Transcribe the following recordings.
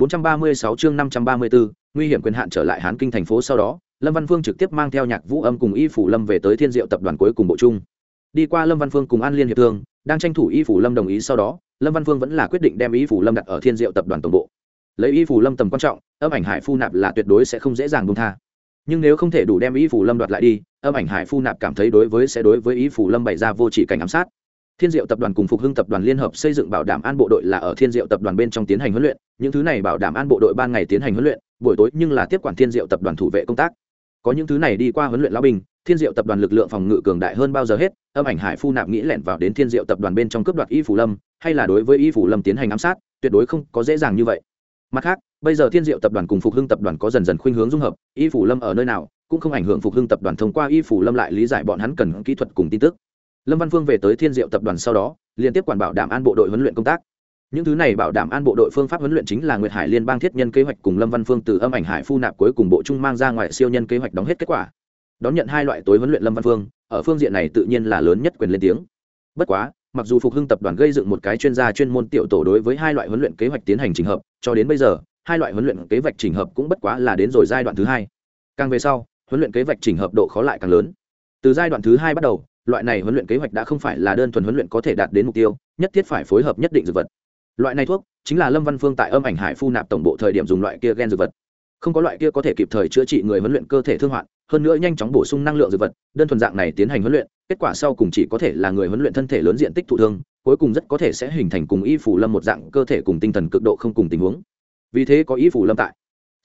436 chương 534, nguy hiểm quyền hạn trở lại Hán Kinh thành phố sau đó, Lâm Văn Phương trực tiếp mang theo Nhạc Vũ Âm cùng Y phủ Lâm về tới Thiên Diệu tập đoàn cuối cùng bộ chung. Đi qua Lâm Văn Phương cùng An Liên hiệp thương, đang tranh thủ Y phủ Lâm đồng ý sau đó, Lâm Văn Phương vẫn là quyết định đem Y phủ Lâm đặt ở Thiên Diệu tập đoàn tổng bộ. Lấy Y phủ Lâm tầm quan trọng, âm ảnh Hải Phu nạp là tuyệt đối sẽ không dễ dàng buông tha. Nhưng nếu không thể đủ đem Y phủ Lâm đoạt lại đi, âm ảnh Hải Phu nạp cảm thấy đối với sẽ đối với Y phủ Lâm bày ra vô chỉ cảnh ám sát. Thiên Diệu tập đoàn cùng Phục Hưng tập đoàn liên hợp xây dựng bảo đảm an bộ đội là ở Thiên Diệu tập đoàn bên trong tiến hành huấn luyện, những thứ này bảo đảm an bộ đội ban ngày tiến hành huấn luyện, buổi tối nhưng là tiếp quản Thiên Diệu tập đoàn thủ vệ công tác. Có những thứ này đi qua huấn luyện lão binh, Thiên Diệu tập đoàn lực lượng phòng ngự cường đại hơn bao giờ hết, âm ảnh Hải Phu nạp nghĩ lẻn vào đến Thiên Diệu tập đoàn bên trong cướp đoạt Y phủ Lâm, hay là đối với Y phủ Lâm tiến hành ám sát, tuyệt đối không có dễ dàng như vậy. Mặt khác, bây giờ Thiên Diệu tập đoàn cùng Phục Hưng tập đoàn có dần dần khuynh hướng dung hợp, Y phủ Lâm ở nơi nào, cũng không ảnh hưởng Phục Hưng tập đoàn thông qua Y phủ Lâm lại lý giải bọn hắn cần kỹ thuật cùng tin tức lâm văn phương về tới thiên diệu tập đoàn sau đó, liên tiếp quản bảo đảm an bộ đội huấn luyện công tác. Những thứ này bảo đảm an bộ đội phương pháp huấn luyện chính là nguyệt hải liên bang thiết nhân kế hoạch cùng lâm văn phương từ âm ảnh hải phu nạp cuối cùng bộ trung mang ra ngoài siêu nhân kế hoạch đóng hết kết quả. Đón nhận hai loại tối huấn luyện lâm văn phương, ở phương diện này tự nhiên là lớn nhất quyền lên tiếng. Bất quá, mặc dù phục hưng tập đoàn gây dựng một cái chuyên gia chuyên môn tiểu tổ đối với hai loại huấn luyện kế hoạch tiến hành trình hợp, cho đến bây giờ, hai loại huấn luyện kế hoạch trình hợp cũng bất quá là đến rồi giai đoạn thứ hai. Càng về sau, huấn luyện kế hoạch trình hợp độ khó lại càng lớn. Từ giai đoạn thứ hai bắt đầu loại này huấn luyện kế hoạch đã không phải là đơn thuần huấn luyện có thể đạt đến mục tiêu, nhất thiết phải phối hợp nhất định dược vật. Loại này thuốc chính là lâm văn phương tại âm ảnh hải phu nạp tổng bộ thời điểm dùng loại kia gen dược vật. Không có loại kia có thể kịp thời chữa trị người huấn luyện cơ thể thương hoạn, hơn nữa nhanh chóng bổ sung năng lượng dược vật, đơn thuần dạng này tiến hành huấn luyện, kết quả sau cùng chỉ có thể là người huấn luyện thân thể lớn diện tích thụ thương, cuối cùng rất có thể sẽ hình thành cùng y phủ lâm một dạng cơ thể cùng tinh thần cực độ không cùng tình huống. Vì thế có y phủ lâm tại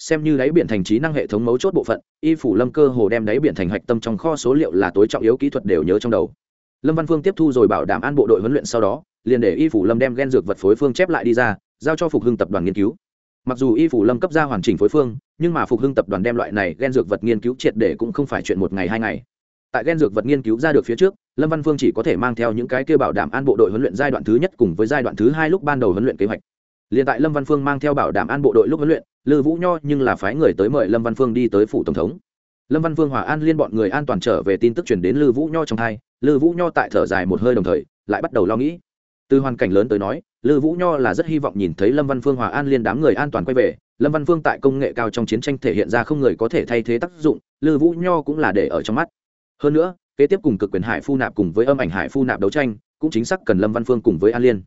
xem như đáy biển thành trí năng hệ thống mấu chốt bộ phận, y phủ lâm cơ hồ đem đáy biển thành hạch tâm trong kho số liệu là tối trọng yếu kỹ thuật đều nhớ trong đầu. Lâm văn phương tiếp thu rồi bảo đảm an bộ đội huấn luyện sau đó, liền để y phủ lâm đem g e n dược vật phối phương chép lại đi ra, giao cho phục hưng tập đoàn nghiên cứu. Mặc dù y phủ lâm cấp ra hoàn chỉnh phối phương, nhưng mà phục hưng tập đoàn đem loại này g e n dược vật nghiên cứu triệt để cũng không phải chuyện một ngày hai ngày. Tại g e n dược vật nghiên cứu ra được phía trước, lâm văn phương chỉ có thể mang theo những cái kêu bảo đảm an bộ đội huấn luyện giai đoạn thứ nhất cùng với giai đoạn thứ hai lúc ban đầu huấn luyện kế hoạch liền tại lâm văn phương mang theo bảo đảm an bộ đội lúc huấn luyện, lư vũ nho nhưng là phái người tới mời lâm văn phương đi tới phủ tổng thống. Lâm văn phương hòa an liên bọn người an toàn trở về tin tức chuyển đến lư vũ nho trong hai lư vũ nho tại thở dài một hơi đồng thời, lại bắt đầu lo nghĩ. Từ hoàn cảnh lớn tới nói, lư vũ nho là rất hy vọng nhìn thấy lâm văn phương hòa an liên đám người an toàn quay về. Lâm văn phương tại công nghệ cao trong chiến tranh thể hiện ra không người có thể thay thế tác dụng, lư vũ nho cũng là để ở trong mắt. Hơn nữa, kế tiếp cùng cực quyền hải phu nạp cùng với âm ảnh hải phu nạp đấu tranh, cũng chính xác cần lâm văn phương cùng với an liên.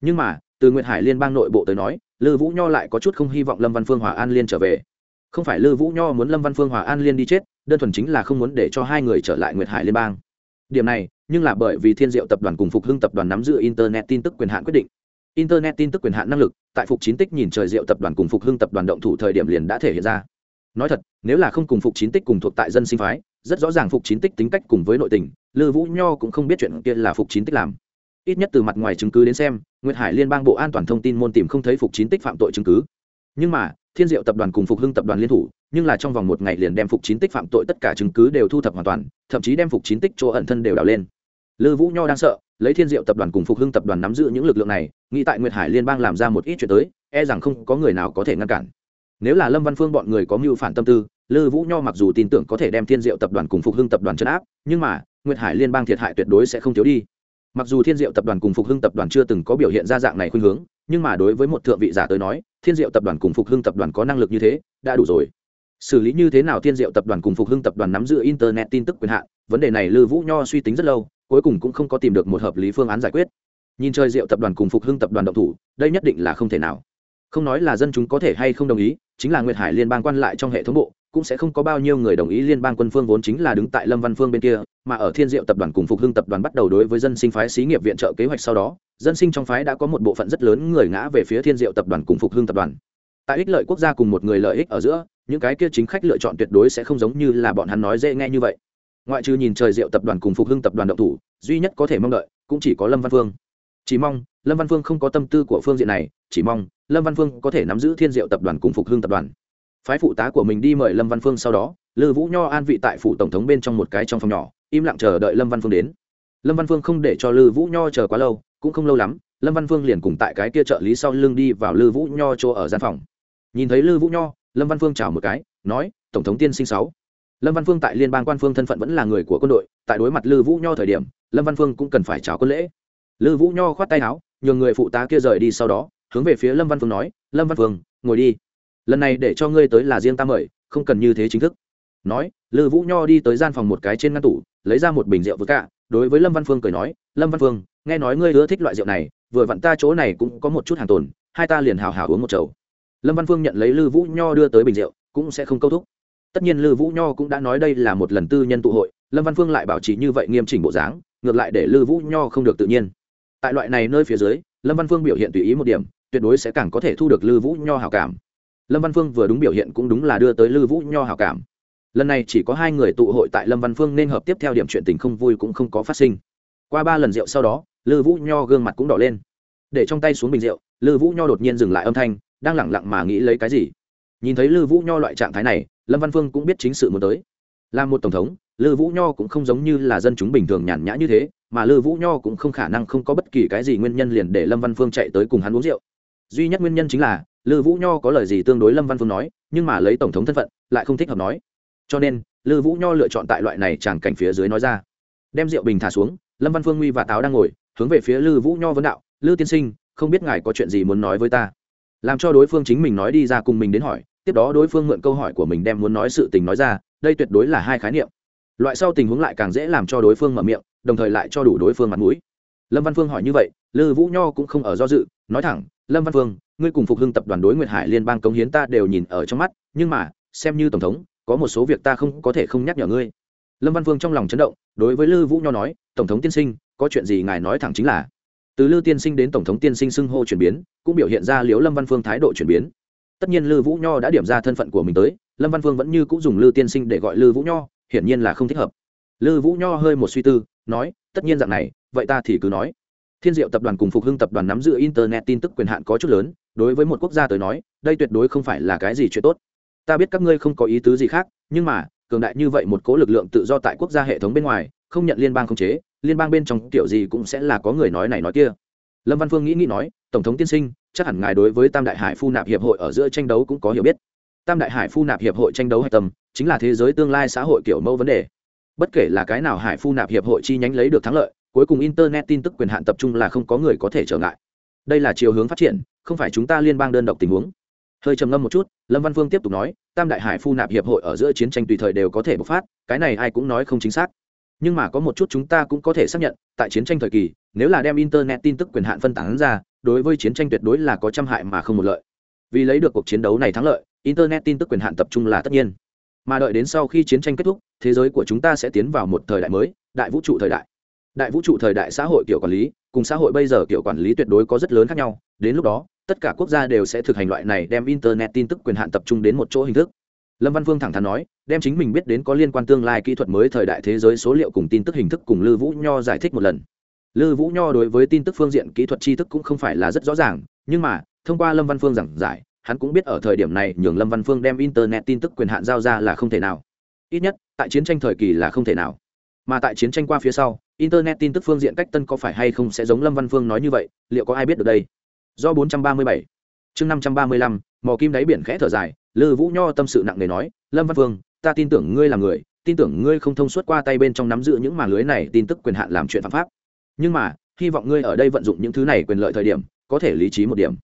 Nhưng mà từ nguyệt hải liên bang nội bộ tới nói, lư vũ nho lại có chút không hy vọng lâm văn phương hòa an liên trở về. Không phải lư vũ nho muốn lâm văn phương hòa an liên đi chết, đơn thuần chính là không muốn để cho hai người trở lại nguyệt hải liên bang. Điểm này, nhưng là bởi vì thiên diệu tập đoàn cùng phục hưng tập đoàn nắm giữ internet tin tức quyền hạn quyết định. Internet tin tức quyền hạn năng lực, tại phục chín tích nhìn trời diệu tập đoàn cùng phục hưng tập đoàn động thủ thời điểm liền đã thể hiện ra. Nói thật, nếu là không cùng phục chín tích cùng thuộc tại dân sinh phái, rất rõ ràng phục chín tích tính cách cùng với nội tình, lư vũ nho cũng không biết chuyện kia là phục chín tích làm ít nhất từ mặt ngoài chứng cứ đến xem, nguyệt hải liên bang bộ an toàn thông tin môn tìm không thấy phục chín tích phạm tội chứng cứ. Nhưng mà, thiên diệu tập đoàn cùng phục hưng tập đoàn liên thủ, nhưng là trong vòng một ngày liền đem phục chín tích phạm tội tất cả chứng cứ đều thu thập hoàn toàn, thậm chí đem phục chín tích chỗ ẩn thân đều đào lên. Lư vũ nho đang sợ, lấy thiên diệu tập đoàn cùng phục hưng tập đoàn nắm giữ những lực lượng này, nghĩ tại nguyệt hải liên bang làm ra một ít chuyện tới e rằng không có người nào có thể ngăn cản. Nếu là lâm văn phương bọn người có mưu phản tâm tư, lư vũ nho mặc dù tin tưởng có thể đem thiên diệu tập đoàn cùng phục hưng tập đoàn chấn áp, nhưng mà, nguyệt hải liên bang thiệt hại tuyệt đối sẽ không thiếu đi mặc dù thiên diệu tập đoàn cùng phục hưng tập đoàn chưa từng có biểu hiện ra dạng này khuynh hướng, nhưng mà đối với một thượng vị giả tới nói, thiên diệu tập đoàn cùng phục hưng tập đoàn có năng lực như thế, đã đủ rồi. Xử lý như thế nào thiên diệu tập đoàn cùng phục hưng tập đoàn nắm giữ internet tin tức quyền hạn, vấn đề này lư vũ nho suy tính rất lâu, cuối cùng cũng không có tìm được một hợp lý phương án giải quyết. Nhìn chơi diệu tập đoàn cùng phục hưng tập đoàn động thủ, đây nhất định là không thể nào. Không nói là dân chúng có thể hay không đồng ý, chính là nguyệt hải liên bang quan lại trong hệ thống bộ cũng sẽ không có bao nhiêu người đồng ý liên bang quân phương vốn chính là đứng tại lâm văn phương bên kia, mà ở thiên diệu tập đoàn cùng phục hưng tập đoàn bắt đầu đối với dân sinh phái xí nghiệp viện trợ kế hoạch sau đó, dân sinh trong phái đã có một bộ phận rất lớn người ngã về phía thiên diệu tập đoàn cùng phục hưng tập đoàn. Tại ích lợi quốc gia cùng một người lợi ích ở giữa, những cái kia chính khách lựa chọn tuyệt đối sẽ không giống như là bọn hắn nói dễ nghe như vậy. Ngoại trừ nhìn trời diệu tập đoàn cùng phục hưng tập đoàn động thủ, duy nhất có thể mong đợi cũng chỉ có lâm văn phương. Chỉ mong, lâm văn phương không có tâm tư của phương diện này, chỉ mong lâm văn phương có thể nắm giữ thiên diệu tập đoàn cùng phục hưng tập đoàn phái phụ tá của mình đi mời lâm văn phương sau đó, lư vũ nho an vị tại phủ tổng thống bên trong một cái trong phòng nhỏ, im lặng chờ đợi lâm văn phương đến. Lâm văn phương không để cho lư vũ nho chờ quá lâu, cũng không lâu lắm, lâm văn phương liền cùng tại cái kia trợ lý sau lưng đi vào lư vũ nho chỗ ở gian phòng. Nhìn thấy lư vũ nho, lâm văn phương chào một cái, nói, tổng thống tiên sinh sáu. Lâm văn phương tại liên bang quan phương thân phận vẫn là người của quân đội, tại đối mặt lư vũ nho thời điểm, lâm văn phương cũng cần phải chào quân lễ. Lư vũ nho khoát tay áo, nhường người phụ tá kia rời đi sau đó, hướng về phía lâm văn phương nói, lâm văn phương, ngồi đi lần này để cho ngươi tới là riêng ta mời, không cần như thế chính thức. Nói, lư vũ nho đi tới gian phòng một cái trên ngăn tủ, lấy ra một bình rượu vừa cả đối với lâm văn phương cười nói, lâm văn phương, nghe nói ngươi ưa thích loại rượu này, vừa vặn ta chỗ này cũng có một chút hàng tồn, hai ta liền hào hào uống một chầu. Lâm văn phương nhận lấy lư vũ nho đưa tới bình rượu, cũng sẽ không câu thúc. Tất nhiên lư vũ nho cũng đã nói đây là một lần tư nhân tụ hội, lâm văn phương lại bảo trì như vậy nghiêm chỉnh bộ dáng, ngược lại để lư vũ nho không được tự nhiên. Tại loại này nơi phía dưới, lâm văn phương biểu hiện tùy ý một điểm, tuyệt đối sẽ càng có thể thu được lư vũ nho hảo cảm lâm văn phương vừa đúng biểu hiện cũng đúng là đưa tới lư vũ nho hảo cảm. Lần này chỉ có hai người tụ hội tại lâm văn phương nên hợp tiếp theo điểm chuyện tình không vui cũng không có phát sinh. Qua ba lần rượu sau đó, lư vũ nho gương mặt cũng đỏ lên. Để trong tay xuống bình rượu, lư vũ nho đột nhiên dừng lại âm thanh, đang lẳng lặng mà nghĩ lấy cái gì. Nhìn thấy lư vũ nho loại trạng thái này, lâm văn phương cũng biết chính sự muốn tới. Là một tổng thống, lư vũ nho cũng không giống như là dân chúng bình thường nhàn nhã như thế, mà lư vũ nho cũng không khả năng không có bất kỳ cái gì nguyên nhân liền để lâm văn phương chạy tới cùng hắn uống rượu. Duy nhất nguyên nhân chính là lư vũ nho có lời gì tương đối lâm văn phương nói, nhưng mà lấy tổng thống thân phận, lại không thích hợp nói. Cho nên, lư vũ nho lựa chọn tại loại này chẳng cảnh phía dưới nói ra. Đem rượu bình thả xuống, lâm văn phương nguy và táo đang ngồi, hướng về phía lư vũ nho vấn đạo, lư tiên sinh, không biết ngài có chuyện gì muốn nói với ta? Làm cho đối phương chính mình nói đi ra cùng mình đến hỏi, tiếp đó đối phương mượn câu hỏi của mình đem muốn nói sự tình nói ra, đây tuyệt đối là hai khái niệm. Loại sau tình huống lại càng dễ làm cho đối phương mở miệng, đồng thời lại cho đủ đối phương mặt mũi. Lâm văn phương hỏi như vậy, lư vũ nho cũng không ở do dự, nói thẳng, lâm văn phương ngươi cùng phục hưng tập đoàn đối nguyệt hải liên bang cống hiến ta đều nhìn ở trong mắt, nhưng mà, xem như tổng thống, có một số việc ta không có thể không nhắc nhở ngươi. Lâm văn Vương trong lòng chấn động, đối với lư vũ nho nói, tổng thống tiên sinh, có chuyện gì ngài nói thẳng chính là. Từ lư tiên sinh đến tổng thống tiên sinh xưng hô chuyển biến, cũng biểu hiện ra liếu lâm văn phương thái độ chuyển biến. Tất nhiên lư vũ nho đã điểm ra thân phận của mình tới, lâm văn phương vẫn như cũng dùng lư tiên sinh để gọi lư vũ nho, hiển nhiên là không thích hợp. Lư vũ nho hơi một suy tư, nói, tất nhiên dạng này, vậy ta thì cứ nói. Thiên diệu tập đoàn cùng phục hưng tập đoàn nắm giữ internet tin tức quyền hạn có chút lớn đối với một quốc gia tới nói, đây tuyệt đối không phải là cái gì chuyện tốt. Ta biết các ngươi không có ý tứ gì khác, nhưng mà, cường đại như vậy một cố lực lượng tự do tại quốc gia hệ thống bên ngoài, không nhận liên bang khống chế, liên bang bên trong kiểu gì cũng sẽ là có người nói này nói kia. Lâm văn phương nghĩ nghĩ nói, tổng thống tiên sinh, chắc hẳn ngài đối với tam đại hải phu nạp hiệp hội ở giữa tranh đấu cũng có hiểu biết. Tam đại hải phu nạp hiệp hội tranh đấu hạch tâm, chính là thế giới tương lai xã hội kiểu mẫu vấn đề. Bất kể là cái nào hải phu nạp hiệp hội chi nhánh lấy được thắng lợi, cuối cùng internet tin tức quyền hạn tập trung là không có người có thể trở ngại đây là chiều hướng phát triển, không phải chúng ta liên bang đơn độc tình huống. Hơi trầm ngâm một chút, lâm văn phương tiếp tục nói, tam đại hải phu nạp hiệp hội ở giữa chiến tranh tùy thời đều có thể bộc phát, cái này ai cũng nói không chính xác. Nhưng mà có một chút chúng ta cũng có thể xác nhận, tại chiến tranh thời kỳ, nếu là đem internet tin tức quyền hạn phân tán ra, đối với chiến tranh tuyệt đối là có trăm hại mà không một lợi. Vì lấy được cuộc chiến đấu này thắng lợi, internet tin tức quyền hạn tập trung là tất nhiên. Mà đợi đến sau khi chiến tranh kết thúc, thế giới của chúng ta sẽ tiến vào một thời đại mới, đại vũ trụ thời đại đại vũ trụ thời đại xã hội kiểu quản lý, cùng xã hội bây giờ kiểu quản lý tuyệt đối có rất lớn khác nhau, đến lúc đó, tất cả quốc gia đều sẽ thực hành loại này đem internet tin tức quyền hạn tập trung đến một chỗ hình thức. Lâm văn phương thẳng thắn nói, đem chính mình biết đến có liên quan tương lai kỹ thuật mới thời đại thế giới số liệu cùng tin tức hình thức cùng lư vũ nho giải thích một lần. Lư vũ nho đối với tin tức phương diện kỹ thuật tri thức cũng không phải là rất rõ ràng, nhưng mà, thông qua lâm văn phương giảng giải, hắn cũng biết ở thời điểm này nhường lâm văn phương đem internet tin tức quyền hạn giao ra là không thể nào. Ít nhất, tại chiến tranh thời kỳ là không thể nào. Mà tại chiến tranh qua phía sau internet tin tức phương diện cách tân có phải hay không sẽ giống lâm văn phương nói như vậy, liệu có ai biết được đây? Do 437 chương 535 mò kim đáy biển khẽ thở dài, lư vũ nho tâm sự nặng nề nói, lâm văn phương, ta tin tưởng ngươi là người, tin tưởng ngươi không thông suốt qua tay bên trong nắm giữ những màng lưới này, tin tức quyền hạn làm chuyện phạm pháp. Nhưng mà, hy vọng ngươi ở đây vận dụng những thứ này quyền lợi thời điểm, có thể lý trí một điểm.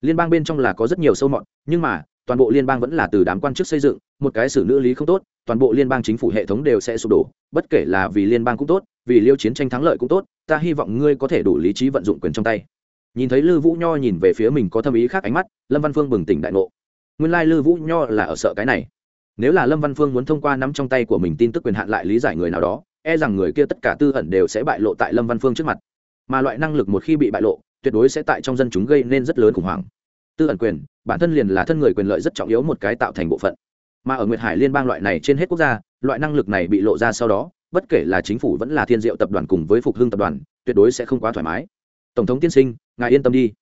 Liên bang bên trong là có rất nhiều sâu mọt, nhưng mà, toàn bộ liên bang vẫn là từ đám quan chức xây dựng, một cái xử nữ lý không tốt, toàn bộ liên bang chính phủ hệ thống đều sẽ sụp đổ, bất kể là vì liên bang cũng tốt vì liêu chiến tranh thắng lợi cũng tốt, ta hy vọng ngươi có thể đủ lý trí vận dụng quyền trong tay. Nhìn thấy lư vũ nho nhìn về phía mình có tâm ý khác ánh mắt, lâm văn phương bừng tỉnh đại ngộ. Nguyên lai lư vũ nho là ở sợ cái này. Nếu là lâm văn phương muốn thông qua nắm trong tay của mình tin tức quyền hạn lại lý giải người nào đó e rằng người kia tất cả tư ẩn đều sẽ bại lộ tại lâm văn phương trước mặt. Mà loại năng lực một khi bị bại lộ, tuyệt đối sẽ tại trong dân chúng gây nên rất lớn khủng hoảng. Tư ẩn quyền, bản thân liền là thân người quyền lợi rất trọng yếu một cái tạo thành bộ phận. Mà ở nguyệt hải liên bang loại này trên hết quốc gia, loại năng lực này bị lộ ra sau đó bất kể là chính phủ vẫn là thiên diệu tập đoàn cùng với phục hưng tập đoàn, tuyệt đối sẽ không quá thoải mái. Tổng thống tiên sinh, ngài yên tâm đi.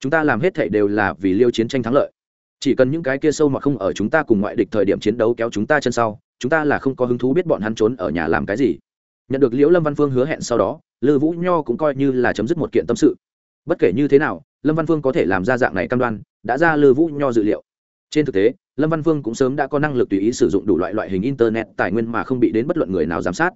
Chúng ta làm hết thảy đều là vì liêu chiến tranh thắng lợi. Chỉ cần những cái kia sâu mà không ở chúng ta cùng ngoại địch thời điểm chiến đấu kéo chúng ta chân sau, chúng ta là không có hứng thú biết bọn hắn trốn ở nhà làm cái gì. Nhận được liễu lâm văn phương hứa hẹn sau đó, lư vũ nho cũng coi như là chấm dứt một kiện tâm sự. Bất kể như thế nào, lâm văn phương có thể làm ra dạng này cam đoan, đã ra lư vũ nho dự liệu trên thực tế, lâm văn vương cũng sớm đã có năng lực tùy ý sử dụng đủ loại loại hình internet tài nguyên mà không bị đến bất luận người nào giám sát.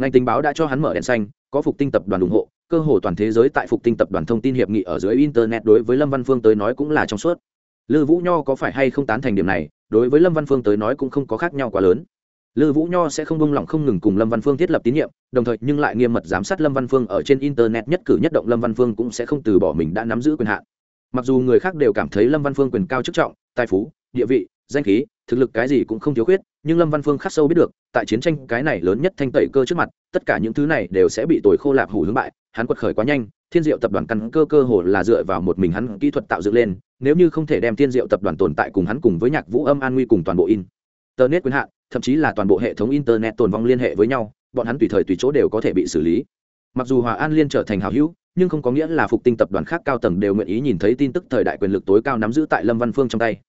Ngành tình báo đã cho hắn mở đèn xanh, có phục tinh tập đoàn ủng hộ, cơ hồ toàn thế giới tại phục tinh tập đoàn thông tin hiệp nghị ở dưới internet đối với lâm văn phương tới nói cũng là trong suốt. Lư vũ nho có phải hay không tán thành điểm này, đối với lâm văn phương tới nói cũng không có khác nhau quá lớn. Lư vũ nho sẽ không bông lỏng không ngừng cùng lâm văn phương thiết lập tín nhiệm, đồng thời nhưng lại nghiêm mật giám sát lâm văn phương ở trên internet nhất cử nhất động lâm văn phương cũng sẽ không từ bỏ mình đã nắm giữ quyền hạn mặc dù người khác đều cảm thấy lâm văn phương quyền cao chức trọng, tài phú, địa vị, danh khí, thực lực cái gì cũng không thiếu khuyết, nhưng lâm văn phương khắc sâu biết được, tại chiến tranh cái này lớn nhất thanh tẩy cơ trước mặt, tất cả những thứ này đều sẽ bị tồi khô lạp hủ hướng bại, hắn quật khởi quá nhanh, thiên diệu tập đoàn căn cơ cơ hồ là dựa vào một mình hắn kỹ thuật tạo dựng lên, nếu như không thể đem thiên diệu tập đoàn tồn tại cùng hắn cùng với nhạc vũ âm an nguy cùng toàn bộ in. Tờ nết quyền hạn, thậm chí là toàn bộ hệ thống internet tồn vong liên hệ với nhau, bọn hắn tùy thời tùy chỗ đều có thể bị xử lý. Mặc dù hòa an liên trở thành hào hữu nhưng không có nghĩa là phục tinh tập đoàn khác cao tầng đều nguyện ý nhìn thấy tin tức thời đại quyền lực tối cao nắm giữ tại lâm văn phương trong tay.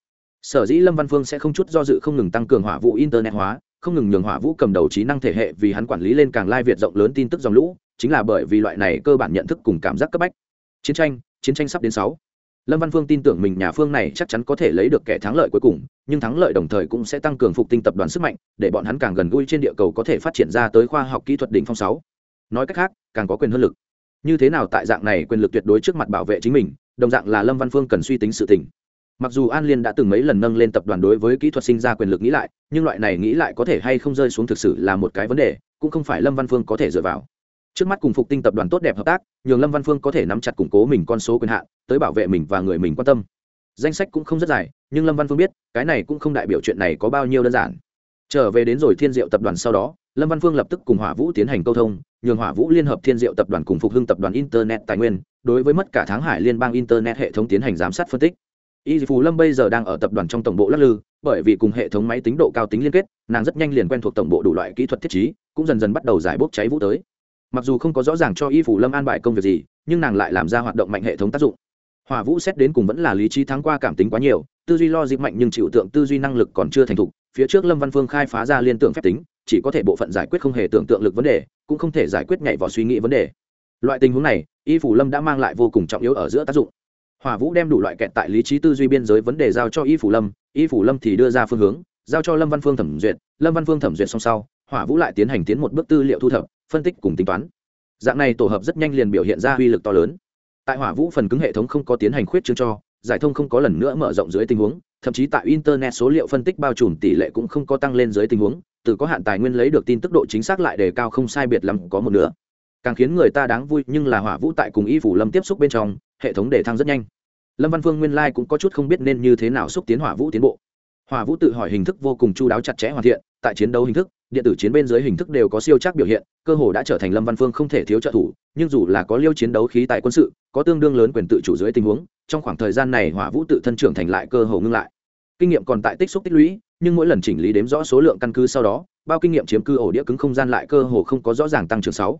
Sở dĩ lâm văn phương sẽ không chút do dự không ngừng tăng cường hỏa vụ internet hóa, không ngừng nhường hỏa vũ cầm đầu trí năng thể hệ vì hắn quản lý lên càng lai việt rộng lớn tin tức dòng lũ, chính là bởi vì loại này cơ bản nhận thức cùng cảm giác cấp bách. Chiến tranh chiến tranh sắp đến sáu. Lâm văn phương tin tưởng mình nhà phương này chắc chắn có thể lấy được kẻ thắng lợi cuối cùng, nhưng thắng lợi đồng thời cũng sẽ tăng cường phục tinh tập đoàn sức mạnh, để bọn hắn càng gần gũi trên địa cầu có thể phát triển ra tới khoa học kỹ thuật đỉnh phong sáu. Nói cách khác, càng có quyền hơn lực như thế nào tại dạng này quyền lực tuyệt đối trước mặt bảo vệ chính mình, đồng dạng là lâm văn phương cần suy tính sự tình. Mặc dù an liên đã từng mấy lần nâng lên tập đoàn đối với kỹ thuật sinh ra quyền lực nghĩ lại, nhưng loại này nghĩ lại có thể hay không rơi xuống thực sự là một cái vấn đề, cũng không phải lâm văn phương có thể dựa vào. Trước mắt cùng phục tinh tập đoàn tốt đẹp hợp tác, nhường lâm văn phương có thể nắm chặt củng cố mình con số quyền hạn, tới bảo vệ mình và người mình quan tâm. Danh sách cũng không rất dài, nhưng lâm văn phương biết, cái này cũng không đại biểu chuyện này có bao nhiêu đơn giản trở về đến rồi thiên diệu tập đoàn sau đó, lâm văn phương lập tức cùng hỏa vũ tiến hành câu thông, nhường hỏa vũ liên hợp thiên diệu tập đoàn cùng phục hưng tập đoàn internet tài nguyên, đối với mất cả tháng hải liên bang internet hệ thống tiến hành giám sát phân tích. Y phù lâm bây giờ đang ở tập đoàn trong tổng bộ lắc lư, bởi vì cùng hệ thống máy tính độ cao tính liên kết, nàng rất nhanh liền quen thuộc tổng bộ đủ loại kỹ thuật thiết trí, cũng dần dần bắt đầu giải bốc cháy vũ tới. Mặc dù không có rõ ràng cho y phủ lâm an bài công việc gì, nhưng nàng lại làm ra hoạt động mạnh hệ thống tác dụng. Hỏa vũ xét đến cùng vẫn là lý trí thắng qua cảm tính quá nhiều, tư duy lo dịp mạnh nhưng chịu tượng tư duy năng lực còn chưa thành thục phía trước lâm văn phương khai phá ra liên tưởng phép tính, chỉ có thể bộ phận giải quyết không hề tưởng tượng lực vấn đề, cũng không thể giải quyết nhảy vào suy nghĩ vấn đề. Loại tình huống này, y phủ lâm đã mang lại vô cùng trọng yếu ở giữa tác dụng. Hỏa vũ đem đủ loại kẹt tại lý trí tư duy biên giới vấn đề giao cho y phủ lâm, y phủ lâm thì đưa ra phương hướng, giao cho lâm văn phương thẩm duyệt, lâm văn phương thẩm duyệt xong sau, hỏa vũ lại tiến hành tiến một bước tư liệu thu thập, phân tích cùng tính toán. Dạng này tổ hợp rất nhanh liền biểu hiện ra uy lực to lớn. Tại hỏa vũ phần cứng hệ thống không có tiến hành khuyết chương cho, giải thông không có lần nữa mở rộng dưới tình huống thậm chí tại internet số liệu phân tích bao trùm tỷ lệ cũng không có tăng lên dưới tình huống, từ có hạn tài nguyên lấy được tin tức độ chính xác lại đề cao không sai biệt lắm có một nửa. Càng khiến người ta đáng vui nhưng là hỏa vũ tại cùng y phủ lâm tiếp xúc bên trong, hệ thống đề thăng rất nhanh. Lâm văn phương nguyên lai、like、cũng có chút không biết nên như thế nào xúc tiến hỏa vũ tiến bộ. Hỏa vũ tự hỏi hình thức vô cùng chu đáo chặt chẽ hoàn thiện, tại chiến đấu hình thức, điện tử chiến bên dưới hình thức đều có siêu chắc biểu hiện, cơ hồ đã trở thành lâm văn phương không thể thiếu trợ thủ, nhưng dù là có liêu chiến đấu khí tại quân sự, có tương đương lớn quyền tự chủ dưới tình huống, trong khoảng thời gian này hỏa vũ tự thân trưởng thành lại cơ hồ ngưng lại kinh nghiệm còn tại tích xúc tích lũy, nhưng mỗi lần chỉnh lý đếm rõ số lượng căn cứ sau đó, bao kinh nghiệm chiếm cư ổ đĩa cứng không gian lại cơ hồ không có rõ ràng tăng trưởng sáu.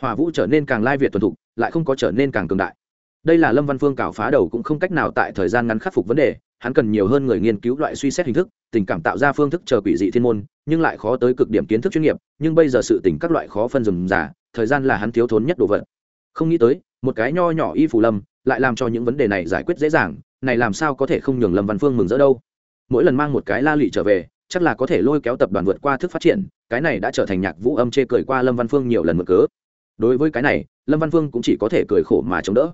Hỏa vũ trở nên càng lai việt tuần thục, lại không có trở nên càng cường đại. Đây là lâm văn phương cào phá đầu cũng không cách nào tại thời gian ngắn khắc phục vấn đề, hắn cần nhiều hơn người nghiên cứu loại suy xét hình thức, tình cảm tạo ra phương thức chờ quỷ dị thiên môn, nhưng lại khó tới cực điểm kiến thức chuyên nghiệp, nhưng bây giờ sự tình các loại khó phân dùng giả thời gian là hắn thiếu thốn nhất đồ vật. Không nghĩ tới, một cái nho nhỏ y phủ lâm, lại làm cho những vấn đề này giải quyết dễ dàng, này làm sao có thể không nhường lâm văn phương mừng rỡ đâu? Mỗi lần mang một cái la lị trở về, chắc là có thể lôi kéo tập đoàn vượt qua thức phát triển, cái này đã trở thành nhạc vũ âm chê cười qua lâm văn phương nhiều lần mượn cớ. Đối với cái này, lâm văn phương cũng chỉ có thể cười khổ mà chống đỡ.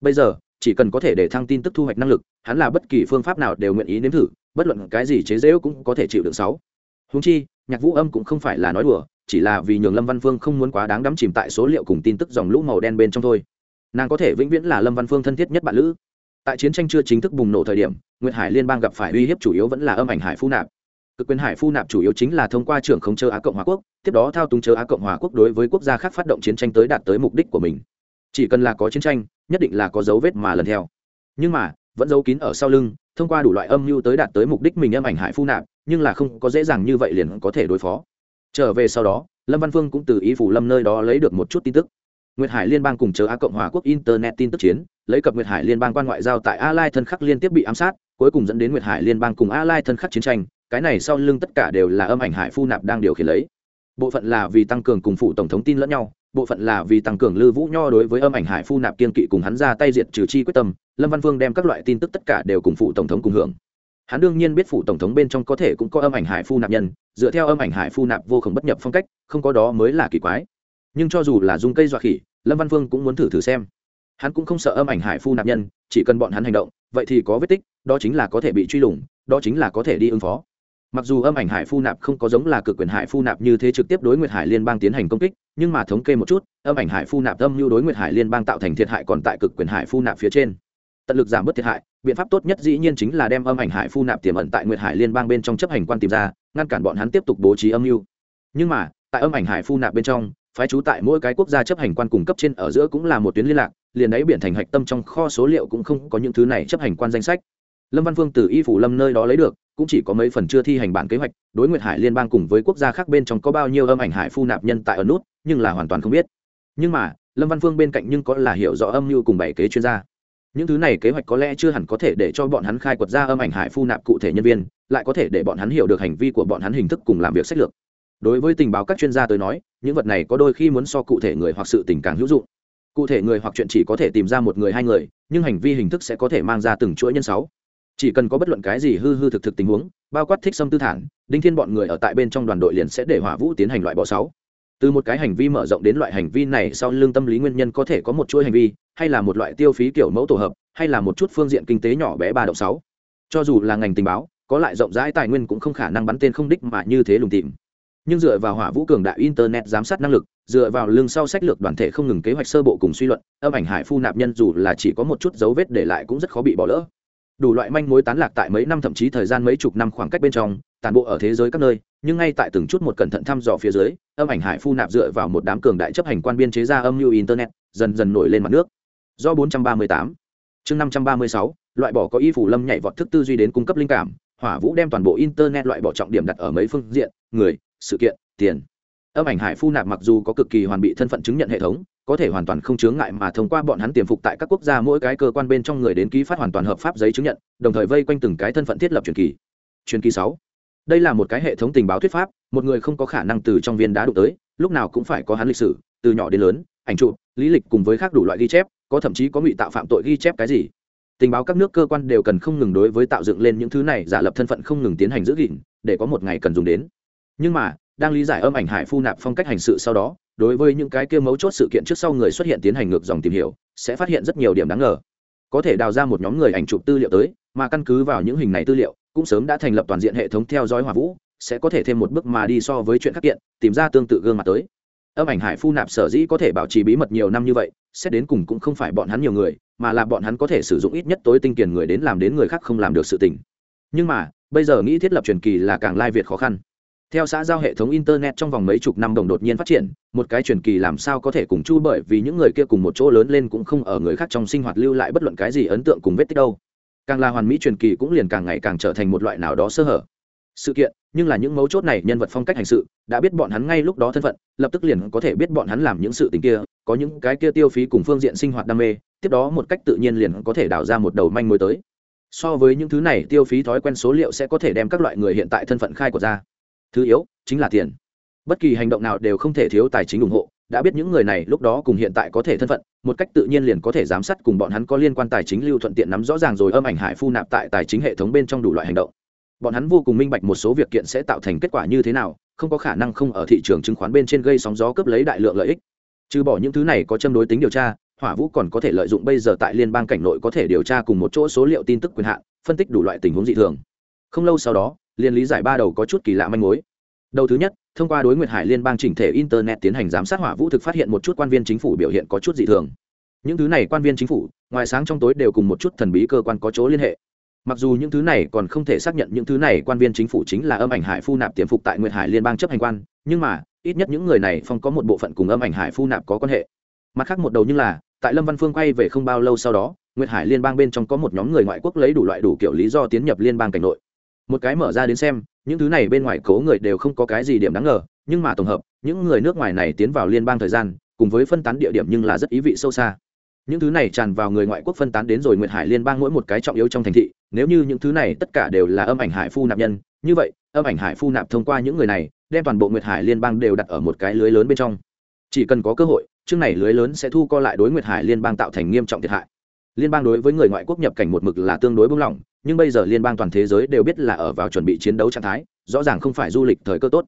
Bây giờ, chỉ cần có thể để thăng tin tức thu hoạch năng lực, hắn là bất kỳ phương pháp nào đều nguyện ý nếm thử, bất luận cái gì chế dễu cũng có thể chịu được sáu. Húng chi, nhạc vũ âm cũng không phải là nói đùa, chỉ là vì nhường lâm văn phương không muốn quá đáng đắm chìm tại số liệu cùng tin tức dòng lũ màu đen bên trong thôi. Nàng có thể vĩnh viễn là lâm văn phương thân thiết nhất bạn lữ tại chiến tranh chưa chính thức bùng nổ thời điểm, nguyệt hải liên bang gặp phải uy hiếp chủ yếu vẫn là âm ảnh hải phu nạp. Cực quyền hải phu nạp chủ yếu chính là thông qua trưởng không chơ á cộng hòa quốc, tiếp đó thao túng chơ á cộng hòa quốc đối với quốc gia khác phát động chiến tranh tới đạt tới mục đích của mình. Chỉ cần là có chiến tranh, nhất định là có dấu vết mà lần theo. Nhưng mà, vẫn giấu kín ở sau lưng, thông qua đủ loại âm mưu tới đạt tới mục đích mình âm ảnh hải phu nạp, nhưng là không có dễ dàng như vậy liền có thể đối phó. Trở về sau đó, lâm văn phương cũng từ ý phủ lâm nơi đó lấy được một chút tin tức nguyệt hải liên bang cùng chờ á cộng hòa quốc internet tin tức chiến, lấy cập nguyệt hải liên bang quan ngoại giao tại a lai thân khắc liên tiếp bị ám sát, cuối cùng dẫn đến nguyệt hải liên bang cùng a lai thân khắc chiến tranh, cái này sau lưng tất cả đều là âm ảnh hải phu nạp đang điều khiển lấy. Bộ phận là vì tăng cường cùng phụ tổng thống tin lẫn nhau, bộ phận là vì tăng cường lư vũ nho đối với âm ảnh hải phu nạp kiên kỵ cùng hắn ra tay diệt trừ chi quyết tâm, lâm văn Vương đem các loại tin tức tất cả đều cùng phụ tổng thống cùng hưởng. Hắn đương nhiên biết phụ tổng thống bên trong có thể cũng có âm ảnh hải phu nạp nhân, dựa theo âm ảnh hải phu nạp vô cùng bất nhập phong cách, không có đó mới là kỳ quái. Nhưng cho dù là dung cây dọa khỉ lâm văn phương cũng muốn thử thử xem. Hắn cũng không sợ âm ảnh hải phu nạp nhân, chỉ cần bọn hắn hành động, vậy thì có vết tích, đó chính là có thể bị truy lùng, đó chính là có thể đi ứng phó. Mặc dù âm ảnh hải phu nạp không có giống là cực quyền hải phu nạp như thế trực tiếp đối nguyệt hải liên bang tiến hành công kích, nhưng mà thống kê một chút, âm ảnh hải phu nạp âm như đối nguyệt hải liên bang tạo thành thiệt hại còn tại cực quyền hải phu nạp phía trên. Tận lực giảm bớt thiệt hại, biện pháp tốt nhất dĩ nhiên chính là đem âm ảnh hải phu nạp tiềm ẩn tại nguyệt hải liên bang bên trong chấp hành quan tìm ra, ngăn cản bọn hắn tiếp tục bố trí âm mưu. Nhưng mà, tại âm ảnh hải phu nạp bên trong phái trú tại mỗi cái quốc gia chấp hành quan cung cấp trên ở giữa cũng là một tuyến liên lạc, liền đáy biển thành hạch tâm trong kho số liệu cũng không có những thứ này chấp hành quan danh sách. Lâm văn phương từ y phủ lâm nơi đó lấy được, cũng chỉ có mấy phần chưa thi hành bản kế hoạch, đối nguyệt hải liên bang cùng với quốc gia khác bên trong có bao nhiêu âm ảnh hải phu nạp nhân tại ở nút, nhưng là hoàn toàn không biết. Nhưng mà, lâm văn phương bên cạnh nhưng có là hiểu rõ âm mưu cùng bảy kế chuyên gia. Những thứ này kế hoạch có lẽ chưa hẳn có thể để cho bọn hắn khai quật ra âm ảnh hải phu nạp cụ thể nhân viên, lại có thể để bọn hắn hiểu được hành vi của bọn hắn hình thức cùng làm việc sách lược đối với tình báo các chuyên gia tới nói, những vật này có đôi khi muốn so cụ thể người hoặc sự tình càng hữu dụng. Cụ thể người hoặc chuyện chỉ có thể tìm ra một người hai người, nhưng hành vi hình thức sẽ có thể mang ra từng chuỗi nhân sáu. Chỉ cần có bất luận cái gì hư hư thực thực tình huống, bao quát thích xâm tư thản, đinh thiên bọn người ở tại bên trong đoàn đội liền sẽ để hỏa vũ tiến hành loại bỏ sáu. Từ một cái hành vi mở rộng đến loại hành vi này sau lương tâm lý nguyên nhân có thể có một chuỗi hành vi, hay là một loại tiêu phí kiểu mẫu tổ hợp, hay là một chút phương diện kinh tế nhỏ bé ba động sáu. Cho dù là ngành tình báo, có lại rộng rãi tài nguyên cũng không khả năng bắn tên không đích mà như thế lùng tìm nhưng dựa vào hỏa vũ cường đại internet giám sát năng lực, dựa vào lưng sau sách lược đoàn thể không ngừng kế hoạch sơ bộ cùng suy luận, âm ảnh hải phu nạp nhân dù là chỉ có một chút dấu vết để lại cũng rất khó bị bỏ lỡ. Đủ loại manh mối tán lạc tại mấy năm thậm chí thời gian mấy chục năm khoảng cách bên trong tàn bộ ở thế giới các nơi, nhưng ngay tại từng chút một cẩn thận thăm dò phía dưới, âm ảnh hải phu nạp dựa vào một đám cường đại chấp hành quan biên chế ra âm mưu internet, dần dần nổi lên mặt nước. Do 438 chương 536 loại bỏ có y phủ lâm nhảy vọt thức tư duy đến cung cấp linh cảm, hỏa vũ đem toàn bộ internet loại bỏ trọng điểm đặt ở mấy phương diện, người sự kiện, tiền. Âm ảnh hải phu nạp mặc dù có cực kỳ hoàn bị thân phận chứng nhận hệ thống, có thể hoàn toàn không chướng ngại mà thông qua bọn hắn tiềm phục tại các quốc gia mỗi cái cơ quan bên trong người đến ký phát hoàn toàn hợp pháp giấy chứng nhận, đồng thời vây quanh từng cái thân phận thiết lập truyền kỳ. Truyền kỳ sáu. Đây là một cái hệ thống tình báo thuyết pháp, một người không có khả năng từ trong viên đá đụng tới, lúc nào cũng phải có hắn lịch sử, từ nhỏ đến lớn, ảnh chụp, lý lịch cùng với khác đủ loại ghi chép, có thậm chí có ngụy tạo phạm tội ghi chép cái gì. Tình báo các nước cơ quan đều cần không ngừng đối với tạo dựng lên những thứ này giả lập thân phận không ngừng tiến hành giữ gìn, để có một ngày cần dùng đến nhưng mà, đang lý giải âm ảnh hải phu nạp phong cách hành sự sau đó, đối với những cái kia mấu chốt sự kiện trước sau người xuất hiện tiến hành ngược dòng tìm hiểu, sẽ phát hiện rất nhiều điểm đáng ngờ. Có thể đào ra một nhóm người ảnh chụp tư liệu tới, mà căn cứ vào những hình này tư liệu, cũng sớm đã thành lập toàn diện hệ thống theo dõi hỏa vũ, sẽ có thể thêm một bước mà đi so với chuyện khắc kiện, tìm ra tương tự gương mặt tới. Âm ảnh hải phu nạp sở dĩ có thể bảo trì bí mật nhiều năm như vậy, xét đến cùng cũng không phải bọn hắn nhiều người, mà là bọn hắn có thể sử dụng ít nhất tối tinh kiền người đến làm đến người khác không làm được sự tình. Nhưng mà, bây giờ nghĩ thiết lập truyền kỳ là càng lai việt khó khăn theo xã giao hệ thống internet trong vòng mấy chục năm đồng đột nhiên phát triển, một cái truyền kỳ làm sao có thể cùng chu bởi vì những người kia cùng một chỗ lớn lên cũng không ở người khác trong sinh hoạt lưu lại bất luận cái gì ấn tượng cùng vết tích đâu. Càng là hoàn mỹ truyền kỳ cũng liền càng ngày càng trở thành một loại nào đó sơ hở. Sự kiện, nhưng là những mấu chốt này nhân vật phong cách hành sự, đã biết bọn hắn ngay lúc đó thân phận, lập tức liền có thể biết bọn hắn làm những sự tình kia, có những cái kia tiêu phí cùng phương diện sinh hoạt đam mê, tiếp đó một cách tự nhiên liền có thể đào ra một đầu manh mối tới. So với những thứ này, tiêu phí thói quen số liệu sẽ có thể đem các loại người hiện tại thân phận khai của ra thứ yếu, chính là tiền. Bất kỳ hành động nào đều không thể thiếu tài chính ủng hộ, đã biết những người này lúc đó cùng hiện tại có thể thân phận, một cách tự nhiên liền có thể giám sát cùng bọn hắn có liên quan tài chính lưu thuận tiện nắm rõ ràng rồi âm ảnh hải phu nạp tại tài chính hệ thống bên trong đủ loại hành động. Bọn hắn vô cùng minh bạch một số việc kiện sẽ tạo thành kết quả như thế nào, không có khả năng không ở thị trường chứng khoán bên trên gây sóng gió cướp lấy đại lượng lợi ích. Trừ bỏ những thứ này có châm đối tính điều tra, hỏa vũ còn có thể lợi dụng bây giờ tại liên bang cảnh nội có thể điều tra cùng một chỗ số liệu tin tức quyền hạn, phân tích đủ loại tình huống dị thường. Không lâu sau đó liên lý giải ba đầu có chút kỳ lạ manh mối. Đầu thứ nhất, thông qua đối nguyệt hải liên bang chỉnh thể internet tiến hành giám sát hỏa vũ thực phát hiện một chút quan viên chính phủ biểu hiện có chút dị thường. Những thứ này quan viên chính phủ, ngoài sáng trong tối đều cùng một chút thần bí cơ quan có chỗ liên hệ. Mặc dù những thứ này còn không thể xác nhận những thứ này quan viên chính phủ chính là âm ảnh hải phu nạp tiềm phục tại nguyệt hải liên bang chấp hành quan, nhưng mà, ít nhất những người này phong có một bộ phận cùng âm ảnh hải phu nạp có quan hệ. Mặt khác một đầu như là, tại lâm văn phương quay về không bao lâu sau đó, nguyệt hải liên bang bên trong có một nhóm người ngoại quốc lấy đủ loại đủ kiểu lý do tiến nhập liên bang cảnh nội một cái mở ra đến xem, những thứ này bên ngoài cố người đều không có cái gì điểm đáng ngờ, nhưng mà tổng hợp, những người nước ngoài này tiến vào liên bang thời gian, cùng với phân tán địa điểm nhưng là rất ý vị sâu xa. Những thứ này tràn vào người ngoại quốc phân tán đến rồi nguyệt hải liên bang mỗi một cái trọng yếu trong thành thị, nếu như những thứ này tất cả đều là âm ảnh hải phu nạp nhân, như vậy, âm ảnh hải phu nạp thông qua những người này, đem toàn bộ nguyệt hải liên bang đều đặt ở một cái lưới lớn bên trong. Chỉ cần có cơ hội, chương này lưới lớn sẽ thu co lại đối nguyệt hải liên bang tạo thành nghiêm trọng thiệt hại. Liên bang đối với người ngoại quốc nhập cảnh một mực là tương đối buông lỏng nhưng bây giờ liên bang toàn thế giới đều biết là ở vào chuẩn bị chiến đấu trạng thái, rõ ràng không phải du lịch thời cơ tốt.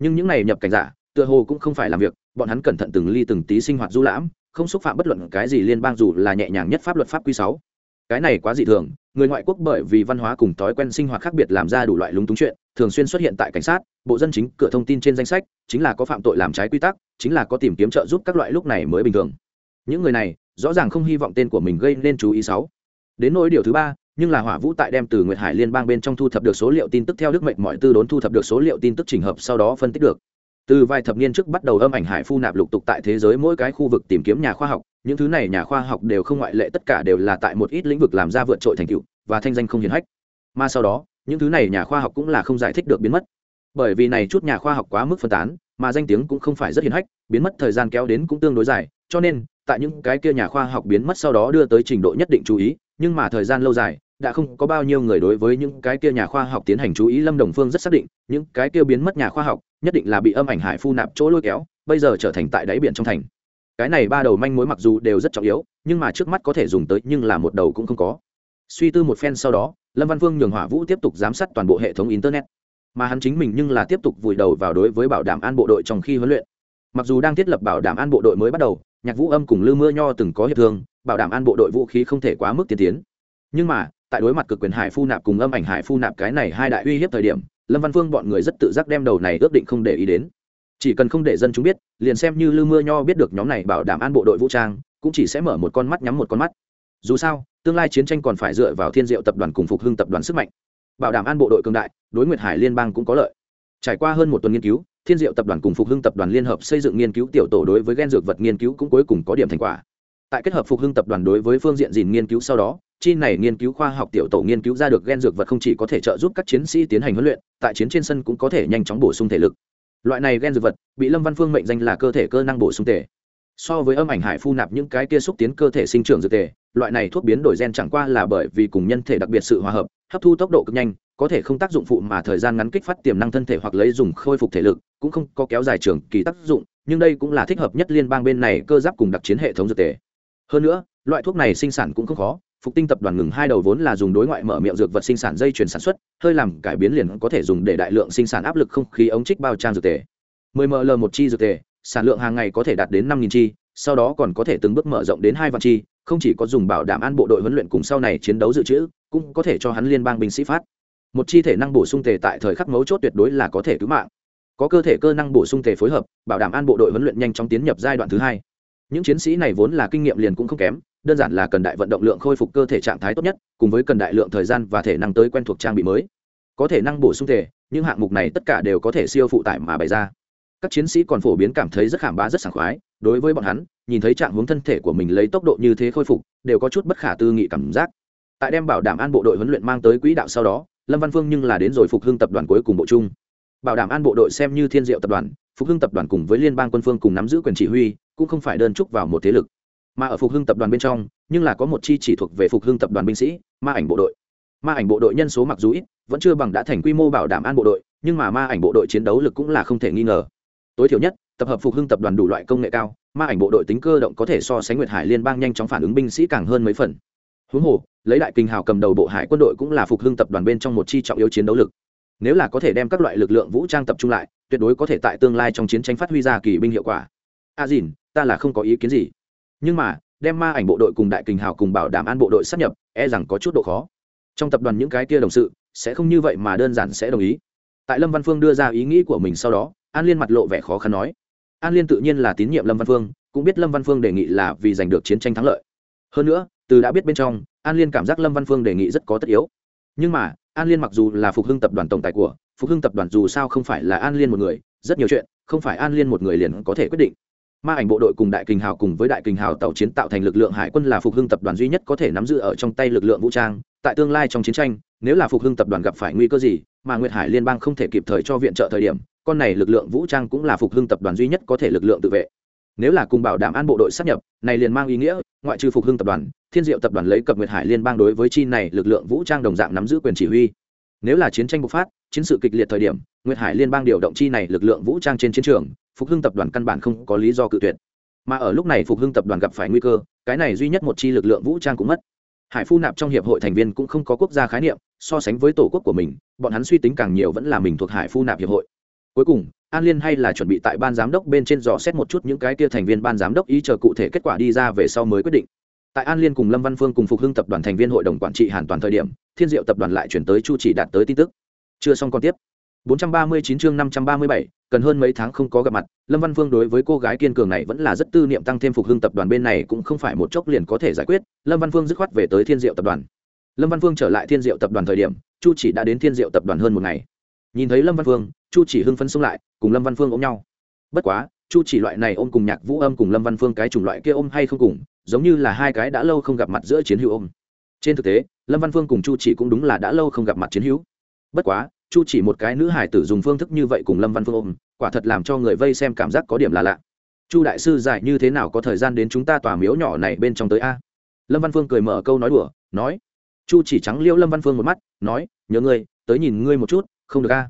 Nhưng những này nhập cảnh giả, tựa hồ cũng không phải làm việc, bọn hắn cẩn thận từng ly từng tí sinh hoạt du lãm, không xúc phạm bất luận cái gì liên bang dù là nhẹ nhàng nhất pháp luật pháp quy sáu. Cái này quá dị thường, người ngoại quốc bởi vì văn hóa cùng thói quen sinh hoạt khác biệt làm ra đủ loại lúng túng chuyện, thường xuyên xuất hiện tại cảnh sát, bộ dân chính, cửa thông tin trên danh sách, chính là có phạm tội làm trái quy tắc, chính là có tìm kiếm trợ giúp các loại lúc này mới bình thường. Những người này, rõ ràng không hy vọng tên của mình gây nên chú ý sáu. Đến nỗi điều thứ ba nhưng là hỏa vũ tại đem từ nguyệt hải liên bang bên trong thu thập được số liệu tin tức theo đức mệnh mọi tư đốn thu thập được số liệu tin tức trình hợp sau đó phân tích được. Từ vài thập niên trước bắt đầu âm ảnh hải phu nạp lục tục tại thế giới mỗi cái khu vực tìm kiếm nhà khoa học, những thứ này nhà khoa học đều không ngoại lệ tất cả đều là tại một ít lĩnh vực làm ra vượt trội thành tựu và thanh danh không hiển hách. Mà sau đó, những thứ này nhà khoa học cũng là không giải thích được biến mất. Bởi vì này chút nhà khoa học quá mức phân tán, mà danh tiếng cũng không phải rất hiển hách, biến mất thời gian kéo đến cũng tương đối dài, cho nên, tại những cái kia nhà khoa học biến mất sau đó đưa tới trình độ nhất định chú ý, nhưng mà thời gian lâu dài đã không có bao nhiêu người đối với những cái kia nhà khoa học tiến hành chú ý, lâm đồng phương rất xác định, những cái kia biến mất nhà khoa học nhất định là bị âm ảnh hải phu nạp chỗ lôi kéo, bây giờ trở thành tại đáy biển trong thành. Cái này ba đầu manh mối mặc dù đều rất trọng yếu, nhưng mà trước mắt có thể dùng tới nhưng là một đầu cũng không có. Suy tư một phen sau đó, lâm văn phương nhường hỏa vũ tiếp tục giám sát toàn bộ hệ thống internet. Mà hắn chính mình nhưng là tiếp tục vùi đầu vào đối với bảo đảm an bộ đội trong khi huấn luyện. Mặc dù đang thiết lập bảo đảm an bộ đội mới bắt đầu, nhạc vũ âm cùng lư mưa nho từng có hiệp thương, bảo đảm an bộ đội vũ khí không thể quá mức tiên tiến. Nhưng mà tại đối mặt cực quyền hải phu nạp cùng âm ảnh hải phu nạp cái này hai đại uy hiếp thời điểm, lâm văn phương bọn người rất tự giác đem đầu này ước định không để ý đến. Chỉ cần không để dân chúng biết, liền xem như lư mưa nho biết được nhóm này bảo đảm an bộ đội vũ trang, cũng chỉ sẽ mở một con mắt nhắm một con mắt. Dù sao, tương lai chiến tranh còn phải dựa vào thiên diệu tập đoàn cùng phục hưng tập đoàn sức mạnh. Bảo đảm an bộ đội cường đại, đối nguyệt hải liên bang cũng có lợi. Trải qua hơn một tuần nghiên cứu, thiên diệu tập đoàn cùng phục hưng tập đoàn liên hợp xây dựng nghiên cứu tiểu tổ đối với gen dược vật nghiên cứu cũng cuối cùng có điểm thành quả tại kết hợp phục hưng tập đoàn đối với phương diện gìn nghiên cứu sau đó, chi này nghiên cứu khoa học tiểu tổ nghiên cứu ra được gen dược vật không chỉ có thể trợ giúp các chiến sĩ tiến hành huấn luyện, tại chiến trên sân cũng có thể nhanh chóng bổ sung thể lực. Loại này gen dược vật, bị lâm văn phương mệnh danh là cơ thể cơ năng bổ sung tề. So với âm ảnh hải phu nạp những cái kia xúc tiến cơ thể sinh trưởng dược tề, loại này thuốc biến đổi gen chẳng qua là bởi vì cùng nhân thể đặc biệt sự hòa hợp, hấp thu tốc độ cực nhanh, có thể không tác dụng phụ mà thời gian ngắn kích phát tiềm năng thân thể hoặc lấy dùng khôi phục thể lực, cũng không có kéo dài trường kỳ tác dụng, nhưng đây cũng là thích hợp nhất liên bang bên này cơ giáp cùng đặc chiến hệ thống dược tề hơn nữa, loại thuốc này sinh sản cũng không khó. Phục tinh tập đoàn ngừng hai đầu vốn là dùng đối ngoại mở miệng dược vật sinh sản dây chuyển sản xuất, hơi làm cải biến liền có thể dùng để đại lượng sinh sản áp lực không khí ống trích bao trang dược tề. 10 ml một chi dược tề, sản lượng hàng ngày có thể đạt đến 5.000 chi, sau đó còn có thể từng bước mở rộng đến hai vạn chi, không chỉ có dùng bảo đảm an bộ đội huấn luyện cùng sau này chiến đấu dự trữ, cũng có thể cho hắn liên bang binh sĩ phát. Một chi thể năng bổ sung tề tại thời khắc mấu chốt tuyệt đối là có thể cứu mạng. Có cơ thể cơ năng bổ sung tề phối hợp, bảo đảm an bộ đội huấn luyện nhanh chóng tiến nhập giai đoạn thứ hai những chiến sĩ này vốn là kinh nghiệm liền cũng không kém, đơn giản là cần đại vận động lượng khôi phục cơ thể trạng thái tốt nhất, cùng với cần đại lượng thời gian và thể năng tới quen thuộc trang bị mới. Có thể năng bổ sung thể, những hạng mục này tất cả đều có thể siêu phụ tải mà bày ra. Các chiến sĩ còn phổ biến cảm thấy rất khảm bá, rất sảng khoái, đối với bọn hắn, nhìn thấy trạng hướng thân thể của mình lấy tốc độ như thế khôi phục, đều có chút bất khả tư nghị cảm giác. Tại đem bảo đảm an bộ đội huấn luyện mang tới quỹ đạo sau đó, lâm văn phương nhưng là đến rồi phục hưng tập đoàn cuối cùng bộ chung. Bảo đảm an bộ đội xem như thiên diệu tập đoàn phục hưng tập đoàn cùng với liên bang quân phương cùng nắm giữ quyền chỉ huy, cũng không phải đơn trúc vào một thế lực. Mà ở phục hưng tập đoàn bên trong, nhưng là có một chi chỉ thuộc về phục hưng tập đoàn binh sĩ, ma ảnh bộ đội. Ma ảnh bộ đội nhân số mặc dù ít, vẫn chưa bằng đã thành quy mô bảo đảm an bộ đội, nhưng mà ma ảnh bộ đội chiến đấu lực cũng là không thể nghi ngờ. Tối thiểu nhất, tập hợp phục hưng tập đoàn đủ loại công nghệ cao, ma ảnh bộ đội tính cơ động có thể so sánh nguyệt hải liên bang nhanh chóng phản ứng binh sĩ càng hơn mấy phần. Huống hồ, lấy đại kinh hào cầm đầu bộ hải quân đội cũng là phục hưng tập đoàn bên trong một chi trọng yếu chiến đấu lực. Nếu là có thể đem các loại lực lượng vũ trang tập trung lại tuyệt đối có thể tại tương lai trong chiến tranh phát huy ra kỳ binh hiệu quả. A dìn, ta là không có ý kiến gì. Nhưng mà, đem ma ảnh bộ đội cùng đại kình hào cùng bảo đảm an bộ đội sắp nhập e rằng có chút độ khó. Trong tập đoàn những cái kia đồng sự, sẽ không như vậy mà đơn giản sẽ đồng ý. Tại lâm văn phương đưa ra ý nghĩ của mình sau đó, an liên mặt lộ vẻ khó khăn nói. An liên tự nhiên là tín nhiệm lâm văn phương, cũng biết lâm văn phương đề nghị là vì giành được chiến tranh thắng lợi. Hơn nữa, từ đã biết bên trong, an liên cảm giác lâm văn phương đề nghị rất có tất yếu. Nhưng mà an liên mặc dù là phục hưng tập đoàn tổng tài của, phục hưng tập đoàn dù sao không phải là an liên một người, rất nhiều chuyện, không phải an liên một người liền có thể quyết định. Ma ảnh bộ đội cùng đại kình hào cùng với đại kình hào tàu chiến tạo thành lực lượng hải quân là phục hưng tập đoàn duy nhất có thể nắm giữ ở trong tay lực lượng vũ trang. Tại tương lai trong chiến tranh, nếu là phục hưng tập đoàn gặp phải nguy cơ gì, mà nguyệt hải liên bang không thể kịp thời cho viện trợ thời điểm, con này lực lượng vũ trang cũng là phục hưng tập đoàn duy nhất có thể lực lượng tự vệ nếu là cùng bảo đảm an bộ đội sắp nhập, này liền mang ý nghĩa, ngoại trừ phục hưng tập đoàn, thiên diệu tập đoàn lấy cập nguyệt hải liên bang đối với chi này lực lượng vũ trang đồng dạng nắm giữ quyền chỉ huy. Nếu là chiến tranh bộc phát, chiến sự kịch liệt thời điểm, nguyệt hải liên bang điều động chi này lực lượng vũ trang trên chiến trường, phục hưng tập đoàn căn bản không có lý do cự tuyệt. Mà ở lúc này phục hưng tập đoàn gặp phải nguy cơ, cái này duy nhất một chi lực lượng vũ trang cũng mất. Hải phu nạp trong hiệp hội thành viên cũng không có quốc gia khái niệm, so sánh với tổ quốc của mình, bọn hắn suy tính càng nhiều vẫn là mình thuộc hải phu nạp hiệp hội cuối cùng an liên hay là chuẩn bị tại ban giám đốc bên trên dò xét một chút những cái kia thành viên ban giám đốc ý chờ cụ thể kết quả đi ra về sau mới quyết định. Tại an liên cùng lâm văn phương cùng phục hưng tập đoàn thành viên hội đồng quản trị hàn toàn thời điểm thiên diệu tập đoàn lại chuyển tới chu chỉ đạt tới tin tức. Chưa xong còn tiếp. 439 chương 537, cần hơn mấy tháng không có gặp mặt lâm văn phương đối với cô gái kiên cường này vẫn là rất tư niệm tăng thêm phục hưng tập đoàn bên này cũng không phải một chốc liền có thể giải quyết lâm văn phương dứt khoát về tới thiên diệu tập đoàn. Lâm văn phương trở lại thiên diệu tập đoàn thời điểm chu chỉ đã đến thiên diệu tập đoàn hơn một ngày nhìn thấy lâm văn phương chu chỉ hưng phấn xông lại cùng lâm văn phương ôm nhau bất quá chu chỉ loại này ôm cùng nhạc vũ âm cùng lâm văn phương cái chủng loại kia ôm hay không cùng giống như là hai cái đã lâu không gặp mặt giữa chiến hữu ôm trên thực tế lâm văn phương cùng chu chỉ cũng đúng là đã lâu không gặp mặt chiến hữu bất quá chu chỉ một cái nữ hải tử dùng phương thức như vậy cùng lâm văn phương ôm quả thật làm cho người vây xem cảm giác có điểm là lạ chu đại sư giải như thế nào có thời gian đến chúng ta tòa miếu nhỏ này bên trong tới a lâm văn phương cười mở câu nói đùa nói chu chỉ trắng liêu lâm văn phương một mắt nói nhớ ngươi tới nhìn ngươi một chút không được a.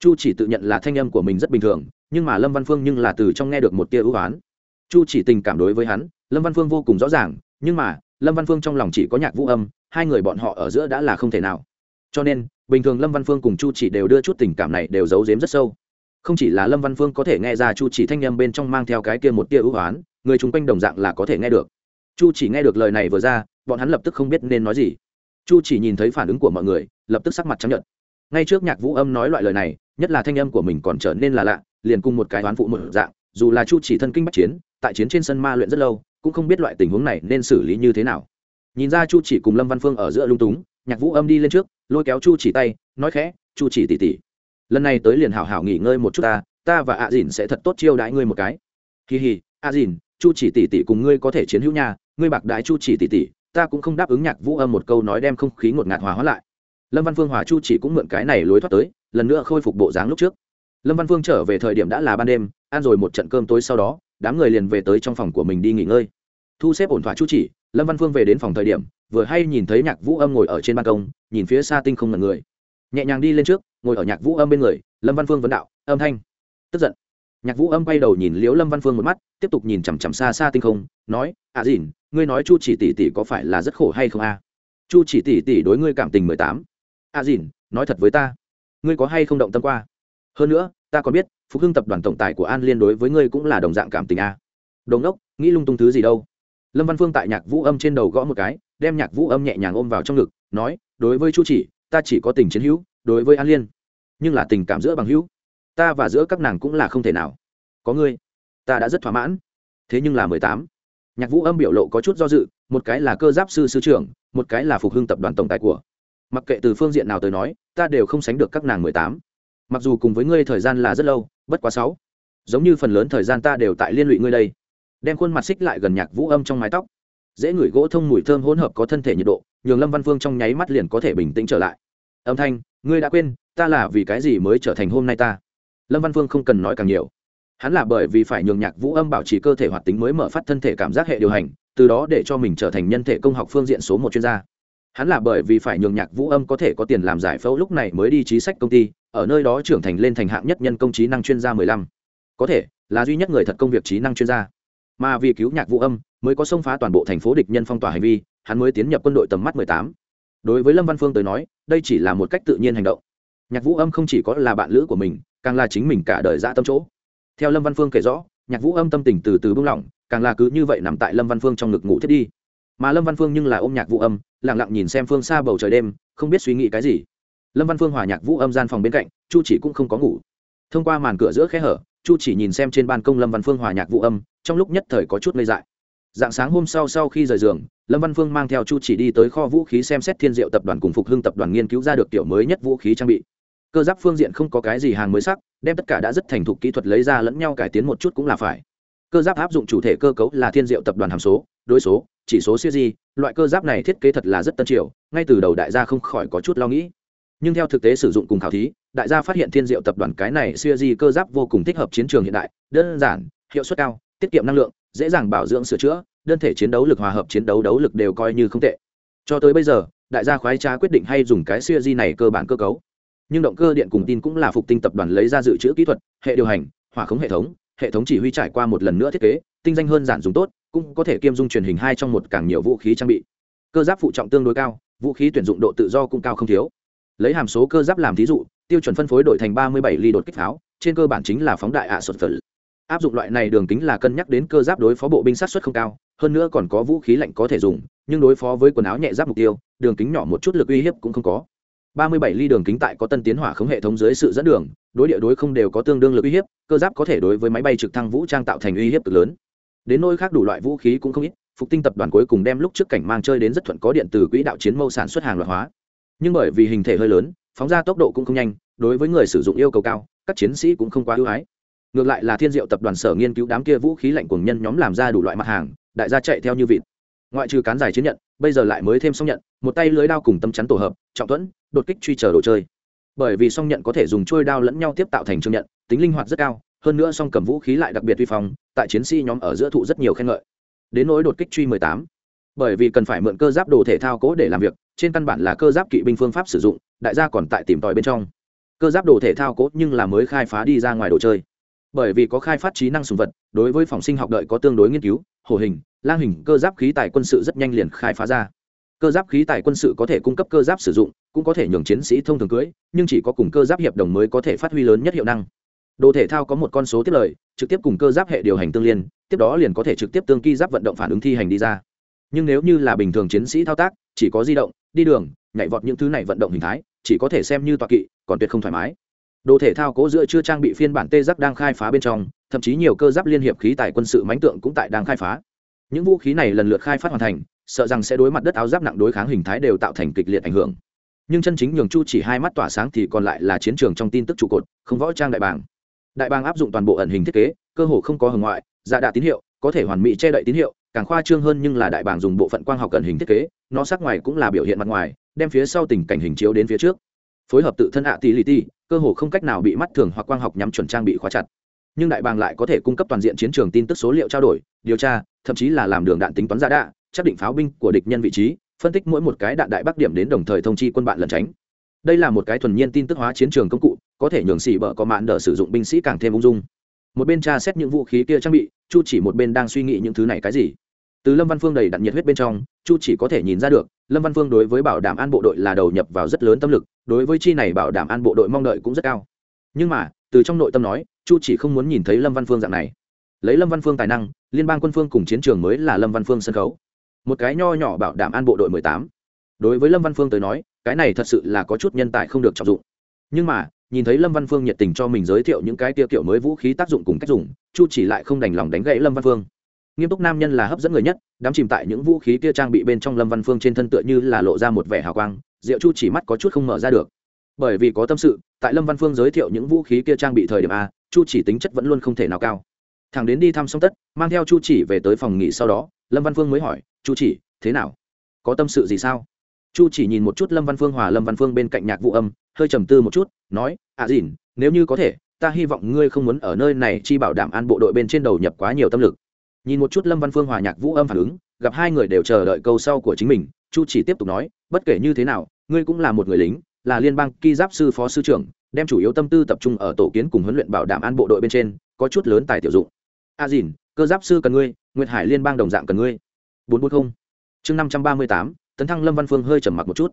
Chu chỉ tự nhận là thanh âm của mình rất bình thường, nhưng mà lâm văn phương nhưng là từ trong nghe được một tia ưu oán chu chỉ tình cảm đối với hắn, lâm văn phương vô cùng rõ ràng, nhưng mà, lâm văn phương trong lòng chỉ có nhạc vũ âm, hai người bọn họ ở giữa đã là không thể nào. Cho nên, bình thường lâm văn phương cùng chu chỉ đều đưa chút tình cảm này đều giấu giếm rất sâu. Không chỉ là lâm văn phương có thể nghe ra chu chỉ thanh â m bên trong mang theo cái kia một tia ưu oán người chung quanh đồng dạng là có thể nghe được. Chu chỉ nghe được lời này vừa ra, bọn hắn lập tức không biết nên nói gì. Chu chỉ nhìn thấy phản ứng của mọi người, lập tức sắc mặt chấp nhận ngay trước nhạc vũ âm nói loại lời này, nhất là thanh âm của mình còn trở nên là lạ, liền cùng một cái oán phụ một dạng, dù là chu chỉ thân kinh bắc chiến, tại chiến trên sân ma luyện rất lâu, cũng không biết loại tình huống này nên xử lý như thế nào. Nhìn ra chu chỉ cùng lâm văn phương ở giữa lung túng, nhạc vũ âm đi lên trước, lôi kéo chu chỉ tay, nói khẽ, chu chỉ tỉ tỉ lần này tới liền hảo hảo nghỉ ngơi một chút ta ta và ạ dìn sẽ thật tốt chiêu đãi ngươi một cái. Kỳ hì ạ dìn, chu chỉ tỉ tỉ cùng ngươi có thể chiến hữu nhà ngươi bạc đái chu chỉ tỉ tỉ ta cũng không đáp ứng nhạc vũ âm một câu nói đem không khí ngột ngạt hòa hóa lại lâm văn phương hòa chu chỉ cũng mượn cái này lối thoát tới, lần nữa khôi phục bộ dáng lúc trước. Lâm văn phương trở về thời điểm đã là ban đêm, ăn rồi một trận cơm tối sau đó, đám người liền về tới trong phòng của mình đi nghỉ ngơi. Thu xếp ổn thỏa chu chỉ, lâm văn phương về đến phòng thời điểm, vừa hay nhìn thấy nhạc vũ âm ngồi ở trên ban công, nhìn phía xa tinh không ngần người. Nhẹ nhàng đi lên trước, ngồi ở nhạc vũ âm bên người, lâm văn phương vấn đạo, âm thanh. Tức giận. Nhạc vũ âm quay đầu nhìn liếu lâm văn phương một mắt, tiếp tục nhìn chằm chằm xa xa tinh không, nói à dìn ngươi nói chu chỉ tỷ tỷ có phải là rất khổ hay không a? Chu chỉ tỷ tỷ đối ngươi cảm tình mười tám. A dìn, nói thật với ta. Ngươi có hay không động tâm qua? Hơn nữa, ta còn biết, phục hưng tập đoàn tổng tài của an liên đối với ngươi cũng là đồng dạng cảm tình à. a đồn đốc nghĩ lung tung thứ gì đâu. Lâm văn phương tại nhạc vũ âm trên đầu gõ một cái, đem nhạc vũ âm nhẹ nhàng ôm vào trong ngực, nói, đối với chu chỉ, ta chỉ có tình chiến hữu, đối với an liên, nhưng là tình cảm giữa bằng hữu. Ta và giữa các nàng cũng là không thể nào. Có ngươi, ta đã rất thỏa mãn. Thế nhưng là mười tám, nhạc vũ âm biểu lộ có chút do dự, một cái là cơ giáp sư sư trưởng, một cái là phục hưng tập đoàn tổng tài của mặc kệ từ phương diện nào tới nói, ta đều không sánh được các nàng mười tám. Mặc dù cùng với ngươi thời gian là rất lâu, bất quá sáu. Giống như phần lớn thời gian ta đều tại liên lụy ngươi đây. Đem khuôn mặt xích lại gần nhạc vũ âm trong mái tóc. Dễ ngửi gỗ thông mùi thơm hỗn hợp có thân thể nhiệt độ, nhường lâm văn phương trong nháy mắt liền có thể bình tĩnh trở lại. Âm thanh, ngươi đã quên, ta là vì cái gì mới trở thành hôm nay ta? Lâm văn phương không cần nói càng nhiều. Hắn là bởi vì phải nhường nhạc vũ âm bảo trì cơ thể hoạt tính mới mở phát thân thể cảm giác hệ điều hành, từ đó để cho mình trở thành nhân thể công học phương diện số một chuyên gia hắn là bởi vì phải nhường nhạc vũ âm có thể có tiền làm giải phẫu lúc này mới đi trí sách công ty, ở nơi đó trưởng thành lên thành hạng nhất nhân công trí năng chuyên gia mười lăm. Có thể, là duy nhất người thật công việc trí năng chuyên gia. Mà vì cứu nhạc vũ âm, mới có xông phá toàn bộ thành phố địch nhân phong tỏa hành vi, hắn mới tiến nhập quân đội tầm mắt mười tám. Đối với lâm văn phương tới nói, đây chỉ là một cách tự nhiên hành động. Nhạc vũ âm không chỉ có là bạn lữ của mình, càng là chính mình cả đời dã tâm chỗ. Theo lâm văn phương kể rõ, nhạc vũ âm tâm tình từ từ bung lỏng, càng là cứ như vậy nằm tại lâm văn phương trong ngực ngủ thiết đi mà lâm văn phương nhưng là ôm nhạc vũ âm lẳng lặng nhìn xem phương xa bầu trời đêm, không biết suy nghĩ cái gì. Lâm văn phương hòa nhạc vũ âm gian phòng bên cạnh, chu chỉ cũng không có ngủ. Thông qua màn cửa giữa khe hở, chu chỉ nhìn xem trên ban công lâm văn phương hòa nhạc vũ âm, trong lúc nhất thời có chút ngây dại. Dạng sáng hôm sau sau khi rời giường, lâm văn phương mang theo chu chỉ đi tới kho vũ khí xem xét thiên diệu tập đoàn cùng phục hưng tập đoàn nghiên cứu ra được tiểu mới nhất vũ khí trang bị. Cơ giáp phương diện không có cái gì hàng mới sắc, đem tất cả đã rất thành thục kỹ thuật lấy ra lẫn nhau cải tiến một chút cũng là phải. Cơ giáp áp dụng chủ thể cơ cấu là thiên diệu tập đoàn hàm số, đối số chỉ số siêu di, loại cơ giáp này thiết kế thật là rất tân triều, ngay từ đầu đại gia không khỏi có chút lo nghĩ. Nhưng theo thực tế sử dụng cùng khảo thí, đại gia phát hiện thiên diệu tập đoàn cái này siêu di cơ giáp vô cùng thích hợp chiến trường hiện đại, đơn giản, hiệu suất cao, tiết kiệm năng lượng, dễ dàng bảo dưỡng sửa chữa, đơn thể chiến đấu lực hòa hợp chiến đấu đấu lực đều coi như không tệ. Cho tới bây giờ, đại gia khoái trá quyết định hay dùng cái siêu di này cơ bản cơ cấu. Nhưng động cơ điện cùng tin cũng là phục tinh tập đoàn lấy ra dự trữ kỹ thuật, hệ điều hành, hỏa khống hệ thống hệ thống chỉ huy trải qua một lần nữa thiết kế tinh danh hơn giản dùng tốt, cũng có thể kiêm dung truyền hình hai trong một càng nhiều vũ khí trang bị. Cơ giáp phụ trọng tương đối cao, vũ khí tuyển dụng độ tự do cũng cao không thiếu. Lấy hàm số cơ giáp làm thí dụ, tiêu chuẩn phân phối đổi thành ba mươi bảy ly đột kích pháo, trên cơ bản chính là phóng đại ạ xuất phật áp dụng loại này đường kính là cân nhắc đến cơ giáp đối phó bộ binh sát xuất không cao, hơn nữa còn có vũ khí lạnh có thể dùng, nhưng đối phó với quần áo nhẹ giáp mục tiêu, đường kính nhỏ một chút lực uy hiếp cũng không có. 37 ly đường kính tại có tân tiến hỏa khống hệ thống dưới sự dẫn đường, đối địa đối không đều có tương đương lực uy hiếp, cơ giáp có thể đối với máy bay trực thăng vũ trang tạo thành uy hiếp cực lớn đến nơi khác đủ loại vũ khí cũng không ít, phục tinh tập đoàn cuối cùng đem lúc trước cảnh mang chơi đến rất thuận có điện từ quỹ đạo chiến mâu sản xuất hàng loạt hóa. Nhưng bởi vì hình thể hơi lớn, phóng ra tốc độ cũng không nhanh, đối với người sử dụng yêu cầu cao, các chiến sĩ cũng không quá ưu ái. Ngược lại là thiên diệu tập đoàn sở nghiên cứu đám kia vũ khí lạnh cuồng nhân nhóm làm ra đủ loại mặt hàng, đại gia chạy theo như vịt. Ngoại trừ cán dài chiến nhận, bây giờ lại mới thêm song nhận, một tay lưới đao cùng tâm chắn tổ hợp, trọng thuẫn, đột kích truy chờ đồ chơi. Bởi vì song nhận có thể dùng trôi đao lẫn nhau tiếp tạo thành trường nhận, tính linh hoạt rất cao, hơn nữa song cầm vũ khí lại đặc biệt vi phong tại chiến sĩ nhóm ở giữa thụ rất nhiều khen ngợi. Đến nỗi đột kích truy 18. bởi vì cần phải mượn cơ giáp đồ thể thao cố để làm việc, trên căn bản là cơ giáp kỵ binh phương pháp sử dụng, đại gia còn tại tìm tòi bên trong. Cơ giáp đồ thể thao cố nhưng là mới khai phá đi ra ngoài đồ chơi. Bởi vì có khai phát trí năng sùng vật, đối với phòng sinh học đợi có tương đối nghiên cứu, hồ hình, lang hình, cơ giáp khí tài quân sự rất nhanh liền khai phá ra. Cơ giáp khí tài quân sự có thể cung cấp cơ giáp sử dụng, cũng có thể nhường chiến sĩ thông thường cưới nhưng chỉ có cùng cơ giáp hiệp đồng mới có thể phát huy lớn nhất hiệu năng đồ thể thao có một con số tiết lời, trực tiếp cùng cơ giáp hệ điều hành tương liên, tiếp đó liền có thể trực tiếp tương ki giáp vận động phản ứng thi hành đi ra. Nhưng nếu như là bình thường chiến sĩ thao tác, chỉ có di động, đi đường, nhảy vọt những thứ này vận động hình thái, chỉ có thể xem như tọa kỵ, còn tuyệt không thoải mái. Đồ thể thao cố giữa chưa trang bị phiên bản tê giác đang khai phá bên trong, thậm chí nhiều cơ giáp liên hiệp khí tài quân sự mánh tượng cũng tại đang khai phá. Những vũ khí này lần lượt khai phát hoàn thành, sợ rằng sẽ đối mặt đất áo giáp nặng đối kháng hình thái đều tạo thành kịch liệt ảnh hưởng. Nhưng chân chính nhường chu chỉ hai mắt tỏa sáng thì còn lại là chiến trường trong tin tức trụ cột, không võ trang đại bảng đại bàng áp dụng toàn bộ ẩn hình thiết kế, cơ hồ không có hồng ngoại giả đạ tín hiệu, có thể hoàn mỹ che đậy tín hiệu, càng khoa trương hơn nhưng là đại bàng dùng bộ phận quang học ẩn hình thiết kế, nó sắc ngoài cũng là biểu hiện mặt ngoài, đem phía sau tình cảnh hình chiếu đến phía trước. Phối hợp tự thân ạ tỷ lì ti cơ hồ không cách nào bị mắt thường hoặc quang học nhắm chuẩn trang bị khóa chặt. Nhưng đại bàng lại có thể cung cấp toàn diện chiến trường tin tức số liệu trao đổi, điều tra, thậm chí là làm đường đạn tính toán giả đạ xác định pháo binh của địch nhân vị trí, phân tích mỗi một cái đạn đại bắc điểm đến đồng thời thông chi quân bạn lẩn tránh. Đây là một cái thuần nhiên tin tức hóa chiến trường công cụ có thể nhường xỉ bờ có mạn đỡ sử dụng binh sĩ càng thêm ung dung. Một bên tra xét những vũ khí kia trang bị, chu chỉ một bên đang suy nghĩ những thứ này cái gì. Từ lâm văn phương đầy đặn nhiệt huyết bên trong, chu chỉ có thể nhìn ra được, lâm văn phương đối với bảo đảm an bộ đội là đầu nhập vào rất lớn tâm lực, đối với chi này bảo đảm an bộ đội mong đợi cũng rất cao. Nhưng mà, từ trong nội tâm nói, chu chỉ không muốn nhìn thấy lâm văn phương dạng này. Lấy lâm văn phương tài năng, liên bang quân phương cùng chiến trường mới là lâm văn phương sân khấu. Một cái nho nhỏ bảo đảm an bộ đội mười tám. Đối với lâm văn phương tới nói, cái này thật sự là có chút nhân tài không được trọng dụng. Nhưng mà nhìn thấy lâm văn phương nhiệt tình cho mình giới thiệu những cái tiêu kiểu mới vũ khí tác dụng cùng cách dùng, chu chỉ lại không đành lòng đánh gãy lâm văn phương. Nghiêm túc nam nhân là hấp dẫn người nhất, đám chìm tại những vũ khí kia trang bị bên trong lâm văn phương trên thân tựa như là lộ ra một vẻ hào quang, diệu chu chỉ mắt có chút không mở ra được. Bởi vì có tâm sự, tại lâm văn phương giới thiệu những vũ khí kia trang bị thời điểm a, chu chỉ tính chất vẫn luôn không thể nào cao. Thằng đến đi thăm xong tất, mang theo chu chỉ về tới phòng nghỉ sau đó, lâm văn phương mới hỏi, chu chỉ, thế nào? Có tâm sự gì sao? Chu chỉ nhìn một chút lâm văn phương hòa lâm văn phương bên cạnh nhạc vụ âm hơi trầm tư một chút, nói à dìn, nếu như có thể, ta hy vọng ngươi không muốn ở nơi này chi bảo đảm an bộ đội bên trên đầu nhập quá nhiều tâm lực. Nhìn một chút lâm văn phương hòa nhạc vũ âm phản ứng, gặp hai người đều chờ đợi câu sau của chính mình, chu chỉ tiếp tục nói, bất kể như thế nào, ngươi cũng là một người lính, là liên bang ki giáp sư phó sư trưởng, đem chủ yếu tâm tư tập trung ở tổ kiến cùng huấn luyện bảo đảm an bộ đội bên trên, có chút lớn tài tiểu dụng. A dìn, cơ giáp sư cần ngươi, nguyệt hải liên bang đồng dạng cần ngươi. bốn bốn không. Chương năm trăm ba mươi tám, tấn thăng lâm văn phương hơi trầm mặc một chút.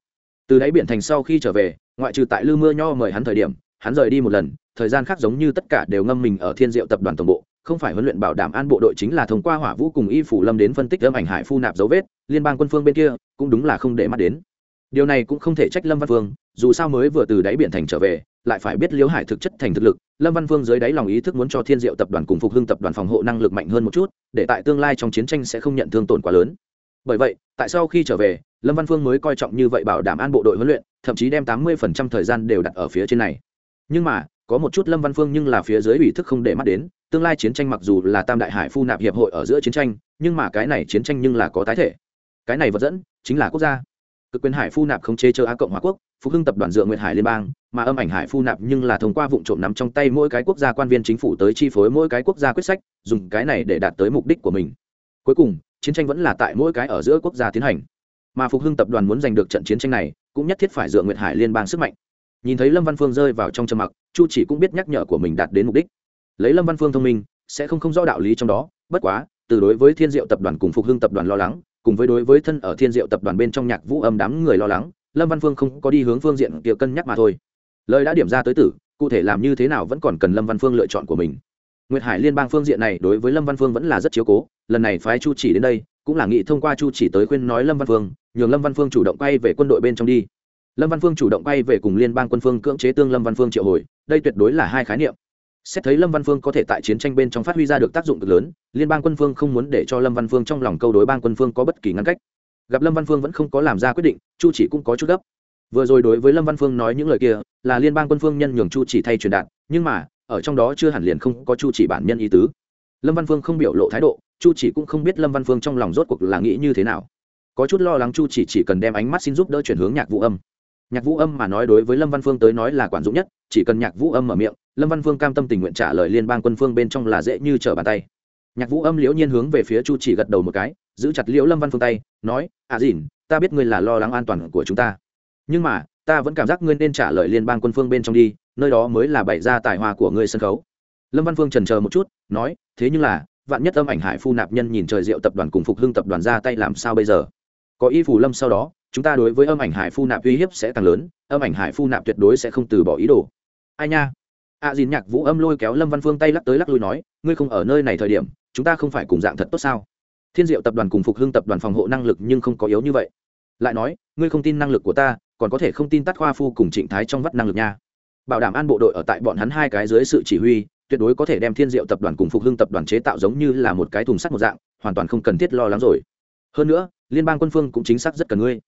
Từ đáy biển thành sau khi trở về ngoại trừ tại lư mưa nho mời hắn thời điểm, hắn rời đi một lần, thời gian khác giống như tất cả đều ngâm mình ở thiên diệu tập đoàn tổng bộ, không phải huấn luyện bảo đảm an bộ đội chính là thông qua hỏa vũ cùng y phủ lâm đến phân tích âm ảnh hải phu nạp dấu vết, liên bang quân phương bên kia, cũng đúng là không để mắt đến. Điều này cũng không thể trách lâm văn phương dù sao mới vừa từ đáy biển thành trở về, lại phải biết liễu hải thực chất thành thực lực, lâm văn phương dưới đáy lòng ý thức muốn cho thiên diệu tập đoàn cùng phục hưng tập đoàn phòng hộ năng lực mạnh hơn một chút, để tại tương lai trong chiến tranh sẽ không nhận thương tổn quá lớn. Bởi vậy, tại sau khi trở về, lâm văn phương mới coi trọng như vậy bảo đảm an bộ đội huấn luyện thậm chí đem tám mươi thời gian đều đặt ở phía trên này. Nhưng mà, có một chút lâm văn phương nhưng là phía dưới ủy thức không để mắt đến, tương lai chiến tranh mặc dù là tam đại hải phu nạp hiệp hội ở giữa chiến tranh, nhưng mà cái này chiến tranh nhưng là có tái thể. Cái này vật dẫn, chính là quốc gia. Cực quyền hải phu nạp không chế chờ á cộng hòa quốc, phục hưng tập đoàn dựa nguyệt hải liên bang, mà âm ảnh hải phu nạp nhưng là thông qua vụ trộm nắm trong tay mỗi cái quốc gia quan viên chính phủ tới chi phối mỗi cái quốc gia quyết sách, dùng cái này để đạt tới mục đích của mình. Cuối cùng, chiến tranh vẫn là tại mỗi cái ở giữa quốc gia tiến hành. Mà phục hưng tập đoàn muốn giành được trận chiến tranh này cũng nhất thiết phải dựa nguyệt hải liên bang sức mạnh. Nhìn thấy lâm văn phương rơi vào trong trầm mặc, chu chỉ cũng biết nhắc nhở của mình đạt đến mục đích. Lấy lâm văn phương thông minh, sẽ không không rõ đạo lý trong đó, bất quá, từ đối với thiên diệu tập đoàn cùng phục hưng tập đoàn lo lắng, cùng với đối với thân ở thiên diệu tập đoàn bên trong nhạc vũ âm đám người lo lắng, lâm văn phương không có đi hướng phương diện kia cân nhắc mà thôi. Lời đã điểm ra tới tử, cụ thể làm như thế nào vẫn còn cần lâm văn phương lựa chọn của mình. Nguyệt hải liên bang phương diện này đối với lâm văn phương vẫn là rất chiếu cố, lần này phái chu chỉ đến đây, cũng là nghĩ thông qua chu chỉ tới khuyên nói lâm văn phương nhường lâm văn phương chủ động quay về quân đội bên trong đi. Lâm văn phương chủ động quay về cùng liên bang quân phương cưỡng chế tương lâm văn phương triệu hồi, đây tuyệt đối là hai khái niệm. Xét thấy lâm văn phương có thể tại chiến tranh bên trong phát huy ra được tác dụng cực lớn, liên bang quân phương không muốn để cho lâm văn phương trong lòng câu đối bang quân phương có bất kỳ ngăn cách. Gặp lâm văn phương vẫn không có làm ra quyết định, chu chỉ cũng có chút gấp. Vừa rồi đối với lâm văn phương nói những lời kia, là liên bang quân phương nhân nhường chu chỉ thay truyền đạt, nhưng mà, ở trong đó chưa hẳn liền không có chu chỉ bản nhân ý tứ. Lâm văn phương không biểu lộ thái độ, chu chỉ cũng không biết lâm văn phương trong lòng rốt cuộc là nghĩ như thế nào có chút lo lắng chu chỉ chỉ cần đem ánh mắt xin giúp đỡ chuyển hướng nhạc vũ âm. Nhạc vũ âm mà nói đối với lâm văn phương tới nói là quản dụng nhất, chỉ cần nhạc vũ âm mở miệng, lâm văn phương cam tâm tình nguyện trả lời liên bang quân phương bên trong là dễ như trở bàn tay. Nhạc vũ âm liễu nhiên hướng về phía chu chỉ gật đầu một cái, giữ chặt liễu lâm văn phương tay, nói à dìn, ta biết ngươi là lo lắng an toàn của chúng ta. Nhưng mà, ta vẫn cảm giác ngươi nên trả lời liên bang quân phương bên trong đi, nơi đó mới là bày ra tài hoa của ngươi sân khấu. Lâm văn phương trần chờ một chút, nói, thế nhưng là, vạn nhất âm ảnh hải phu nạp nhân nhìn trời diệu tập đoàn cùng phục hưng tập đoàn ra tay làm sao bây giờ? Có y phủ lâm sau đó chúng ta đối với âm ảnh hải phu nạp uy hiếp sẽ càng lớn âm ảnh hải phu nạp tuyệt đối sẽ không từ bỏ ý đồ. Ai nha? A à, dìn nhạc vũ âm lôi kéo lâm văn phương tay lắc tới lắc lui nói ngươi không ở nơi này thời điểm chúng ta không phải cùng dạng thật tốt sao? Thiên diệu tập đoàn cùng phục hưng tập đoàn phòng hộ năng lực nhưng không có yếu như vậy. Lại nói ngươi không tin năng lực của ta còn có thể không tin tắt khoa phu cùng trịnh thái trong vắt năng lực nha. Bảo đảm an bộ đội ở tại bọn hắn hai cái dưới sự chỉ huy tuyệt đối có thể đem thiên diệu tập đoàn cùng phục hưng tập đoàn chế tạo giống như là một cái thùng sắt một dạng hoàn toàn không cần thiết lo lắng rồi hơn nữa, liên bang quân phương cũng chính xác rất cần ngươi.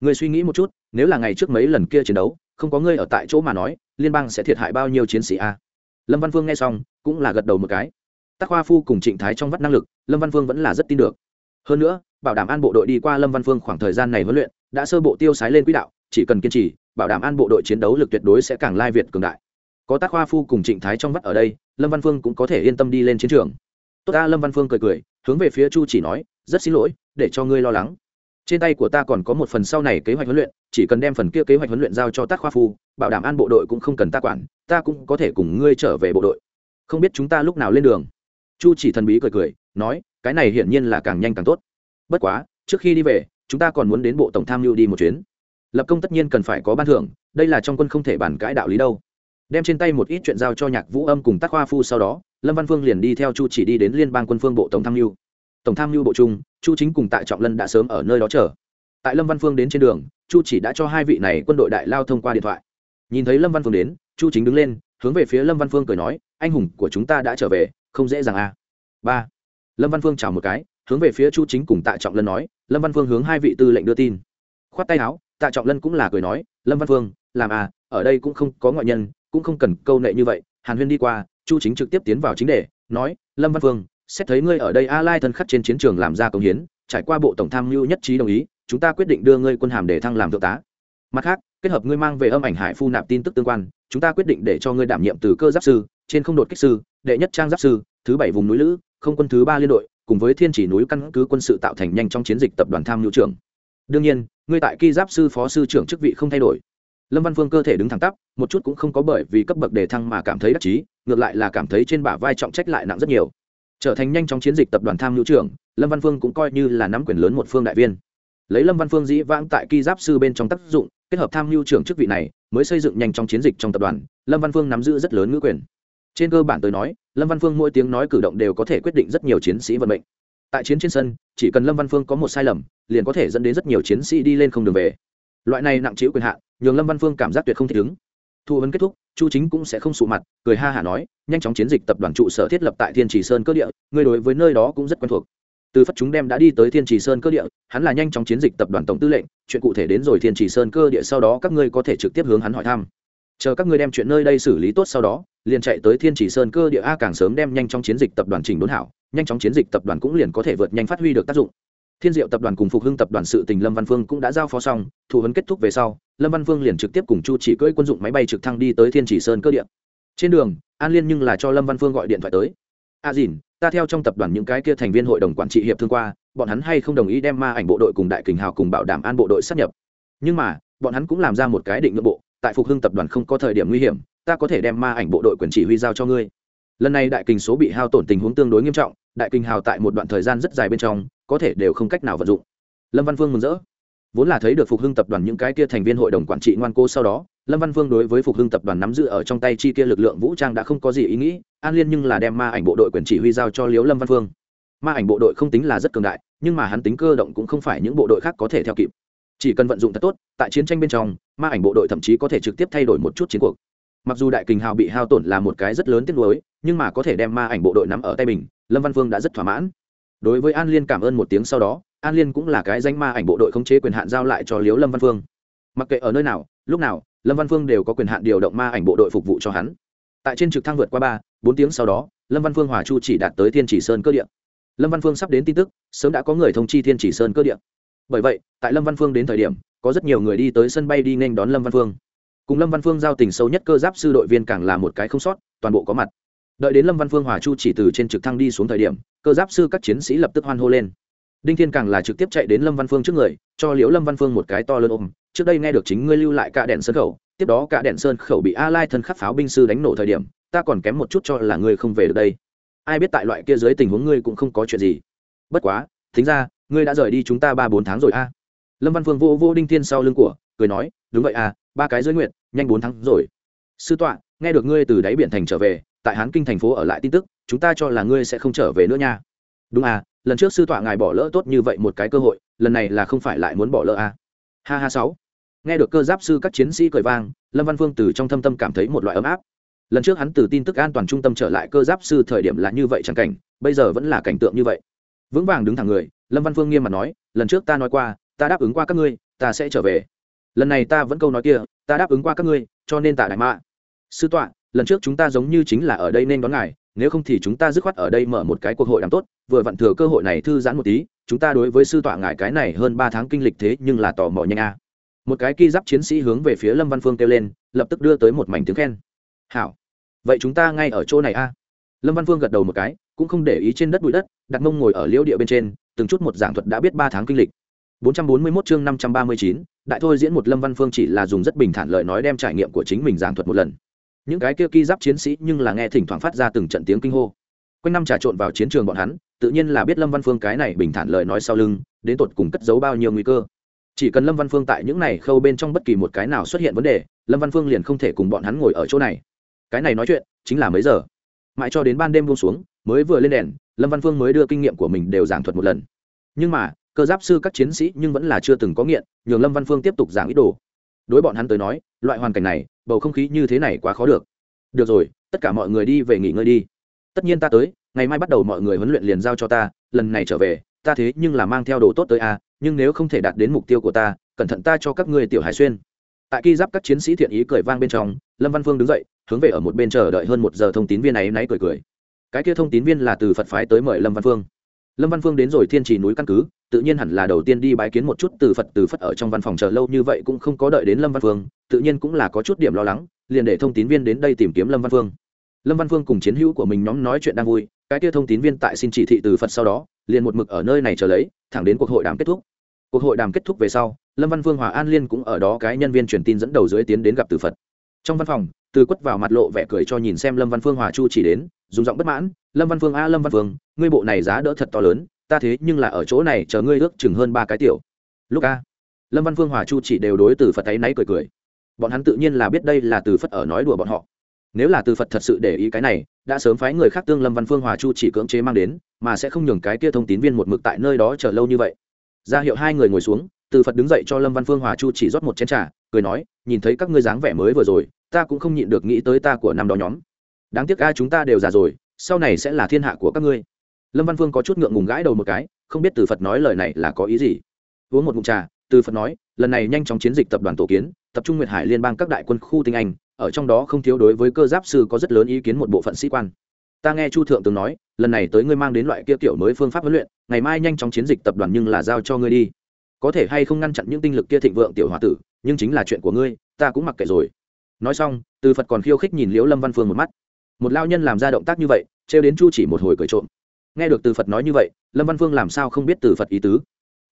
Ngươi suy nghĩ một chút, nếu là ngày trước mấy lần kia chiến đấu, không có ngươi ở tại chỗ mà nói, liên bang sẽ thiệt hại bao nhiêu chiến sĩ a? Lâm văn phương nghe xong, cũng là gật đầu một cái. Tác khoa phu cùng trịnh thái trong vắt năng lực, lâm văn phương vẫn là rất tin được. Hơn nữa, bảo đảm an bộ đội đi qua lâm văn phương khoảng thời gian này huấn luyện, đã sơ bộ tiêu sái lên quỹ đạo, chỉ cần kiên trì, bảo đảm an bộ đội chiến đấu lực tuyệt đối sẽ càng lai việt cường đại. Có tác khoa phu cùng trịnh thái trong vắt ở đây, lâm văn phương cũng có thể yên tâm đi lên chiến trường. Tốt ta lâm văn phương cười cười, hướng về phía chu chỉ nói rất xin lỗi, để cho ngươi lo lắng. Trên tay của ta còn có một phần sau này kế hoạch huấn luyện, chỉ cần đem phần kia kế hoạch huấn luyện giao cho tác khoa phu, bảo đảm an bộ đội cũng không cần ta quản, ta cũng có thể cùng ngươi trở về bộ đội. Không biết chúng ta lúc nào lên đường? Chu chỉ thần bí cười cười, nói, cái này hiển nhiên là càng nhanh càng tốt. Bất quá, trước khi đi về, chúng ta còn muốn đến bộ tổng tham mưu đi một chuyến. Lập công tất nhiên cần phải có ban thưởng, đây là trong quân không thể bàn cãi đạo lý đâu. Đem trên tay một ít chuyện giao cho nhạc vũ âm cùng tác khoa phu sau đó, lâm văn phương liền đi theo chu chỉ đi đến liên bang quân phương bộ tổng tham mưu tổng tham mưu bộ trung chu chính cùng tại trọng lân đã sớm ở nơi đó chờ. Tại lâm văn phương đến trên đường, chu chỉ đã cho hai vị này quân đội đại lao thông qua điện thoại. Nhìn thấy lâm văn phương đến, chu chính đứng lên, hướng về phía lâm văn phương cười nói, anh hùng của chúng ta đã trở về, không dễ dàng à. ba. Lâm văn phương chào một cái, hướng về phía chu chính cùng tạ trọng lân nói, lâm văn phương hướng hai vị tư lệnh đưa tin. Khoát tay áo, tạ trọng lân cũng là cười nói, lâm văn phương, làm à ở đây cũng không có ngoại nhân, cũng không cần câu nệ như vậy, hàn huyên đi qua, chu chính trực tiếp tiến vào chính đề, nói, lâm văn phương xét thấy ngươi ở đây a lai thân khắc trên chiến trường làm ra công hiến, trải qua bộ tổng tham mưu nhất trí đồng ý, chúng ta quyết định đưa ngươi quân hàm để thăng làm thượng tá. Mặt khác, kết hợp ngươi mang về âm ảnh hải phu nạp tin tức tương quan, chúng ta quyết định để cho ngươi đảm nhiệm từ cơ giáp sư, trên không đột kích sư, đệ nhất trang giáp sư, thứ bảy vùng núi lữ, không quân thứ ba liên đội, cùng với thiên chỉ núi căn cứ quân sự tạo thành nhanh trong chiến dịch tập đoàn tham mưu trưởng. Đương nhiên, ngươi tại kỳ giáp sư phó sư trưởng chức vị không thay đổi. Lâm văn phương cơ thể đứng thẳng tắp, một chút cũng không có bởi vì cấp bậc đề thăng mà cảm thấy đắc chí, ngược lại là cảm thấy trên bả vai trọng trách lại nặng rất nhiều trở thành nhanh trong chiến dịch tập đoàn tham hữu trưởng, lâm văn phương cũng coi như là nắm quyền lớn một phương đại viên. Lấy lâm văn phương dĩ vãng tại ki giáp sư bên trong tác dụng, kết hợp tham mưu trưởng chức vị này, mới xây dựng nhanh trong chiến dịch trong tập đoàn, lâm văn phương nắm giữ rất lớn ngữ quyền. Trên cơ bản tôi nói, lâm văn phương mỗi tiếng nói cử động đều có thể quyết định rất nhiều chiến sĩ vận mệnh. Tại chiến trên sân, chỉ cần lâm văn phương có một sai lầm, liền có thể dẫn đến rất nhiều chiến sĩ đi lên không đường về. Loại này nặng chịu quyền hạn, nhường lâm văn phương cảm giác tuyệt không thể ứng thu vấn kết thúc, chu chính cũng sẽ không sụ mặt, cười ha hả nói, nhanh chóng chiến dịch tập đoàn trụ sở thiết lập tại thiên trì sơn cơ địa, người đối với nơi đó cũng rất quen thuộc. Từ phất chúng đem đã đi tới thiên trì sơn cơ địa, hắn là nhanh chóng chiến dịch tập đoàn tổng tư lệnh, chuyện cụ thể đến rồi thiên trì sơn cơ địa sau đó các ngươi có thể trực tiếp hướng hắn hỏi thăm. Chờ các ngươi đem chuyện nơi đây xử lý tốt sau đó, liền chạy tới thiên trì sơn cơ địa a càng sớm đem nhanh chóng chiến dịch tập đoàn trình đốn hảo, nhanh chóng chiến dịch tập đoàn cũng liền có thể vượt nhanh phát huy được tác dụng thiên diệu tập đoàn cùng phục hưng tập đoàn sự tình lâm văn phương cũng đã giao phó xong thủ huấn kết thúc về sau, lâm văn phương liền trực tiếp cùng chu chỉ cưỡi quân dụng máy bay trực thăng đi tới thiên chỉ sơn cơ điện trên đường, an liên nhưng là cho lâm văn phương gọi điện thoại tới. A à dìn, ta theo trong tập đoàn những cái kia thành viên hội đồng quản trị hiệp thương qua, bọn hắn hay không đồng ý đem ma ảnh bộ đội cùng đại kình hào cùng bảo đảm an bộ đội sát nhập? Nhưng mà, bọn hắn cũng làm ra một cái định nội bộ, tại phục hưng tập đoàn không có thời điểm nguy hiểm, ta có thể đem ma ảnh bộ đội quyền chỉ huy giao cho ngươi. Lần này đại kình số bị hao tổn tình huống tương đối nghiêm trọng đại kinh hào tại một đoạn thời gian rất dài bên trong, có thể đều không cách nào vận dụng. Lâm văn phương mừng rỡ. Vốn là thấy được phục hưng tập đoàn những cái kia thành viên hội đồng quản trị ngoan cố sau đó, lâm văn phương đối với phục hưng tập đoàn nắm giữ ở trong tay chi kia lực lượng vũ trang đã không có gì ý nghĩ, an liên nhưng là đem ma ảnh bộ đội quyền chỉ huy giao cho liếu lâm văn phương ma ảnh bộ đội không tính là rất cường đại, nhưng mà hắn tính cơ động cũng không phải những bộ đội khác có thể theo kịp. Chỉ cần vận dụng thật tốt, tại chiến tranh bên trong, ma ảnh bộ đội thậm chí có thể trực tiếp thay đổi một chút chiến cuộc. Mặc dù đại kình hào bị hao tổn là một cái rất lớn tiếc nuối, nhưng mà có thể đem ma ảnh bộ đội nắm ở tay mình lâm văn phương đã rất thỏa mãn. Đối với an liên cảm ơn một tiếng sau đó, an liên cũng là cái danh ma ảnh bộ đội khống chế quyền hạn giao lại cho liếu lâm văn phương. Mặc kệ ở nơi nào, lúc nào, lâm văn phương đều có quyền hạn điều động ma ảnh bộ đội phục vụ cho hắn. Tại trên trực thăng vượt qua ba, bốn tiếng sau đó, lâm văn phương hòa chu chỉ đạt tới thiên chỉ sơn cơ điện lâm văn phương sắp đến tin tức, sớm đã có người thông chi thiên chỉ sơn cơ điện bởi vậy, tại lâm văn phương đến thời điểm, có rất nhiều người đi tới sân bay đi nên đón lâm văn phương. Cùng lâm văn phương giao tình sâu nhất cơ giáp sư đội viên càng là một cái không sót, toàn bộ có mặt đợi đến lâm văn phương hòa chu chỉ từ trên trực thăng đi xuống thời điểm, cơ giáp sư các chiến sĩ lập tức hoan hô lên. Đinh thiên càng là trực tiếp chạy đến lâm văn phương trước người, cho liễu lâm văn phương một cái to lớn ôm, trước đây nghe được chính ngươi lưu lại cả đèn sơn khẩu, tiếp đó cả đèn sơn khẩu bị a lai thân khắc pháo binh sư đánh nổ thời điểm, ta còn kém một chút cho là ngươi không về được đây. Ai biết tại loại kia dưới tình huống ngươi cũng không có chuyện gì. Bất quá, thính ra, ngươi đã rời đi chúng ta ba bốn tháng rồi a. Lâm văn phương vô vô đinh thiên sau lưng của, cười nói, đúng vậy à ba cái dưới nguyện, nhanh bốn tháng rồi. Sư tọa, nghe được ngươi từ đáy biển thành trở về tại hán kinh thành phố ở lại tin tức, chúng ta cho là ngươi sẽ không trở về nữa nha. Đúng à lần trước sư tọa ngài bỏ lỡ tốt như vậy một cái cơ hội, lần này là không phải lại muốn bỏ lỡ à? Ha ha sáu. Nghe được cơ giáp sư các chiến sĩ cười vang, lâm văn phương từ trong thâm tâm cảm thấy một loại ấm áp. Lần trước hắn từ tin tức an toàn trung tâm trở lại cơ giáp sư thời điểm là như vậy chẳng cảnh, bây giờ vẫn là cảnh tượng như vậy. Vững vàng đứng thẳng người, lâm văn phương nghiêm mặt nói, lần trước ta nói qua, ta đáp ứng qua các ngươi, ta sẽ trở về. Lần này ta vẫn câu nói kia, ta đáp ứng qua các ngươi, cho nên tạ đại mạ sư tọa lần trước chúng ta giống như chính là ở đây nên đón ngài nếu không thì chúng ta dứt khoát ở đây mở một cái cuộc hội đàm tốt vừa vặn thừa cơ hội này thư giãn một tí chúng ta đối với sư tọa ngài cái này hơn ba tháng kinh lịch thế nhưng là tò mò nhanh a. Một cái ki giáp chiến sĩ hướng về phía lâm văn phương kêu lên lập tức đưa tới một mảnh tiếng khen. Hảo. Vậy chúng ta ngay ở chỗ này a. Lâm văn phương gật đầu một cái cũng không để ý trên đất bụi đất đặt mông ngồi ở liễu địa bên trên từng chút một giảng thuật đã biết ba tháng kinh lịch. 441 chương 539, đại thôi diễn một lâm văn phương chỉ là dùng rất bình thản lời nói đem trải nghiệm của chính mình giảng thuật một lần những cái kia ki giáp chiến sĩ nhưng là nghe thỉnh thoảng phát ra từng trận tiếng kinh hô. Quanh năm trà trộn vào chiến trường bọn hắn, tự nhiên là biết lâm văn phương cái này bình thản lời nói sau lưng, đến tột cùng cất giấu bao nhiêu nguy cơ. Chỉ cần lâm văn phương tại những này khâu bên trong bất kỳ một cái nào xuất hiện vấn đề, lâm văn phương liền không thể cùng bọn hắn ngồi ở chỗ này. Cái này nói chuyện, chính là mấy giờ? Mãi cho đến ban đêm buông xuống, mới vừa lên đèn, lâm văn phương mới đưa kinh nghiệm của mình đều giảng thuật một lần. Nhưng mà, cơ giáp sư các chiến sĩ nhưng vẫn là chưa từng có nghiện, nhường lâm văn phương tiếp tục giảng ít đồ. Đối bọn hắn tới nói loại hoàn cảnh này, bầu không khí như thế này quá khó được. Được rồi, tất cả mọi người đi về nghỉ ngơi đi. Tất nhiên ta tới, ngày mai bắt đầu mọi người huấn luyện liền giao cho ta, lần này trở về, ta thế nhưng là mang theo đồ tốt tới a, nhưng nếu không thể đạt đến mục tiêu của ta, cẩn thận ta cho các ngươi tiểu hải xuyên. Tại khi giáp các chiến sĩ thiện ý cười vang bên trong, lâm văn phương đứng dậy, hướng về ở một bên chờ đợi hơn một giờ thông tín viên này náy cười cười. Cái kia thông tín viên là từ phật phái tới mời lâm văn phương lâm văn phương đến rồi thiên trì núi căn cứ, tự nhiên hẳn là đầu tiên đi bái kiến một chút từ phật từ phật ở trong văn phòng chờ lâu như vậy cũng không có đợi đến lâm văn phương, tự nhiên cũng là có chút điểm lo lắng, liền để thông tín viên đến đây tìm kiếm lâm văn phương. Lâm văn phương cùng chiến hữu của mình nhóm nói chuyện đang vui, cái kia thông tín viên tại xin chỉ thị từ phật sau đó, liền một mực ở nơi này chờ lấy, thẳng đến cuộc hội đàm kết thúc. Cuộc hội đàm kết thúc về sau, lâm văn phương hòa an liên cũng ở đó cái nhân viên truyền tin dẫn đầu dưới tiến đến gặp từ phật. Trong văn phòng từ quất vào mặt lộ vẻ cười cho nhìn xem lâm văn phương hòa chu chỉ đến, dùng giọng bất mãn, lâm văn phương a, lâm văn phương, ngươi bộ này giá đỡ thật to lớn, ta thế nhưng là ở chỗ này chờ ngươi ước chừng hơn ba cái tiểu. Lúc a, lâm văn phương hòa chu chỉ đều đối từ phật ấy náy cười cười. Bọn hắn tự nhiên là biết đây là từ phật ở nói đùa bọn họ. Nếu là từ phật thật sự để ý cái này, đã sớm phái người khác tương lâm văn phương hòa chu chỉ cưỡng chế mang đến, mà sẽ không nhường cái kia thông tín viên một mực tại nơi đó chờ lâu như vậy. Ra hiệu hai người ngồi xuống, từ phật đứng dậy cho lâm văn phương hòa chu chỉ rót một chén t r à cười nói, nhìn thấy các ngươi dáng vẻ mới vừa rồi ta cũng không nhịn được nghĩ tới ta của năm đó nhóm. Đáng tiếc ai chúng ta đều già rồi, sau này sẽ là thiên hạ của các ngươi. Lâm văn phương có chút ngượng ngùng gãi đầu một cái, không biết từ phật nói lời này là có ý gì. Uống một mụn trà, từ phật nói, lần này nhanh chóng chiến dịch tập đoàn tổ kiến, tập trung nguyệt hải liên bang các đại quân khu tinh anh, ở trong đó không thiếu đối với cơ giáp sư có rất lớn ý kiến một bộ phận sĩ quan. Ta nghe chu thượng từng nói, lần này tới ngươi mang đến loại kia kiểu mới phương pháp huấn luyện, ngày mai nhanh chóng chiến dịch tập đoàn nhưng là giao cho ngươi đi. Có thể hay không ngăn chặn những tinh lực kia thịnh vượng tiểu h tử, nhưng chính là chuyện của ngươi, ta cũng mặc kệ rồi nói xong, từ phật còn khiêu khích nhìn liễu lâm văn phương một mắt. Một lao nhân làm ra động tác như vậy, trêu đến chu chỉ một hồi cười trộm. Nghe được từ phật nói như vậy, lâm văn phương làm sao không biết từ phật ý tứ?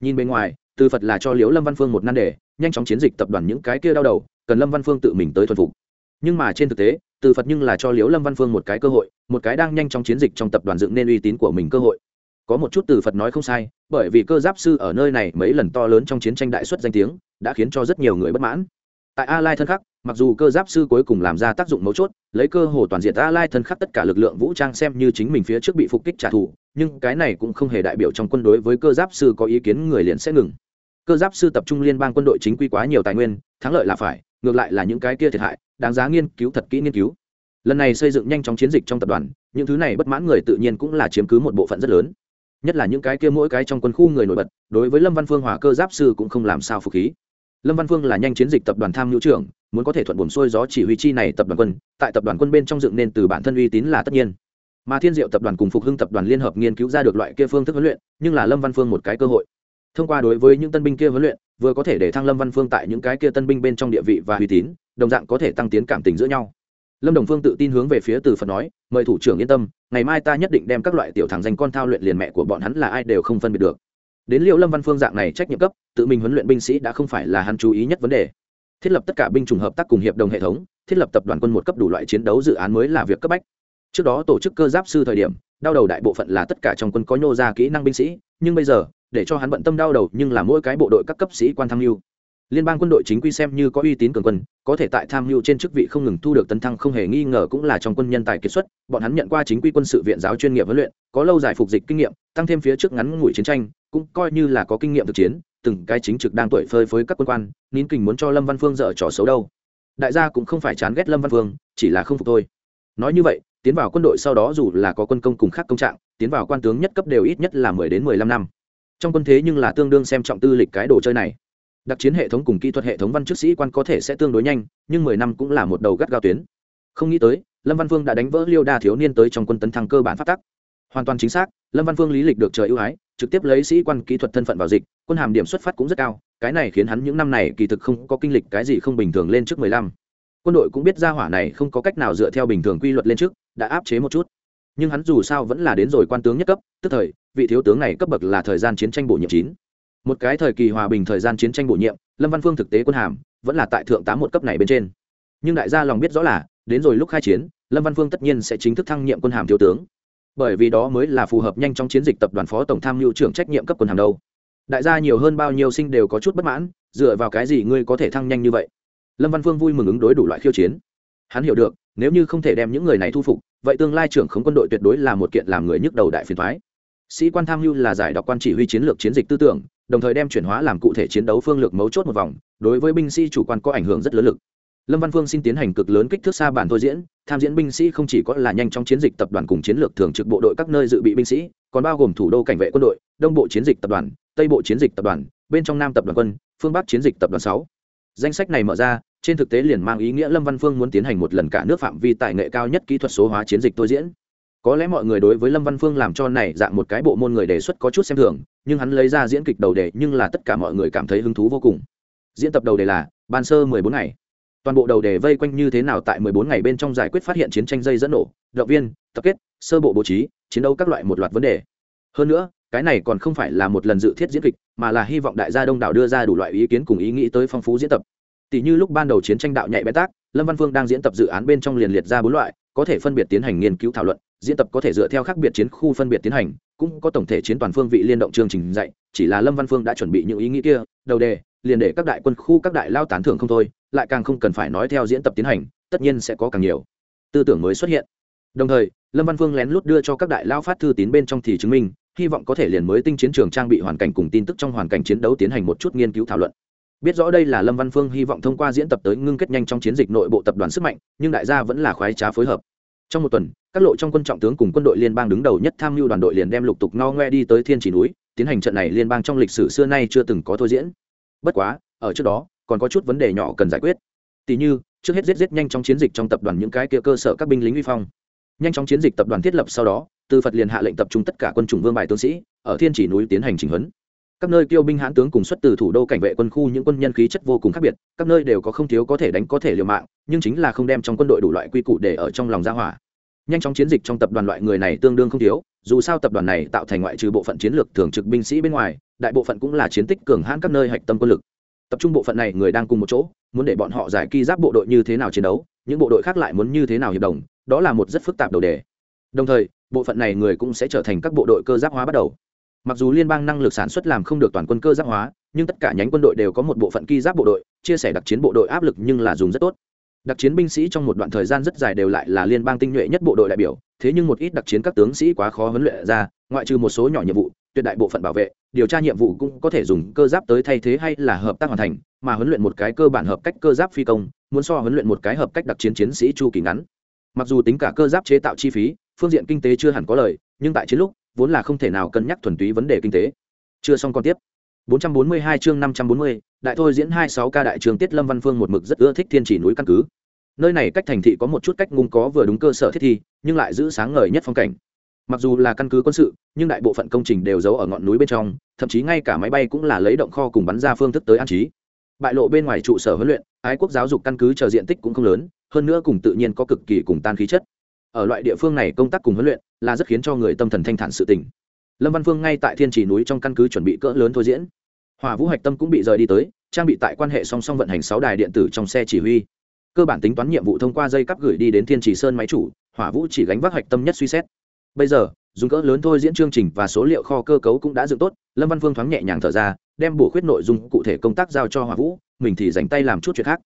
Nhìn bên ngoài, từ phật là cho liễu lâm văn phương một nan đề, nhanh chóng chiến dịch tập đoàn những cái kia đau đầu, cần lâm văn phương tự mình tới thuần phục. Nhưng mà trên thực tế, từ phật nhưng là cho liễu lâm văn phương một cái cơ hội, một cái đang nhanh chóng chiến dịch trong tập đoàn dựng nên uy tín của mình cơ hội. Có một chút từ phật nói không sai, bởi vì cơ giáp sư ở nơi này mấy lần to lớn trong chiến tranh đại xuất danh tiếng, đã khiến cho rất nhiều người bất mãn. Tại a lai thân khắc mặc dù cơ giáp sư cuối cùng làm ra tác dụng mấu chốt, lấy cơ hồ toàn diện a lai thân khắc tất cả lực lượng vũ trang xem như chính mình phía trước bị phục kích trả thù, nhưng cái này cũng không hề đại biểu trong quân đối với cơ giáp sư có ý kiến, người liền sẽ ngừng. Cơ giáp sư tập trung liên bang quân đội chính quy quá nhiều tài nguyên, thắng lợi là phải, ngược lại là những cái kia thiệt hại, đáng giá nghiên cứu thật kỹ nghiên cứu. Lần này xây dựng nhanh chóng chiến dịch trong tập đoàn, những thứ này bất mãn người tự nhiên cũng là chiếm cứ một bộ phận rất lớn. Nhất là những cái kia mỗi cái trong quân khu người nổi bật, đối với lâm văn phương hòa cơ giáp sư cũng không làm sao phục khí lâm văn phương là nhanh chiến dịch tập đoàn tham nhũ trưởng, muốn có thể thuận buồm xuôi gió chỉ huy chi này tập đoàn quân, tại tập đoàn quân bên trong dựng nên từ bản thân uy tín là tất nhiên. Mà thiên diệu tập đoàn cùng phục hưng tập đoàn liên hợp nghiên cứu ra được loại kia phương thức huấn luyện, nhưng là lâm văn phương một cái cơ hội. Thông qua đối với những tân binh kia huấn luyện, vừa có thể để thăng lâm văn phương tại những cái kia tân binh bên trong địa vị và uy tín, đồng dạng có thể tăng tiến cảm tình giữa nhau. Lâm đồng phương tự tin hướng về phía từ phật nói, mời thủ trưởng yên tâm, ngày mai ta nhất định đem các loại tiểu thằng danh con thao luyện liền mẹ của bọn hắn là ai đều không phân biệt được đến liệu lâm văn phương dạng này trách nhiệm cấp, tự mình huấn luyện binh sĩ đã không phải là hắn chú ý nhất vấn đề. Thiết lập tất cả binh chủng hợp tác cùng hiệp đồng hệ thống, thiết lập tập đoàn quân một cấp đủ loại chiến đấu dự án mới là việc cấp bách. Trước đó tổ chức cơ giáp sư thời điểm, đau đầu đại bộ phận là tất cả trong quân có nhô ra kỹ năng binh sĩ, nhưng bây giờ, để cho hắn bận tâm đau đầu nhưng là mỗi cái bộ đội các cấp sĩ quan tham mưu liên bang quân đội chính quy xem như có uy tín cường quân, có thể tại tham mưu trên chức vị không ngừng thu được tấn thăng không hề nghi ngờ cũng là trong quân nhân tài kiệt xuất, bọn hắn nhận qua chính quy quân sự viện giáo chuyên nghiệp huấn luyện, có lâu dài phục dịch kinh nghiệm, tăng thêm phía trước ngắn ngủi chiến tranh, cũng coi như là có kinh nghiệm thực chiến, từng cái chính trực đang tuổi phơi với các quân quan, nín kình muốn cho lâm văn phương dở trò xấu đâu. Đại gia cũng không phải chán ghét lâm văn phương, chỉ là không phục thôi. Nói như vậy, tiến vào quân đội sau đó dù là có quân công cùng khác công trạng, tiến vào quan tướng nhất cấp đều ít nhất là mười đến mười lăm năm. Trong quân thế nhưng là tương đương xem trọng tư lịch cái đồ chơi này đặc chiến hệ thống cùng kỹ thuật hệ thống văn chức sĩ quan có thể sẽ tương đối nhanh, nhưng mười năm cũng là một đầu gắt gao tuyến. Không nghĩ tới, lâm văn Vương đã đánh vỡ liêu đa thiếu niên tới trong quân tấn thăng cơ bản phát tắc. Hoàn toàn chính xác, lâm văn Vương lý lịch được trời ưu ái, trực tiếp lấy sĩ quan kỹ thuật thân phận vào dịch, quân hàm điểm xuất phát cũng rất cao, cái này khiến hắn những năm này kỳ thực không có kinh lịch cái gì không bình thường lên trước mười lăm. Quân đội cũng biết ra hỏa này không có cách nào dựa theo bình thường quy luật lên trước, đã áp chế một chút. Nhưng hắn dù sao vẫn là đến rồi quan tướng nhất cấp, tức thời, vị thiếu tướng này cấp bậc là thời gian chiến tranh bổ nhiệm chín một cái thời kỳ hòa bình thời gian chiến tranh bổ nhiệm, lâm văn phương thực tế quân hàm vẫn là tại thượng tám một cấp này bên trên. Nhưng đại gia lòng biết rõ là, đến rồi lúc khai chiến, lâm văn phương tất nhiên sẽ chính thức thăng nhiệm quân hàm thiếu tướng. Bởi vì đó mới là phù hợp nhanh trong chiến dịch tập đoàn phó tổng tham mưu trưởng trách nhiệm cấp quân hàm đâu. Đại gia nhiều hơn bao nhiêu sinh đều có chút bất mãn, dựa vào cái gì ngươi có thể thăng nhanh như vậy? Lâm văn phương vui mừng ứng đối đủ loại khiêu chiến. Hắn hiểu được, nếu như không thể đem những người này thu phục, vậy tương lai trưởng khống quân đội tuyệt đối là một kiện làm người nhức đầu đại phiền thoái sĩ quan tham mưu là giải đọc quan chỉ huy chiến lược chiến dịch tư tưởng đồng thời đem chuyển hóa làm cụ thể chiến đấu phương lược mấu chốt một vòng, đối với binh sĩ chủ quan có ảnh hưởng rất lớn lực. Lâm văn phương xin tiến hành cực lớn kích thước xa bản thôi diễn, tham diễn binh sĩ không chỉ có là nhanh trong chiến dịch tập đoàn cùng chiến lược thường trực bộ đội các nơi dự bị binh sĩ, còn bao gồm thủ đô cảnh vệ quân đội, đông bộ chiến dịch tập đoàn, tây bộ chiến dịch tập đoàn, bên trong nam tập đoàn quân, phương bắc chiến dịch tập đoàn sáu. Danh sách này mở ra, trên thực tế liền mang ý nghĩa lâm văn phương muốn tiến hành một lần cả nước phạm vi tài nghệ cao nhất kỹ thuật số hóa chiến dịch tôi diễn có lẽ mọi người đối với lâm văn phương làm cho này dạng một cái bộ môn người đề xuất có chút xem thường, nhưng hắn lấy ra diễn kịch đầu đề nhưng là tất cả mọi người cảm thấy hứng thú vô cùng. Diễn tập đầu đề là ban sơ mười bốn ngày. Toàn bộ đầu đề vây quanh như thế nào tại mười bốn ngày bên trong giải quyết phát hiện chiến tranh dây dẫn nổ, động viên, tập kết, sơ bộ bố trí, chiến đấu các loại một loạt vấn đề. Hơn nữa, cái này còn không phải là một lần dự thiết diễn kịch, mà là hy vọng đại gia đông đảo đưa ra đủ loại ý kiến cùng ý nghĩ tới phong phú diễn tập. Tỷ như lúc ban đầu chiến tranh đạo nhạy bén tác lâm văn phương đang diễn tập dự án bên trong liền liệt ra bốn loại, có thể phân biệt tiến hành nghiên cứu thảo luận diễn tập có thể dựa theo khác biệt chiến khu phân biệt tiến hành, cũng có tổng thể chiến toàn phương vị liên động chương trình dạy, chỉ là lâm văn phương đã chuẩn bị những ý nghĩ kia, đầu đề, liền để các đại quân khu các đại lao tán thưởng không thôi, lại càng không cần phải nói theo diễn tập tiến hành, tất nhiên sẽ có càng nhiều. Tư tưởng mới xuất hiện. Đồng thời, lâm văn phương lén lút đưa cho các đại lao phát thư tín bên trong thì chứng minh, hy vọng có thể liền mới tinh chiến trường trang bị hoàn cảnh cùng tin tức trong hoàn cảnh chiến đấu tiến hành một chút nghiên cứu thảo luận. Biết rõ đây là lâm văn phương hy vọng thông qua diễn tập tới ngưng kết nhanh trong chiến dịch nội bộ tập đoàn sức mạnh, nhưng đại gia vẫn là khoái trá phối hợp trong một tuần, các lộ trong quân trọng tướng cùng quân đội liên bang đứng đầu nhất tham mưu đoàn đội liền đem lục tục no ngoe đi tới thiên chỉ núi, tiến hành trận này liên bang trong lịch sử xưa nay chưa từng có thôi diễn. Bất quá, ở trước đó, còn có chút vấn đề nhỏ cần giải quyết. Tỷ như, trước hết giết giết nhanh trong chiến dịch trong tập đoàn những cái kia cơ sở các binh lính uy phong. Nhanh trong chiến dịch tập đoàn thiết lập sau đó, tư phật liền hạ lệnh tập trung tất cả quân chủng vương bài tướng sĩ, ở thiên chỉ núi tiến hành chỉnh huấn các nơi kêu binh hãn tướng cùng xuất từ thủ đô cảnh vệ quân khu những quân nhân khí chất vô cùng khác biệt, các nơi đều có không thiếu có thể đánh, có thể liều mạng, nhưng chính là không đem trong quân đội đủ loại quy củ để ở trong lòng gia hỏa. Nhanh chóng chiến dịch trong tập đoàn loại người này tương đương không thiếu, dù sao tập đoàn này tạo thành ngoại trừ bộ phận chiến lược thường trực binh sĩ bên ngoài, đại bộ phận cũng là chiến tích cường hãn các nơi hạch tâm quân lực. Tập trung bộ phận này người đang cùng một chỗ, muốn để bọn họ giải ki giáp bộ đội như thế nào chiến đấu, những bộ đội khác lại muốn như thế nào hiệp đồng, đó là một rất phức tạp đầu đề. Đồng thời, bộ phận này người cũng sẽ trở thành các bộ đội cơ giáp hóa bắt đầu mặc dù liên bang năng lực sản xuất làm không được toàn quân cơ giáp hóa, nhưng tất cả nhánh quân đội đều có một bộ phận ki giáp bộ đội, chia sẻ đặc chiến bộ đội áp lực nhưng là dùng rất tốt. Đặc chiến binh sĩ trong một đoạn thời gian rất dài đều lại là liên bang tinh nhuệ nhất bộ đội đại biểu, thế nhưng một ít đặc chiến các tướng sĩ quá khó huấn luyện ra, ngoại trừ một số nhỏ nhiệm vụ, tuyệt đại bộ phận bảo vệ, điều tra nhiệm vụ cũng có thể dùng cơ giáp tới thay thế hay là hợp tác hoàn thành, mà huấn luyện một cái cơ bản hợp cách cơ giáp phi công, muốn so huấn luyện một cái hợp cách đặc chiến chiến sĩ chu kỳ ngắn. Mặc dù tính cả cơ giáp chế tạo chi phí, phương diện kinh tế chưa hẳn có lời, nhưng tại chiến lúc vốn là không thể nào cân nhắc thuần túy vấn đề kinh tế chưa xong còn tiếp 442 chương 540, đại thôi diễn 26 ca đại trường Tiết Lâm Văn Phương một mực rất ưa thích thiên chỉ núi căn cứ. Nơi này cách thành thị có một chút cách ngung có vừa đúng cơ sở thiết thi, nhưng lại giữ sáng ngời nhất phong cảnh. Mặc dù là căn cứ quân sự, nhưng đại bộ phận công trình đều giấu ở ngọn núi bên trong, thậm chí ngay cả máy bay cũng là lấy động kho cùng bắn ra phương thức tới an trí. Bại lộ bên ngoài trụ sở huấn luyện, ái quốc giáo dục căn cứ chờ diện tích cũng không lớn, hơn nữa cùng tự nhiên có cực kỳ cùng tan khí chất. Ở loại địa phương này công tác cùng huấn luyện là rất khiến cho người tâm thần thanh thản sự tình. Lâm Văn Phương ngay tại Thiên Chỉ núi trong căn cứ chuẩn bị cỡ lớn thôi diễn. Hòa vũ hạch tâm cũng bị rời đi tới, trang bị tại quan hệ song song vận hành sáu đài điện tử trong xe chỉ huy. Cơ bản tính toán nhiệm vụ thông qua dây cắp gửi đi đến thiên chỉ sơn máy chủ, hỏa vũ chỉ gánh vác hạch tâm nhất suy xét. Bây giờ, dùng cỡ lớn thôi diễn chương trình và số liệu kho cơ cấu cũng đã dựng tốt, lâm văn phương thoáng nhẹ nhàng thở ra, đem bổ khuyết nội dung cụ thể công tác giao cho hỏa vũ, mình thì dành tay làm chút chuyện khác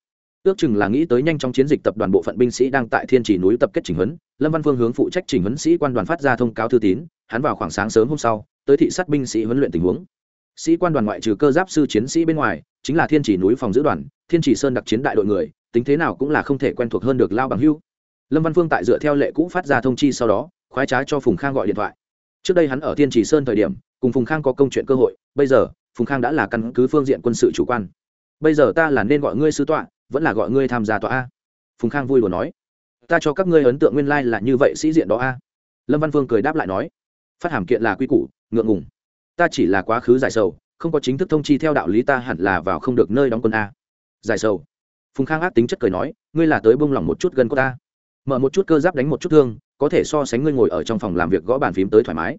ước chừng là nghĩ tới nhanh trong chiến dịch tập đoàn bộ phận binh sĩ đang tại thiên chỉ núi tập kết trình huấn, lâm văn phương hướng phụ trách trình huấn sĩ quan đoàn phát ra thông cáo thư tín, hắn vào khoảng sáng sớm hôm sau, tới thị sát binh sĩ huấn luyện tình huống. Sĩ quan đoàn ngoại trừ cơ giáp sư chiến sĩ bên ngoài, chính là thiên chỉ núi phòng giữ đoàn, thiên chỉ sơn đặc chiến đại đội người, tính thế nào cũng là không thể quen thuộc hơn được lao bằng hưu. Lâm văn phương tại dựa theo lệ cũ phát ra thông chi sau đó, khoái trá cho phùng khang gọi điện thoại. Trước đây hắn ở thiên chỉ sơn thời điểm, cùng phùng khang có công chuyện cơ hội, bây giờ, phùng khang đã là căn cứ phương diện quân sự chủ quan. Bây giờ ta là nên gọi ngươi sứ tọa vẫn là gọi ngươi tham gia tòa a. Phùng khang vui đùa nói. Ta cho các ngươi ấn tượng nguyên lai là như vậy sĩ diện đó a. Lâm văn vương cười đáp lại nói. Phát hàm kiện là quy củ, ngượng ngùng. Ta chỉ là quá khứ giải sầu, không có chính thức thông chi theo đạo lý ta hẳn là vào không được nơi đóng quân a. Giải sầu. Phùng khang ác tính chất cười nói, ngươi là tới bông lỏng một chút gần cô ta. Mở một chút cơ giáp đánh một chút thương, có thể so sánh ngươi ngồi ở trong phòng làm việc gõ bàn phím tới thoải mái.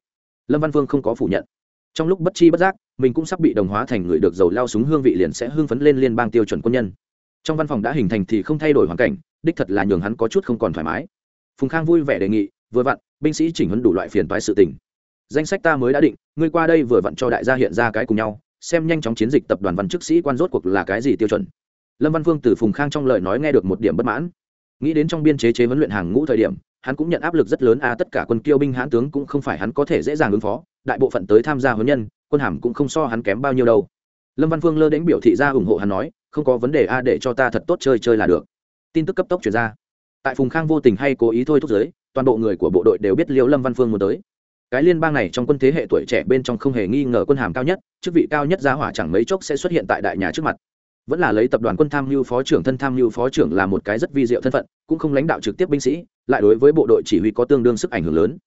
Lâm văn vương không có phủ nhận. Trong lúc bất chi bất giác, mình cũng sắp bị đồng hóa thành người được dầu lao súng hương vị liền sẽ hương phấn lên liên bang tiêu chuẩn quân nhân trong văn phòng đã hình thành thì không thay đổi hoàn cảnh, đích thật là nhường hắn có chút không còn thoải mái. Phùng khang vui vẻ đề nghị, vừa vặn, binh sĩ chỉnh huấn đủ loại phiền toái sự tình. Danh sách ta mới đã định, ngươi qua đây vừa vặn cho đại gia hiện ra cái cùng nhau, xem nhanh chóng chiến dịch tập đoàn văn chức sĩ quan rốt cuộc là cái gì tiêu chuẩn. Lâm văn phương từ phùng khang trong lời nói nghe được một điểm bất mãn. Nghĩ đến trong biên chế chế huấn luyện hàng ngũ thời điểm, hắn cũng nhận áp lực rất lớn, a, tất cả quân kiêu binh hãn tướng cũng không phải hắn có thể dễ dàng ứng phó, đại bộ phận tới tham gia huấn nhân, quân hàm cũng không so hắn kém bao nhiêu đâu. Lâm văn phương lơ đến biểu thị ra ủng hộ hắn nói không có vấn đề a, để cho ta thật tốt chơi chơi là được. Tin tức cấp tốc chuyển ra. Tại phùng khang vô tình hay cố ý thôi thúc giới, toàn bộ người của bộ đội đều biết liễu lâm văn phương muốn tới. Cái liên bang này trong quân thế hệ tuổi trẻ bên trong không hề nghi ngờ quân hàm cao nhất, chức vị cao nhất giá hỏa chẳng mấy chốc sẽ xuất hiện tại đại nhà trước mặt. Vẫn là lấy tập đoàn quân tham mưu phó trưởng thân tham mưu phó trưởng là một cái rất vi diệu thân phận, cũng không lãnh đạo trực tiếp binh sĩ, lại đối với bộ đội chỉ huy có tương đương sức ảnh hưởng lớn.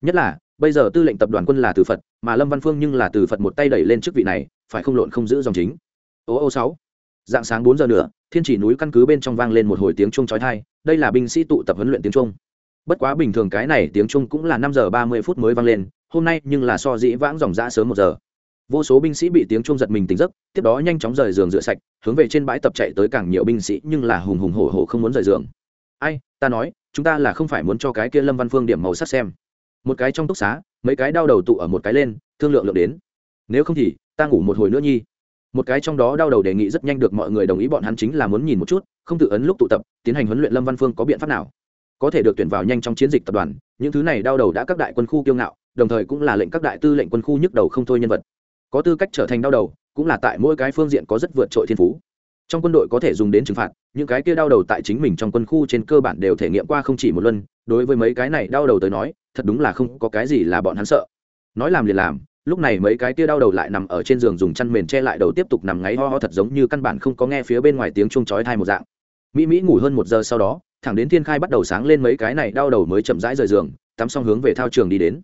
Nhất là, bây giờ tư lệnh tập đoàn quân là từ phật, mà lâm văn phương nhưng là từ phật một tay đẩy lên chức vị này, phải không lộn không giữ dòng chính. Ô ô sáu dạng sáng bốn giờ nữa thiên chỉ núi căn cứ bên trong vang lên một hồi tiếng chuông chói tai, đây là binh sĩ tụ tập huấn luyện tiếng chuông. Bất quá bình thường cái này tiếng trung cũng là năm giờ ba mươi phút mới vang lên, hôm nay nhưng là so dĩ vãng dòng dã sớm một giờ. Vô số binh sĩ bị tiếng trung giật mình tỉnh giấc, tiếp đó nhanh chóng rời giường rửa sạch, hướng về trên bãi tập chạy tới càng nhiều binh sĩ, nhưng là hùng hùng hổ hổ không muốn rời giường. Ai, ta nói, chúng ta là không phải muốn cho cái kia lâm văn phương điểm màu sắc xem. Một cái trong túc xá, mấy cái đau đầu tụ ở một cái lên, thương lượng lượng đến. Nếu không thì, ta ngủ một hồi nữa nhi một cái trong đó đau đầu đề nghị rất nhanh được mọi người đồng ý bọn hắn chính là muốn nhìn một chút, không tự ấn lúc tụ tập, tiến hành huấn luyện lâm văn phương có biện pháp nào. Có thể được tuyển vào nhanh trong chiến dịch tập đoàn, những thứ này đau đầu đã các đại quân khu kiêu ngạo, đồng thời cũng là lệnh các đại tư lệnh quân khu nhức đầu không thôi nhân vật. Có tư cách trở thành đau đầu, cũng là tại mỗi cái phương diện có rất vượt trội thiên phú. Trong quân đội có thể dùng đến trừng phạt, những cái kia đau đầu tại chính mình trong quân khu trên cơ bản đều thể nghiệm qua không chỉ một lần, đối với mấy cái này đau đầu tới nói, thật đúng là không có cái gì là bọn hắn sợ. Nói làm liền làm lúc này mấy cái tia đau đầu lại nằm ở trên giường dùng chăn mền che lại đầu tiếp tục nằm ngáy ho ho thật giống như căn bản không có nghe phía bên ngoài tiếng chuông chói thai một dạng. Mỹ mỹ ngủ hơn một giờ sau đó, thẳng đến thiên khai bắt đầu sáng lên mấy cái này đau đầu mới chậm rãi rời giường, tắm xong hướng về thao trường đi đến.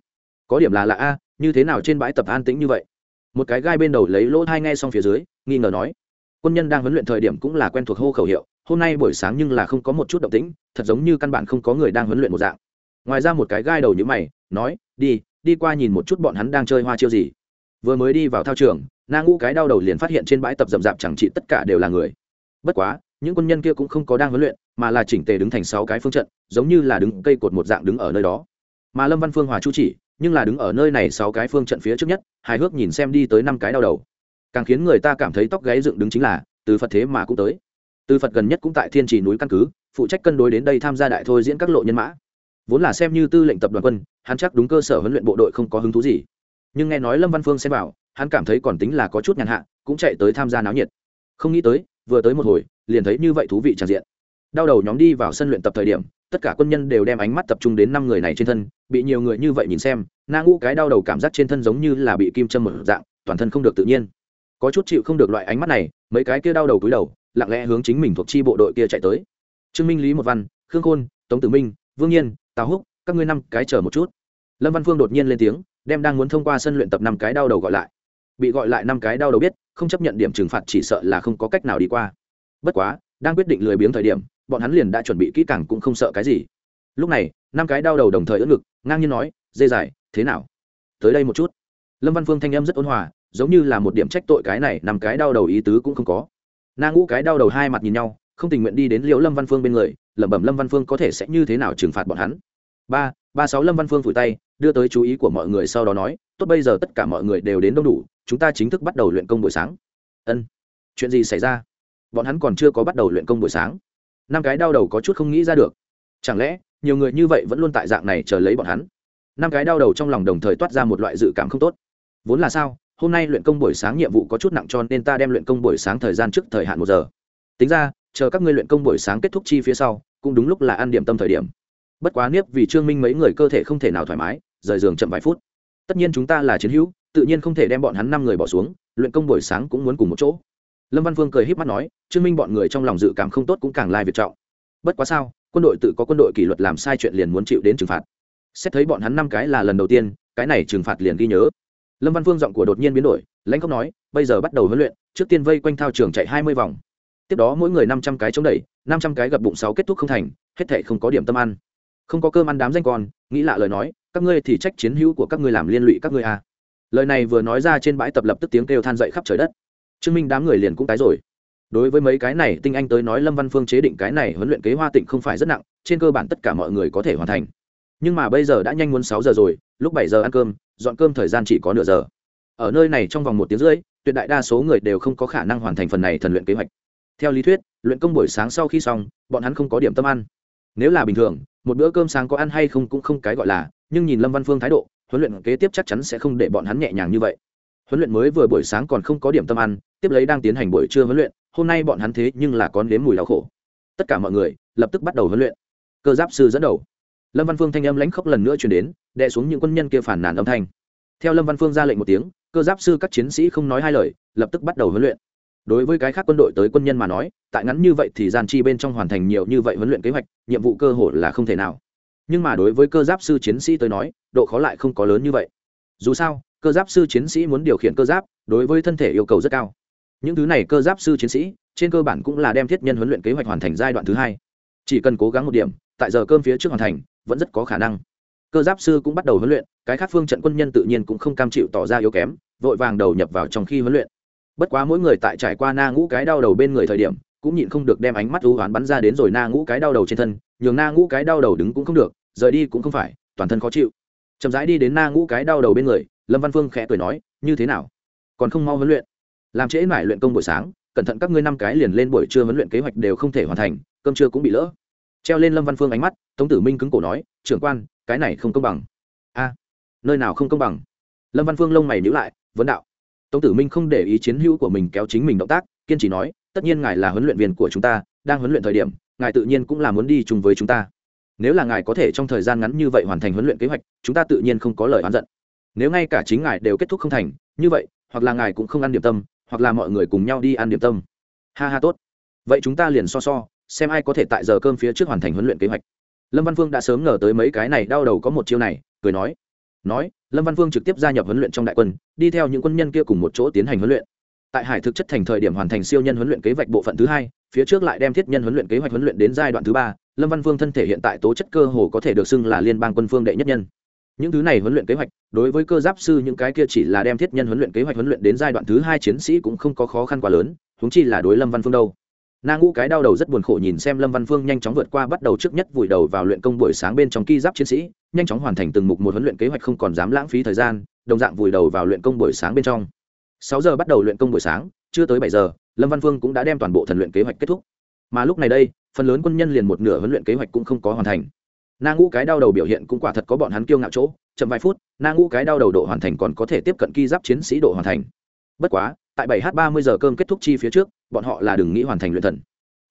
Có điểm là lạ a, như thế nào trên bãi tập an tĩnh như vậy? Một cái gai bên đầu lấy lỗ thai nghe xong phía dưới, nghi ngờ nói. Quân nhân đang huấn luyện thời điểm cũng là quen thuộc hô khẩu hiệu, hôm nay buổi sáng nhưng là không có một chút động tĩnh, thật giống như căn bản không có người đang huấn luyện một dạng. Ngoài ra một cái gai đầu như mày, nói, đi đi qua nhìn một chút bọn hắn đang chơi hoa chiêu gì. Vừa mới đi vào thao trường, na ngũ cái đau đầu liền phát hiện trên bãi tập rậm rạp chẳng trị tất cả đều là người. Bất quá, những quân nhân kia cũng không có đang huấn luyện, mà là chỉnh tề đứng thành sáu cái phương trận, giống như là đứng cây cột một dạng đứng ở nơi đó. Mà lâm văn phương hòa chu chỉ, nhưng là đứng ở nơi này sáu cái phương trận phía trước nhất, hài hước nhìn xem đi tới năm cái đau đầu. Càng khiến người ta cảm thấy tóc gáy dựng đứng chính là, từ phật thế mà cũng tới. Từ phật gần nhất cũng tại thiên trì núi căn cứ, phụ trách cân đối đến đây tham gia đại thôi diễn các lộ nhân mã vốn là xem như tư lệnh tập đoàn quân, hắn chắc đúng cơ sở huấn luyện bộ đội không có hứng thú gì. Nhưng nghe nói lâm văn phương xem vào hắn cảm thấy còn tính là có chút nhàn hạ, cũng chạy tới tham gia náo nhiệt. Không nghĩ tới, vừa tới một hồi, liền thấy như vậy thú vị tràn diện. Đau đầu nhóm đi vào sân luyện tập thời điểm, tất cả quân nhân đều đem ánh mắt tập trung đến năm người này trên thân, bị nhiều người như vậy nhìn xem, na ngũ cái đau đầu cảm giác trên thân giống như là bị kim châm một dạng, toàn thân không được tự nhiên. Có chút chịu không được loại ánh mắt này, mấy cái kia đau đầu cúi đầu, lặng lẽ hướng chính mình thuộc chi bộ đội kia chạy tới. Trương minh lý một văn, khương khôn, tống tử minh, vương nhiên tào húc, các ngươi năm cái chờ một chút. Lâm văn phương đột nhiên lên tiếng, đem đang muốn thông qua sân luyện tập năm cái đau đầu gọi lại. Bị gọi lại năm cái đau đầu biết, không chấp nhận điểm trừng phạt chỉ sợ là không có cách nào đi qua. Bất quá, đang quyết định lười biếng thời điểm, bọn hắn liền đã chuẩn bị kỹ càng cũng không sợ cái gì. Lúc này, năm cái đau đầu đồng thời ưỡn ngực, ngang nhiên nói, dê dài thế nào? Tới đây một chút. Lâm văn phương thanh em rất ôn hòa, giống như là một điểm trách tội cái này, năm cái đau đầu ý tứ cũng không có. Na ngũ cái đau đầu hai mặt nhìn nhau không tình nguyện đi đến liễu lâm văn phương bên người, lẩm bẩm lâm văn phương có thể sẽ như thế nào trừng phạt bọn hắn? Ba ba sáu lâm văn phương vùi tay, đưa tới chú ý của mọi người sau đó nói, tốt, bây giờ tất cả mọi người đều đến đông đủ, chúng ta chính thức bắt đầu luyện công buổi sáng. Ân. Chuyện gì xảy ra? Bọn hắn còn chưa có bắt đầu luyện công buổi sáng. Năm cái đau đầu có chút không nghĩ ra được. Chẳng lẽ, nhiều người như vậy vẫn luôn tại dạng này chờ lấy bọn hắn? Năm cái đau đầu trong lòng đồng thời toát ra một loại dự cảm không tốt. Vốn là sao, hôm nay luyện công buổi sáng nhiệm vụ có chút nặng cho nên ta đem luyện công buổi sáng thời gian trước thời hạn một giờ. Tính ra chờ các ngươi luyện công buổi sáng kết thúc chi phía sau, cũng đúng lúc là ăn điểm tâm thời điểm. Bất quá niếp vì trương minh mấy người cơ thể không thể nào thoải mái, rời giường chậm vài phút. Tất nhiên chúng ta là chiến hữu, tự nhiên không thể đem bọn hắn năm người bỏ xuống, luyện công buổi sáng cũng muốn cùng một chỗ. Lâm văn vương cười h í p mắt nói, trương minh bọn người trong lòng dự cảm không tốt cũng càng lai việc trọng. Bất quá sao, quân đội tự có quân đội kỷ luật làm sai chuyện liền muốn chịu đến trừng phạt. Xét thấy bọn hắn năm cái là lần đầu tiên, cái này trừng phạt liền ghi nhớ. Lâm văn vương giọng của đột nhiên biến đổi, lãnh không nói, bây giờ bắt đầu huấn luyện, trước tiên vây quanh thao trường chạy hai mươi vòng tiếp đó mỗi người năm trăm cái chống đẩy, năm trăm cái gập bụng sáu kết thúc không thành, hết thể không có điểm tâm ăn. Không có cơm ăn đám danh con, nghĩ lạ lời nói, các ngươi thì trách chiến hữu của các ngươi làm liên lụy các ngươi à. lời này vừa nói ra trên bãi tập lập tức tiếng kêu than dậy khắp trời đất. Trương minh đám người liền cũng tái rồi. Đối với mấy cái này, tinh anh tới nói lâm văn phương chế định cái này huấn luyện kế hoa tịnh không phải rất nặng, trên cơ bản tất cả mọi người có thể hoàn thành. Nhưng mà bây giờ đã nhanh muốn sáu giờ rồi, lúc bảy giờ ăn cơm, dọn cơm thời gian chỉ có nửa giờ. Ở nơi này trong vòng một tiếng rưỡi, tuyệt đại đa số người đều không có khả năng hoàn thành phần này thần luyện kế hoạch theo lý thuyết, luyện công buổi sáng sau khi xong, bọn hắn không có điểm tâm ăn. Nếu là bình thường, một bữa cơm sáng có ăn hay không cũng không cái gọi là, nhưng nhìn lâm văn phương thái độ, huấn luyện kế tiếp chắc chắn sẽ không để bọn hắn nhẹ nhàng như vậy. Huấn luyện mới vừa buổi sáng còn không có điểm tâm ăn, tiếp lấy đang tiến hành buổi trưa huấn luyện, hôm nay bọn hắn thế nhưng là có nếm mùi đau khổ. Tất cả mọi người lập tức bắt đầu huấn luyện. Cơ giáp sư dẫn đầu. Lâm văn phương thanh âm lãnh khốc lần nữa chuyển đến, đè xuống những quân nhân kia phản nàn âm thanh. Theo lâm văn phương ra lệnh một tiếng, cơ giáp sư các chiến sĩ không nói hai lời, lập tức bắt đầu huấn luyện đối với cái khác quân đội tới quân nhân mà nói, tại ngắn như vậy thì gian chi bên trong hoàn thành nhiều như vậy huấn luyện kế hoạch, nhiệm vụ cơ hội là không thể nào. Nhưng mà đối với cơ giáp sư chiến sĩ tới nói, độ khó lại không có lớn như vậy. Dù sao, cơ giáp sư chiến sĩ muốn điều khiển cơ giáp, đối với thân thể yêu cầu rất cao. Những thứ này cơ giáp sư chiến sĩ, trên cơ bản cũng là đem thiết nhân huấn luyện kế hoạch hoàn thành giai đoạn thứ hai. Chỉ cần cố gắng một điểm, tại giờ cơm phía trước hoàn thành, vẫn rất có khả năng. Cơ giáp sư cũng bắt đầu huấn luyện, cái khác phương trận quân nhân tự nhiên cũng không cam chịu tỏ ra yếu kém, vội vàng đầu nhập vào trong khi huấn luyện bất quá mỗi người tại trải qua na ngũ cái đau đầu bên người thời điểm, cũng nhịn không được đem ánh mắt ưu hoán bắn ra đến rồi na ngũ cái đau đầu trên thân, nhường na ngũ cái đau đầu đứng cũng không được, rời đi cũng không phải, toàn thân khó chịu. Chậm rãi đi đến na ngũ cái đau đầu bên người, lâm văn phương khẽ cười nói, như thế nào? Còn không mau huấn luyện? Làm trễ mải luyện công buổi sáng, cẩn thận các ngươi năm cái liền lên buổi trưa huấn luyện kế hoạch đều không thể hoàn thành, cơm trưa cũng bị lỡ. Treo lên lâm văn phương ánh mắt, tống tử minh cứng cổ nói, trưởng quan, cái này không công bằng. A, nơi nào không công bằng? Lâm văn phương lông mày nhữ lại, vấn đạo tống tử minh không để ý chiến hữu của mình kéo chính mình động tác, kiên trì nói, tất nhiên ngài là huấn luyện viên của chúng ta, đang huấn luyện thời điểm, ngài tự nhiên cũng là muốn đi chung với chúng ta. Nếu là ngài có thể trong thời gian ngắn như vậy hoàn thành huấn luyện kế hoạch, chúng ta tự nhiên không có lời oán giận. Nếu ngay cả chính ngài đều kết thúc không thành, như vậy, hoặc là ngài cũng không ăn điểm tâm, hoặc là mọi người cùng nhau đi ăn điểm tâm. Ha ha, tốt. Vậy chúng ta liền so so, xem ai có thể tại giờ cơm phía trước hoàn thành huấn luyện kế hoạch. Lâm văn phương đã sớm ngờ tới mấy cái này đau đầu có một chiêu này, cười nói nói, lâm văn Vương trực tiếp gia nhập huấn luyện trong đại quân, đi theo những quân nhân kia cùng một chỗ tiến hành huấn luyện. Tại hải thực chất thành thời điểm hoàn thành siêu nhân huấn luyện kế hoạch bộ phận thứ hai, phía trước lại đem thiết nhân huấn luyện kế hoạch huấn luyện đến giai đoạn thứ ba, lâm văn Vương thân thể hiện tại tố chất cơ hồ có thể được xưng là liên bang quân phương đệ nhất nhân. Những thứ này huấn luyện kế hoạch, đối với cơ giáp sư những cái kia chỉ là đem thiết nhân huấn luyện kế hoạch huấn luyện đến giai đoạn thứ hai chiến sĩ cũng không có khó khăn quá lớn húng chi là đối lâm văn phương đâu na ngũ cái đau đầu rất buồn khổ nhìn xem lâm văn phương nhanh chóng vượt qua bắt đầu trước nhất vùi đầu vào luyện công buổi sáng bên trong ki giáp chiến sĩ, nhanh chóng hoàn thành từng mục một huấn luyện kế hoạch không còn dám lãng phí thời gian, đồng dạng vùi đầu vào luyện công buổi sáng bên trong. Sáu giờ bắt đầu luyện công buổi sáng, chưa tới bảy giờ, lâm văn phương cũng đã đem toàn bộ thần luyện kế hoạch kết thúc. Mà lúc này đây, phần lớn quân nhân liền một nửa huấn luyện kế hoạch cũng không có hoàn thành. Na ngũ cái đau đầu biểu hiện cũng quả thật có bọn hắn kiêu ngạo chỗ, chậm vài phút, na ngũ cái đau đầu độ hoàn thành còn có thể tiếp cận ki giáp chiến sĩ độ hoàn thành. Bất quá tại 7 h 30 giờ cơm kết thúc chi phía trước, bọn họ là đừng nghĩ hoàn thành luyện thần.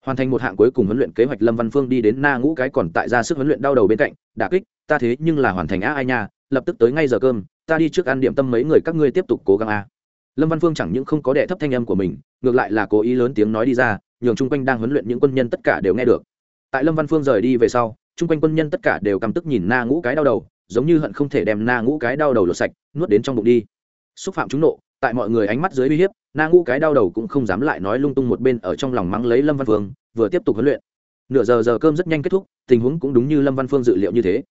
Hoàn thành một hạng cuối cùng huấn luyện kế hoạch lâm văn phương đi đến na ngũ cái còn tại ra sức huấn luyện đau đầu bên cạnh, đả kích, ta thế nhưng là hoàn thành á ai nha, lập tức tới ngay giờ cơm, ta đi trước ăn điểm tâm mấy người các ngươi tiếp tục cố gắng a. Lâm văn phương chẳng những không có đè thấp thanh âm của mình, ngược lại là cố ý lớn tiếng nói đi ra, nhường chung quanh đang huấn luyện những quân nhân tất cả đều nghe được. Tại lâm văn phương rời đi về sau, chung quanh quân nhân tất cả đều căm tức nhìn na ngũ cái đau đầu, giống như hận không thể đem na ngũ cái đau đầu lột sạch, nuốt đến trong bụng đi. Xúc phạm chúng nộ tại mọi người ánh mắt dưới uy hiếp, na ngũ cái đau đầu cũng không dám lại nói lung tung một bên ở trong lòng mắng lấy lâm văn phương, vừa tiếp tục huấn luyện. Nửa giờ giờ cơm rất nhanh kết thúc, tình huống cũng đúng như lâm văn phương dự liệu như thế.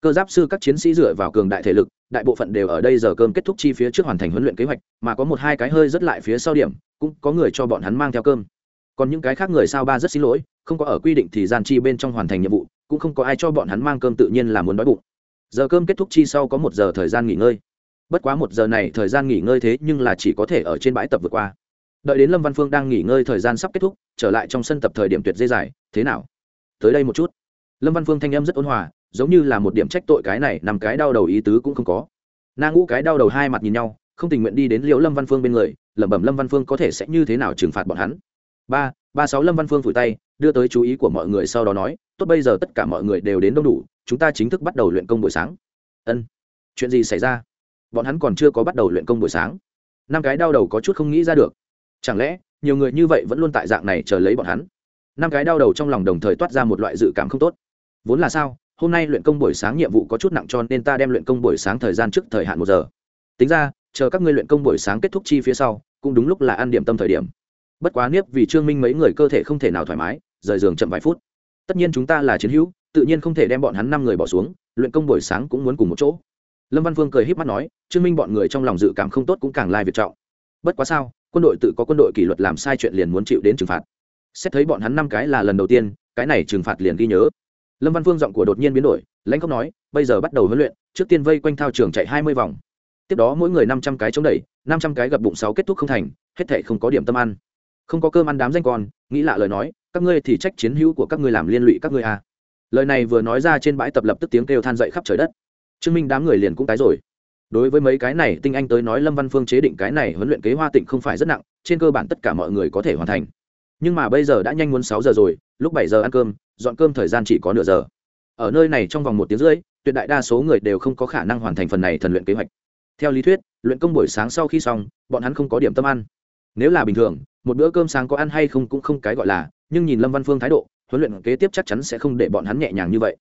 Cơ giáp sư các chiến sĩ dựa vào cường đại thể lực, đại bộ phận đều ở đây giờ cơm kết thúc chi phía trước hoàn thành huấn luyện kế hoạch, mà có một hai cái hơi rất lại phía sau điểm, cũng có người cho bọn hắn mang theo cơm. Còn những cái khác người sao ba rất xin lỗi, không có ở quy định thì gian chi bên trong hoàn thành nhiệm vụ, cũng không có ai cho bọn hắn mang cơm tự nhiên là muốn đói bụng. Giờ cơm kết thúc chi sau có một giờ thời gian nghỉ ngơi bất quá một giờ này thời gian nghỉ ngơi thế nhưng là chỉ có thể ở trên bãi tập vượt qua. Đợi đến lâm văn phương đang nghỉ ngơi thời gian sắp kết thúc, trở lại trong sân tập thời điểm tuyệt dây dài thế nào? Tới đây một chút. Lâm văn phương thanh em rất ôn hòa, giống như là một điểm trách tội cái này nằm cái đau đầu ý tứ cũng không có. Na ngũ cái đau đầu hai mặt nhìn nhau, không tình nguyện đi đến liễu lâm văn phương bên người, lẩm bẩm lâm văn phương có thể sẽ như thế nào trừng phạt bọn hắn? Ba ba sáu lâm văn phương phủi tay, đưa tới chú ý của mọi người sau đó nói, tốt, bây giờ tất cả mọi người đều đến đông đủ, chúng ta chính thức bắt đầu luyện công buổi sáng. Ân, chuyện gì xảy ra? Bọn hắn còn chưa có bắt đầu luyện công buổi sáng. Năm cái đau đầu có chút không nghĩ ra được. Chẳng lẽ, nhiều người như vậy vẫn luôn tại dạng này chờ lấy bọn hắn? Năm cái đau đầu trong lòng đồng thời toát ra một loại dự cảm không tốt. Vốn là sao, hôm nay luyện công buổi sáng nhiệm vụ có chút nặng cho nên ta đem luyện công buổi sáng thời gian trước thời hạn một giờ. Tính ra, chờ các ngươi luyện công buổi sáng kết thúc chi phía sau, cũng đúng lúc là ăn điểm tâm thời điểm. Bất quá niếp vì trương minh mấy người cơ thể không thể nào thoải mái, rời giường chậm vài phút. Tất nhiên chúng ta là chiến hữu, tự nhiên không thể đem bọn hắn năm người bỏ xuống, luyện công buổi sáng cũng muốn cùng một chỗ lâm văn Vương cười híp mắt nói, trương minh bọn người trong lòng dự cảm không tốt cũng càng lai việc trọng. Bất quá sao, quân đội tự có quân đội kỷ luật làm sai chuyện liền muốn chịu đến trừng phạt. Xét thấy bọn hắn năm cái là lần đầu tiên, cái này trừng phạt liền ghi nhớ. Lâm văn Vương giọng của đột nhiên biến đổi, lãnh không nói, bây giờ bắt đầu huấn luyện, trước tiên vây quanh thao trường chạy hai mươi vòng. Tiếp đó mỗi người năm trăm cái chống đẩy, năm trăm cái gập bụng sáu kết thúc không thành, hết thể không có điểm tâm ăn. Không có cơm ăn đám danh con, nghĩ lạ lời nói, các ngươi thì trách chiến hữu của các ngươi làm liên lụy các ngươi à. lời này vừa nói ra trên bãi tập lập tức tiếng kêu than dậy khắp trời đất chứng minh đám người liền cũng tái rồi. Đối với mấy cái này, tinh anh tới nói lâm văn phương chế định cái này huấn luyện kế hoa tịnh không phải rất nặng, trên cơ bản tất cả mọi người có thể hoàn thành. Nhưng mà bây giờ đã nhanh muốn sáu giờ rồi, lúc bảy giờ ăn cơm, dọn cơm thời gian chỉ có nửa giờ. Ở nơi này trong vòng một tiếng rưỡi, tuyệt đại đa số người đều không có khả năng hoàn thành phần này thần luyện kế hoạch. Theo lý thuyết, luyện công buổi sáng sau khi xong, bọn hắn không có điểm tâm ăn. Nếu là bình thường, một bữa cơm sáng có ăn hay không cũng không cái gọi là, nhưng nhìn lâm văn phương thái độ, huấn luyện kế tiếp chắc chắn sẽ không để bọn hắn nhẹ nhàng như vậy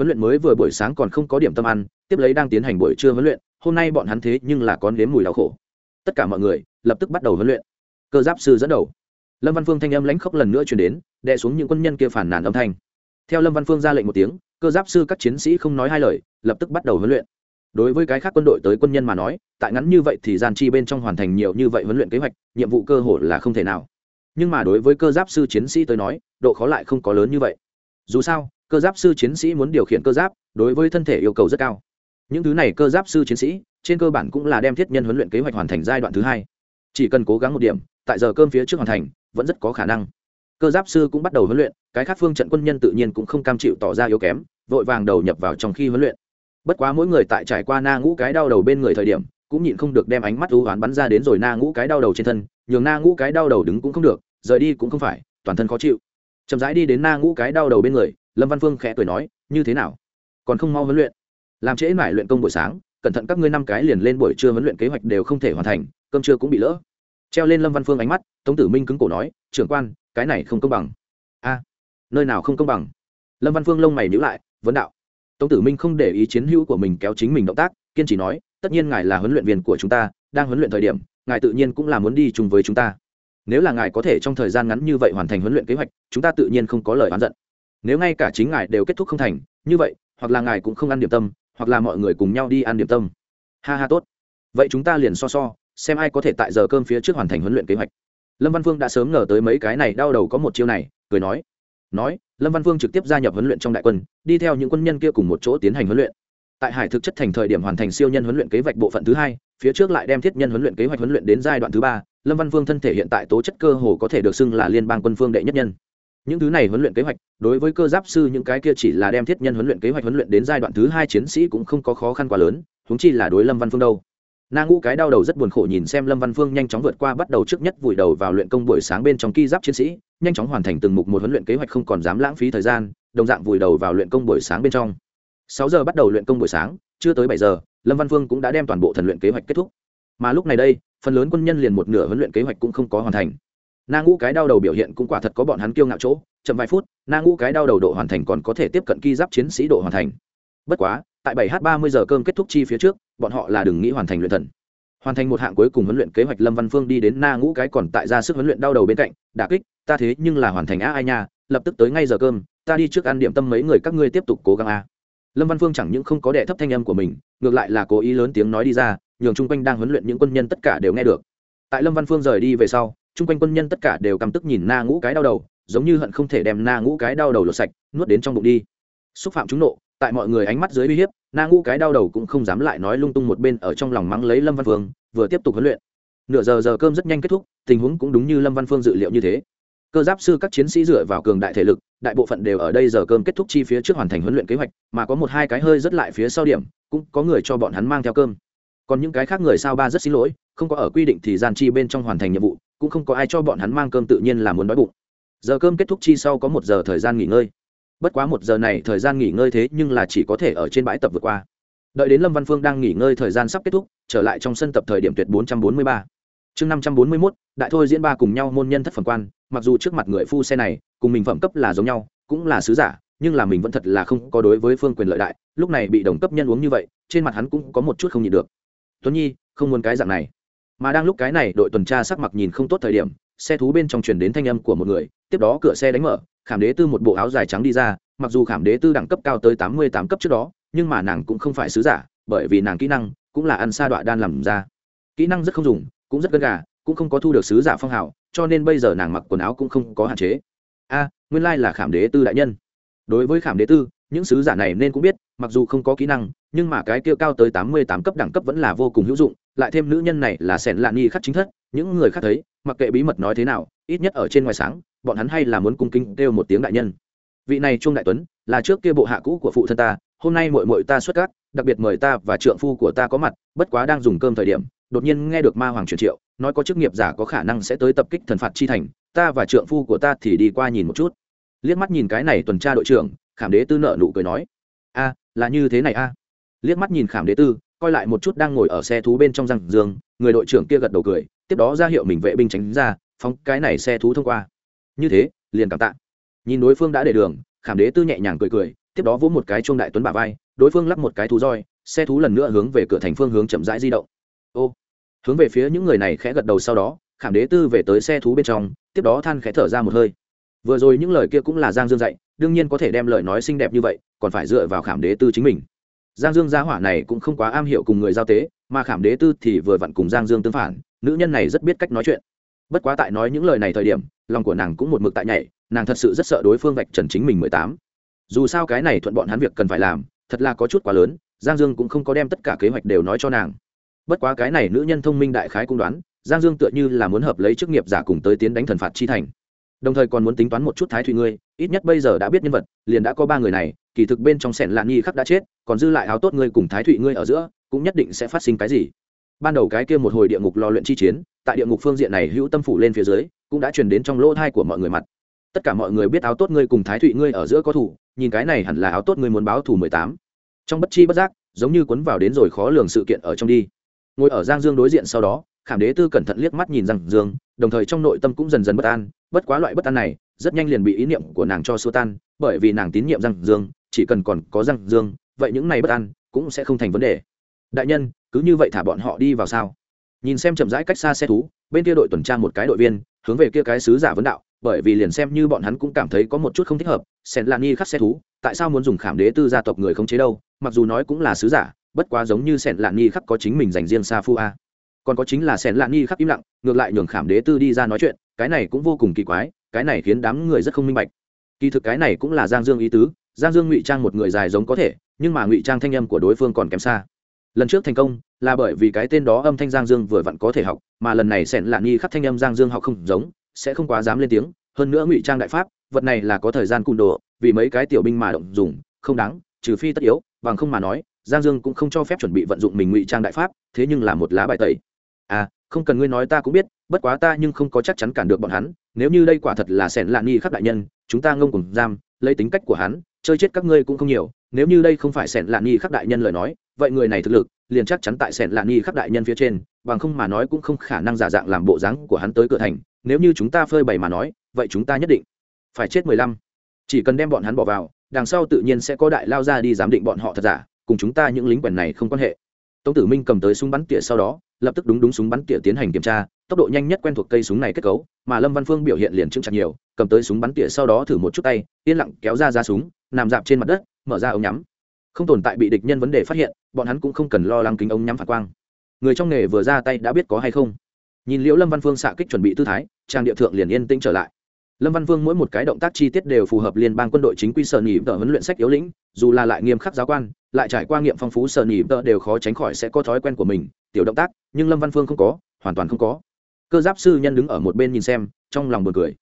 huấn luyện mới vừa buổi sáng còn không có điểm tâm ăn, tiếp lấy đang tiến hành buổi trưa huấn luyện, hôm nay bọn hắn thế nhưng là con nếm mùi đau khổ. Tất cả mọi người lập tức bắt đầu huấn luyện. Cơ giáp sư dẫn đầu. Lâm văn phương thanh âm lãnh khốc lần nữa chuyển đến, đè xuống những quân nhân kia phản nàn âm thanh. Theo lâm văn phương ra lệnh một tiếng, cơ giáp sư các chiến sĩ không nói hai lời, lập tức bắt đầu huấn luyện. Đối với cái khác quân đội tới quân nhân mà nói, tại ngắn như vậy thì gian chi bên trong hoàn thành nhiều như vậy huấn luyện kế hoạch, nhiệm vụ cơ hội là không thể nào. Nhưng mà đối với cơ giáp sư chiến sĩ tới nói, độ khó lại không có lớn như vậy. Dù sao cơ giáp sư chiến sĩ muốn điều khiển cơ giáp, đối với thân thể yêu cầu rất cao. Những thứ này cơ giáp sư chiến sĩ, trên cơ bản cũng là đem thiết nhân huấn luyện kế hoạch hoàn thành giai đoạn thứ hai. Chỉ cần cố gắng một điểm, tại giờ cơm phía trước hoàn thành, vẫn rất có khả năng. Cơ giáp sư cũng bắt đầu huấn luyện, cái khác phương trận quân nhân tự nhiên cũng không cam chịu tỏ ra yếu kém, vội vàng đầu nhập vào trong khi huấn luyện. Bất quá mỗi người tại trải qua na ngũ cái đau đầu bên người thời điểm, cũng nhịn không được đem ánh mắt ưu oán bắn ra đến rồi na ngũ cái đau đầu trên thân, nhường na ngũ cái đau đầu đứng cũng không được, rời đi cũng không phải, toàn thân khó chịu chậm rãi đi đến na ngũ cái đau đầu bên người, lâm văn phương khẽ cười nói, như thế nào? Còn không mau huấn luyện? Làm trễ mải luyện công buổi sáng, cẩn thận các ngươi năm cái liền lên buổi trưa huấn luyện kế hoạch đều không thể hoàn thành, cơm trưa cũng bị lỡ. Treo lên lâm văn phương ánh mắt, tống tử minh cứng cổ nói, trưởng quan, cái này không công bằng. A, nơi nào không công bằng? Lâm văn phương lông mày nhữ lại, vấn đạo. Tống tử minh không để ý chiến hữu của mình kéo chính mình động tác, kiên trì nói, tất nhiên ngài là huấn luyện viên của chúng ta, đang huấn luyện thời điểm, ngài tự nhiên cũng là muốn đi chung với chúng ta nếu là ngài có thể trong thời gian ngắn như vậy hoàn thành huấn luyện kế hoạch, chúng ta tự nhiên không có lời oán giận. Nếu ngay cả chính ngài đều kết thúc không thành, như vậy, hoặc là ngài cũng không ăn điểm tâm, hoặc là mọi người cùng nhau đi ăn điểm tâm. Ha ha, tốt. Vậy chúng ta liền so so, xem ai có thể tại giờ cơm phía trước hoàn thành huấn luyện kế hoạch. Lâm văn phương đã sớm ngờ tới mấy cái này đau đầu có một chiêu này, cười nói. Nói, lâm văn phương trực tiếp gia nhập huấn luyện trong đại quân, đi theo những quân nhân kia cùng một chỗ tiến hành huấn luyện. Tại hải thực chất thành thời điểm hoàn thành siêu nhân huấn luyện kế hoạch bộ phận thứ hai phía trước lại đem thiết nhân huấn luyện kế hoạch huấn luyện đến giai đoạn thứ ba, lâm văn vương thân thể hiện tại tố chất cơ hồ có thể được xưng là liên bang quân phương đệ nhất nhân. Những thứ này huấn luyện kế hoạch, đối với cơ giáp sư những cái kia chỉ là đem thiết nhân huấn luyện kế hoạch huấn luyện đến giai đoạn thứ hai chiến sĩ cũng không có khó khăn quá lớn húng chi là đối lâm văn phương đâu. Na ngũ cái đau đầu rất buồn khổ nhìn xem lâm văn phương nhanh chóng vượt qua bắt đầu trước nhất vùi đầu vào luyện công buổi sáng bên trong ki giáp chiến sĩ, nhanh chóng hoàn thành từng mục một huấn luyện kế hoạch không còn dám lãng phí thời gian, đồng dạng vùi đầu vào luyện công buổi sáng bên trong. Sáu giờ bắt đầu luyện công buổi sáng chưa tới bảy giờ, lâm văn phương cũng đã đem toàn bộ thần luyện kế hoạch kết thúc. Mà lúc này đây, phần lớn quân nhân liền một nửa huấn luyện kế hoạch cũng không có hoàn thành. Na ngũ cái đau đầu biểu hiện cũng quả thật có bọn hắn kiêu ngạo chỗ, chậm vài phút, na ngũ cái đau đầu độ hoàn thành còn có thể tiếp cận ki giáp chiến sĩ độ hoàn thành. Bất quá, tại 7 h 30 giờ cơm kết thúc chi phía trước, bọn họ là đừng nghĩ hoàn thành luyện thần. Hoàn thành một hạng cuối cùng huấn luyện kế hoạch, lâm văn phương đi đến na ngũ cái còn tại ra sức huấn luyện đau đầu bên cạnh, đả kích, ta thế nhưng là hoàn thành a ai nha, lập tức tới ngay giờ cơm, ta đi trước ăn điểm tâm mấy người các ngươi tiếp tục cố gắng a lâm văn phương chẳng những không có đệ thấp thanh âm của mình, ngược lại là cố ý lớn tiếng nói đi ra, nhường chung quanh đang huấn luyện những quân nhân tất cả đều nghe được. Tại lâm văn phương rời đi về sau, chung quanh quân nhân tất cả đều căm tức nhìn na ngũ cái đau đầu, giống như hận không thể đem na ngũ cái đau đầu lột sạch, nuốt đến trong bụng đi. Xúc phạm chúng nộ, tại mọi người ánh mắt dưới uy hiếp, na ngũ cái đau đầu cũng không dám lại nói lung tung một bên ở trong lòng mắng lấy lâm văn phương, vừa tiếp tục huấn luyện. Nửa giờ giờ cơm rất nhanh kết thúc, tình huống cũng đúng như lâm văn phương dự liệu như thế cơ giáp sư các chiến sĩ dựa vào cường đại thể lực, đại bộ phận đều ở đây giờ cơm kết thúc chi phía trước hoàn thành huấn luyện kế hoạch, mà có một hai cái hơi rất lại phía sau điểm, cũng có người cho bọn hắn mang theo cơm. Còn những cái khác người sao ba rất xin lỗi, không có ở quy định thì gian chi bên trong hoàn thành nhiệm vụ, cũng không có ai cho bọn hắn mang cơm tự nhiên là muốn đói bụng. Giờ cơm kết thúc chi sau có một giờ thời gian nghỉ ngơi. Bất quá một giờ này thời gian nghỉ ngơi thế nhưng là chỉ có thể ở trên bãi tập vượt qua. Đợi đến lâm văn phương đang nghỉ ngơi thời gian sắp kết thúc, trở lại trong sân tập thời điểm tuyệt 443 chương năm trăm bốn mươi mốt, đại thôi diễn ba cùng nhau môn nhân thất phẩm quan, mặc dù trước mặt người phu xe này, cùng mình phẩm cấp là giống nhau, cũng là sứ giả, nhưng là mình vẫn thật là không có đối với phương quyền lợi đại, lúc này bị đồng cấp nhân uống như vậy, trên mặt hắn cũng có một chút không nhịn được. Tuấn nhi, không muốn cái dạng này. Mà đang lúc cái này, đội tuần tra sắc mặt nhìn không tốt thời điểm, xe thú bên trong truyền đến thanh âm của một người, tiếp đó cửa xe đánh mở, khảm đế tư một bộ áo dài trắng đi ra, mặc dù khảm đế tư đẳng cấp cao tới tám mươi tám cấp trước đó, nhưng mà nàng cũng không phải sứ giả, bởi vì nàng kỹ năng cũng là ăn sa đọa đan làm ra. Kỹ năng rất không dùng cũng rất gân gà, cũng không có thu được sứ giả phong hào, cho nên bây giờ nàng mặc quần áo cũng không có hạn chế. A, nguyên lai là khảm đế tư đại nhân. Đối với khảm đế tư, những sứ giả này nên cũng biết, mặc dù không có kỹ năng, nhưng mà cái kia cao tới tám mươi tám cấp đẳng cấp vẫn là vô cùng hữu dụng, lại thêm nữ nhân này là sẻn lạ nghi khắc chính thất, những người khác thấy, mặc kệ bí mật nói thế nào, ít nhất ở trên ngoài sáng, bọn hắn hay là muốn cung kính kêu một tiếng đại nhân. Vị này trung đại tuấn, là trước kia bộ hạ cũ của phụ thân ta, hôm nay mội mội ta xuất cát đặc biệt mời ta và trượng phu của ta có mặt, bất quá đang dùng cơm thời điểm đột nhiên nghe được ma hoàng truyền triệu, nói có chức nghiệp giả có khả năng sẽ tới tập kích thần phạt chi thành, ta và trượng phu của ta thì đi qua nhìn một chút. Liếc mắt nhìn cái này tuần tra đội trưởng, khảm đế tư nợ nụ cười nói, a, là như thế này a. Liếc mắt nhìn khảm đế tư, coi lại một chút đang ngồi ở xe thú bên trong răng giường, người đội trưởng kia gật đầu cười, tiếp đó ra hiệu mình vệ binh tránh ra, phóng cái này xe thú thông qua. Như thế, liền cảm tạ. Nhìn đối phương đã để đường, khảm đế tư nhẹ nhàng cười cười, tiếp đó vỗ một cái chuông đại tuấn bà vai, đối phương lắp một cái thú roi, xe thú lần nữa hướng về cửa thành phương hướng chậm rãi di động ô. Hướng về phía những người này khẽ gật đầu sau đó, khảm đế tư về tới xe thú bên trong, tiếp đó than khẽ thở ra một hơi. Vừa rồi những lời kia cũng là giang dương dạy, đương nhiên có thể đem lời nói xinh đẹp như vậy, còn phải dựa vào khảm đế tư chính mình. Giang dương gia hỏa này cũng không quá am hiểu cùng người giao tế, mà khảm đế tư thì vừa vặn cùng giang dương tương phản, nữ nhân này rất biết cách nói chuyện. Bất quá tại nói những lời này thời điểm, lòng của nàng cũng một mực tại nhảy, nàng thật sự rất sợ đối phương vạch trần chính mình mười tám. Dù sao cái này thuận bọn hắn việc cần phải làm, thật là có chút quá lớn, giang dương cũng không có đem tất cả kế hoạch đều nói cho nàng bất quá cái này nữ nhân thông minh đại khái cũng đoán, giang dương tựa như là muốn hợp lấy chức nghiệp giả cùng tới tiến đánh thần phạt chi thành. Đồng thời còn muốn tính toán một chút thái thủy ngươi, ít nhất bây giờ đã biết nhân vật, liền đã có ba người này, kỳ thực bên trong sẻn lạ nhi khắc đã chết, còn dư lại áo tốt ngươi cùng thái thụy ngươi ở giữa, cũng nhất định sẽ phát sinh cái gì. Ban đầu cái kia một hồi địa ngục lò luyện chi chiến, tại địa ngục phương diện này hữu tâm phủ lên phía dưới, cũng đã truyền đến trong lỗ thai của mọi người mặt. Tất cả mọi người biết áo tốt ngươi cùng thái thụy ngươi ở giữa có thủ, nhìn cái này hẳn là áo tốt ngươi muốn báo thủ mười tám. Trong bất chi bất giác, giống như cuốn vào đến rồi khó lường sự kiện ở trong đi ngồi ở giang dương đối diện sau đó, khảm đế tư cẩn thận liếc mắt nhìn giang dương, đồng thời trong nội tâm cũng dần dần bất an, bất quá loại bất an này, rất nhanh liền bị ý niệm của nàng cho xua tan, bởi vì nàng tín nhiệm giang dương, chỉ cần còn có giang dương, vậy những này bất an cũng sẽ không thành vấn đề. Đại nhân, cứ như vậy thả bọn họ đi vào sao? Nhìn xem chậm rãi cách xa xe thú, bên kia đội tuần tra một cái đội viên, hướng về kia cái sứ giả vấn đạo, bởi vì liền xem như bọn hắn cũng cảm thấy có một chút không thích hợp sen lan nghi khắc xe thú, tại sao muốn dùng khảm đế tư gia tộc người không chế đâu, mặc dù nói cũng là sứ giả bất quá giống như sen Lạn nghi khắc có chính mình dành riêng sa phu a. Còn có chính là sen Lạn nghi khắc im lặng, ngược lại nhường khảm đế tư đi ra nói chuyện, cái này cũng vô cùng kỳ quái, cái này khiến đám người rất không minh bạch. Kỳ thực cái này cũng là giang dương ý tứ, giang dương ngụy trang một người dài giống có thể, nhưng mà ngụy trang thanh âm của đối phương còn kém xa. Lần trước thành công, là bởi vì cái tên đó âm thanh giang dương vừa vặn có thể học, mà lần này sẻn lạn nghi khắc thanh âm giang dương học không giống, sẽ không quá dám lên tiếng, hơn nữa ngụy trang đại pháp, vật này là có thời gian cung đồ, vì mấy cái tiểu binh mà động dùng, không đáng, trừ phi tất yếu, bằng không mà nói giang dương cũng không cho phép chuẩn bị vận dụng mình ngụy trang đại pháp, thế nhưng là một lá bài tẩy. À không cần ngươi nói ta cũng biết, bất quá ta nhưng không có chắc chắn cản được bọn hắn, nếu như đây quả thật là sẻn lạn nghi khắc đại nhân, chúng ta ngông cùng giam, lấy tính cách của hắn, chơi chết các ngươi cũng không nhiều, nếu như đây không phải sẻn lạn nghi khắc đại nhân lời nói, vậy người này thực lực, liền chắc chắn tại sẻn lạn nghi khắc đại nhân phía trên, bằng không mà nói cũng không khả năng giả dạng làm bộ dáng của hắn tới cửa thành, nếu như chúng ta phơi bày mà nói, vậy chúng ta nhất định phải chết mười lăm. Chỉ cần đem bọn hắn bỏ vào, đằng sau tự nhiên sẽ có đại lao ra đi giám định bọn họ thật giả cùng chúng ta những lính quèn này không quan hệ. Tống tử minh cầm tới súng bắn tỉa sau đó, lập tức đúng đúng súng bắn tỉa tiến hành kiểm tra, tốc độ nhanh nhất quen thuộc cây súng này kết cấu, mà lâm văn phương biểu hiện liền chững chặt nhiều, cầm tới súng bắn tỉa sau đó thử một chút tay, yên lặng kéo ra ra súng, nằm dạp trên mặt đất, mở ra ống nhắm. Không tồn tại bị địch nhân vấn đề phát hiện, bọn hắn cũng không cần lo lắng kính ống nhắm phản quang. Người trong nghề vừa ra tay đã biết có hay không. Nhìn liễu lâm văn phương xạ kích chuẩn bị tư thái, trang địa thượng liền yên tĩnh trở lại lâm văn vương mỗi một cái động tác chi tiết đều phù hợp liên bang quân đội chính quy sở nhị tờ huấn luyện sách yếu lĩnh, dù là lại nghiêm khắc giáo quan, lại trải qua nghiệm phong phú sở nhị tờ đều khó tránh khỏi sẽ có thói quen của mình, tiểu động tác, nhưng lâm văn phương không có, hoàn toàn không có. Cơ giáp sư nhân đứng ở một bên nhìn xem, trong lòng buồn cười.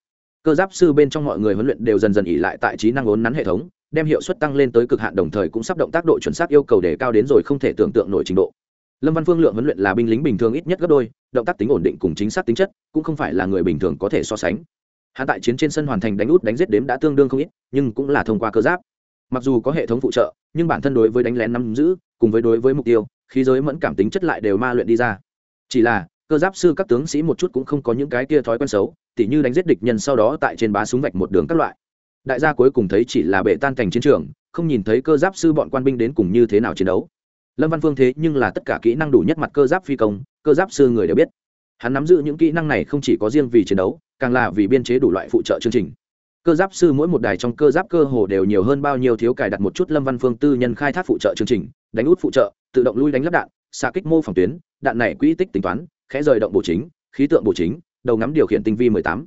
Cơ giáp sư bên trong mọi người huấn luyện đều dần dần ỉ lại tại trí năng ốn nắn hệ thống, đem hiệu suất tăng lên tới cực hạn đồng thời cũng sắp động tác độ chuẩn xác yêu cầu để cao đến rồi không thể tưởng tượng nổi trình độ. Lâm văn phương lượng huấn luyện là binh lính bình thường ít nhất gấp đôi, động tác tính ổn định cùng chính xác tính chất, cũng không phải là người bình thường có thể so sánh hắn tại chiến trên sân hoàn thành đánh út đánh giết đếm đã tương đương không ít, nhưng cũng là thông qua cơ giáp. Mặc dù có hệ thống phụ trợ, nhưng bản thân đối với đánh lén nắm giữ, cùng với đối với mục tiêu, khí giới mẫn cảm tính chất lại đều ma luyện đi ra. Chỉ là, cơ giáp sư các tướng sĩ một chút cũng không có những cái kia thói quen xấu, tỉ như đánh giết địch nhân sau đó tại trên bá súng vạch một đường các loại. Đại gia cuối cùng thấy chỉ là bệ tan cảnh chiến trường, không nhìn thấy cơ giáp sư bọn quan binh đến cùng như thế nào chiến đấu. Lâm văn phương thế nhưng là tất cả kỹ năng đủ nhất mặt cơ giáp phi công, cơ giáp sư người đều biết. Hắn nắm giữ những kỹ năng này không chỉ có riêng vì chiến đấu càng là vì biên chế đủ loại phụ trợ chương trình cơ giáp sư mỗi một đài trong cơ giáp cơ hồ đều nhiều hơn bao nhiêu thiếu cài đặt một chút lâm văn phương tư nhân khai thác phụ trợ chương trình, đánh út phụ trợ, tự động lui đánh lắp đạn, xạ kích mô phòng tuyến, đạn này quỹ tích tính toán, khẽ rời động bổ chính, khí tượng bổ chính, đầu ngắm điều khiển tinh vi 18.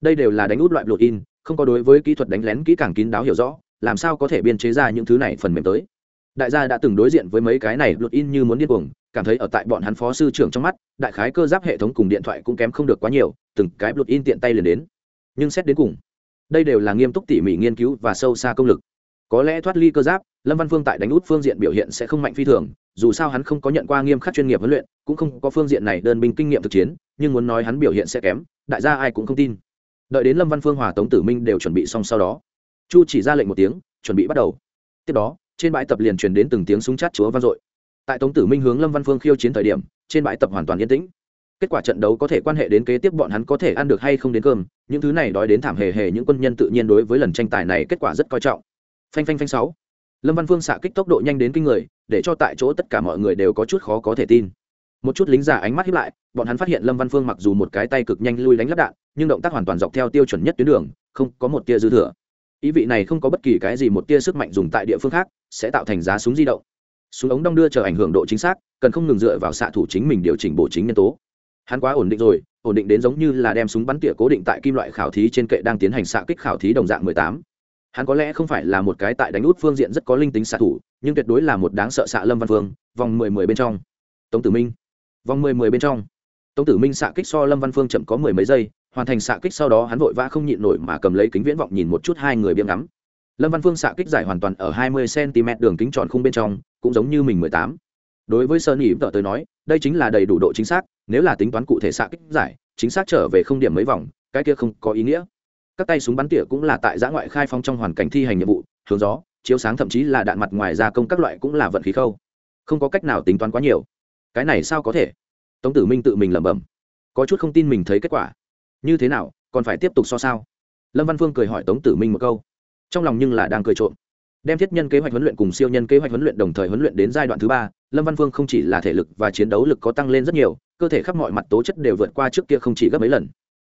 đây đều là đánh út loại in, không có đối với kỹ thuật đánh lén kỹ càng kín đáo hiểu rõ, làm sao có thể biên chế ra những thứ này phần mềm tới đại gia đã từng đối diện với mấy cái này in như muốn điên cuồng cảm thấy ở tại bọn hắn phó sư trưởng trong mắt, đại khái cơ giáp hệ thống cùng điện thoại cũng kém không được quá nhiều, từng cái bột in tiện tay liền đến. Nhưng xét đến cùng, đây đều là nghiêm túc tỉ mỉ nghiên cứu và sâu xa công lực. Có lẽ thoát ly cơ giáp, lâm văn phương tại đánh út phương diện biểu hiện sẽ không mạnh phi thường, dù sao hắn không có nhận qua nghiêm khắc chuyên nghiệp huấn luyện, cũng không có phương diện này đơn binh kinh nghiệm thực chiến, nhưng muốn nói hắn biểu hiện sẽ kém, đại gia ai cũng không tin. Đợi đến lâm văn phương, hòa tống tử minh đều chuẩn bị xong sau đó, chu chỉ ra lệnh một tiếng, chuẩn bị bắt đầu. Tiếp đó, trên bãi tập liền truyền đến từng tiếng súng chát chúa vang dội tại tống tử minh hướng lâm văn phương khiêu chiến thời điểm, trên bãi tập hoàn toàn yên tĩnh. Kết quả trận đấu có thể quan hệ đến kế tiếp bọn hắn có thể ăn được hay không đến cơm, những thứ này đói đến thảm hề hề, những quân nhân tự nhiên đối với lần tranh tài này kết quả rất coi trọng. Phanh phanh phanh sáu. Lâm văn phương xạ kích tốc độ nhanh đến kinh người, để cho tại chỗ tất cả mọi người đều có chút khó có thể tin. Một chút lính giả ánh mắt hiếp lại, bọn hắn phát hiện lâm văn phương mặc dù một cái tay cực nhanh lui đánh lắp đạn, nhưng động tác hoàn toàn dọc theo tiêu chuẩn nhất tuyến đường, không có một tia dư thừa. Ý vị này không có bất kỳ cái gì một tia sức mạnh dùng tại địa phương khác, sẽ tạo thành giá súng di động súng ống đong đưa chờ ảnh hưởng độ chính xác, cần không ngừng dựa vào xạ thủ chính mình điều chỉnh bổ chính nhân tố. Hắn quá ổn định rồi, ổn định đến giống như là đem súng bắn tỉa cố định tại kim loại khảo thí trên kệ đang tiến hành xạ kích khảo thí đồng dạng mười tám. Hắn có lẽ không phải là một cái tại đánh út phương diện rất có linh tính xạ thủ, nhưng tuyệt đối là một đáng sợ xạ lâm văn phương, vòng mười mười bên trong. Tống tử minh. Vòng mười mười bên trong. Tống tử minh xạ kích so lâm văn phương chậm có mười mấy giây, hoàn thành xạ kích sau đó hắn vội vã không nhịn nổi mà cầm lấy kính viễn vọng nhìn một chút hai người biếm ngắm lâm văn phương xạ kích giải hoàn toàn ở hai mươi cm đường kính tròn khung bên trong, cũng giống như mình mười tám. Đối với sơn ỉ vợ tới nói, đây chính là đầy đủ độ chính xác, nếu là tính toán cụ thể xạ kích giải, chính xác trở về không điểm mấy vòng, cái kia không có ý nghĩa. Các tay súng bắn tỉa cũng là tại giã ngoại khai phong trong hoàn cảnh thi hành nhiệm vụ, hướng gió, chiếu sáng thậm chí là đạn mặt ngoài gia công các loại cũng là vận khí khâu. Không có cách nào tính toán quá nhiều. Cái này sao có thể? Tống tử minh tự mình lẩm bẩm. Có chút không tin mình thấy kết quả. Như thế nào, còn phải tiếp tục so sao? Lâm văn phương cười hỏi tống tử minh một câu trong lòng nhưng là đang cười trộm. Đem thiết nhân kế hoạch huấn luyện cùng siêu nhân kế hoạch huấn luyện đồng thời huấn luyện đến giai đoạn thứ ba, lâm văn phương không chỉ là thể lực và chiến đấu lực có tăng lên rất nhiều, cơ thể khắp mọi mặt tố chất đều vượt qua trước kia không chỉ gấp mấy lần.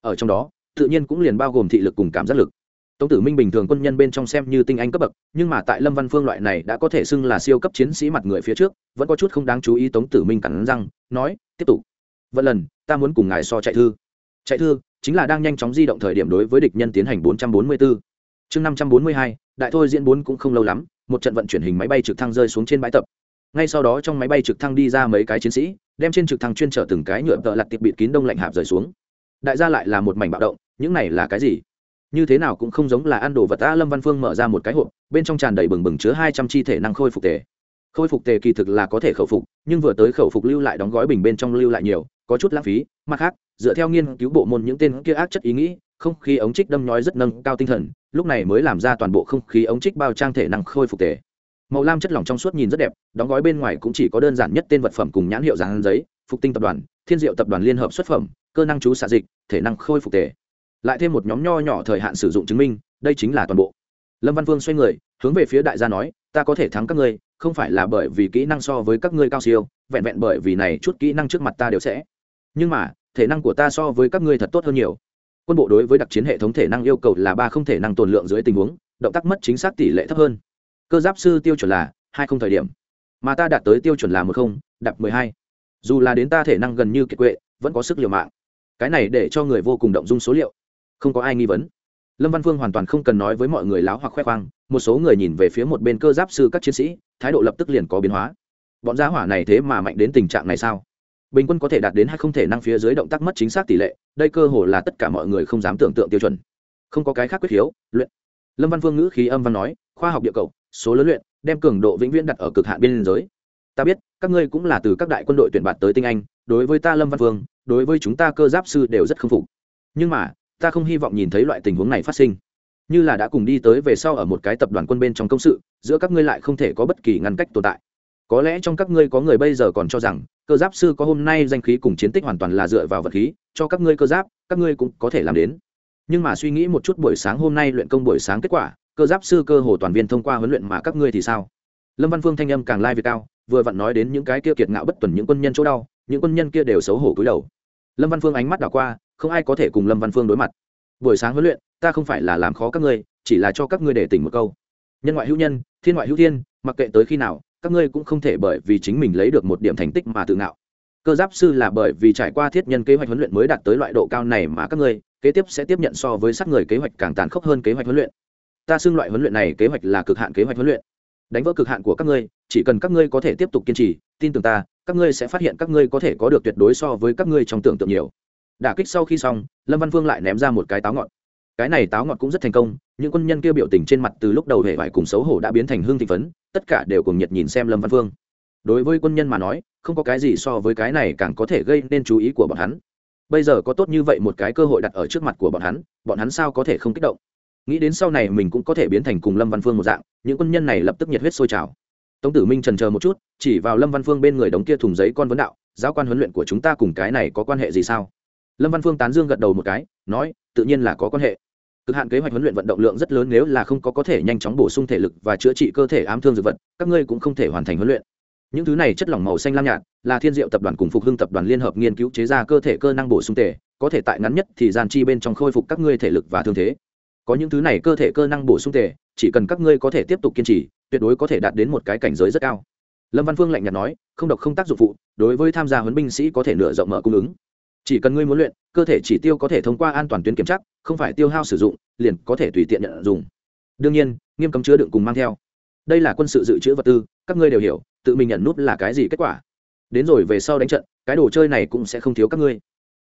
Ở trong đó, tự nhiên cũng liền bao gồm thị lực cùng cảm giác lực. Tống tử minh bình thường quân nhân bên trong xem như tinh anh cấp bậc, nhưng mà tại lâm văn phương loại này đã có thể xưng là siêu cấp chiến sĩ mặt người phía trước, vẫn có chút không đáng chú ý tống tử minh cắn răng, nói, tiếp tục. Vận lần, ta muốn cùng ngài so chạy thư. Chạy thư chính là đang nhanh chóng di động thời điểm đối với địch nhân tiến hành 444 chương 542, đại thôi diễn bốn cũng không lâu lắm một trận vận chuyển hình máy bay trực thăng rơi xuống trên bãi tập. Ngay sau đó trong máy bay trực thăng đi ra mấy cái chiến sĩ đem trên trực thăng chuyên chở từng cái nhựa tợ lặt tiệp bịt kín đông lạnh hạp rời xuống. Đại gia lại là một mảnh bạo động những này là cái gì? Như thế nào cũng không giống là ăn đồ vật ta lâm văn phương mở ra một cái hộp bên trong tràn đầy bừng bừng chứa hai trăm chi thể năng khôi phục tề. Khôi phục tề kỳ thực là có thể khẩu phục nhưng vừa tới khẩu phục lưu lại đóng gói bình bên trong lưu lại nhiều có chút lãng phí mặt khác dựa theo nghiên cứu bộ môn những tên kia ác chất ý nghĩ không khí ống trích đâm nhói rất nâng cao tinh thần lúc này mới làm ra toàn bộ không khí ống trích bao trang thể năng khôi phục tề. Màu lam chất lỏng trong suốt nhìn rất đẹp, đóng gói bên ngoài cũng chỉ có đơn giản nhất tên vật phẩm cùng nhãn hiệu dán giấy, phục tinh tập đoàn, thiên diệu tập đoàn liên hợp xuất phẩm, cơ năng chú xạ dịch, thể năng khôi phục tề. Lại thêm một nhóm nho nhỏ thời hạn sử dụng chứng minh, đây chính là toàn bộ. Lâm văn vương xoay người, hướng về phía đại gia nói, ta có thể thắng các ngươi, không phải là bởi vì kỹ năng so với các ngươi cao siêu, vẹn vẹn bởi vì này chút kỹ năng trước mặt ta đều sẽ. Nhưng mà, thể năng của ta so với các ngươi thật tốt hơn nhiều quân bộ đối với đặc chiến hệ thống thể năng yêu cầu là ba không thể năng tồn lượng dưới tình huống, động tác mất chính xác tỷ lệ thấp hơn. Cơ giáp sư tiêu chuẩn là hai không thời điểm, mà ta đạt tới tiêu chuẩn là một không, đạp mười hai. Dù là đến ta thể năng gần như kiệt quệ, vẫn có sức liều mạng. Cái này để cho người vô cùng động dung số liệu. Không có ai nghi vấn. Lâm văn phương hoàn toàn không cần nói với mọi người láo hoặc khoe khoang, một số người nhìn về phía một bên cơ giáp sư các chiến sĩ, thái độ lập tức liền có biến hóa. Bọn giá hỏa này thế mà mạnh đến tình trạng này sao? Bình quân có thể đạt đến hay không thể năng phía dưới động tác mất chính xác tỷ lệ, đây cơ hồ là tất cả mọi người không dám tưởng tượng tiêu chuẩn. Không có cái khác quyết hiếu, luyện. Lâm văn phương ngữ khí âm văn nói, khoa học địa cầu, số lớn luyện, đem cường độ vĩnh viễn đặt ở cực hạn biên giới. Ta biết, các ngươi cũng là từ các đại quân đội tuyển bạt tới tinh anh, đối với ta lâm văn phương đối với chúng ta cơ giáp sư đều rất k phục. Nhưng mà, ta không hy vọng nhìn thấy loại tình huống này phát sinh. Như là đã cùng đi tới về sau ở một cái tập đoàn quân bên trong công sự, giữa các ngươi lại không thể có bất kỳ ngăn cách tồn tại có lẽ trong các ngươi có người bây giờ còn cho rằng, cơ giáp sư có hôm nay danh khí cùng chiến tích hoàn toàn là dựa vào vật khí, cho các ngươi cơ giáp, các ngươi cũng có thể làm đến. Nhưng mà suy nghĩ một chút buổi sáng hôm nay luyện công buổi sáng kết quả, cơ giáp sư cơ hồ toàn viên thông qua huấn luyện mà các ngươi thì sao? Lâm văn phương thanh âm càng lai việt cao, vừa vặn nói đến những cái kia kiệt ngạo bất tuần những quân nhân chỗ đau, những quân nhân kia đều xấu hổ cúi đầu. Lâm văn phương ánh mắt đảo qua, không ai có thể cùng lâm văn phương đối mặt. Buổi sáng huấn luyện, ta không phải là làm khó các ngươi, chỉ là cho các ngươi để tỉnh một câu. Nhân ngoại hữu nhân, thiên ngoại hữu thiên, mặc kệ tới khi nào các ngươi cũng không thể bởi vì chính mình lấy được một điểm thành tích mà tự ngạo. Cơ giáp sư là bởi vì trải qua thiết nhân kế hoạch huấn luyện mới đạt tới loại độ cao này mà các ngươi, kế tiếp sẽ tiếp nhận so với sát người kế hoạch càng tàn khốc hơn kế hoạch huấn luyện. Ta xưng loại huấn luyện này kế hoạch là cực hạn kế hoạch huấn luyện. Đánh vỡ cực hạn của các ngươi, chỉ cần các ngươi có thể tiếp tục kiên trì, tin tưởng ta, các ngươi sẽ phát hiện các ngươi có thể có được tuyệt đối so với các ngươi trong tưởng tượng nhiều. Đả kích sau khi xong, lâm văn phương lại ném ra một cái táo ngọn cái này táo ngọt cũng rất thành công, những quân nhân kia biểu tình trên mặt từ lúc đầu hệ vải cùng xấu hổ đã biến thành hương thị phấn, tất cả đều cùng nhiệt nhìn xem lâm văn phương. Đối với quân nhân mà nói, không có cái gì so với cái này càng có thể gây nên chú ý của bọn hắn. Bây giờ có tốt như vậy một cái cơ hội đặt ở trước mặt của bọn hắn bọn hắn sao có thể không kích động? Nghĩ đến sau này mình cũng có thể biến thành cùng lâm văn phương một dạng, những quân nhân này lập tức nhiệt huyết sôi trào. Tống tử minh trần chờ một chút, chỉ vào lâm văn phương bên người đống kia thùng giấy con vấn đạo, giáo quan huấn luyện của chúng ta cùng cái này có quan hệ gì sao? Lâm văn phương tán dương gật đầu một cái, nói, tự nhiên là có quan hệ cực hạn kế hoạch huấn luyện vận động lượng rất lớn nếu là không có có thể nhanh chóng bổ sung thể lực và chữa trị cơ thể ám thương dược vật, các ngươi cũng không thể hoàn thành huấn luyện. Những thứ này chất lỏng màu xanh lam nhạt, là thiên diệu tập đoàn cùng phục hưng tập đoàn liên hợp nghiên cứu chế ra cơ thể cơ năng bổ sung thể, có thể tại ngắn nhất thì gian chi bên trong khôi phục các ngươi thể lực và thương thế. Có những thứ này cơ thể cơ năng bổ sung thể, chỉ cần các ngươi có thể tiếp tục kiên trì, tuyệt đối có thể đạt đến một cái cảnh giới rất cao. Lâm văn phương lạnh nhạt nói, không độc không tác dụng phụ, đối với tham gia huấn binh sĩ có thể nửa rộng mở cung ứng chỉ cần ngươi muốn luyện, cơ thể chỉ tiêu có thể thông qua an toàn tuyến kiểm tra, không phải tiêu hao sử dụng, liền có thể tùy tiện nhận dùng. Đương nhiên, nghiêm cấm chứa đựng cùng mang theo. Đây là quân sự dự trữ vật tư, các ngươi đều hiểu, tự mình nhận nút là cái gì kết quả. Đến rồi về sau đánh trận, cái đồ chơi này cũng sẽ không thiếu các ngươi.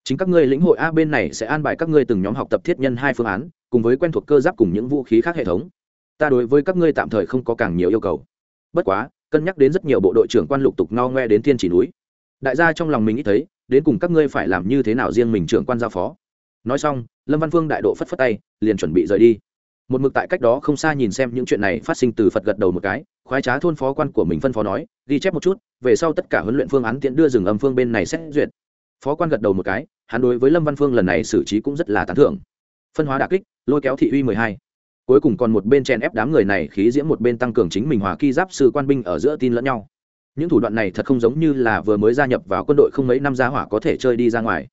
Chính các ngươi lĩnh hội a bên này sẽ an bài các ngươi từng nhóm học tập thiết nhân hai phương án, cùng với quen thuộc cơ giáp cùng những vũ khí khác hệ thống. Ta đối với các ngươi tạm thời không có càng nhiều yêu cầu. Bất quá, cân nhắc đến rất nhiều bộ đội trưởng quan lục tục no ngoe đến thiên chỉ núi đại gia trong lòng mình nghĩ thấy, đến cùng các ngươi phải làm như thế nào riêng mình trưởng quan giao phó. Nói xong, lâm văn phương đại độ phất phất tay, liền chuẩn bị rời đi. Một mực tại cách đó không xa nhìn xem những chuyện này phát sinh từ phật gật đầu một cái, khoái trá thôn phó quan của mình phân phó nói, ghi chép một chút, về sau tất cả huấn luyện phương án tiện đưa rừng âm phương bên này xét duyệt. Phó quan gật đầu một cái, hắn đối với lâm văn phương lần này xử trí cũng rất là tán thưởng. Phân hóa đà kích, lôi kéo thị uy mười hai. Cuối cùng còn một bên chen ép đám người này khí diễm một bên tăng cường chính mình hòa ki giáp sư quan binh ở giữa tin lẫn nhau những thủ đoạn này thật không giống như là vừa mới gia nhập vào quân đội không mấy năm gia hỏa có thể chơi đi ra ngoài.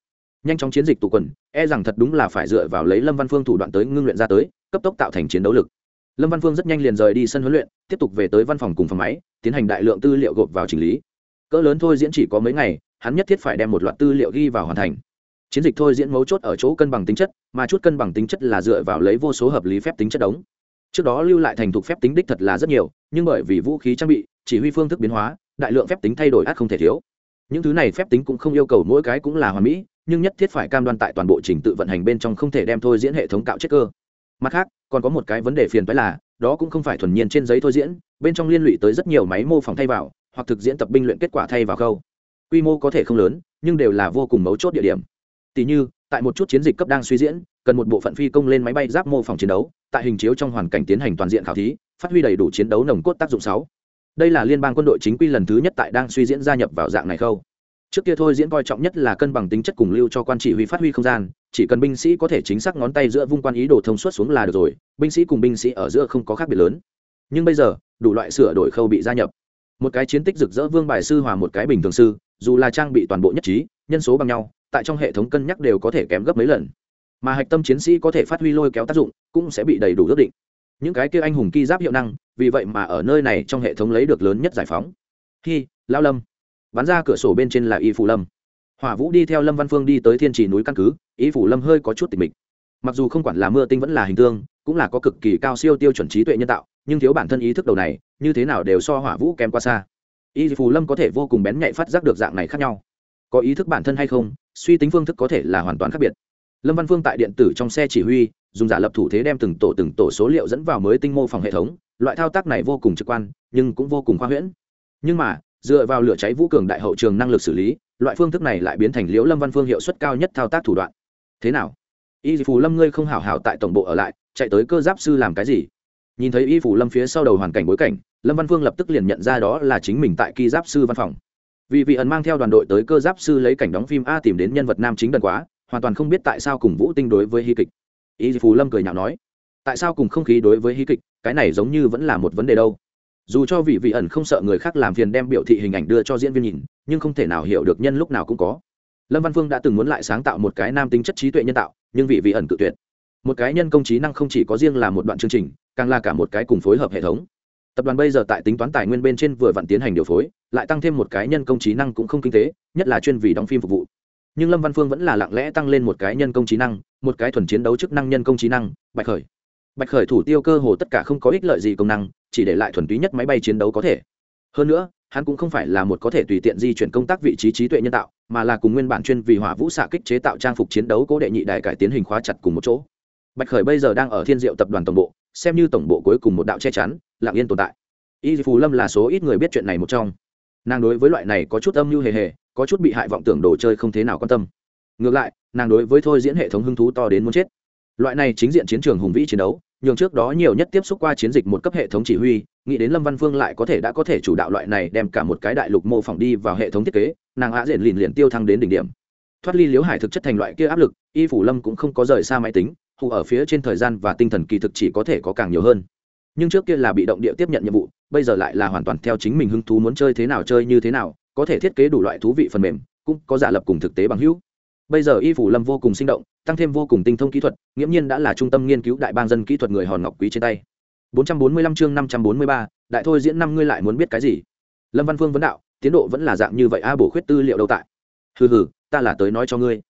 Nhanh chóng chiến dịch tụ quần e rằng thật đúng là phải dựa vào lấy lâm văn phương thủ đoạn tới ngưng luyện ra tới, cấp tốc tạo thành chiến đấu lực. Lâm văn phương rất nhanh liền rời đi sân huấn luyện, tiếp tục về tới văn phòng cùng phòng máy, tiến hành đại lượng tư liệu gộp vào chỉnh lý. Cỡ lớn thôi diễn chỉ có mấy ngày, hắn nhất thiết phải đem một loạt tư liệu ghi vào hoàn thành. Chiến dịch thôi diễn mấu chốt ở chỗ cân bằng tính chất, mà chút cân bằng tính chất là dựa vào lấy vô số hợp lý phép tính chất đống. Trước đó lưu lại thành thục phép tính đích thật là rất nhiều, nhưng bởi vì vũ khí trang bị, chỉ huy phương thức biến hóa đại lượng phép tính thay đổi át không thể thiếu. Những thứ này phép tính cũng không yêu cầu mỗi cái cũng là hoàn mỹ, nhưng nhất thiết phải cam đoan tại toàn bộ trình tự vận hành bên trong không thể đem thôi diễn hệ thống cạo chết cơ. Mặt khác, còn có một cái vấn đề phiền phái là, đó cũng không phải thuần nhiên trên giấy thôi diễn, bên trong liên lụy tới rất nhiều máy mô phỏng thay vào, hoặc thực diễn tập binh luyện kết quả thay vào khâu. Quy mô có thể không lớn, nhưng đều là vô cùng mấu chốt địa điểm. Tỷ như, tại một chút chiến dịch cấp đang suy diễn, cần một bộ phận phi công lên máy bay giáp mô phỏng chiến đấu, tại hình chiếu trong hoàn cảnh tiến hành toàn diện khảo thí, phát huy đầy đủ chiến đấu nồng cốt tác dụng sáu đây là liên bang quân đội chính quy lần thứ nhất tại đang suy diễn gia nhập vào dạng này khâu trước kia thôi diễn coi trọng nhất là cân bằng tính chất cùng lưu cho quan chỉ huy phát huy không gian, chỉ cần binh sĩ có thể chính xác ngón tay giữa vung quan ý đồ thông suốt xuống là được rồi, binh sĩ cùng binh sĩ ở giữa không có khác biệt lớn. Nhưng bây giờ, đủ loại sửa đổi khâu bị gia nhập. Một cái chiến tích rực rỡ vương bài sư hòa một cái bình thường sư, dù là trang bị toàn bộ nhất trí, nhân số bằng nhau, tại trong hệ thống cân nhắc đều có thể kém gấp mấy lần. Mà hạch tâm chiến sĩ có thể phát huy lôi kéo tác dụng, cũng sẽ bị đầy đủ ước định. Những cái kia anh hùng ki giáp hiệu năng vì vậy mà ở nơi này trong hệ thống lấy được lớn nhất giải phóng. Khi lao lâm. Bắn ra cửa sổ bên trên là y phủ lâm. Hỏa vũ đi theo lâm văn phương đi tới thiên trì núi căn cứ, y phủ lâm hơi có chút tịch mịch. Mặc dù không quản là mưa tinh vẫn là hình tương, cũng là có cực kỳ cao siêu tiêu chuẩn trí tuệ nhân tạo, nhưng thiếu bản thân ý thức đầu này, như thế nào đều so hỏa vũ kém qua xa. Y phủ lâm có thể vô cùng bén nhạy phát giác được dạng này khác nhau. Có ý thức bản thân hay không, suy tính phương thức có thể là hoàn toàn khác biệt. Lâm văn phương tại điện tử trong xe chỉ huy, dùng giả lập thủ thế đem từng tổ từng tổ số liệu dẫn vào mới tinh mô phòng hệ thống loại thao tác này vô cùng trực quan, nhưng cũng vô cùng khoa huyễn. Nhưng mà, dựa vào lửa cháy vũ cường đại hậu trường năng lực xử lý, loại phương thức này lại biến thành liễu lâm văn phương hiệu suất cao nhất thao tác thủ đoạn. Thế nào? Y phù lâm ngươi không hảo hảo tại tổng bộ ở lại, chạy tới cơ giáp sư làm cái gì? Nhìn thấy y phù lâm phía sau đầu hoàn cảnh bối cảnh, lâm văn phương lập tức liền nhận ra đó là chính mình tại kỳ giáp sư văn phòng. Vì vị ẩn mang theo đoàn đội tới cơ giáp sư lấy cảnh đóng phim a tìm đến nhân vật nam chính đần quá, hoàn toàn không biết tại sao cùng vũ tinh đối với hy kịch. Y phù lâm cười nhạo nói tại sao cùng không khí đối với hí kịch, cái này giống như vẫn là một vấn đề đâu. Dù cho vị vị ẩn không sợ người khác làm phiền đem biểu thị hình ảnh đưa cho diễn viên nhìn, nhưng không thể nào hiểu được nhân lúc nào cũng có. Lâm văn phương đã từng muốn lại sáng tạo một cái nam tính chất trí tuệ nhân tạo, nhưng vị vị ẩn cự tuyệt. Một cái nhân công trí năng không chỉ có riêng là một đoạn chương trình, càng là cả một cái cùng phối hợp hệ thống. Tập đoàn bây giờ tại tính toán tài nguyên bên trên vừa vặn tiến hành điều phối, lại tăng thêm một cái nhân công trí năng cũng không kinh tế, nhất là chuyên vì đóng phim phục vụ. Nhưng lâm văn phương vẫn là lặng lẽ tăng lên một cái nhân công trí năng, một cái thuần chiến đấu chức năng nhân công trí năng, bạch khởi bạch khởi thủ tiêu cơ hồ tất cả không có ích lợi gì công năng, chỉ để lại thuần túy nhất máy bay chiến đấu có thể. Hơn nữa, hắn cũng không phải là một có thể tùy tiện di chuyển công tác vị trí trí tuệ nhân tạo, mà là cùng nguyên bản chuyên vì hỏa vũ xạ kích chế tạo trang phục chiến đấu cố đệ nhị đại cải tiến hình khóa chặt cùng một chỗ. Bạch khởi bây giờ đang ở thiên diệu tập đoàn tổng bộ, xem như tổng bộ cuối cùng một đạo che chắn lạng yên tồn tại. Y phù lâm là số ít người biết chuyện này một trong. Nàng đối với loại này có chút âm mưu hề hề, có chút bị hại vọng tưởng đồ chơi không thế nào quan tâm. Ngược lại, nàng đối với thôi diễn hệ thống hứng thú to đến muốn chết. Loại này chính diện chiến trường hùng vĩ chiến đấu nhường trước đó nhiều nhất tiếp xúc qua chiến dịch một cấp hệ thống chỉ huy, nghĩ đến lâm văn phương lại có thể đã có thể chủ đạo loại này đem cả một cái đại lục mô phỏng đi vào hệ thống thiết kế, nàng á diện liền liền tiêu thăng đến đỉnh điểm. Thoát ly liếu hải thực chất thành loại kia áp lực, y phủ lâm cũng không có rời xa máy tính hụ ở phía trên thời gian và tinh thần kỳ thực chỉ có thể có càng nhiều hơn. Nhưng trước kia là bị động địa tiếp nhận nhiệm vụ, bây giờ lại là hoàn toàn theo chính mình hứng thú muốn chơi thế nào chơi như thế nào, có thể thiết kế đủ loại thú vị phần mềm, cũng có giả lập cùng thực tế bằng hữu bây giờ y phủ lâm vô cùng sinh động tăng thêm vô cùng tinh thông kỹ thuật nghiễm nhiên đã là trung tâm nghiên cứu đại bang dân kỹ thuật người hòn ngọc quý trên tay. 445 chương 543, đại thôi diễn năm ngươi lại muốn biết cái gì? Lâm văn phương vấn đạo tiến độ vẫn là dạng như vậy a bổ khuyết tư liệu đâu tại? Hừ hừ ta là tới nói cho ngươi.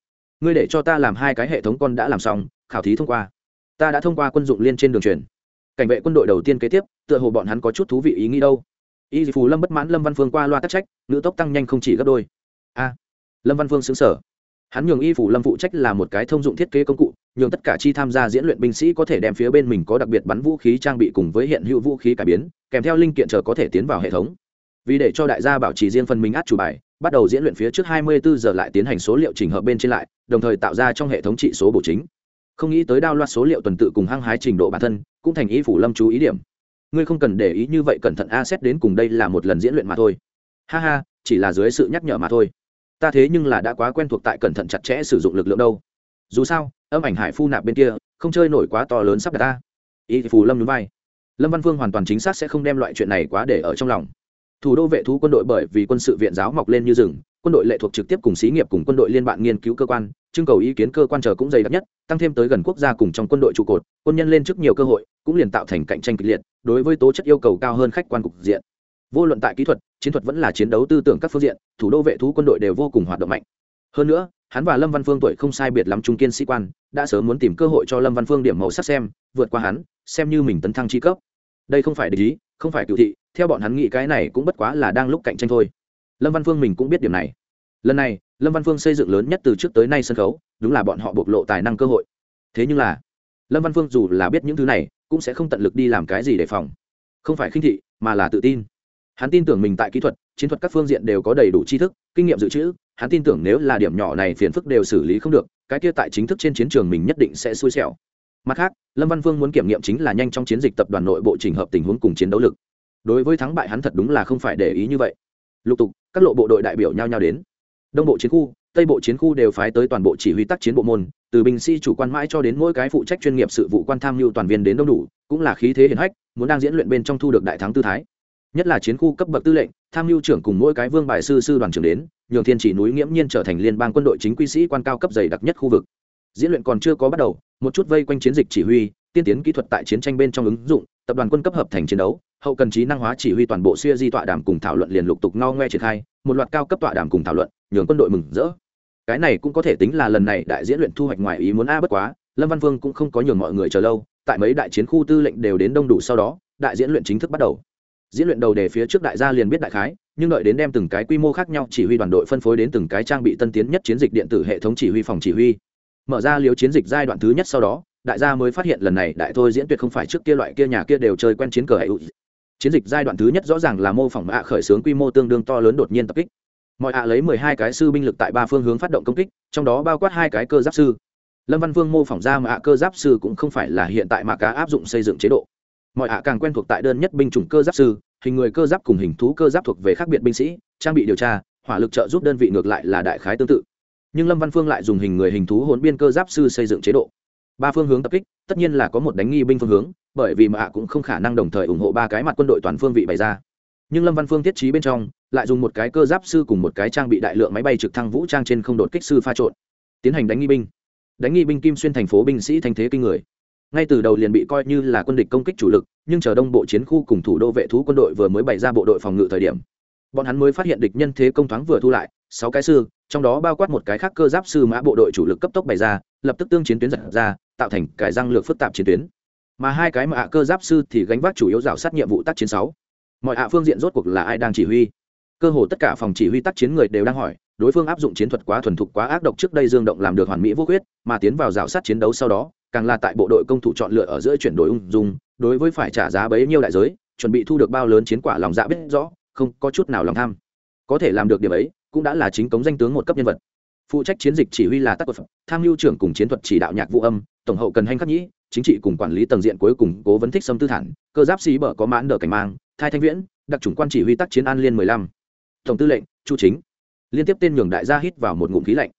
Ngươi để cho ta làm hai cái hệ thống con đã làm xong khảo thí thông qua. Ta đã thông qua quân dụng liên trên đường truyền. Cảnh vệ quân đội đầu tiên kế tiếp tựa hồ bọn hắn có chút thú vị ý nghĩ đâu. Y phù lâm bất mãn lâm văn phương qua loa tắc trách nữ tốc tăng nhanh không chỉ gấp đôi. A lâm văn phương xứng sở hắn nhường y phủ lâm phụ trách là một cái thông dụng thiết kế công cụ, nhường tất cả chi tham gia diễn luyện binh sĩ có thể đem phía bên mình có đặc biệt bắn vũ khí trang bị cùng với hiện hữu vũ khí cải biến, kèm theo linh kiện chờ có thể tiến vào hệ thống. Vì để cho đại gia bảo trì riêng phần mình át chủ bài, bắt đầu diễn luyện phía trước 24 giờ lại tiến hành số liệu trình hợp bên trên lại, đồng thời tạo ra trong hệ thống trị số bổ chính. Không nghĩ tới đao loạt số liệu tuần tự cùng hăng hái trình độ bản thân, cũng thành ý phủ lâm chú ý điểm. Ngươi không cần để ý như vậy cẩn thận a xét đến cùng đây là một lần diễn luyện mà thôi. Ha ha, chỉ là dưới sự nhắc nhở mà thôi ta thế nhưng là đã quá quen thuộc tại cẩn thận chặt chẽ sử dụng lực lượng đâu. Dù sao, âm ảnh hải phu nạp bên kia, không chơi nổi quá to lớn sắp đặt ta. Y phù lâm núi vai. Lâm văn phương hoàn toàn chính xác sẽ không đem loại chuyện này quá để ở trong lòng. Thủ đô vệ thú quân đội bởi vì quân sự viện giáo mọc lên như rừng, quân đội lệ thuộc trực tiếp cùng xí nghiệp cùng quân đội liên bạn nghiên cứu cơ quan, trưng cầu ý kiến cơ quan chờ cũng dày đặc nhất, tăng thêm tới gần quốc gia cùng trong quân đội trụ cột, quân nhân lên trước nhiều cơ hội, cũng liền tạo thành cạnh tranh kịch liệt, đối với tố chất yêu cầu cao hơn khách quan cục diện vô luận tại kỹ thuật, chiến thuật vẫn là chiến đấu tư tưởng các phương diện, thủ đô vệ thú quân đội đều vô cùng hoạt động mạnh. Hơn nữa, hắn và lâm văn phương tuổi không sai biệt lắm trung kiên sĩ quan, đã sớm muốn tìm cơ hội cho lâm văn phương điểm màu sắc xem, vượt qua hắn, xem như mình tấn thăng tri cấp. Đây không phải để ý, không phải cựu thị, theo bọn hắn nghĩ cái này cũng bất quá là đang lúc cạnh tranh thôi. Lâm văn phương mình cũng biết điểm này. Lần này, lâm văn phương xây dựng lớn nhất từ trước tới nay sân khấu, đúng là bọn họ bộc lộ tài năng cơ hội. Thế nhưng là, lâm văn phương dù là biết những thứ này, cũng sẽ không tận lực đi làm cái gì để phòng. Không phải khinh thị, mà là tự tin hắn tin tưởng mình tại kỹ thuật, chiến thuật các phương diện đều có đầy đủ tri thức, kinh nghiệm dự trữ, hắn tin tưởng nếu là điểm nhỏ này phiền phức đều xử lý không được, cái kia tại chính thức trên chiến trường mình nhất định sẽ xui xẻo. Mặt khác, lâm văn Vương muốn kiểm nghiệm chính là nhanh trong chiến dịch tập đoàn nội bộ trình hợp tình huống cùng chiến đấu lực. Đối với thắng bại hắn thật đúng là không phải để ý như vậy. Lục tục, các lộ bộ đội đại biểu nhau nhau đến. Đông bộ chiến khu, tây bộ chiến khu đều phái tới toàn bộ chỉ huy tác chiến bộ môn, từ binh sĩ chủ quan mãi cho đến mỗi cái phụ trách chuyên nghiệp sự vụ quan tham mưu toàn viên đến đông đủ, cũng là khí thế hiển hách, muốn đang diễn luyện bên trong thu được đại thắng tư thái nhất là chiến khu cấp bậc tư lệnh, tham mưu trưởng cùng mỗi cái vương bài sư sư đoàn trưởng đến, nhường thiên chỉ núi nghiễm nhiên trở thành liên bang quân đội chính quy sĩ quan cao cấp dày đặc nhất khu vực. Diễn luyện còn chưa có bắt đầu, một chút vây quanh chiến dịch chỉ huy, tiên tiến kỹ thuật tại chiến tranh bên trong ứng dụng, tập đoàn quân cấp hợp thành chiến đấu, hậu cần trí năng hóa chỉ huy toàn bộ xuya di tọa đàm cùng thảo luận liền lục tục ngao ngoe triển khai, một loạt cao cấp tọa đàm cùng thảo luận, nhường quân đội mừng rỡ. Cái này cũng có thể tính là lần này đại diễn luyện thu hoạch ngoài ý muốn a bất quá, lâm văn vương cũng không có nhường mọi người chờ lâu, tại mấy đại chiến khu tư lệnh đều đến đông đủ sau đó, đại diễn luyện chính thức bắt đầu diễn luyện đầu đề phía trước đại gia liền biết đại khái, nhưng đợi đến đem từng cái quy mô khác nhau chỉ huy đoàn đội phân phối đến từng cái trang bị tân tiến nhất chiến dịch điện tử hệ thống chỉ huy phòng chỉ huy. Mở ra liếu chiến dịch giai đoạn thứ nhất sau đó, đại gia mới phát hiện lần này đại thôi diễn tuyệt không phải trước kia loại kia nhà kia đều chơi quen chiến cờ hệ chiến dịch giai đoạn thứ nhất rõ ràng là mô phỏng ạ khởi xướng quy mô tương đương to lớn đột nhiên tập kích. Mọi ạ lấy mười hai cái sư binh lực tại ba phương hướng phát động công kích, trong đó bao quát hai cái cơ giáp sư. Lâm văn vương mô phỏng ra mà ạ cơ giáp sư cũng không phải là hiện tại mà cá áp dụng xây dựng chế độ. Mọi ạ càng quen thuộc tại đơn nhất binh chủng cơ giáp sư hình người cơ giáp cùng hình thú cơ giáp thuộc về khác biệt binh sĩ, trang bị điều tra, hỏa lực trợ giúp đơn vị ngược lại là đại khái tương tự. Nhưng lâm văn phương lại dùng hình người hình thú hỗn biên cơ giáp sư xây dựng chế độ. Ba phương hướng tập kích, tất nhiên là có một đánh nghi binh phương hướng, bởi vì mà cũng không khả năng đồng thời ủng hộ ba cái mặt quân đội toàn phương vị bày ra. Nhưng lâm văn phương thiết trí bên trong, lại dùng một cái cơ giáp sư cùng một cái trang bị đại lượng máy bay trực thăng vũ trang trên không đột kích sư pha trộn, tiến hành đánh nghi binh. Đánh nghi binh kim xuyên thành phố binh sĩ thành thế kinh người ngay từ đầu liền bị coi như là quân địch công kích chủ lực nhưng chờ đông bộ chiến khu cùng thủ đô vệ thú quân đội vừa mới bày ra bộ đội phòng ngự thời điểm bọn hắn mới phát hiện địch nhân thế công thoáng vừa thu lại sáu cái sư trong đó bao quát một cái khác cơ giáp sư mã bộ đội chủ lực cấp tốc bày ra lập tức tương chiến tuyến giật ra tạo thành cải răng lược phức tạp chiến tuyến. Mà hai cái mà ạ cơ giáp sư thì gánh vác chủ yếu rào sát nhiệm vụ tác chiến sáu. Mọi ạ phương diện rốt cuộc là ai đang chỉ huy? Cơ hồ tất cả phòng chỉ huy tác chiến người đều đang hỏi đối phương áp dụng chiến thuật quá thuần thục quá ác độc trước đây dương động làm được hoàn mỹ vô khuyết, mà tiến vào rào sát chiến đấu sau đó càng là tại bộ đội công thủ chọn lựa ở giữa chuyển đổi ung dung, đối với phải trả giá bấy nhiêu đại giới, chuẩn bị thu được bao lớn chiến quả lòng dạ biết rõ, không có chút nào lòng tham. Có thể làm được điểm ấy, cũng đã là chính cống danh tướng một cấp nhân vật. Phụ trách chiến dịch chỉ huy là tác phẩm tham mưu trưởng cùng chiến thuật chỉ đạo nhạc vũ âm, tổng hậu cần hành khắc nhĩ, chính trị cùng quản lý tầng diện cuối cùng cố vấn thích xâm tư thản, cơ giáp xí bở có mãn đờ cảnh mang thai thanh viễn, đặc chủng quan chỉ huy tác chiến an liên mười lăm. Tổng tư lệnh, chu chính. Liên tiếp tên nhường đại gia hít vào một ngụm khí lạnh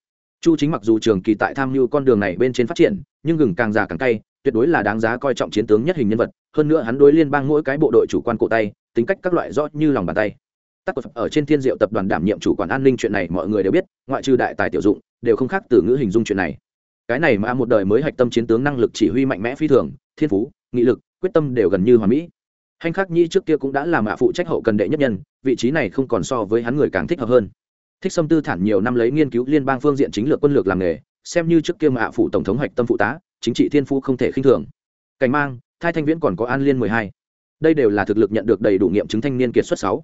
chu chính mặc dù trường kỳ tại tham mưu con đường này bên trên phát triển, nhưng gừng càng già càng cay, tuyệt đối là đáng giá coi trọng chiến tướng nhất hình nhân vật, hơn nữa hắn đối liên bang mỗi cái bộ đội chủ quan cổ tay, tính cách các loại rõ như lòng bàn tay. Tắc ở trên thiên diệu tập đoàn đảm nhiệm chủ quản an ninh chuyện này mọi người đều biết, ngoại trừ đại tài tiểu dụng, đều không khác từ ngữ hình dung chuyện này. Cái này mà một đời mới hạch tâm chiến tướng năng lực chỉ huy mạnh mẽ phi thường, thiên phú, nghị lực, quyết tâm đều gần như hoàn mỹ. Hành khắc nhi trước kia cũng đã làm mạ phụ trách hậu cần đệ nhất nhân, vị trí này không còn so với hắn người càng thích hợp hơn thích Sâm tư thản nhiều năm lấy nghiên cứu liên bang phương diện chính lược quân lược làm nghề, xem như trước kia mạ phụ tổng thống hoạch tâm phụ tá, chính trị thiên phú không thể khinh thường. Cảnh mang thai thanh viễn còn có an liên mười hai. Đây đều là thực lực nhận được đầy đủ nghiệm chứng thanh niên kiệt xuất sáu.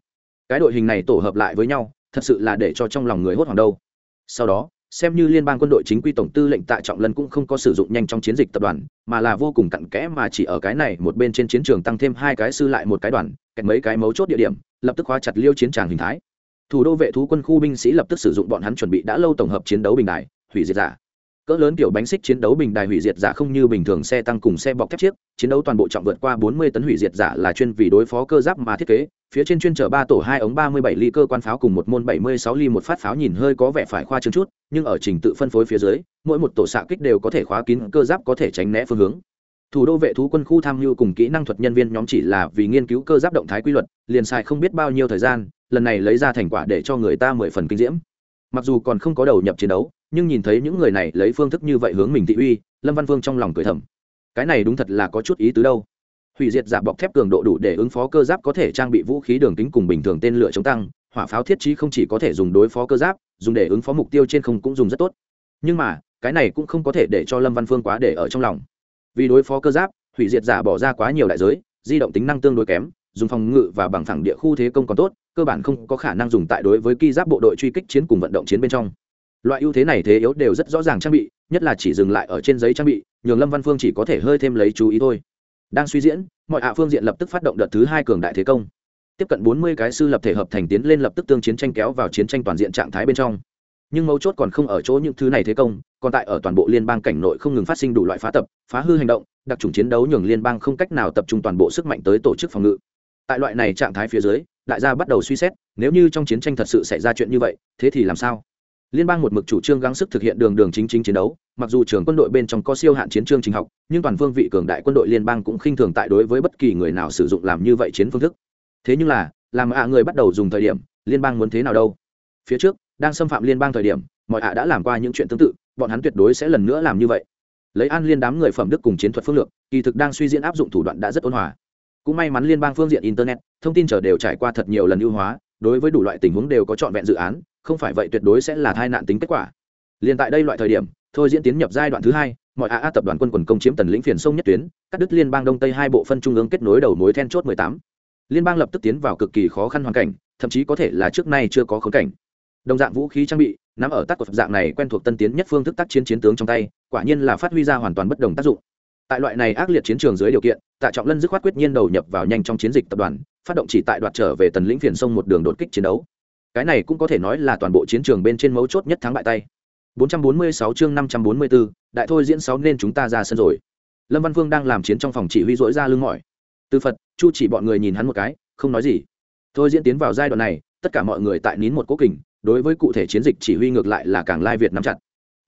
Cái đội hình này tổ hợp lại với nhau, thật sự là để cho trong lòng người hốt hoảng đâu. Sau đó, xem như liên bang quân đội chính quy tổng tư lệnh tại trọng lân cũng không có sử dụng nhanh trong chiến dịch tập đoàn, mà là vô cùng cặn kẽ mà chỉ ở cái này một bên trên chiến trường tăng thêm hai cái sư lại một cái đoàn, kẹt mấy cái mấu chốt địa điểm, lập tức khóa chặt liêu chiến tràng hình thái thủ đô vệ thú quân khu binh sĩ lập tức sử dụng bọn hắn chuẩn bị đã lâu tổng hợp chiến đấu bình đại hủy diệt giả. Cỡ lớn kiểu bánh xích chiến đấu bình đài hủy diệt giả không như bình thường xe tăng cùng xe bọc thép chiếc, chiến đấu toàn bộ trọng vượt qua 40 tấn hủy diệt giả là chuyên vì đối phó cơ giáp mà thiết kế, phía trên chuyên chở ba tổ hai ống 37 ly cơ quan pháo cùng một môn 76 ly một phát pháo nhìn hơi có vẻ phải khoa trương chút, nhưng ở trình tự phân phối phía dưới, mỗi một tổ xạ kích đều có thể khóa kín cơ giáp có thể tránh né phương hướng. Thủ đô vệ thú quân khu tham mưu cùng kỹ năng thuật nhân viên nhóm chỉ là vì nghiên cứu cơ giáp động thái quy luật, liền xài không biết bao nhiêu thời gian lần này lấy ra thành quả để cho người ta mười phần kinh diễm. Mặc dù còn không có đầu nhập chiến đấu, nhưng nhìn thấy những người này lấy phương thức như vậy hướng mình thị uy, lâm văn vương trong lòng cười thầm. Cái này đúng thật là có chút ý tứ đâu. Hủy diệt giả bọc thép cường độ đủ để ứng phó cơ giáp có thể trang bị vũ khí đường kính cùng bình thường tên lửa chống tăng, hỏa pháo thiết trí không chỉ có thể dùng đối phó cơ giáp, dùng để ứng phó mục tiêu trên không cũng dùng rất tốt. Nhưng mà, cái này cũng không có thể để cho lâm văn phương quá để ở trong lòng. Vì đối phó cơ giáp, hủy diệt giả bỏ ra quá nhiều đại giới, di động tính năng tương đối kém dùng phòng ngự và bằng thẳng địa khu thế công còn tốt, cơ bản không có khả năng dùng tại đối với ki giáp bộ đội truy kích chiến cùng vận động chiến bên trong. Loại ưu thế này thế yếu đều rất rõ ràng trang bị, nhất là chỉ dừng lại ở trên giấy trang bị, nhường lâm văn phương chỉ có thể hơi thêm lấy chú ý thôi. Đang suy diễn, mọi hạ phương diện lập tức phát động đợt thứ hai cường đại thế công. Tiếp cận bốn mươi cái sư lập thể hợp thành tiến lên lập tức tương chiến tranh kéo vào chiến tranh toàn diện trạng thái bên trong. Nhưng mấu chốt còn không ở chỗ những thứ này thế công, còn tại ở toàn bộ liên bang cảnh nội không ngừng phát sinh đủ loại phá tập, phá hư hành động, đặc trùng chiến đấu nhường liên bang không cách nào tập trung toàn bộ sức mạnh tới tổ chức phòng ngự tại loại này trạng thái phía dưới, đại gia bắt đầu suy xét, nếu như trong chiến tranh thật sự xảy ra chuyện như vậy, thế thì làm sao? Liên bang một mực chủ trương gắng sức thực hiện đường đường chính chính chiến đấu, mặc dù trường quân đội bên trong có siêu hạn chiến trương trình học, nhưng toàn phương vị cường đại quân đội liên bang cũng khinh thường tại đối với bất kỳ người nào sử dụng làm như vậy chiến phương thức. Thế nhưng là, làm ạ người bắt đầu dùng thời điểm, liên bang muốn thế nào đâu? Phía trước, đang xâm phạm liên bang thời điểm, mọi ạ đã làm qua những chuyện tương tự, bọn hắn tuyệt đối sẽ lần nữa làm như vậy. Lấy an liên đám người phẩm đức cùng chiến thuật phương lược kỳ thực đang suy diễn áp dụng thủ đoạn đã rất ôn hòa cũng may mắn liên bang phương diện internet, thông tin chờ đều trải qua thật nhiều lần ưu hóa, đối với đủ loại tình huống đều có trọn vẹn dự án, không phải vậy tuyệt đối sẽ là tai nạn tính kết quả. Liền tại đây loại thời điểm, thôi diễn tiến nhập giai đoạn thứ hai, mọi a tập đoàn quân quần công chiếm tần lĩnh phiền sông nhất tuyến, cắt đứt liên bang đông tây hai bộ phân trung ương kết nối đầu mối then chốt 18. liên bang lập tức tiến vào cực kỳ khó khăn hoàn cảnh, thậm chí có thể là trước nay chưa có khốn cảnh. Đồng dạng vũ khí trang bị, nắm ở tác của dạng này quen thuộc tân tiến nhất phương thức tác chiến chiến tướng trong tay, quả nhiên là phát huy ra hoàn toàn bất đồng tác dụng tại loại này ác liệt chiến trường dưới điều kiện tạ trọng lân dứt khoát quyết nhiên đầu nhập vào nhanh trong chiến dịch tập đoàn phát động chỉ tại đoạt trở về tần lĩnh phiền sông một đường đột kích chiến đấu. Cái này cũng có thể nói là toàn bộ chiến trường bên trên mấu chốt nhất thắng bại tay. 446 chương 544, đại thôi diễn 6 nên chúng ta ra sân rồi. Lâm văn vương đang làm chiến trong phòng chỉ huy dỗi ra lưng mỏi. Từ phật chu chỉ bọn người nhìn hắn một cái không nói gì. Thôi diễn tiến vào giai đoạn này tất cả mọi người tại nín một cố kình đối với cụ thể chiến dịch chỉ huy ngược lại là càng lai việt nắm chặt.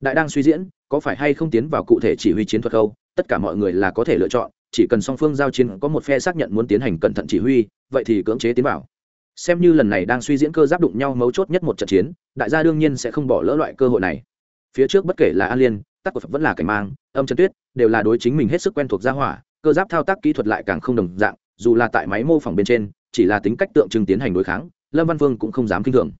Đại đang suy diễn có phải hay không tiến vào cụ thể chỉ huy chiến thuật khâu tất cả mọi người là có thể lựa chọn, chỉ cần song phương giao chiến có một phe xác nhận muốn tiến hành cẩn thận chỉ huy, vậy thì cưỡng chế tiến vào. Xem như lần này đang suy diễn cơ giáp đụng nhau mấu chốt nhất một trận chiến, đại gia đương nhiên sẽ không bỏ lỡ loại cơ hội này. Phía trước bất kể là an liên, tắc của phật vẫn là cảnh mang, âm trần tuyết, đều là đối chính mình hết sức quen thuộc gia hỏa, cơ giáp thao tác kỹ thuật lại càng không đồng dạng, dù là tại máy mô phỏng bên trên, chỉ là tính cách tượng trưng tiến hành đối kháng, lâm văn vương cũng không dám k i n h thường.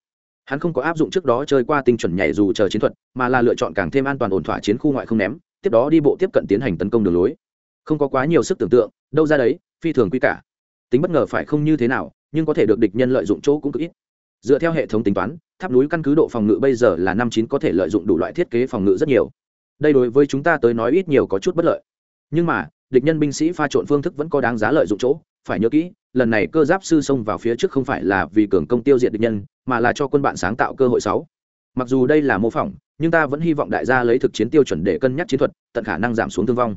Hắn không có áp dụng trước đó chơi qua tinh chuẩn nhảy dù chờ chiến thuật, mà là lựa chọn càng thêm an toàn ổn thỏa chiến khu ngoại không ném tiếp đó đi bộ tiếp cận tiến hành tấn công đường lối. Không có quá nhiều sức tưởng tượng, đâu ra đấy, phi thường quy cả. Tính bất ngờ phải không như thế nào, nhưng có thể được địch nhân lợi dụng chỗ cũng cực ít. Dựa theo hệ thống tính toán, tháp núi căn cứ độ phòng ngự bây giờ là năm chín có thể lợi dụng đủ loại thiết kế phòng ngự rất nhiều. Đây đối với chúng ta tới nói ít nhiều có chút bất lợi. Nhưng mà, địch nhân binh sĩ pha trộn phương thức vẫn có đáng giá lợi dụng chỗ, phải nhớ kỹ, lần này cơ giáp sư xông vào phía trước không phải là vì cường công tiêu diệt địch nhân, mà là cho quân bạn sáng tạo cơ hội sáu mặc dù đây là mô phỏng, nhưng ta vẫn hy vọng đại gia lấy thực chiến tiêu chuẩn để cân nhắc chiến thuật, tận khả năng giảm xuống thương vong.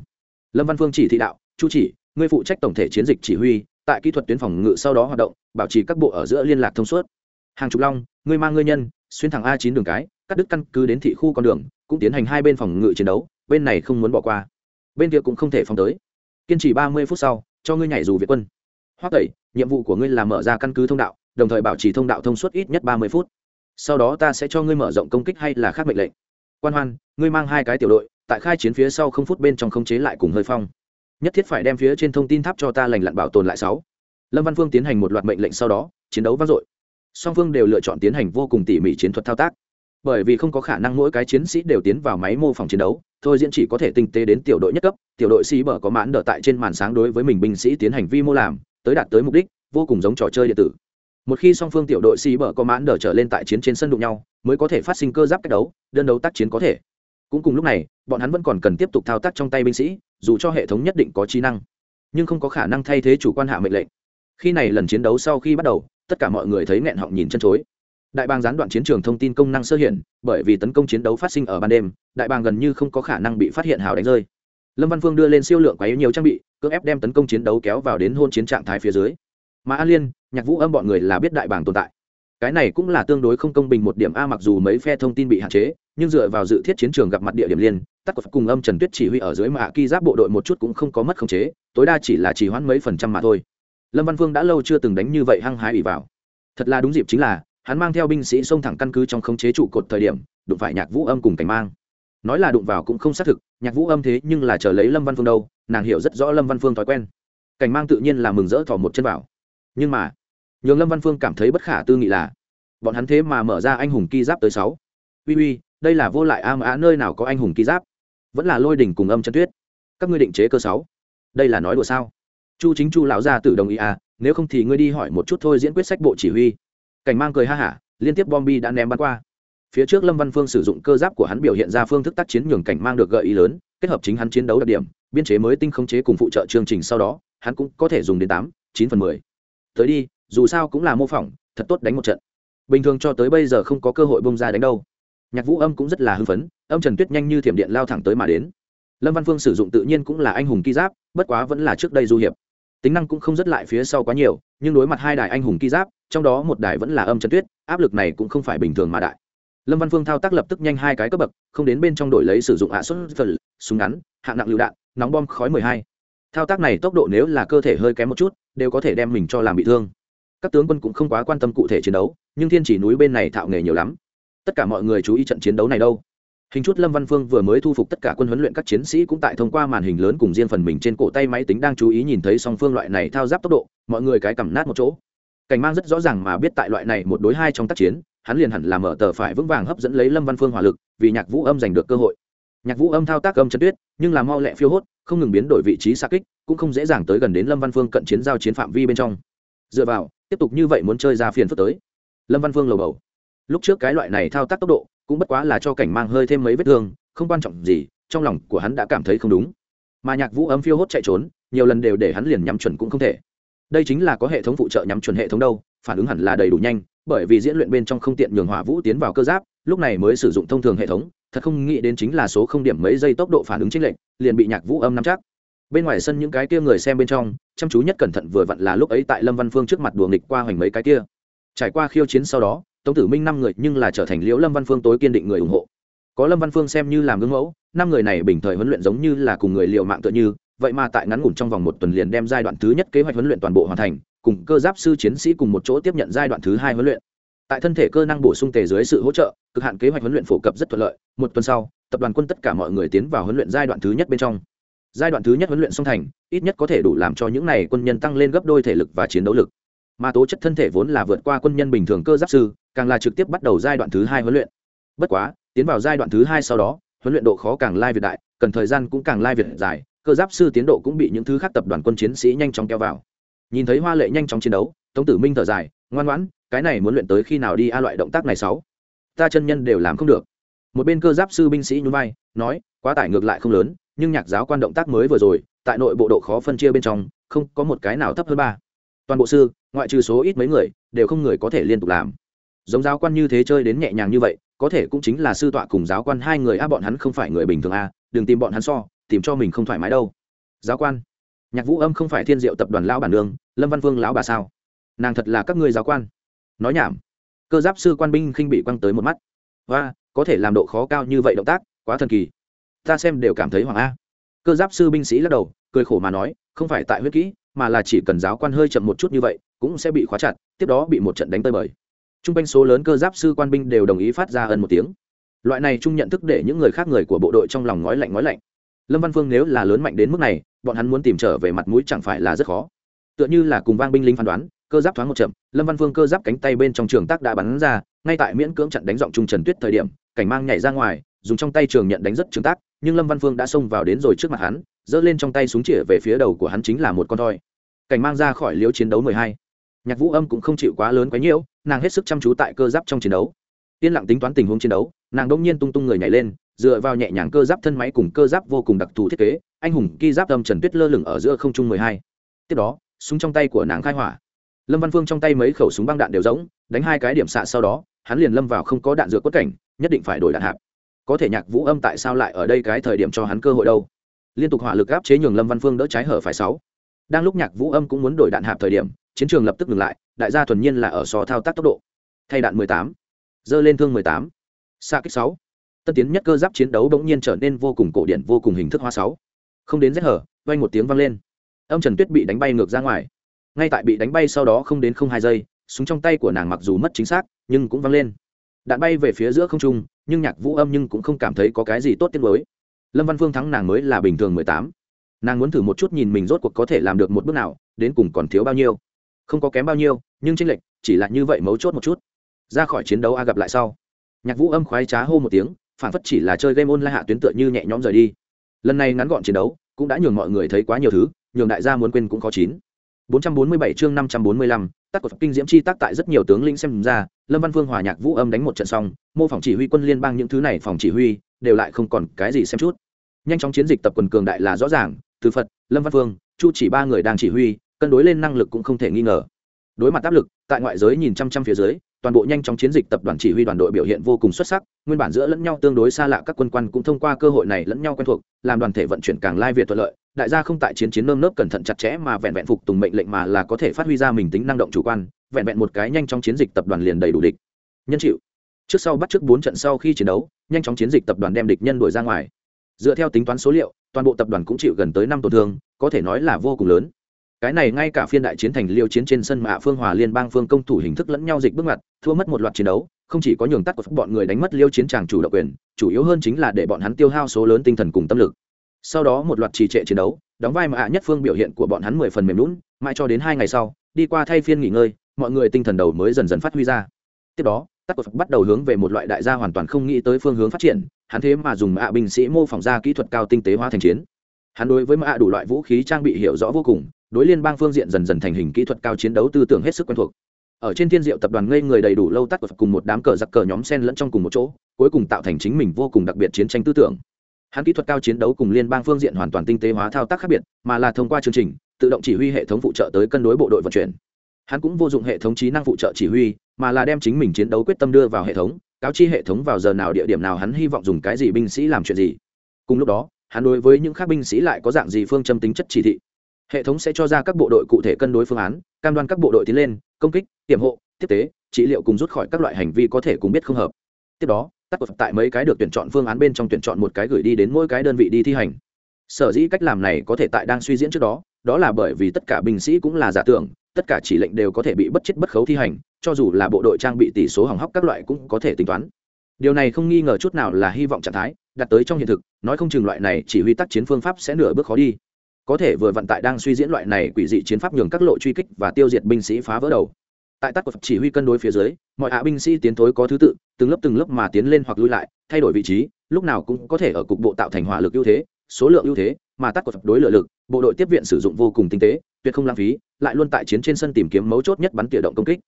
Lâm văn phương chỉ thị đạo, chu chỉ, ngươi phụ trách tổng thể chiến dịch chỉ huy, tại kỹ thuật tuyến phòng ngự sau đó hoạt động, bảo trì các bộ ở giữa liên lạc thông suốt. Hàng chục long, ngươi mang ngươi nhân, xuyên thẳng a chín đường cái, cắt đứt căn cứ đến thị khu con đường, cũng tiến hành hai bên phòng ngự chiến đấu, bên này không muốn bỏ qua. Bên kia cũng không thể phòng tới. Kiên trì ba mươi phút sau, cho ngươi nhảy dù việt quân. Hoắc tẩy, nhiệm vụ của ngươi là mở ra căn cứ thông đạo, đồng thời bảo trì thông đạo thông suốt ít nhất ba mươi phút sau đó ta sẽ cho ngươi mở rộng công kích hay là khác mệnh lệnh. Quan hoan, ngươi mang hai cái tiểu đội, tại khai chiến phía sau không phút bên trong không chế lại cùng hơi phong. Nhất thiết phải đem phía trên thông tin tháp cho ta lành lặn bảo tồn lại sáu. Lâm văn phương tiến hành một loạt mệnh lệnh sau đó, chiến đấu vang dội. Song phương đều lựa chọn tiến hành vô cùng tỉ mỉ chiến thuật thao tác. Bởi vì không có khả năng mỗi cái chiến sĩ đều tiến vào máy mô phỏng chiến đấu, thôi diễn chỉ có thể tinh tế đến tiểu đội nhất cấp, tiểu đội sĩ bờ có mãn đỡ tại trên màn sáng đối với mình binh sĩ tiến hành vi mô làm, tới đạt tới mục đích, vô cùng giống trò chơi điện tử một khi song phương tiểu đội xì bờ có mãn đỡ trở lên tại chiến trên sân đụng nhau, mới có thể phát sinh cơ giáp cách đấu, đơn đấu tác chiến có thể. Cũng cùng lúc này, bọn hắn vẫn còn cần tiếp tục thao tác trong tay binh sĩ, dù cho hệ thống nhất định có trí năng, nhưng không có khả năng thay thế chủ quan hạ mệnh lệnh. Khi này lần chiến đấu sau khi bắt đầu, tất cả mọi người thấy nghẹn họng nhìn chân chối. Đại bàng gián đoạn chiến trường thông tin công năng sơ hiện bởi vì tấn công chiến đấu phát sinh ở ban đêm, đại bàng gần như không có khả năng bị phát hiện hào đánh rơi. Lâm văn phương đưa lên siêu lượng quá yếu nhiều trang bị, cưỡng ép đem tấn công chiến đấu kéo vào đến hôn chiến trạng thái phía dưới mà an liên nhạc vũ âm bọn người là biết đại bảng tồn tại cái này cũng là tương đối không công bình một điểm a mặc dù mấy phe thông tin bị hạn chế nhưng dựa vào dự thiết chiến trường gặp mặt địa điểm liên tắc cùng âm trần tuyết chỉ huy ở dưới mạ ki giáp bộ đội một chút cũng không có mất khống chế tối đa chỉ là chỉ hoãn mấy phần trăm mà thôi lâm văn Vương đã lâu chưa từng đánh như vậy hăng hái ủy vào thật là đúng dịp chính là hắn mang theo binh sĩ xông thẳng căn cứ trong khống chế trụ cột thời điểm đụng phải nhạc vũ âm cùng cảnh mang nói là đụng vào cũng không xác thực nhạc vũ âm thế nhưng là chờ lấy lâm văn phương đâu nàng hiểu rất rõ lâm văn phương thói quen cảnh mang tự nhiên là mừng rỡ thỏ một chân vào nhưng mà, nhường lâm văn phương cảm thấy bất khả tư nghị là, bọn hắn thế mà mở ra anh hùng ki giáp tới sáu. Uy uy, đây là vô lại a mã nơi nào có anh hùng ki giáp? Vẫn là lôi đỉnh cùng âm chân tuyết. Các ngươi định chế cơ sáu. Đây là nói đùa sao? Chu chính chu lão gia tử đồng ý à nếu không thì ngươi đi hỏi một chút thôi diễn quyết sách bộ chỉ huy. Cảnh mang cười ha hả, liên tiếp bom bi đã ném bắn qua. Phía trước lâm văn phương sử dụng cơ giáp của hắn biểu hiện ra phương thức tác chiến nhường cảnh mang được gợi ý lớn, kết hợp chính hắn chiến đấu đặc điểm, biên chế mới tinh khống chế cùng phụ trợ chương trình sau đó, hắn cũng có thể dùng đến tám, chín phần mười tới đi, dù sao cũng là mô phỏng, thật tốt đánh một trận. Bình thường cho tới bây giờ không có cơ hội bông ra đánh đâu. Nhạc vũ âm cũng rất là hưng phấn, âm trần tuyết nhanh như thiểm điện lao thẳng tới mà đến. Lâm văn phương sử dụng tự nhiên cũng là anh hùng ki giáp, bất quá vẫn là trước đây du hiệp. Tính năng cũng không rất lại phía sau quá nhiều, nhưng đối mặt hai đài anh hùng ki giáp, trong đó một đài vẫn là âm trần tuyết, áp lực này cũng không phải bình thường mà đại. Lâm văn phương thao tác lập tức nhanh hai cái cấp bậc, không đến bên trong đổi lấy sử dụng hạ xuất phần súng ngắn, hạng nặng lựu đạn, nóng bom khói mười hai. Thao tác này tốc độ nếu là cơ thể hơi kém một chút đều có thể đem mình cho làm bị thương. Các tướng quân cũng không quá quan tâm cụ thể chiến đấu, nhưng thiên chỉ núi bên này thạo nghề nhiều lắm. Tất cả mọi người chú ý trận chiến đấu này đâu? Hình chút lâm văn phương vừa mới thu phục tất cả quân huấn luyện các chiến sĩ cũng tại thông qua màn hình lớn cùng riêng phần mình trên cổ tay máy tính đang chú ý nhìn thấy song phương loại này thao giáp tốc độ, mọi người cái cầm nát một chỗ. Cảnh mang rất rõ ràng mà biết tại loại này một đối hai trong tác chiến, hắn liền hẳn làm mở tờ phải vững vàng hấp dẫn lấy lâm văn phương hỏa lực, vì nhạc vũ âm giành được cơ hội. Nhạc vũ âm thao tác âm chân tuyết, nhưng là mau lẹ phiêu hốt không ngừng biến đổi vị trí xa kích, cũng không dễ dàng tới gần đến lâm văn phương cận chiến giao chiến phạm vi bên trong. Dựa vào, tiếp tục như vậy muốn chơi ra phiền phức tới. Lâm văn phương lầu bầu. Lúc trước cái loại này thao tác tốc độ, cũng bất quá là cho cảnh mang hơi thêm mấy vết thương, không quan trọng gì, trong lòng của hắn đã cảm thấy không đúng. Mà nhạc vũ âm phiêu hốt chạy trốn, nhiều lần đều để hắn liền nhắm chuẩn cũng không thể. Đây chính là có hệ thống phụ trợ nhắm chuẩn hệ thống đâu, phản ứng hẳn là đầy đủ nhanh, bởi vì diễn luyện bên trong không tiện nhường hỏa vũ tiến vào cơ giáp, lúc này mới sử dụng thông thường hệ thống thật không nghĩ đến chính là số không điểm mấy giây tốc độ phản ứng chính lệnh liền bị nhạc vũ âm nắm chắc. Bên ngoài sân những cái kia người xem bên trong, chăm chú nhất cẩn thận vừa vặn là lúc ấy tại lâm văn phương trước mặt đùa nghịch qua hoành mấy cái kia. Trải qua khiêu chiến sau đó, tống tử minh năm người nhưng là trở thành liễu lâm văn phương tối kiên định người ủng hộ. Có lâm văn phương xem như làm gương mẫu, năm người này bình thời huấn luyện giống như là cùng người liệu mạng tựa như, vậy mà tại ngắn ngủn trong vòng một tuần liền đem giai đoạn thứ nhất kế hoạch huấn luyện toàn bộ hoàn thành, cùng cơ giáp sư chiến sĩ cùng một chỗ tiếp nhận giai đoạn thứ hai huấn luyện tại thân thể cơ năng bổ sung tề dưới sự hỗ trợ, cực hạn kế hoạch huấn luyện phổ cập rất thuận lợi. Một tuần sau, tập đoàn quân tất cả mọi người tiến vào huấn luyện giai đoạn thứ nhất bên trong. Giai đoạn thứ nhất huấn luyện song thành, ít nhất có thể đủ làm cho những n à y quân nhân tăng lên gấp đôi thể lực và chiến đấu lực. Mà tố chất thân thể vốn là vượt qua quân nhân bình thường cơ giáp sư, càng là trực tiếp bắt đầu giai đoạn thứ hai huấn luyện. Bất quá, tiến vào giai đoạn thứ hai sau đó, huấn luyện độ khó càng lai việt đại, cần thời gian cũng càng lai việt dài, cơ giáp sư tiến độ cũng bị những thứ khác tập đoàn quân chiến sĩ nhanh chóng keo vào. Nhìn thấy hoa lệ nhanh chóng chiến đấu, tống tử minh thở dài, ngoan ngoãn cái này muốn luyện tới khi nào đi a loại động tác này sáu. Ta chân nhân đều làm không được. Một bên cơ giáp sư binh sĩ nhún vai, nói, quá tải ngược lại không lớn, nhưng nhạc giáo quan động tác mới vừa rồi, tại nội bộ độ khó phân chia bên trong, không có một cái nào thấp hơn ba. Toàn bộ sư, ngoại trừ số ít mấy người, đều không người có thể liên tục làm. Giống giáo quan như thế chơi đến nhẹ nhàng như vậy, có thể cũng chính là sư tọa cùng giáo quan hai người, a, bọn hắn không phải người bình thường a, đừng tìm bọn hắn so, tìm cho mình không thoải mái đâu. Giáo quan, nhạc vũ âm không phải thiên diệu tập đoàn lão bản nương, lâm văn vương lão bà sao? Nàng thật là các ngươi giáo quan nói nhảm. Cơ giáp sư quan binh khinh bị quăng tới một mắt. Và, có thể làm độ khó cao như vậy động tác, quá thần kỳ. Ta xem đều cảm thấy hoàng a. Cơ giáp sư binh sĩ lắc đầu, cười khổ mà nói, không phải tại huyết kỹ, mà là chỉ cần giáo quan hơi chậm một chút như vậy, cũng sẽ bị khóa chặt, tiếp đó bị một trận đánh tơi bời. T r u n g quanh số lớn cơ giáp sư quan binh đều đồng ý phát ra ân một tiếng. Loại này chung nhận thức để những người khác người của bộ đội trong lòng ngói lạnh ngói lạnh. Lâm văn phương nếu là lớn mạnh đến mức này, bọn hắn muốn tìm trở về mặt mũi chẳng phải là rất khó. Tựa như là cùng vang binh lính phán đoán cơ giáp thoáng một chậm, lâm văn phương cơ giáp cánh tay bên trong trường tác đã bắn ra, ngay tại miễn cưỡng chặn đánh giọng trung trần tuyết thời điểm, cảnh mang nhảy ra ngoài, dùng trong tay trường nhận đánh rất trường tác, nhưng lâm văn phương đã xông vào đến rồi trước mặt hắn, giơ lên trong tay súng chĩa về phía đầu của hắn chính là một con thoi. Cảnh mang ra khỏi liếu chiến đấu mười hai. Nhạc vũ âm cũng không chịu quá lớn quấy nhiễu, nàng hết sức chăm chú tại cơ giáp trong chiến đấu. Yên lặng tính toán tình huống chiến đấu, nàng đông nhiên tung tung người nhảy lên, dựa vào nhẹ nhàng cơ giáp thân máy cùng cơ giáp vô cùng đặc thù thiết kế, anh hùng ghi giáp âm trần tuyết lơ lửng ở giữa không trung mười hai. Tiếp đó, súng trong tay của nàng khai hỏa lâm văn phương trong tay mấy khẩu súng băng đạn đều giống đánh hai cái điểm xạ sau đó, hắn liền lâm vào không có đạn dựa quất cảnh, nhất định phải đổi đạn hạp có thể nhạc vũ âm tại sao lại ở đây cái thời điểm cho hắn cơ hội đâu liên tục hỏa lực áp chế nhường lâm văn phương đỡ trái hở phải sáu đang lúc nhạc vũ âm cũng muốn đổi đạn hạp thời điểm, chiến trường lập tức ngừng lại, đại gia thuần nhiên là ở sò thao tác tốc độ thay đạn 18. dơ lên thương 18. xa kích 6. tân tiến nhất cơ giáp chiến đấu bỗng nhiên trở nên vô cùng cổ điển, vô cùng hình thức hóa 6. không đến rét hở vang một tiếng vang lên âm trần tuyết bị đánh bay ngược ra ngoài ngay tại bị đánh bay sau đó không đến không hai giây, súng trong tay của nàng mặc dù mất chính xác, nhưng cũng văng lên. Đạn bay về phía giữa không trung, nhưng nhạc vũ âm nhưng cũng không cảm thấy có cái gì tốt tiết mới lâm văn phương thắng nàng mới là bình thường mười tám. Nàng muốn thử một chút nhìn mình rốt cuộc có thể làm được một bước nào, đến cùng còn thiếu bao nhiêu. Không có kém bao nhiêu, nhưng tranh lệch, chỉ là như vậy mấu chốt một chút. Ra khỏi chiến đấu a gặp lại sau. Nhạc vũ âm khoái trá hô một tiếng, phản phất chỉ là chơi game online hạ tuyến tựa như nhẹ nhõm rời đi. Lần này ngắn gọn chiến đấu, cũng đã nhường mọi người thấy quá nhiều thứ, nhường đại gia muốn quên cũng có chín. 447 chương 545, tác của kinh diễm chi tác tại rất nhiều tướng lĩnh xem ra, Lâm Văn Vương hòa nhạc vũ âm đánh một trận xong, mô phỏng chỉ huy quân liên bang những thứ này phòng chỉ huy đều lại không còn cái gì xem chút. Nhanh chóng chiến dịch tập quần cường đại là rõ ràng, từ Phật, Lâm Văn Vương, Chu chỉ ba người đang chỉ huy, cân đối lên năng lực cũng không thể nghi ngờ. Đối mặt áp lực, tại ngoại giới nhìn chăm chăm phía dưới, toàn bộ nhanh chóng chiến dịch tập đoàn chỉ huy đoàn đội biểu hiện vô cùng xuất sắc, nguyên bản giữa lẫn nhau tương đối xa lạ các quân quan cũng thông qua cơ hội này lẫn nhau quen thuộc, làm đoàn thể vận chuyển càng lai việt thuận lợi, đại gia không tại chiến chiến nơm nớp cẩn thận chặt chẽ mà vẹn vẹn phục tùng mệnh lệnh mà là có thể phát huy ra mình tính năng động chủ quan vẹn vẹn một cái nhanh chóng chiến dịch tập đoàn liền đầy đủ địch. Nhân chịu. Trước sau bắt trước bốn trận sau khi chiến đấu nhanh chóng chiến dịch tập đoàn đem địch nhân đuổi ra ngoài. Dựa theo tính toán số liệu toàn bộ tập đoàn cũng chịu gần tới năm tổn thương có thể nói là vô cùng lớn cái này ngay cả phiên đại chiến thành liêu chiến trên sân mạ phương hòa liên bang phương công thủ hình thức lẫn nhau dịch bước ngoặt, thua mất một loạt chiến đấu, không chỉ có nhường tắt của bọn người đánh mất liêu chiến tràng chủ động quyền, chủ yếu hơn chính là để bọn hắn tiêu hao số lớn tinh thần cùng tâm lực. Sau đó một loạt trì trệ chiến đấu, đóng vai mạ nhất phương biểu hiện của bọn hắn mười phần mềm lún mãi cho đến hai ngày sau, đi qua thay phiên nghỉ ngơi, mọi người tinh thần đầu mới dần dần phát huy ra. Tiếp đó tắc của bắt đầu hướng về một loại đại gia hoàn toàn không nghĩ tới phương hướng phát triển, hắn thế mà dùng mạ binh sĩ mô phỏng ra kỹ thuật cao tinh tế hóa thành chiến. Hắn đối với mạ đủ loại vũ khí trang bị hiểu rõ vô cùng đối liên bang phương diện dần dần thành hình kỹ thuật cao chiến đấu tư tưởng hết sức quen thuộc. Ở trên thiên diệu tập đoàn ngây người đầy đủ lâu tắc cùng một đám cờ giặc cờ nhóm sen lẫn trong cùng một chỗ, cuối cùng tạo thành chính mình vô cùng đặc biệt chiến tranh tư tưởng. Hắn kỹ thuật cao chiến đấu cùng liên bang phương diện hoàn toàn tinh tế hóa thao tác khác biệt, mà là thông qua chương trình, tự động chỉ huy hệ thống phụ trợ tới cân đối bộ đội vận chuyển. Hắn cũng vô dụng hệ thống trí năng phụ trợ chỉ huy, mà là đem chính mình chiến đấu quyết tâm đưa vào hệ thống, cáo chi hệ thống vào giờ nào địa điểm nào hắn hy vọng dùng cái gì binh sĩ làm chuyện gì. Cùng lúc đó, hắn đối với những khác binh sĩ lại có dạng gì phương châm tính chất chỉ thị hệ thống sẽ cho ra các bộ đội cụ thể cân đối phương án, cam đoan các bộ đội tiến lên, công kích, tiềm hộ, tiếp tế, trị liệu cùng rút khỏi các loại hành vi có thể cùng biết không hợp. Tiếp đó, tắt tại mấy cái được tuyển chọn phương án bên trong tuyển chọn một cái gửi đi đến mỗi cái đơn vị đi thi hành. Sở dĩ cách làm này có thể tại đang suy diễn trước đó đó là bởi vì tất cả binh sĩ cũng là giả tưởng, tất cả chỉ lệnh đều có thể bị bất chết bất khấu thi hành, cho dù là bộ đội trang bị tỷ số hỏng hóc các loại cũng có thể tính toán. Điều này không nghi ngờ chút nào là hy vọng trạng thái đặt tới trong hiện thực, nói không chừng loại này chỉ huy tác chiến phương pháp sẽ nửa bước khó đi có thể vừa vận tại đang suy diễn loại này quỷ dị chiến pháp nhường các lộ truy kích và tiêu diệt binh sĩ phá vỡ đầu. Tại tắc của chỉ huy cân đối phía dưới, mọi hạ binh sĩ tiến thối có thứ tự, từng lớp từng lớp mà tiến lên hoặc lui lại, thay đổi vị trí, lúc nào cũng có thể ở cục bộ tạo thành hỏa lực ưu thế, số lượng ưu thế, mà tắc của đối lựa lực, bộ đội tiếp viện sử dụng vô cùng tinh tế, tuyệt không lãng phí, lại luôn tại chiến trên sân tìm kiếm mấu chốt nhất bắn tỉa động công kích.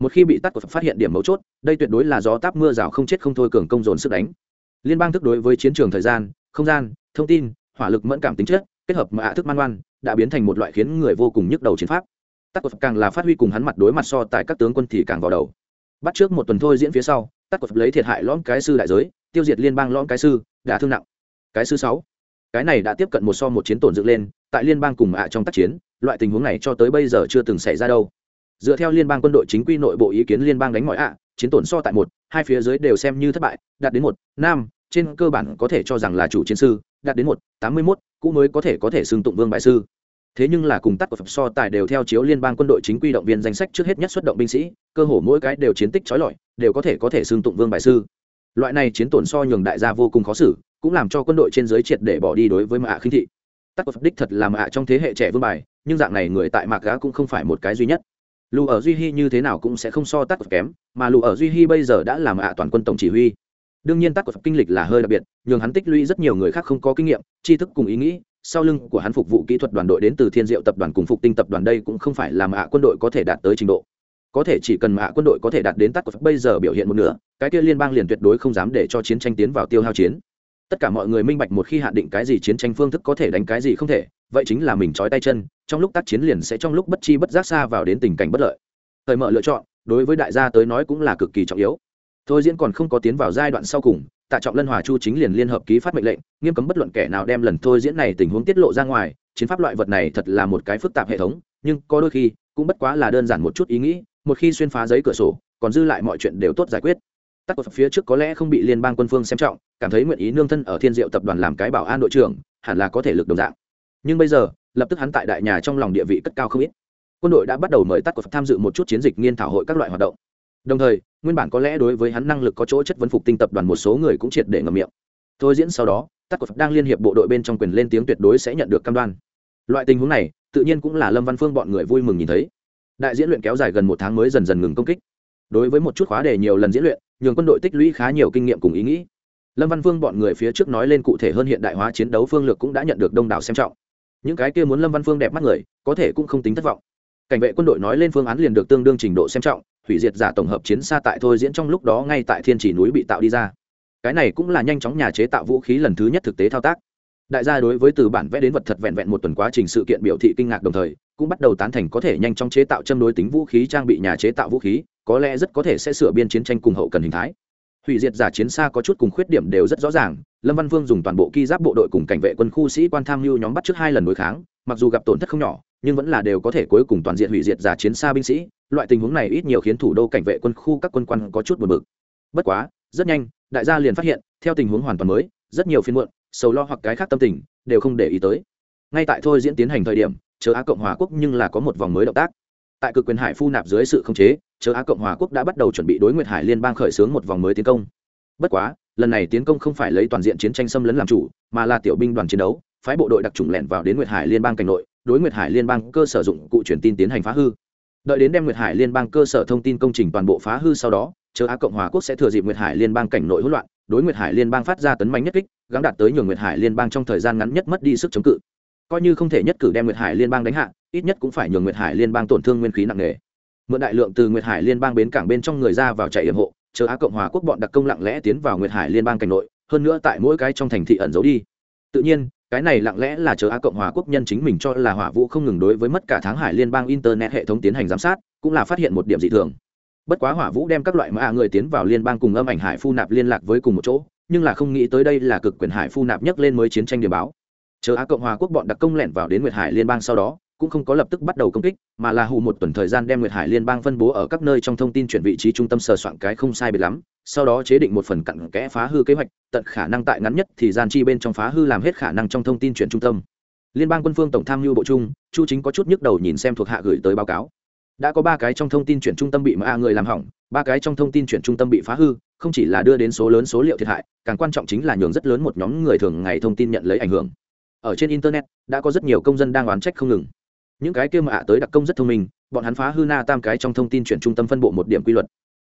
Một khi bị tắc của phát hiện điểm mấu chốt, đây tuyệt đối là gió táp mưa rào không chết không thôi cường công dồn sức đánh. Liên bang thức đối với chiến trường thời gian, không gian, thông tin, hỏa lực mẫn cảm tính chất kết hợp mà hạ thức man ngoan đã biến thành một loại khiến người vô cùng nhức đầu chiến pháp. Tắc cột càng là phát huy cùng hắn mặt đối mặt so tại các tướng quân thì càng vào đầu. Bắt trước một tuần thôi diễn phía sau, tắc cột lấy thiệt hại lõm cái sư đại giới, tiêu diệt liên bang lõm cái sư đã thương nặng. Cái sư sáu, cái này đã tiếp cận một so một chiến tổn dựng lên, tại liên bang cùng ạ trong tác chiến, loại tình huống này cho tới bây giờ chưa từng xảy ra đâu. Dựa theo liên bang quân đội chính quy nội bộ ý kiến liên bang đánh mọi ạ, chiến tổn so tại một, hai phía dưới đều xem như thất bại, đạt đến một nam trên cơ bản có thể cho rằng là chủ chiến sư, đạt đến một, tám mươi mốt cũ mới có thể có thể xưng tụng vương bại sư. Thế nhưng là cùng tắt của phật so tài đều theo chiếu liên bang quân đội chính quy động viên danh sách trước hết nhất xuất động binh sĩ, cơ hồ mỗi cái đều chiến tích trói lọi, đều có thể có thể xưng tụng vương bại sư. Loại này chiến tổn so nhường đại gia vô cùng khó xử, cũng làm cho quân đội trên giới triệt để bỏ đi đối với mạ khinh thị. Tắt của phật đích thật là mạ trong thế hệ trẻ vương bài, nhưng dạng này người tại mạc gá cũng không phải một cái duy nhất. Lù ở duy hy như thế nào cũng sẽ không so tắt kém, mà lù ở duy hy bây giờ đã làm ạ toàn quân tổng chỉ huy đương nhiên tác của kinh lịch là hơi đặc biệt, nhường hắn tích lũy rất nhiều người khác không có kinh nghiệm, tri thức cùng ý nghĩ, sau lưng của hắn phục vụ kỹ thuật đoàn đội đến từ thiên diệu tập đoàn cùng phục tinh tập đoàn đây cũng không phải là mạ quân đội có thể đạt tới trình độ. Có thể chỉ cần mạ quân đội có thể đạt đến tắt của bây giờ biểu hiện một nửa, cái kia liên bang liền tuyệt đối không dám để cho chiến tranh tiến vào tiêu hao chiến. Tất cả mọi người minh bạch một khi hạn định cái gì chiến tranh phương thức có thể đánh cái gì không thể, vậy chính là mình trói tay chân, trong lúc tác chiến liền sẽ trong lúc bất chi bất giác xa vào đến tình cảnh bất lợi. Thời mở lựa chọn, đối với đại gia tới nói cũng là cực kỳ trọng yếu thôi diễn còn không có tiến vào giai đoạn sau cùng, tạ trọng lân hòa chu chính liền liên hợp ký phát mệnh lệnh, nghiêm cấm bất luận kẻ nào đem lần thôi diễn này tình huống tiết lộ ra ngoài, chiến pháp loại vật này thật là một cái phức tạp hệ thống, nhưng có đôi khi, cũng bất quá là đơn giản một chút ý nghĩ, một khi xuyên phá giấy cửa sổ, còn dư lại mọi chuyện đều tốt giải quyết. Tắc của phía trước có lẽ không bị liên bang quân phương xem trọng, cảm thấy nguyện ý nương thân ở thiên diệu tập đoàn làm cái bảo an đội trưởng, hẳn là có thể lực đồng dạng. Nhưng bây giờ, lập tức hắn tại đại nhà trong lòng địa vị cất cao không ít. Quân đội đã bắt đầu mời tắc của tham dự một chút chiến dịch nghiên thảo hội các loại hoạt động đồng thời, nguyên bản có lẽ đối với hắn năng lực có chỗ chất vấn phục tinh tập đoàn một số người cũng triệt để ngầm miệng. Thôi diễn sau đó, tắc của đang liên hiệp bộ đội bên trong quyền lên tiếng tuyệt đối sẽ nhận được cam đoan. Loại tình huống này, tự nhiên cũng là lâm văn phương bọn người vui mừng nhìn thấy. Đại diễn luyện kéo dài gần một tháng mới dần dần ngừng công kích. Đối với một chút khóa đề nhiều lần diễn luyện, nhường quân đội tích lũy khá nhiều kinh nghiệm cùng ý nghĩ. Lâm văn phương bọn người phía trước nói lên cụ thể hơn hiện đại hóa chiến đấu phương lược cũng đã nhận được đông đảo xem trọng. Những cái kia muốn lâm văn phương đẹp mắt người, có thể cũng không tính thất vọng. Cảnh vệ quân đội nói lên phương án liền được tương đương trình độ xem trọng hủy diệt giả tổng hợp chiến xa tại thôi diễn trong lúc đó ngay tại thiên chỉ núi bị tạo đi ra. Cái này cũng là nhanh chóng nhà chế tạo vũ khí lần thứ nhất thực tế thao tác. Đại gia đối với từ bản vẽ đến vật thật vẹn vẹn một tuần quá trình sự kiện biểu thị kinh ngạc đồng thời, cũng bắt đầu tán thành có thể nhanh chóng chế tạo châm đối tính vũ khí trang bị nhà chế tạo vũ khí, có lẽ rất có thể sẽ sửa biên chiến tranh cùng hậu cần hình thái. Hủy diệt giả chiến xa có chút cùng khuyết điểm đều rất rõ ràng, lâm văn vương dùng toàn bộ ki giáp bộ đội cùng cảnh vệ quân khu sĩ quan tham mưu nhóm bắt trước hai lần đối kháng, mặc dù gặp tổn thất không nhỏ nhưng vẫn là đều có thể cuối cùng toàn diện hủy diệt giả chiến xa binh sĩ, loại tình huống này ít nhiều khiến thủ đô cảnh vệ quân khu các quân quan có chút buồn bực. Bất quá, rất nhanh, đại gia liền phát hiện, theo tình huống hoàn toàn mới, rất nhiều phiên muộn, sầu lo hoặc cái khác tâm tình, đều không để ý tới. Ngay tại thôi diễn tiến hành thời điểm chờ á cộng hòa quốc nhưng là có một vòng mới động tác. Tại cực quyền hải phu nạp dưới sự khống chế chờ á cộng hòa quốc đã bắt đầu chuẩn bị đối nguyệt hải liên bang khởi xướng một vòng mới tiến công. Bất quá, lần này tiến công không phải lấy toàn diện chiến tranh xâm lấn làm chủ, mà là tiểu binh đoàn chiến đấu, phái bộ đội đặc trùng lẻn vào đến nguyệt hải liên bang cảnh nội đối nguyệt hải liên bang cơ sở dụng cụ truyền tin tiến hành phá hư. Đợi đến đem nguyệt hải liên bang cơ sở thông tin công trình toàn bộ phá hư sau đó, chờ á cộng hòa quốc sẽ thừa dịp nguyệt hải liên bang cảnh nội hỗn loạn, đối nguyệt hải liên bang phát ra tấn mạnh nhất kích gắn đạt tới nhường nguyệt hải liên bang trong thời gian ngắn nhất mất đi sức chống cự. Coi như không thể nhất cử đem nguyệt hải liên bang đánh hạ, ít nhất cũng phải nhường nguyệt hải liên bang tổn thương nguyên khí nặng nề. Mượn đại lượng từ nguyệt hải liên bang bến cảng bên trong người ra vào chạy hiểm hộ, chờ á cộng hòa quốc bọn đặc công lặng lẽ tiến vào nguyệt hải liên bang cảnh nội, hơn nữa tại mỗi cái trong thành thị ẩn giấu đi. Tự nhiên cái này lặng lẽ là chờ á cộng hòa quốc nhân chính mình cho là hỏa vũ không ngừng đối với mất cả tháng hải liên bang internet hệ thống tiến hành giám sát, cũng là phát hiện một điểm dị thường. Bất quá hỏa vũ đem các loại mã người tiến vào liên bang cùng âm ảnh hải phu nạp liên lạc với cùng một chỗ, nhưng là không nghĩ tới đây là cực quyền hải phu nạp nhấc lên mới chiến tranh điểm báo. Chờ á cộng hòa quốc bọn đặc công lẻn vào đến nguyệt hải liên bang sau đó, cũng không có lập tức bắt đầu công kích, mà là hù một tuần thời gian đem nguyệt hải liên bang phân bố ở các nơi trong thông tin chuyển vị trí trung tâm sờ soạn cái không sai biệt lắm sau đó chế định một phần cặn kẽ phá hư kế hoạch, tận khả năng tại ngắn nhất thì gian chi bên trong phá hư làm hết khả năng trong thông tin chuyển trung tâm. Liên bang quân phương tổng tham mưu bộ trung, chu chính có chút nhức đầu nhìn xem thuộc hạ gửi tới báo cáo. Đã có ba cái trong thông tin chuyển trung tâm bị ma người làm hỏng, ba cái trong thông tin chuyển trung tâm bị phá hư, không chỉ là đưa đến số lớn số liệu thiệt hại, càng quan trọng chính là nhường rất lớn một nhóm người thường ngày thông tin nhận lấy ảnh hưởng. Ở trên internet, đã có rất nhiều công dân đang oán trách không ngừng. Những cái kia mà ạ tới đặc công rất thông minh, bọn hắn phá hư na tam cái trong thông tin chuyển trung tâm phân bộ một điểm quy luật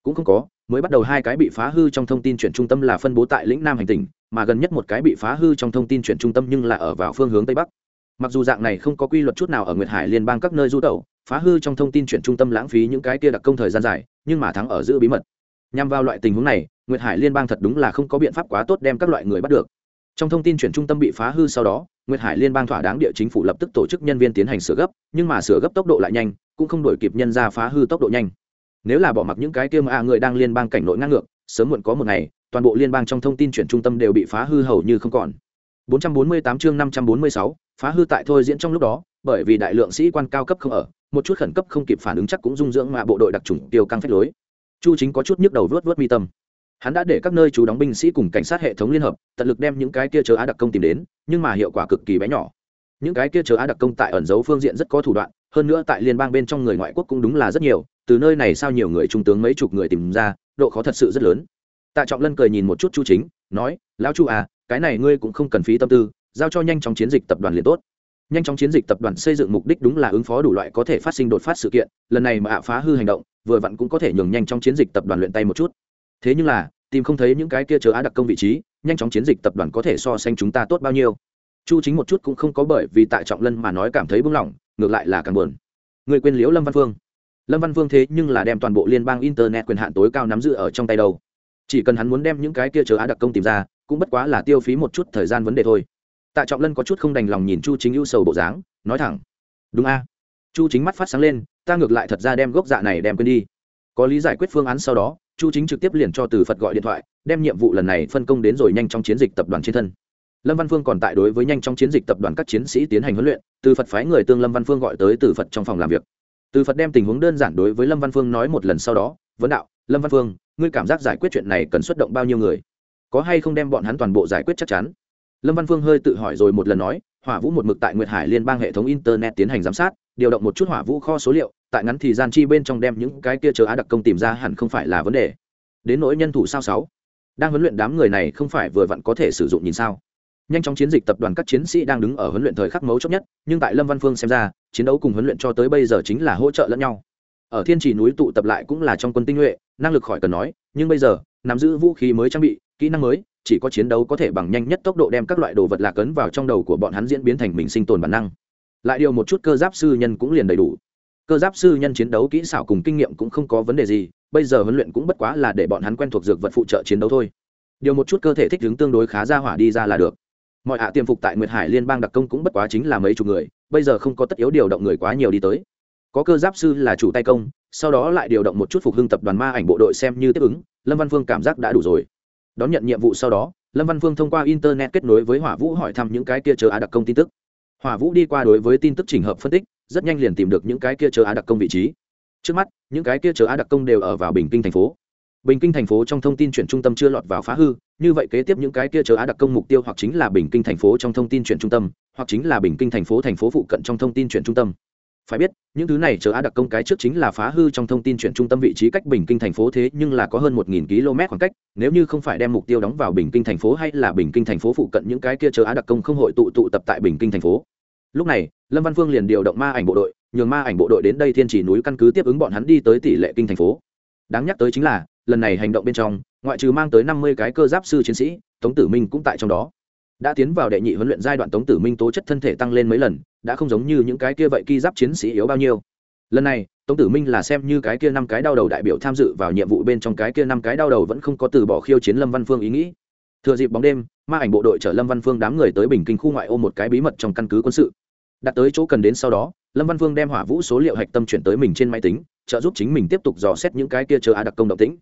cũng không có, mới bắt đầu hai cái bị phá hư trong thông tin chuyển trung tâm là phân bố tại lĩnh nam hành tỉnh, mà gần nhất một cái bị phá hư trong thông tin chuyển trung tâm nhưng là ở vào phương hướng tây bắc. Mặc dù dạng này không có quy luật chút nào ở nguyệt hải liên bang các nơi du tẩu, phá hư trong thông tin chuyển trung tâm lãng phí những cái kia đặc công thời gian dài, nhưng mà thắng ở giữ bí mật. Nhằm vào loại tình huống này, nguyệt hải liên bang thật đúng là không có biện pháp quá tốt đem các loại người bắt được. Trong thông tin chuyển trung tâm bị phá hư sau đó, nguyệt hải liên bang thỏa đáng địa chính phủ lập tức tổ chức nhân viên tiến hành sửa gấp, nhưng mà sửa gấp tốc độ lại nhanh, cũng không đổi kịp nhân ra phá hư tốc độ nhanh nếu là bỏ mặc những cái kia mà người đang liên bang cảnh nội ngang ngược sớm muộn có một ngày toàn bộ liên bang trong thông tin chuyển trung tâm đều bị phá hư hầu như không còn. 448 chương 546, phá hư tại thôi diễn trong lúc đó bởi vì đại lượng sĩ quan cao cấp không ở một chút khẩn cấp không kịp phản ứng chắc cũng dung dưỡng mà bộ đội đặc trùng tiêu căng phách lối. Chu chính có chút nhức đầu vớt vớt mi tâm. Hắn đã để các nơi chú đóng binh sĩ cùng cảnh sát hệ thống liên hợp tận lực đem những cái kia chờ á đặc công tìm đến nhưng mà hiệu quả cực kỳ bé nhỏ. Những cái kia chờ á đặc công tại ẩn giấu phương diện rất có thủ đoạn hơn nữa tại liên bang bên trong người ngoại quốc cũng đúng là rất nhiều từ nơi này sao nhiều người trung tướng mấy chục người tìm ra, độ khó thật sự rất lớn. Tạ trọng lân cười nhìn một chút chu chính, nói, lão chu à cái này ngươi cũng không cần phí tâm tư, giao cho nhanh chóng chiến dịch tập đoàn liền tốt. Nhanh chóng chiến dịch tập đoàn xây dựng mục đích đúng là ứng phó đủ loại có thể phát sinh đột phát sự kiện, lần này mà ạ phá hư hành động, vừa vặn cũng có thể nhường nhanh trong chiến dịch tập đoàn luyện tay một chút. Thế nhưng là, tìm không thấy những cái kia chờ á đặc công vị trí, nhanh chóng chiến dịch tập đoàn có thể so sánh chúng ta tốt bao nhiêu? Chu chính một chút cũng không có bởi vì tại trọng lân mà nói cảm thấy buông lỏng ngược lại là càng buồn. Người quên liễu lâm văn phương lâm văn Vương thế nhưng là đem toàn bộ liên bang internet quyền hạn tối cao nắm giữ ở trong tay đâu. Chỉ cần hắn muốn đem những cái kia chờ á đặc công tìm ra, cũng bất quá là tiêu phí một chút thời gian vấn đề thôi. Tạ trọng lân có chút không đành lòng nhìn chu chính ưu sầu bộ dáng, nói thẳng. Đúng a. Chu chính mắt phát sáng lên, ta ngược lại thật ra đem gốc dạ này đem quên đi. Có lý giải quyết phương án sau đó, chu chính trực tiếp liền cho từ phật gọi điện thoại, đem nhiệm vụ lần này phân công đến rồi nhanh trong chiến dịch tập đoàn trên thân. Lâm văn phương còn tại đối với nhanh trong chiến dịch tập đoàn các chiến sĩ tiến hành huấn luyện, từ phật phái người tương lâm văn phương gọi tới từ phật trong phòng làm việc từ phật đem tình huống đơn giản đối với lâm văn phương nói một lần sau đó, vấn đạo, lâm văn phương, ngươi cảm giác giải quyết chuyện này cần xuất động bao nhiêu người? Có hay không đem bọn hắn toàn bộ giải quyết chắc chắn? Lâm văn phương hơi tự hỏi rồi một lần nói, hỏa vũ một mực tại nguyệt hải liên bang hệ thống internet tiến hành giám sát, điều động một chút hỏa vũ kho số liệu, tại ngắn thì gian chi bên trong đem những cái kia chờ á đặc công tìm ra hẳn không phải là vấn đề. Đến nỗi nhân thủ sao sáu? Đang huấn luyện đám người này không phải vừa vặn có thể sử dụng nhìn sao? Nhanh chóng chiến dịch tập đoàn các chiến sĩ đang đứng ở huấn luyện thời khắc mấu chốt nhất, nhưng tại lâm văn phương xem ra, chiến đấu cùng huấn luyện cho tới bây giờ chính là hỗ trợ lẫn nhau. Ở thiên trì núi tụ tập lại cũng là trong quân tinh nhuệ, năng lực khỏi cần nói, nhưng bây giờ, nắm giữ vũ khí mới trang bị, kỹ năng mới, chỉ có chiến đấu có thể bằng nhanh nhất tốc độ đem các loại đồ vật lạc ấn vào trong đầu của bọn hắn diễn biến thành mình sinh tồn bản năng. Lại điều một chút cơ giáp sư nhân cũng liền đầy đủ. Cơ giáp sư nhân chiến đấu kỹ xảo cùng kinh nghiệm cũng không có vấn đề gì, bây giờ huấn luyện cũng bất quá là để bọn hắn quen thuộc dược vật phụ trợ chiến đấu thôi. Điều một chút cơ thể thích ứng tương đối khá ra hỏa đi ra là được mọi hạ tiềm phục tại nguyệt hải liên bang đặc công cũng bất quá chính là mấy chục người, bây giờ không có tất yếu điều động người quá nhiều đi tới. Có cơ giáp sư là chủ tay công, sau đó lại điều động một chút phục hưng tập đoàn ma ảnh bộ đội xem như tiếp ứng, lâm văn phương cảm giác đã đủ rồi. Đón nhận nhiệm vụ sau đó, lâm văn phương thông qua internet kết nối với hỏa vũ hỏi thăm những cái kia chờ á đặc công tin tức. Hỏa vũ đi qua đối với tin tức trình hợp phân tích, rất nhanh liền tìm được những cái kia chờ á đặc công vị trí. Trước mắt, những cái kia chờ á đặc công đều ở vào bình kinh thành phố bình kinh thành phố trong thông tin chuyển trung tâm chưa lọt vào phá hư, như vậy kế tiếp những cái kia chờ á đặc công mục tiêu hoặc chính là bình kinh thành phố trong thông tin chuyển trung tâm, hoặc chính là bình kinh thành phố thành phố phụ cận trong thông tin chuyển trung tâm. Phải biết, những thứ này chờ á đặc công cái trước chính là phá hư trong thông tin chuyển trung tâm vị trí cách bình kinh thành phố thế nhưng là có hơn một nghìn km khoảng cách, nếu như không phải đem mục tiêu đóng vào bình kinh thành phố hay là bình kinh thành phố phụ cận những cái kia chờ á đặc công không hội tụ tụ tập tại bình kinh thành phố. Lúc này, lâm văn phương liền điều động ma ảnh bộ đội, nhường ma ảnh bộ đội đến đây thiên chỉ núi căn cứ tiếp ứng bọn hắn đi tới tỷ lệ kinh thành phố. Đáng nhắc tới chính là lần này hành động bên trong, ngoại trừ mang tới năm mươi cái cơ giáp sư chiến sĩ, tống tử minh cũng tại trong đó. Đã tiến vào đệ nhị huấn luyện giai đoạn tống tử minh tố chất thân thể tăng lên mấy lần, đã không giống như những cái kia vậy ki giáp chiến sĩ yếu bao nhiêu. Lần này, tống tử minh là xem như cái kia năm cái đau đầu đại biểu tham dự vào nhiệm vụ bên trong cái kia năm cái đau đầu vẫn không có từ bỏ khiêu chiến lâm văn phương ý nghĩ. Thừa dịp bóng đêm, ma ảnh bộ đội chở lâm văn phương đám người tới bình kinh khu ngoại ô một cái bí mật trong căn cứ quân sự. Đặt tới chỗ cần đến sau đó, lâm văn phương đem hỏa vũ số liệu hạch tâm chuyển tới mình trên máy tính, trợ giúp chính mình tiếp tục dò xét những cái kia chờ á đặc công động tĩnh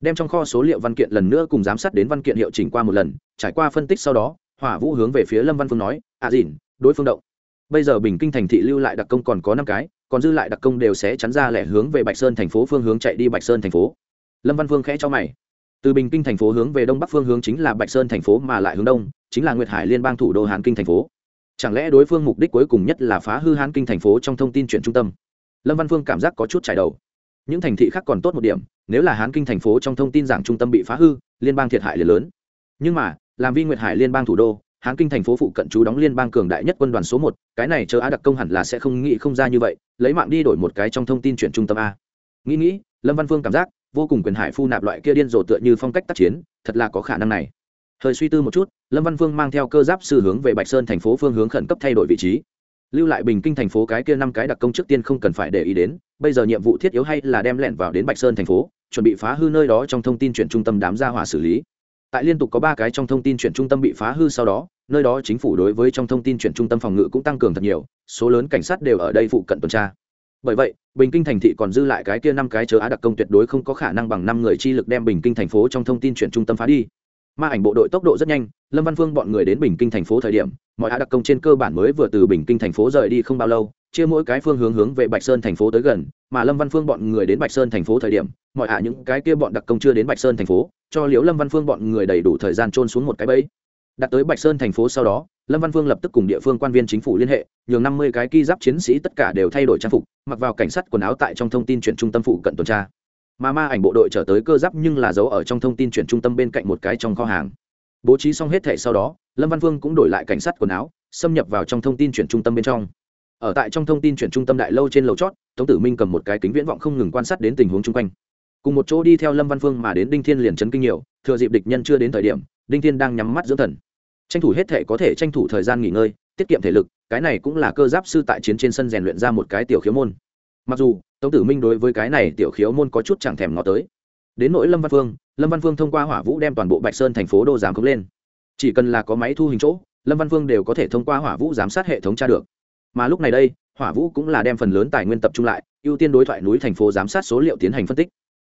đem trong kho số liệu văn kiện lần nữa cùng giám sát đến văn kiện hiệu chỉnh qua một lần, trải qua phân tích sau đó, hỏa vũ hướng về phía lâm văn phương nói à dìn đối phương động. Bây giờ bình kinh thành thị lưu lại đặc công còn có năm cái, còn dư lại đặc công đều sẽ chắn ra lẻ hướng về bạch sơn thành phố phương hướng chạy đi bạch sơn thành phố. Lâm văn phương khẽ cho mày. Từ bình kinh thành phố hướng về đông bắc phương hướng chính là bạch sơn thành phố mà lại hướng đông, chính là nguyệt hải liên bang thủ đô hàn kinh thành phố. Chẳng lẽ đối phương mục đích cuối cùng nhất là phá hư hàn kinh thành phố trong thông tin chuyển trung tâm? Lâm văn phương cảm giác có chút trải đầu những thành thị khác còn tốt một điểm, nếu là hán kinh thành phố trong thông tin giảng trung tâm bị phá hư, liên bang thiệt hại liền lớn. Nhưng mà, làm vi nguyệt hải liên bang thủ đô, hán kinh thành phố phụ cận chú đóng liên bang cường đại nhất quân đoàn số một, cái này chờ á đặc công hẳn là sẽ không nghĩ không ra như vậy, lấy mạng đi đổi một cái trong thông tin chuyển trung tâm a. Nghĩ nghĩ, lâm văn phương cảm giác, vô cùng quyền hải phu nạp loại kia điên rồ tựa như phong cách tác chiến, thật là có khả năng này. Thời suy tư một chút, lâm văn phương mang theo cơ giáp sư hướng về bạch sơn thành phố phương hướng khẩn cấp thay đổi vị trí lưu lại bình kinh thành phố cái kia năm cái đặc công trước tiên không cần phải để ý đến, bây giờ nhiệm vụ thiết yếu hay là đem lẹn vào đến bạch sơn thành phố, chuẩn bị phá hư nơi đó trong thông tin chuyển trung tâm đám gia hỏa xử lý. Tại liên tục có ba cái trong thông tin chuyển trung tâm bị phá hư sau đó, nơi đó chính phủ đối với trong thông tin chuyển trung tâm phòng ngự cũng tăng cường thật nhiều, số lớn cảnh sát đều ở đây phụ cận tuần tra. Bởi vậy, bình kinh thành thị còn dư lại cái kia năm cái chờ á đặc công tuyệt đối không có khả năng bằng năm người chi lực đem bình kinh thành phố trong thông tin chuyển trung tâm phá đi ma ảnh bộ đội tốc độ rất nhanh, lâm văn phương bọn người đến bình kinh thành phố thời điểm, mọi hạ đặc công trên cơ bản mới vừa từ bình kinh thành phố rời đi không bao lâu, chia mỗi cái phương hướng hướng về bạch sơn thành phố tới gần, mà lâm văn phương bọn người đến bạch sơn thành phố thời điểm, mọi hạ những cái kia bọn đặc công chưa đến bạch sơn thành phố, cho liễu lâm văn phương bọn người đầy đủ thời gian trôn xuống một cái bẫy. Đặt tới bạch sơn thành phố sau đó, lâm văn phương lập tức cùng địa phương quan viên chính phủ liên hệ, nhường năm mươi cái ki giáp chiến sĩ tất cả đều thay đổi trang phục, mặc vào cảnh sát quần áo tại trong thông tin chuyển trung tâm phụ cận tuần tra mà ma ảnh bộ đội trở tới cơ giáp nhưng là giấu ở trong thông tin chuyển trung tâm bên cạnh một cái trong kho hàng. Bố trí xong hết thể sau đó, lâm văn Vương cũng đổi lại cảnh sát quần áo, xâm nhập vào trong thông tin chuyển trung tâm bên trong. Ở tại trong thông tin chuyển trung tâm đại lâu trên lầu chót, tống tử minh cầm một cái kính viễn vọng không ngừng quan sát đến tình huống chung quanh. Cùng một chỗ đi theo lâm văn phương mà đến đinh thiên liền chấn kinh nhiều, thừa dịp địch nhân chưa đến thời điểm, đinh thiên đang nhắm mắt dưỡng thần. Tranh thủ hết thể có thể tranh thủ thời gian nghỉ ngơi, tiết kiệm thể lực, cái này cũng là cơ giáp sư tại chiến trên sân rèn luyện ra một cái tiểu khiếu môn mặc dù, tống tử minh đối với cái này tiểu khiếu môn có chút chẳng thèm ngó tới. Đến nỗi lâm văn phương, lâm văn phương thông qua hỏa vũ đem toàn bộ bạch sơn thành phố đô giám cống lên. Chỉ cần là có máy thu hình chỗ, lâm văn phương đều có thể thông qua hỏa vũ giám sát hệ thống tra được. Mà lúc này đây, hỏa vũ cũng là đem phần lớn tài nguyên tập trung lại, ưu tiên đối thoại núi thành phố giám sát số liệu tiến hành phân tích.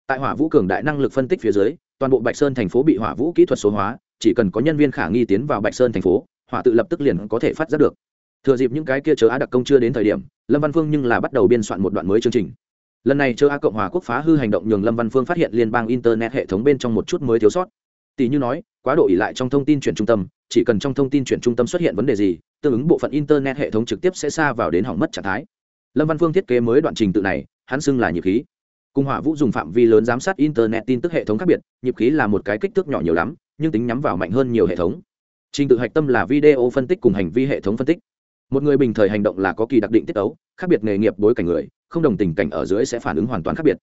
Tại hỏa vũ cường đại năng lực phân tích phía dưới, toàn bộ bạch sơn thành phố bị hỏa vũ kỹ thuật số hóa, chỉ cần có nhân viên khả nghi tiến vào bạch sơn thành phố, hỏa tự lập tức liền có thể phát giác được thừa dịp những cái kia chờ á đặc công chưa đến thời điểm, lâm văn phương nhưng là bắt đầu biên soạn một đoạn mới chương trình. Lần này chờ á cộng hòa quốc phá hư hành động nhường lâm văn phương phát hiện liên bang internet hệ thống bên trong một chút mới thiếu sót. Tỷ như nói, quá độ ỉ lại trong thông tin chuyển trung tâm, chỉ cần trong thông tin chuyển trung tâm xuất hiện vấn đề gì, tương ứng bộ phận internet hệ thống trực tiếp sẽ xa vào đến hỏng mất trạng thái. Lâm văn phương thiết kế mới đoạn trình tự này, hắn xưng là nhịp khí. Cung hỏa vũ dùng phạm vi lớn giám sát internet tin tức hệ thống khác biệt, nhịp khí là một cái kích thước nhỏ nhiều lắm, nhưng tính nhắm vào mạnh hơn nhiều hệ thống. Trình tự hạch tâm là video phân tích cùng hành vi hệ thống phân tích một người bình thời hành động là có kỳ đặc định tiết ấu, khác biệt nghề nghiệp bối cảnh người, không đồng tình cảnh ở dưới sẽ phản ứng hoàn toàn khác biệt.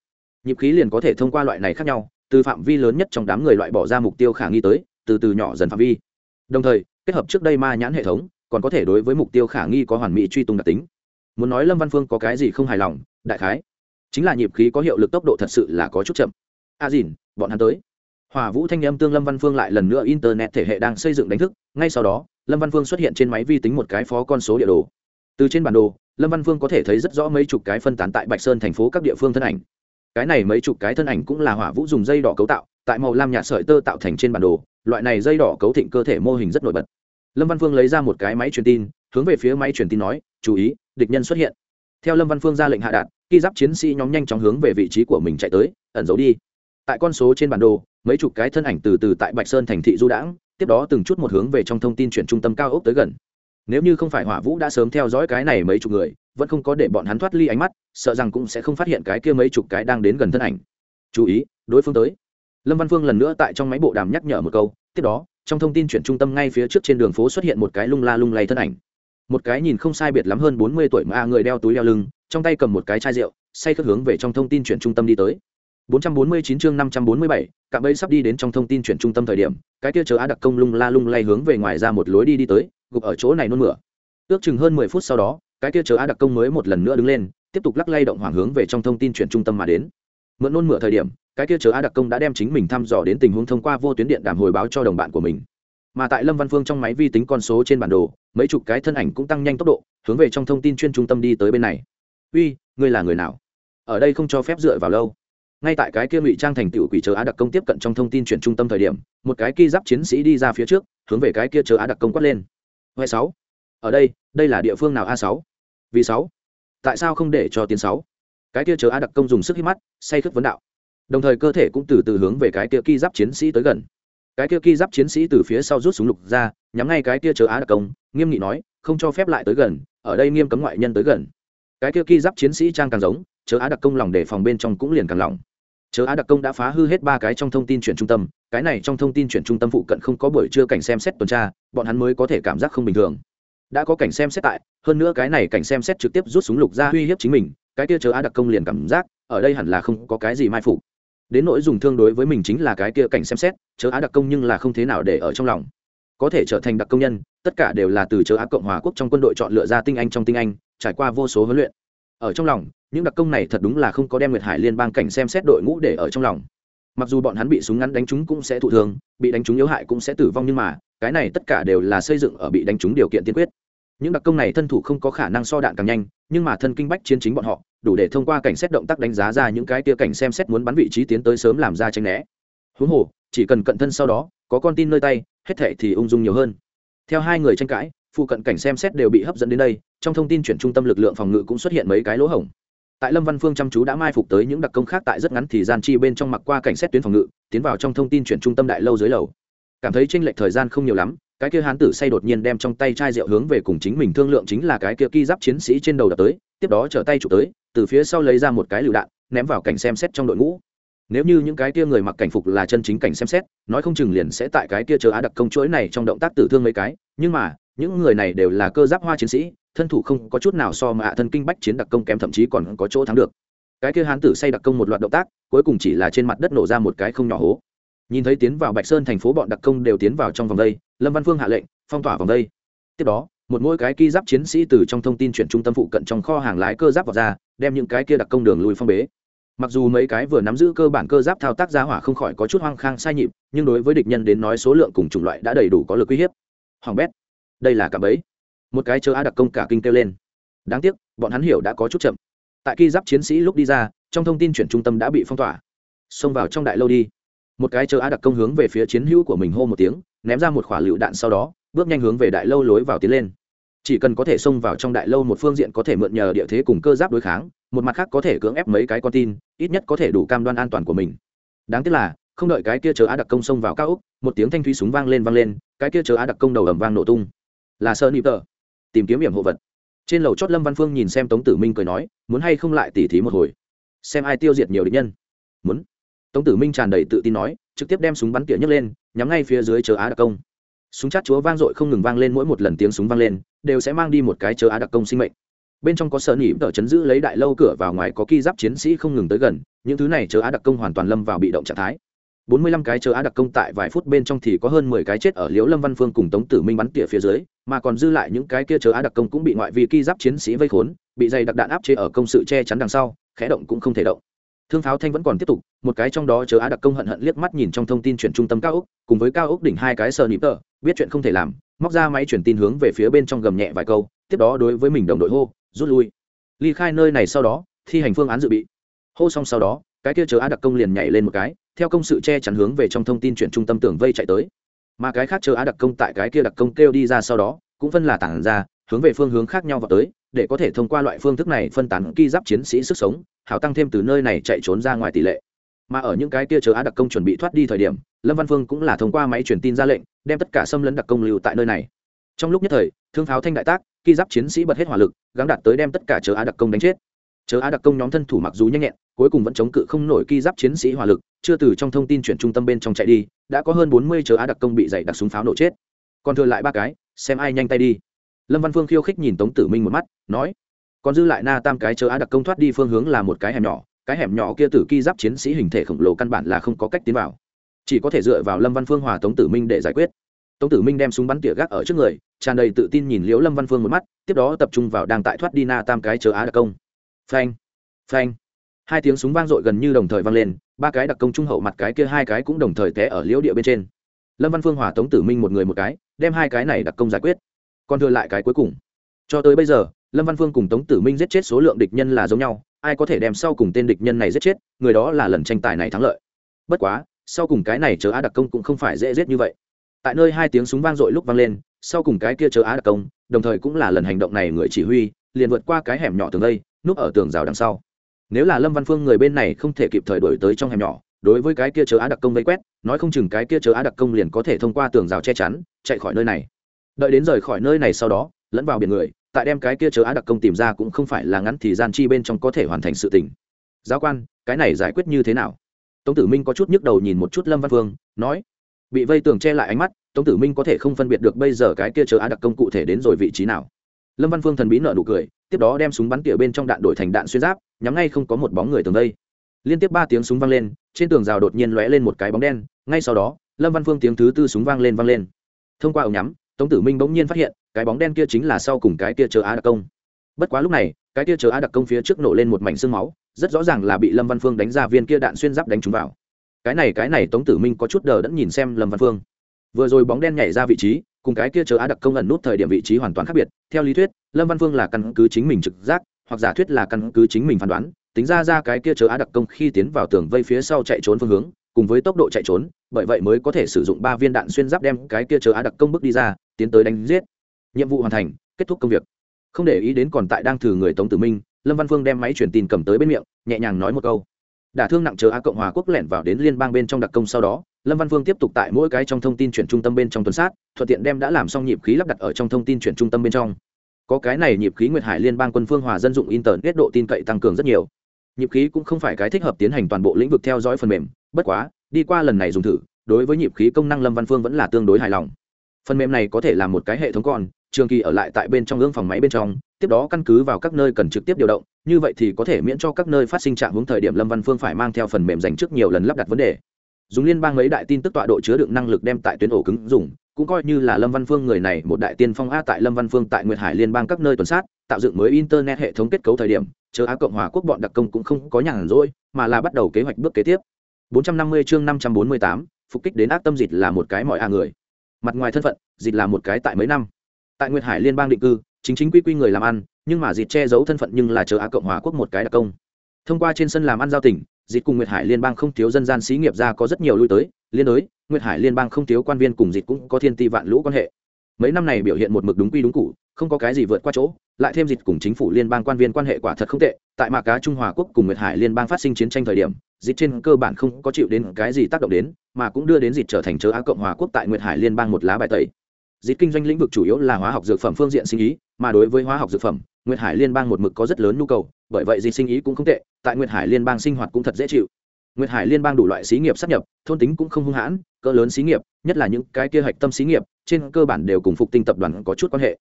Nhịp khí liền có thể thông qua loại này khác nhau, từ phạm vi lớn nhất trong đám người loại bỏ ra mục tiêu khả nghi tới, từ từ nhỏ dần phạm vi. Đồng thời, kết hợp trước đây ma nhãn hệ thống, còn có thể đối với mục tiêu khả nghi có hoàn mỹ truy tung đặc tính. Muốn nói lâm văn phương có cái gì không hài lòng, đại khái, chính là nhịp khí có hiệu lực tốc độ thật sự là có chút chậm. A à dìn, bọn hắn tới. Hòa vũ thanh âm tương lâm văn phương lại lần nữa internet thể hệ đang xây dựng đánh thức, ngay sau đó lâm văn phương xuất hiện trên máy vi tính một cái phó con số địa đồ. Từ trên bản đồ, lâm văn phương có thể thấy rất rõ mấy chục cái phân tán tại bạch sơn thành phố các địa phương thân ảnh. Cái này mấy chục cái thân ảnh cũng là hỏa vũ dùng dây đỏ cấu tạo, tại màu lam nhạt sợi tơ tạo thành trên bản đồ, loại này dây đỏ cấu thịnh cơ thể mô hình rất nổi bật. Lâm văn phương lấy ra một cái máy truyền tin, hướng về phía máy truyền tin nói, chú ý, địch nhân xuất hiện. Theo lâm văn phương ra lệnh hạ đạt, khi giáp chiến sĩ nhóm nhanh chóng hướng về vị trí của mình chạy tới, ẩn giấu đi. Tại con số trên bản đồ, mấy chục cái thân ảnh từ từ tại bạch sơn thành thị du đãng tiếp đó từng chút một hướng về trong thông tin chuyển trung tâm cao ốc tới gần. Nếu như không phải hỏa vũ đã sớm theo dõi cái này mấy chục người, vẫn không có để bọn hắn thoát ly ánh mắt, sợ rằng cũng sẽ không phát hiện cái kia mấy chục cái đang đến gần thân ảnh. Chú ý, đối phương tới. Lâm văn phương lần nữa tại trong máy bộ đàm nhắc nhở một câu, tiếp đó, trong thông tin chuyển trung tâm ngay phía trước trên đường phố xuất hiện một cái lung la lung lay thân ảnh. Một cái nhìn không sai biệt lắm hơn bốn mươi tuổi mà người đeo túi đeo lưng, trong tay cầm một cái chai rượu, say khất hướng về trong thông tin chuyển trung tâm đi tới. 449 chương 547, cạm bẫy sắp đi đến trong thông tin chuyển trung tâm thời điểm, cái kia chớ á đặc công lung la lung lay hướng về ngoài ra một lối đi đi tới, gục ở chỗ này nôn mửa. Ước chừng hơn 10 phút sau đó, cái kia chớ á đặc công mới một lần nữa đứng lên, tiếp tục lắc lay động hoàng hướng về trong thông tin chuyển trung tâm mà đến. Mượn nôn mửa thời điểm, cái kia chớ á đặc công đã đem chính mình thăm dò đến tình huống thông qua vô tuyến điện đàm hồi báo cho đồng bạn của mình. Mà tại Lâm Văn Phương trong máy vi tính con số trên bản đồ, mấy chục cái thân ảnh cũng tăng nhanh tốc độ, hướng về trong thông tin chuyên trung tâm đi tới bên này. "Uy, ngươi là người nào? Ở đây không cho phép dựa vào lâu." Ngay tại cái kia ngụy trang thành tựu quỷ chờ á đặc công tiếp cận trong thông tin chuyển trung tâm thời điểm, một cái ki giáp chiến sĩ đi ra phía trước, hướng về cái kia chờ á đặc công quát lên. Huệ sáu, ở đây đây là địa phương nào a sáu? Vì sáu, tại sao không để cho tiến sáu? Cái kia chờ á đặc công dùng sức hít mắt, say khướt vấn đạo. Đồng thời cơ thể cũng từ từ hướng về cái kia ki giáp chiến sĩ tới gần. Cái kia ki giáp chiến sĩ từ phía sau rút súng lục ra, nhắm ngay cái kia chờ á đặc công, nghiêm nghị nói, không cho phép lại tới gần, ở đây nghiêm cấm ngoại nhân tới gần. Cái kia ki giáp chiến sĩ trang càng giống chớ á đặc công lòng để phòng bên trong cũng liền càng lòng chớ á đặc công đã phá hư hết ba cái trong thông tin chuyển trung tâm, cái này trong thông tin chuyển trung tâm phụ cận không có buổi trưa cảnh xem xét tuần tra, bọn hắn mới có thể cảm giác không bình thường. Đã có cảnh xem xét tại, hơn nữa cái này cảnh xem xét trực tiếp rút súng lục ra uy hiếp chính mình, cái kia chớ á đặc công liền cảm giác, ở đây hẳn là không có cái gì mai phục. Đến nỗi dùng thương đối với mình chính là cái kia cảnh xem xét, chớ á đặc công nhưng là không thế nào để ở trong lòng. Có thể trở thành đặc công nhân, tất cả đều là từ chớ á cộng hòa quốc trong quân đội chọn lựa ra tinh anh trong tinh anh, trải qua vô số huấn luyện. Ở trong lòng những đặc công này thật đúng là không có đem nguyệt hải liên bang cảnh xem xét đội ngũ để ở trong lòng. Mặc dù bọn hắn bị súng ngắn đánh chúng cũng sẽ thụ thương, bị đánh chúng yếu hại cũng sẽ tử vong nhưng mà, cái này tất cả đều là xây dựng ở bị đánh trúng điều kiện tiên quyết. Những đặc công này thân thủ không có khả năng so đạn càng nhanh, nhưng mà thân kinh bách chiến chính bọn họ, đủ để thông qua cảnh xét động tác đánh giá ra những cái tia cảnh xem xét muốn bắn vị trí tiến tới sớm làm ra tranh né. Huống hồ, chỉ cần cận thân sau đó, có con tin nơi tay, hết thệ thì ung dung nhiều hơn. Theo hai người tranh cãi, phụ cận cảnh xem xét đều bị hấp dẫn đến đây, trong thông tin chuyển trung tâm lực lượng phòng ngự cũng xuất hiện mấy cái lỗ hổng tại lâm văn phương chăm chú đã mai phục tới những đặc công khác tại rất ngắn thì gian chi bên trong mặc qua cảnh xét tuyến phòng ngự, tiến vào trong thông tin chuyển trung tâm đại lâu dưới lầu. Cảm thấy tranh lệch thời gian không nhiều lắm, cái kia hán tử say đột nhiên đem trong tay chai rượu hướng về cùng chính mình thương lượng chính là cái kia ki giáp chiến sĩ trên đầu đập tới, tiếp đó trở tay chụp tới, từ phía sau lấy ra một cái lựu đạn, ném vào cảnh xem xét trong đội ngũ. Nếu như những cái kia người mặc cảnh phục là chân chính cảnh xem xét, nói không chừng liền sẽ tại cái kia chờ á đặc công chuỗi này trong động tác tử thương mấy cái, nhưng mà, những người này đều là cơ giáp hoa chiến sĩ thân thủ không có chút nào so mà hạ thân kinh bách chiến đặc công kém, thậm chí còn có chỗ thắng được. Cái kia hán tử say đặc công một loạt động tác, cuối cùng chỉ là trên mặt đất nổ ra một cái không nhỏ hố. Nhìn thấy tiến vào bạch sơn thành phố bọn đặc công đều tiến vào trong vòng đây, lâm văn phương hạ lệnh, phong tỏa vòng đây. Tiếp đó, một mỗi cái ki giáp chiến sĩ từ trong thông tin chuyển trung tâm phụ cận trong kho hàng lái cơ giáp vào ra, đem những cái kia đặc công đường lùi phong bế. Mặc dù mấy cái vừa nắm giữ cơ bản cơ giáp thao tác ra hỏa không khỏi có chút hoang khang sai nhịp, nhưng đối với địch nhân đến nói số lượng cùng chủng loại đã đầy đủ có lực uy hiếp. Hoàng bét, đây là cả bấy một cái chờ a đặc công cả kinh kêu lên. Đáng tiếc, bọn hắn hiểu đã có chút chậm. Tại khi giáp chiến sĩ lúc đi ra, trong thông tin chuyển trung tâm đã bị phong tỏa. Xông vào trong đại lâu đi. Một cái chờ a đặc công hướng về phía chiến hữu của mình hô một tiếng, ném ra một khỏa lựu đạn sau đó, bước nhanh hướng về đại lâu lối vào tiến lên. Chỉ cần có thể xông vào trong đại lâu một phương diện có thể mượn nhờ địa thế cùng cơ giáp đối kháng, một mặt khác có thể cưỡng ép mấy cái con tin, ít nhất có thể đủ cam đoan an toàn của mình. Đáng tiếc là, không đợi cái kia chờ a đặc công xông vào cao úc một tiếng thanh thúy súng vang lên vang lên, cái kia chờ a đặc công đầu ầm vang nổ tung. Là sơ nịp tờ tìm kiếm hiểm hộ vật. Trên lầu chót lâm văn phương nhìn xem tống tử minh cười nói, muốn hay không lại tỉ thí một hồi? Xem ai tiêu diệt nhiều địch nhân. Muốn. Tống tử minh tràn đầy tự tin nói, trực tiếp đem súng bắn tỉa nhấc lên, nhắm ngay phía dưới chờ á đặc công. Súng chát chúa vang dội không ngừng vang lên mỗi một lần tiếng súng vang lên, đều sẽ mang đi một cái chờ á đặc công sinh mệnh. Bên trong có sợ nỉ tờ chấn giữ lấy đại lâu cửa vào ngoài có ki giáp chiến sĩ không ngừng tới gần, những thứ này chờ á đặc công hoàn toàn lâm vào bị động trạng thái bốn mươi lăm cái chờ á đặc công tại vài phút bên trong thì có hơn mười cái chết ở liễu lâm văn phương cùng tống tử minh bắn tỉa phía dưới, mà còn dư lại những cái kia chờ á đặc công cũng bị ngoại vi ki giáp chiến sĩ vây khốn, bị dày đặc đạn áp chế ở công sự che chắn đằng sau, khẽ động cũng không thể động. Thương pháo thanh vẫn còn tiếp tục, một cái trong đó chờ á đặc công hận hận liếc mắt nhìn trong thông tin chuyển trung tâm cao ốc, cùng với cao ốc đỉnh hai cái sờ nịp tờ, biết chuyện không thể làm, móc ra máy truyền tin hướng về phía bên trong gầm nhẹ vài câu, tiếp đó đối với mình đồng đội hô, rút lui. Ly khai nơi này sau đó, thi hành phương án dự bị. Hô xong sau đó cái kia chờ á đặc công liền nhảy lên một cái, theo công sự che chắn hướng về trong thông tin chuyển trung tâm tường vây chạy tới. Mà cái khác chờ á đặc công tại cái kia đặc công kêu đi ra sau đó, cũng phân là tản ra, hướng về phương hướng khác nhau vào tới, để có thể thông qua loại phương thức này phân tán ki giáp chiến sĩ sức sống, hào tăng thêm từ nơi này chạy trốn ra ngoài tỷ lệ. Mà ở những cái kia chờ á đặc công chuẩn bị thoát đi thời điểm, lâm văn phương cũng là thông qua máy truyền tin ra lệnh, đem tất cả xâm lấn đặc công lưu tại nơi này. Trong lúc nhất thời, thương pháo thanh đại tác, ki giáp chiến sĩ bật hết hỏa lực, gắng đạt tới đem tất cả chờ á đặc công đánh chết chờ á đặc công nhóm thân thủ mặc dù nhanh nhẹn, cuối cùng vẫn chống cự không nổi ki giáp chiến sĩ hỏa lực, chưa từ trong thông tin chuyển trung tâm bên trong chạy đi, đã có hơn bốn mươi chờ á đặc công bị dày đặc súng pháo nổ chết. Còn thừa lại ba cái, xem ai nhanh tay đi. Lâm văn phương khiêu khích nhìn tống tử minh một mắt, nói, còn dư lại na tam cái chờ á đặc công thoát đi phương hướng là một cái hẻm nhỏ, cái hẻm nhỏ kia tử ki giáp chiến sĩ hình thể khổng lồ căn bản là không có cách tiến vào. Chỉ có thể dựa vào lâm văn phương hòa tống tử minh để giải quyết. Tống tử minh đem súng bắn tỉa gác ở trước người, tràn đầy tự tin nhìn liễu lâm văn phương một mắt, tiếp đó tập trung vào đang tại thoát đi na tam cái chờ á đặc công phanh. Phanh. Hai tiếng súng vang dội gần như đồng thời vang lên, ba cái đặc công trung hậu mặt cái kia hai cái cũng đồng thời té ở liễu địa bên trên. Lâm văn phương hòa tống tử minh một người một cái, đem hai cái này đặc công giải quyết. Còn thừa lại cái cuối cùng. Cho tới bây giờ, lâm văn phương cùng tống tử minh giết chết số lượng địch nhân là giống nhau, ai có thể đem sau cùng tên địch nhân này giết chết, người đó là lần tranh tài này thắng lợi. Bất quá, sau cùng cái này chờ á đặc công cũng không phải dễ giết như vậy. Tại nơi hai tiếng súng vang dội lúc vang lên, sau cùng cái kia chờ á đặc công, đồng thời cũng là lần hành động này người chỉ huy, liền vượt qua cái hẻm nhỏ tường đây núp ở tường rào đằng sau. Nếu là lâm văn phương người bên này không thể kịp thời đổi tới trong hẻm nhỏ, đối với cái kia chớ á đặc công vây quét, nói không chừng cái kia chớ á đặc công liền có thể thông qua tường rào che chắn, chạy khỏi nơi này. Đợi đến rời khỏi nơi này sau đó, lẫn vào biển người, tại đem cái kia chớ á đặc công tìm ra cũng không phải là ngắn thì gian chi bên trong có thể hoàn thành sự tình. Giáo quan, cái này giải quyết như thế nào? Tống tử minh có chút nhức đầu nhìn một chút lâm văn phương, nói, bị vây tường che lại ánh mắt, tống tử minh có thể không phân biệt được bây giờ cái kia chớ á đặc công cụ thể đến rồi vị trí nào. Lâm văn phương thần bí nợ nụ cười tiếp đó đem súng bắn tỉa bên trong đạn đổi thành đạn xuyên giáp, nhắm ngay không có một bóng người tường đây. Liên tiếp ba tiếng súng vang lên, trên tường rào đột nhiên lóe lên một cái bóng đen, ngay sau đó, lâm văn phương tiếng thứ tư súng vang lên vang lên. Thông qua ống nhắm, tống tử minh bỗng nhiên phát hiện, cái bóng đen kia chính là sau cùng cái kia chờ á đặc công. Bất quá lúc này, cái kia chờ á đặc công phía trước nổ lên một mảnh xương máu, rất rõ ràng là bị lâm văn phương đánh ra viên kia đạn xuyên giáp đánh trúng vào. Cái này cái này tống tử minh có chút đờ đẫn nhìn xem lâm văn phương. Vừa rồi bóng đen nhảy ra vị trí cùng cái kia chờ á đặc công ẩn nút thời điểm vị trí hoàn toàn khác biệt. Theo lý thuyết, lâm văn phương là căn cứ chính mình trực giác, hoặc giả thuyết là căn cứ chính mình phán đoán, tính ra ra cái kia chờ á đặc công khi tiến vào tường vây phía sau chạy trốn phương hướng, cùng với tốc độ chạy trốn, bởi vậy mới có thể sử dụng ba viên đạn xuyên giáp đem cái kia chờ á đặc công bước đi ra, tiến tới đánh giết. Nhiệm vụ hoàn thành, kết thúc công việc. Không để ý đến còn tại đang thử người tống tử minh, lâm văn phương đem máy truyền tin cầm tới bên miệng, nhẹ nhàng nói một câu đả thương nặng chờ A cộng hòa quốc lẻn vào đến liên bang bên trong đặc công sau đó, lâm văn phương tiếp tục tại mỗi cái trong thông tin chuyển trung tâm bên trong tuần sát, thuận tiện đem đã làm xong nhịp khí lắp đặt ở trong thông tin chuyển trung tâm bên trong. Có cái này nhịp khí nguyệt hải liên bang quân phương hòa dân dụng internet độ tin cậy tăng cường rất nhiều. Nhịp khí cũng không phải cái thích hợp tiến hành toàn bộ lĩnh vực theo dõi phần mềm, bất quá, đi qua lần này dùng thử, đối với nhịp khí công năng lâm văn phương vẫn là tương đối hài lòng. Phần mềm này có thể là một cái hệ thống còn, trường kỳ ở lại tại bên trong ương phòng máy bên trong tiếp đó căn cứ vào các nơi cần trực tiếp điều động như vậy thì có thể miễn cho các nơi phát sinh trạng hướng thời điểm lâm văn phương phải mang theo phần mềm dành trước nhiều lần lắp đặt vấn đề. Dùng liên bang mấy đại tin tức tọa độ chứa đựng năng lực đem tại tuyến ổ cứng dùng cũng coi như là lâm văn phương người này một đại tiên phong a tại lâm văn phương tại nguyệt hải liên bang các nơi tuần sát tạo dựng mới internet hệ thống kết cấu thời điểm chờ á cộng hòa quốc bọn đặc công cũng không có nhàn rỗi mà là bắt đầu kế hoạch bước kế tiếp. 450 chương 548, phục kích đến ác tâm dịch là một cái mọi a người. Mặt ngoài thân phận dịch là một cái tại mấy năm. Tại nguyệt hải liên bang định cư chính chính quy quy người làm ăn, nhưng mà dịt che giấu thân phận nhưng là chờ á cộng hòa quốc một cái đặc công. Thông qua trên sân làm ăn giao tỉnh dịt cùng nguyệt hải liên bang không thiếu dân gian xí nghiệp ra có rất nhiều lui tới. Liên đối, nguyệt hải liên bang không thiếu quan viên cùng dịt cũng có thiên ti vạn lũ quan hệ. Mấy năm này biểu hiện một mực đúng quy đúng cụ không có cái gì vượt qua chỗ, lại thêm dịt cùng chính phủ liên bang quan viên quan hệ quả thật không tệ. Tại mạc cá trung hòa quốc cùng nguyệt hải liên bang phát sinh chiến tranh thời điểm, dịt trên cơ bản không có chịu đến cái gì tác động đến, mà cũng đưa đến dịt trở thành chớ á cộng hòa quốc tại nguyệt hải liên bang một lá bài tẩy dịch kinh doanh lĩnh vực chủ yếu là hóa học dược phẩm phương diện sinh ý, mà đối với hóa học dược phẩm, nguyệt hải liên bang một mực có rất lớn nhu cầu, bởi vậy dịch sinh ý cũng không tệ, tại nguyệt hải liên bang sinh hoạt cũng thật dễ chịu. Nguyệt hải liên bang đủ loại xí nghiệp sắp nhập, thôn tính cũng không hung hãn, cỡ lớn xí nghiệp, nhất là những cái kia hạch tâm xí nghiệp, trên cơ bản đều cùng phục tinh tập đoàn có chút quan hệ.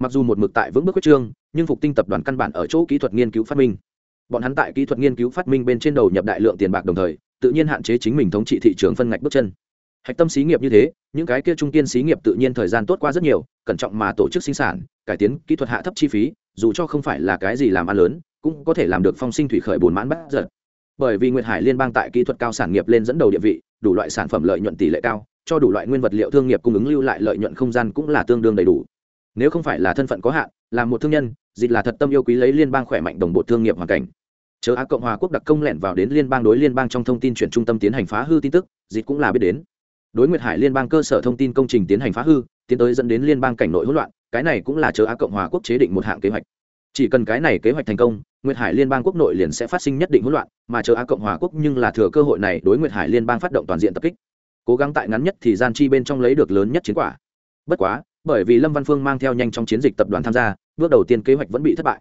Mặc dù một mực tại vững bước quyết trương, nhưng phục tinh tập đoàn căn bản ở chỗ kỹ thuật nghiên cứu phát minh. Bọn hắn tại kỹ thuật nghiên cứu phát minh bên trên đầu nhập đại lượng tiền bạc đồng thời, tự nhiên hạn chế chính mình thống trị thị trường phân ngạch bước chân hạch tâm xí nghiệp như thế, những cái kia trung kiên xí nghiệp tự nhiên thời gian tốt qua rất nhiều, cẩn trọng mà tổ chức sinh sản, cải tiến kỹ thuật hạ thấp chi phí, dù cho không phải là cái gì làm ăn lớn, cũng có thể làm được phong sinh thủy khởi bồn mãn bắt giật. Bởi vì nguyệt hải liên bang tại kỹ thuật cao sản nghiệp lên dẫn đầu địa vị, đủ loại sản phẩm lợi nhuận tỷ lệ cao, cho đủ loại nguyên vật liệu thương nghiệp cung ứng lưu lại lợi nhuận không gian cũng là tương đương đầy đủ. Nếu không phải là thân phận có hạn là một thương nhân, dịch là thật tâm yêu quý lấy liên bang khỏe mạnh đồng bộ thương nghiệp hoàn cảnh. Chớ á cộng hòa quốc đặc công lẻn vào đến liên bang đối liên bang trong thông tin chuyển trung tâm tiến hành phá hư tin tức, dịch cũng là biết đến đối nguyệt hải liên bang cơ sở thông tin công trình tiến hành phá hư, tiến tới dẫn đến liên bang cảnh nội hỗn loạn, cái này cũng là chớ á cộng hòa quốc chế định một hạng kế hoạch. Chỉ cần cái này kế hoạch thành công, nguyệt hải liên bang quốc nội liền sẽ phát sinh nhất định hỗn loạn, mà chờ á cộng hòa quốc nhưng là thừa cơ hội này đối nguyệt hải liên bang phát động toàn diện tập kích. Cố gắng tại ngắn nhất thì gian chi bên trong lấy được lớn nhất chiến quả. Bất quá, bởi vì lâm văn phương mang theo nhanh trong chiến dịch tập đoàn tham gia, bước đầu tiên kế hoạch vẫn bị thất bại.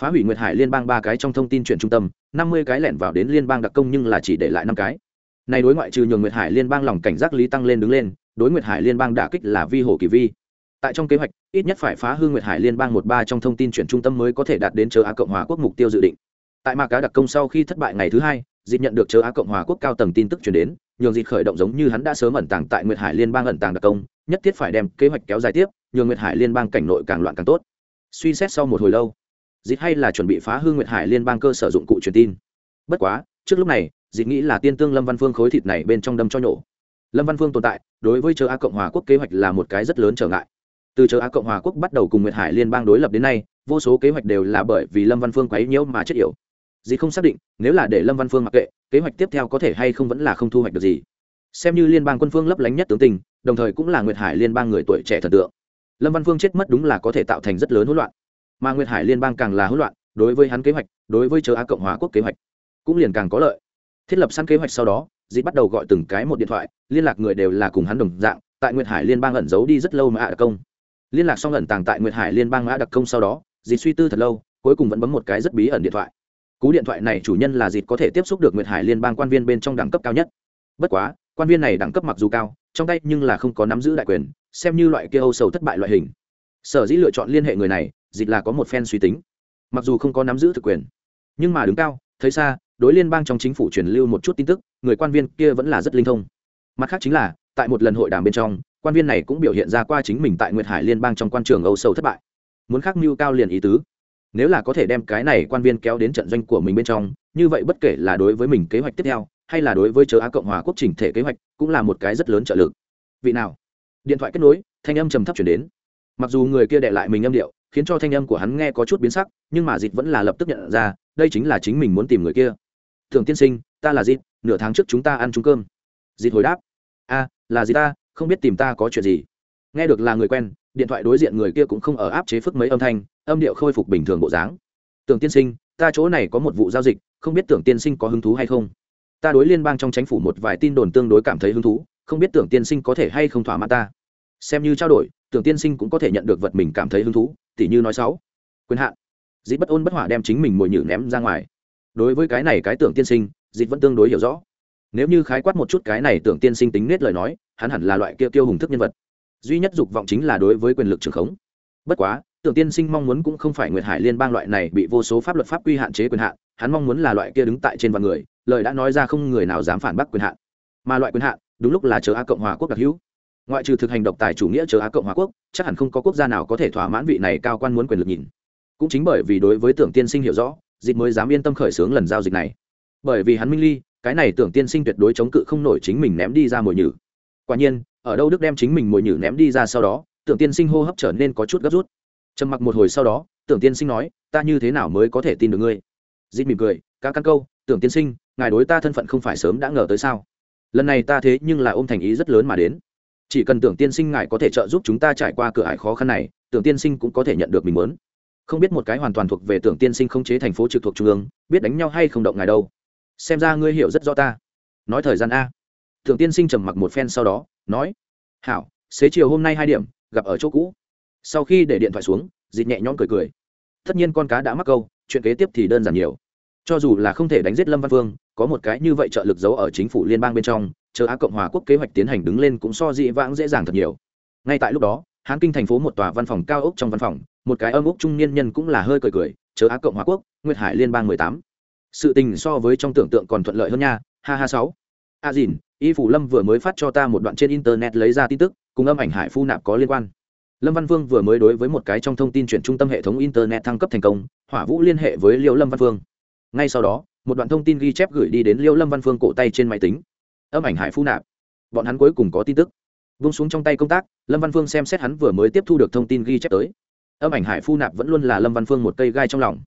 Phá hủy nguyệt hải liên bang ba cái trong thông tin chuyển trung tâm, năm mươi cái lẻn vào đến liên bang đặc công nhưng là chỉ để lại năm cái này đối ngoại trừ nhường nguyệt hải liên bang lòng cảnh giác lý tăng lên đứng lên, đối nguyệt hải liên bang đả kích là vi hồ kỳ vi. Tại trong kế hoạch, ít nhất phải phá hư nguyệt hải liên bang một ba trong thông tin chuyển trung tâm mới có thể đạt đến chờ á cộng hòa quốc mục tiêu dự định. Tại Ma cá đặc công sau khi thất bại ngày thứ hai, dịp nhận được chờ á cộng hòa quốc cao tầng tin tức chuyển đến, nhường dịp khởi động giống như hắn đã sớm ẩn tàng tại nguyệt hải liên bang ẩn tàng đặc công, nhất thiết phải đem kế hoạch kéo dài tiếp, nhường nguyệt hải liên bang cảnh nội càng loạn càng tốt. Suy xét sau một hồi lâu, dịp hay là chuẩn bị phá hư nguyệt hải liên bang cơ sở dụng cụ truyền tin. Bất quá, trước lúc này dịp nghĩ là tiên tương lâm văn phương khối thịt này bên trong đâm cho nhổ. Lâm văn phương tồn tại, đối với chờ á cộng hòa quốc kế hoạch là một cái rất lớn trở ngại. Từ chờ á cộng hòa quốc bắt đầu cùng nguyệt hải liên bang đối lập đến nay, vô số kế hoạch đều là bởi vì lâm văn phương quấy nhiễu mà chết yểu. Dì không xác định, nếu là để lâm văn phương mặc kệ, kế hoạch tiếp theo có thể hay không vẫn là không thu hoạch được gì. Xem như liên bang quân phương lấp lánh nhất tướng tình, đồng thời cũng là nguyệt hải liên bang người tuổi trẻ thần tượng. Lâm văn phương chết mất đúng là có thể tạo thành rất lớn hỗn loạn. Mà nguyệt hải liên bang càng là hỗn loạn, đối với hắn kế hoạch, đối với chờ á cộng hòa quốc kế hoạch, cũng liền càng có lợi thiết lập sẵn kế hoạch sau đó dì bắt đầu gọi từng cái một điện thoại, liên lạc người đều là cùng hắn đồng dạng, tại nguyệt hải liên bang ẩn giấu đi rất lâu mà ạ đặc công. Liên lạc xong ẩn tàng tại nguyệt hải liên bang mã đặc công sau đó dì suy tư thật lâu, cuối cùng vẫn bấm một cái rất bí ẩn điện thoại. Cú điện thoại này chủ nhân là dịp có thể tiếp xúc được nguyệt hải liên bang quan viên bên trong đẳng cấp cao nhất. Bất quá, quan viên này đẳng cấp mặc dù cao, trong tay nhưng là không có nắm giữ đại quyền, xem như loại kia âu sầu thất bại loại hình. Sở dĩ lựa chọn liên hệ người này dịp là có một phen suy tính. Mặc dù không có nắm giữ thực quyền, nhưng mà đứng cao, thấy xa đối liên bang trong chính phủ truyền lưu một chút tin tức, người quan viên kia vẫn là rất linh thông. Mặt khác chính là, tại một lần hội đàm bên trong, quan viên này cũng biểu hiện ra qua chính mình tại nguyệt hải liên bang trong quan trường âu sầu thất bại. Muốn khắc mưu cao liền ý tứ. Nếu là có thể đem cái này quan viên kéo đến trận doanh của mình bên trong, như vậy bất kể là đối với mình kế hoạch tiếp theo, hay là đối với chớ á cộng hòa quốc trình thể kế hoạch, cũng là một cái rất lớn trợ lực. Vị nào? Điện thoại kết nối, thanh âm trầm thấp chuyển đến. Mặc dù người kia đệ lại mình âm điệu, khiến cho thanh âm của hắn nghe có chút biến sắc, nhưng mà dịch vẫn là lập tức nhận ra, đây chính là chính mình muốn tìm người kia thường tiên sinh, ta là dịt, nửa tháng trước chúng ta ăn trúng cơm. Dịt hồi đáp, a, là gì ta, không biết tìm ta có chuyện gì. Nghe được là người quen, điện thoại đối diện người kia cũng không ở áp chế phức mấy âm thanh, âm điệu khôi phục bình thường bộ dáng. Tưởng tiên sinh, ta chỗ này có một vụ giao dịch, không biết tưởng tiên sinh có hứng thú hay không? Ta đối liên bang trong chính phủ một vài tin đồn tương đối cảm thấy hứng thú, không biết tưởng tiên sinh có thể hay không thỏa mãn ta. Xem như trao đổi, tưởng tiên sinh cũng có thể nhận được vật mình cảm thấy hứng thú, tỉ như nói sáu quyền hạn. Dĩ bất ôn bất hỏa đem chính mình mồi nhử ném ra ngoài đối với cái này cái tưởng tiên sinh, dịch vẫn tương đối hiểu rõ. Nếu như khái quát một chút cái này tưởng tiên sinh tính nết lời nói, hắn hẳn là loại kia tiêu hùng thức nhân vật. Duy nhất dục vọng chính là đối với quyền lực trường khống. Bất quá, tưởng tiên sinh mong muốn cũng không phải nguyệt hải liên bang loại này bị vô số pháp luật pháp quy hạn chế quyền hạn, hắn mong muốn là loại kia đứng tại trên vạn người, lời đã nói ra không người nào dám phản bác quyền hạn. Mà loại quyền hạn, đúng lúc là chờ a cộng hòa quốc đặc hữu. Ngoại trừ thực hành độc tài chủ nghĩa chờ á cộng hòa quốc, chắc hẳn không có quốc gia nào có thể thỏa mãn vị này cao quan muốn quyền lực nhìn. Cũng chính bởi vì đối với tưởng tiên sinh hiểu rõ dịch mới dám yên tâm khởi xướng lần giao dịch này. Bởi vì hắn minh ly, cái này tưởng tiên sinh tuyệt đối chống cự không nổi chính mình ném đi ra mồi nhử. Quả nhiên, ở đâu đức đem chính mình mồi nhử ném đi ra sau đó, tưởng tiên sinh hô hấp trở nên có chút gấp rút. Trầm mặc một hồi sau đó, tưởng tiên sinh nói, ta như thế nào mới có thể tin được ngươi? Dịp mỉm cười, cá căn câu, tưởng tiên sinh, ngài đối ta thân phận không phải sớm đã ngờ tới sao? Lần này ta thế nhưng là ôm thành ý rất lớn mà đến. Chỉ cần tưởng tiên sinh ngài có thể trợ giúp chúng ta trải qua cửa ải khó khăn này, tưởng tiên sinh cũng có thể nhận được mình muốn không biết một cái hoàn toàn thuộc về tưởng tiên sinh không chế thành phố trực thuộc trung ương, biết đánh nhau hay không động ngài đâu. Xem ra ngươi hiểu rất rõ ta. Nói thời gian a. Tưởng tiên sinh trầm mặc một phen sau đó, nói, hảo, xế chiều hôm nay hai điểm, gặp ở chỗ cũ. Sau khi để điện thoại xuống dịt nhẹ nhõm cười cười. Tất nhiên con cá đã mắc câu, chuyện kế tiếp thì đơn giản nhiều. Cho dù là không thể đánh giết lâm văn phương có một cái như vậy trợ lực giấu ở chính phủ liên bang bên trong, chờ á cộng hòa quốc kế hoạch tiến hành đứng lên cũng so dị vãng dễ dàng thật nhiều. Ngay tại lúc đó, hán kinh thành phố một tòa văn phòng cao ốc trong văn phòng một cái âm úc trung niên nhân cũng là hơi cười cười, chớ á cộng hòa quốc, nguyệt hải liên bang mười tám. Sự tình so với trong tưởng tượng còn thuận lợi hơn nha, ha ha sáu. A dìn, y phủ lâm vừa mới phát cho ta một đoạn trên internet lấy ra tin tức, cùng âm ảnh hải phu nạp có liên quan. Lâm văn vương vừa mới đối với một cái trong thông tin chuyển trung tâm hệ thống internet thăng cấp thành công, hỏa vũ liên hệ với liêu lâm văn vương. Ngay sau đó, một đoạn thông tin ghi chép gửi đi đến liêu lâm văn phương cổ tay trên máy tính. Âm ảnh hải phu nạp, bọn hắn cuối cùng có tin tức. Vung xuống trong tay công tác, lâm văn phương xem xét hắn vừa mới tiếp thu được thông tin ghi chép tới âm ảnh hải phu nạp vẫn luôn là lâm văn phương một cây gai trong lòng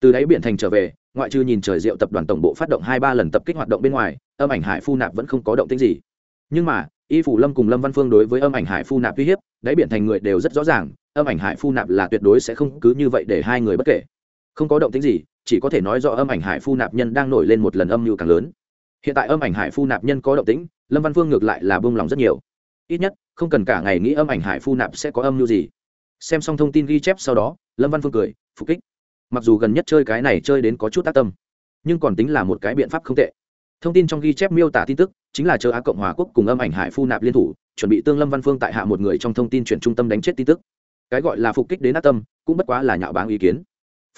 từ đáy biển thành trở về ngoại trừ nhìn trời rượu tập đoàn tổng bộ phát động hai ba lần tập kích hoạt động bên ngoài âm ảnh hải phu nạp vẫn không có động tích gì nhưng mà y phủ lâm cùng lâm văn phương đối với âm ảnh hải phu nạp uy hiếp đáy biển thành người đều rất rõ ràng âm ảnh hải phu nạp là tuyệt đối sẽ không cứ như vậy để hai người bất kể không có động tính gì chỉ có thể nói do âm ảnh hải phu nạp nhân đang nổi lên một lần âm mưu càng lớn hiện tại âm ảnh hải phu nạp nhân có động tĩnh lâm văn phương ngược lại là buông lòng rất nhiều ít nhất không cần cả ngày nghĩ âm ảnh hải phu nạp sẽ có âm mưu gì xem xong thông tin ghi chép sau đó, lâm văn phương cười, phục kích. Mặc dù gần nhất chơi cái này chơi đến có chút tác tâm, nhưng còn tính là một cái biện pháp không tệ. Thông tin trong ghi chép miêu tả tin tức, chính là chờ á cộng hòa quốc cùng âm ảnh hải phu nạp liên thủ, chuẩn bị tương lâm văn phương tại hạ một người trong thông tin chuyển trung tâm đánh chết tin tức. Cái gọi là phục kích đến á tâm, cũng bất quá là nhạo báng ý kiến.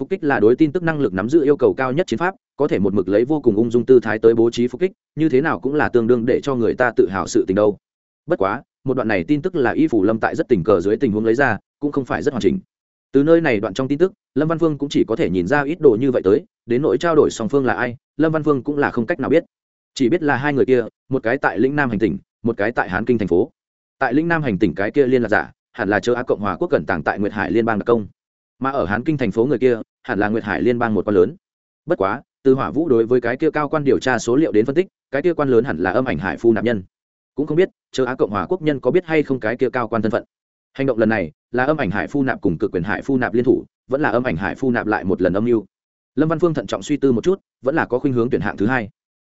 Phục kích là đối tin tức năng lực nắm giữ yêu cầu cao nhất chiến pháp, có thể một mực lấy vô cùng ung dung tư thái tới bố trí phục kích, như thế nào cũng là tương đương để cho người ta tự hào sự tình đâu. Bất quá, một đoạn này tin tức là y phủ lâm tại rất tình cờ dưới tình huống lấy ra cũng không phải rất hoàn chỉnh. Từ nơi này đoạn trong tin tức, lâm văn Vương cũng chỉ có thể nhìn ra ít đồ như vậy tới, đến nỗi trao đổi song phương là ai, lâm văn Vương cũng là không cách nào biết. Chỉ biết là hai người kia, một cái tại lĩnh nam hành tỉnh, một cái tại hán kinh thành phố. Tại lĩnh nam hành tỉnh cái kia liên lạc giả, hẳn là chờ á cộng hòa quốc cẩn tàng tại nguyệt hải liên bang đặc công. Mà ở hán kinh thành phố người kia, hẳn là nguyệt hải liên bang một quan lớn. Bất quá, từ hỏa vũ đối với cái kia cao quan điều tra số liệu đến phân tích, cái kia quan lớn hẳn là âm ảnh hải phu nạp nhân. Cũng không biết chờ á cộng hòa quốc nhân có biết hay không cái kia cao quan thân phận hành động lần này là âm ảnh hải phu nạp cùng cực quyền hải phu nạp liên thủ vẫn là âm ảnh hải phu nạp lại một lần âm mưu. Lâm văn phương thận trọng suy tư một chút vẫn là có khuynh hướng tuyển hạng thứ hai.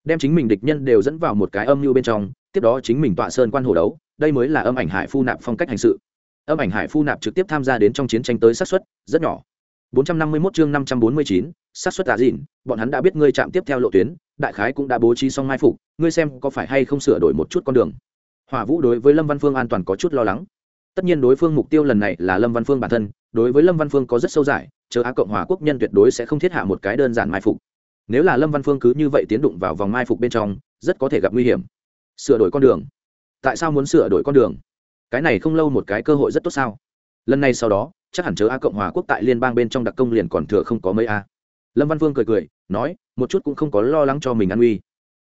Đem chính mình địch nhân đều dẫn vào một cái âm mưu bên trong tiếp đó chính mình tọa sơn quan hồ đấu đây mới là âm ảnh hải phu nạp phong cách hành sự. Âm ảnh hải phu nạp trực tiếp tham gia đến trong chiến tranh tới sát xuất rất nhỏ. 451 chương 549, sát xuất giả dịn bọn hắn đã biết ngươi chạm tiếp theo lộ tuyến đại khái cũng đã bố trí xong mai phục ngươi xem có phải hay không sửa đổi một chút con đường. Hỏa vũ đối với lâm văn phương an toàn có chút lo lắng tất nhiên đối phương mục tiêu lần này là lâm văn phương bản thân, đối với lâm văn phương có rất sâu giải, chờ á cộng hòa quốc nhân tuyệt đối sẽ không thiết hạ một cái đơn giản mai phục. Nếu là lâm văn phương cứ như vậy tiến đụng vào vòng mai phục bên trong, rất có thể gặp nguy hiểm. Sửa đổi con đường. Tại sao muốn sửa đổi con đường? Cái này không lâu một cái cơ hội rất tốt sao? Lần này sau đó, chắc hẳn chớ a cộng hòa quốc tại liên bang bên trong đặc công liền còn thừa không có mấy a. Lâm văn phương cười cười, nói, một chút cũng không có lo lắng cho mình an uy.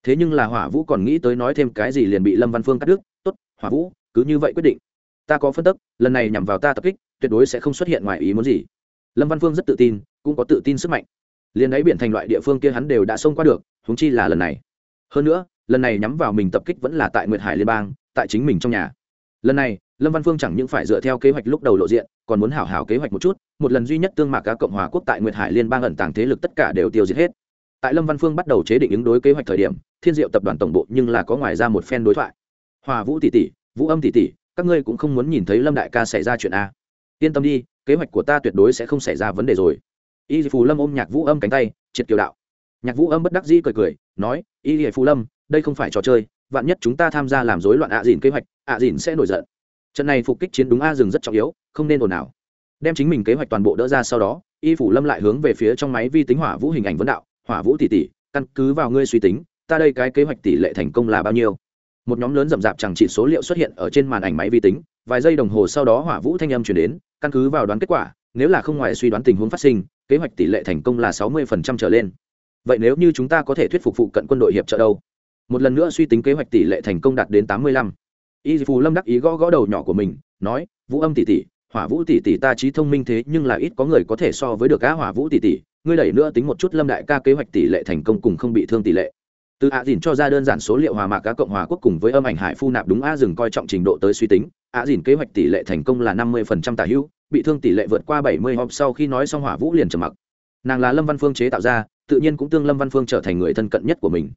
Thế nhưng là hỏa vũ còn nghĩ tới nói thêm cái gì liền bị lâm văn phương cắt đứt. Tốt, hỏa vũ, cứ như vậy quyết định ta có phân tức, lần này nhằm vào ta tập kích, tuyệt đối sẽ không xuất hiện ngoài ý muốn gì. Lâm văn phương rất tự tin, cũng có tự tin sức mạnh. Liền ấy biển thành loại địa phương kia hắn đều đã xông qua được húng chi là lần này. Hơn nữa, lần này nhắm vào mình tập kích vẫn là tại nguyệt hải liên bang, tại chính mình trong nhà. Lần này, lâm văn phương chẳng những phải dựa theo kế hoạch lúc đầu lộ diện, còn muốn hảo hảo kế hoạch một chút, một lần duy nhất tương mạc cá cộng hòa quốc tại nguyệt hải liên bang ẩn tàng thế lực tất cả đều tiêu diệt hết. Tại lâm văn phương bắt đầu chế định ứng đối kế hoạch thời điểm, thiên diệu tập đoàn tổng bộ nhưng là có ngoài ra một phen đối thoại. Hòa vũ tỷ tỷ, vũ âm tỷ tỷ các ngươi cũng không muốn nhìn thấy lâm đại ca xảy ra chuyện a. Yên tâm đi, kế hoạch của ta tuyệt đối sẽ không xảy ra vấn đề rồi. Y phù lâm ôm nhạc vũ âm cánh tay, triệt kiều đạo. Nhạc vũ âm bất đắc dĩ cười cười, nói, y phù lâm, đây không phải trò chơi, vạn nhất chúng ta tham gia làm rối loạn ạ dìn kế hoạch, ạ dìn sẽ nổi giận. Trận này phục kích chiến đúng a rừng rất trọng yếu, không nên ồn ào. Đem chính mình kế hoạch toàn bộ đỡ ra sau đó, y phủ lâm lại hướng về phía trong máy vi tính hỏa vũ hình ảnh vấn đạo, hỏa vũ tỷ tỷ, căn cứ vào ngươi suy tính, ta đây cái kế hoạch tỷ lệ thành công là bao nhiêu? Một nhóm lớn rậm rạp chẳng chỉ số liệu xuất hiện ở trên màn ảnh máy vi tính, vài giây đồng hồ sau đó hỏa vũ thanh âm chuyển đến, căn cứ vào đoán kết quả, nếu là không ngoài suy đoán tình huống phát sinh, kế hoạch tỷ lệ thành công là sáu mươi trở lên. Vậy nếu như chúng ta có thể thuyết phục phụ cận quân đội hiệp trợ đâu? Một lần nữa suy tính kế hoạch tỷ lệ thành công đạt đến tám mươi lăm. Y phù lâm đắc ý gõ gõ đầu nhỏ của mình, nói, vũ âm tỷ tỷ, hỏa vũ tỷ tỷ ta trí thông minh thế nhưng là ít có người có thể so với được cá hỏa vũ tỷ tỷ, ngươi đẩy nữa tính một chút lâm đại ca kế hoạch tỷ lệ thành công cùng không bị thương tỷ lệ từ ạ dìn cho ra đơn giản số liệu hòa mạc cá cộng hòa quốc cùng với âm ảnh hải phu nạp đúng a dừng coi trọng trình độ tới suy tính. ạ dìn kế hoạch tỷ lệ thành công là năm mươi phần trăm tả hữu, bị thương tỷ lệ vượt qua bảy mươi hộp sau khi nói xong hỏa vũ liền trầm mặc. Nàng là lâm văn phương chế tạo ra, tự nhiên cũng tương lâm văn phương trở thành người thân cận nhất của mình.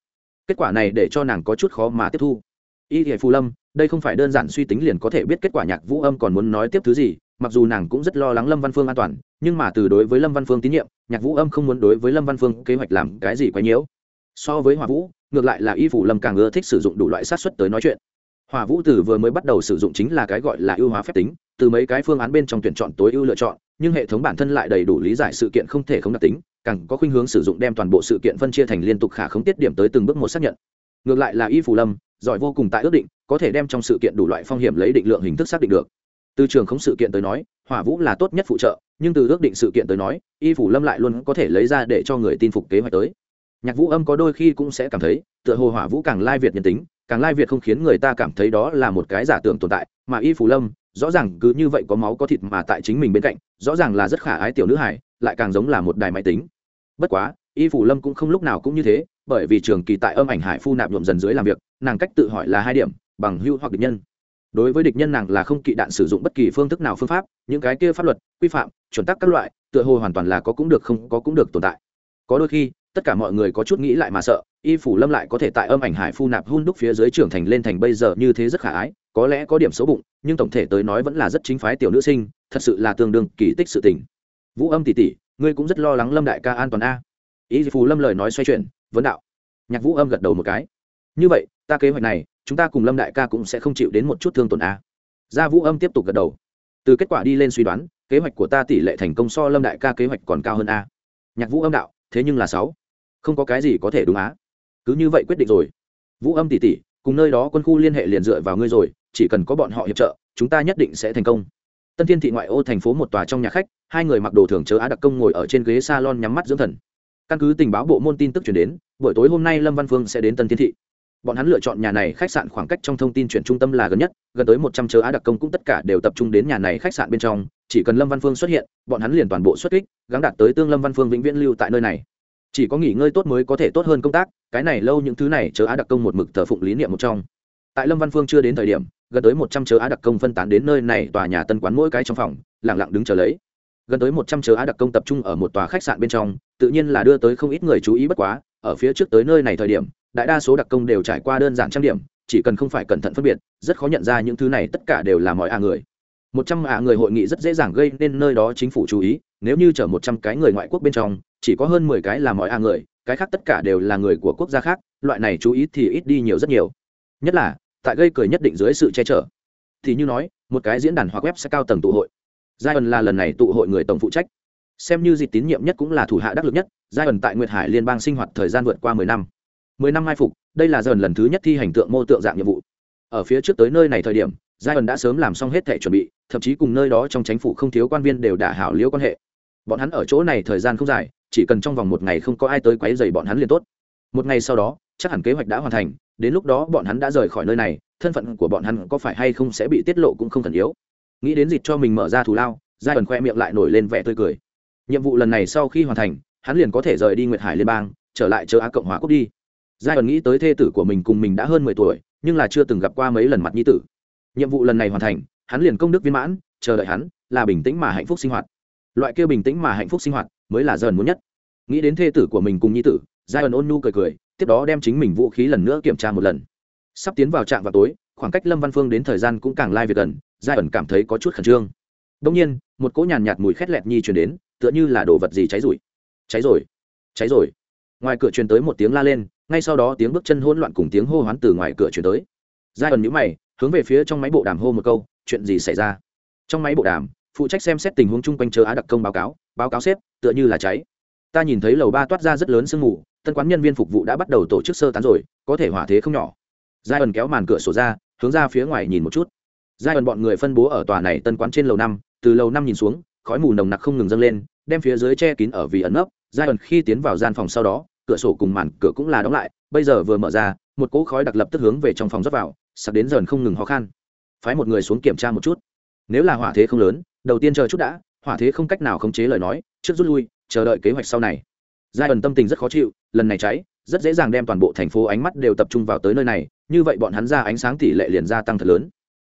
Kết quả này để cho nàng có chút khó mà tiếp thu. Y hệ phù lâm, đây không phải đơn giản suy tính liền có thể biết kết quả nhạc vũ âm còn muốn nói tiếp thứ gì, mặc dù nàng cũng rất lo lắng lâm văn phương an toàn, nhưng mà từ đối với lâm văn phương tín nhiệm, nhạc vũ âm không muốn đối với lâm văn phương kế hoạch làm cái gì quá nhiễu so với hòa vũ, ngược lại là y phủ lâm càng ưa thích sử dụng đủ loại sát xuất tới nói chuyện. Hòa vũ từ vừa mới bắt đầu sử dụng chính là cái gọi là ưu hóa phép tính, từ mấy cái phương án bên trong tuyển chọn tối ưu lựa chọn, nhưng hệ thống bản thân lại đầy đủ lý giải sự kiện không thể không đặc tính, càng có khuynh hướng sử dụng đem toàn bộ sự kiện phân chia thành liên tục khả không tiết điểm tới từng bước một xác nhận. Ngược lại là y phủ lâm, giỏi vô cùng tại ước định, có thể đem trong sự kiện đủ loại phong hiểm lấy định lượng hình thức xác định được. Từ trường không sự kiện tới nói, hỏa vũ là tốt nhất phụ trợ, nhưng từ ước định sự kiện tới nói, y phủ lâm lại luôn có thể lấy ra để cho người tin phục kế hoạch tới nhạc vũ âm có đôi khi cũng sẽ cảm thấy, tựa hồ hỏa vũ càng lai việt nhân tính, càng lai việt không khiến người ta cảm thấy đó là một cái giả tưởng tồn tại, mà y phủ lâm, rõ ràng cứ như vậy có máu có thịt mà tại chính mình bên cạnh, rõ ràng là rất khả ái tiểu nữ hải lại càng giống là một đài máy tính. Bất quá, y phủ lâm cũng không lúc nào cũng như thế, bởi vì trường kỳ tại âm ảnh hải phu nạp nhuộm dần dưới làm việc, nàng cách tự hỏi là hai điểm, bằng hưu hoặc địch nhân. Đối với địch nhân nàng là không kỵ đạn sử dụng bất kỳ phương thức nào phương pháp, những cái kia pháp luật, quy phạm, chuẩn tắc các loại, tựa hồ hoàn toàn là có cũng được không có cũng được tồn tại. Có đôi khi tất cả mọi người có chút nghĩ lại mà sợ, y phủ lâm lại có thể tại âm ảnh hải phu nạp hun đúc phía dưới trưởng thành lên thành bây giờ như thế rất khả ái, có lẽ có điểm xấu bụng, nhưng tổng thể tới nói vẫn là rất chính phái tiểu nữ sinh, thật sự là tương đương kỳ tích sự tình. Vũ âm tỷ tỷ, ngươi cũng rất lo lắng lâm đại ca an toàn a. Y phủ lâm lời nói xoay chuyển, vấn đạo. Nhạc vũ âm gật đầu một cái. Như vậy, ta kế hoạch này, chúng ta cùng lâm đại ca cũng sẽ không chịu đến một chút thương tổn a. Gia vũ âm tiếp tục gật đầu. Từ kết quả đi lên suy đoán, kế hoạch của ta tỷ lệ thành công so lâm đại ca kế hoạch còn cao hơn a. Nhạc vũ âm đạo, thế nhưng là sáu không có cái gì có thể đúng á. Cứ như vậy quyết định rồi. Vũ âm tỷ tỷ, cùng nơi đó quân khu liên hệ liền dựa vào ngươi rồi, chỉ cần có bọn họ hiệp trợ, chúng ta nhất định sẽ thành công. Tân thiên thị ngoại ô thành phố một tòa trong nhà khách, hai người mặc đồ thường chớ á đặc công ngồi ở trên ghế salon nhắm mắt dưỡng thần. Căn cứ tình báo bộ môn tin tức chuyển đến, buổi tối hôm nay lâm văn phương sẽ đến tân thiên thị. Bọn hắn lựa chọn nhà này khách sạn khoảng cách trong thông tin chuyển trung tâm là gần nhất, gần tới một trăm chớ á đặc công cũng tất cả đều tập trung đến nhà này khách sạn bên trong, chỉ cần lâm văn phương xuất hiện, bọn hắn liền toàn bộ xuất kích, gắng đạt tới tương lâm văn phương vĩnh viễn lưu tại nơi này chỉ có nghỉ ngơi tốt mới có thể tốt hơn công tác, cái này lâu những thứ này chớ á đặc công một mực thờ phụng lý niệm một trong. Tại lâm văn phương chưa đến thời điểm, gần tới một trăm chớ á đặc công phân tán đến nơi này tòa nhà tân quán mỗi cái trong phòng lẳng lặng đứng chờ lấy. Gần tới một trăm chớ á đặc công tập trung ở một tòa khách sạn bên trong, tự nhiên là đưa tới không ít người chú ý bất quá, ở phía trước tới nơi này thời điểm, đại đa số đặc công đều trải qua đơn giản trang điểm, chỉ cần không phải cẩn thận phân biệt, rất khó nhận ra những thứ này tất cả đều là mọi a người một trăm ạ người hội nghị rất dễ dàng gây nên nơi đó chính phủ chú ý, nếu như chở một trăm cái người ngoại quốc bên trong, chỉ có hơn mười cái là mọi ạ người, cái khác tất cả đều là người của quốc gia khác, loại này chú ý thì ít đi nhiều rất nhiều. Nhất là, tại gây cười nhất định dưới sự che chở. Thì như nói, một cái diễn đàn hoặc web sẽ cao tầng tụ hội. Giai ẩn là lần này tụ hội người tổng phụ trách. Xem như dịp tín nhiệm nhất cũng là thủ hạ đắc lực nhất giai ẩn tại nguyệt hải liên bang sinh hoạt thời gian vượt qua mười năm. Mười năm mai phục, đây là dần lần thứ nhất thi hành tượng mô tượng dạng nhiệm vụ. Ở phía trước tới nơi này thời điểm giai ẩn đã sớm làm xong hết thể chuẩn bị, thậm chí cùng nơi đó trong chính phủ không thiếu quan viên đều đã hảo liễu quan hệ. Bọn hắn ở chỗ này thời gian không dài, chỉ cần trong vòng một ngày không có ai tới quấy dày bọn hắn liền tốt. Một ngày sau đó, chắc hẳn kế hoạch đã hoàn thành, đến lúc đó bọn hắn đã rời khỏi nơi này, thân phận của bọn hắn có phải hay không sẽ bị tiết lộ cũng không cần yếu. Nghĩ đến dịp cho mình mở ra thù lao giai ẩn khoe miệng lại nổi lên vẻ tươi cười. Nhiệm vụ lần này sau khi hoàn thành, hắn liền có thể rời đi nguyệt hải liên bang, trở lại chờ á cộng hòa quốc đi. Giai ẩn nghĩ tới thê tử của mình cùng mình đã hơn mười tuổi, nhưng là chưa từng gặp qua mấy lần mặt nhi tử nhiệm vụ lần này hoàn thành, hắn liền công đức viên mãn, chờ đợi hắn, là bình tĩnh mà hạnh phúc sinh hoạt. Loại kia bình tĩnh mà hạnh phúc sinh hoạt mới là dần muốn nhất. Nghĩ đến thê tử của mình cùng nhi tử giai ẩn ôn nhu cười cười, tiếp đó đem chính mình vũ khí lần nữa kiểm tra một lần. Sắp tiến vào trạm vào tối, khoảng cách lâm văn phương đến thời gian cũng càng lai việc gần giai ẩn cảm thấy có chút khẩn trương. Đông nhiên, một cỗ nhàn nhạt mùi khét lẹt nhi truyền đến, tựa như là đồ vật gì cháy rụi. Cháy rồi cháy rồi. Ngoài cửa truyền tới một tiếng la lên, ngay sau đó tiếng bước chân hỗn loạn cùng tiếng hô hoán từ ngoài cửa truyền tới. Giai ẩn nhíu mày hướng về phía trong máy bộ đàm hô một câu, chuyện gì xảy ra? Trong máy bộ đàm, phụ trách xem xét tình huống chung quanh chờ á đặc công báo cáo báo cáo xếp, tựa như là cháy. Ta nhìn thấy lầu ba toát ra rất lớn sương mù, tân quán nhân viên phục vụ đã bắt đầu tổ chức sơ tán rồi, có thể hỏa thế không nhỏ. Giai ẩn kéo màn cửa sổ ra, hướng ra phía ngoài nhìn một chút. Giai ẩn bọn người phân bố ở tòa này tân quán trên lầu năm, từ lầu năm nhìn xuống, khói mù nồng nặc không ngừng dâng lên, đem phía dưới che kín ở vì ẩn nấp. Giai ẩn khi tiến vào gian phòng sau đó, cửa sổ cùng màn cửa cũng là đóng lại, bây giờ vừa mở ra, một cỗ khói đặc lập tức hướng về trong phòng rót vào sắp đến dần không ngừng khó khăn phái một người xuống kiểm tra một chút. Nếu là hỏa thế không lớn, đầu tiên chờ chút đã, hỏa thế không cách nào khống chế lời nói, trước rút lui, chờ đợi kế hoạch sau này. Giai ẩn tâm tình rất khó chịu, lần này cháy, rất dễ dàng đem toàn bộ thành phố ánh mắt đều tập trung vào tới nơi này, như vậy bọn hắn ra ánh sáng tỷ lệ liền gia tăng thật lớn.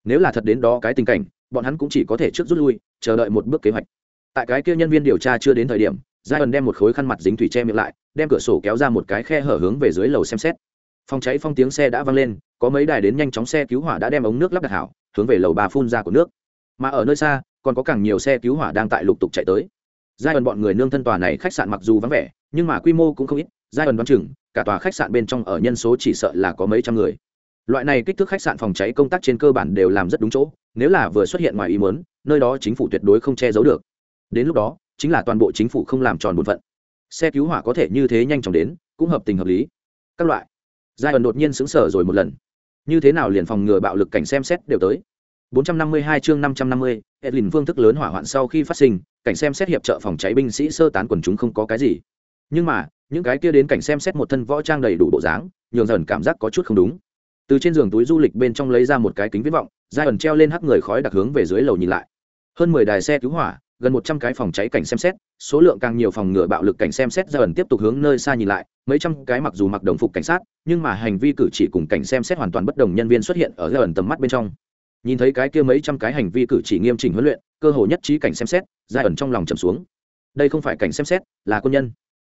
Nếu là thật đến đó cái tình cảnh, bọn hắn cũng chỉ có thể trước rút lui, chờ đợi một bước kế hoạch. Tại cái kia nhân viên điều tra chưa đến thời điểm, giai ẩn đem một khối khăn mặt dính thủy che miệng lại, đem cửa sổ kéo ra một cái khe hở hướng về dưới lầu xem xét. Phòng cháy phong tiếng xe đã vang lên có mấy đài đến nhanh chóng xe cứu hỏa đã đem ống nước lắp đặt hảo, hướng về lầu ba phun ra của nước. Mà ở nơi xa, còn có càng nhiều xe cứu hỏa đang tại lục tục chạy tới. Giai ẩn bọn người nương thân tòa này khách sạn mặc dù vắng vẻ, nhưng mà quy mô cũng không ít giai ẩn đoán chừng, cả tòa khách sạn bên trong ở nhân số chỉ sợ là có mấy trăm người. Loại này kích thước khách sạn phòng cháy công tác trên cơ bản đều làm rất đúng chỗ, nếu là vừa xuất hiện ngoài ý muốn, nơi đó chính phủ tuyệt đối không che giấu được. Đến lúc đó, chính là toàn bộ chính phủ không làm tròn bổn phận. Xe cứu hỏa có thể như thế nhanh chóng đến, cũng hợp tình hợp lý. Các loại. Giai ẩn đột nhiên xứng sở rồi một lần như thế nào liền phòng ngừa bạo lực cảnh xem xét đều tới 452 chương 550, Edlin phương thức lớn hỏa hoạn sau khi phát sinh, cảnh xem xét hiệp trợ phòng cháy binh sĩ sơ tán quần chúng không có cái gì. Nhưng mà, những cái kia đến cảnh xem xét một thân võ trang đầy đủ bộ dáng, nhường dần cảm giác có chút không đúng. Từ trên giường túi du lịch bên trong lấy ra một cái kính viễn vọng, giai ẩn treo lên hắc người khói đặc hướng về dưới lầu nhìn lại. Hơn 10 đài xe cứu hỏa, gần 100 cái phòng cháy cảnh xem xét, số lượng càng nhiều phòng ngừa bạo lực cảnh xem xét giai ẩn tiếp tục hướng nơi xa nhìn lại, mấy trăm cái mặc dù mặc đồng phục cảnh sát, nhưng mà hành vi cử chỉ cùng cảnh xem xét hoàn toàn bất đồng nhân viên xuất hiện ở giai ẩn tầm mắt bên trong. Nhìn thấy cái kia mấy trăm cái hành vi cử chỉ nghiêm chỉnh huấn luyện cơ hồ nhất trí cảnh xem xét giai ẩn trong lòng trầm xuống. Đây không phải cảnh xem xét là quân nhân.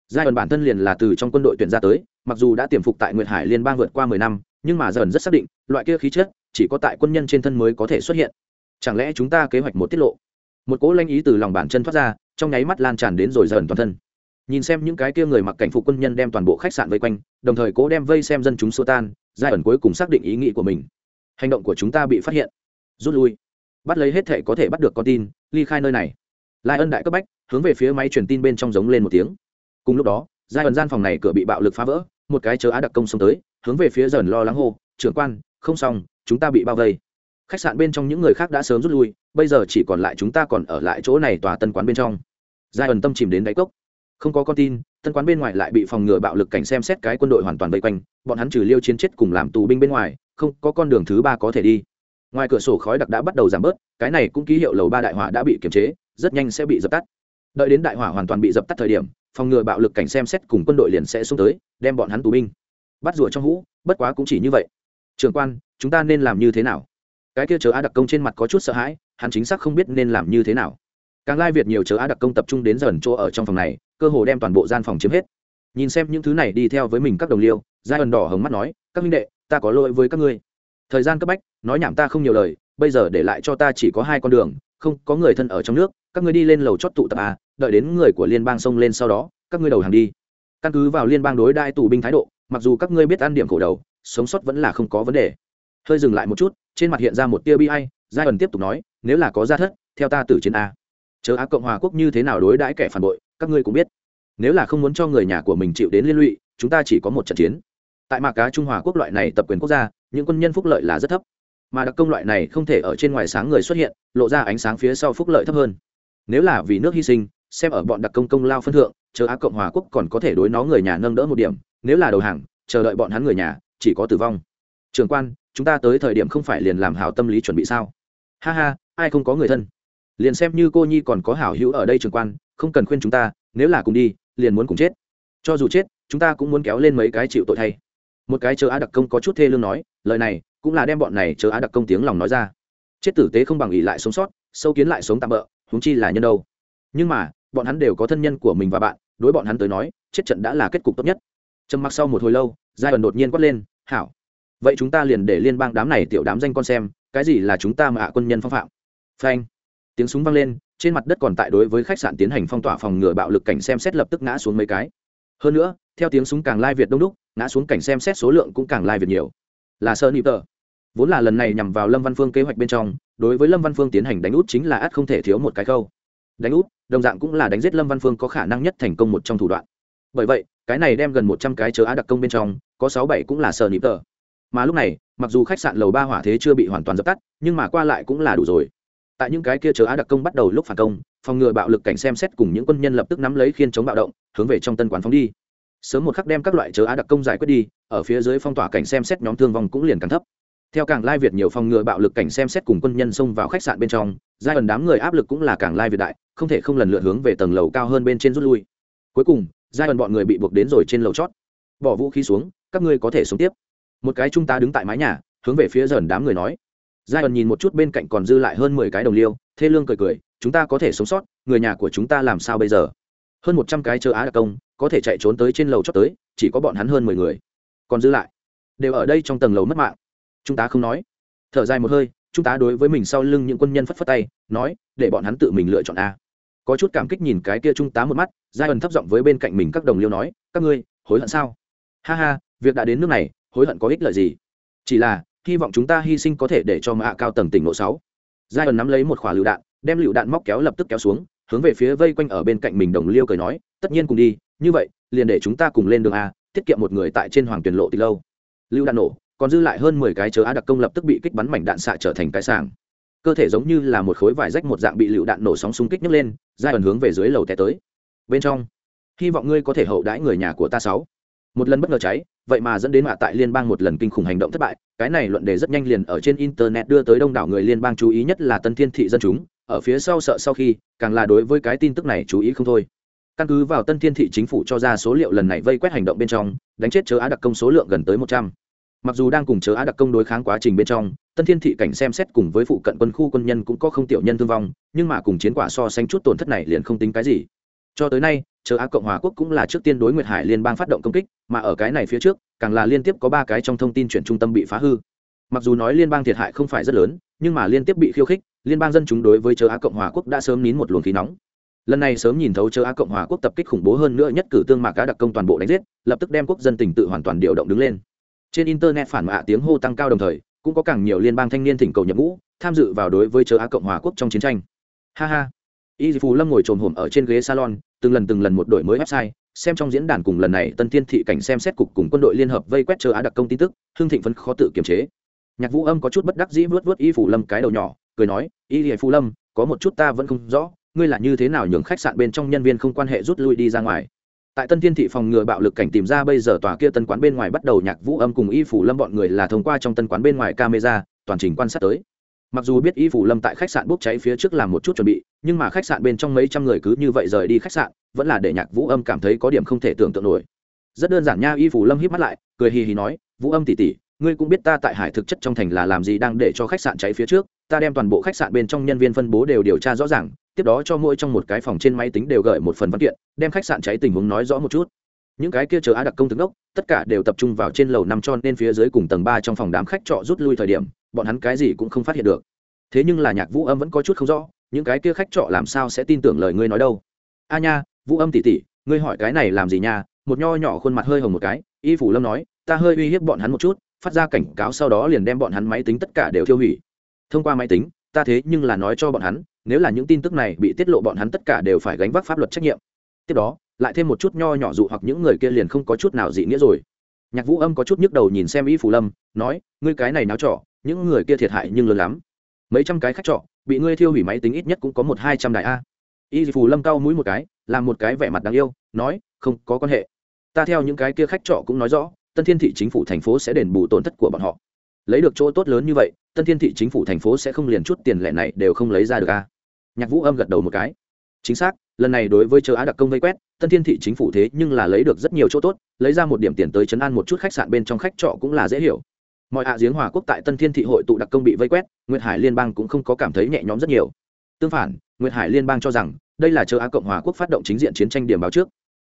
Giai ẩn bản thân liền là từ trong quân đội tuyển ra tới mặc dù đã tiềm phục tại nguyệt hải liên bang vượt qua mười năm nhưng mà dần ẩn rất xác định loại kia khí chất chỉ có tại quân nhân trên thân mới có thể xuất hiện. Chẳng lẽ chúng ta kế hoạch một tiết lộ? Một cỗ lanh ý từ lòng bàn chân thoát ra, trong nháy mắt lan tràn đến rồi dần toàn thân. Nhìn xem những cái kia người mặc cảnh phục quân nhân đem toàn bộ khách sạn vây quanh, đồng thời cố đem vây xem dân chúng xô tan, giai ẩn cuối cùng xác định ý nghĩ của mình. Hành động của chúng ta bị phát hiện. Rút lui. Bắt lấy hết thể có thể bắt được con tin, ly khai nơi này. Lai ân đại cấp bách, hướng về phía máy truyền tin bên trong giống lên một tiếng. Cùng lúc đó, giai ẩn gian phòng này cửa bị bạo lực phá vỡ, một cái chớ á đặc công xông tới, hướng về phía dần lo lắng hô, trưởng quan, không xong, chúng ta bị bao vây khách sạn bên trong những người khác đã sớm rút lui, bây giờ chỉ còn lại chúng ta còn ở lại chỗ này tòa tân quán bên trong. Giai ẩn tâm chìm đến đáy cốc. Không có con tin, tân quán bên ngoài lại bị phòng ngừa bạo lực cảnh xem xét cái quân đội hoàn toàn vây quanh, bọn hắn trừ liêu chiến chết cùng làm tù binh bên ngoài, không có con đường thứ ba có thể đi. Ngoài cửa sổ khói đặc đã bắt đầu giảm bớt, cái này cũng ký hiệu lầu ba đại hỏa đã bị kiềm chế, rất nhanh sẽ bị dập tắt. Đợi đến đại hỏa hoàn toàn bị dập tắt thời điểm, phòng ngừa bạo lực cảnh xem xét cùng quân đội liền sẽ xuống tới, đem bọn hắn tù binh bắt rùa trong hũ, bất quá cũng chỉ như vậy. Trường quan, chúng ta nên làm như thế nào? Cái kia chớ á đặc công trên mặt có chút sợ hãi, hắn chính xác không biết nên làm như thế nào. Càng lai việt nhiều chớ á đặc công tập trung đến dần chỗ ở trong phòng này, cơ hồ đem toàn bộ gian phòng chiếm hết. Nhìn xem những thứ này đi theo với mình các đồng liêu, giai ẩn đỏ hồng mắt nói, các minh đệ, ta có lỗi với các ngươi. Thời gian cấp bách, nói nhảm ta không nhiều lời, bây giờ để lại cho ta chỉ có hai con đường, không, có người thân ở trong nước, các ngươi đi lên lầu chót tụ tập à đợi đến người của liên bang xông lên sau đó, các ngươi đầu hàng đi. Căn cứ vào liên bang đối đại tù binh thái độ, mặc dù các ngươi biết ăn điểm khổ đầu, sống sót vẫn là không có vấn đề. Hơi dừng lại một chút trên mặt hiện ra một tia bi ai, giai ẩn tiếp tục nói, nếu là có gia thất, theo ta tử chiến a. Chớ á, cộng hòa quốc như thế nào đối đãi kẻ phản bội, các ngươi cũng biết. Nếu là không muốn cho người nhà của mình chịu đến liên lụy, chúng ta chỉ có một trận chiến. Tại mạc cá trung hòa quốc loại này tập quyền quốc gia, những quân nhân phúc lợi là rất thấp. Mà đặc công loại này không thể ở trên ngoài sáng người xuất hiện, lộ ra ánh sáng phía sau phúc lợi thấp hơn. Nếu là vì nước hy sinh, xem ở bọn đặc công công lao phân thượng chờ á, cộng hòa quốc còn có thể đối nó người nhà nâng đỡ một điểm. Nếu là đầu hàng, chờ đợi bọn hắn người nhà, chỉ có tử vong trường quan, chúng ta tới thời điểm không phải liền làm hảo tâm lý chuẩn bị sao? Ha ha, ai không có người thân? Liền xem như cô nhi còn có hảo hữu ở đây trường quan, không cần khuyên chúng ta, nếu là cùng đi, liền muốn cùng chết. Cho dù chết, chúng ta cũng muốn kéo lên mấy cái chịu tội thay. Một cái chờ á đặc công có chút thê lương nói, lời này cũng là đem bọn này chờ á đặc công tiếng lòng nói ra. Chết tử tế không bằng ỉ lại sống sót, sâu kiến lại sống tạm bỡ húng chi là nhân đâu. Nhưng mà, bọn hắn đều có thân nhân của mình và bạn, đối bọn hắn tới nói, chết trận đã là kết cục tốt nhất. Trầm mặc sau một hồi lâu, giai ẩn đột nhiên quát lên, hảo vậy chúng ta liền để liên bang đám này tiểu đám danh con xem, cái gì là chúng ta mà ạ quân nhân phong phạm? Phanh. Tiếng súng vang lên, trên mặt đất còn tại đối với khách sạn tiến hành phong tỏa phòng ngừa bạo lực cảnh xem xét lập tức ngã xuống mấy cái. Hơn nữa, theo tiếng súng càng lai việt đông đúc, ngã xuống cảnh xem xét số lượng cũng càng lai việt nhiều. Là sơ nịp tờ. Vốn là lần này nhằm vào lâm văn phương kế hoạch bên trong, đối với lâm văn phương tiến hành đánh út chính là ắt không thể thiếu một cái khâu. Đánh út, đồng dạng cũng là đánh giết lâm văn phương có khả năng nhất thành công một trong thủ đoạn. Bởi vậy, cái này đem gần một trăm cái chớ á đặc công bên trong, có sáu bảy cũng là sơ nịp tờ mà lúc này, mặc dù khách sạn lầu ba hỏa thế chưa bị hoàn toàn dập tắt, nhưng mà qua lại cũng là đủ rồi. Tại những cái kia chờ á đặc công bắt đầu lúc phản công, phòng ngừa bạo lực cảnh xem xét cùng những quân nhân lập tức nắm lấy khiên chống bạo động, hướng về trong tân quán phóng đi. Sớm một khắc đem các loại chớ á đặc công giải quyết đi, ở phía dưới phong tỏa cảnh xem xét nhóm thương vong cũng liền càng thấp. Theo càng lai việt nhiều phòng ngừa bạo lực cảnh xem xét cùng quân nhân xông vào khách sạn bên trong, giai ẩn đám người áp lực cũng là càng lai việt đại, không thể không lần lượt hướng về tầng lầu cao hơn bên trên rút lui. Cuối cùng, giai ẩn bọn người bị buộc đến rồi trên lầu chót. Bỏ vũ khí xuống, các ngươi có thể sống tiếp một cái chúng ta đứng tại mái nhà, hướng về phía dần đám người nói. Giai ẩn nhìn một chút bên cạnh còn dư lại hơn mười cái đồng liêu, thê lương cười cười, chúng ta có thể sống sót, người nhà của chúng ta làm sao bây giờ? Hơn một trăm cái chơ á đặc công, có thể chạy trốn tới trên lầu chót tới, chỉ có bọn hắn hơn mười người. Còn dư lại, đều ở đây trong tầng lầu mất mạng. Chúng ta không nói. Thở dài một hơi, chúng ta đối với mình sau lưng những quân nhân phất phất tay, nói, để bọn hắn tự mình lựa chọn a. Có chút cảm kích nhìn cái kia trung tá một mắt giai ẩn thấp giọng với bên cạnh mình các đồng liêu nói, các ngươi, hối hận sao? Ha ha, việc đã đến nước này hối hận có ích lợi gì? Chỉ là, hy vọng chúng ta hy sinh có thể để cho mạ cao tầng tỉnh lộ sáu. Giai ẩn nắm lấy một khỏa lựu đạn, đem lựu đạn móc kéo lập tức kéo xuống, hướng về phía vây quanh ở bên cạnh mình đồng liêu cười nói, tất nhiên cùng đi, như vậy, liền để chúng ta cùng lên đường a, tiết kiệm một người tại trên hoàng tuyển lộ từ lâu. Lựu đạn nổ, còn dư lại hơn mười cái chớ á đặc công lập tức bị kích bắn mảnh đạn xạ trở thành cái sàng cơ thể giống như là một khối vải rách một dạng bị lựu đạn nổ sóng xung kích nhấc lên giai ẩn hướng về dưới lầu té tới. Bên trong, hy vọng ngươi có thể hậu đãi người nhà của ta sáu một lần bất ngờ cháy, vậy mà dẫn đến mạ tại liên bang một lần kinh khủng hành động thất bại. Cái này luận đề rất nhanh liền ở trên internet đưa tới đông đảo người liên bang chú ý, nhất là tân thiên thị dân chúng. Ở phía sau sợ sau khi, càng là đối với cái tin tức này chú ý không thôi. Căn cứ vào tân thiên thị chính phủ cho ra số liệu lần này vây quét hành động bên trong, đánh chết chớ á đặc công số lượng gần tới một trăm. Mặc dù đang cùng chớ á đặc công đối kháng quá trình bên trong, tân thiên thị cảnh xem xét cùng với phụ cận quân khu quân nhân cũng có không tiểu nhân thương vong, nhưng mà cùng chiến quả so sánh chút tổn thất này liền không tính cái gì. Cho tới nay chờ á cộng hòa quốc cũng là trước tiên đối nguyệt hải liên bang phát động công kích, mà ở cái này phía trước, càng là liên tiếp có ba cái trong thông tin chuyển trung tâm bị phá hư. Mặc dù nói liên bang thiệt hại không phải rất lớn, nhưng mà liên tiếp bị khiêu khích, liên bang dân chúng đối với chờ á cộng hòa quốc đã sớm nín một luồng khí nóng. Lần này sớm nhìn thấu chờ á cộng hòa quốc tập kích khủng bố hơn nữa nhất cử tương mạc cá đặc công toàn bộ đánh giết, lập tức đem quốc dân tình tự hoàn toàn điều động đứng lên. Trên internet phản mạ tiếng hô tăng cao đồng thời, cũng có càng nhiều liên bang thanh niên thỉnh cầu nhập ngũ, tham dự vào đối với chờ á cộng hòa quốc trong chiến tranh. Ha ha. Y phù lâm ngồi trồm hổm ở trên ghế salon từng lần từng lần một đổi mới website, xem trong diễn đàn cùng lần này tân thiên thị cảnh xem xét cục cùng quân đội liên hợp vây quét chờ á đặc công tin tức, hưng thịnh phấn khó tự kiềm chế. Nhạc vũ âm có chút bất đắc dĩ vớt vớt y phủ lâm cái đầu nhỏ, cười nói, y phù lâm, có một chút ta vẫn không rõ, ngươi là như thế nào nhường khách sạn bên trong nhân viên không quan hệ rút lui đi ra ngoài? Tại tân thiên thị phòng ngừa bạo lực cảnh tìm ra bây giờ tòa kia tân quán bên ngoài bắt đầu nhạc vũ âm cùng y phủ lâm bọn người là thông qua trong tân quán bên ngoài camera, toàn trình quan sát tới mặc dù biết y phủ lâm tại khách sạn bốc cháy phía trước làm một chút chuẩn bị, nhưng mà khách sạn bên trong mấy trăm người cứ như vậy rời đi khách sạn, vẫn là để nhạc vũ âm cảm thấy có điểm không thể tưởng tượng nổi. Rất đơn giản nha, y phủ lâm hít mắt lại, cười hì hì nói, vũ âm tỉ tỉ ngươi cũng biết ta tại hải thực chất trong thành là làm gì đang để cho khách sạn cháy phía trước, ta đem toàn bộ khách sạn bên trong nhân viên phân bố đều điều tra rõ ràng, tiếp đó cho mỗi trong một cái phòng trên máy tính đều gửi một phần văn kiện, đem khách sạn cháy tình huống nói rõ một chút những cái kia chờ á đặc công tướng đốc, tất cả đều tập trung vào trên lầu năm cho nên phía dưới cùng tầng ba trong phòng đám khách trọ rút lui thời điểm, bọn hắn cái gì cũng không phát hiện được. Thế nhưng là nhạc vũ âm vẫn có chút không rõ, những cái kia khách trọ làm sao sẽ tin tưởng lời ngươi nói đâu? A nha, vũ âm tỉ tỉ ngươi hỏi cái này làm gì nha? Một nho nhỏ khuôn mặt hơi hồng một cái, y phủ lâm nói, ta hơi uy hiếp bọn hắn một chút, phát ra cảnh cáo sau đó liền đem bọn hắn máy tính tất cả đều tiêu hủy. Thông qua máy tính, ta thế nhưng là nói cho bọn hắn, nếu là những tin tức này bị tiết lộ bọn hắn tất cả đều phải gánh vác pháp luật trách nhiệm. Tiếp đó lại thêm một chút nho nhỏ dụ hoặc những người kia liền không có chút nào dị nghĩa rồi. Nhạc vũ âm có chút nhức đầu nhìn xem y phủ lâm, nói, ngươi cái này náo trọ, những người kia thiệt hại nhưng lớn lắm. Mấy trăm cái khách trọ, bị ngươi thiêu hủy máy tính ít nhất cũng có một hai trăm đại a. Y phủ lâm cau mũi một cái, làm một cái vẻ mặt đáng yêu, nói, không, có quan hệ. Ta theo những cái kia khách trọ cũng nói rõ, tân thiên thị chính phủ thành phố sẽ đền bù tổn thất của bọn họ. Lấy được chỗ tốt lớn như vậy, tân thiên thị chính phủ thành phố sẽ không liền chút tiền lẻ này đều không lấy ra được a. Nhạc vũ âm gật đầu một cái chính xác, lần này đối với châu á đặc công vây quét, tân thiên thị chính phủ thế nhưng là lấy được rất nhiều chỗ tốt, lấy ra một điểm tiền tới chấn an một chút khách sạn bên trong khách trọ cũng là dễ hiểu. Mọi hạ giếng hòa quốc tại tân thiên thị hội tụ đặc công bị vây quét, nguyệt hải liên bang cũng không có cảm thấy nhẹ nhõm rất nhiều. Tương phản, nguyệt hải liên bang cho rằng, đây là châu á cộng hòa quốc phát động chính diện chiến tranh điểm báo trước.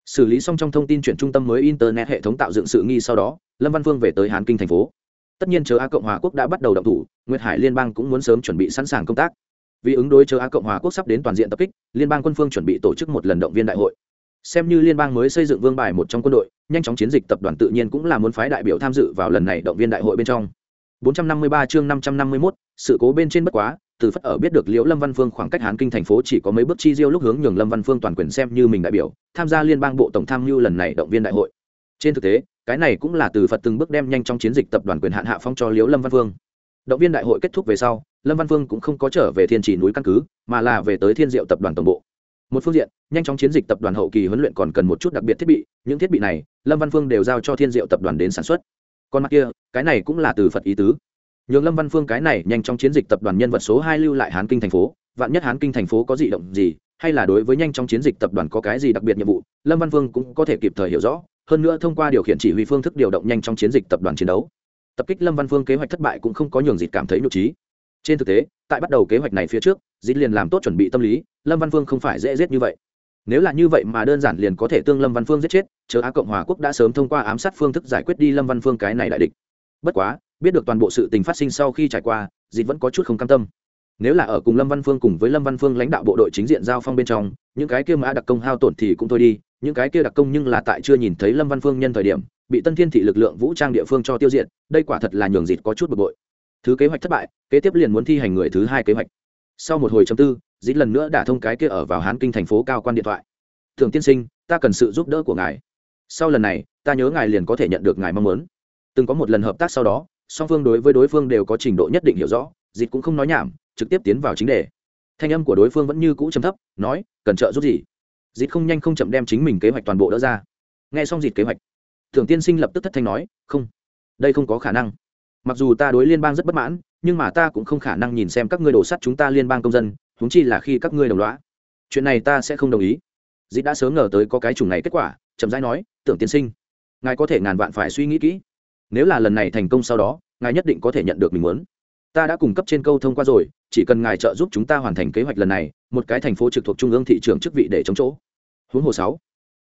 Xử lý xong trong thông tin chuyển trung tâm mới internet hệ thống tạo dựng sự nghi sau đó, lâm văn phương về tới hàn kinh thành phố. Tất nhiên châu á cộng hòa quốc đã bắt đầu động thủ, nguyệt hải liên bang cũng muốn sớm chuẩn bị sẵn sàng công tác vì ứng đối châu á cộng hòa quốc sắp đến toàn diện tập kích liên bang quân phương chuẩn bị tổ chức một lần động viên đại hội. Xem như liên bang mới xây dựng vương bài một trong quân đội nhanh chóng chiến dịch tập đoàn tự nhiên cũng là muốn phái đại biểu tham dự vào lần này động viên đại hội bên trong. 453 chương 551, sự cố bên trên bất quá từ phất ở biết được liễu lâm văn phương khoảng cách hán kinh thành phố chỉ có mấy bước chi diêu lúc hướng nhường lâm văn phương toàn quyền xem như mình đại biểu tham gia liên bang bộ tổng tham mưu lần này động viên đại hội. Trên thực tế cái này cũng là từ phật từng bước đem nhanh trong chiến dịch tập đoàn quyền hạn hạ phong cho liễu lâm văn phương động viên đại hội kết thúc về sau, lâm văn phương cũng không có trở về thiên trì núi căn cứ, mà là về tới thiên diệu tập đoàn tổng bộ. Một phương diện, nhanh chóng chiến dịch tập đoàn hậu kỳ huấn luyện còn cần một chút đặc biệt thiết bị, những thiết bị này, lâm văn phương đều giao cho thiên diệu tập đoàn đến sản xuất. Còn mặt kia, cái này cũng là từ phật ý tứ. Nhường lâm văn phương cái này nhanh chóng chiến dịch tập đoàn nhân vật số hai lưu lại hán kinh thành phố, vạn nhất hán kinh thành phố có di động gì, hay là đối với nhanh chóng chiến dịch tập đoàn có cái gì đặc biệt nhiệm vụ, lâm văn phương cũng có thể kịp thời hiểu rõ. Hơn nữa thông qua điều khiển chỉ huy phương thức điều động nhanh trong chiến dịch tập đoàn chiến đấu tập kích lâm văn phương kế hoạch thất bại cũng không có nhường dịt cảm thấy nhục trí. Trên thực tế, tại bắt đầu kế hoạch này phía trước dịt liền làm tốt chuẩn bị tâm lý, lâm văn phương không phải dễ giết như vậy. Nếu là như vậy mà đơn giản liền có thể tương lâm văn phương giết chết, chờ á cộng hòa quốc đã sớm thông qua ám sát phương thức giải quyết đi lâm văn phương cái này đại địch. Bất quá, biết được toàn bộ sự tình phát sinh sau khi trải qua dịt vẫn có chút không cam tâm. Nếu là ở cùng lâm văn phương cùng với lâm văn phương lãnh đạo bộ đội chính diện giao phong bên trong, những cái kia mã đặc công hao tổn thì cũng thôi đi, những cái kia đặc công nhưng là tại chưa nhìn thấy lâm văn phương nhân thời điểm bị tân thiên thị lực lượng vũ trang địa phương cho tiêu diệt, đây quả thật là nhường dịt có chút bực bội. Thứ kế hoạch thất bại, kế tiếp liền muốn thi hành người thứ hai kế hoạch. Sau một hồi chấm tư, dịt lần nữa đả thông cái kia ở vào hán kinh thành phố cao quan điện thoại. Thường tiên sinh, ta cần sự giúp đỡ của ngài. Sau lần này, ta nhớ ngài liền có thể nhận được ngài mong muốn. Từng có một lần hợp tác sau đó, song phương đối với đối phương đều có trình độ nhất định hiểu rõ, dịt cũng không nói nhảm, trực tiếp tiến vào chính đề. Thanh âm của đối phương vẫn như cũ chấm thấp, nói, cần trợ giúp gì? Dịt không nhanh không chậm đem chính mình kế hoạch toàn bộ đỡ ra. Nghe xong dịt kế hoạch thường tiên sinh lập tức thất thanh nói, không, đây không có khả năng. Mặc dù ta đối liên bang rất bất mãn, nhưng mà ta cũng không khả năng nhìn xem các ngươi đổ sắt chúng ta liên bang công dân húng chi là khi các ngươi đồng loá chuyện này ta sẽ không đồng ý. Dĩ đã sớm ngờ tới có cái chủng này kết quả, chậm rãi nói, tưởng tiên sinh, ngài có thể ngàn vạn phải suy nghĩ kỹ. Nếu là lần này thành công sau đó, ngài nhất định có thể nhận được mình muốn. Ta đã cung cấp trên câu thông qua rồi, chỉ cần ngài trợ giúp chúng ta hoàn thành kế hoạch lần này, một cái thành phố trực thuộc trung ương thị trường chức vị để chống chỗ. Huống hồ sáu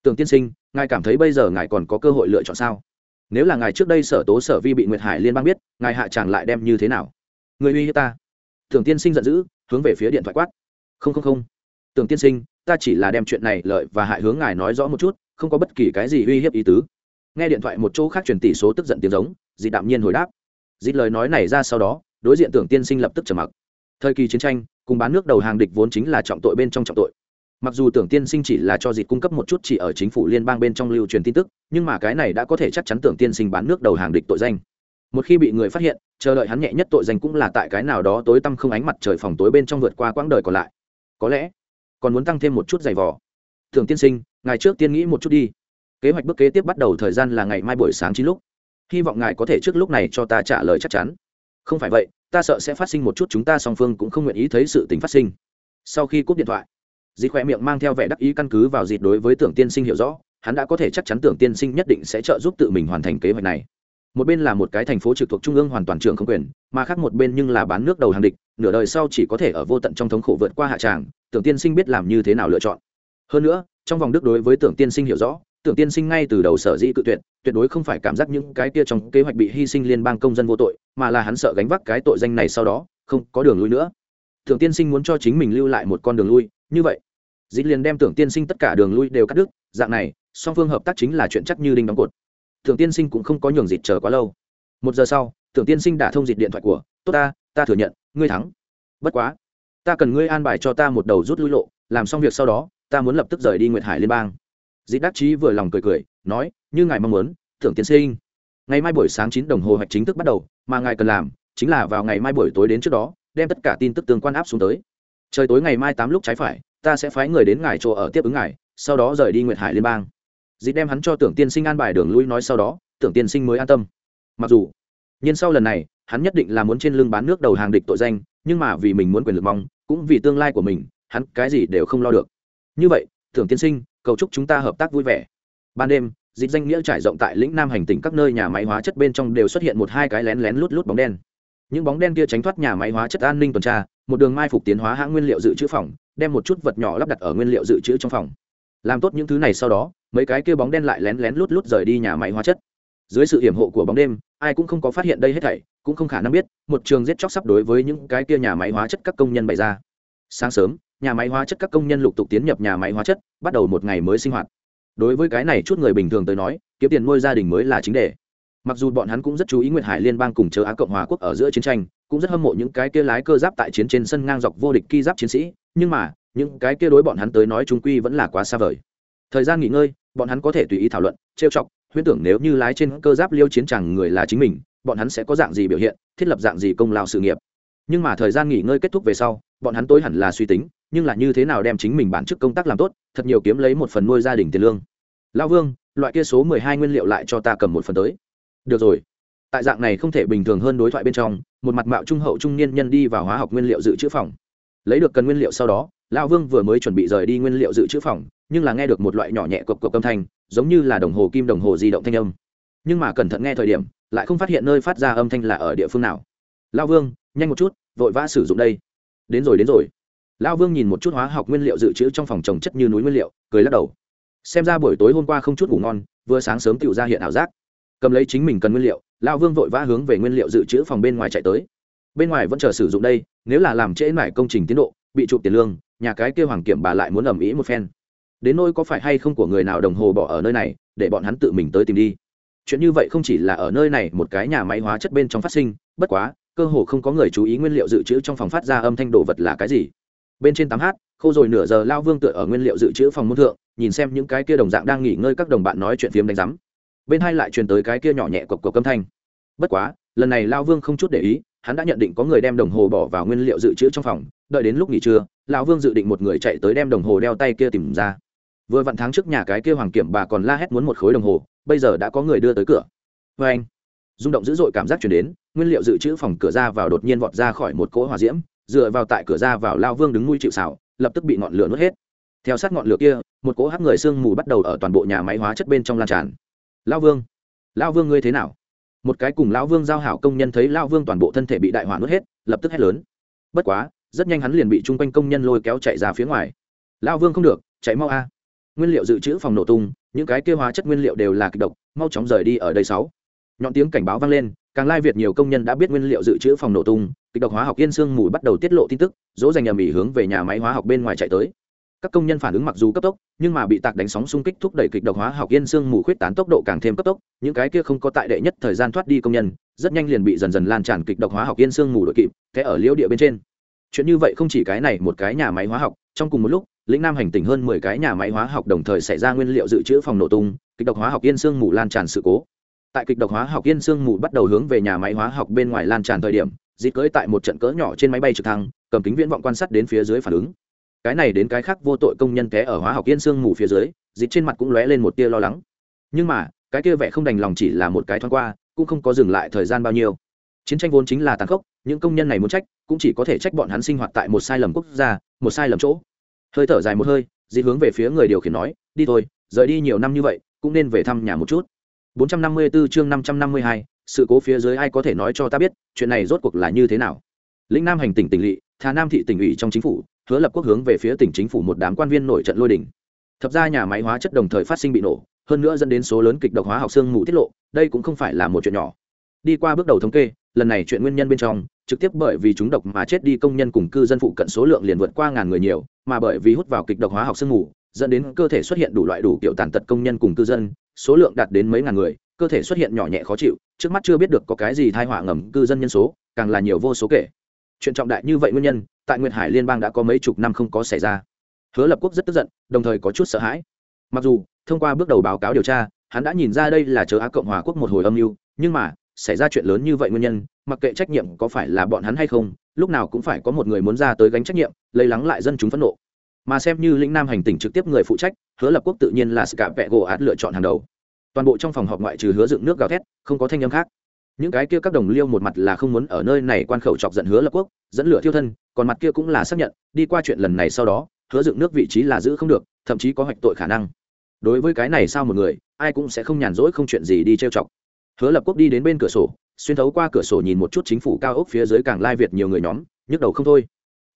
tưởng tiên sinh, ngài cảm thấy bây giờ ngài còn có cơ hội lựa chọn sao? Nếu là ngài trước đây sở tố sở vi bị nguyệt hải liên bang biết, ngài hạ tràng lại đem như thế nào? Người uy hiếp ta. Tưởng tiên sinh giận dữ, hướng về phía điện thoại quát. Không không không. Tưởng tiên sinh, ta chỉ là đem chuyện này lợi và hại hướng ngài nói rõ một chút, không có bất kỳ cái gì uy hiếp ý tứ. Nghe điện thoại một chỗ khác truyền tỷ số tức giận tiếng giống dị đạm nhiên hồi đáp. Dị lời nói này ra sau đó, đối diện tưởng tiên sinh lập tức trầm mặc. Thời kỳ chiến tranh, cùng bán nước đầu hàng địch vốn chính là trọng tội bên trong trọng tội mặc dù tưởng tiên sinh chỉ là cho dịp cung cấp một chút chỉ ở chính phủ liên bang bên trong lưu truyền tin tức, nhưng mà cái này đã có thể chắc chắn tưởng tiên sinh bán nước đầu hàng địch tội danh. Một khi bị người phát hiện, chờ đợi hắn nhẹ nhất tội danh cũng là tại cái nào đó tối tăm không ánh mặt trời phòng tối bên trong vượt qua quãng đời còn lại. Có lẽ, còn muốn tăng thêm một chút giày vò. Tưởng tiên sinh, ngài trước tiên nghĩ một chút đi. Kế hoạch bước kế tiếp bắt đầu thời gian là ngày mai buổi sáng chín lúc. Hy vọng ngài có thể trước lúc này cho ta trả lời chắc chắn. Không phải vậy, ta sợ sẽ phát sinh một chút chúng ta song phương cũng không nguyện ý thấy sự tình phát sinh. Sau khi cúp điện thoại dì khoe miệng mang theo vẻ đắc ý căn cứ vào dịp đối với tưởng tiên sinh hiểu rõ, hắn đã có thể chắc chắn tưởng tiên sinh nhất định sẽ trợ giúp tự mình hoàn thành kế hoạch này. Một bên là một cái thành phố trực thuộc trung ương hoàn toàn trường không quyền, mà khác một bên nhưng là bán nước đầu hàng địch, nửa đời sau chỉ có thể ở vô tận trong thống khổ vượt qua hạ tràng, tưởng tiên sinh biết làm như thế nào lựa chọn. Hơn nữa, trong vòng đức đối với tưởng tiên sinh hiểu rõ, tưởng tiên sinh ngay từ đầu sở dĩ cự tuyệt tuyệt đối không phải cảm giác những cái kia trong kế hoạch bị hy sinh liên bang công dân vô tội, mà là hắn sợ gánh vác cái tội danh này sau đó, không có đường lui nữa. Tưởng tiên sinh muốn cho chính mình lưu lại một con đường lui, như vậy dĩ liền đem tưởng tiên sinh tất cả đường lui đều cắt đứt, dạng này, song phương hợp tác chính là chuyện chắc như đinh đóng cột. Tưởng tiên sinh cũng không có nhường dịt chờ quá lâu. Một giờ sau, tưởng tiên sinh đã thông dịt điện thoại của, tốt ta ta thừa nhận, ngươi thắng. Bất quá, ta cần ngươi an bài cho ta một đầu rút lui lộ, làm xong việc sau đó, ta muốn lập tức rời đi nguyệt hải liên bang. Dịt đắc chí vừa lòng cười cười, nói, như ngài mong muốn, tưởng tiên sinh. Ngày mai buổi sáng chín đồng hồ hoạch chính thức bắt đầu, mà ngài cần làm chính là vào ngày mai buổi tối đến trước đó, đem tất cả tin tức tương quan áp xuống tới. Trời tối ngày mai tám lúc trái phải ta sẽ phái người đến ngài chỗ ở tiếp ứng ngài, sau đó rời đi nguyệt hải liên bang. Dịp đem hắn cho tưởng tiên sinh an bài đường lui nói sau đó, tưởng tiên sinh mới an tâm. Mặc dù, nhưng sau lần này, hắn nhất định là muốn trên lưng bán nước đầu hàng địch tội danh, nhưng mà vì mình muốn quyền lực mong, cũng vì tương lai của mình, hắn cái gì đều không lo được. Như vậy, tưởng tiên sinh, cầu chúc chúng ta hợp tác vui vẻ. Ban đêm dịch danh nghĩa trải rộng tại lĩnh nam hành tỉnh các nơi nhà máy hóa chất bên trong đều xuất hiện một hai cái lén lén lút lút bóng đen. Những bóng đen kia tránh thoát nhà máy hóa chất an ninh tuần tra một đường mai phục tiến hóa hãng nguyên liệu dự trữ phòng, đem một chút vật nhỏ lắp đặt ở nguyên liệu dự trữ trong phòng. Làm tốt những thứ này sau đó, mấy cái kia bóng đen lại lén lén lút lút rời đi nhà máy hóa chất. Dưới sự hiểm hộ của bóng đêm, ai cũng không có phát hiện đây hết thảy, cũng không khả năng biết, một trường giết chóc sắp đối với những cái kia nhà máy hóa chất các công nhân bày ra. Sáng sớm, nhà máy hóa chất các công nhân lục tục tiến nhập nhà máy hóa chất, bắt đầu một ngày mới sinh hoạt. Đối với cái này chút người bình thường tới nói, kiếm tiền nuôi gia đình mới là chính đề. Mặc dù bọn hắn cũng rất chú ý nguyệt hải liên bang cùng chờ á cộng hòa quốc ở giữa chiến tranh cũng rất hâm mộ những cái kia lái cơ giáp tại chiến trên sân ngang dọc vô địch ki giáp chiến sĩ, nhưng mà, những cái kia đối bọn hắn tới nói trung quy vẫn là quá xa vời. Thời gian nghỉ ngơi, bọn hắn có thể tùy ý thảo luận, trêu chọc, huyễn tưởng nếu như lái trên cơ giáp liêu chiến chẳng người là chính mình, bọn hắn sẽ có dạng gì biểu hiện, thiết lập dạng gì công lao sự nghiệp. Nhưng mà thời gian nghỉ ngơi kết thúc về sau, bọn hắn tối hẳn là suy tính, nhưng là như thế nào đem chính mình bản chức công tác làm tốt, thật nhiều kiếm lấy một phần nuôi gia đình tiền lương. Lao vương, loại kia số mười hai nguyên liệu lại cho ta cầm một phần tới. Được rồi tại dạng này không thể bình thường hơn đối thoại bên trong, một mặt mạo trung hậu trung niên nhân đi vào hóa học nguyên liệu dự trữ phòng. Lấy được cần nguyên liệu sau đó lao vương vừa mới chuẩn bị rời đi nguyên liệu dự trữ phòng, nhưng là nghe được một loại nhỏ nhẹ cộc cộc âm thanh, giống như là đồng hồ kim đồng hồ di động thanh âm. Nhưng mà cẩn thận nghe thời điểm, lại không phát hiện nơi phát ra âm thanh là ở địa phương nào. Lao vương, nhanh một chút, vội vã sử dụng đây. Đến rồi đến rồi. Lao vương nhìn một chút hóa học nguyên liệu dự trữ trong phòng trồng chất như núi nguyên liệu, cười lắc đầu. Xem ra buổi tối hôm qua không chút ngủ ngon, vừa sáng sớm tự ra hiện ảo giác cầm lấy chính mình cần nguyên liệu lao vương vội vã hướng về nguyên liệu dự trữ phòng bên ngoài chạy tới. Bên ngoài vẫn chờ sử dụng đây, nếu là làm trễ mải công trình tiến độ, bị chụp tiền lương, nhà cái kêu hoàng kiểm bà lại muốn ầm ĩ một phen. Đến nơi có phải hay không của người nào đồng hồ bỏ ở nơi này, để bọn hắn tự mình tới tìm đi. Chuyện như vậy không chỉ là ở nơi này, một cái nhà máy hóa chất bên trong phát sinh, bất quá, cơ hồ không có người chú ý nguyên liệu dự trữ trong phòng phát ra âm thanh đồ vật là cái gì. Bên trên tám h khâu rồi nửa giờ lao vương tựa ở nguyên liệu dự trữ phòng môn thượng, nhìn xem những cái kia đồng dạng đang nghỉ ngơi các đồng bạn nói chuyện phiếm đánh rắm bên hai lại truyền tới cái kia nhỏ nhẹ cộc cộc âm thanh. Bất quá, lần này lao vương không chút để ý, hắn đã nhận định có người đem đồng hồ bỏ vào nguyên liệu dự trữ trong phòng, đợi đến lúc nghỉ trưa, lão vương dự định một người chạy tới đem đồng hồ đeo tay kia tìm ra. Vừa vặn tháng trước nhà cái kia hoàng kiểm bà còn la hét muốn một khối đồng hồ, bây giờ đã có người đưa tới cửa. Vê anh, rung động dữ dội cảm giác chuyển đến, nguyên liệu dự trữ phòng cửa ra vào đột nhiên vọt ra khỏi một cỗ hỏa diễm, dựa vào tại cửa ra vào lao vương đứng nuôi chịu xảo lập tức bị ngọn lửa nuốt hết. Theo sát ngọn lửa kia, một cỗ hắc người sương mù bắt đầu ở toàn bộ nhà máy hóa chất bên trong lan tràn lao vương lao vương ngươi thế nào? Một cái cùng lão vương giao hảo công nhân thấy lao vương toàn bộ thân thể bị đại hỏa nuốt hết, lập tức hét lớn. Bất quá, rất nhanh hắn liền bị chung quanh công nhân lôi kéo chạy ra phía ngoài. Lao vương không được, chạy mau a. Nguyên liệu dự trữ phòng nổ tung, những cái kêu hóa chất nguyên liệu đều là kịch độc, mau chóng rời đi ở đây sáu. Nhọn tiếng cảnh báo vang lên, càng lai việt nhiều công nhân đã biết nguyên liệu dự trữ phòng nổ tung, kịch độc hóa học yên sương mù bắt đầu tiết lộ tin tức, dỗ dành nhầm ỉ hướng về nhà máy hóa học bên ngoài chạy tới các công nhân phản ứng mặc dù cấp tốc, nhưng mà bị tạc đánh sóng xung kích thúc đẩy kịch độc hóa học yên sương mù khuyết tán tốc độ càng thêm cấp tốc, những cái kia không có tại đệ nhất thời gian thoát đi công nhân, rất nhanh liền bị dần dần lan tràn kịch độc hóa học yên sương mù đội kịp, thế ở liễu địa bên trên. Chuyện như vậy không chỉ cái này một cái nhà máy hóa học, trong cùng một lúc, lĩnh nam hành tỉnh hơn mười cái nhà máy hóa học đồng thời xảy ra nguyên liệu dự trữ phòng nổ tung, kịch độc hóa học yên sương mù lan tràn sự cố. Tại kịch độc hóa học yên sương mù bắt đầu hướng về nhà máy hóa học bên ngoài lan tràn thời điểm, dịp cưỡi tại một trận cỡ nhỏ trên máy bay trực thăng, cầm kính viễn vọng quan sát đến phía dưới phản ứng cái này đến cái khác vô tội công nhân té ở hóa học yên sương mù phía dưới dịch trên mặt cũng lóe lên một tia lo lắng. Nhưng mà cái kia vẻ không đành lòng chỉ là một cái thoáng qua cũng không có dừng lại thời gian bao nhiêu. Chiến tranh vốn chính là tàn khốc những công nhân này muốn trách cũng chỉ có thể trách bọn hắn sinh hoạt tại một sai lầm quốc gia một sai lầm chỗ. Hơi thở dài một hơi dì hướng về phía người điều khiển nói đi thôi rời đi nhiều năm như vậy cũng nên về thăm nhà một chút. 454 chương 552, sự cố phía dưới ai có thể nói cho ta biết chuyện này rốt cuộc là như thế nào? Lĩnh nam hành tỉnh tỉnh lỵ thà nam thị tỉnh ủy trong chính phủ hứa lập quốc hướng về phía tỉnh chính phủ một đám quan viên nổi trận lôi đình. Thập ra nhà máy hóa chất đồng thời phát sinh bị nổ, hơn nữa dẫn đến số lớn kịch độc hóa học xương mù tiết lộ, đây cũng không phải là một chuyện nhỏ. Đi qua bước đầu thống kê, lần này chuyện nguyên nhân bên trong, trực tiếp bởi vì chúng độc mà chết đi công nhân cùng cư dân phụ cận số lượng liền vượt qua ngàn người nhiều, mà bởi vì hút vào kịch độc hóa học sương mù, dẫn đến cơ thể xuất hiện đủ loại đủ kiểu tàn tật công nhân cùng cư dân, số lượng đạt đến mấy ngàn người, cơ thể xuất hiện nhỏ nhẹ khó chịu, trước mắt chưa biết được có cái gì thai họa ngầm cư dân nhân số, càng là nhiều vô số kể. Chuyện trọng đại như vậy nguyên nhân tại nguyệt hải liên bang đã có mấy chục năm không có xảy ra. Hứa lập quốc rất tức giận, đồng thời có chút sợ hãi. Mặc dù, thông qua bước đầu báo cáo điều tra, hắn đã nhìn ra đây là chớ á cộng hòa quốc một hồi âm mưu, nhưng mà, xảy ra chuyện lớn như vậy nguyên nhân, mặc kệ trách nhiệm có phải là bọn hắn hay không, lúc nào cũng phải có một người muốn ra tới gánh trách nhiệm, lấy lắng lại dân chúng phẫn nộ. Mà xem như lĩnh nam hành tỉnh trực tiếp người phụ trách, hứa lập quốc tự nhiên là ska vẹ gỗ át lựa chọn hàng đầu. Toàn bộ trong phòng họp ngoại trừ hứa dựng nước gào thét, không có thanh âm khác những cái kia các đồng liêu một mặt là không muốn ở nơi này quan khẩu chọc giận hứa lập quốc, dẫn lửa thiêu thân, còn mặt kia cũng là xác nhận, đi qua chuyện lần này sau đó, hứa dựng nước vị trí là giữ không được, thậm chí có hoạch tội khả năng. Đối với cái này sao một người, ai cũng sẽ không nhàn rỗi không chuyện gì đi trêu chọc. Hứa lập quốc đi đến bên cửa sổ, xuyên thấu qua cửa sổ nhìn một chút chính phủ cao ốc phía dưới càng lai việt nhiều người nhóm, nhức đầu không thôi.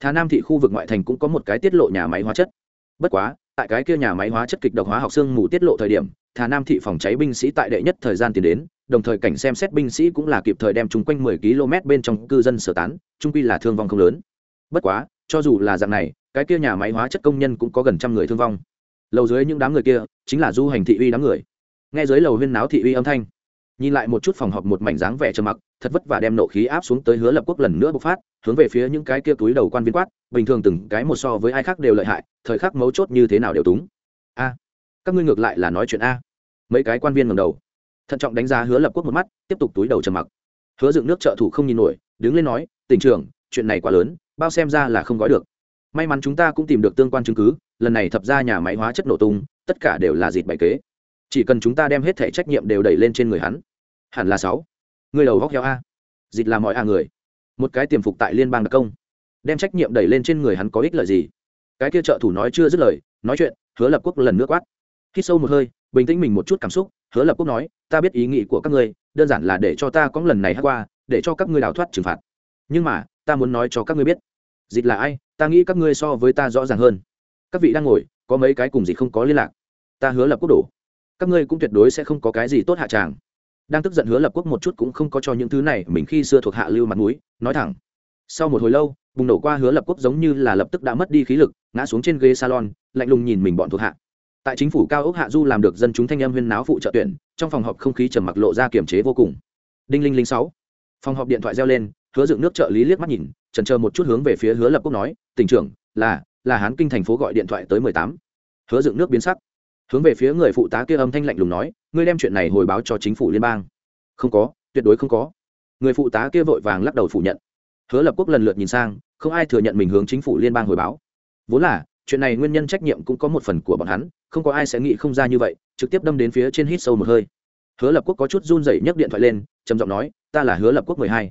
Thà nam thị khu vực ngoại thành cũng có một cái tiết lộ nhà máy hóa chất. Bất quá, tại cái kia nhà máy hóa chất kịch độc hóa học xương mù tiết lộ thời điểm thà nam thị phòng cháy binh sĩ tại đệ nhất thời gian tiến đến, đồng thời cảnh xem xét binh sĩ cũng là kịp thời đem chúng quanh 10 km bên trong cư dân sơ tán trung quy là thương vong không lớn. Bất quá, cho dù là dạng này, cái kia nhà máy hóa chất công nhân cũng có gần trăm người thương vong. Lầu dưới những đám người kia, chính là du hành thị uy đám người. Nghe dưới lầu huyên náo thị uy âm thanh, nhìn lại một chút phòng họp một mảnh dáng vẻ trầm mặc, thật vất vả đem nộ khí áp xuống tới hứa lập quốc lần nữa bộc phát, hướng về phía những cái kia túi đầu quan viên quát, bình thường từng cái một so với ai khác đều lợi hại, thời khắc mấu chốt như thế nào đều túng các ngươi ngược lại là nói chuyện a. Mấy cái quan viên ngầm đầu, thận trọng đánh giá hứa lập quốc một mắt, tiếp tục túi đầu trầm mặc. Hứa dựng nước trợ thủ không nhìn nổi, đứng lên nói, tỉnh trưởng, chuyện này quá lớn, bao xem ra là không gói được. May mắn chúng ta cũng tìm được tương quan chứng cứ, lần này thập ra nhà máy hóa chất nổ tung, tất cả đều là dịt bày kế. Chỉ cần chúng ta đem hết thẻ trách nhiệm đều đẩy lên trên người hắn, hẳn là sáu. Người đầu góc heo a. Dịt là mọi a người. Một cái tiềm phục tại liên bang đặc công, đem trách nhiệm đẩy lên trên người hắn có ích lợi gì? Cái kia trợ thủ nói chưa dứt lời, nói chuyện, hứa lập quốc lần nước quát khi sâu một hơi, bình tĩnh mình một chút cảm xúc, hứa lập quốc nói, ta biết ý nghĩ của các ngươi, đơn giản là để cho ta có lần này hát qua, để cho các ngươi đào thoát trừng phạt. Nhưng mà, ta muốn nói cho các ngươi biết, dịch là ai, ta nghĩ các ngươi so với ta rõ ràng hơn. Các vị đang ngồi, có mấy cái cùng dịch không có liên lạc. Ta hứa lập quốc đổ. Các ngươi cũng tuyệt đối sẽ không có cái gì tốt hạ tràng. Đang tức giận hứa lập quốc một chút cũng không có cho những thứ này, mình khi xưa thuộc hạ lưu mặt mũi, nói thẳng. Sau một hồi lâu, bùng nổ qua hứa lập quốc giống như là lập tức đã mất đi khí lực, ngã xuống trên ghế salon, lạnh lùng nhìn mình bọn thuộc hạ tại chính phủ cao ốc hạ du làm được dân chúng thanh âm huyên náo phụ trợ tuyển, trong phòng họp không khí trầm mặc lộ ra kiềm chế vô cùng. Đinh linh linh sáu. Phòng họp điện thoại reo lên, hứa dựng nước trợ lý liếc mắt nhìn trần chờ một chút hướng về phía hứa lập quốc nói, tỉnh trưởng, là là hán kinh thành phố gọi điện thoại tới mười tám. Hứa dựng nước biến sắc. Hướng về phía người phụ tá kia âm thanh lạnh lùng nói, ngươi đem chuyện này hồi báo cho chính phủ liên bang. Không có, tuyệt đối không có. Người phụ tá kia vội vàng lắc đầu phủ nhận. Hứa lập quốc lần lượt nhìn sang, không ai thừa nhận mình hướng chính phủ liên bang hồi báo. Vốn là chuyện này nguyên nhân trách nhiệm cũng có một phần của bọn hắn, không có ai sẽ nghĩ không ra như vậy, trực tiếp đâm đến phía trên hít sâu một hơi. Hứa lập quốc có chút run rẩy nhấc điện thoại lên, trầm giọng nói, ta là hứa lập quốc mười hai.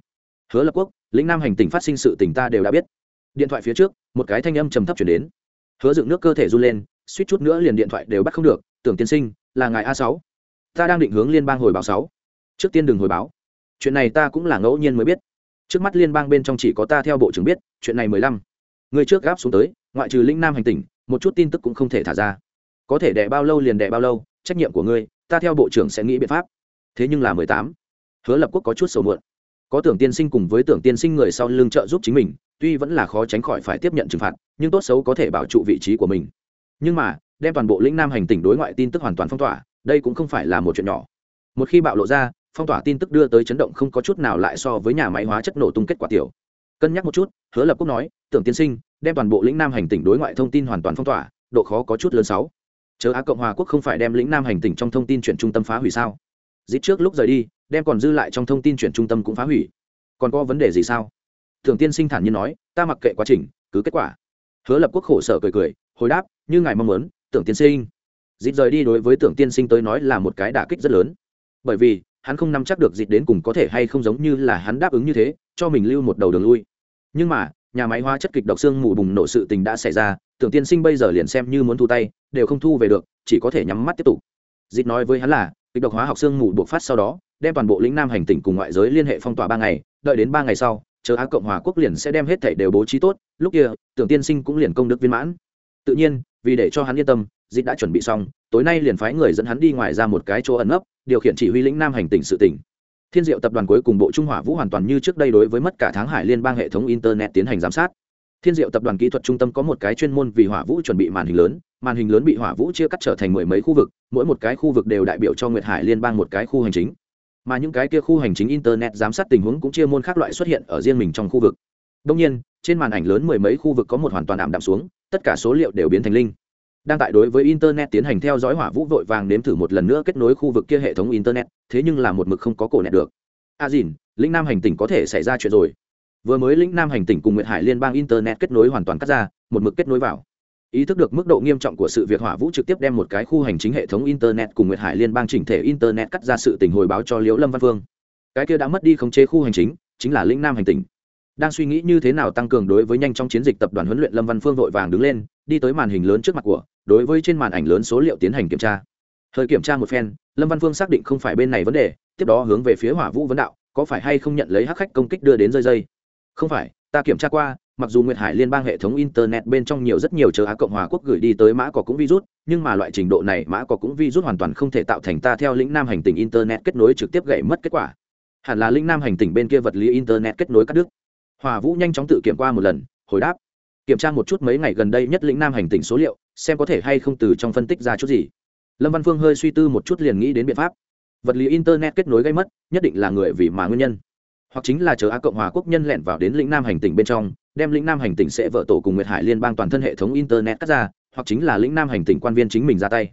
Hứa lập quốc, lĩnh nam hành tỉnh phát sinh sự tỉnh ta đều đã biết. Điện thoại phía trước, một cái thanh âm trầm thấp chuyển đến. Hứa dựng nước cơ thể run lên, suýt chút nữa liền điện thoại đều bắt không được, tưởng tiên sinh, là ngài a sáu. Ta đang định hướng liên bang hồi báo sáu. Trước tiên đừng hồi báo. Chuyện này ta cũng là ngẫu nhiên mới biết. Trước mắt liên bang bên trong chỉ có ta theo bộ trưởng biết, chuyện này mười lăm. Người trước gáp xuống tới ngoại trừ lĩnh nam hành tỉnh, một chút tin tức cũng không thể thả ra. Có thể đẻ bao lâu liền đẻ bao lâu, trách nhiệm của ngươi, ta theo bộ trưởng sẽ nghĩ biện pháp. Thế nhưng là mười tám, hứa lập quốc có chút sầu muộn. Có tưởng tiên sinh cùng với tưởng tiên sinh người sau lưng trợ giúp chính mình, tuy vẫn là khó tránh khỏi phải tiếp nhận trừng phạt, nhưng tốt xấu có thể bảo trụ vị trí của mình. Nhưng mà, đem toàn bộ lĩnh nam hành tỉnh đối ngoại tin tức hoàn toàn phong tỏa, đây cũng không phải là một chuyện nhỏ. Một khi bạo lộ ra, phong tỏa tin tức đưa tới chấn động không có chút nào lại so với nhà máy hóa chất nổ tung kết quả tiểu. Cân nhắc một chút, hứa lập quốc nói, tưởng tiên sinh đem toàn bộ lĩnh nam hành tỉnh đối ngoại thông tin hoàn toàn phong tỏa, độ khó có chút lớn sáu. Chớ á cộng hòa quốc không phải đem lĩnh nam hành tỉnh trong thông tin chuyển trung tâm phá hủy sao? Dịp trước lúc rời đi, đem còn dư lại trong thông tin chuyển trung tâm cũng phá hủy. Còn có vấn đề gì sao? Thường tiên sinh thản nhiên nói, ta mặc kệ quá trình, cứ kết quả. Hứa lập quốc khổ sở cười cười, hồi đáp, như ngài mong muốn tưởng tiên sinh. Dịp rời đi đối với tưởng tiên sinh tới nói là một cái đả kích rất lớn. Bởi vì, hắn không nắm chắc được dịp đến cùng có thể hay không giống như là hắn đáp ứng như thế, cho mình lưu một đầu đường lui. Nhưng mà nhà máy hóa chất kịch độc xương mù bùng nổ sự tình đã xảy ra, tưởng tiên sinh bây giờ liền xem như muốn thu tay, đều không thu về được, chỉ có thể nhắm mắt tiếp tục. Dịp nói với hắn là, kịch độc hóa học xương mù buộc phát sau đó, đem toàn bộ lĩnh nam hành tỉnh cùng ngoại giới liên hệ phong tỏa ba ngày, đợi đến ba ngày sau, chờ á cộng hòa quốc liền sẽ đem hết thảy đều bố trí tốt, lúc kia, tưởng tiên sinh cũng liền công đức viên mãn. Tự nhiên, vì để cho hắn yên tâm, dịch đã chuẩn bị xong, tối nay liền phái người dẫn hắn đi ngoài ra một cái chỗ ẩn nấp, điều khiển chỉ huy lĩnh nam hành tỉnh sự tỉnh thiên diệu tập đoàn cuối cùng bộ trung hỏa vũ hoàn toàn như trước đây đối với mất cả tháng hải liên bang hệ thống internet tiến hành giám sát. Thiên diệu tập đoàn kỹ thuật trung tâm có một cái chuyên môn vì hỏa vũ chuẩn bị màn hình lớn, màn hình lớn bị hỏa vũ chia cắt trở thành mười mấy khu vực, mỗi một cái khu vực đều đại biểu cho nguyệt hải liên bang một cái khu hành chính. Mà những cái kia khu hành chính internet giám sát tình huống cũng chia môn khác loại xuất hiện ở riêng mình trong khu vực. Đông nhiên, trên màn ảnh lớn mười mấy khu vực có một hoàn toàn ảm đạm xuống, tất cả số liệu đều biến thành linh đang tại đối với internet tiến hành theo dõi hỏa vũ vội vàng nếm thử một lần nữa kết nối khu vực kia hệ thống internet, thế nhưng là một mực không có cổ nẹt được. A à dìn, lĩnh nam hành tỉnh có thể xảy ra chuyện rồi. Vừa mới lĩnh nam hành tỉnh cùng nguyệt hải liên bang internet kết nối hoàn toàn cắt ra, một mực kết nối vào. Ý thức được mức độ nghiêm trọng của sự việc, hỏa vũ trực tiếp đem một cái khu hành chính hệ thống internet cùng nguyệt hải liên bang chỉnh thể internet cắt ra sự tình hồi báo cho liễu lâm văn phương. Cái kia đã mất đi khống chế khu hành chính chính là lĩnh nam hành tỉnh. Đang suy nghĩ như thế nào tăng cường đối với nhanh trong chiến dịch tập đoàn huấn luyện lâm văn phương vội vàng đứng lên đi tới màn hình lớn trước mặt của, đối với trên màn ảnh lớn số liệu tiến hành kiểm tra. Thời kiểm tra một phen, lâm văn phương xác định không phải bên này vấn đề, tiếp đó hướng về phía hỏa vũ vấn đạo, có phải hay không nhận lấy hắc khách công kích đưa đến rơi dây? Không phải, ta kiểm tra qua, mặc dù nguyệt hải liên bang hệ thống internet bên trong nhiều rất nhiều chờ á cộng hòa quốc gửi đi tới mã có cũng virus, nhưng mà loại trình độ này mã có cũng virus hoàn toàn không thể tạo thành ta theo lĩnh nam hành tinh internet kết nối trực tiếp gậy mất kết quả. Hẳn là lĩnh nam hành tinh bên kia vật lý internet kết nối cắt đứt. Hòa vũ nhanh chóng tự kiểm qua một lần, hồi đáp kiểm tra một chút mấy ngày gần đây nhất lĩnh nam hành tinh số liệu, xem có thể hay không từ trong phân tích ra chút gì. Lâm văn phương hơi suy tư một chút liền nghĩ đến biện pháp. Vật lý internet kết nối gây mất, nhất định là người vì mà nguyên nhân. Hoặc chính là chờ á cộng hòa quốc nhân lẻn vào đến lĩnh nam hành tỉnh bên trong, đem lĩnh nam hành tỉnh sẽ vợ tổ cùng nguyệt hải liên bang toàn thân hệ thống internet cắt ra, hoặc chính là lĩnh nam hành tỉnh quan viên chính mình ra tay.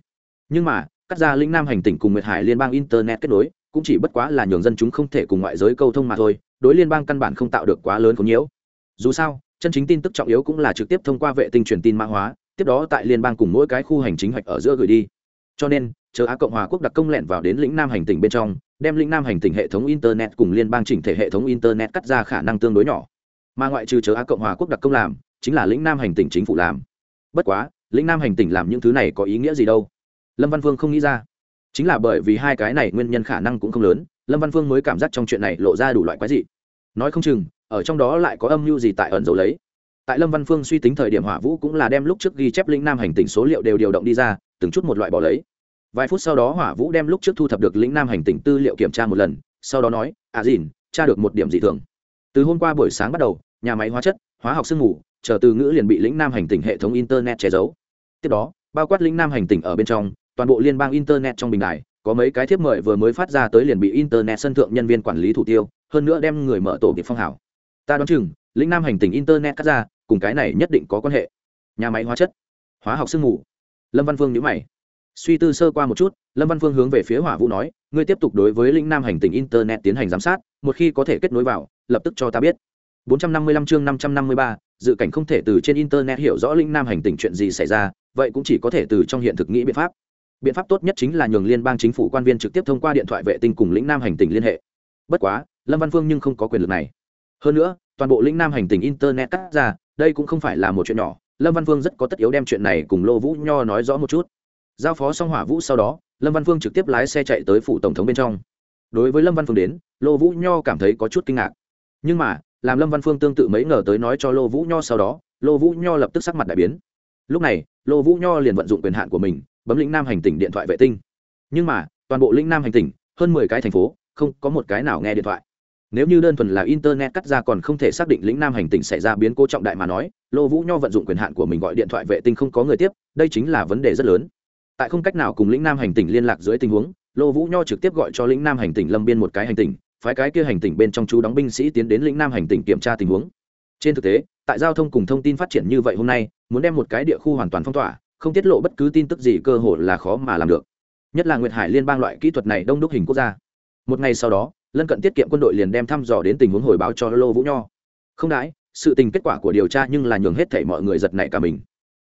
Nhưng mà, cắt ra lĩnh nam hành tỉnh cùng nguyệt hải liên bang internet kết nối, cũng chỉ bất quá là nhường dân chúng không thể cùng ngoại giới câu thông mà thôi, đối liên bang căn bản không tạo được quá lớn có nhiễu. Dù sao chân chính tin tức trọng yếu cũng là trực tiếp thông qua vệ tinh truyền tin mã hóa, tiếp đó tại liên bang cùng mỗi cái khu hành chính hoạch ở giữa gửi đi. Cho nên, chờ á cộng hòa quốc đặc công lẹn vào đến lĩnh nam hành tỉnh bên trong, đem lĩnh nam hành tỉnh hệ thống internet cùng liên bang chỉnh thể hệ thống internet cắt ra khả năng tương đối nhỏ. Mà ngoại trừ chờ á cộng hòa quốc đặc công làm, chính là lĩnh nam hành tỉnh chính phủ làm. Bất quá, lĩnh nam hành tỉnh làm những thứ này có ý nghĩa gì đâu? Lâm văn Vương không nghĩ ra. Chính là bởi vì hai cái này nguyên nhân khả năng cũng không lớn, lâm văn phương mới cảm giác trong chuyện này lộ ra đủ loại quái dị. Nói không chừng ở trong đó lại có âm mưu gì tại ẩn dấu lấy. Tại lâm văn phương suy tính thời điểm hỏa vũ cũng là đem lúc trước ghi chép lĩnh nam hành tỉnh số liệu đều điều động đi ra, từng chút một loại bỏ lấy. Vài phút sau đó hỏa vũ đem lúc trước thu thập được lĩnh nam hành tỉnh tư liệu kiểm tra một lần, sau đó nói à dìn, tra được một điểm dị thường. Từ hôm qua buổi sáng bắt đầu, nhà máy hóa chất, hóa học sương mù, chờ từ ngữ liền bị lĩnh nam hành tỉnh hệ thống internet che giấu. Tiếp đó, bao quát lĩnh nam hành tỉnh ở bên trong, toàn bộ liên bang internet trong bình đài, có mấy cái thiếp mời vừa mới phát ra tới liền bị internet sân thượng nhân viên quản lý thủ tiêu, hơn nữa đem người mở tổ bị phong hảo ta đoán chừng lĩnh nam hành tình internet cắt ra cùng cái này nhất định có quan hệ. Nhà máy hóa chất hóa học sương mù. Lâm văn phương nhữ mày. Suy tư sơ qua một chút lâm văn phương hướng về phía hỏa vũ nói ngươi tiếp tục đối với lĩnh nam hành tình internet tiến hành giám sát một khi có thể kết nối vào lập tức cho ta biết. 455 chương 553, dự cảnh không thể từ trên internet hiểu rõ lĩnh nam hành tình chuyện gì xảy ra vậy cũng chỉ có thể từ trong hiện thực nghĩ biện pháp. Biện pháp tốt nhất chính là nhường liên bang chính phủ quan viên trực tiếp thông qua điện thoại vệ tinh cùng lĩnh nam hành tình liên hệ. Bất quá lâm văn phương nhưng không có quyền lực này hơn nữa, toàn bộ lĩnh nam hành tình internet cắt ra, đây cũng không phải là một chuyện nhỏ. Lâm văn Vương rất có tất yếu đem chuyện này cùng lô vũ nho nói rõ một chút. Giao phó xong hỏa vũ sau đó, lâm văn Vương trực tiếp lái xe chạy tới phủ tổng thống bên trong. Đối với lâm văn phương đến, lô vũ nho cảm thấy có chút kinh ngạc. Nhưng mà, làm lâm văn phương tương tự mấy ngờ tới nói cho lô vũ nho sau đó, lô vũ nho lập tức sắc mặt đại biến. Lúc này, lô vũ nho liền vận dụng quyền hạn của mình, bấm lĩnh nam hành tỉnh điện thoại vệ tinh. Nhưng mà, toàn bộ lĩnh nam hành tỉnh hơn mười cái thành phố, không có một cái nào nghe điện thoại nếu như đơn thuần là internet cắt ra còn không thể xác định lĩnh nam hành tinh xảy ra biến cố trọng đại mà nói lô vũ nho vận dụng quyền hạn của mình gọi điện thoại vệ tinh không có người tiếp đây chính là vấn đề rất lớn. Tại không cách nào cùng lĩnh nam hành tinh liên lạc dưới tình huống lô vũ nho trực tiếp gọi cho lĩnh nam hành tinh lâm biên một cái hành tinh, phái cái kia hành tinh bên trong chú đóng binh sĩ tiến đến lĩnh nam hành tinh kiểm tra tình huống. Trên thực tế tại giao thông cùng thông tin phát triển như vậy hôm nay muốn đem một cái địa khu hoàn toàn phong tỏa không tiết lộ bất cứ tin tức gì cơ hội là khó mà làm được. Nhất là nguyệt hải liên bang loại kỹ thuật này đông đúc hình quốc gia. Một ngày sau đó lân cận tiết kiệm quân đội liền đem thăm dò đến tình huống hồi báo cho lô vũ nho. Không đãi, sự tình kết quả của điều tra nhưng là nhường hết thảy mọi người giật nảy cả mình.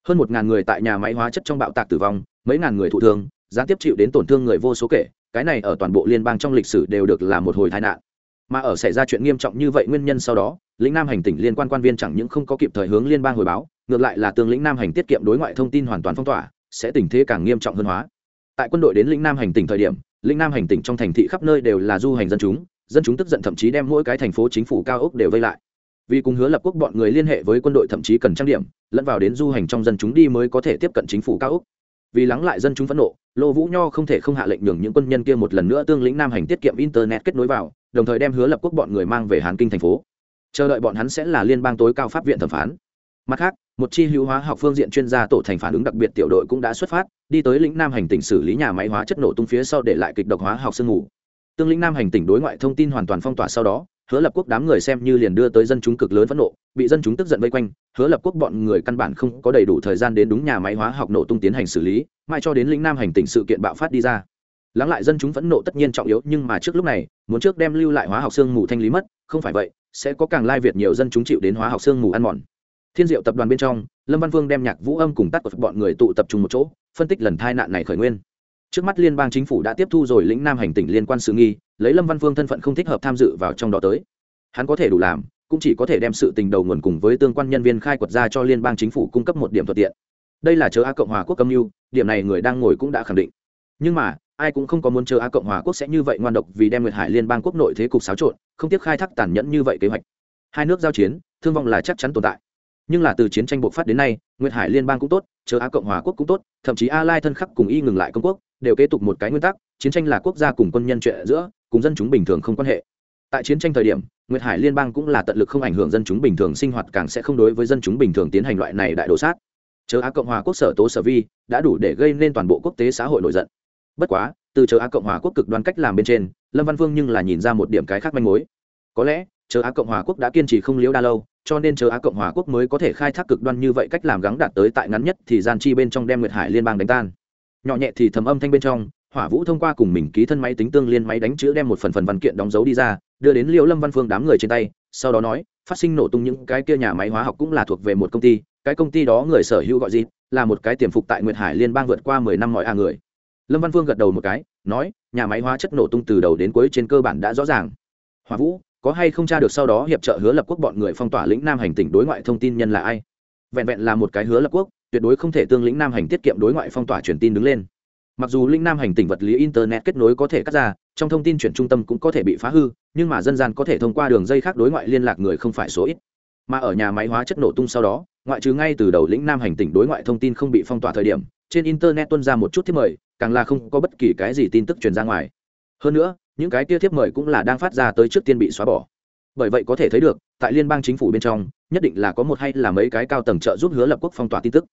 Hơn một ngàn người tại nhà máy hóa chất trong bạo tạc tử vong, mấy ngàn người thụ thương, gián tiếp chịu đến tổn thương người vô số kể, cái này ở toàn bộ liên bang trong lịch sử đều được là một hồi tai nạn. Mà ở xảy ra chuyện nghiêm trọng như vậy nguyên nhân sau đó, lĩnh nam hành tỉnh liên quan quan viên chẳng những không có kịp thời hướng liên bang hồi báo, ngược lại là tương lĩnh nam hành tiết kiệm đối ngoại thông tin hoàn toàn phong tỏa, sẽ tình thế càng nghiêm trọng hơn hóa. Tại quân đội đến lĩnh nam hành tỉnh thời điểm Linh nam hành tỉnh trong thành thị khắp nơi đều là du hành dân chúng dân chúng tức giận thậm chí đem mỗi cái thành phố chính phủ cao ốc đều vây lại. Vì cùng hứa lập quốc bọn người liên hệ với quân đội thậm chí cần trang điểm, lẫn vào đến du hành trong dân chúng đi mới có thể tiếp cận chính phủ cao ốc. Vì lắng lại dân chúng phẫn nộ, lô vũ nho không thể không hạ lệnh nhường những quân nhân kia một lần nữa tương lĩnh nam hành tiết kiệm internet kết nối vào, đồng thời đem hứa lập quốc bọn người mang về hàn kinh thành phố. Chờ đợi bọn hắn sẽ là liên bang tối cao pháp viện thẩm phán mặt khác, một chi hữu hóa học phương diện chuyên gia tổ thành phản ứng đặc biệt tiểu đội cũng đã xuất phát, đi tới lĩnh nam hành tỉnh xử lý nhà máy hóa chất nổ tung phía sau để lại kịch độc hóa học sương ngủ. tương lĩnh nam hành tỉnh đối ngoại thông tin hoàn toàn phong tỏa sau đó, hứa lập quốc đám người xem như liền đưa tới dân chúng cực lớn phẫn nộ, bị dân chúng tức giận vây quanh. Hứa lập quốc bọn người căn bản không có đầy đủ thời gian đến đúng nhà máy hóa học nổ tung tiến hành xử lý, mãi cho đến lĩnh nam hành tỉnh sự kiện bạo phát đi ra. Lắng lại dân chúng phẫn nộ tất nhiên trọng yếu, nhưng mà trước lúc này, muốn trước đem lưu lại hóa học xương mù thanh lý mất, không phải vậy, sẽ có càng lai việt nhiều dân chúng chịu đến hóa học xương mù ăn mòn thiên diệu tập đoàn bên trong, lâm văn vương đem nhạc vũ âm cùng tắt của bọn người tụ tập trung một chỗ, phân tích lần tai nạn này khởi nguyên. Trước mắt liên bang chính phủ đã tiếp thu rồi lĩnh nam hành tỉnh liên quan sự nghi, lấy lâm văn Vương thân phận không thích hợp tham dự vào trong đó tới. Hắn có thể đủ làm, cũng chỉ có thể đem sự tình đầu nguồn cùng với tương quan nhân viên khai quật ra cho liên bang chính phủ cung cấp một điểm thuận tiện. Đây là chớ a cộng hòa quốc âm mưu, điểm này người đang ngồi cũng đã khẳng định. Nhưng mà, ai cũng không có muốn chờ a cộng hòa quốc sẽ như vậy ngoan độc vì đem nguyệt hải liên bang quốc nội thế cục xáo trộn, không tiếc khai thác tàn nhẫn như vậy kế hoạch. Hai nước giao chiến, thương vong là chắc chắn tồn tại nhưng là từ chiến tranh bộc phát đến nay, nguyệt hải liên bang cũng tốt, chờ a cộng hòa quốc cũng tốt, thậm chí a lai thân khắc cùng y ngừng lại công quốc, đều kế tục một cái nguyên tắc, chiến tranh là quốc gia cùng quân nhân chuyện giữa, cùng dân chúng bình thường không quan hệ. Tại chiến tranh thời điểm, nguyệt hải liên bang cũng là tận lực không ảnh hưởng dân chúng bình thường sinh hoạt càng sẽ không đối với dân chúng bình thường tiến hành loại này đại đồ sát. Chờ a cộng hòa quốc sở tố sở vi, đã đủ để gây nên toàn bộ quốc tế xã hội nổi giận. Bất quá, từ chờ a cộng hòa quốc cực đoan cách làm bên trên, lâm văn vương nhưng là nhìn ra một điểm cái khác manh mối. Có lẽ chờ Á cộng hòa quốc đã kiên trì không liễu đa lâu, cho nên chờ Á cộng hòa quốc mới có thể khai thác cực đoan như vậy cách làm gắng đạt tới tại ngắn nhất thì gian chi bên trong đem nguyệt hải liên bang đánh tan. Nhỏ nhẹ thì thầm âm thanh bên trong, hỏa vũ thông qua cùng mình ký thân máy tính tương liên máy đánh chữ đem một phần phần văn kiện đóng dấu đi ra, đưa đến liễu lâm văn phương đám người trên tay, sau đó nói, phát sinh nổ tung những cái kia nhà máy hóa học cũng là thuộc về một công ty, cái công ty đó người sở hữu gọi gì, là một cái tiềm phục tại nguyệt hải liên bang vượt qua mười năm mọi a người. Lâm văn phương gật đầu một cái, nói, nhà máy hóa chất nổ tung từ đầu đến cuối trên cơ bản đã rõ ràng. Hỏa vũ có hay không tra được sau đó hiệp trợ hứa lập quốc bọn người phong tỏa lĩnh nam hành tỉnh đối ngoại thông tin nhân là ai? Vẹn vẹn là một cái hứa lập quốc, tuyệt đối không thể tương lĩnh nam hành tiết kiệm đối ngoại phong tỏa truyền tin đứng lên. Mặc dù lĩnh nam hành tỉnh vật lý internet kết nối có thể cắt ra, trong thông tin chuyển trung tâm cũng có thể bị phá hư, nhưng mà dân gian có thể thông qua đường dây khác đối ngoại liên lạc người không phải số ít. Mà ở nhà máy hóa chất nổ tung sau đó, ngoại trừ ngay từ đầu lĩnh nam hành tỉnh đối ngoại thông tin không bị phong tỏa thời điểm, trên internet tuân ra một chút thiết mời, càng là không có bất kỳ cái gì tin tức truyền ra ngoài. Hơn nữa những cái kia thiếp mời cũng là đang phát ra tới trước tiên bị xóa bỏ. Bởi vậy có thể thấy được, tại liên bang chính phủ bên trong, nhất định là có một hay là mấy cái cao tầng trợ giúp hứa lập quốc phong tỏa tin tức.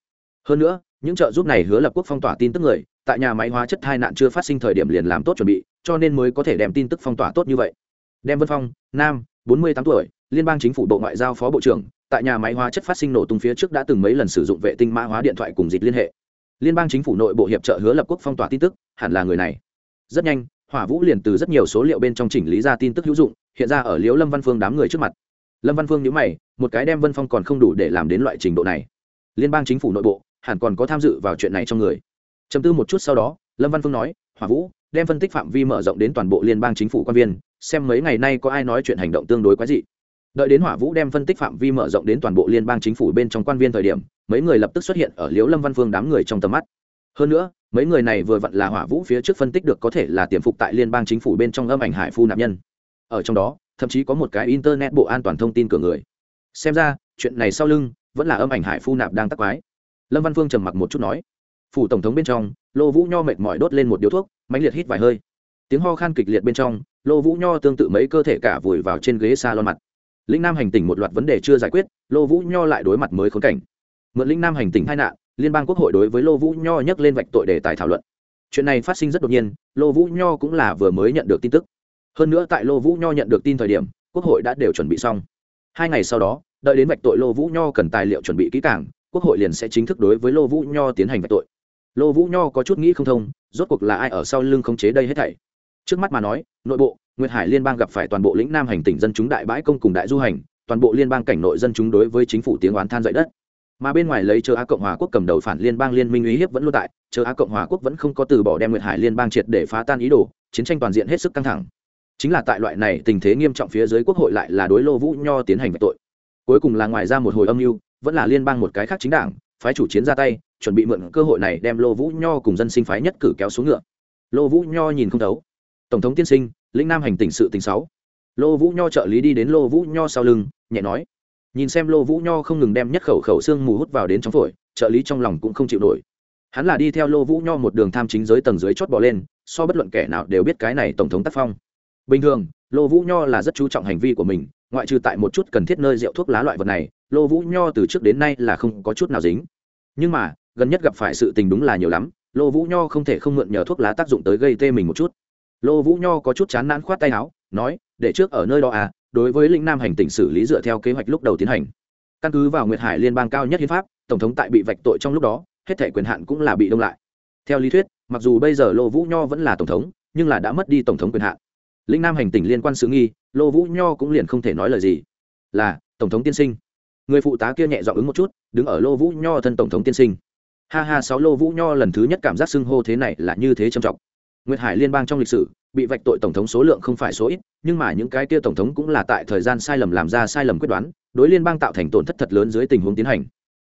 Hơn nữa, những trợ giúp này hứa lập quốc phong tỏa tin tức người, tại nhà máy hóa chất hai nạn chưa phát sinh thời điểm liền làm tốt chuẩn bị, cho nên mới có thể đem tin tức phong tỏa tốt như vậy. Đem vân phong, nam, bốn mươi tám tuổi, liên bang chính phủ bộ ngoại giao phó bộ trưởng, tại nhà máy hóa chất phát sinh nổ tung phía trước đã từng mấy lần sử dụng vệ tinh mã hóa điện thoại cùng dịch liên hệ. Liên bang chính phủ nội bộ hiệp trợ hứa lập quốc phong tỏa tin tức, hẳn là người này. Rất nhanh hỏa vũ liền từ rất nhiều số liệu bên trong chỉnh lý ra tin tức hữu dụng, hiện ra ở liễu lâm văn phương đám người trước mặt. Lâm văn phương nhớ mày, một cái đem vân phong còn không đủ để làm đến loại trình độ này. Liên bang chính phủ nội bộ, hẳn còn có tham dự vào chuyện này trong người. Chấm tư một chút sau đó, lâm văn phương nói, hỏa vũ, đem phân tích phạm vi mở rộng đến toàn bộ liên bang chính phủ quan viên, xem mấy ngày nay có ai nói chuyện hành động tương đối quái dị. Đợi đến hỏa vũ đem phân tích phạm vi mở rộng đến toàn bộ liên bang chính phủ bên trong quan viên thời điểm, mấy người lập tức xuất hiện ở liễu lâm văn phương đám người trong tầm mắt. Hơn nữa mấy người này vừa vặn là hỏa vũ phía trước phân tích được có thể là tiềm phục tại liên bang chính phủ bên trong âm ảnh hải phu nạp nhân. Ở trong đó, thậm chí có một cái internet bộ an toàn thông tin cửa người. Xem ra, chuyện này sau lưng, vẫn là âm ảnh hải phu nạp đang tắc quái. Lâm văn phương trầm mặc một chút nói. Phủ tổng thống bên trong, lô vũ nho mệt mỏi đốt lên một điếu thuốc, mãnh liệt hít vài hơi. Tiếng ho khan kịch liệt bên trong, lô vũ nho tương tự mấy cơ thể cả vùi vào trên ghế xa lon mặt. Lĩnh nam hành tỉnh một loạt vấn đề chưa giải quyết, lô vũ nho lại đối mặt mới khốn cảnh. Mượn lĩnh nam hành tỉnh hai nạn liên bang quốc hội đối với lô vũ nho nhắc lên vạch tội đề tài thảo luận. Chuyện này phát sinh rất đột nhiên, lô vũ nho cũng là vừa mới nhận được tin tức. Hơn nữa tại lô vũ nho nhận được tin thời điểm, quốc hội đã đều chuẩn bị xong. Hai ngày sau đó, đợi đến vạch tội lô vũ nho cần tài liệu chuẩn bị kỹ càng, quốc hội liền sẽ chính thức đối với lô vũ nho tiến hành vạch tội. Lô vũ nho có chút nghĩ không thông, rốt cuộc là ai ở sau lưng khống chế đây hết thảy? Trước mắt mà nói, nội bộ, nguyệt hải liên bang gặp phải toàn bộ lĩnh nam hành tỉnh dân chúng đại bãi công cùng đại du hành, toàn bộ liên bang cảnh nội dân chúng đối với chính phủ tiếng oán than dậy đất mà bên ngoài lấy châu á cộng hòa quốc cầm đầu phản liên bang liên minh uy hiếp vẫn luôn tại châu á cộng hòa quốc vẫn không có từ bỏ đem nguyệt hải liên bang triệt để phá tan ý đồ, chiến tranh toàn diện hết sức căng thẳng. Chính là tại loại này tình thế nghiêm trọng phía dưới quốc hội lại là đối lô vũ nho tiến hành tội. Cuối cùng là ngoài ra một hồi âm mưu, vẫn là liên bang một cái khác chính đảng, phái chủ chiến ra tay, chuẩn bị mượn cơ hội này đem lô vũ nho cùng dân sinh phái nhất cử kéo xuống ngựa. Lô vũ nho nhìn không thấu. Tổng thống tiên sinh, lĩnh nam hành tỉnh sự tình sáu. Lô vũ nho trợ lý đi đến lô vũ nho sau lưng, nhẹ nói nhìn xem lô vũ nho không ngừng đem nhất khẩu khẩu xương mù hút vào đến trong phổi, trợ lý trong lòng cũng không chịu nổi. Hắn là đi theo lô vũ nho một đường tham chính giới tầng dưới chót bỏ lên, so bất luận kẻ nào đều biết cái này tổng thống tác phong. Bình thường, lô vũ nho là rất chú trọng hành vi của mình, ngoại trừ tại một chút cần thiết nơi rượu thuốc lá loại vật này, lô vũ nho từ trước đến nay là không có chút nào dính. Nhưng mà, gần nhất gặp phải sự tình đúng là nhiều lắm, lô vũ nho không thể không mượn nhờ thuốc lá tác dụng tới gây tê mình một chút. Lô vũ nho có chút chán nản khoát tay áo, nói, để trước ở nơi đó à đối với lĩnh nam hành tỉnh xử lý dựa theo kế hoạch lúc đầu tiến hành. Căn cứ vào nguyệt hải liên bang cao nhất hiến pháp, tổng thống tại bị vạch tội trong lúc đó, hết thể quyền hạn cũng là bị đông lại. Theo lý thuyết, mặc dù bây giờ lô vũ nho vẫn là tổng thống, nhưng là đã mất đi tổng thống quyền hạn. Lĩnh nam hành tỉnh liên quan sự nghi, lô vũ nho cũng liền không thể nói lời gì. Là, tổng thống tiên sinh. Người phụ tá kia nhẹ dọn ứng một chút, đứng ở lô vũ nho thân tổng thống tiên sinh. Ha ha, sáu lô vũ nho lần thứ nhất cảm giác xưng hô thế này là như thế trầm trọng. Nguyệt hải liên bang trong lịch sử bị vạch tội tổng thống số lượng không phải số ít, nhưng mà những cái kia tổng thống cũng là tại thời gian sai lầm làm ra sai lầm quyết đoán, đối liên bang tạo thành tổn thất thật lớn dưới tình huống tiến hành.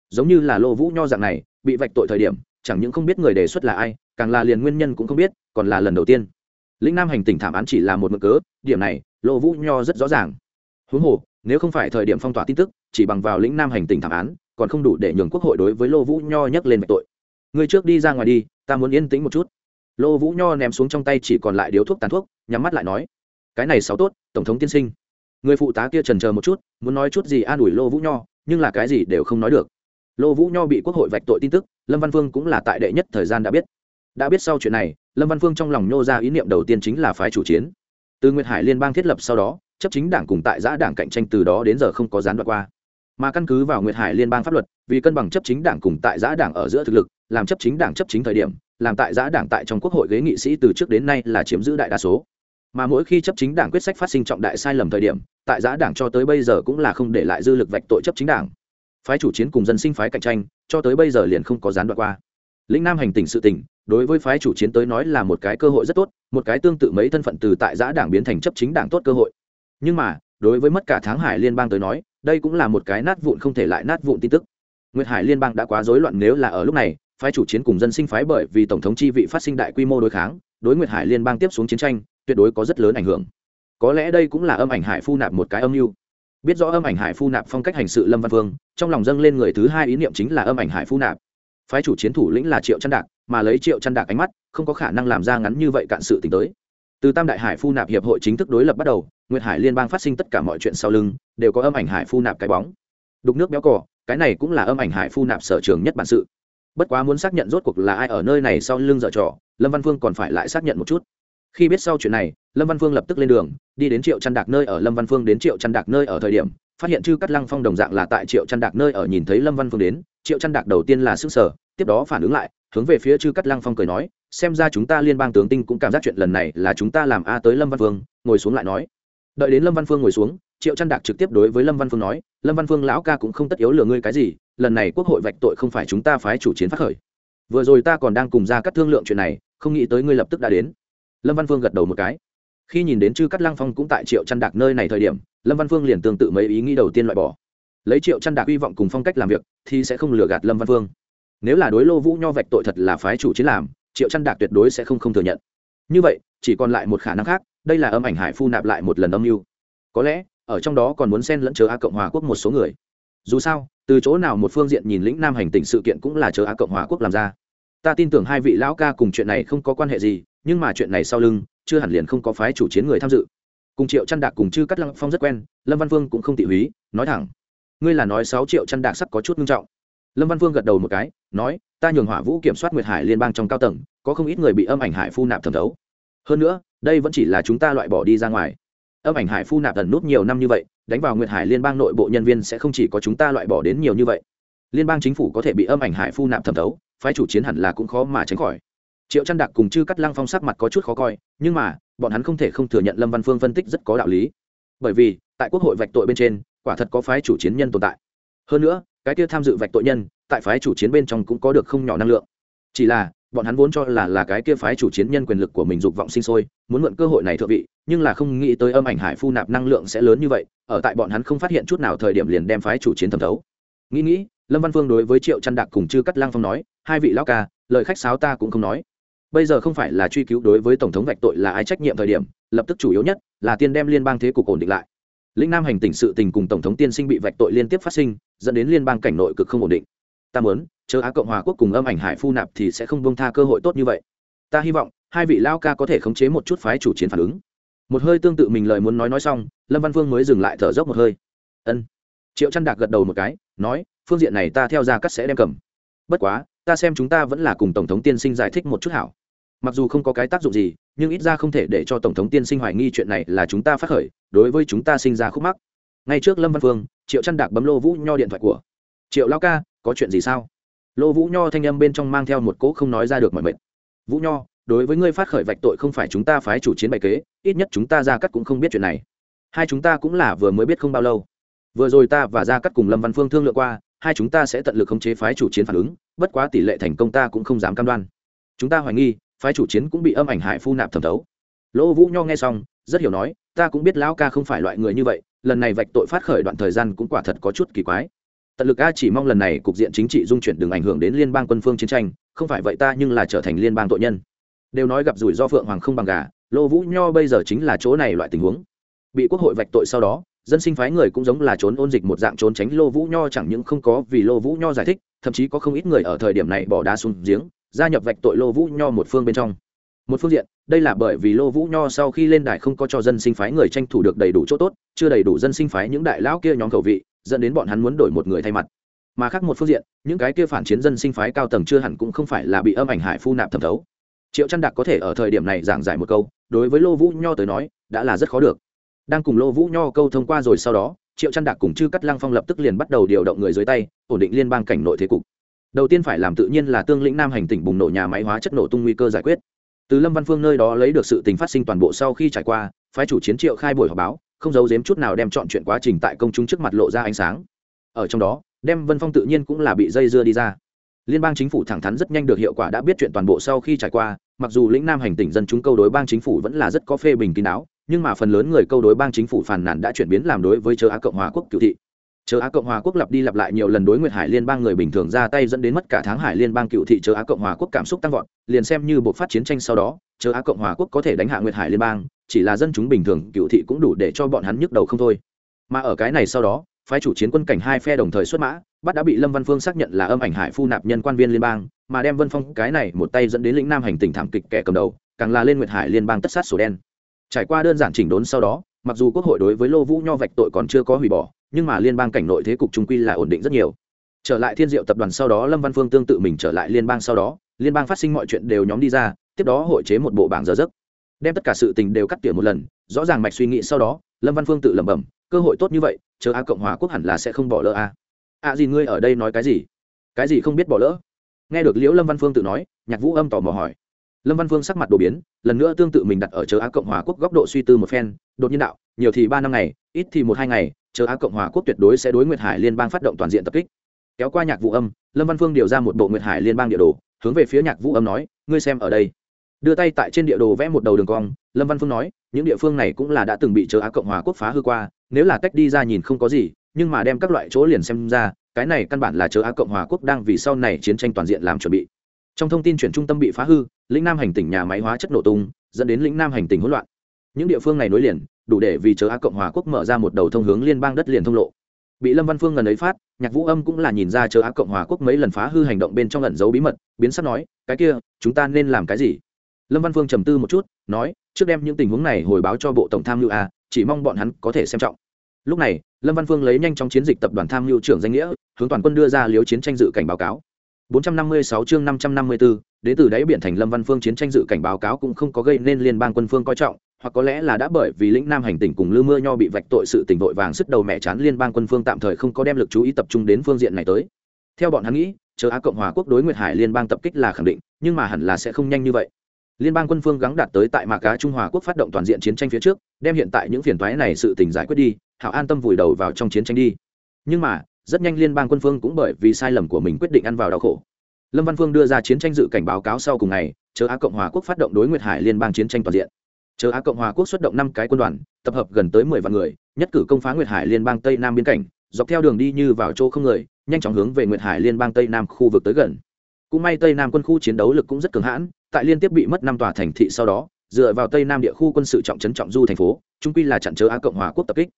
Giống như là lô vũ nho dạng này, bị vạch tội thời điểm, chẳng những không biết người đề xuất là ai, càng là liền nguyên nhân cũng không biết, còn là lần đầu tiên. Lĩnh nam hành tỉnh thảm án chỉ là một mực cớ, điểm này, lô vũ nho rất rõ ràng. Huống hồ, nếu không phải thời điểm phong tỏa tin tức, chỉ bằng vào lĩnh nam hành tỉnh thảm án, còn không đủ để nhường quốc hội đối với lô vũ nho nhắc lên vạch tội. Người trước đi ra ngoài đi, ta muốn yên tĩnh một chút lô vũ nho ném xuống trong tay chỉ còn lại điếu thuốc tàn thuốc, nhắm mắt lại nói, cái này sáu tốt, tổng thống tiên sinh. Người phụ tá kia trần chờ một chút, muốn nói chút gì an ủi lô vũ nho, nhưng là cái gì đều không nói được. Lô vũ nho bị quốc hội vạch tội tin tức, lâm văn phương cũng là tại đệ nhất thời gian đã biết. Đã biết sau chuyện này, lâm văn phương trong lòng nhô ra ý niệm đầu tiên chính là phái chủ chiến. Từ nguyệt hải liên bang thiết lập sau đó, chấp chính đảng cùng tại giã đảng cạnh tranh từ đó đến giờ không có gián đoạn qua. Mà căn cứ vào nguyệt hải liên bang pháp luật, vì cân bằng chấp chính đảng cùng tại giã đảng ở giữa thực lực, làm chấp chính đảng chấp chính thời điểm làm tại giã đảng tại trong quốc hội ghế nghị sĩ từ trước đến nay là chiếm giữ đại đa số. Mà mỗi khi chấp chính đảng quyết sách phát sinh trọng đại sai lầm thời điểm, tại giã đảng cho tới bây giờ cũng là không để lại dư lực vạch tội chấp chính đảng. Phái chủ chiến cùng dân sinh phái cạnh tranh, cho tới bây giờ liền không có gián đoạn qua. Lĩnh nam hành tỉnh sự tỉnh, đối với phái chủ chiến tới nói là một cái cơ hội rất tốt, một cái tương tự mấy thân phận từ tại giã đảng biến thành chấp chính đảng tốt cơ hội. Nhưng mà, đối với mất cả tháng hải liên bang tới nói, đây cũng là một cái nát vụn không thể lại nát vụn tin tức. Nguyệt hải liên bang đã quá rối loạn nếu là ở lúc này phái chủ chiến cùng dân sinh phái bởi vì tổng thống chi vị phát sinh đại quy mô đối kháng, đối nguyệt hải liên bang tiếp xuống chiến tranh, tuyệt đối có rất lớn ảnh hưởng. Có lẽ đây cũng là âm ảnh hải phu nạp một cái âm mưu. Biết rõ âm ảnh hải phu nạp phong cách hành sự lâm văn vương, trong lòng dâng lên người thứ hai ý niệm chính là âm ảnh hải phu nạp. Phái chủ chiến thủ lĩnh là triệu chăn đạc, mà lấy triệu chăn đạc ánh mắt, không có khả năng làm ra ngắn như vậy cạn sự t tới. Từ tam đại hải phu nạp hiệp hội chính thức đối lập bắt đầu, nguyệt hải liên bang phát sinh tất cả mọi chuyện sau lưng, đều có âm ảnh hải phu nạp cái bóng. Đục nước béo cỏ cái này cũng là âm ảnh hải phu nạp sở trường nhất bản sự bất quá muốn xác nhận rốt cuộc là ai ở nơi này sau lưng dở trò, lâm văn phương còn phải lại xác nhận một chút. Khi biết sau chuyện này, lâm văn phương lập tức lên đường, đi đến triệu chăn đạc nơi ở lâm văn phương đến triệu chăn đạc nơi ở thời điểm, phát hiện chư cắt lăng phong đồng dạng là tại triệu chăn đạc nơi ở nhìn thấy lâm văn phương đến, triệu chăn đạc đầu tiên là sức sở tiếp đó phản ứng lại, hướng về phía chư cắt lăng phong cười nói, xem ra chúng ta liên bang tướng tinh cũng cảm giác chuyện lần này là chúng ta làm a tới lâm văn phương, ngồi xuống lại nói. Đợi đến lâm văn phương ngồi xuống, triệu chăn đạc trực tiếp đối với lâm văn phương nói, lâm văn phương lão ca cũng không tất yếu lừa ngươi cái gì lần này quốc hội vạch tội không phải chúng ta phái chủ chiến phát khởi. Vừa rồi ta còn đang cùng ra cắt thương lượng chuyện này, không nghĩ tới ngươi lập tức đã đến. Lâm văn phương gật đầu một cái. Khi nhìn đến chư cắt lăng phong cũng tại triệu chăn đạc nơi này thời điểm, lâm văn phương liền tương tự mấy ý nghĩ đầu tiên loại bỏ. Lấy triệu chăn đạc hy vọng cùng phong cách làm việc, thì sẽ không lừa gạt lâm văn phương. Nếu là đối lô vũ nho vạch tội thật là phái chủ chiến làm, triệu chăn đạc tuyệt đối sẽ không không thừa nhận. Như vậy, chỉ còn lại một khả năng khác, đây là âm ảnh hải phu nạp lại một lần âm mưu. Có lẽ, ở trong đó còn muốn xen lẫn chờ a cộng hòa quốc một số người dù sao, từ chỗ nào một phương diện nhìn lĩnh nam hành tỉnh sự kiện cũng là chờ a cộng hòa quốc làm ra. Ta tin tưởng hai vị lão ca cùng chuyện này không có quan hệ gì, nhưng mà chuyện này sau lưng, chưa hẳn liền không có phái chủ chiến người tham dự. Cùng triệu chăn đạc cùng chư cắt lăng phong rất quen, lâm văn vương cũng không tị húy, nói thẳng. Ngươi là nói sáu triệu chăn đạc sắp có chút nghiêm trọng. Lâm văn vương gật đầu một cái, nói, ta nhường hỏa vũ kiểm soát nguyệt hải liên bang trong cao tầng, có không ít người bị âm ảnh hải phu nạp thẩm thấu. Hơn nữa, đây vẫn chỉ là chúng ta loại bỏ đi ra ngoài âm ảnh hải phu nạp tần nút nhiều năm như vậy, đánh vào nguyệt hải liên bang nội bộ nhân viên sẽ không chỉ có chúng ta loại bỏ đến nhiều như vậy. Liên bang chính phủ có thể bị âm ảnh hải phu nạp thẩm thấu, phái chủ chiến hẳn là cũng khó mà tránh khỏi. Triệu Trăn đặc cùng chư cắt lăng phong sắc mặt có chút khó coi, nhưng mà, bọn hắn không thể không thừa nhận lâm văn phương phân tích rất có đạo lý. Bởi vì, tại quốc hội vạch tội bên trên, quả thật có phái chủ chiến nhân tồn tại. Hơn nữa, cái kia tham dự vạch tội nhân, tại phái chủ chiến bên trong cũng có được không nhỏ năng lượng. Chỉ là, bọn hắn vốn cho là là cái kia phái chủ chiến nhân quyền lực của mình dục vọng sinh sôi, muốn mượn cơ hội này thượng vị nhưng là không nghĩ tới âm ảnh hải phu nạp năng lượng sẽ lớn như vậy, ở tại bọn hắn không phát hiện chút nào thời điểm liền đem phái chủ chiến thẩm thấu. Nghĩ nghĩ, lâm văn phương đối với triệu trăn đạc cùng chư cắt lang phong nói, hai vị lão ca, lời khách sáo ta cũng không nói. Bây giờ không phải là truy cứu đối với tổng thống vạch tội là ai trách nhiệm thời điểm, lập tức chủ yếu nhất là tiên đem liên bang thế cục ổn định lại. Lĩnh nam hành tỉnh sự tình cùng tổng thống tiên sinh bị vạch tội liên tiếp phát sinh, dẫn đến liên bang cảnh nội cực không ổn định. Ta muốn, chờ á cộng hòa quốc cùng âm ảnh hải phu nạp thì sẽ không bông tha cơ hội tốt như vậy. Ta hy vọng hai vị lao ca có thể khống chế một chút phái chủ chiến phản ứng một hơi tương tự mình lời muốn nói nói xong, lâm văn phương mới dừng lại thở dốc một hơi. Ân. Triệu Trăn đạc gật đầu một cái, nói, phương diện này ta theo ra cắt sẽ đem cầm. Bất quá, ta xem chúng ta vẫn là cùng tổng thống tiên sinh giải thích một chút hảo. Mặc dù không có cái tác dụng gì, nhưng ít ra không thể để cho tổng thống tiên sinh hoài nghi chuyện này là chúng ta phát khởi, đối với chúng ta sinh ra khúc mắc. Ngay trước lâm văn phương, triệu Trăn đạc bấm lô vũ nho điện thoại của. Triệu lao ca, có chuyện gì sao? Lô vũ nho thanh âm bên trong mang theo một cỗ không nói ra được mọi mệt. Vũ nho đối với ngươi phát khởi vạch tội không phải chúng ta phái chủ chiến bày kế, ít nhất chúng ta ra cắt cũng không biết chuyện này. Hai chúng ta cũng là vừa mới biết không bao lâu. Vừa rồi ta và ra cắt cùng lâm văn phương thương lượng qua, hai chúng ta sẽ tận lực khống chế phái chủ chiến phản ứng, bất quá tỷ lệ thành công ta cũng không dám cam đoan. Chúng ta hoài nghi, phái chủ chiến cũng bị âm ảnh hại phu nạp thẩm thấu. Lỗ vũ nho nghe xong, rất hiểu nói, ta cũng biết lão ca không phải loại người như vậy, lần này vạch tội phát khởi đoạn thời gian cũng quả thật có chút kỳ quái. Tận lực a chỉ mong lần này cục diện chính trị dung chuyển đừng ảnh hưởng đến liên bang quân phương chiến tranh, không phải vậy ta nhưng là trở thành liên bang tội nhân đều nói gặp rủi ro phượng hoàng không bằng gà, lô vũ nho bây giờ chính là chỗ này loại tình huống. Bị quốc hội vạch tội sau đó, dân sinh phái người cũng giống là trốn ôn dịch một dạng trốn tránh lô vũ nho chẳng những không có vì lô vũ nho giải thích, thậm chí có không ít người ở thời điểm này bỏ đá xuống giếng, gia nhập vạch tội lô vũ nho một phương bên trong. Một phương diện, đây là bởi vì lô vũ nho sau khi lên đài không có cho dân sinh phái người tranh thủ được đầy đủ chỗ tốt, chưa đầy đủ dân sinh phái những đại lão kia nhóm khẩu vị, dẫn đến bọn hắn muốn đổi một người thay mặt. Mà khác một phương diện, những cái kia phản chiến dân sinh phái cao tầng chưa hẳn cũng không phải là bị âm ảnh hải phu nạp thẩm thấu triệu trăn Đạc có thể ở thời điểm này giảng giải một câu, đối với lô vũ nho tới nói, đã là rất khó được. Đang cùng lô vũ nho câu thông qua rồi sau đó, triệu trăn Đạc cùng chư cắt lăng phong lập tức liền bắt đầu điều động người dưới tay, ổn định liên bang cảnh nội thế cục. Đầu tiên phải làm tự nhiên là tương lĩnh nam hành tỉnh bùng nổ nhà máy hóa chất nổ tung nguy cơ giải quyết. Từ lâm văn phương nơi đó lấy được sự tình phát sinh toàn bộ sau khi trải qua, phái chủ chiến triệu khai buổi họp báo, không giấu giếm chút nào đem chọn chuyện quá trình tại công chúng trước mặt lộ ra ánh sáng. Ở trong đó, đem vân phong tự nhiên cũng là bị dây dưa đi ra liên bang chính phủ thẳng thắn rất nhanh được hiệu quả đã biết chuyện toàn bộ sau khi trải qua mặc dù lĩnh nam hành tỉnh dân chúng câu đối bang chính phủ vẫn là rất có phê bình kín đáo nhưng mà phần lớn người câu đối bang chính phủ phàn nàn đã chuyển biến làm đối với châu á cộng hòa quốc cựu thị Châu Á Cộng hòa quốc lặp đi lặp lại nhiều lần đối Nguyệt Hải Liên bang người bình thường ra tay dẫn đến mất cả tháng Hải Liên bang cựu thị Châu Á Cộng hòa quốc cảm xúc tăng vọt, liền xem như buộc phát chiến tranh sau đó, Châu Á Cộng hòa quốc có thể đánh hạ Nguyệt Hải Liên bang, chỉ là dân chúng bình thường cựu thị cũng đủ để cho bọn hắn nhức đầu không thôi. Mà ở cái này sau đó, phái chủ chiến quân cảnh hai phe đồng thời xuất mã, bắt đã bị Lâm Văn Phương xác nhận là âm ảnh hải phu nạp nhân quan viên liên bang, mà đem Vân Phong cái này một tay dẫn đến lĩnh Nam hành tỉnh thảm kịch kẻ cầm đầu, càng là lên Nguyệt Hải Liên bang tất sát sổ đen. Trải qua đơn giản chỉnh đốn sau đó, mặc dù quốc hội đối với Lô Vũ Nho vạch tội còn chưa có hủy bỏ, nhưng mà liên bang cảnh nội thế cục trung quy là ổn định rất nhiều trở lại thiên diệu tập đoàn sau đó lâm văn phương tương tự mình trở lại liên bang sau đó liên bang phát sinh mọi chuyện đều nhóm đi ra tiếp đó hội chế một bộ bảng giờ giấc đem tất cả sự tình đều cắt tỉa một lần rõ ràng mạch suy nghĩ sau đó lâm văn phương tự lẩm bẩm cơ hội tốt như vậy, chờ a cộng hòa quốc hẳn là sẽ không bỏ lỡ a. A gì ngươi ở đây nói cái gì? Cái gì không biết bỏ lỡ? Nghe được liễu lâm văn phương tự nói, nhạc vũ âm tò mò hỏi. Lâm văn phương sắc mặt đổ biến, lần nữa tương tự mình đặt ở chờ a cộng hòa quốc góc độ suy tư một phen, đột nhiên đạo, nhiều thì ba năm ngày, ít thì một hai ngày, chờ a cộng hòa quốc tuyệt đối sẽ đối nguyệt hải liên bang phát động toàn diện tập kích. Kéo qua nhạc vũ âm, lâm văn phương điều ra một bộ nguyệt hải liên bang địa đồ, hướng về phía nhạc vũ âm nói, ngươi xem ở đây. Đưa tay tại trên địa đồ vẽ một đầu đường cong, lâm văn phương nói, những địa phương này cũng là đã từng bị chờ á cộng hòa quốc phá hư qua nếu là cách đi ra nhìn không có gì, nhưng mà đem các loại chỗ liền xem ra, cái này căn bản là chờ á cộng hòa quốc đang vì sau này chiến tranh toàn diện làm chuẩn bị. Trong thông tin chuyển trung tâm bị phá hư, lĩnh nam hành tỉnh nhà máy hóa chất nổ tung, dẫn đến lĩnh nam hành tỉnh hỗn loạn. Những địa phương này nối liền, đủ để vì chờ á cộng hòa quốc mở ra một đầu thông hướng liên bang đất liền thông lộ. Bị lâm văn phương ngần ấy phát, nhạc vũ âm cũng là nhìn ra chờ á cộng hòa quốc mấy lần phá hư hành động bên trong lẩn giấu bí mật, biến sắp nói, cái kia, chúng ta nên làm cái gì? Lâm văn phương trầm tư một chút, nói, trước đem những tình huống này hồi báo cho bộ tổng tham mưu a chỉ mong bọn hắn có thể xem trọng. Lúc này lâm văn phương lấy nhanh trong chiến dịch tập đoàn tham mưu trưởng danh nghĩa hướng toàn quân đưa ra liếu chiến tranh dự cảnh báo cáo. 456 chương 554, đến từ đáy biển thành lâm văn phương chiến tranh dự cảnh báo cáo cũng không có gây nên liên bang quân phương coi trọng hoặc có lẽ là đã bởi vì lĩnh nam hành tỉnh cùng lư mưa nho bị vạch tội sự tình vội vàng sức đầu mẹ chán liên bang quân phương tạm thời không có đem lực chú ý tập trung đến phương diện này tới. Theo bọn hắn nghĩ chờ á cộng hòa quốc đối nguyệt hải liên bang tập kích là khẳng định nhưng mà hẳn là sẽ không nhanh như vậy liên bang quân phương gắng đạt tới tại mạc cá trung hòa quốc phát động toàn diện chiến tranh phía trước, đem hiện tại những phiền toái này sự tình giải quyết đi, hảo an tâm vùi đầu vào trong chiến tranh đi. Nhưng mà, rất nhanh liên bang quân phương cũng bởi vì sai lầm của mình quyết định ăn vào đau khổ. Lâm văn phương đưa ra chiến tranh dự cảnh báo cáo sau cùng ngày, chờ á cộng hòa quốc phát động đối nguyệt hải liên bang chiến tranh toàn diện. Chờ á cộng hòa quốc xuất động năm cái quân đoàn, tập hợp gần tới mười vạn người, nhất cử công phá nguyệt hải liên bang tây nam biên cảnh, dọc theo đường đi như vào chỗ không người, nhanh chóng hướng về nguyệt hải liên bang tây nam khu vực tới gần. Cũng may tây nam quân khu chiến đấu lực cũng rất cường hãn tại liên tiếp bị mất năm tòa thành thị sau đó, dựa vào tây nam địa khu quân sự trọng trấn trọng du thành phố trung quy là chặn chớ á cộng hòa quốc tập kích.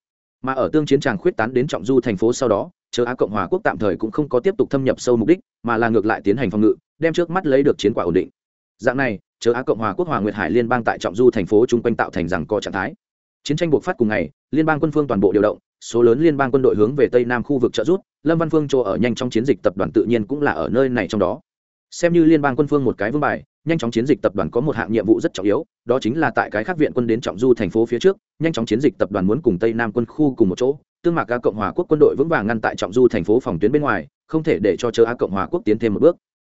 Mà ở tương chiến tràng khuyết tán đến trọng du thành phố sau đó, chớ á cộng hòa quốc tạm thời cũng không có tiếp tục thâm nhập sâu mục đích, mà là ngược lại tiến hành phòng ngự, đem trước mắt lấy được chiến quả ổn định. Dạng này, chớ á cộng hòa quốc hòa nguyệt hải liên bang tại trọng du thành phố chung quanh tạo thành rằng có trạng thái. Chiến tranh buộc phát cùng ngày, liên bang quân phương toàn bộ điều động, số lớn liên bang quân đội hướng về tây nam khu vực trợ rút lâm văn phương chỗ ở nhanh trong chiến dịch tập đoàn tự nhiên cũng là ở nơi này trong đó. Xem như liên bang quân phương một cái vương bài nhanh chóng chiến dịch tập đoàn có một hạng nhiệm vụ rất trọng yếu, đó chính là tại cái khác viện quân đến trọng du thành phố phía trước, nhanh chóng chiến dịch tập đoàn muốn cùng tây nam quân khu cùng một chỗ. Tương mạc a cộng hòa quốc quân đội vững vàng ngăn tại trọng du thành phố phòng tuyến bên ngoài, không thể để cho chớ Á cộng hòa quốc tiến thêm một bước.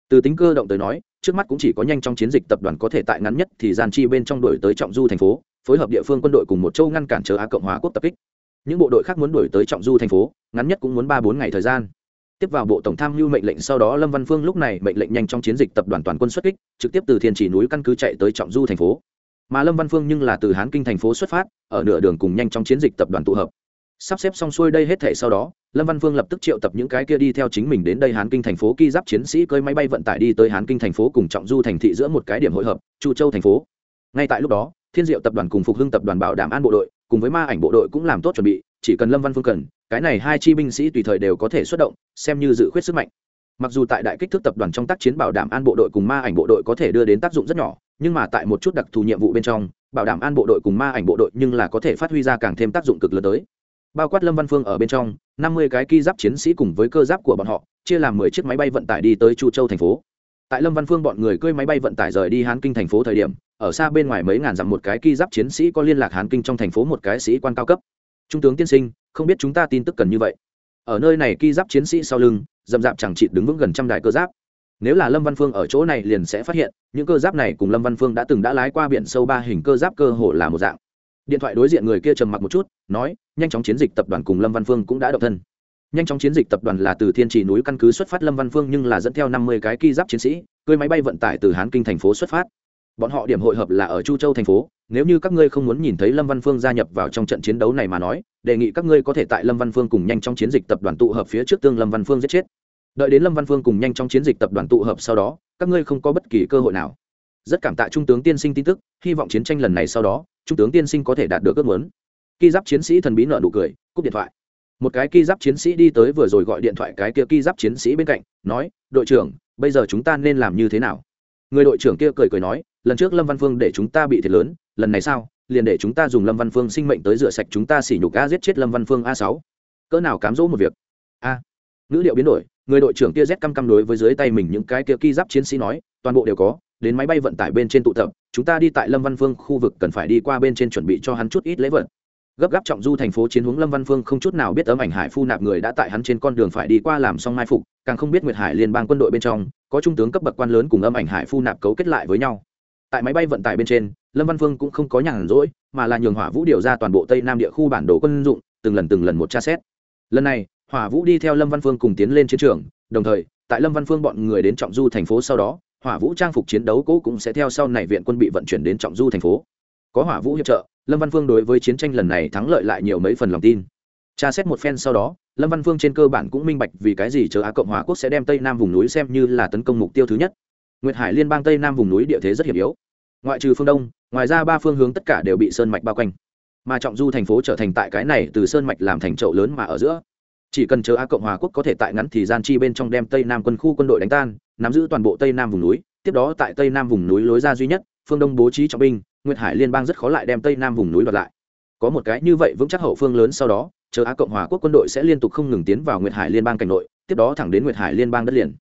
Từ tính cơ động tới nói, trước mắt cũng chỉ có nhanh trong chiến dịch tập đoàn có thể tại ngắn nhất thì gian chi bên trong đuổi tới trọng du thành phố, phối hợp địa phương quân đội cùng một châu ngăn cản chớ Á cộng hòa quốc tập kích. Những bộ đội khác muốn đuổi tới trọng du thành phố, ngắn nhất cũng muốn ba bốn ngày thời gian tiếp vào bộ tổng tham mưu mệnh lệnh sau đó lâm văn phương lúc này mệnh lệnh nhanh trong chiến dịch tập đoàn toàn quân xuất kích, trực tiếp từ thiên chỉ núi căn cứ chạy tới trọng du thành phố. Mà lâm văn phương nhưng là từ hán kinh thành phố xuất phát, ở nửa đường cùng nhanh trong chiến dịch tập đoàn tụ hợp. Sắp xếp xong xuôi đây hết thể sau đó, lâm văn phương lập tức triệu tập những cái kia đi theo chính mình đến đây hán kinh thành phố ki giáp chiến sĩ cơi máy bay vận tải đi tới hán kinh thành phố cùng trọng du thành thị giữa một cái điểm hội hợp, chu châu thành phố. Ngay tại lúc đó, thiên diệu tập đoàn cùng phục hưng tập đoàn bảo đảm an bộ đội, cùng với ma ảnh bộ đội cũng làm tốt chuẩn bị, chỉ cần lâm văn phương cần cái này hai chi binh sĩ tùy thời đều có thể xuất động, xem như dự khuyết sức mạnh. Mặc dù tại đại kích thước tập đoàn trong tác chiến bảo đảm an bộ đội cùng ma ảnh bộ đội có thể đưa đến tác dụng rất nhỏ, nhưng mà tại một chút đặc thù nhiệm vụ bên trong, bảo đảm an bộ đội cùng ma ảnh bộ đội nhưng là có thể phát huy ra càng thêm tác dụng cực lớn tới. Bao quát lâm văn phương ở bên trong, năm mươi cái ki giáp chiến sĩ cùng với cơ giáp của bọn họ, chia làm mười chiếc máy bay vận tải đi tới chu châu thành phố. Tại lâm văn phương bọn người cơi máy bay vận tải rời đi hán kinh thành phố thời điểm, ở xa bên ngoài mấy ngàn dặm một cái ki giáp chiến sĩ có liên lạc hán kinh trong thành phố một cái sĩ quan cao cấp trung tướng tiên sinh, không biết chúng ta tin tức cần như vậy. Ở nơi này ki giáp chiến sĩ sau lưng, dầm dạp chẳng chịt đứng vững gần trăm đài cơ giáp. Nếu là lâm văn phương ở chỗ này liền sẽ phát hiện, những cơ giáp này cùng lâm văn phương đã từng đã lái qua biển sâu ba hình cơ giáp cơ hồ là một dạng. Điện thoại đối diện người kia trầm mặc một chút, nói, nhanh chóng chiến dịch tập đoàn cùng lâm văn phương cũng đã động thân. Nhanh chóng chiến dịch tập đoàn là từ thiên trì núi căn cứ xuất phát, lâm văn phương nhưng là dẫn theo năm mươi cái ki giáp chiến sĩ, cưới máy bay vận tải từ hán kinh thành phố xuất phát. Bọn họ điểm hội hợp là ở chu châu thành phố nếu như các ngươi không muốn nhìn thấy lâm văn phương gia nhập vào trong trận chiến đấu này mà nói, đề nghị các ngươi có thể tại lâm văn phương cùng nhanh trong chiến dịch tập đoàn tụ hợp phía trước tương lâm văn phương giết chết. Đợi đến lâm văn phương cùng nhanh trong chiến dịch tập đoàn tụ hợp sau đó, các ngươi không có bất kỳ cơ hội nào. Rất cảm tạ trung tướng tiên sinh tin tức, hy vọng chiến tranh lần này sau đó, trung tướng tiên sinh có thể đạt được ước muốn. Ki giáp chiến sĩ thần bí nợ nụ cười, cúp điện thoại. Một cái ki giáp chiến sĩ đi tới vừa rồi gọi điện thoại cái kia ki giáp chiến sĩ bên cạnh, nói, đội trưởng, bây giờ chúng ta nên làm như thế nào? Người đội trưởng kia cười cười nói, lần trước lâm văn phương để chúng ta bị thiệt lớn lần này sao? Liền để chúng ta dùng lâm văn phương sinh mệnh tới rửa sạch chúng ta xỉ nhục a giết chết lâm văn phương a sáu. Cỡ nào cám dỗ một việc? A. Ngữ liệu biến đổi, người đội trưởng kia z căm căm đối với dưới tay mình những cái kia ki giáp chiến sĩ nói, toàn bộ đều có, đến máy bay vận tải bên trên tụ tập, chúng ta đi tại lâm văn phương khu vực cần phải đi qua bên trên chuẩn bị cho hắn chút ít lễ vật. Gấp gáp trọng du thành phố chiến hướng lâm văn phương không chút nào biết tấm ảnh hải phu nạp người đã tại hắn trên con đường phải đi qua làm xong mai phục, càng không biết nguyệt hải liên bang quân đội bên trong, có trung tướng cấp bậc quan lớn cùng âm ảnh hải phu nạp cấu kết lại với nhau tại máy bay vận tải bên trên, lâm văn phương cũng không có nhàn rỗi, mà là nhường hỏa vũ điều ra toàn bộ tây nam địa khu bản đồ quân dụng, từng lần từng lần một tra xét. Lần này, hỏa vũ đi theo lâm văn phương cùng tiến lên chiến trường, đồng thời, tại lâm văn phương bọn người đến trọng du thành phố sau đó, hỏa vũ trang phục chiến đấu cũ cũng sẽ theo sau này viện quân bị vận chuyển đến trọng du thành phố. Có hỏa vũ hiệp trợ, lâm văn phương đối với chiến tranh lần này thắng lợi lại nhiều mấy phần lòng tin. Tra xét một phen sau đó, lâm văn phương trên cơ bản cũng minh bạch vì cái gì chờ á cộng hòa quốc sẽ đem tây nam vùng núi xem như là tấn công mục tiêu thứ nhất nguyệt hải liên bang tây nam vùng núi địa thế rất hiểm yếu. Ngoại trừ phương đông, ngoài ra ba phương hướng tất cả đều bị sơn mạch bao quanh. Mà trọng du thành phố trở thành tại cái này từ sơn mạch làm thành chậu lớn mà ở giữa. Chỉ cần chờ á cộng hòa quốc có thể tại ngắn thì gian chi bên trong đem tây nam quân khu quân đội đánh tan, nắm giữ toàn bộ tây nam vùng núi, tiếp đó tại tây nam vùng núi lối ra duy nhất, phương đông bố trí trọng binh, nguyệt hải liên bang rất khó lại đem tây nam vùng núi đoạt lại. Có một cái như vậy vững chắc hậu phương lớn sau đó, chờ á cộng hòa quốc quân đội sẽ liên tục không ngừng tiến vào nguyệt hải liên bang cảnh nội, tiếp đó thẳng đến nguyệt hải liên bang đất liền.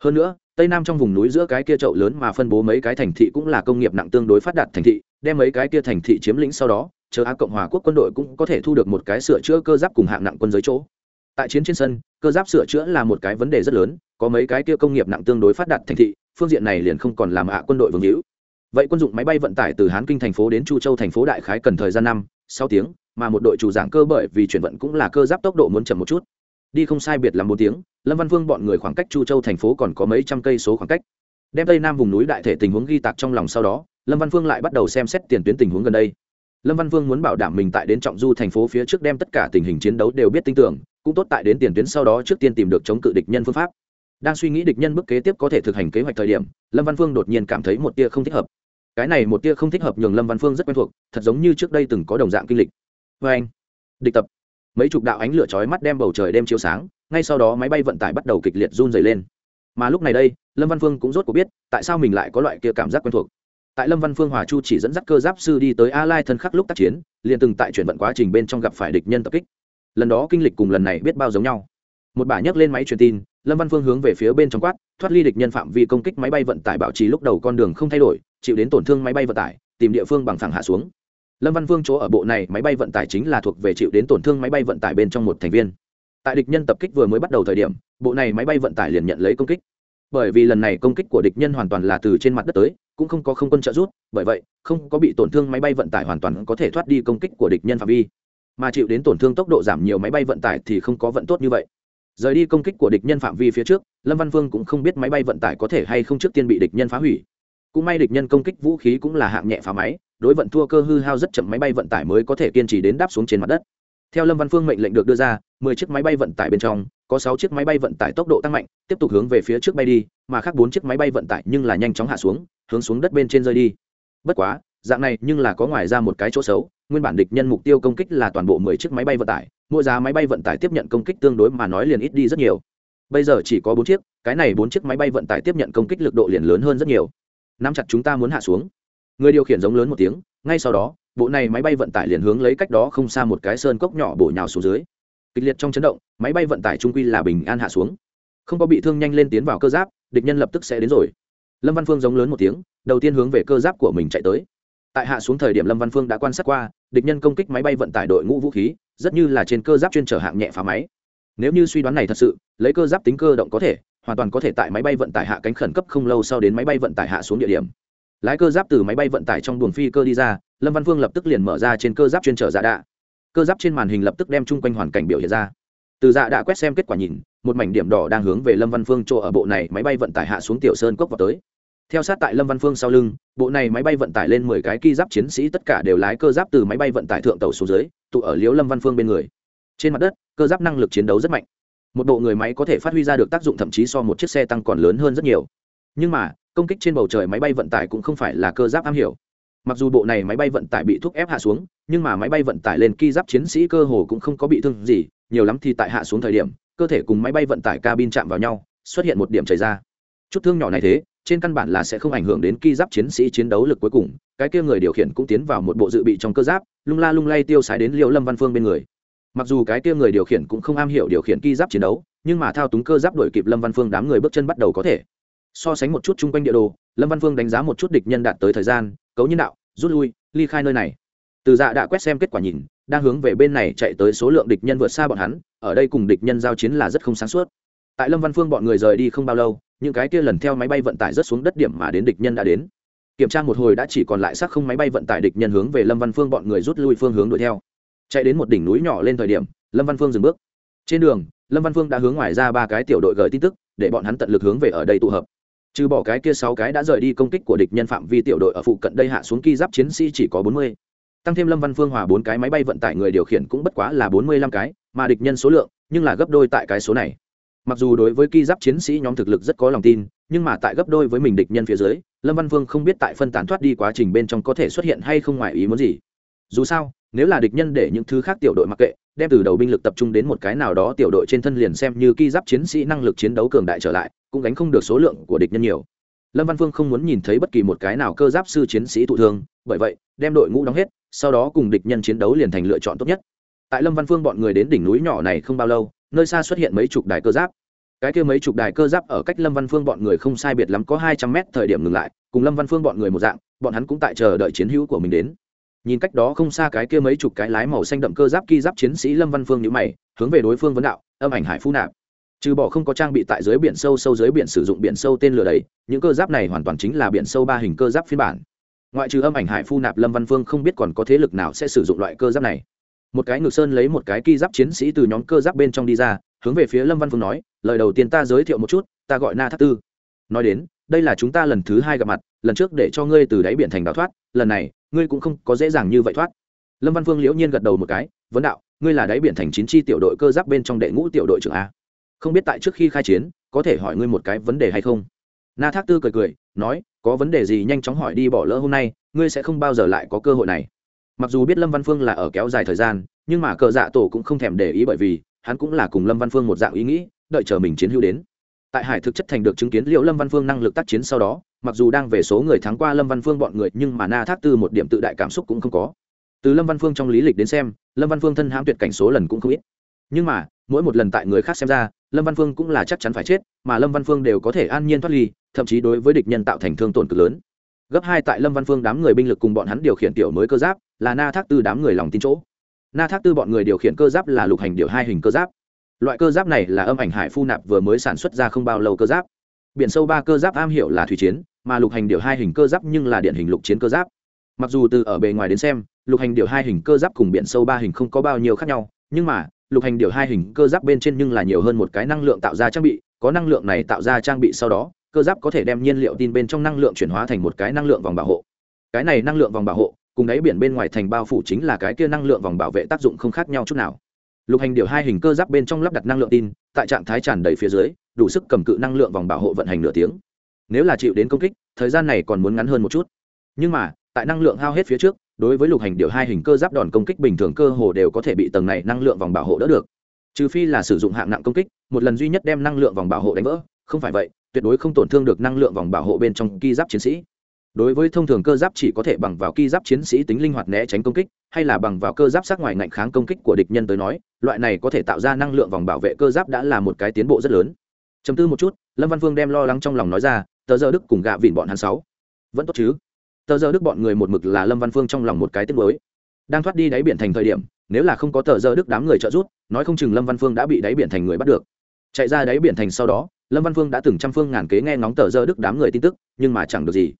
Hơn nữa tây nam trong vùng núi giữa cái kia chậu lớn mà phân bố mấy cái thành thị cũng là công nghiệp nặng tương đối phát đạt thành thị, đem mấy cái kia thành thị chiếm lĩnh sau đó, chờ á cộng hòa quốc quân đội cũng có thể thu được một cái sửa chữa cơ giáp cùng hạng nặng quân giới chỗ. Tại chiến trên sân, cơ giáp sửa chữa là một cái vấn đề rất lớn, có mấy cái kia công nghiệp nặng tương đối phát đạt thành thị, phương diện này liền không còn làm ạ quân đội vương hữu. Vậy quân dụng máy bay vận tải từ hán kinh thành phố đến chu châu thành phố đại khái cần thời gian năm, sáu tiếng, mà một đội chủ giảng cơ bởi vì chuyển vận cũng là cơ giáp tốc độ muốn chậm một chút đi không sai biệt làm bốn tiếng, lâm văn vương bọn người khoảng cách chu châu thành phố còn có mấy trăm cây số khoảng cách. Đem tây nam vùng núi đại thể tình huống ghi tạc trong lòng sau đó, lâm văn Vương lại bắt đầu xem xét tiền tuyến tình huống gần đây. Lâm văn vương muốn bảo đảm mình tại đến trọng du thành phố phía trước đem tất cả tình hình chiến đấu đều biết tin tưởng, cũng tốt tại đến tiền tuyến sau đó trước tiên tìm được chống cự địch nhân phương pháp. Đang suy nghĩ địch nhân bước kế tiếp có thể thực hành kế hoạch thời điểm, lâm văn phương đột nhiên cảm thấy một tia không thích hợp. Cái này một tia không thích hợp nhường lâm văn phương rất quen thuộc, thật giống như trước đây từng có đồng dạng kinh lịch. Vê anh, địch tập mấy chục đạo ánh lửa chói mắt đem bầu trời đêm chiếu sáng, ngay sau đó máy bay vận tải bắt đầu kịch liệt run dày lên. Mà lúc này đây, lâm văn phương cũng rốt cuộc biết, tại sao mình lại có loại kia cảm giác quen thuộc. Tại lâm văn phương hòa chu chỉ dẫn dắt cơ giáp sư đi tới a lai thân khắc lúc tác chiến, liền từng tại chuyển vận quá trình bên trong gặp phải địch nhân tập kích. Lần đó kinh lịch cùng lần này biết bao giống nhau. Một bà nhấc lên máy truyền tin, lâm văn phương hướng về phía bên trong quát, thoát ly địch nhân phạm vi công kích máy bay vận tải bảo trì lúc đầu con đường không thay đổi, chịu đến tổn thương máy bay vận tải, tìm địa phương bằng thẳng hạ xuống lâm văn Vương chỗ ở bộ này máy bay vận tải chính là thuộc về chịu đến tổn thương máy bay vận tải bên trong một thành viên. Tại địch nhân tập kích vừa mới bắt đầu thời điểm, bộ này máy bay vận tải liền nhận lấy công kích. Bởi vì lần này công kích của địch nhân hoàn toàn là từ trên mặt đất tới, cũng không có không quân trợ giúp, bởi vậy, không có bị tổn thương máy bay vận tải hoàn toàn có thể thoát đi công kích của địch nhân phạm vi. Mà chịu đến tổn thương tốc độ giảm nhiều máy bay vận tải thì không có vận tốt như vậy. Rời đi công kích của địch nhân phạm vi phía trước, lâm văn vương cũng không biết máy bay vận tải có thể hay không trước tiên bị địch nhân phá hủy. Cũng may địch nhân công kích vũ khí cũng là hạng nhẹ phá máy đối vận thua cơ hư hao rất chậm máy bay vận tải mới có thể kiên trì đến đáp xuống trên mặt đất. Theo lâm văn phương mệnh lệnh được đưa ra, mười chiếc máy bay vận tải bên trong, có sáu chiếc máy bay vận tải tốc độ tăng mạnh, tiếp tục hướng về phía trước bay đi, mà khác bốn chiếc máy bay vận tải nhưng là nhanh chóng hạ xuống, hướng xuống đất bên trên rơi đi. Bất quá, dạng này nhưng là có ngoài ra một cái chỗ xấu, nguyên bản địch nhân mục tiêu công kích là toàn bộ mười chiếc máy bay vận tải, mỗi giá máy bay vận tải tiếp nhận công kích tương đối mà nói liền ít đi rất nhiều. Bây giờ chỉ có bốn chiếc, cái này bốn chiếc máy bay vận tải tiếp nhận công kích lực độ liền lớn hơn rất nhiều. Nắm chặt chúng ta muốn hạ xuống người điều khiển giống lớn một tiếng, ngay sau đó, bộ này máy bay vận tải liền hướng lấy cách đó không xa một cái sơn cốc nhỏ bổ nhào xuống dưới. Kịch liệt trong chấn động, máy bay vận tải trung quy là bình an hạ xuống. Không có bị thương nhanh lên tiến vào cơ giáp, địch nhân lập tức sẽ đến rồi. Lâm văn phương giống lớn một tiếng, đầu tiên hướng về cơ giáp của mình chạy tới. Tại hạ xuống thời điểm lâm văn phương đã quan sát qua, địch nhân công kích máy bay vận tải đội ngũ vũ khí, rất như là trên cơ giáp chuyên trở hạng nhẹ phá máy. Nếu như suy đoán này thật sự, lấy cơ giáp tính cơ động có thể, hoàn toàn có thể tại máy bay vận tải hạ cánh khẩn cấp không lâu sau đến máy bay vận tải hạ xuống địa điểm lái cơ giáp từ máy bay vận tải trong buồng phi cơ đi ra, lâm văn phương lập tức liền mở ra trên cơ giáp chuyên trở dạ đạ. Cơ giáp trên màn hình lập tức đem chung quanh hoàn cảnh biểu hiện ra. Từ dạ đạ quét xem kết quả nhìn, một mảnh điểm đỏ đang hướng về lâm văn phương chỗ ở bộ này máy bay vận tải hạ xuống tiểu sơn cốc vào tới. Theo sát tại lâm văn phương sau lưng, bộ này máy bay vận tải lên mười cái ki giáp chiến sĩ tất cả đều lái cơ giáp từ máy bay vận tải thượng tàu xuống dưới, tụ ở liếu lâm văn phương bên người. Trên mặt đất, cơ giáp năng lực chiến đấu rất mạnh. Một bộ người máy có thể phát huy ra được tác dụng thậm chí so một chiếc xe tăng còn lớn hơn rất nhiều. Nhưng mà công kích trên bầu trời máy bay vận tải cũng không phải là cơ giáp am hiểu. Mặc dù bộ này máy bay vận tải bị thúc ép hạ xuống, nhưng mà máy bay vận tải lên ki giáp chiến sĩ cơ hồ cũng không có bị thương gì, nhiều lắm thì tại hạ xuống thời điểm, cơ thể cùng máy bay vận tải cabin chạm vào nhau, xuất hiện một điểm chảy ra. Chút thương nhỏ này thế, trên căn bản là sẽ không ảnh hưởng đến ki giáp chiến sĩ chiến đấu lực cuối cùng, cái kia người điều khiển cũng tiến vào một bộ dự bị trong cơ giáp, lung la lung lay tiêu sái đến liệu lâm văn phương bên người. Mặc dù cái kia người điều khiển cũng không am hiểu điều khiển ki giáp chiến đấu, nhưng mà thao túng cơ giáp đổi kịp lâm văn phương đám người bước chân bắt đầu có thể so sánh một chút chung quanh địa đồ, lâm văn phương đánh giá một chút địch nhân đạt tới thời gian, cấu nhân đạo, rút lui, ly khai nơi này. Từ dạ đã quét xem kết quả nhìn, đang hướng về bên này chạy tới số lượng địch nhân vượt xa bọn hắn, ở đây cùng địch nhân giao chiến là rất không sáng suốt. Tại lâm văn phương bọn người rời đi không bao lâu, những cái kia lần theo máy bay vận tải rất xuống đất điểm mà đến địch nhân đã đến. Kiểm tra một hồi đã chỉ còn lại xác không máy bay vận tải địch nhân hướng về lâm văn phương bọn người rút lui phương hướng đuổi theo. Chạy đến một đỉnh núi nhỏ lên thời điểm, lâm văn phương dừng bước. Trên đường, lâm văn phương đã hướng ngoài ra ba cái tiểu đội gửi tin tức, để bọn hắn tận lực hướng về ở đây tụ hợp trừ bỏ cái kia sáu cái đã rời đi công kích của địch nhân phạm vi tiểu đội ở phụ cận đây hạ xuống ki giáp chiến sĩ chỉ có bốn mươi. Tăng thêm lâm văn phương hòa bốn cái máy bay vận tải người điều khiển cũng bất quá là bốn mươi lăm cái, mà địch nhân số lượng, nhưng là gấp đôi tại cái số này. Mặc dù đối với ki giáp chiến sĩ nhóm thực lực rất có lòng tin, nhưng mà tại gấp đôi với mình địch nhân phía dưới, lâm văn phương không biết tại phân tán thoát đi quá trình bên trong có thể xuất hiện hay không ngoài ý muốn gì. Dù sao, nếu là địch nhân để những thứ khác tiểu đội mặc kệ đem từ đầu binh lực tập trung đến một cái nào đó tiểu đội trên thân liền xem như ki giáp chiến sĩ năng lực chiến đấu cường đại trở lại, cũng gánh không được số lượng của địch nhân nhiều. Lâm văn phương không muốn nhìn thấy bất kỳ một cái nào cơ giáp sư chiến sĩ thụ thương, bởi vậy, đem đội ngũ đóng hết, sau đó cùng địch nhân chiến đấu liền thành lựa chọn tốt nhất. Tại lâm văn phương bọn người đến đỉnh núi nhỏ này không bao lâu, nơi xa xuất hiện mấy chục đài cơ giáp. Cái kia mấy chục đài cơ giáp ở cách lâm văn phương bọn người không sai biệt lắm có hai trăm mét thời điểm ngừng lại, cùng lâm văn phương bọn người một dạng, bọn hắn cũng tại chờ đợi chiến hữu của mình đến nhìn cách đó không xa cái kia mấy chục cái lái màu xanh đậm cơ giáp ki giáp chiến sĩ lâm văn phương nhữ mày, hướng về đối phương vấn đạo, âm ảnh hải phu nạp, trừ bỏ không có trang bị tại dưới biển sâu sâu dưới biển sử dụng biển sâu tên lửa đầy những cơ giáp này hoàn toàn chính là biển sâu ba hình cơ giáp phiên bản. Ngoại trừ âm ảnh hải phu nạp, lâm văn phương không biết còn có thế lực nào sẽ sử dụng loại cơ giáp này. Một cái ngược sơn lấy một cái ki giáp chiến sĩ từ nhóm cơ giáp bên trong đi ra, hướng về phía lâm văn phương nói, lời đầu tiên ta giới thiệu một chút, ta gọi na thác tư. Nói đến, đây là chúng ta lần thứ hai gặp mặt, lần trước để cho ngươi từ đáy biển thành đào thoát, lần này ngươi cũng không có dễ dàng như vậy thoát. Lâm văn phương liễu nhiên gật đầu một cái, vấn đạo, ngươi là đáy biển thành chín chi tiểu đội cơ giáp bên trong đệ ngũ tiểu đội trưởng a? Không biết tại trước khi khai chiến, có thể hỏi ngươi một cái vấn đề hay không? Na thác tư cười cười, nói, có vấn đề gì nhanh chóng hỏi đi bỏ lỡ hôm nay, ngươi sẽ không bao giờ lại có cơ hội này. Mặc dù biết lâm văn phương là ở kéo dài thời gian, nhưng mà cờ dạ tổ cũng không thèm để ý bởi vì, hắn cũng là cùng lâm văn phương một dạng ý nghĩ, đợi chờ mình chiến hữu đến. Tại hải thực chất thành được chứng kiến liệu lâm văn phương năng lực tác chiến sau đó mặc dù đang về số người thắng qua lâm văn phương bọn người, nhưng mà na thác tư một điểm tự đại cảm xúc cũng không có. Từ lâm văn phương trong lý lịch đến xem, lâm văn phương thân hãm tuyệt cảnh số lần cũng không ít. Nhưng mà, mỗi một lần tại người khác xem ra, lâm văn phương cũng là chắc chắn phải chết, mà lâm văn phương đều có thể an nhiên thoát ly, thậm chí đối với địch nhân tạo thành thương tổn cực lớn. Gấp hai tại lâm văn phương đám người binh lực cùng bọn hắn điều khiển tiểu mới cơ giáp, là na thác tư đám người lòng tin chỗ. Na thác tư bọn người điều khiển cơ giáp là lục hành điều hai hình cơ giáp. Loại cơ giáp này là âm ảnh hải phu nạp vừa mới sản xuất ra không bao lâu cơ giáp. Biển sâu ba cơ giáp am hiểu là thủy chiến mà lục hành điều hai hình cơ giáp nhưng là điện hình lục chiến cơ giáp. Mặc dù từ ở bề ngoài đến xem, lục hành điều hai hình cơ giáp cùng biển sâu ba hình không có bao nhiêu khác nhau, nhưng mà, lục hành điều hai hình cơ giáp bên trên nhưng là nhiều hơn một cái năng lượng tạo ra trang bị, có năng lượng này tạo ra trang bị sau đó, cơ giáp có thể đem nhiên liệu tin bên trong năng lượng chuyển hóa thành một cái năng lượng vòng bảo hộ. Cái này năng lượng vòng bảo hộ, cùng đáy biển bên ngoài thành bao phủ chính là cái kia năng lượng vòng bảo vệ tác dụng không khác nhau chút nào. Lục hành điều hai hình cơ giáp bên trong lắp đặt năng lượng tin, tại trạng thái tràn đầy phía dưới, đủ sức cầm cự năng lượng vòng bảo hộ vận hành nửa tiếng nếu là chịu đến công kích, thời gian này còn muốn ngắn hơn một chút. Nhưng mà, tại năng lượng hao hết phía trước, đối với lục hành điệu hai hình cơ giáp đòn công kích bình thường cơ hồ đều có thể bị tầng này năng lượng vòng bảo hộ đỡ được. Trừ phi là sử dụng hạng nặng công kích, một lần duy nhất đem năng lượng vòng bảo hộ đánh vỡ, không phải vậy, tuyệt đối không tổn thương được năng lượng vòng bảo hộ bên trong ki giáp chiến sĩ. Đối với thông thường cơ giáp chỉ có thể bằng vào ki giáp chiến sĩ tính linh hoạt né tránh công kích, hay là bằng vào cơ giáp sát ngoài ngạnh kháng công kích của địch nhân tới nói, loại này có thể tạo ra năng lượng vòng bảo vệ cơ giáp đã là một cái tiến bộ rất lớn. Chấm tư một chút, lâm văn Vương đem lo lắng trong lòng nói ra tờ giờ đức cùng gạ vịn bọn hắn sáu. Vẫn tốt chứ? Tờ giờ đức bọn người một mực là lâm văn phương trong lòng một cái tiết mới đang thoát đi đáy biển thành thời điểm, nếu là không có tờ giờ đức đám người trợ giúp, nói không chừng lâm văn phương đã bị đáy biển thành người bắt được. Chạy ra đáy biển thành sau đó, lâm văn phương đã từng trăm phương ngàn kế nghe ngóng tờ giờ đức đám người tin tức, nhưng mà chẳng được gì.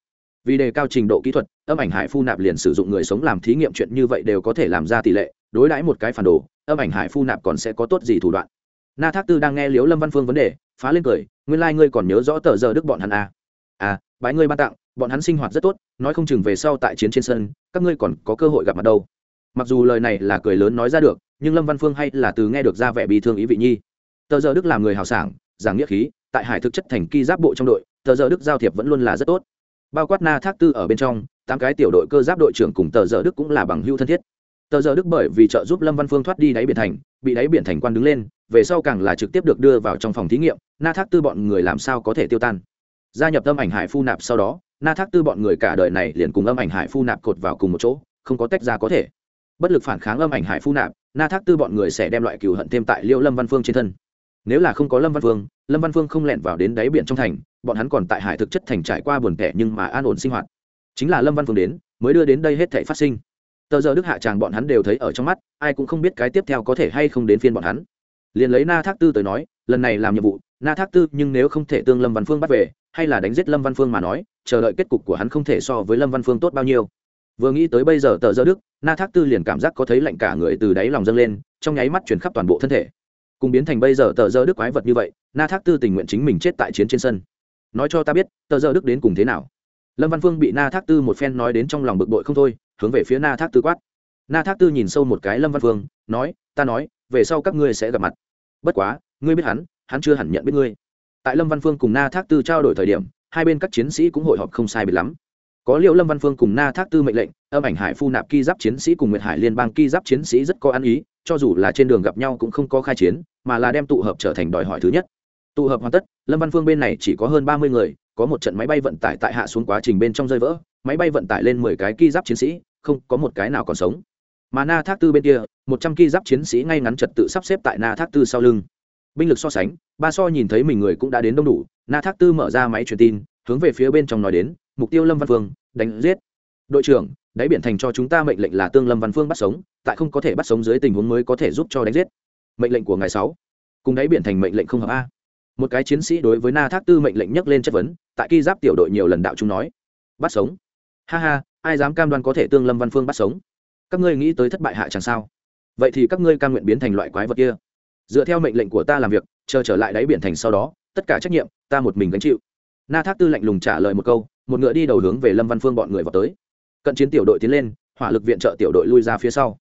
Vì đề cao trình độ kỹ thuật, âm ảnh hải phu nạp liền sử dụng người sống làm thí nghiệm chuyện như vậy đều có thể làm ra tỷ lệ, đối đãi một cái phản đồ, âm ảnh hải phu nạp còn sẽ có tốt gì thủ đoạn. Na thác tư đang nghe liếu lâm văn phương vấn đề, phá lên cười nguyên lai、like、ngươi còn nhớ rõ tờ giờ đức bọn hắn à. à bái ngươi ban tặng, bọn hắn sinh hoạt rất tốt, nói không chừng về sau tại chiến trên sân, các ngươi còn có cơ hội gặp mặt đâu. Mặc dù lời này là cười lớn nói ra được, nhưng lâm văn phương hay là từ nghe được ra vẻ bị thương ý vị nhi. Tờ giờ đức làm người hào sảng, giảng nghĩa khí, tại hải thực chất thành ki giáp bộ trong đội, tờ giờ đức giao thiệp vẫn luôn là rất tốt. Bao quát na thác tư ở bên trong, tám cái tiểu đội cơ giáp đội trưởng cùng tờ giờ đức cũng là bằng hưu thân thiết. Tờ giờ đức bởi vì trợ giúp lâm văn phương thoát đi đáy biển thành, bị đáy biển thành quan đứng lên về sau càng là trực tiếp được đưa vào trong phòng thí nghiệm, na thác tư bọn người làm sao có thể tiêu tan? Gia nhập âm ảnh hải phu nạp sau đó, na thác tư bọn người cả đời này liền cùng âm ảnh hải phu nạp cột vào cùng một chỗ, không có tách ra có thể. Bất lực phản kháng âm ảnh hải phu nạp, na thác tư bọn người sẽ đem loại cừu hận thêm tại liêu lâm văn phương trên thân. Nếu là không có lâm văn phương, lâm văn phương không lẹn vào đến đáy biển trong thành, bọn hắn còn tại hải thực chất thành trải qua buồn tẻ nhưng mà an ổn sinh hoạt. Chính là lâm văn phương đến, mới đưa đến đây hết thể phát sinh. Tờ giờ đức hạ tràng bọn hắn đều thấy ở trong mắt, ai cũng không biết cái tiếp theo có thể hay không đến phiên bọn hắn liền lấy na thác tư tới nói, lần này làm nhiệm vụ, na thác tư nhưng nếu không thể tương lâm văn phương bắt về, hay là đánh giết lâm văn phương mà nói, chờ đợi kết cục của hắn không thể so với lâm văn phương tốt bao nhiêu. Vừa nghĩ tới bây giờ tờ Dơ đức, na thác tư liền cảm giác có thấy lạnh cả người từ đáy lòng dâng lên, trong nháy mắt chuyển khắp toàn bộ thân thể. Cùng biến thành bây giờ tờ Dơ đức quái vật như vậy, na thác tư tình nguyện chính mình chết tại chiến trên sân. Nói cho ta biết, tờ Dơ đức đến cùng thế nào? Lâm văn phương bị na thác tư một phen nói đến trong lòng bực bội không thôi, hướng về phía na thác tư quát. Na thác tư nhìn sâu một cái lâm văn phương, nói, ta nói, về sau các ngươi sẽ gặp mặt bất quá, ngươi biết hắn hắn chưa hẳn nhận biết ngươi. Tại lâm văn phương cùng na thác tư trao đổi thời điểm, hai bên các chiến sĩ cũng hội họp không sai biệt lắm. Có liệu lâm văn phương cùng na thác tư mệnh lệnh, âm ảnh hải phu nạp ki giáp chiến sĩ cùng nguyệt hải liên bang ki giáp chiến sĩ rất có ăn ý, cho dù là trên đường gặp nhau cũng không có khai chiến, mà là đem tụ hợp trở thành đòi hỏi thứ nhất. Tụ hợp hoàn tất, lâm văn phương bên này chỉ có hơn ba mươi người, có một trận máy bay vận tải tại hạ xuống quá trình bên trong rơi vỡ, máy bay vận tải lên mười cái ki giáp chiến sĩ, không có một cái nào còn sống mà na thác tư bên kia, một trăm ki giáp chiến sĩ ngay ngắn trật tự sắp xếp tại na thác tư sau lưng. Binh lực so sánh, ba so nhìn thấy mình người cũng đã đến đông đủ, na thác tư mở ra máy truyền tin, hướng về phía bên trong nói đến, mục tiêu lâm văn phương, đánh giết. Đội trưởng, đáy biển thành cho chúng ta mệnh lệnh là tương lâm văn phương bắt sống, tại không có thể bắt sống dưới tình huống mới có thể giúp cho đánh giết. Mệnh lệnh của ngài sáu, cùng đáy biển thành mệnh lệnh không hợp a? Một cái chiến sĩ đối với na thác tư mệnh lệnh nhắc lên chất vấn, tại khi giáp tiểu đội nhiều lần đạo chúng nói, bắt sống. Ha ha, ai dám cam đoan có thể tương lâm văn phương bắt sống? Các ngươi nghĩ tới thất bại hạ chẳng sao? Vậy thì các ngươi cam nguyện biến thành loại quái vật kia. Dựa theo mệnh lệnh của ta làm việc chờ trở lại đáy biển thành sau đó tất cả trách nhiệm ta một mình gánh chịu. Na thác tư lạnh lùng trả lời một câu một ngựa đi đầu hướng về lâm văn phương bọn người vào tới. Cận chiến tiểu đội tiến lên hỏa lực viện trợ tiểu đội lui ra phía sau.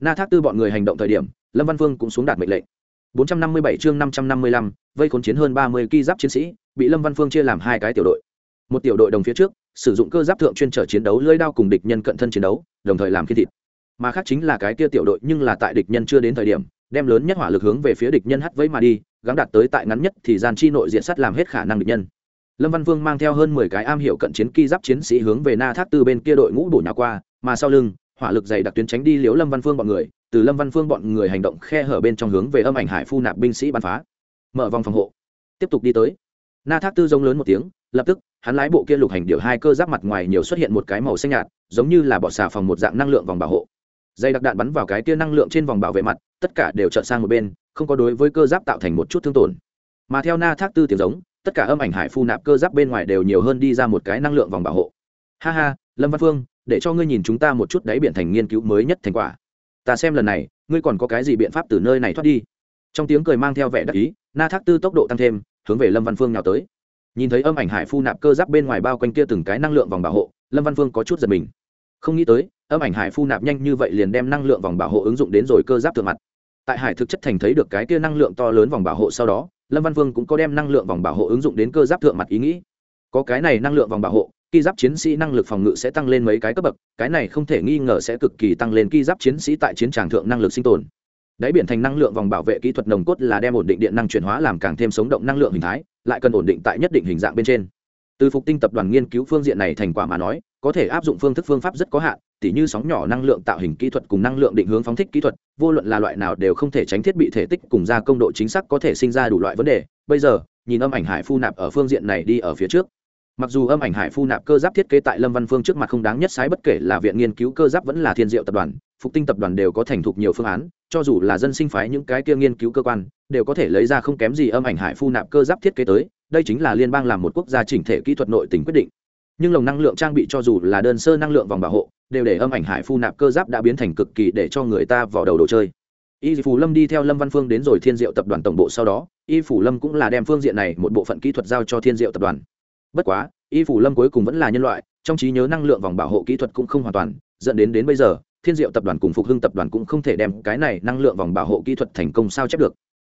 Na thác tư bọn người hành động thời điểm lâm văn phương cũng xuống đạt mệnh lệnh. 457 chương 555, vây khốn chiến hơn 30 ki giáp chiến sĩ bị lâm văn phương chia làm hai cái tiểu đội. Một tiểu đội đồng phía trước sử dụng cơ giáp thượng chuyên trở chiến đấu lưỡi đao cùng địch nhân cận thân chiến đấu đồng thời làm khi thịt mà khác chính là cái kia tiểu đội nhưng là tại địch nhân chưa đến thời điểm, đem lớn nhất hỏa lực hướng về phía địch nhân hắt vẫy mà đi, gắng đạt tới tại ngắn nhất thì gian chi nội diện sắt làm hết khả năng địch nhân. Lâm văn vương mang theo hơn mười cái am hiệu cận chiến ki giáp chiến sĩ hướng về na thác tư bên kia đội ngũ bổ nhà qua, mà sau lưng, hỏa lực dày đặc tuyến tránh đi liếu lâm văn phương bọn người, từ lâm văn phương bọn người hành động khe hở bên trong hướng về âm ảnh hải phu nạp binh sĩ bắn phá. Mở vòng phòng hộ. Tiếp tục đi tới. Na thác tư giống lớn một tiếng, lập tức, hắn lái bộ kia lục hành điều hai cơ giáp mặt ngoài nhiều xuất hiện một cái màu xanh nhạt, giống như là bọ xà phòng một dạng năng lượng vòng bảo hộ dây đặc đạn bắn vào cái kia năng lượng trên vòng bảo vệ mặt, tất cả đều trợn sang một bên, không có đối với cơ giáp tạo thành một chút thương tổn. Mà theo na thác tư tiếng giống, tất cả âm ảnh hải phu nạp cơ giáp bên ngoài đều nhiều hơn đi ra một cái năng lượng vòng bảo hộ. Ha ha, lâm văn phương, để cho ngươi nhìn chúng ta một chút đáy biển thành nghiên cứu mới nhất thành quả. Ta xem lần này, ngươi còn có cái gì biện pháp từ nơi này thoát đi? Trong tiếng cười mang theo vẻ đặc ý, na thác tư tốc độ tăng thêm, hướng về lâm văn phương nào tới. Nhìn thấy âm ảnh hải phu nạp cơ giáp bên ngoài bao quanh kia từng cái năng lượng vòng bảo hộ, lâm văn phương có chút giật mình không nghĩ tới, âm ảnh hải phu nạp nhanh như vậy liền đem năng lượng vòng bảo hộ ứng dụng đến rồi cơ giáp thượng mặt. Tại hải thực chất thành thấy được cái kia năng lượng to lớn vòng bảo hộ sau đó, lâm văn vương cũng có đem năng lượng vòng bảo hộ ứng dụng đến cơ giáp thượng mặt ý nghĩ. Có cái này năng lượng vòng bảo hộ, ki giáp chiến sĩ năng lực phòng ngự sẽ tăng lên mấy cái cấp bậc, cái này không thể nghi ngờ sẽ cực kỳ tăng lên ki giáp chiến sĩ tại chiến tràng thượng năng lực sinh tồn. Đáy biển thành năng lượng vòng bảo vệ kỹ thuật nồng cốt là đem ổn định điện năng chuyển hóa làm càng thêm sống động năng lượng hình thái, lại cần ổn định tại nhất định hình dạng bên trên. Từ phục tinh tập đoàn nghiên cứu phương diện này thành quả mà nói có thể áp dụng phương thức phương pháp rất có hạn, tỉ như sóng nhỏ năng lượng tạo hình kỹ thuật cùng năng lượng định hướng phóng thích kỹ thuật, vô luận là loại nào đều không thể tránh thiết bị thể tích cùng gia công độ chính xác có thể sinh ra đủ loại vấn đề. Bây giờ, nhìn âm ảnh hải phu nạp ở phương diện này đi ở phía trước. Mặc dù âm ảnh hải phu nạp cơ giáp thiết kế tại lâm văn phương trước mặt không đáng nhất sái bất kể là viện nghiên cứu cơ giáp vẫn là thiên diệu tập đoàn, phục tinh tập đoàn đều có thành thục nhiều phương án, cho dù là dân sinh phái những cái kia nghiên cứu cơ quan, đều có thể lấy ra không kém gì âm ảnh hải phu nạp cơ giáp thiết kế tới. Đây chính là liên bang làm một quốc gia chỉnh thể kỹ thuật nội tỉnh quyết định nhưng lồng năng lượng trang bị cho dù là đơn sơ năng lượng vòng bảo hộ, đều để âm ảnh hải phu nạp cơ giáp đã biến thành cực kỳ để cho người ta vào đầu đồ chơi. Y phủ lâm đi theo lâm văn phương đến rồi thiên diệu tập đoàn tổng bộ sau đó, y phủ lâm cũng là đem phương diện này một bộ phận kỹ thuật giao cho thiên diệu tập đoàn. Bất quá, y phủ lâm cuối cùng vẫn là nhân loại, trong trí nhớ năng lượng vòng bảo hộ kỹ thuật cũng không hoàn toàn, dẫn đến đến bây giờ, thiên diệu tập đoàn cùng phục hưng tập đoàn cũng không thể đem cái này năng lượng vòng bảo hộ kỹ thuật thành công sao chép được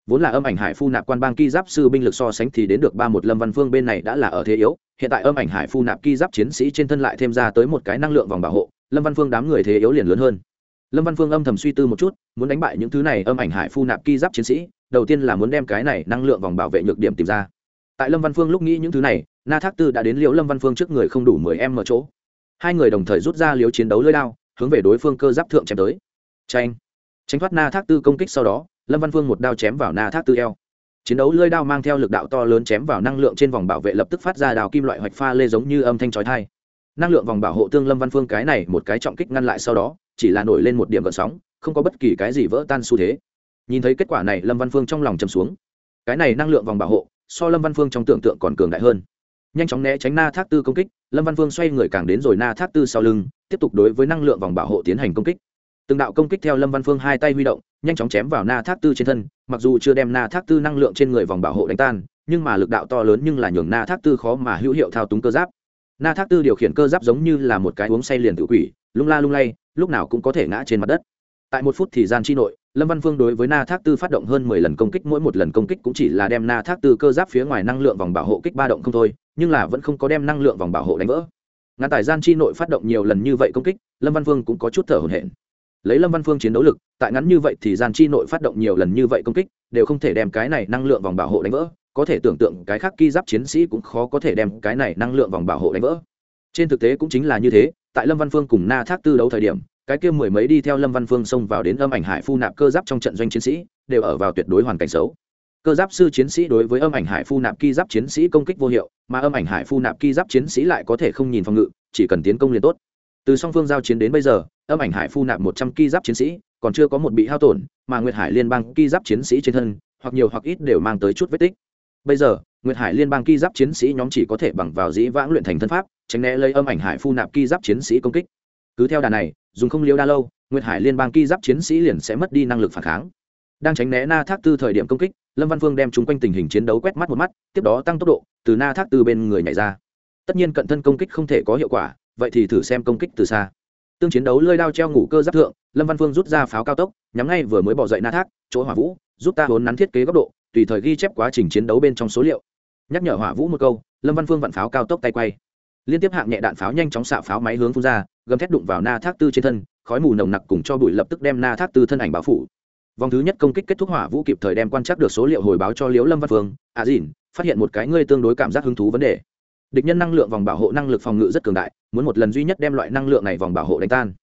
vốn là âm ảnh hải phu nạp quan bang ki giáp sư binh lực so sánh thì đến được ba một lâm văn phương bên này đã là ở thế yếu, hiện tại âm ảnh hải phu nạp ki giáp chiến sĩ trên thân lại thêm ra tới một cái năng lượng vòng bảo hộ, lâm văn phương đám người thế yếu liền lớn hơn. Lâm văn phương âm thầm suy tư một chút, muốn đánh bại những thứ này âm ảnh hải phu nạp ki giáp chiến sĩ, đầu tiên là muốn đem cái này năng lượng vòng bảo vệ nhược điểm tìm ra. Tại lâm văn phương lúc nghĩ những thứ này, na thác tư đã đến liễu lâm văn phương trước người không đủ mười em ở chỗ. Hai người đồng thời rút ra liếu chiến đấu lơi lao hướng về đối phương cơ giáp thượng chém tới. Tranh tránh thoát na thác tư công kích sau đó lâm văn phương một đao chém vào na thác tư eo. Chiến đấu lơi đao mang theo lực đạo to lớn chém vào năng lượng trên vòng bảo vệ lập tức phát ra đào kim loại hoạch pha lê giống như âm thanh chói thai năng lượng vòng bảo hộ tương lâm văn phương cái này một cái trọng kích ngăn lại sau đó, chỉ là nổi lên một điểm gợn sóng, không có bất kỳ cái gì vỡ tan xu thế. Nhìn thấy kết quả này, lâm văn phương trong lòng chầm xuống. Cái này năng lượng vòng bảo hộ, so lâm văn phương trong tưởng tượng còn cường đại hơn. Nhanh chóng né tránh na thác tư công kích, lâm văn phương xoay người càng đến rồi na thác tư sau lưng, tiếp tục đối với năng lượng vòng bảo hộ tiến hành công kích từng đạo công kích theo lâm văn phương hai tay huy động, nhanh chóng chém vào na thác tư trên thân, mặc dù chưa đem na thác tư năng lượng trên người vòng bảo hộ đánh tan, nhưng mà lực đạo to lớn nhưng là nhường na thác tư khó mà hữu hiệu thao túng cơ giáp. Na thác tư điều khiển cơ giáp giống như là một cái uống say liền tự quỷ, lung la lung lay, lúc nào cũng có thể ngã trên mặt đất. Tại một phút thì gian chi nội, lâm văn phương đối với na thác tư phát động hơn mười lần công kích, mỗi một lần công kích cũng chỉ là đem na thác tư cơ giáp phía ngoài năng lượng vòng bảo hộ kích ba động không thôi, nhưng là vẫn không có đem năng lượng vòng bảo hộ đánh vỡ. Ngã tài gian chi nội phát động nhiều lần như vậy công kích, lâm văn phương cũng có chút thở hổn hển lấy lâm văn phương chiến đấu lực, tại ngắn như vậy thì gian chi nội phát động nhiều lần như vậy công kích, đều không thể đem cái này năng lượng vòng bảo hộ đánh vỡ. Có thể tưởng tượng cái khác ki giáp chiến sĩ cũng khó có thể đem cái này năng lượng vòng bảo hộ đánh vỡ. Trên thực tế cũng chính là như thế, tại lâm văn phương cùng na thác tư đấu thời điểm, cái kia mười mấy đi theo lâm văn phương xông vào đến âm ảnh hải phu nạp cơ giáp trong trận doanh chiến sĩ, đều ở vào tuyệt đối hoàn cảnh xấu. Cơ giáp sư chiến sĩ đối với âm ảnh hải phu nạp ki giáp chiến sĩ công kích vô hiệu, mà âm ảnh hải phu nạp ki giáp chiến sĩ lại có thể không nhìn phòng ngự, chỉ cần tiến công liền tốt từ song phương giao chiến đến bây giờ, âm ảnh hải phu nạp một trăm ki giáp chiến sĩ, còn chưa có một bị hao tổn, mà nguyệt hải liên bang ki giáp chiến sĩ trên thân, hoặc nhiều hoặc ít đều mang tới chút vết tích. Bây giờ, nguyệt hải liên bang ki giáp chiến sĩ nhóm chỉ có thể bằng vào dĩ vãng luyện thành thân pháp, tránh né lấy âm ảnh hải phu nạp ki giáp chiến sĩ công kích. Cứ theo đà này, dùng không liêu đa lâu, nguyệt hải liên bang ki giáp chiến sĩ liền sẽ mất đi năng lực phản kháng. Đang tránh né na thác tư thời điểm công kích, lâm văn phương đem chung quanh tình hình chiến đấu quét mắt một mắt, tiếp đó tăng tốc độ từ na thác tư bên người nhảy ra. Tất nhiên cận thân công kích không thể có hiệu quả vậy thì thử xem công kích từ xa. Tương chiến đấu lơi đao treo ngủ cơ giáp thượng, lâm văn phương rút ra pháo cao tốc, nhắm ngay vừa mới bỏ dậy na thác, chỗ hỏa vũ, giúp ta vốn nắn thiết kế góc độ, tùy thời ghi chép quá trình chiến đấu bên trong số liệu. Nhắc nhở hỏa vũ một câu, lâm văn phương vặn pháo cao tốc tay quay. Liên tiếp hạng nhẹ đạn pháo nhanh chóng xạ pháo máy hướng phun ra, gầm thét đụng vào na thác tư trên thân, khói mù nồng nặc cùng cho bụi lập tức đem na thác tư thân ảnh báo phủ. Vòng thứ nhất công kích kết thúc hỏa vũ kịp thời đem quan trắc được số liệu hồi báo cho liễu lâm văn phương. À dìn phát hiện một cái ngươi tương đối cảm giác hứng thú vấn đề địch nhân năng lượng vòng bảo hộ năng lực phòng ngự rất cường đại muốn một lần duy nhất đem loại năng lượng này vòng bảo hộ đánh tan.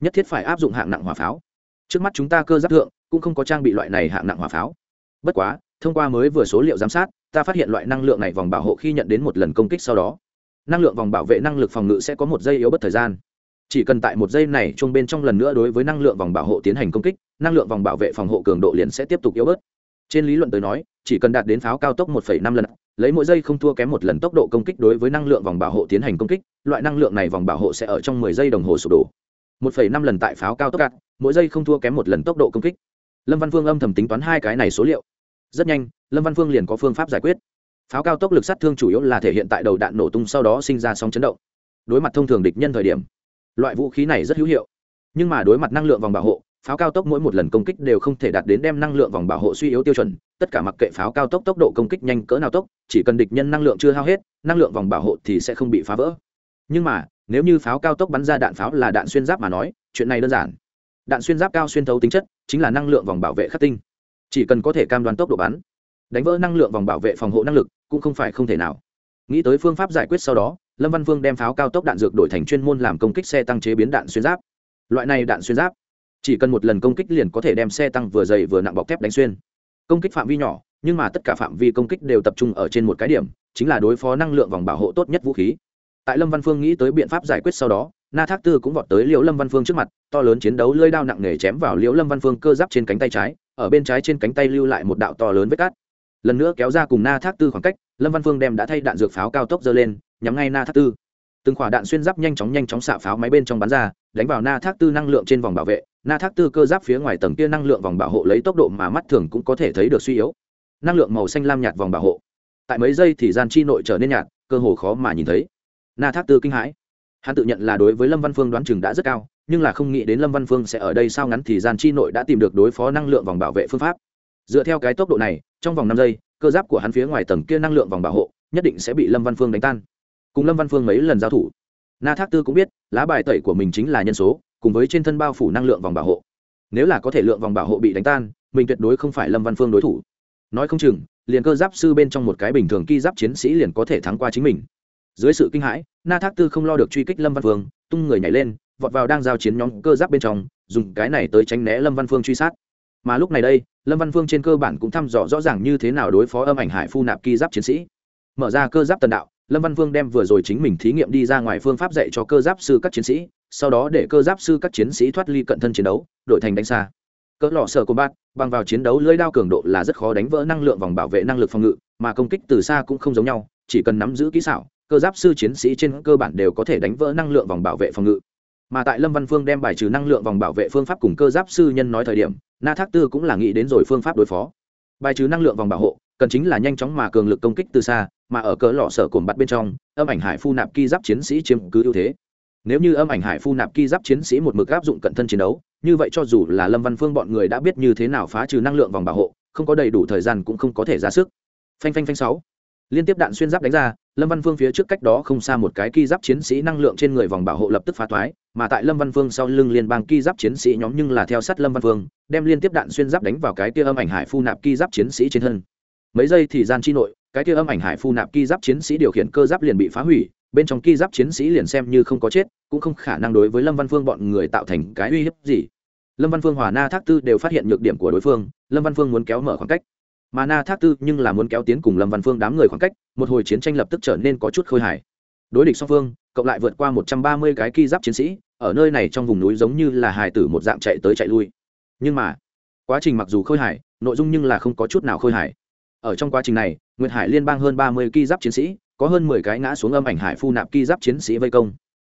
Nhất thiết phải áp dụng hạng nặng hỏa pháo. Trước mắt chúng ta cơ giáp thượng cũng không có trang bị loại này hạng nặng hỏa pháo. Bất quá thông qua mới vừa số liệu giám sát ta phát hiện loại năng lượng này vòng bảo hộ khi nhận đến một lần công kích sau đó năng lượng vòng bảo vệ năng lực phòng ngự sẽ có một giây yếu bất thời gian. Chỉ cần tại một giây này chung bên trong lần nữa đối với năng lượng vòng bảo hộ tiến hành công kích năng lượng vòng bảo vệ phòng hộ cường độ liền sẽ tiếp tục yếu bớt. Trên lý luận tới nói chỉ cần đạt đến pháo cao tốc 1,5 lần lấy mỗi giây không thua kém một lần tốc độ công kích đối với năng lượng vòng bảo hộ tiến hành công kích loại năng lượng này vòng bảo hộ sẽ ở trong 10 giây đồng hồ sụp đổ. 1,5 lần tại pháo cao tốc cạn mỗi giây không thua kém một lần tốc độ công kích. Lâm văn phương âm thầm tính toán hai cái này số liệu. Rất nhanh lâm văn phương liền có phương pháp giải quyết. Pháo cao tốc lực sát thương chủ yếu là thể hiện tại đầu đạn nổ tung sau đó sinh ra sóng chấn động. Đối mặt thông thường địch nhân thời điểm loại vũ khí này rất hữu hiệu. Nhưng mà đối mặt năng lượng vòng bảo hộ pháo cao tốc mỗi một lần công kích đều không thể đạt đến đem năng lượng vòng bảo hộ suy yếu tiêu chuẩn tất cả mặc kệ pháo cao tốc tốc độ công kích nhanh cỡ nào tốc, chỉ cần địch nhân năng lượng chưa hao hết, năng lượng vòng bảo hộ thì sẽ không bị phá vỡ. Nhưng mà, nếu như pháo cao tốc bắn ra đạn pháo là đạn xuyên giáp mà nói, chuyện này đơn giản. Đạn xuyên giáp cao xuyên thấu tính chất, chính là năng lượng vòng bảo vệ khắc tinh. Chỉ cần có thể cam đoan tốc độ bắn, đánh vỡ năng lượng vòng bảo vệ phòng hộ năng lực cũng không phải không thể nào. Nghĩ tới phương pháp giải quyết sau đó, lâm văn vương đem pháo cao tốc đạn dược đổi thành chuyên môn làm công kích xe tăng chế biến đạn xuyên giáp. Loại này đạn xuyên giáp, chỉ cần một lần công kích liền có thể đem xe tăng vừa dày vừa nặng bọc thép đánh xuyên công kích phạm vi nhỏ, nhưng mà tất cả phạm vi công kích đều tập trung ở trên một cái điểm, chính là đối phó năng lượng vòng bảo hộ tốt nhất vũ khí. Tại lâm văn phương nghĩ tới biện pháp giải quyết sau đó, na thác tư cũng vọt tới liễu lâm văn phương trước mặt, to lớn chiến đấu lơi đao nặng nề chém vào liễu lâm văn phương cơ giáp trên cánh tay trái, ở bên trái trên cánh tay lưu lại một đạo to lớn vết cắt lần nữa kéo ra cùng na thác tư khoảng cách, lâm văn phương đem đã thay đạn dược pháo cao tốc dơ lên, nhắm ngay na thác tư. Từng quả đạn xuyên giáp nhanh chóng nhanh chóng xạ pháo máy bên trong bắn ra, đánh vào na thác tư năng lượng trên vòng bảo vệ na thác tư cơ giáp phía ngoài tầng kia năng lượng vòng bảo hộ lấy tốc độ mà mắt thường cũng có thể thấy được suy yếu. Năng lượng màu xanh lam nhạt vòng bảo hộ. Tại mấy giây thì gian chi nội trở nên nhạt, cơ hồ khó mà nhìn thấy. Na thác tư kinh hãi. Hắn tự nhận là đối với lâm văn phương đoán chừng đã rất cao, nhưng là không nghĩ đến lâm văn phương sẽ ở đây sao ngắn thì gian chi nội đã tìm được đối phó năng lượng vòng bảo vệ phương pháp. Dựa theo cái tốc độ này, trong vòng năm giây, cơ giáp của hắn phía ngoài tầng kia năng lượng vòng bảo hộ nhất định sẽ bị lâm văn phương đánh tan. Cùng lâm văn phương mấy lần giao thủ. Na thác tư cũng biết, lá bài tẩy của mình chính là nhân số cùng với trên thân bao phủ năng lượng vòng bảo hộ. Nếu là có thể lượng vòng bảo hộ bị đánh tan, mình tuyệt đối không phải lâm văn phương đối thủ. Nói không chừng, liền cơ giáp sư bên trong một cái bình thường ki giáp chiến sĩ liền có thể thắng qua chính mình. Dưới sự kinh hãi, na thác tư không lo được truy kích lâm văn phương, tung người nhảy lên, vọt vào đang giao chiến nhóm cơ giáp bên trong, dùng cái này tới tránh né lâm văn phương truy sát. Mà lúc này đây, lâm văn phương trên cơ bản cũng thăm dò rõ ràng như thế nào đối phó âm ảnh hải phu nạp ki giáp chiến sĩ. Mở ra cơ giáp tần đạo, lâm văn vương đem vừa rồi chính mình thí nghiệm đi ra ngoài phương pháp dạy cho cơ giáp sư các chiến sĩ sau đó để cơ giáp sư các chiến sĩ thoát ly cận thân chiến đấu, đổi thành đánh xa. Cỡ lọ sợ combat bát bằng vào chiến đấu lưỡi đao cường độ là rất khó đánh vỡ năng lượng vòng bảo vệ năng lực phòng ngự, mà công kích từ xa cũng không giống nhau, chỉ cần nắm giữ kỹ xảo, cơ giáp sư chiến sĩ trên cơ bản đều có thể đánh vỡ năng lượng vòng bảo vệ phòng ngự. Mà tại lâm văn phương đem bài trừ năng lượng vòng bảo vệ phương pháp cùng cơ giáp sư nhân nói thời điểm, na thác tư cũng là nghĩ đến rồi phương pháp đối phó. Bài trừ năng lượng vòng bảo hộ, cần chính là nhanh chóng mà cường lực công kích từ xa, mà ở cỡ lọ sở cồn bắt bên trong, âm ảnh hải phu nạp ki giáp chiến sĩ chiếm cứ ưu thế nếu như âm ảnh hải phu nạp ki giáp chiến sĩ một mực áp dụng cận thân chiến đấu, như vậy cho dù là lâm văn phương bọn người đã biết như thế nào phá trừ năng lượng vòng bảo hộ, không có đầy đủ thời gian cũng không có thể ra sức. Phanh phanh phanh sáu. Liên tiếp đạn xuyên giáp đánh ra, lâm văn phương phía trước cách đó không xa một cái ki giáp chiến sĩ năng lượng trên người vòng bảo hộ lập tức phá toái, mà tại lâm văn phương sau lưng liên bang ki giáp chiến sĩ nhóm nhưng là theo sát lâm văn phương, đem liên tiếp đạn xuyên giáp đánh vào cái kia âm ảnh hải phu nạp ki giáp chiến sĩ trên thân. Mấy giây thì gian chi nội, cái kia âm ảnh hải phu nạp ki giáp chiến sĩ điều khiển cơ giáp liền bị phá hủy, bên trong ki giáp chiến sĩ liền xem như không có chết cũng không khả năng đối với lâm văn phương bọn người tạo thành cái uy hiếp gì. Lâm văn phương, hòa na thác tư đều phát hiện nhược điểm của đối phương, lâm văn phương muốn kéo mở khoảng cách. Mà na thác tư nhưng là muốn kéo tiến cùng lâm văn phương đám người khoảng cách, một hồi chiến tranh lập tức trở nên có chút khôi hài. Đối địch song phương, cộng lại vượt qua một trăm ba mươi cái ki giáp chiến sĩ, ở nơi này trong vùng núi giống như là hài tử một dạng chạy tới chạy lui. Nhưng mà, quá trình mặc dù khôi hài, nội dung nhưng là không có chút nào khôi hài. Ở trong quá trình này, nguyệt hải liên bang hơn ba mươi ki giáp chiến sĩ, có hơn mười cái ngã xuống âm ảnh hải phu nạp ki giáp chiến sĩ vây công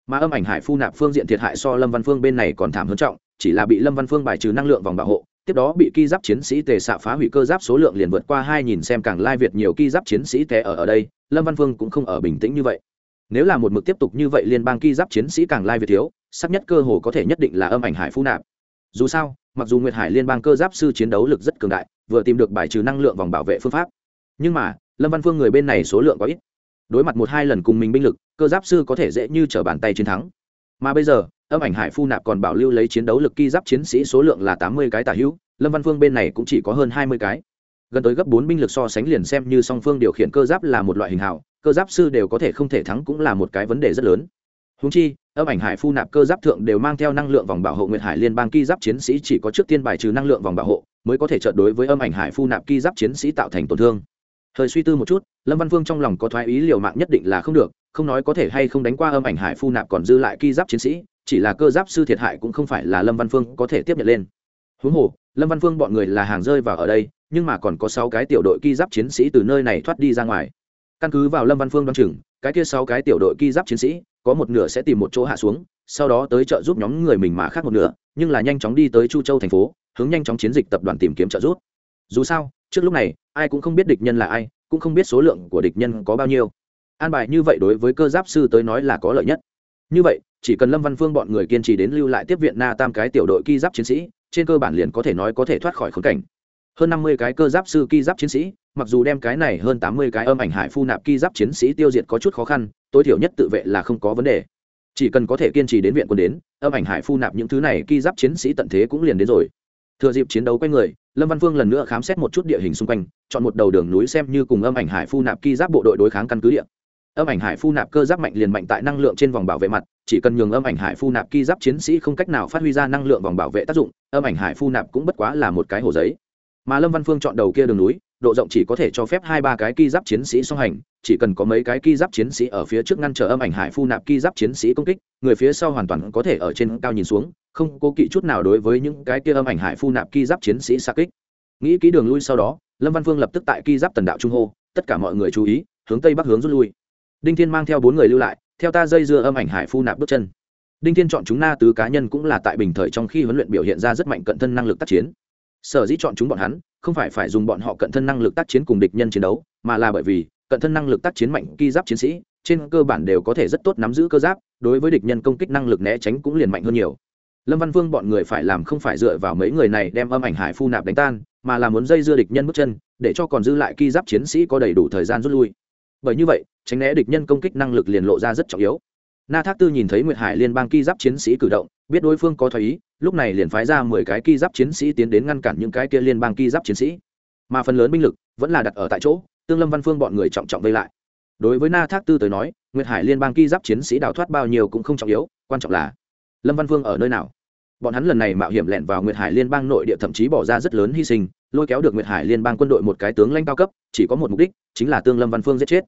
mà âm ảnh hải phu nạp phương diện thiệt hại so lâm văn phương bên này còn thảm hơn trọng, chỉ là bị lâm văn phương bài trừ năng lượng vòng bảo hộ, tiếp đó bị ki giáp chiến sĩ tề xạ phá hủy cơ giáp số lượng liền vượt qua hai nghìn xem càng lai việt nhiều ki giáp chiến sĩ té ở ở đây, lâm văn phương cũng không ở bình tĩnh như vậy. Nếu là một mực tiếp tục như vậy liên bang ki giáp chiến sĩ càng lai việt thiếu, sắp nhất cơ hồ có thể nhất định là âm ảnh hải phu nạp. Dù sao, mặc dù nguyệt hải liên bang cơ giáp sư chiến đấu lực rất cường đại, vừa tìm được bài trừ năng lượng vòng bảo vệ phương pháp. Nhưng mà, lâm văn phương người bên này số lượng có ít đối mặt một hai lần cùng mình binh lực, cơ giáp sư có thể dễ như t r ở bàn tay chiến thắng. Mà bây giờ, âm ảnh hải phu nạp còn bảo lưu lấy chiến đấu lực ki giáp chiến sĩ số lượng là tám mươi cái tả hữu, lâm văn phương bên này cũng chỉ có hơn hai mươi cái. Gần tới gấp bốn binh lực so sánh liền xem như song phương điều khiển cơ giáp là một loại hình hào, cơ giáp sư đều có thể không thể thắng cũng là một cái vấn đề rất lớn. Húng chi, âm ảnh hải phu nạp cơ giáp thượng đều mang theo năng lượng vòng bảo hộ nguyệt hải liên bang ki giáp chiến sĩ chỉ có trước tiên bài trừ năng lượng vòng bảo hộ, mới có thể trợ đối với âm ảnh hải phu nạp ki giáp chiến sĩ tạo thành tổn thương thời suy tư một chút, lâm văn vương trong lòng có thoái ý liều mạng nhất định là không được, không nói có thể hay không đánh qua âm ảnh hải phu nạp còn dư lại ki giáp chiến sĩ, chỉ là cơ giáp sư thiệt hại cũng không phải là lâm văn phương có thể tiếp nhận lên. Huống hồ, lâm văn phương bọn người là hàng rơi vào ở đây, nhưng mà còn có sáu cái tiểu đội ki giáp chiến sĩ từ nơi này thoát đi ra ngoài. Căn cứ vào lâm văn phương đ o á n chừng, cái kia sáu cái tiểu đội ki giáp chiến sĩ, có một nửa sẽ tìm một chỗ hạ xuống, sau đó tới trợ giúp nhóm người mình mà khác một nửa, nhưng là nhanh chóng đi tới chu châu thành phố, hướng nhanh chóng chiến dịch tập đoàn tìm kiếm trợ giúp dù sao, trước lúc này, ai cũng không biết địch nhân là ai, cũng không biết số lượng của địch nhân có bao nhiêu. An bài như vậy đối với cơ giáp sư tới nói là có lợi nhất. Như vậy, chỉ cần lâm văn phương bọn người kiên trì đến lưu lại tiếp viện na tam cái tiểu đội ki giáp chiến sĩ, trên cơ bản liền có thể nói có thể thoát khỏi khống cảnh. Hơn năm mươi cái cơ giáp sư ki giáp chiến sĩ, mặc dù đem cái này hơn tám mươi cái âm ảnh hải phu nạp ki giáp chiến sĩ tiêu diệt có chút khó khăn, tối thiểu nhất tự vệ là không có vấn đề. Chỉ cần có thể kiên trì đến viện quân đến, âm ảnh hải phu nạp những thứ này ki giáp chiến sĩ tận thế cũng liền đến rồi. Thừa dịp chiến đấu quanh người lâm văn phương lần nữa khám xét một chút địa hình xung quanh, chọn một đầu đường núi xem như cùng âm ảnh hải phu nạp ki giáp bộ đội đối kháng căn cứ địa. Âm ảnh hải phu nạp cơ giáp mạnh liền mạnh tại năng lượng trên vòng bảo vệ mặt, chỉ cần nhường âm ảnh hải phu nạp ki giáp chiến sĩ không cách nào phát huy ra năng lượng vòng bảo vệ tác dụng, âm ảnh hải phu nạp cũng bất quá là một cái hồ giấy. Mà lâm văn phương chọn đầu kia đường núi độ rộng chỉ có thể cho phép hai ba cái ki giáp chiến sĩ song hành, chỉ cần có mấy cái ki giáp chiến sĩ ở phía trước ngăn trở âm ảnh hải phu nạp ki giáp chiến sĩ công kích, người phía sau hoàn toàn có thể ở trên cao nhìn xuống, không cố kỵ chút nào đối với những cái kia âm ảnh hải phu nạp ki giáp chiến sĩ xa kích. Nghĩ kỹ đường lui sau đó, lâm văn phương lập tức tại ki giáp tần đạo trung hô, tất cả mọi người chú ý, hướng tây bắc hướng rút lui. Đinh thiên mang theo bốn người lưu lại, theo ta dây dưa âm ảnh hải phu nạp bước chân. Đinh thiên chọn chúng na tứ cá nhân cũng là tại bình thời trong khi huấn luyện biểu hiện ra rất mạnh cận thân năng lực tác chiến sở dĩ chọn chúng bọn hắn, không phải phải dùng bọn họ cận thân năng lực tác chiến cùng địch nhân chiến đấu, mà là bởi vì cận thân năng lực tác chiến mạnh ki giáp chiến sĩ, trên cơ bản đều có thể rất tốt nắm giữ cơ giáp, đối với địch nhân công kích năng lực né tránh cũng liền mạnh hơn nhiều. Lâm văn vương bọn người phải làm không phải dựa vào mấy người này đem âm ảnh hải phu nạp đánh tan, mà là muốn dây dưa địch nhân bước chân, để cho còn dư lại ki giáp chiến sĩ có đầy đủ thời gian rút lui. Bởi như vậy, tránh né địch nhân công kích năng lực liền lộ ra rất trọng yếu na thác tư nhìn thấy nguyệt hải liên bang ki giáp chiến sĩ cử động, biết đối phương có thoái ý, lúc này liền phái ra mười cái ki giáp chiến sĩ tiến đến ngăn cản những cái kia liên bang ki giáp chiến sĩ. Mà phần lớn binh lực vẫn là đặt ở tại chỗ, tương lâm văn phương bọn người trọng trọng vây lại. Đối với na thác tư tới nói, nguyệt hải liên bang ki giáp chiến sĩ đào thoát bao nhiêu cũng không trọng yếu, quan trọng là lâm văn phương ở nơi nào. Bọn hắn lần này mạo hiểm lẻn vào nguyệt hải liên bang nội địa thậm chí bỏ ra rất lớn hy sinh, lôi kéo được nguyệt hải liên bang quân đội một cái tướng lãnh cao cấp, chỉ có một mục đích, chính là tương lâm văn phương giết chết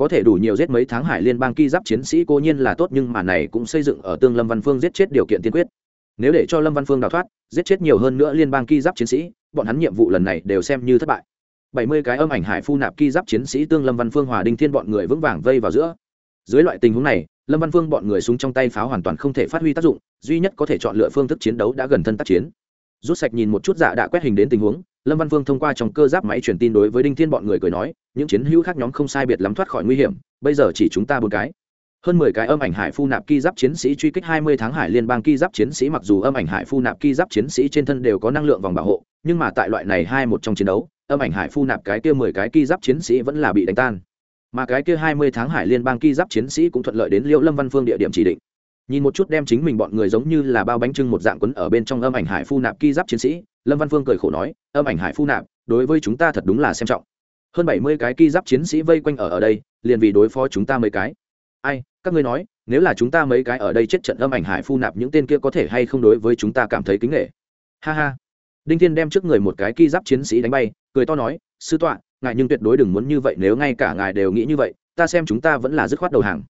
có thể đủ nhiều giết mấy tháng hải liên bang ki giáp chiến sĩ cố nhiên là tốt nhưng mà này cũng xây dựng ở tương lâm văn phương giết chết điều kiện tiên quyết. Nếu để cho lâm văn phương đào thoát, giết chết nhiều hơn nữa liên bang ki giáp chiến sĩ, bọn hắn nhiệm vụ lần này đều xem như thất bại. Bảy mươi cái âm ảnh hải phu nạp ki giáp chiến sĩ tương lâm văn phương hòa đinh thiên bọn người vững vàng vây vào giữa. Dưới loại tình huống này, lâm văn phương bọn người súng trong tay pháo hoàn toàn không thể phát huy tác dụng, duy nhất có thể chọn lựa phương thức chiến đấu đã gần thân tác chiến. Rút sạch nhìn một chút dạ đã quét hình đến tình huống lâm văn Vương thông qua trong cơ giáp máy truyền tin đối với đinh thiên bọn người cười nói, những chiến hữu khác nhóm không sai biệt lắm thoát khỏi nguy hiểm, bây giờ chỉ chúng ta bốn cái. Hơn mười cái âm ảnh hải phu nạp ki giáp chiến sĩ truy kích hai mươi tháng hải liên bang ki giáp chiến sĩ mặc dù âm ảnh hải phu nạp ki giáp chiến sĩ trên thân đều có năng lượng vòng bảo hộ, nhưng mà tại loại này hai một trong chiến đấu, âm ảnh hải phu nạp cái kia mười cái ki giáp chiến sĩ vẫn là bị đánh tan. Mà cái kia hai mươi tháng hải liên bang ki giáp chiến sĩ cũng thuận lợi đến liễu lâm văn phương địa điểm chỉ định nhìn một chút đem chính mình bọn người giống như là bao bánh trưng một dạng quấn ở bên trong âm ảnh hải phu nạp ki giáp chiến sĩ, lâm văn phương cười khổ nói, âm ảnh hải phu nạp, đối với chúng ta thật đúng là xem trọng. Hơn bảy mươi cái ki giáp chiến sĩ vây quanh ở ở đây, liền vì đối phó chúng ta mấy cái. Ai, các ngươi nói, nếu là chúng ta mấy cái ở đây chết trận âm ảnh hải phu nạp những tên kia có thể hay không đối với chúng ta cảm thấy kính nghệ ha ha. Đinh thiên đem trước người một cái ki giáp chiến sĩ đánh bay, cười to nói, sư tọa, ngài nhưng tuyệt đối đừng muốn như vậy, nếu ngay cả ngài đều nghĩ như vậy, ta xem chúng ta vẫn là dứt khoát đầu hàng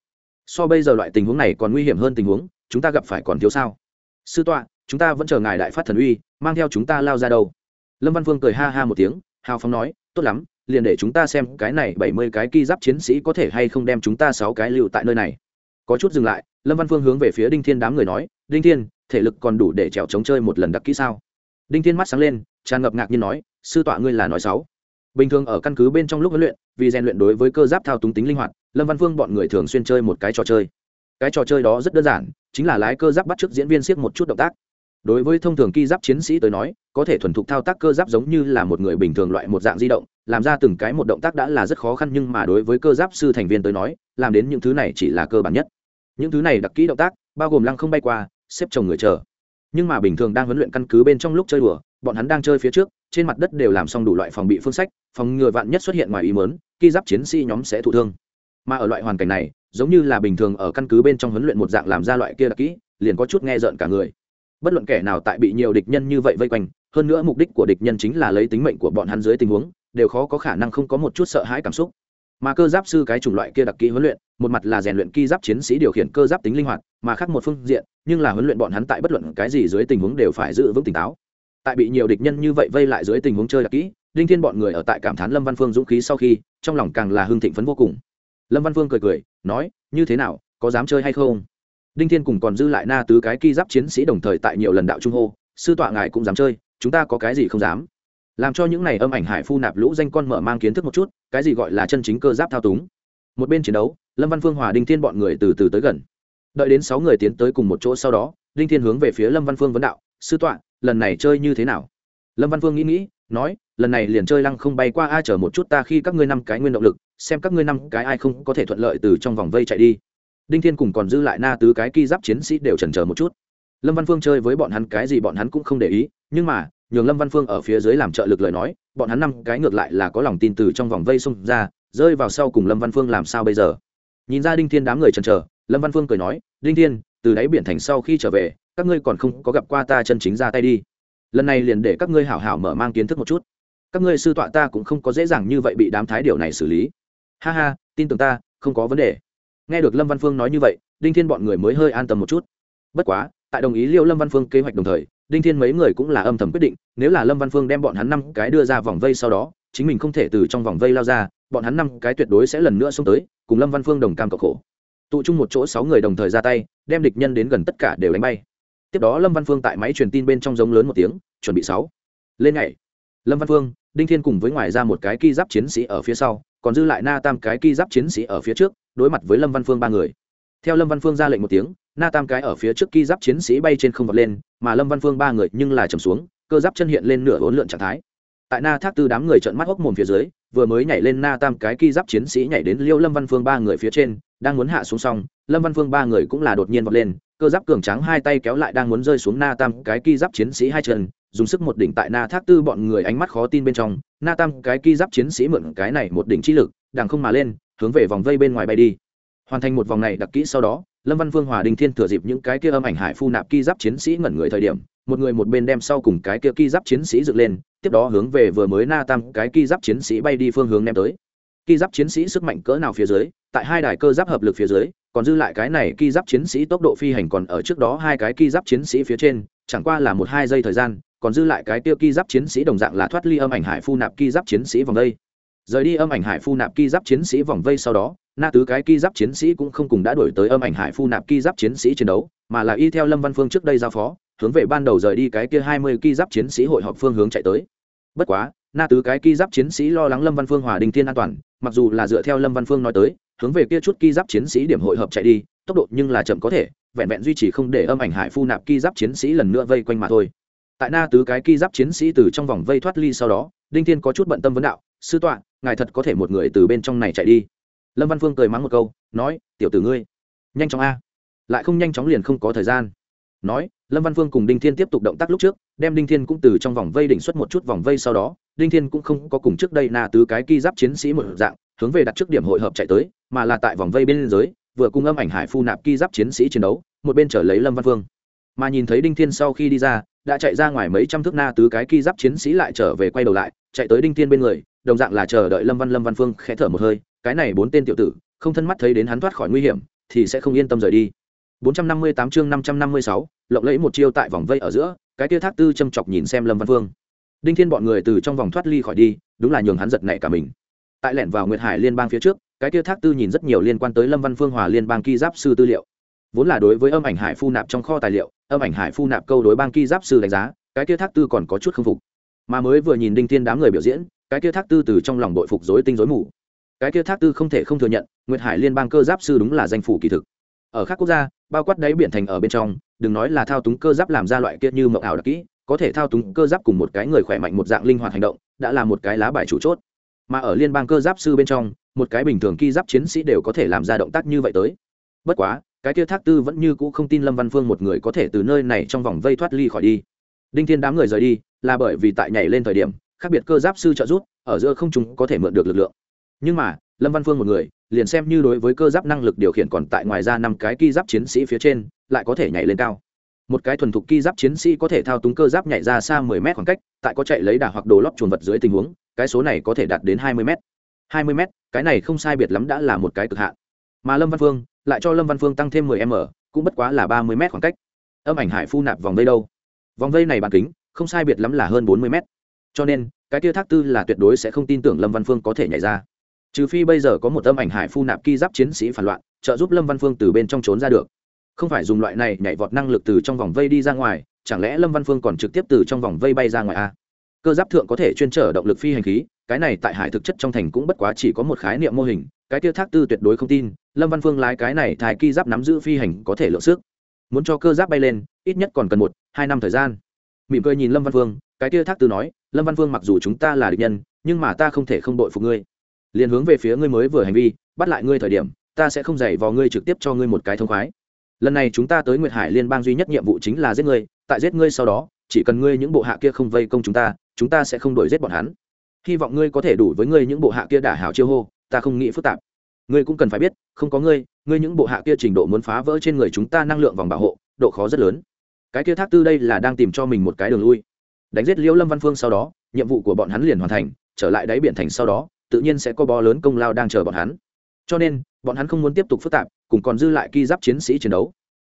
so bây giờ loại tình huống này còn nguy hiểm hơn tình huống, chúng ta gặp phải còn thiếu sao? Sư tọa, chúng ta vẫn chờ ngài đại phát thần uy, mang theo chúng ta lao ra đâu? Lâm văn phương cười ha ha một tiếng, hào phóng nói, tốt lắm, liền để chúng ta xem cái này bảy mươi cái ki giáp chiến sĩ có thể hay không đem chúng ta sáu cái lưu tại nơi này. Có chút dừng lại, lâm văn phương hướng về phía đinh thiên đám người nói, đinh thiên, thể lực còn đủ để trèo chống chơi một lần đặc kỹ sao? Đinh thiên mắt sáng lên, tràn ngập ngạc nhiên nói, sư tọa ngươi là nói sáu bình thường ở căn cứ bên trong lúc huấn luyện, vì rèn luyện đối với cơ giáp thao túng tính linh hoạt, lâm văn phương bọn người thường xuyên chơi một cái trò chơi. Cái trò chơi đó rất đơn giản, chính là lái cơ giáp bắt chước diễn viên siết một chút động tác. Đối với thông thường ki giáp chiến sĩ tới nói, có thể thuần thục thao tác cơ giáp giống như là một người bình thường loại một dạng di động, làm ra từng cái một động tác đã là rất khó khăn nhưng mà đối với cơ giáp sư thành viên tới nói, làm đến những thứ này chỉ là cơ bản nhất. Những thứ này đặc kỹ động tác, bao gồm lăng không bay qua, xếp chồng người chờ. Nhưng mà bình thường đang huấn luyện căn cứ bên trong lúc chơi đùa, bọn hắn đang chơi phía trước trên mặt đất đều làm xong đủ loại phòng bị phương sách, phòng ngừa vạn nhất xuất hiện ngoài ý mớn khi giáp chiến sĩ nhóm sẽ thụ thương. Mà ở loại hoàn cảnh này, giống như là bình thường ở căn cứ bên trong huấn luyện một dạng làm ra loại kia đặc kỹ, liền có chút nghe rợn cả người. Bất luận kẻ nào tại bị nhiều địch nhân như vậy vây quanh, hơn nữa mục đích của địch nhân chính là lấy tính mệnh của bọn hắn dưới tình huống, đều khó có khả năng không có một chút sợ hãi cảm xúc. Mà cơ giáp sư cái chủng loại kia đặc kỹ huấn luyện, một mặt là rèn luyện ki giáp chiến sĩ điều khiển cơ giáp tính linh hoạt, mà khác một phương diện, nhưng là huấn luyện bọn hắn tại bất luận cái gì dưới tình huống đều phải giữ vững tỉnh táo tại bị nhiều địch nhân như vậy vây lại dưới tình huống chơi đặc kỹ, đinh thiên bọn người ở tại cảm thán lâm văn phương dũng khí sau khi, trong lòng càng là hưng thịnh phấn vô cùng. Lâm văn phương cười cười, nói, như thế nào, có dám chơi hay không? Đinh thiên cùng còn dư lại na tứ cái ki giáp chiến sĩ đồng thời tại nhiều lần đạo trung hô, sư tọa ngài cũng dám chơi, chúng ta có cái gì không dám? Làm cho những này âm ảnh hải phu nạp lũ danh con mở mang kiến thức một chút, cái gì gọi là chân chính cơ giáp thao túng. Một bên chiến đấu, lâm văn phương hòa đinh thiên bọn người từ từ tới gần. Đợi đến sáu người tiến tới cùng một chỗ sau đó, đinh thiên hướng về phía lâm văn phương vấn đạo sư tọa, lần này chơi như thế nào? Lâm văn Vương nghĩ nghĩ, nói, lần này liền chơi lăng không bay qua ai chờ một chút ta khi các ngươi năm cái nguyên động lực, xem các ngươi năm cái ai không có thể thuận lợi từ trong vòng vây chạy đi. Đinh thiên cùng còn dư lại na tứ cái ki giáp chiến sĩ đều chần chờ một chút. Lâm văn phương chơi với bọn hắn cái gì bọn hắn cũng không để ý, nhưng mà, nhường lâm văn phương ở phía dưới làm trợ lực lời nói, bọn hắn năm cái ngược lại là có lòng tin từ trong vòng vây xông ra, rơi vào sau cùng lâm văn phương làm sao bây giờ? Nhìn ra đinh thiên đám người chần chờ, lâm văn phương cười nói, đinh thiên, từ đáy biển thành sau khi trở về các ngươi còn không có gặp qua ta chân chính ra tay đi. Lần này liền để các ngươi hảo hảo mở mang kiến thức một chút. Các ngươi sư tọa ta cũng không có dễ dàng như vậy bị đám thái điều này xử lý. Ha ha, tin tưởng ta, không có vấn đề. Nghe được lâm văn phương nói như vậy, đinh thiên bọn người mới hơi an tâm một chút. Bất quá, tại đồng ý liệu lâm văn phương kế hoạch đồng thời, đinh thiên mấy người cũng là âm thầm quyết định, nếu là lâm văn phương đem bọn hắn năm cái đưa ra vòng vây sau đó, chính mình không thể từ trong vòng vây lao ra, bọn hắn năm cái tuyệt đối sẽ lần nữa xông tới, cùng lâm văn phương đồng cam cộng khổ. Tụ chung một chỗ sáu người đồng thời ra tay, đem địch nhân đến gần tất cả đều đánh bay tiếp đó lâm văn phương tại máy truyền tin bên trong giống lớn một tiếng chuẩn bị sáu lên nhảy lâm văn phương đinh thiên cùng với ngoài ra một cái ki giáp chiến sĩ ở phía sau còn dư lại na tam cái ki giáp chiến sĩ ở phía trước đối mặt với lâm văn phương ba người theo lâm văn phương ra lệnh một tiếng na tam cái ở phía trước ki giáp chiến sĩ bay trên không vọt lên mà lâm văn phương ba người nhưng là trầm xuống cơ giáp chân hiện lên nửa hỗn lượn trạng thái tại na thác tư đám người trợn mắt hốc mồm phía dưới vừa mới nhảy lên na tam cái ki giáp chiến sĩ nhảy đến liêu lâm văn phương ba người phía trên đang muốn hạ xuống xong lâm văn phương ba người cũng là đột nhiên vọt lên cơ giáp cường tráng hai tay kéo lại đang muốn rơi xuống na tam cái ki giáp chiến sĩ hai chân, dùng sức một đỉnh tại na thác tư bọn người ánh mắt khó tin bên trong. Na tam cái ki giáp chiến sĩ mượn cái này một đỉnh chi lực, đằng không mà lên, hướng về vòng vây bên ngoài bay đi. Hoàn thành một vòng này đặc kỹ sau đó, lâm văn vương, hòa đình thiên thừa dịp những cái kia âm ảnh hải phu nạp ki giáp chiến sĩ ngẩn người thời điểm, một người một bên đem sau cùng cái kia ki giáp chiến sĩ dựng lên, tiếp đó hướng về vừa mới na tam cái ki giáp chiến sĩ bay đi phương hướng ném tới. Ki giáp chiến sĩ sức mạnh cỡ nào phía dưới, tại hai đài cơ giáp hợp lực phía dưới còn dư lại cái này ki giáp chiến sĩ tốc độ phi hành còn ở trước đó hai cái ki giáp chiến sĩ phía trên, chẳng qua là một hai giây thời gian, còn dư lại cái tiêu ki giáp chiến sĩ đồng dạng là thoát ly âm ảnh hải phu nạp ki giáp chiến sĩ vòng vây. Rời đi âm ảnh hải phu nạp ki giáp chiến sĩ vòng vây sau đó, na tứ cái ki giáp chiến sĩ cũng không cùng đã đổi tới âm ảnh hải phu nạp ki giáp chiến sĩ chiến đấu, mà là y theo lâm văn phương trước đây giao phó, hướng về ban đầu rời đi cái kia hai mươi ki giáp chiến sĩ hội họp phương hướng chạy tới. Bất quá, na tứ cái ki giáp chiến sĩ lo lắng lâm văn phương hòa đình thiên an toàn, mặc dù là dựa theo lâm văn phương nói tới hướng về kia chút ki giáp chiến sĩ điểm hội hợp chạy đi, tốc độ nhưng là chậm có thể, vẹn vẹn duy trì không để âm ảnh hải phu nạp ki giáp chiến sĩ lần nữa vây quanh mà thôi. Tại na tứ cái ki giáp chiến sĩ từ trong vòng vây thoát ly sau đó, đinh thiên có chút bận tâm vấn đạo, sư tọa, ngài thật có thể một người từ bên trong này chạy đi. Lâm văn phương cười mắng một câu, nói, tiểu tử ngươi, nhanh chóng a. Lại không nhanh chóng liền không có thời gian. Nói, lâm văn phương cùng đinh thiên tiếp tục động tác lúc trước, đem đinh thiên cũng từ trong vòng vây đỉnh xuất một chút vòng vây sau đó, đinh thiên cũng không có cùng trước đây na tứ cái ki giáp chiến sĩ một dạng, hướng về đặt trước điểm hội hợp chạy tới mà là tại vòng vây bên dưới vừa cung âm ảnh hải phu nạp ki giáp chiến sĩ chiến đấu một bên trở lấy lâm văn phương. Mà nhìn thấy đinh thiên sau khi đi ra đã chạy ra ngoài mấy trăm thước na tứ cái ki giáp chiến sĩ lại trở về quay đầu lại chạy tới đinh thiên bên người đồng dạng là chờ đợi lâm văn lâm văn phương khẽ thở một hơi cái này bốn tên tiểu tử không thân mắt thấy đến hắn thoát khỏi nguy hiểm thì sẽ không yên tâm rời đi. 458 chương 556, lộng lẫy một chiêu tại vòng vây ở giữa cái kia thác tư châm chọc nhìn xem lâm văn phương. Đinh thiên bọn người từ trong vòng thoát ly khỏi đi đúng là nhường hắn giật nảy cả mình. Tại lẻn vào nguyệt hải liên bang phía trước cái kia thác tư nhìn rất nhiều liên quan tới lâm văn phương hòa liên bang ki giáp sư tư liệu. Vốn là đối với âm ảnh hải phu nạp trong kho tài liệu, âm ảnh hải phu nạp câu đối bang ki giáp sư đánh giá, cái kia thác tư còn có chút k phục. Mà mới vừa nhìn đinh thiên đám người biểu diễn, cái kia thác tư từ trong lòng đội phục dối tinh dối mù. Cái kia thác tư không thể không thừa nhận, nguyệt hải liên bang cơ giáp sư đúng là danh phủ kỳ thực. Ở các quốc gia, bao quát đáy biển thành ở bên trong, đừng nói là thao túng cơ giáp làm ra loại kia như mộng ảo đặc kỹ, có thể thao túng cơ giáp cùng một cái người khỏe mạnh một dạng linh hoạt hành động, đã là một cái lá bài chủ chốt. Mà ở liên bang cơ giáp sư bên trong một cái bình thường ki giáp chiến sĩ đều có thể làm ra động tác như vậy tới. Bất quá, cái kia thác tư vẫn như cũ không tin lâm văn phương một người có thể từ nơi này trong vòng vây thoát ly khỏi đi. Đinh thiên đám người rời đi, là bởi vì tại nhảy lên thời điểm, khác biệt cơ giáp sư trợ giúp, ở giữa không chúng có thể mượn được lực lượng. Nhưng mà, lâm văn phương một người, liền xem như đối với cơ giáp năng lực điều khiển còn tại ngoài ra năm cái ki giáp chiến sĩ phía trên, lại có thể nhảy lên cao. Một cái thuần thục ki giáp chiến sĩ có thể thao túng cơ giáp nhảy ra xa 10 mét khoảng cách, tại có chạy lấy đà hoặc đồ lót chuồn vật dưới tình huống, cái số này có thể đạt đến 20 mét. 20 mét, cái này không sai biệt lắm đã là một cái cực hạn. Mà lâm văn phương, lại cho lâm văn phương tăng thêm 10 m, cũng bất quá là 30 mét khoảng cách. Âm ảnh hải phu nạp vòng vây đâu? Vòng vây này bán kính, không sai biệt lắm là hơn 40 mét. Cho nên, cái kia thác tư là tuyệt đối sẽ không tin tưởng lâm văn phương có thể nhảy ra. Trừ phi bây giờ có một âm ảnh hải phu nạp ki giáp chiến sĩ phản loạn, trợ giúp lâm văn phương từ bên trong trốn ra được. Không phải dùng loại này nhảy vọt năng lực từ trong vòng vây đi ra ngoài, chẳng lẽ lâm văn phương còn trực tiếp từ trong vòng vây bay ra ngoài a à? Cơ giáp thượng có thể chuyên trở động lực phi hành khí, cái này tại hải thực chất trong thành cũng bất quá chỉ có một khái niệm mô hình, cái tiêu thác tư tuyệt đối không tin, lâm văn phương lái cái này thai ki giáp nắm giữ phi hành có thể lượng sức. Muốn cho cơ giáp bay lên, ít nhất còn cần một, hai năm thời gian. Mỉm cười nhìn lâm văn phương, cái tiêu thác tư nói, lâm văn phương mặc dù chúng ta là địch nhân, nhưng mà ta không thể không đội phục ngươi. Liền hướng về phía ngươi mới vừa hành vi, bắt lại ngươi thời điểm, ta sẽ không dạy vào ngươi trực tiếp cho ngươi một cái thông khoái. Lần này chúng ta tới nguyệt hải liên bang duy nhất nhiệm vụ chính là giết ngươi, tại giết ngươi sau đó, chỉ cần ngươi những bộ hạ kia không vây công chúng ta chúng ta sẽ không đuổi giết bọn hắn. Hy vọng ngươi có thể đủ với ngươi những bộ hạ kia đả hảo chiêu hô ta không nghĩ phức tạp. Ngươi cũng cần phải biết không có ngươi ngươi những bộ hạ kia trình độ muốn phá vỡ trên người chúng ta năng lượng vòng bảo hộ độ khó rất lớn. Cái kia thác tư đây là đang tìm cho mình một cái đường lui. Đánh giết liễu lâm văn phương sau đó nhiệm vụ của bọn hắn liền hoàn thành trở lại đáy biển thành sau đó tự nhiên sẽ có bó lớn công lao đang chờ bọn hắn. Cho nên bọn hắn không muốn tiếp tục phức tạp cùng còn dư lại ki giáp chiến sĩ chiến đấu.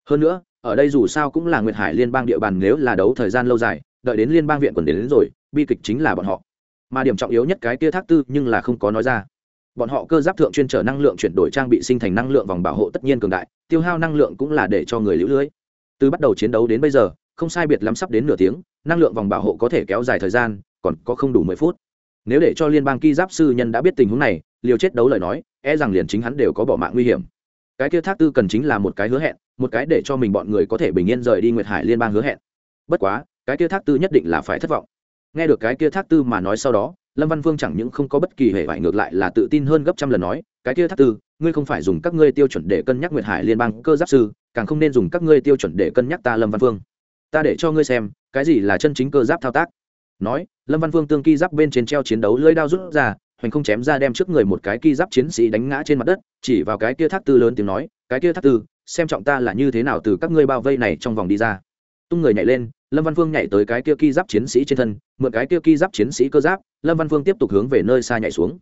Hơn nữa ở đây dù sao cũng là nguyệt hải liên bang địa bàn nếu là đấu thời gian lâu dài đợi đến liên bang viện quân đến, đến rồi bi kịch chính là bọn họ. Mà điểm trọng yếu nhất cái kia thác tư nhưng là không có nói ra. Bọn họ cơ giáp thượng chuyên trở năng lượng chuyển đổi trang bị sinh thành năng lượng vòng bảo hộ tất nhiên cường đại, tiêu hao năng lượng cũng là để cho người lũ lưới. Từ bắt đầu chiến đấu đến bây giờ, không sai biệt lắm sắp đến nửa tiếng, năng lượng vòng bảo hộ có thể kéo dài thời gian, còn có không đủ mười phút. Nếu để cho liên bang ki giáp sư nhân đã biết tình huống này, liều chết đấu lời nói e rằng liền chính hắn đều có bỏ mạng nguy hiểm. Cái kia thác tư cần chính là một cái hứa hẹn, một cái để cho mình bọn người có thể bình yên rời đi nguyệt hải liên bang hứa hẹn. Bất quá, cái kia thác tư nhất định là phải thất vọng nghe được cái kia thác tư mà nói sau đó, lâm văn vương chẳng những không có bất kỳ hệ vải ngược lại là tự tin hơn gấp trăm lần nói, cái kia thác tư, ngươi không phải dùng các ngươi tiêu chuẩn để cân nhắc nguyệt hải liên bang cơ giáp sư, càng không nên dùng các ngươi tiêu chuẩn để cân nhắc ta lâm văn vương ta để cho ngươi xem, cái gì là chân chính cơ giáp thao tác. Nói, lâm văn vương tương ki giáp bên trên treo chiến đấu lưỡi đao rút ra, hoành không chém ra đem trước người một cái ki giáp chiến sĩ đánh ngã trên mặt đất, chỉ vào cái kia thác tư lớn tiếng nói, cái kia thác tư, xem trọng ta là như thế nào từ các ngươi bao vây này trong vòng đi ra. Tung người nhảy lên lâm văn phương nhảy tới cái kia ki giáp chiến sĩ trên thân, mượn cái kia ki giáp chiến sĩ cơ giáp, lâm văn phương tiếp tục hướng về nơi xa nhảy xuống.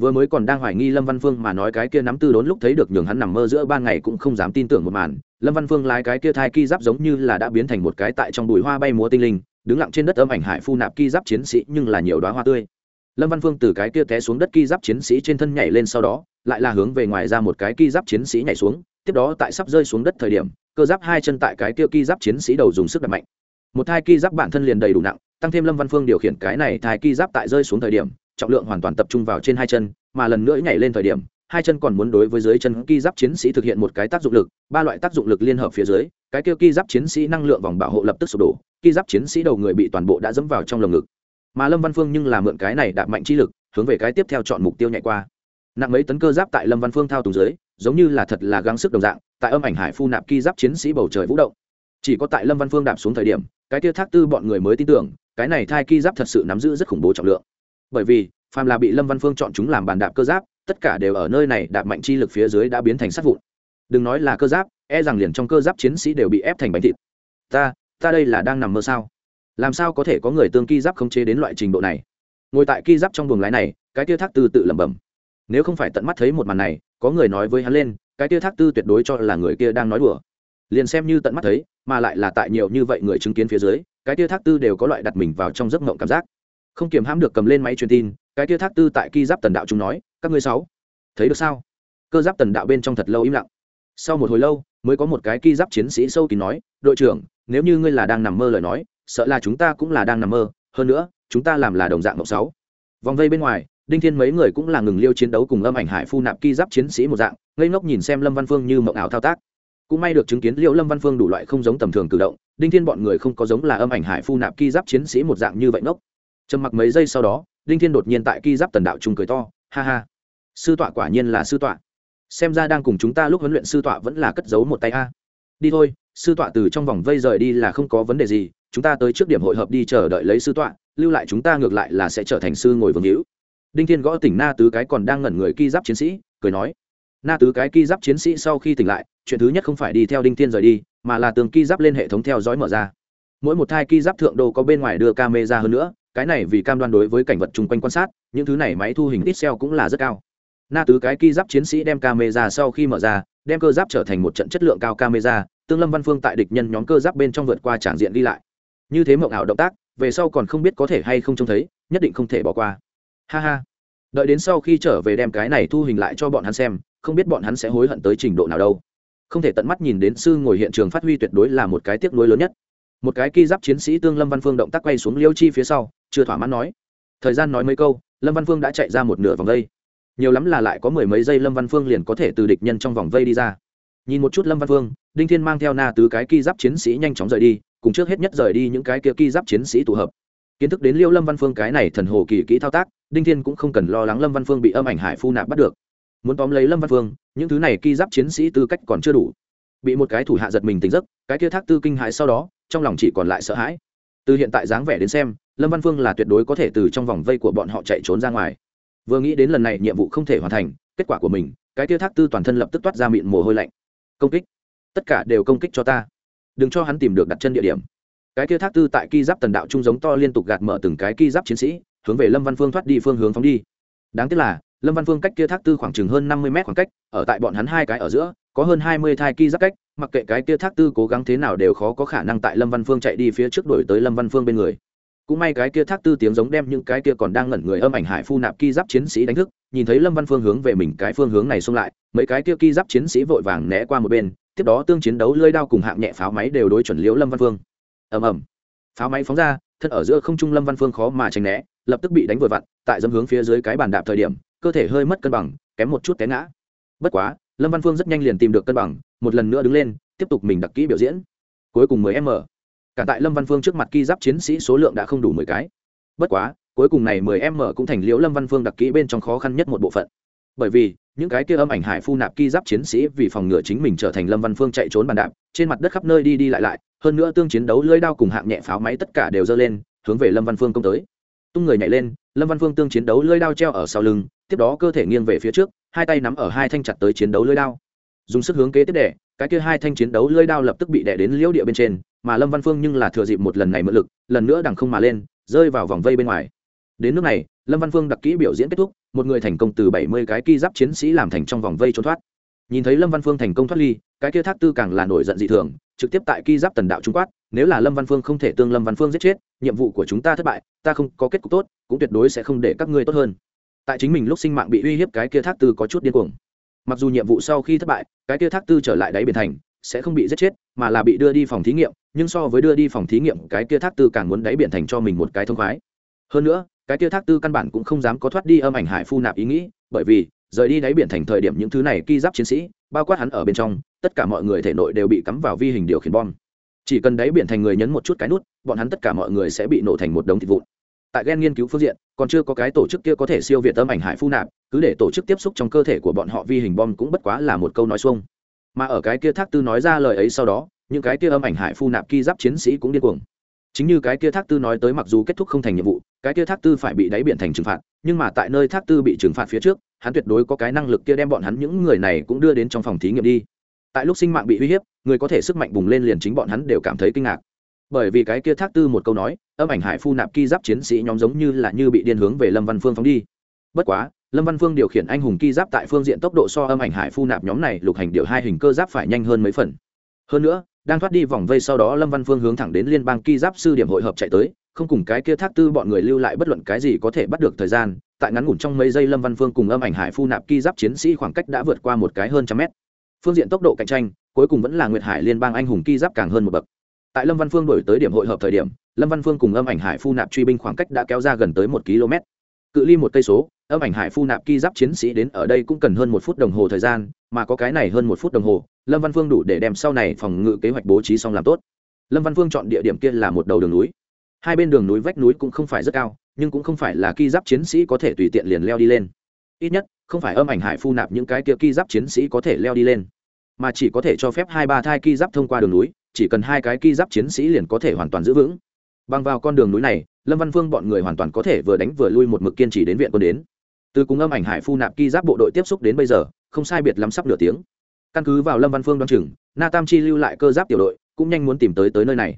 Vừa mới còn đang hoài nghi lâm văn phương mà nói cái kia nắm tư đốn lúc thấy được nhường hắn nằm mơ giữa ban ngày cũng không dám tin tưởng một màn. Lâm văn phương lái cái kia thai ki giáp giống như là đã biến thành một cái tại trong bụi hoa bay múa tinh linh, đứng lặng trên đất âm ảnh hải phu nạp ki giáp chiến sĩ nhưng là nhiều đoá hoa tươi. Lâm văn phương từ cái kia té xuống đất ki giáp chiến sĩ trên thân nhảy lên sau đó, lại là hướng về ngoài ra một cái ki giáp chiến sĩ nhảy xuống, tiếp đó tại sắp rơi xuống đất thời điểm, cơ giáp hai chân tại cái kia ki giáp chiến sĩ đầu dùng sức đập mạnh một thai ki giáp bản thân liền đầy đủ nặng, tăng thêm lâm văn phương điều khiển cái này thai ki giáp tại rơi xuống thời điểm, trọng lượng hoàn toàn tập trung vào trên hai chân, mà lần nữa nhảy lên thời điểm, hai chân còn muốn đối với dưới chân ki giáp chiến sĩ thực hiện một cái tác dụng lực, ba loại tác dụng lực liên hợp phía dưới, cái kia ki giáp chiến sĩ năng lượng vòng bảo hộ lập tức sụp đổ, ki giáp chiến sĩ đầu người bị toàn bộ đã dẫm vào trong lồng ngực. Mà lâm văn phương nhưng là mượn cái này đạp mạnh chi lực, hướng về cái tiếp theo chọn mục tiêu nhảy qua. Nặng mấy tấn cơ giáp tại lâm văn phương thao túng dưới, giống như là thật là gắng sức đồng dạng, tại âm ảnh hải phu nạp ki giáp chiến sĩ bầu trời vũ động. Chỉ có tại lâm văn phương đạp xuống thời điểm cái kia thác tư bọn người mới tin tưởng, cái này thai ki giáp thật sự nắm giữ rất khủng bố trọng lượng. Bởi vì, phàm là bị lâm văn phương chọn chúng làm bàn đạp cơ giáp, tất cả đều ở nơi này đạp mạnh chi lực phía dưới đã biến thành sát vụn. Đừng nói là cơ giáp e rằng liền trong cơ giáp chiến sĩ đều bị ép thành bánh thịt. Ta ta đây là đang nằm mơ sao? Làm sao có thể có người tương ki giáp khống chế đến loại trình độ này? Ngồi tại ki giáp trong buồng lái này, cái tia thác tư tự lẩm bẩm. Nếu không phải tận mắt thấy một màn này, có người nói với hắn lên, cái tia thác tư tuyệt đối cho là người kia đang nói đùa. Liền xem như tận mắt thấy mà lại là tại nhiều như vậy người chứng kiến phía dưới, cái tia thác tư đều có loại đặt mình vào trong giấc mộng cảm giác. Không kiềm hãm được cầm lên máy truyền tin, cái tia thác tư tại ki giáp tần đạo chúng nói, các ngươi sáu, thấy được sao? Cơ giáp tần đạo bên trong thật lâu im lặng. Sau một hồi lâu, mới có một cái ki giáp chiến sĩ sâu kín nói, đội trưởng, nếu như ngươi là đang nằm mơ lời nói, sợ là chúng ta cũng là đang nằm mơ, hơn nữa, chúng ta làm là đồng dạng mộng sáu. Vòng vây bên ngoài, đinh thiên mấy người cũng là ngừng liêu chiến đấu cùng lâm ảnh hải phu nạp ki giáp chiến sĩ một dạng, ngây ngốc nhìn xem lâm văn phương như mộng ảo thao tác cũng may được chứng kiến liệu lâm văn phương đủ loại không giống tầm thường cử động, đinh thiên bọn người không có giống là âm ảnh hải phu nạp ki giáp chiến sĩ một dạng như vậy ngốc. Trầm mặc mấy giây sau đó, đinh thiên đột nhiên tại ki giáp tần đạo trung cười to, ha ha, sư tọa quả nhiên là sư tọa. Xem ra đang cùng chúng ta lúc huấn luyện sư tọa vẫn là cất giấu một tay a. Đi thôi, sư tọa từ trong vòng vây rời đi là không có vấn đề gì, chúng ta tới trước điểm hội hợp đi chờ đợi lấy sư tọa, lưu lại chúng ta ngược lại là sẽ trở thành sư ngồi vương hữu. Đinh thiên gõ tỉnh na tứ cái còn đang ngẩn người ki giáp chiến sĩ, cười nói, na tứ cái ki giáp chiến sĩ sau khi tỉnh lại chuyện thứ nhất không phải đi theo đinh thiên rời đi, mà là tường ki giáp lên hệ thống theo dõi mở ra. Mỗi một thai ki giáp thượng đô có bên ngoài đưa camera hơn nữa, cái này vì cam đoan đối với cảnh vật chung quanh quan sát, những thứ này máy thu hình ít xeo cũng là rất cao. Na tứ cái ki giáp chiến sĩ đem camera sau khi mở ra, đem cơ giáp trở thành một trận chất lượng cao camera, tương lâm văn phương tại địch nhân nhóm cơ giáp bên trong vượt qua tràng diện đi lại. Như thế mộng ảo động tác, về sau còn không biết có thể hay không trông thấy, nhất định không thể bỏ qua. Ha ha. Đợi đến sau khi trở về đem cái này thu hình lại cho bọn hắn xem, không biết bọn hắn sẽ hối hận tới trình độ nào đâu không thể tận mắt nhìn đến sư ngồi hiện trường phát huy tuyệt đối là một cái tiếc nuối lớn nhất. Một cái ki giáp chiến sĩ tương lâm văn phương động tác quay xuống liêu chi phía sau, chưa thỏa mãn nói. Thời gian nói mấy câu, lâm văn phương đã chạy ra một nửa vòng vây nhiều lắm là lại có mười mấy giây lâm văn phương liền có thể từ địch nhân trong vòng vây đi ra. Nhìn một chút lâm văn phương, đinh thiên mang theo na tứ cái ki giáp chiến sĩ nhanh chóng rời đi, cùng trước hết nhất rời đi những cái kia ki giáp chiến sĩ tụ hợp. Kiến thức đến liêu lâm văn phương cái này thần hồ kỳ kỹ thao tác, đinh thiên cũng không cần lo lắng lâm văn phương bị âm ảnh hải phu nạp bắt được muốn tóm lấy lâm văn phương, những thứ này ki giáp chiến sĩ tư cách còn chưa đủ. Bị một cái thủ hạ giật mình tỉnh giấc, cái kia thác tư kinh hãi sau đó, trong lòng chỉ còn lại sợ hãi. Từ hiện tại dáng vẻ đến xem, lâm văn phương là tuyệt đối có thể từ trong vòng vây của bọn họ chạy trốn ra ngoài. Vừa nghĩ đến lần này nhiệm vụ không thể hoàn thành, kết quả của mình, cái kia thác tư toàn thân lập tức toát ra miệng mồ hôi lạnh. Công kích, tất cả đều công kích cho ta. Đừng cho hắn tìm được đặt chân địa điểm. Cái kia thác tư tại ki giáp tần đạo trung giống to liên tục gạt mở từng cái ki giáp chiến sĩ, hướng về lâm văn phương thoát đi phương hướng phóng đi. Đáng tiếc là lâm văn phương cách kia thác tư khoảng chừng hơn năm mươi mét khoảng cách, ở tại bọn hắn hai cái ở giữa, có hơn hai mươi thai ki giáp cách, mặc kệ cái kia thác tư cố gắng thế nào đều khó có khả năng tại lâm văn phương chạy đi phía trước đổi tới lâm văn phương bên người. Cũng may cái kia thác tư tiếng giống đem những cái kia còn đang ngẩn người âm ảnh hải phu nạp ki giáp chiến sĩ đánh thức, nhìn thấy lâm văn phương hướng về mình cái phương hướng này xông lại, mấy cái kia ki giáp chiến sĩ vội vàng né qua một bên, tiếp đó tương chiến đấu lơi đao cùng hạng nhẹ pháo máy đều đối chuẩn liễu lâm văn phương. Ầm ầm. Pháo máy phóng ra, thân ở giữa không trung lâm văn phương khó mà tránh né, lập tức bị đánh vội vặn, tại dấm hướng phía dưới cái bàn đạp thời điểm cơ thể hơi mất cân bằng, kém một chút té ngã. Bất quá, lâm văn phương rất nhanh liền tìm được cân bằng, một lần nữa đứng lên, tiếp tục mình đặc kỹ biểu diễn. Cuối cùng 10 m. Cả tại lâm văn phương trước mặt ki giáp chiến sĩ số lượng đã không đủ mười cái. Bất quá, cuối cùng này 10 m cũng thành liễu lâm văn phương đặc kỹ bên trong khó khăn nhất một bộ phận. Bởi vì, những cái kia âm ảnh hải phu nạp ki giáp chiến sĩ vì phòng ngừa chính mình trở thành lâm văn phương chạy trốn bàn đạp, trên mặt đất khắp nơi đi đi lại lại, hơn nữa tương chiến đấu lưỡi đao cùng hạng nhẹ pháo máy tất cả đều dơ lên, hướng về lâm văn phương công tới tung người nhảy lên, lâm văn phương tương chiến đấu lưỡi đao treo ở sau lưng, tiếp đó cơ thể nghiêng về phía trước, hai tay nắm ở hai thanh chặt tới chiến đấu lưỡi đao. Dùng sức hướng kế tiếp đẻ cái kia hai thanh chiến đấu lơi đao lập tức bị đẻ đến liễu địa bên trên, mà lâm văn phương nhưng là thừa dịp một lần này mượn lực, lần nữa đằng không mà lên, rơi vào vòng vây bên ngoài. Đến nước này, lâm văn phương đặc kỹ biểu diễn kết thúc, một người thành công từ bảy mươi cái ki giáp chiến sĩ làm thành trong vòng vây trốn thoát. Nhìn thấy lâm văn phương thành công thoát ly, cái kia thác tư càng là nổi giận dị thường, trực tiếp tại ki giáp tần đạo trung quát nếu là lâm văn phương không thể tương lâm văn phương giết chết, nhiệm vụ của chúng ta thất bại, ta không có kết cục tốt, cũng tuyệt đối sẽ không để các ngươi tốt hơn. Tại chính mình lúc sinh mạng bị uy hiếp cái kia thác tư có chút điên cuồng. Mặc dù nhiệm vụ sau khi thất bại, cái kia thác tư trở lại đáy biển thành, sẽ không bị giết chết, mà là bị đưa đi phòng thí nghiệm, nhưng so với đưa đi phòng thí nghiệm, cái kia thác tư càng muốn đáy biển thành cho mình một cái thông khoái. Hơn nữa, cái kia thác tư căn bản cũng không dám có thoát đi âm ảnh hải phu nạp ý nghĩ, bởi vì, rời đi đáy biển thành thời điểm những thứ này ki giáp chiến sĩ, bao quát hắn ở bên trong, tất cả mọi người thể nội đều bị cắm vào vi hình điều khiển bom chỉ cần đáy biển thành người nhấn một chút cái nút, bọn hắn tất cả mọi người sẽ bị nổ thành một đống thịt vụn. Tại gen nghiên cứu phương diện, còn chưa có cái tổ chức kia có thể siêu việt âm ảnh hải phu nạp, cứ để tổ chức tiếp xúc trong cơ thể của bọn họ vi hình bom cũng bất quá là một câu nói xuông. Mà ở cái kia thác tư nói ra lời ấy sau đó, những cái kia âm ảnh hải phu nạp ki giáp chiến sĩ cũng điên cuồng. Chính như cái kia thác tư nói tới mặc dù kết thúc không thành nhiệm vụ, cái kia thác tư phải bị đáy biển thành trừng phạt, nhưng mà tại nơi thác tư bị trừng phạt phía trước, hắn tuyệt đối có cái năng lực kia đem bọn hắn những người này cũng đưa đến trong phòng thí nghiệm đi tại lúc sinh mạng bị uy hiếp, người có thể sức mạnh bùng lên liền chính bọn hắn đều cảm thấy kinh ngạc. Bởi vì cái kia thác tư một câu nói, âm ảnh hải phu nạp ki giáp chiến sĩ nhóm giống như là như bị điên hướng về lâm văn phương phóng đi. Bất quá, lâm văn phương điều khiển anh hùng ki giáp tại phương diện tốc độ so âm ảnh hải phu nạp nhóm này lục hành điều hai hình cơ giáp phải nhanh hơn mấy phần. Hơn nữa, đang thoát đi vòng vây sau đó lâm văn phương hướng thẳng đến liên bang ki giáp sư điểm hội hợp chạy tới, không cùng cái kia thác tư bọn người lưu lại bất luận cái gì có thể bắt được thời gian, tại ngắn ngủn trong mấy giây lâm văn phương cùng âm ảnh hải phu nạp ki giáp chiến sĩ khoảng cách đã vượt qua một cái hơn trăm mét phương diện tốc độ cạnh tranh, cuối cùng vẫn là nguyệt hải liên bang anh hùng ki giáp càng hơn một bậc. Tại lâm văn phương đổi tới điểm hội hợp thời điểm, lâm văn phương cùng âm ảnh hải phu nạp truy binh khoảng cách đã kéo ra gần tới một km. Cự ly một cây số, âm ảnh hải phu nạp ki giáp chiến sĩ đến ở đây cũng cần hơn một phút đồng hồ thời gian, mà có cái này hơn một phút đồng hồ, lâm văn phương đủ để đem sau này phòng ngự kế hoạch bố trí xong làm tốt. Lâm văn phương chọn địa điểm kia là một đầu đường núi. Hai bên đường núi vách núi cũng không phải rất cao, nhưng cũng không phải là ki giáp chiến sĩ có thể tùy tiện liền leo đi lên. Ít nhất không phải âm ảnh hải phu nạp những cái kia ki giáp chiến sĩ có thể leo đi lên, mà chỉ có thể cho phép hai ba thai ki giáp thông qua đường núi, chỉ cần hai cái ki giáp chiến sĩ liền có thể hoàn toàn giữ vững. Bằng vào con đường núi này, lâm văn phương bọn người hoàn toàn có thể vừa đánh vừa lui một mực kiên trì đến viện quân đến. Từ cùng âm ảnh hải phu nạp ki giáp bộ đội tiếp xúc đến bây giờ, không sai biệt lắm sắp nửa tiếng. Căn cứ vào lâm văn phương đ o á n chừng, na tam chi lưu lại cơ giáp tiểu đội, cũng nhanh muốn tìm tới tới nơi này.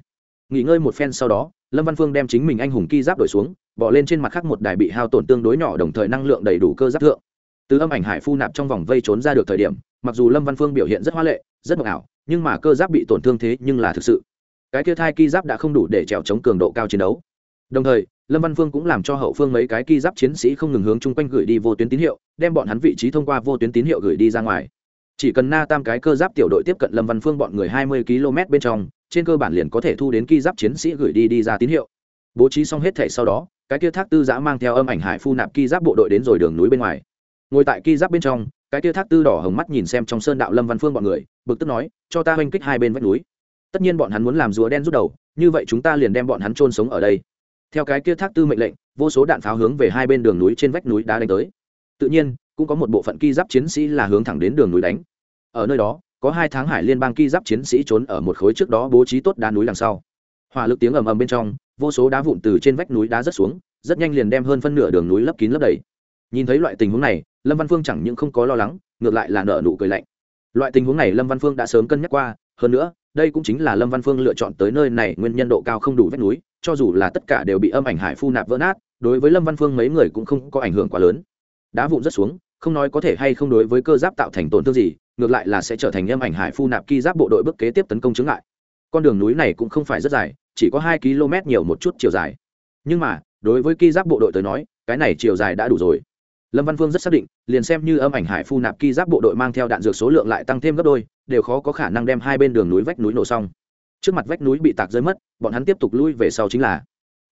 Nghỉ ngơi một phen sau đó, lâm văn phương đem chính mình anh hùng ki giáp đổi xuống, bỏ lên trên mặt khác một đài bị hao tổn tương đối nhỏ đồng thời năng lượng đầy đủ cơ giáp thượng từ âm ảnh hải phu nạp trong vòng vây trốn ra được thời điểm, mặc dù lâm văn phương biểu hiện rất hoa lệ, rất mộng ảo, nhưng mà cơ giáp bị tổn thương thế nhưng là thực sự. Cái kia thai ki giáp đã không đủ để trèo chống cường độ cao chiến đấu. Đồng thời, lâm văn phương cũng làm cho hậu phương mấy cái ki giáp chiến sĩ không ngừng hướng chung quanh gửi đi vô tuyến tín hiệu, đem bọn hắn vị trí thông qua vô tuyến tín hiệu gửi đi ra ngoài. Chỉ cần na tam cái cơ giáp tiểu đội tiếp cận lâm văn phương bọn người hai mươi km bên trong, trên cơ bản liền có thể thu đến ki giáp chiến sĩ gửi đi đi ra tín hiệu. Bố trí xong hết thể sau đó, cái kia thác tư giã mang theo âm ảnh hải phu nạp ki giáp bộ đội đến rồi đường núi bên ngoài ngồi tại ki giáp bên trong, cái kia thác tư đỏ hồng mắt nhìn xem trong sơn đạo lâm văn phương bọn người, bực tức nói, cho ta oanh kích hai bên vách núi. Tất nhiên bọn hắn muốn làm rùa đen rút đầu, như vậy chúng ta liền đem bọn hắn trôn sống ở đây. Theo cái kia thác tư mệnh lệnh, vô số đạn pháo hướng về hai bên đường núi trên vách núi đá đánh tới. Tự nhiên, cũng có một bộ phận ki giáp chiến sĩ là hướng thẳng đến đường núi đánh. Ở nơi đó, có hai tháng hải liên bang ki giáp chiến sĩ trốn ở một khối trước đó bố trí tốt đá núi đằng sau. Hỏa lực tiếng ầm ầm bên trong, vô số đá vụn từ trên vách núi đá rớt xuống, rất nhanh liền đem hơn phân nửa đường núi lấp kín lấp đầy. Nhìn thấy loại tình huống này lâm văn phương chẳng những không có lo lắng, ngược lại là nợ nụ cười lạnh. Loại tình huống này lâm văn phương đã sớm cân nhắc qua, hơn nữa, đây cũng chính là lâm văn phương lựa chọn tới nơi này nguyên nhân độ cao không đủ vách núi, cho dù là tất cả đều bị âm ảnh hải phu nạp vỡ nát, đối với lâm văn phương mấy người cũng không có ảnh hưởng quá lớn. Đá vụn rất xuống, không nói có thể hay không đối với cơ giáp tạo thành tổn thương gì, ngược lại là sẽ trở thành âm ảnh hải phu nạp ki giáp bộ đội bước kế tiếp tấn công chứng lại con đường núi này cũng không phải rất dài, chỉ có hai km nhiều một chút chiều dài. Nhưng mà, đối với ki giáp bộ đội tới nói, cái này chiều dài đã đủ rồi lâm văn phương rất xác định, liền xem như âm ảnh hải phu nạp ki giáp bộ đội mang theo đạn dược số lượng lại tăng thêm gấp đôi, đều khó có khả năng đem hai bên đường núi vách núi nổ xong. Trước mặt vách núi bị tạc rơi mất, bọn hắn tiếp tục lui về sau chính là.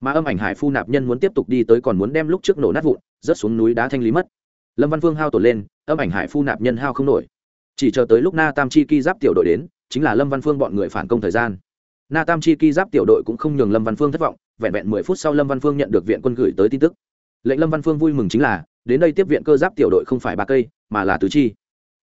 Mà âm ảnh hải phu nạp nhân muốn tiếp tục đi tới còn muốn đem lúc trước nổ nát vụn, rớt xuống núi đá thanh lý mất. Lâm văn phương hao tổn lên, âm ảnh hải phu nạp nhân hao không nổi. Chỉ chờ tới lúc na tam chi ki giáp tiểu đội đến, chính là lâm văn phương bọn người phản công thời gian. Na tam chi ki giáp tiểu đội cũng không nhường lâm văn phương thất vọng, vẹn vẹn mười phút sau lâm văn phương nhận được viện quân gửi tới tin tức. Lệnh lâm văn phương vui mừng chính là đến đây tiếp viện cơ giáp tiểu đội không phải ba cây, mà là tứ chi.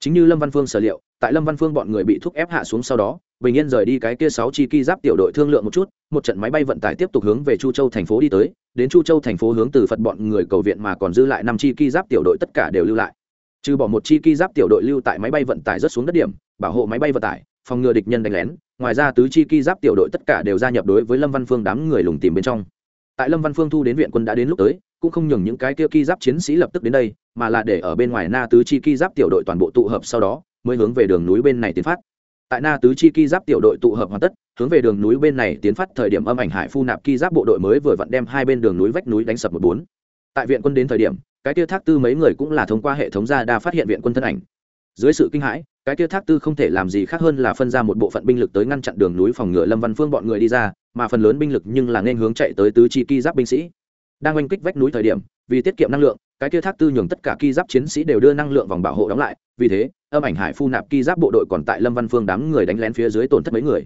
Chính như lâm văn phương sở liệu, tại lâm văn phương bọn người bị thúc ép hạ xuống sau đó, bình yên rời đi cái kia sáu chi ki giáp tiểu đội thương lượng một chút, một trận máy bay vận tải tiếp tục hướng về chu châu thành phố đi tới, đến chu châu thành phố hướng từ phật bọn người cầu viện mà còn dư lại năm chi ki giáp tiểu đội tất cả đều lưu lại. Trừ bỏ một chi ki giáp tiểu đội lưu tại máy bay vận tải rất xuống đất điểm, bảo hộ máy bay vận tải, phòng ngừa địch nhân đánh lén, ngoài ra tứ chi ki giáp tiểu đội tất cả đều gia nhập đối với lâm văn phương đám người lùng tìm bên trong. Tại lâm văn phương thu đến viện quân đã đến lúc tới cũng không nhường những cái kia ki giáp chiến sĩ lập tức đến đây, mà là để ở bên ngoài na tứ chi ki giáp tiểu đội toàn bộ tụ hợp sau đó, mới hướng về đường núi bên này tiến phát. Tại na tứ chi ki giáp tiểu đội tụ hợp hoàn tất, hướng về đường núi bên này tiến phát thời điểm âm ảnh hải phu nạp ki giáp bộ đội mới vừa vặn đem hai bên đường núi vách núi đánh sập một bốn. Tại viện quân đến thời điểm, cái kia thác tư mấy người cũng là thông qua hệ thống ra đa phát hiện viện quân thân ảnh. Dưới sự kinh hãi, cái kia thác tư không thể làm gì khác hơn là phân ra một bộ phận binh lực tới ngăn chặn đường núi phòng ngựa lâm văn phương bọn người đi ra, mà phần lớn binh lực nhưng là nên hướng chạy tới tứ chi ki giáp binh sĩ đang oanh kích vách núi thời điểm, vì tiết kiệm năng lượng, cái kia thác tư nhường tất cả ki giáp chiến sĩ đều đưa năng lượng vòng bảo hộ đóng lại, vì thế, âm ảnh hải phu nạp ki giáp bộ đội còn tại lâm văn phương đám người đánh lén phía dưới tổn thất mấy người.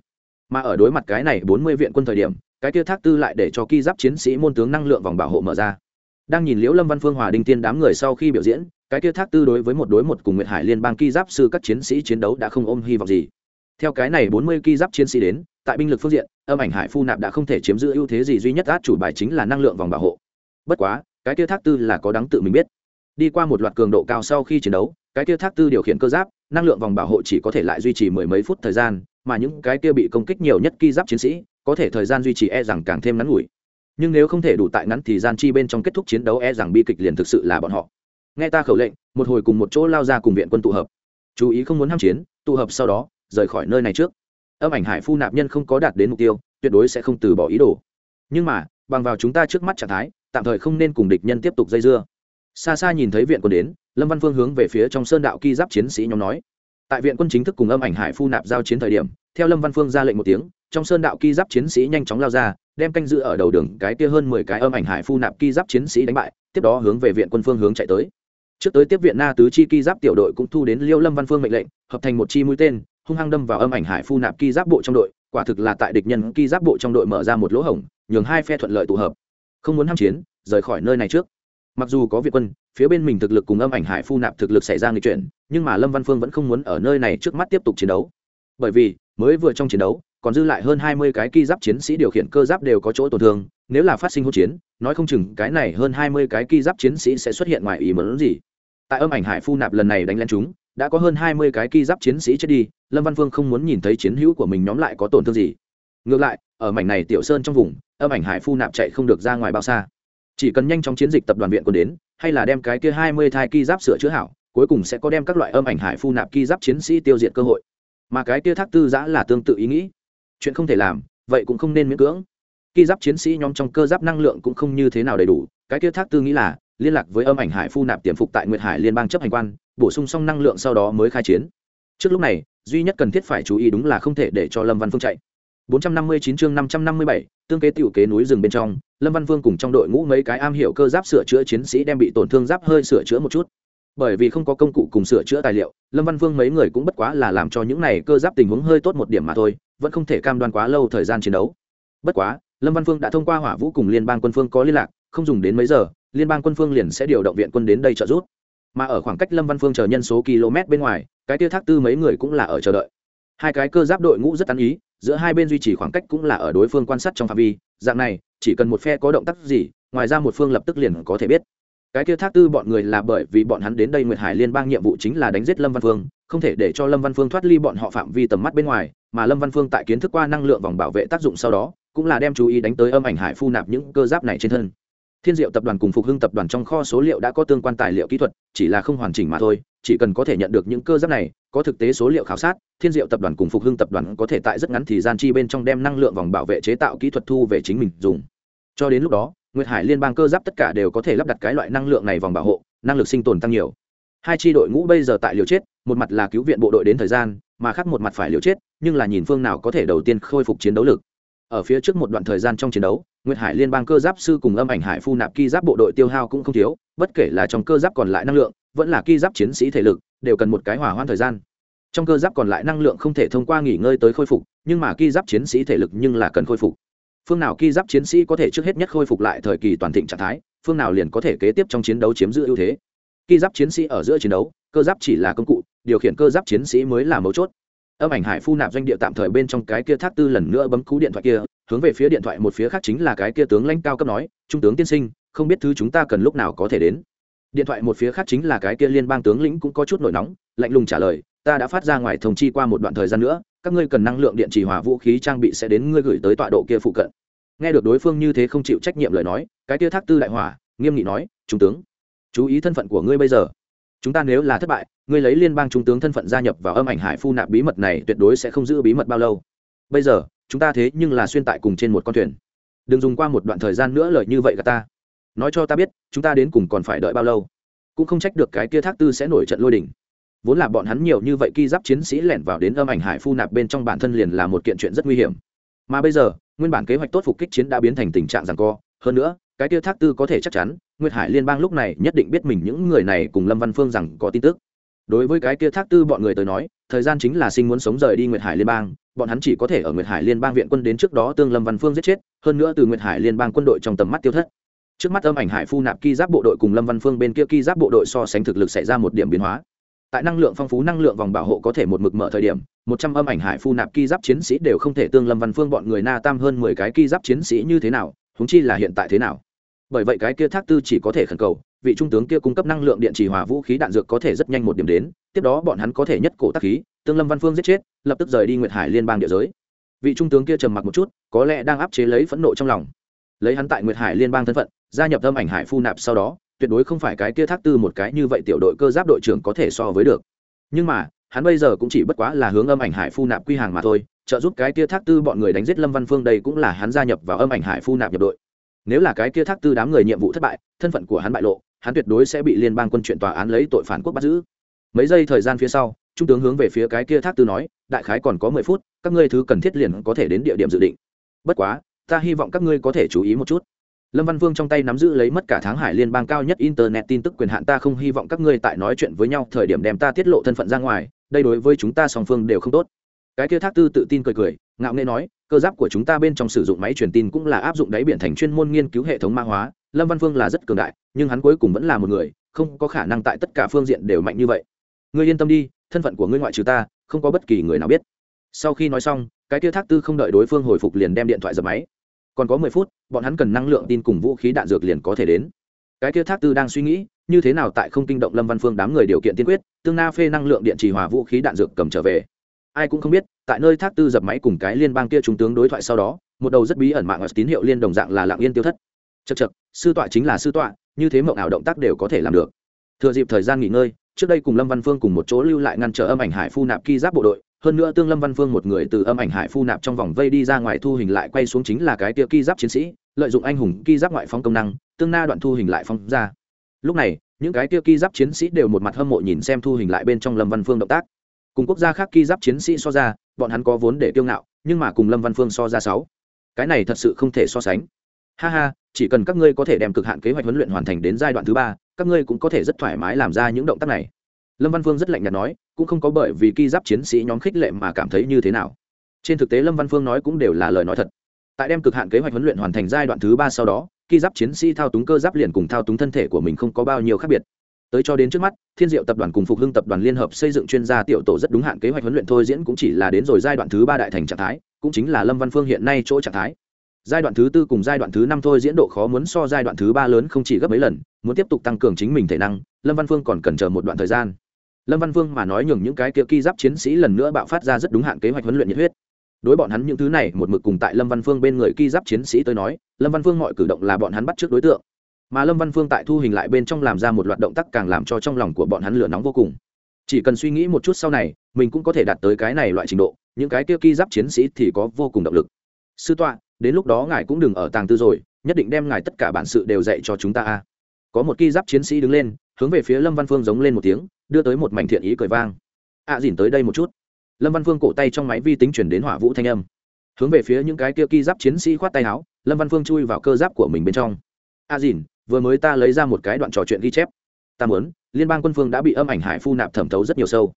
Mà ở đối mặt cái này bốn mươi viện quân thời điểm, cái kia thác tư lại để cho ki giáp chiến sĩ môn tướng năng lượng vòng bảo hộ mở ra. Đang nhìn liễu lâm văn phương hòa đinh tiên đám người sau khi biểu diễn, cái kia thác tư đối với một đối một cùng nguyệt hải liên bang ki giáp sư các chiến sĩ chiến đấu đã không ôm hy vọng gì. Theo cái này bốn mươi ki giáp chiến sĩ đến, tại binh lực phương diện, âm ảnh hải phu nạp đã không thể chiếm giữ ưu thế gì duy nhất át chủ bài chính là năng lượng vòng bảo hộ bất quá, cái kia thác tư là có đáng tự mình biết. Đi qua một loạt cường độ cao sau khi chiến đấu, cái kia thác tư điều khiển cơ giáp, năng lượng vòng bảo hộ chỉ có thể lại duy trì mười mấy phút thời gian, mà những cái kia bị công kích nhiều nhất ki giáp chiến sĩ, có thể thời gian duy trì e rằng càng thêm ngắn ngủi. Nhưng nếu không thể đủ tại ngắn thì gian chi bên trong kết thúc chiến đấu e rằng bi kịch liền thực sự là bọn họ. Nghe ta khẩu lệnh, một hồi cùng một chỗ lao ra cùng viện quân tụ hợp. Chú ý không muốn ham chiến, tụ hợp sau đó, rời khỏi nơi này trước. Âm ảnh hải phu nạp nhân không có đạt đến mục tiêu, tuyệt đối sẽ không từ bỏ ý đồ. Nhưng mà, bằng vào chúng ta trước mắt trạng thái tạm thời không nên cùng địch nhân tiếp tục dây dưa. Xa xa nhìn thấy viện quân đến, lâm văn phương hướng về phía trong sơn đạo ki giáp chiến sĩ nhóm nói. Tại viện quân chính thức cùng âm ảnh hải phu nạp giao chiến thời điểm, theo lâm văn phương ra lệnh một tiếng, trong sơn đạo ki giáp chiến sĩ nhanh chóng lao ra, đem canh giữ ở đầu đường cái kia hơn mười cái âm ảnh hải phu nạp ki giáp chiến sĩ đánh bại, tiếp đó hướng về viện quân phương hướng chạy tới. Trước tới tiếp viện na tứ chi ki giáp tiểu đội cũng thu đến liêu lâm văn phương mệnh lệnh, hợp thành một chi mũi tên, hung hăng đâm vào âm ảnh hải phu nạp ki giáp bộ trong đội, quả thực là tại địch nhân ki giáp bộ trong đội mở ra một lỗ hổng, nhường hai phe thuận lợi tụ hợp không muốn ham chiến, rời khỏi nơi này trước. Mặc dù có việt quân, phía bên mình thực lực cùng âm ảnh hải phu nạp thực lực xảy ra người chuyển, nhưng mà lâm văn phương vẫn không muốn ở nơi này trước mắt tiếp tục chiến đấu. Bởi vì, mới vừa trong chiến đấu, còn dư lại hơn hai mươi cái ki giáp chiến sĩ điều khiển cơ giáp đều có chỗ tổn thương, nếu là phát sinh hỗn chiến, nói không chừng cái này hơn hai mươi cái ki giáp chiến sĩ sẽ xuất hiện ngoài ý muốn gì. Tại âm ảnh hải phu nạp lần này đánh lên chúng, đã có hơn hai mươi cái ki giáp chiến sĩ chết đi, lâm văn phương không muốn nhìn thấy chiến hữu của mình nhóm lại có tổn thương gì. Ngược lại, ở mảnh này tiểu sơn trong vùng âm ảnh hải phu nạp chạy không được ra ngoài bao xa. Chỉ cần nhanh chóng chiến dịch tập đoàn viện quân đến, hay là đem cái kia hai mươi thai ki giáp sửa chữa hảo, cuối cùng sẽ có đem các loại âm ảnh hải phu nạp ki giáp chiến sĩ tiêu diệt cơ hội. Mà cái kia thác tư giã là tương tự ý nghĩ. Chuyện không thể làm, vậy cũng không nên miễn cưỡng. Ki giáp chiến sĩ nhóm trong cơ giáp năng lượng cũng không như thế nào đầy đủ, cái kia thác tư nghĩ là, liên lạc với âm ảnh hải phu nạp tiềm phục tại nguyệt hải liên bang chấp hành quan, bổ sung xong năng lượng sau đó mới khai chiến. Trước lúc này, duy nhất cần thiết phải chú ý đúng là không thể để cho lâm văn phương chạy. 459 chương 557, tương kế tiểu kế núi rừng bên trong, Lâm Văn Vương cùng trong đội ngũ mấy cái am hiểu cơ giáp sửa chữa chiến sĩ đem bị tổn thương giáp hơi sửa chữa một chút. Bởi vì không có công cụ cùng sửa chữa tài liệu, Lâm Văn Vương mấy người cũng bất quá là làm cho những này cơ giáp tình huống hơi tốt một điểm mà thôi, vẫn không thể cam đoan quá lâu thời gian chiến đấu. Bất quá, Lâm Văn Vương đã thông qua Hỏa Vũ cùng Liên bang quân phương có liên lạc, không dùng đến mấy giờ, Liên bang quân phương liền sẽ điều động viện quân đến đây trợ giúp. Mà ở khoảng cách Lâm Văn Vương chờ nhân số km bên ngoài, cái kia thác tư mấy người cũng là ở chờ đợi. Hai cái cơ giáp đội ngũ rất ăn ý, giữa hai bên duy trì khoảng cách cũng là ở đối phương quan sát trong phạm vi dạng này chỉ cần một phe có động tác gì ngoài ra một phương lập tức liền có thể biết. Cái kia thác tư bọn người là bởi vì bọn hắn đến đây nguyệt hải liên bang nhiệm vụ chính là đánh giết lâm văn phương không thể để cho lâm văn phương thoát ly bọn họ phạm vi tầm mắt bên ngoài mà lâm văn phương tại kiến thức qua năng lượng vòng bảo vệ tác dụng sau đó cũng là đem chú ý đánh tới âm ảnh hải phu nạp những cơ giáp này trên thân thiên diệu tập đoàn cùng phục hưng tập đoàn trong kho số liệu đã có tương quan tài liệu kỹ thuật, chỉ là không hoàn chỉnh mà thôi, chỉ cần có thể nhận được những cơ giáp này, có thực tế số liệu khảo sát, thiên diệu tập đoàn cùng phục hưng tập đoàn có thể tại rất ngắn thì gian chi bên trong đem năng lượng vòng bảo vệ chế tạo kỹ thuật thu về chính mình dùng. Cho đến lúc đó, nguyệt hải liên bang cơ giáp tất cả đều có thể lắp đặt cái loại năng lượng này vòng bảo hộ, năng lực sinh tồn tăng nhiều. Hai tri đội ngũ bây giờ tại liều chết, một mặt là cứu viện bộ đội đến thời gian, mà khác một mặt phải liều chết, nhưng là nhìn phương nào có thể đầu tiên khôi phục chiến đấu lực. Ở phía trước một đoạn thời gian trong chiến đấu nguyệt hải liên bang cơ giáp sư cùng âm ảnh hải phu nạp ki giáp bộ đội tiêu hao cũng không thiếu, bất kể là trong cơ giáp còn lại năng lượng, vẫn là ki giáp chiến sĩ thể lực, đều cần một cái hỏa hoãn thời gian. Trong cơ giáp còn lại năng lượng không thể thông qua nghỉ ngơi tới khôi phục, nhưng mà ki giáp chiến sĩ thể lực nhưng là cần khôi phục. Phương nào ki giáp chiến sĩ có thể trước hết nhất khôi phục lại thời kỳ toàn thịnh trạng thái, phương nào liền có thể kế tiếp trong chiến đấu chiếm giữ ưu thế. Ki giáp chiến sĩ ở giữa chiến đấu, cơ giáp chỉ là công cụ, điều khiển cơ giáp chiến sĩ mới là mấu chốt. Âm ảnh hải phu nạp doanh địa tạm thời bên trong cái kia thác tư lần nữa bấm cú điện thoại kia hướng về phía điện thoại một phía khác chính là cái kia tướng lãnh cao cấp nói, trung tướng tiên sinh, không biết thứ chúng ta cần lúc nào có thể đến? Điện thoại một phía khác chính là cái kia liên bang tướng lĩnh cũng có chút nổi nóng, lạnh lùng trả lời, ta đã phát ra ngoài thông chi qua một đoạn thời gian nữa, các ngươi cần năng lượng điện trì hòa vũ khí trang bị sẽ đến ngươi gửi tới tọa độ kia phụ cận. Nghe được đối phương như thế không chịu trách nhiệm lời nói, cái kia thác tư đại hỏa, nghiêm nghị nói, trung tướng, chú ý thân phận của ngươi bây giờ. Chúng ta nếu là thất bại, ngươi lấy liên bang trung tướng thân phận gia nhập vào âm ảnh hải phu nạp bí mật này tuyệt đối sẽ không giữ bí mật bao lâu. Bây giờ chúng ta thế nhưng là xuyên tại cùng trên một con thuyền. Đừng dùng qua một đoạn thời gian nữa lời như vậy cả ta. Nói cho ta biết, chúng ta đến cùng còn phải đợi bao lâu? Cũng không trách được cái kia thác tư sẽ nổi trận lôi đình. vốn là bọn hắn nhiều như vậy khi giáp chiến sĩ lẻn vào đến âm ảnh hải phu nạp bên trong bản thân liền là một kiện chuyện rất nguy hiểm. Mà bây giờ, nguyên bản kế hoạch tốt phục kích chiến đã biến thành tình trạng rằng co. Hơn nữa, cái kia thác tư có thể chắc chắn, nguyệt hải liên bang lúc này nhất định biết mình những người này cùng lâm văn phương rằng có tin tức. Đối với cái kia thác tư bọn người tới nói, thời gian chính là sinh muốn sống rời đi nguyệt hải liên bang bọn hắn chỉ có thể ở nguyệt hải liên bang viện quân đến trước đó tương lâm văn phương giết chết, hơn nữa từ nguyệt hải liên bang quân đội trong tầm mắt tiêu thất. Trước mắt âm ảnh hải phu nạp ki giáp bộ đội cùng lâm văn phương bên kia ki giáp bộ đội so sánh thực lực xảy ra một điểm biến hóa. Tại năng lượng phong phú, năng lượng vòng bảo hộ có thể một mực mở thời điểm, một trăm âm ảnh hải phu nạp ki giáp chiến sĩ đều không thể tương lâm văn phương bọn người na tam hơn mười cái ki giáp chiến sĩ như thế nào húng chi là hiện tại thế nào. Bởi vậy cái kia thác tư chỉ có thể khẩn cầu vị trung tướng kia cung cấp năng lượng điện trì hòa vũ khí đạn dược có thể rất nhanh một điểm đến, tiếp đó bọn hắn có thể nhất cổ tác khí, tương lâm văn phương giết chết, lập tức rời đi nguyệt hải liên bang địa giới. Vị trung tướng kia trầm mặc một chút, có lẽ đang áp chế lấy phẫn nộ trong lòng. Lấy hắn tại nguyệt hải liên bang thân phận, gia nhập âm ảnh hải phu nạp sau đó, tuyệt đối không phải cái kia thác tư một cái như vậy tiểu đội cơ giáp đội trưởng có thể so với được. Nhưng mà, hắn bây giờ cũng chỉ bất quá là hướng âm ảnh hải phu nạp quy hàng mà thôi, trợ giúp cái kia thác tư bọn người đánh giết lâm văn phương đây cũng là hắn gia nhập vào âm ảnh hải phu nạp nhập đội. Nếu là cái kia thác tư đám người nhiệm vụ thất bại, thân phận của hắn bại lộ hắn tuyệt đối sẽ bị liên bang quân chuyện tòa án lấy tội phản quốc bắt giữ. Mấy giây thời gian phía sau, trung tướng hướng về phía cái kia thác tư nói, đại khái còn có mười phút, các ngươi thứ cần thiết liền có thể đến địa điểm dự định. Bất quá, ta hy vọng các ngươi có thể chú ý một chút. Lâm văn vương trong tay nắm giữ lấy mất cả tháng hải liên bang cao nhất internet tin tức quyền hạn, ta không hy vọng các ngươi tại nói chuyện với nhau thời điểm đem ta tiết lộ thân phận ra ngoài, đây đối với chúng ta song phương đều không tốt. Cái kia thác tư tự tin cười cười, ngạo nghê nói, cơ giáp của chúng ta bên trong sử dụng máy truyền tin cũng là áp dụng đáy biển thành chuyên môn nghiên cứu hệ thống mã hóa lâm văn phương là rất cường đại, nhưng hắn cuối cùng vẫn là một người, không có khả năng tại tất cả phương diện đều mạnh như vậy. Ngươi yên tâm đi, thân phận của ngươi ngoại trừ ta, không có bất kỳ người nào biết. Sau khi nói xong, cái kia thác tư không đợi đối phương hồi phục liền đem điện thoại dập máy. Còn có mười phút, bọn hắn cần năng lượng tin cùng vũ khí đạn dược liền có thể đến. Cái kia thác tư đang suy nghĩ, như thế nào tại không kinh động lâm văn phương đám người điều kiện tiên quyết, tương na phê năng lượng điện trì hòa vũ khí đạn dược cầm trở về. Ai cũng không biết, tại nơi thác tư dập máy cùng cái liên bang kia trung tướng đối thoại sau đó, một đầu rất bí ẩn mạng và tín hiệu liên đồng dạng là lạng yên tiêu thất chật chật sư tọa chính là sư tọa, như thế mộng ảo động tác đều có thể làm được. Thừa dịp thời gian nghỉ ngơi, trước đây cùng lâm văn phương cùng một chỗ lưu lại ngăn trở âm ảnh hải phu nạp ki giáp bộ đội, hơn nữa tương lâm văn phương một người từ âm ảnh hải phu nạp trong vòng vây đi ra ngoài thu hình lại quay xuống chính là cái tia ki giáp chiến sĩ, lợi dụng anh hùng ki giáp ngoại phong công năng, tương na đoạn thu hình lại phong ra. Lúc này, những cái tia ki giáp chiến sĩ đều một mặt hâm mộ nhìn xem thu hình lại bên trong lâm văn phương động tác. Cùng quốc gia khác ki giáp chiến sĩ so ra, bọn hắn có vốn để kiêu ngạo, nhưng mà cùng lâm văn phương so ra sáu. Cái này thật sự không thể so sánh. Ha ha chỉ cần các ngươi có thể đem cực hạn kế hoạch huấn luyện hoàn thành đến giai đoạn thứ ba, các ngươi cũng có thể rất thoải mái làm ra những động tác này. Lâm văn phương rất lạnh nhạt nói, cũng không có bởi vì ki giáp chiến sĩ nhóm khích lệ mà cảm thấy như thế nào. Trên thực tế lâm văn phương nói cũng đều là lời nói thật. Tại đem cực hạn kế hoạch huấn luyện hoàn thành giai đoạn thứ ba sau đó, ki giáp chiến sĩ thao túng cơ giáp liền cùng thao túng thân thể của mình không có bao nhiêu khác biệt. Tới cho đến trước mắt, thiên diệu tập đoàn cùng phục hưng tập đoàn liên hợp xây dựng chuyên gia tiểu tổ rất đúng hạn kế hoạch huấn luyện thôi diễn cũng chỉ là đến rồi giai đoạn thứ ba đại thành trạng thái, cũng chính là lâm văn phương hiện nay chỗ trạng thái giai đoạn thứ tư cùng giai đoạn thứ năm thôi, diễn độ khó muốn so giai đoạn thứ ba lớn không chỉ gấp mấy lần, muốn tiếp tục tăng cường chính mình thể năng, lâm văn phương còn cần chờ một đoạn thời gian. Lâm văn phương mà nói nhường những cái kia ki giáp chiến sĩ lần nữa bạo phát ra rất đúng hạn kế hoạch huấn luyện nhiệt huyết. Đối bọn hắn những thứ này, một mực cùng tại lâm văn phương bên người ki giáp chiến sĩ tới nói, lâm văn phương mọi cử động là bọn hắn bắt trước đối tượng. Mà lâm văn phương tại thu hình lại bên trong làm ra một loạt động tác càng làm cho trong lòng của bọn hắn lửa nóng vô cùng. Chỉ cần suy nghĩ một chút sau này, mình cũng có thể đạt tới cái này loại trình độ, những cái kia ki giáp chiến sĩ thì có vô cùng động lực. Sư tọa đến lúc đó ngài cũng đừng ở tàng tư rồi nhất định đem ngài tất cả bản sự đều dạy cho chúng ta a. Có một ki giáp chiến sĩ đứng lên hướng về phía lâm văn phương giống lên một tiếng đưa tới một mảnh thiện ý cười vang. Ạ à, dìn tới đây một chút. Lâm văn phương cổ tay trong máy vi tính chuyển đến hỏa vũ thanh âm. Hướng về phía những cái kia ki giáp chiến sĩ khoát tay áo lâm văn phương chui vào cơ giáp của mình bên trong. A à, dìn vừa mới ta lấy ra một cái đoạn trò chuyện ghi chép. Ta muốn liên bang quân phương đã bị âm ảnh hải phu nạp thẩm thấu rất nhiều sâu.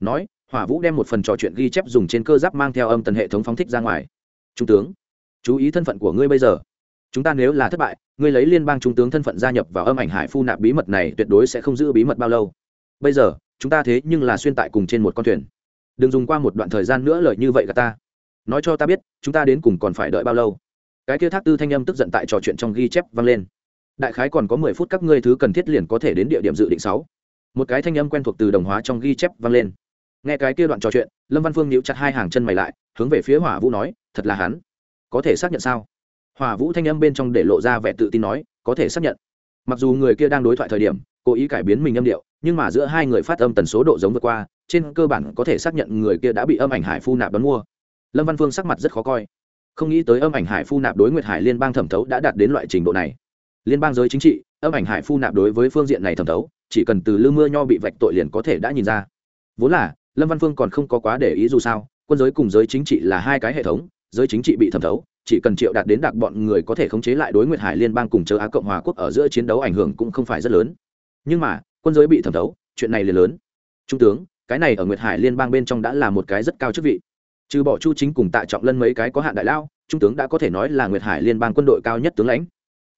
Nói hỏa vũ đem một phần trò chuyện ghi chép dùng trên cơ giáp mang theo âm tần hệ thống phóng thích ra ngoài. Trung tướng chú ý thân phận của ngươi bây giờ. Chúng ta nếu là thất bại, ngươi lấy liên bang trung tướng thân phận gia nhập vào âm ảnh hải phu nạp bí mật này tuyệt đối sẽ không giữ bí mật bao lâu. Bây giờ, chúng ta thế nhưng là xuyên tại cùng trên một con thuyền. Đừng dùng qua một đoạn thời gian nữa lời như vậy cả ta. Nói cho ta biết, chúng ta đến cùng còn phải đợi bao lâu? Cái kia thác tư thanh âm tức giận tại trò chuyện trong ghi chép vang lên. Đại khái còn có mười phút các ngươi thứ cần thiết liền có thể đến địa điểm dự định sáu. Một cái thanh âm quen thuộc từ đồng hóa trong ghi chép vang lên. Nghe cái kia đoạn trò chuyện, lâm văn phương níu chặt hai hàng chân mày lại, hướng về phía hỏa vũ nói, thật là hắn có thể xác nhận sao? Hòa vũ thanh âm bên trong để lộ ra vẻ tự tin nói, có thể xác nhận. Mặc dù người kia đang đối thoại thời điểm, cố ý cải biến mình âm điệu, nhưng mà giữa hai người phát âm tần số độ giống vượt qua, trên cơ bản có thể xác nhận người kia đã bị âm ảnh hải phu nạp đón mua. Lâm văn phương sắc mặt rất khó coi. Không nghĩ tới âm ảnh hải phu nạp đối nguyệt hải liên bang thẩm thấu đã đạt đến loại trình độ này. Liên bang giới chính trị, âm ảnh hải phu nạp đối với phương diện này thẩm thấu, chỉ cần từ lư mưa nho bị vạch tội liền có thể đã nhìn ra. Vốn là, lâm văn phương còn không có quá để ý dù sao, quân giới cùng giới chính trị là hai cái hệ thống giới chính trị bị thẩm thấu, chỉ cần triệu đạt đến đặc bọn người có thể khống chế lại đối nguyệt hải liên bang cùng châu á cộng hòa quốc ở giữa chiến đấu ảnh hưởng cũng không phải rất lớn. Nhưng mà, quân giới bị thẩm thấu, chuyện này liền lớn. Trung tướng, cái này ở nguyệt hải liên bang bên trong đã là một cái rất cao chức vị. Trừ bỏ chu chính cùng tạ trọng lân mấy cái có hạn đại lao, trung tướng đã có thể nói là nguyệt hải liên bang quân đội cao nhất tướng lãnh.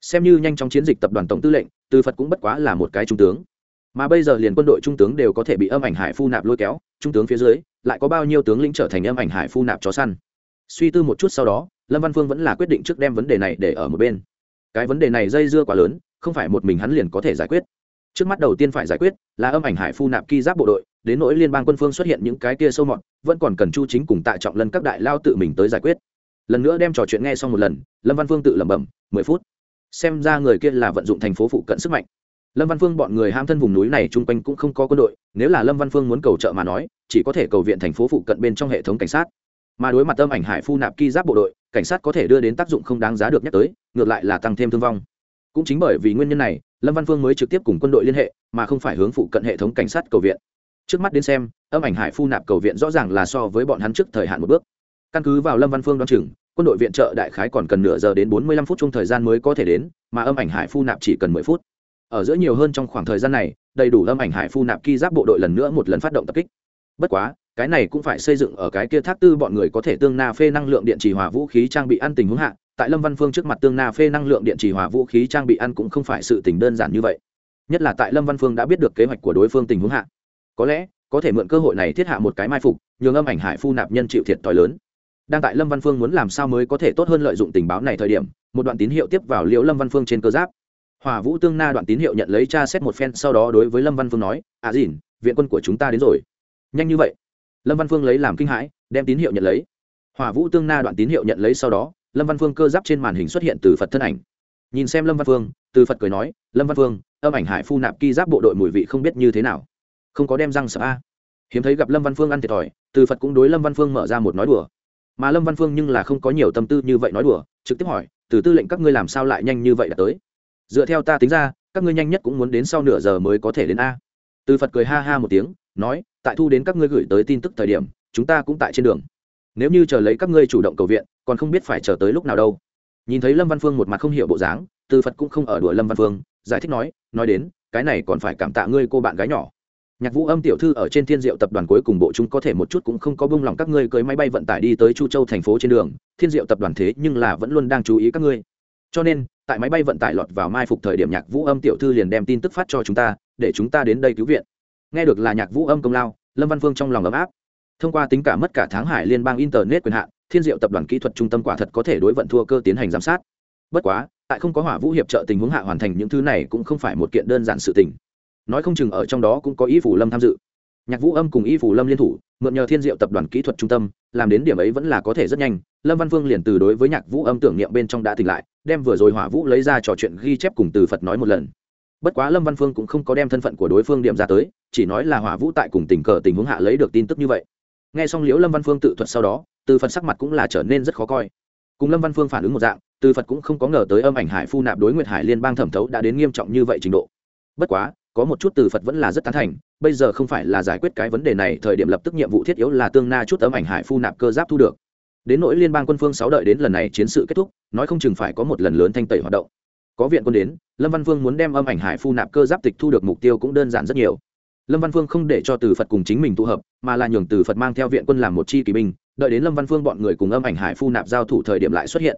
Xem như nhanh trong chiến dịch tập đoàn tổng tư lệnh, từ phật cũng bất quá là một cái trung tướng. Mà bây giờ liền quân đội trung tướng đều có thể bị âm ảnh hải phu nạp lôi kéo, trung tướng phía dưới, lại có bao nhiêu tướng lĩnh trở thành âm ảnh hải phu nạp chó săn? Suy tư một chút sau đó, lâm văn phương vẫn là quyết định trước đem vấn đề này để ở một bên. Cái vấn đề này dây dưa quá lớn, không phải một mình hắn liền có thể giải quyết. Trước mắt đầu tiên phải giải quyết là âm ảnh hải phu nạp ki giáp bộ đội, đến nỗi liên bang quân phương xuất hiện những cái kia sâu mọt, vẫn còn cần chu chính cùng tạ trọng lân các đại lao tự mình tới giải quyết. Lần nữa đem trò chuyện nghe xong một lần, lâm văn phương tự lẩm bẩm, mười phút. Xem ra người kia là vận dụng thành phố phụ cận sức mạnh. Lâm văn phương bọn người ham thân vùng núi này chung quanh cũng không có quân đội, nếu là lâm văn phương muốn cầu trợ mà nói, chỉ có thể cầu viện thành phố phụ cận bên trong hệ thống cảnh sát mà đối mặt tâm ảnh hải phu nạp ki giáp bộ đội, cảnh sát có thể đưa đến tác dụng không đáng giá được nhắc tới, ngược lại là tăng thêm thương vong. Cũng chính bởi vì nguyên nhân này, lâm văn phương mới trực tiếp cùng quân đội liên hệ, mà không phải hướng phụ cận hệ thống cảnh sát cầu viện. Trước mắt đến xem, âm ảnh hải phu nạp cầu viện rõ ràng là so với bọn hắn trước thời hạn một bước. Căn cứ vào lâm văn phương đoán chừng, quân đội viện trợ đại khái còn cần nửa giờ đến bốn mươi lăm phút chung thời gian mới có thể đến, mà âm ảnh hải phu nạp chỉ cần mười phút. Ở giữa nhiều hơn trong khoảng thời gian này, đầy đủ âm ảnh hải phu nạp ki giáp bộ đội lần nữa một lần phát động tập kích. Bất quá cái này cũng phải xây dựng ở cái kia thác tư bọn người có thể tương na phê năng lượng điện trì hòa vũ khí trang bị ăn tình huống hạ. Tại lâm văn phương trước mặt tương na phê năng lượng điện trì hòa vũ khí trang bị ăn cũng không phải sự tình đơn giản như vậy. Nhất là tại lâm văn phương đã biết được kế hoạch của đối phương tình huống hạ. Có lẽ, có thể mượn cơ hội này thiết hạ một cái mai phục, nhường âm ảnh hải phu nạp nhân chịu thiệt t h i lớn. Đang tại lâm văn phương muốn làm sao mới có thể tốt hơn lợi dụng tình báo này thời điểm, một đoạn tín hiệu tiếp vào liễu lâm văn phương trên cơ giáp. Hòa vũ tương na đoạn tín hiệu nhận lấy tra xét một phen, sau đó đối với lâm văn phương nói à dìn, viện quân của chúng ta đến rồi. Nhanh như vậy lâm văn phương lấy làm kinh hãi, đem tín hiệu nhận lấy. Hòa vũ tương na đoạn tín hiệu nhận lấy sau đó, lâm văn phương cơ giáp trên màn hình xuất hiện từ phật thân ảnh. Nhìn xem lâm văn phương, từ phật cười nói, lâm văn phương, âm ảnh hải phu nạp ki giáp bộ đội mùi vị không biết như thế nào. Không có đem răng sợ a. Hiếm thấy gặp lâm văn phương ăn thiệt thòi, từ phật cũng đối lâm văn phương mở ra một nói đùa. Mà lâm văn phương nhưng là không có nhiều tâm tư như vậy nói đùa, trực tiếp hỏi, từ tư lệnh các ngươi làm sao lại nhanh như vậy đã tới? Dựa theo ta tính ra, các ngươi nhanh nhất cũng muốn đến sau nửa giờ mới có thể đến a. Từ phật cười ha ha một tiếng, nói tại thu đến các ngươi gửi tới tin tức thời điểm, chúng ta cũng tại trên đường. Nếu như chờ lấy các ngươi chủ động cầu viện, còn không biết phải chờ tới lúc nào đâu. Nhìn thấy lâm văn phương một mặt không hiểu bộ dáng, từ phật cũng không ở đuổi lâm văn phương, giải thích nói nói đến, cái này còn phải cảm tạ ngươi cô bạn gái nhỏ. Nhạc vũ âm tiểu thư ở trên thiên diệu tập đoàn cuối cùng bộ chúng có thể một chút cũng không có bông lòng các ngươi cưới máy bay vận tải đi tới chu châu thành phố trên đường, thiên diệu tập đoàn thế nhưng là vẫn luôn đang chú ý các ngươi. Cho nên, tại máy bay vận tải lọt vào mai phục thời điểm nhạc vũ âm tiểu thư liền đem tin tức phát cho chúng ta, để chúng ta đến đây cứu viện nghe được là nhạc vũ âm công lao, lâm văn phương trong lòng ấm áp. Thông qua tính cả mất cả tháng hải liên bang internet quyền hạn, thiên diệu tập đoàn kỹ thuật trung tâm quả thật có thể đối vận thua cơ tiến hành giám sát. Bất quá, tại không có hỏa vũ hiệp trợ tình huống hạ hoàn thành những thứ này cũng không phải một kiện đơn giản sự tình. Nói không chừng ở trong đó cũng có ý phủ lâm tham dự. Nhạc vũ âm cùng y phủ lâm liên thủ, mượn nhờ thiên diệu tập đoàn kỹ thuật trung tâm, làm đến điểm ấy vẫn là có thể rất nhanh. Lâm văn phương liền từ đối với nhạc vũ âm tưởng niệm bên trong đã tỉnh lại, đem vừa rồi hỏa vũ lấy ra trò chuyện ghi chép cùng từ phật nói một lần bất quá lâm văn phương cũng không có đem thân phận của đối phương điểm ra tới, chỉ nói là hỏa vũ tại cùng tình cờ tình huống hạ lấy được tin tức như vậy. N g h e xong liễu lâm văn phương tự thuật sau đó, từ phật sắc mặt cũng là trở nên rất khó coi. Cùng lâm văn phương phản ứng một dạng, từ phật cũng không có ngờ tới âm ảnh hải phu nạp đối nguyệt hải liên bang thẩm thấu đã đến nghiêm trọng như vậy trình độ. Bất quá, có một chút từ phật vẫn là rất tán thành, bây giờ không phải là giải quyết cái vấn đề này, thời điểm lập tức nhiệm vụ thiết yếu là tương na chút âm ảnh hải phu nạp cơ giáp thu được. Đến nỗi liên bang quân phương sáu đợi đến lần này chiến sự kết thúc, nói không chừng phải có một lần lớn thanh tẩy hoạt động có viện quân đến, lâm văn vương muốn đem âm ảnh hải phu nạp cơ giáp tịch thu được mục tiêu cũng đơn giản rất nhiều. Lâm văn phương không để cho từ phật cùng chính mình tụ hợp, mà là nhường từ phật mang theo viện quân làm một chi kỳ binh, đợi đến lâm văn phương bọn người cùng âm ảnh hải phu nạp giao thủ thời điểm lại xuất hiện.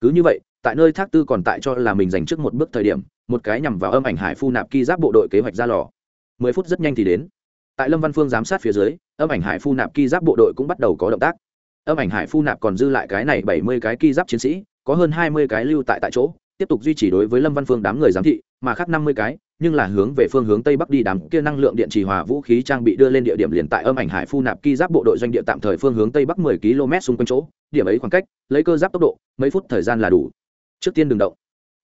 Cứ như vậy, tại nơi thác tư còn tại cho là mình dành trước một bước thời điểm, một cái nhằm vào âm ảnh hải phu nạp ki giáp bộ đội kế hoạch ra lò. Mười phút rất nhanh thì đến. Tại lâm văn phương giám sát phía dưới, âm ảnh hải phu nạp ki giáp bộ đội cũng bắt đầu có động tác. Âm ảnh hải phu nạp còn dư lại cái này bảy mươi cái ki giáp chiến sĩ, có hơn hai mươi cái lưu tại tại chỗ tiếp tục duy trì đối với lâm văn phương đám người giám thị, mà khác năm mươi cái, nhưng là hướng về phương hướng tây bắc đi đám kia năng lượng điện trì hòa vũ khí trang bị đưa lên địa điểm liền tại âm ảnh hải phu nạp ki giáp bộ đội doanh địa tạm thời phương hướng tây bắc 10 km xung quanh chỗ, điểm ấy khoảng cách, lấy cơ giáp tốc độ, mấy phút thời gian là đủ. Trước tiên đừng động.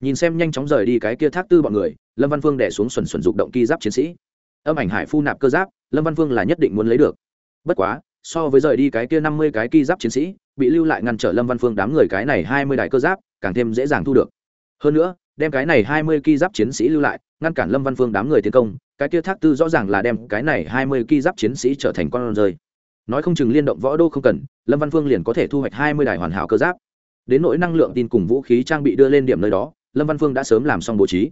Nhìn xem nhanh chóng rời đi cái kia thác tư bọn người, lâm văn phương đẻ xuống xuẩn xuẩn dục động ki giáp chiến sĩ. Âm ảnh hải phu nạp cơ giáp, lâm văn phương là nhất định muốn lấy được. Bất quá, so với rời đi cái kia năm mươi cái ki giáp chiến sĩ, bị lưu lại ngăn trở lâm văn phương đám người cái này hai mươi đại cơ giáp, càng thêm dễ dàng thu được hơn nữa, đem cái này hai mươi ki giáp chiến sĩ lưu lại, ngăn cản lâm văn phương đám người tiến công, cái kia thác tư rõ ràng là đem cái này hai mươi ki giáp chiến sĩ trở thành con rơi. Nói không chừng liên động võ đô không cần, lâm văn phương liền có thể thu hoạch hai mươi đài hoàn hảo cơ giáp. Đến nỗi năng lượng tin cùng vũ khí trang bị đưa lên điểm nơi đó, lâm văn phương đã sớm làm xong bố trí.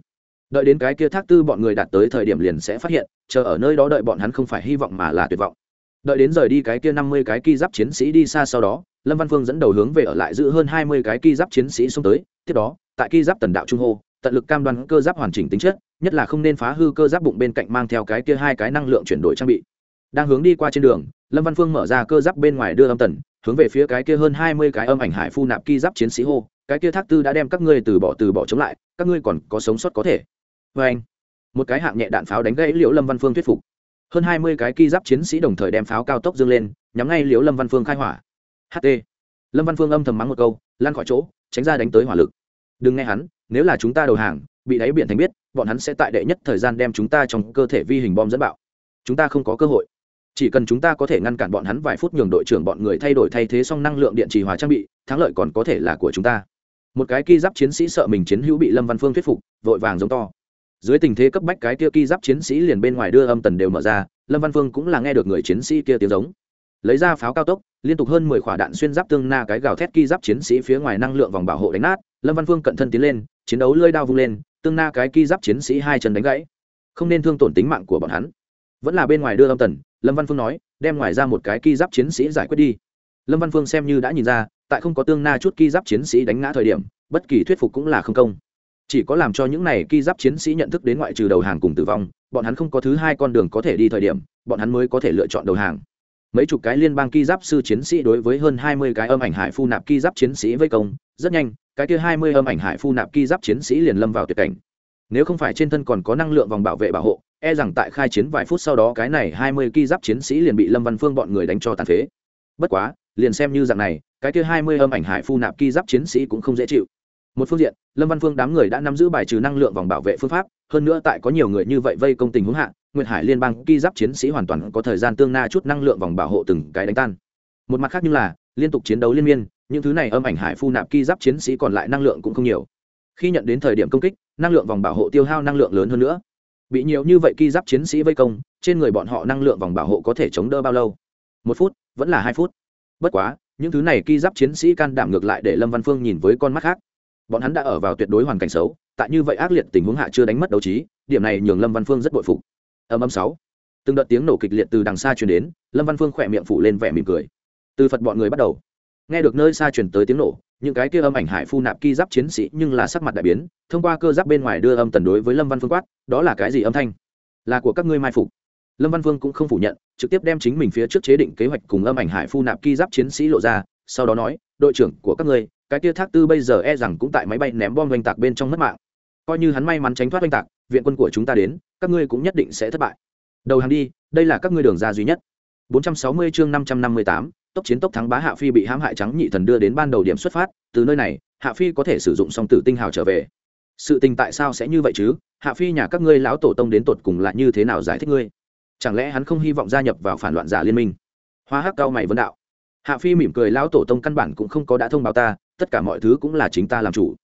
Đợi đến cái kia thác tư bọn người đạt tới thời điểm liền sẽ phát hiện, chờ ở nơi đó đợi bọn hắn không phải hy vọng mà là tuyệt vọng. Đợi đến rời đi cái kia năm mươi cái ki giáp chiến sĩ đi xa sau đó, lâm văn phương dẫn đầu hướng về ở lại giữ hơn hai mươi cái ki giáp chiến sĩ xông tới, tiếp đó tại ki giáp tần đạo trung hô, tận lực cam đoan cơ giáp hoàn chỉnh tính chất, nhất là không nên phá hư cơ giáp bụng bên cạnh mang theo cái kia hai cái năng lượng chuyển đổi trang bị. Đang hướng đi qua trên đường, lâm văn phương mở ra cơ giáp bên ngoài đưa âm tần, hướng về phía cái kia hơn hai mươi cái âm ảnh hải phu nạp ki giáp chiến sĩ hô, cái kia thác tư đã đem các ngươi từ bỏ từ bỏ chống lại, các ngươi còn có sống sót có thể. Vê anh, một cái hạng nhẹ đạn pháo đánh gãy liễu lâm văn phương thuyết phục. Hơn hai mươi cái ki giáp chiến sĩ đồng thời đem pháo cao tốc dâng lên, nhắm ngay liễu lâm văn phương khai hỏa. Ht lâm văn phương âm thầm mắng một câu, lan khỏi chỗ, tránh ra đánh tới hỏa lực đừng nghe hắn, nếu là chúng ta đầu hàng, bị đáy biển thành biết, bọn hắn sẽ tại đệ nhất thời gian đem chúng ta trong cơ thể vi hình bom dẫn bạo. Chúng ta không có cơ hội. Chỉ cần chúng ta có thể ngăn cản bọn hắn vài phút nhường đội trưởng bọn người thay đổi thay thế xong năng lượng điện trì hòa trang bị, thắng lợi còn có thể là của chúng ta. Một cái ki giáp chiến sĩ sợ mình chiến hữu bị lâm văn phương thuyết phục, vội vàng giống to. Dưới tình thế cấp bách cái kia ki giáp chiến sĩ liền bên ngoài đưa âm tần đều mở ra, lâm văn phương cũng là nghe được người chiến sĩ kia tiếng giống. Lấy ra pháo cao tốc liên tục hơn mười quả đạn xuyên giáp tương na cái gào thét ki giáp chiến sĩ phía ngoài năng lượng vòng bảo hộ đánh nát, lâm văn phương cận thân tiến lên, chiến đấu lơi đao vung lên, tương na cái ki giáp chiến sĩ hai chân đánh gãy. Không nên thương tổn tính mạng của bọn hắn. Vẫn là bên ngoài đưa âm tần, lâm văn phương nói, đem ngoài ra một cái ki giáp chiến sĩ giải quyết đi. Lâm văn phương xem như đã nhìn ra, tại không có tương na chút ki giáp chiến sĩ đánh ngã thời điểm, bất kỳ thuyết phục cũng là không công. Chỉ có làm cho những này ki giáp chiến sĩ nhận thức đến ngoại trừ đầu hàng cùng tử vong, bọn hắn không có thứ hai con đường có thể đi thời điểm, bọn hắn mới có thể lựa chọn đầu hàng mấy chục cái liên bang ki giáp sư chiến sĩ đối với hơn hai mươi cái âm ảnh hải phu nạp ki giáp chiến sĩ vây công, rất nhanh, cái kia hai mươi âm ảnh hải phu nạp ki giáp chiến sĩ liền lâm vào tuyệt cảnh. Nếu không phải trên thân còn có năng lượng vòng bảo vệ bảo hộ e rằng tại khai chiến vài phút sau đó cái này hai mươi ki giáp chiến sĩ liền bị lâm văn phương bọn người đánh cho tàn phế. Bất quá, liền xem như dạng này, cái kia hai mươi âm ảnh hải phu nạp ki giáp chiến sĩ cũng không dễ chịu. Một phương diện, lâm văn phương đám người đã nắm giữ bài trừ năng lượng vòng bảo vệ phương pháp, hơn nữa tại có nhiều người như vậy vây công tình huống hạ nguyệt hải liên bang ki giáp chiến sĩ hoàn toàn có thời gian tương na chút năng lượng vòng bảo hộ từng cái đánh tan. Một mặt khác như là, liên tục chiến đấu liên miên, những thứ này âm ảnh hải phu nạp ki giáp chiến sĩ còn lại năng lượng cũng không nhiều. Khi nhận đến thời điểm công kích, năng lượng vòng bảo hộ tiêu hao năng lượng lớn hơn nữa. Bị nhiều như vậy ki giáp chiến sĩ vây công, trên người bọn họ năng lượng vòng bảo hộ có thể chống đỡ bao lâu? Một phút, vẫn là hai phút. Bất quá, những thứ này ki giáp chiến sĩ can đảm ngược lại để lâm văn phương nhìn với con mắt khác. Bọn hắn đã ở vào tuyệt đối hoàn cảnh xấu, tại như vậy ác liệt tình huống hạ chưa đánh mất đấu trí, điểm này nhường lâm văn phương rất bội phục âm âm sáu. Từng đợt tiếng nổ kịch liệt từ đằng xa truyền đến, lâm văn phương khỏe miệng phủ lên vẻ mỉm cười. Từ phật bọn người bắt đầu. Nghe được nơi xa truyền tới tiếng nổ, những cái kia âm ảnh hải phu nạp ki giáp chiến sĩ nhưng là sắc mặt đại biến, thông qua cơ giáp bên ngoài đưa âm tần đối với lâm văn phương quát, đó là cái gì âm thanh? Là của các ngươi mai phục. Lâm văn phương cũng không phủ nhận, trực tiếp đem chính mình phía trước chế định kế hoạch cùng âm ảnh hải phu nạp ki giáp chiến sĩ lộ ra, sau đó nói, đội trưởng của các ngươi, cái kia thác tư bây giờ e rằng cũng tại máy bay ném bom oanh tạc bên trong mất mạng. Coi như hắn may mắn tránh thoát oanh tạc viện quân của chúng ta đến các ngươi cũng nhất định sẽ thất bại. Đầu hàng đi đây là các ngươi đường ra duy nhất. 460 chương 558, tốc chiến tốc thắng bá hạ phi bị hãm hại trắng nhị thần đưa đến ban đầu điểm xuất phát. Từ nơi này hạ phi có thể sử dụng song tử tinh hào trở về. Sự tình tại sao sẽ như vậy chứ? Hạ phi nhà các ngươi lão tổ tông đến tột cùng là như thế nào giải thích ngươi? Chẳng lẽ hắn không hy vọng gia nhập vào phản loạn giả liên minh? Hoa hắc cao mày vấn đạo. Hạ phi mỉm cười lão tổ tông căn bản cũng không có đã thông báo ta tất cả mọi thứ cũng là chính ta làm chủ.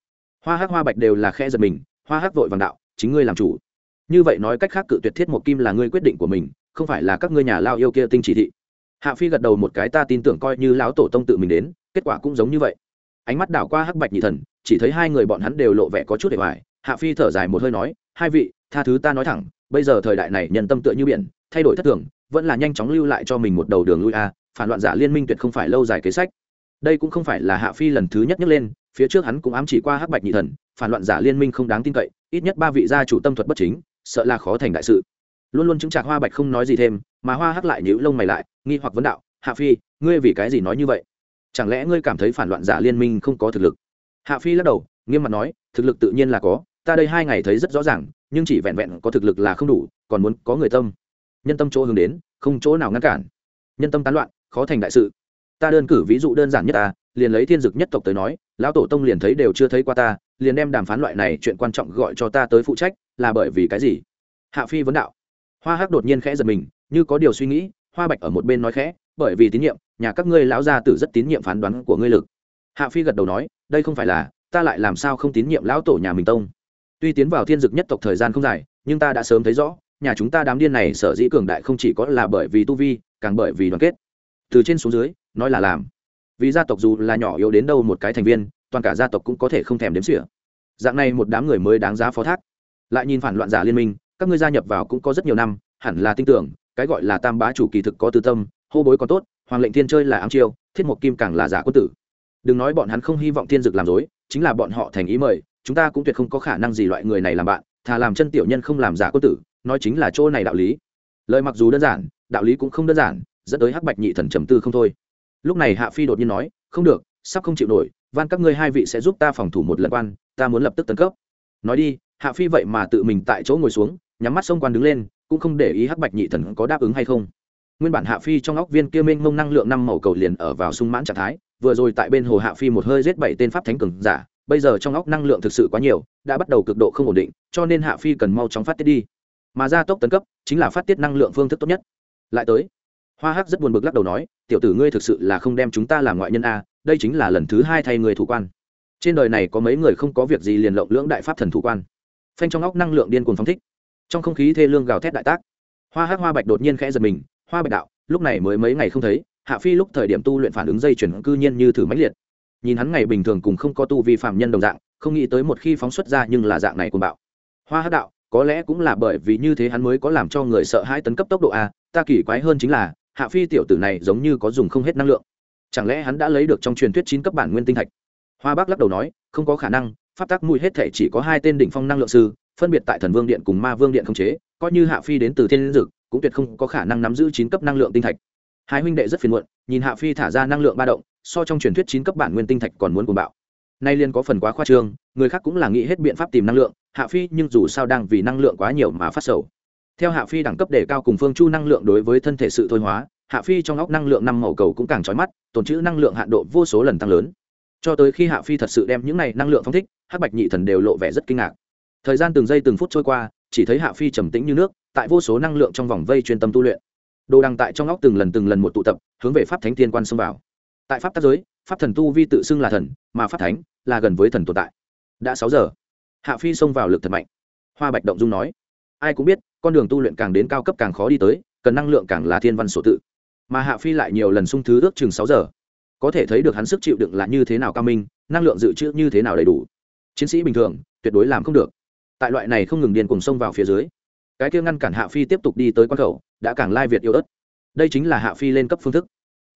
Hoa hắc hoa bạch đều là khe giật mình hoa hắc vội vàng đạo chính ngươi làm chủ. Như vậy nói cách khác cự tuyệt thiết một kim là ngươi quyết định của mình, không phải là các ngươi nhà lao yêu kia tinh chỉ thị. Hạ phi gật đầu một cái, ta tin tưởng coi như lão tổ tông tự mình đến, kết quả cũng giống như vậy. Ánh mắt đảo qua hắc bạch nhị thần, chỉ thấy hai người bọn hắn đều lộ vẻ có chút để hoài. Hạ phi thở dài một hơi nói, hai vị, tha thứ ta nói thẳng, bây giờ thời đại này nhân tâm tựa như biển, thay đổi thất thường, vẫn là nhanh chóng lưu lại cho mình một đầu đường lui a, phản loạn giả liên minh tuyệt không phải lâu dài kế sách. Đây cũng không phải là hạ phi lần thứ nhất nhắc lên phía trước hắn cũng ám chỉ qua hắc bạch nhị thần, phản loạn giả liên minh không đáng tin cậy, ít nhất ba vị gia chủ tâm thuật bất chính, sợ là khó thành đại sự. Luôn luôn chứng trạc hoa bạch không nói gì thêm, mà hoa hắc lại nhíu lông mày lại, nghi hoặc vấn đạo, hạ phi, ngươi vì cái gì nói như vậy? Chẳng lẽ ngươi cảm thấy phản loạn giả liên minh không có thực lực? Hạ phi lắc đầu, nghiêm mặt nói, thực lực tự nhiên là có, ta đây hai ngày thấy rất rõ ràng, nhưng chỉ vẹn vẹn có thực lực là không đủ, còn muốn có người tâm. Nhân tâm chỗ hướng đến, không chỗ nào ngăn cản. Nhân tâm tán loạn, khó thành đại sự. Ta đơn cử ví dụ đơn giản nhất ta, liền lấy thiên dực nhất tộc tới nói lão tổ tông liền thấy đều chưa thấy qua ta, liền đem đàm phán loại này chuyện quan trọng gọi cho ta tới phụ trách, là bởi vì cái gì? Hạ phi vấn đạo. Hoa hắc đột nhiên khẽ giật mình, như có điều suy nghĩ, hoa bạch ở một bên nói khẽ, bởi vì tín nhiệm, nhà các ngươi lão gia tử rất tín nhiệm phán đoán của ngươi lực. Hạ phi gật đầu nói, đây không phải là, ta lại làm sao không tín nhiệm lão tổ nhà mình tông? Tuy tiến vào thiên dực nhất tộc thời gian không dài, nhưng ta đã sớm thấy rõ, nhà chúng ta đám điên này sở dĩ cường đại không chỉ có là bởi vì tu vi, càng bởi vì đoàn kết. Từ trên xuống dưới, nói là làm vì gia tộc dù là nhỏ yếu đến đâu một cái thành viên, toàn cả gia tộc cũng có thể không thèm đếm xỉa. Dạng này một đám người mới đáng giá phó thác. Lại nhìn phản loạn giả liên minh, các ngươi gia nhập vào cũng có rất nhiều năm, hẳn là tin tưởng, cái gọi là tam bá chủ kỳ thực có tư tâm, hô bối còn tốt, hoàng lệnh thiên chơi là ám chiêu, thiết mộc kim càng là giả quân tử. Đừng nói bọn hắn không hy vọng thiên dực làm dối, chính là bọn họ thành ý mời, chúng ta cũng tuyệt không có khả năng gì loại người này làm bạn, thà làm chân tiểu nhân không làm giả quân tử, nói chính là chỗ này đạo lý. Lời mặc dù đơn giản, đạo lý cũng không đơn giản, dẫn tới hắc bạch nhị thần trầm tư không thôi lúc này hạ phi đột nhiên nói, không được, sắp không chịu nổi, van các ngươi hai vị sẽ giúp ta phòng thủ một lần quan, ta muốn lập tức tấn cấp. Nói đi, hạ phi vậy mà tự mình tại chỗ ngồi xuống, nhắm mắt xông quan đứng lên, cũng không để ý hắc bạch nhị thần có đáp ứng hay không. Nguyên bản hạ phi trong óc viên kia mênh mông năng lượng năm màu cầu liền ở vào sung mãn trạng thái, vừa rồi tại bên hồ hạ phi một hơi giết bảy tên pháp thánh cường giả, bây giờ trong óc năng lượng thực sự quá nhiều, đã bắt đầu cực độ không ổn định, cho nên hạ phi cần mau chóng phát tiết đi. Mà gia tốc tấn cấp, chính là phát tiết năng lượng phương thức tốt nhất. Lại tới hoa hắc rất buồn bực lắc đầu nói, tiểu tử ngươi thực sự là không đem chúng ta làm ngoại nhân a, đây chính là lần thứ hai thay người thủ quan. Trên đời này có mấy người không có việc gì liền lộng lưỡng đại pháp thần thủ quan. Phanh trong óc năng lượng điên cuồng phóng thích. Trong không khí thê lương gào thét đại tác. Hoa hắc hoa bạch đột nhiên khẽ giật mình, hoa bạch đạo, lúc này mới mấy ngày không thấy, hạ phi lúc thời điểm tu luyện phản ứng dây chuyển cư nhiên như thử mãnh liệt. Nhìn hắn ngày bình thường cùng không có tu vi phạm nhân đồng dạng, không nghĩ tới một khi phóng xuất ra nhưng là dạng này cùng bạo. Hoa hắc đạo, có lẽ cũng là bởi vì như thế hắn mới có làm cho người sợ hãi tấn cấp tốc độ a, ta kỳ quái hơn chính là hạ phi tiểu tử này giống như có dùng không hết năng lượng. Chẳng lẽ hắn đã lấy được trong truyền thuyết chín cấp bản nguyên tinh thạch? Hoa bác lắc đầu nói, không có khả năng, pháp tác mùi hết thể chỉ có hai tên đỉnh phong năng lượng sư, phân biệt tại thần vương điện cùng ma vương điện không chế, coi như hạ phi đến từ thiên dực, cũng tuyệt không có khả năng nắm giữ chín cấp năng lượng tinh thạch. Hai huynh đệ rất phiền muộn, nhìn hạ phi thả ra năng lượng ba động, so trong truyền thuyết chín cấp bản nguyên tinh thạch còn muốn cuồng bạo. Nay liên có phần quá khoa trương, người khác cũng là nghĩ hết biện pháp tìm năng lượng, hạ phi nhưng dù sao đang vì năng lượng quá nhiều mà phát sầu theo hạ phi đẳng cấp đề cao cùng phương chu năng lượng đối với thân thể sự thôi hóa, hạ phi trong óc năng lượng năm màu cầu cũng càng trói mắt tồn trữ năng lượng hạn độ vô số lần tăng lớn. Cho tới khi hạ phi thật sự đem những này năng lượng phong thích, hắc bạch nhị thần đều lộ vẻ rất kinh ngạc. Thời gian từng giây từng phút trôi qua, chỉ thấy hạ phi trầm tĩnh như nước, tại vô số năng lượng trong vòng vây chuyên tâm tu luyện. Đồ đăng tại trong óc từng lần từng lần một tụ tập, hướng về pháp thánh tiên quan xông vào. Tại pháp tác giới, pháp thần tu vi tự xưng là thần, mà pháp thánh là gần với thần tồn tại. Đã sáu giờ. Hạ phi xông vào lực thật mạnh. Hoa bạch động dung nói ai cũng biết, con đường tu luyện càng đến cao cấp càng khó đi tới, cần năng lượng càng là thiên văn sổ tự. Mà hạ phi lại nhiều lần sung thứ ước chừng sáu giờ. Có thể thấy được hắn sức chịu đựng là như thế nào cao minh, năng lượng dự trữ như thế nào đầy đủ. Chiến sĩ bình thường, tuyệt đối làm không được. Tại loại này không ngừng điên cùng xông vào phía dưới, cái kia ngăn cản hạ phi tiếp tục đi tới quan khẩu, đã càng lai việt yêu ớt. Đây chính là hạ phi lên cấp phương thức.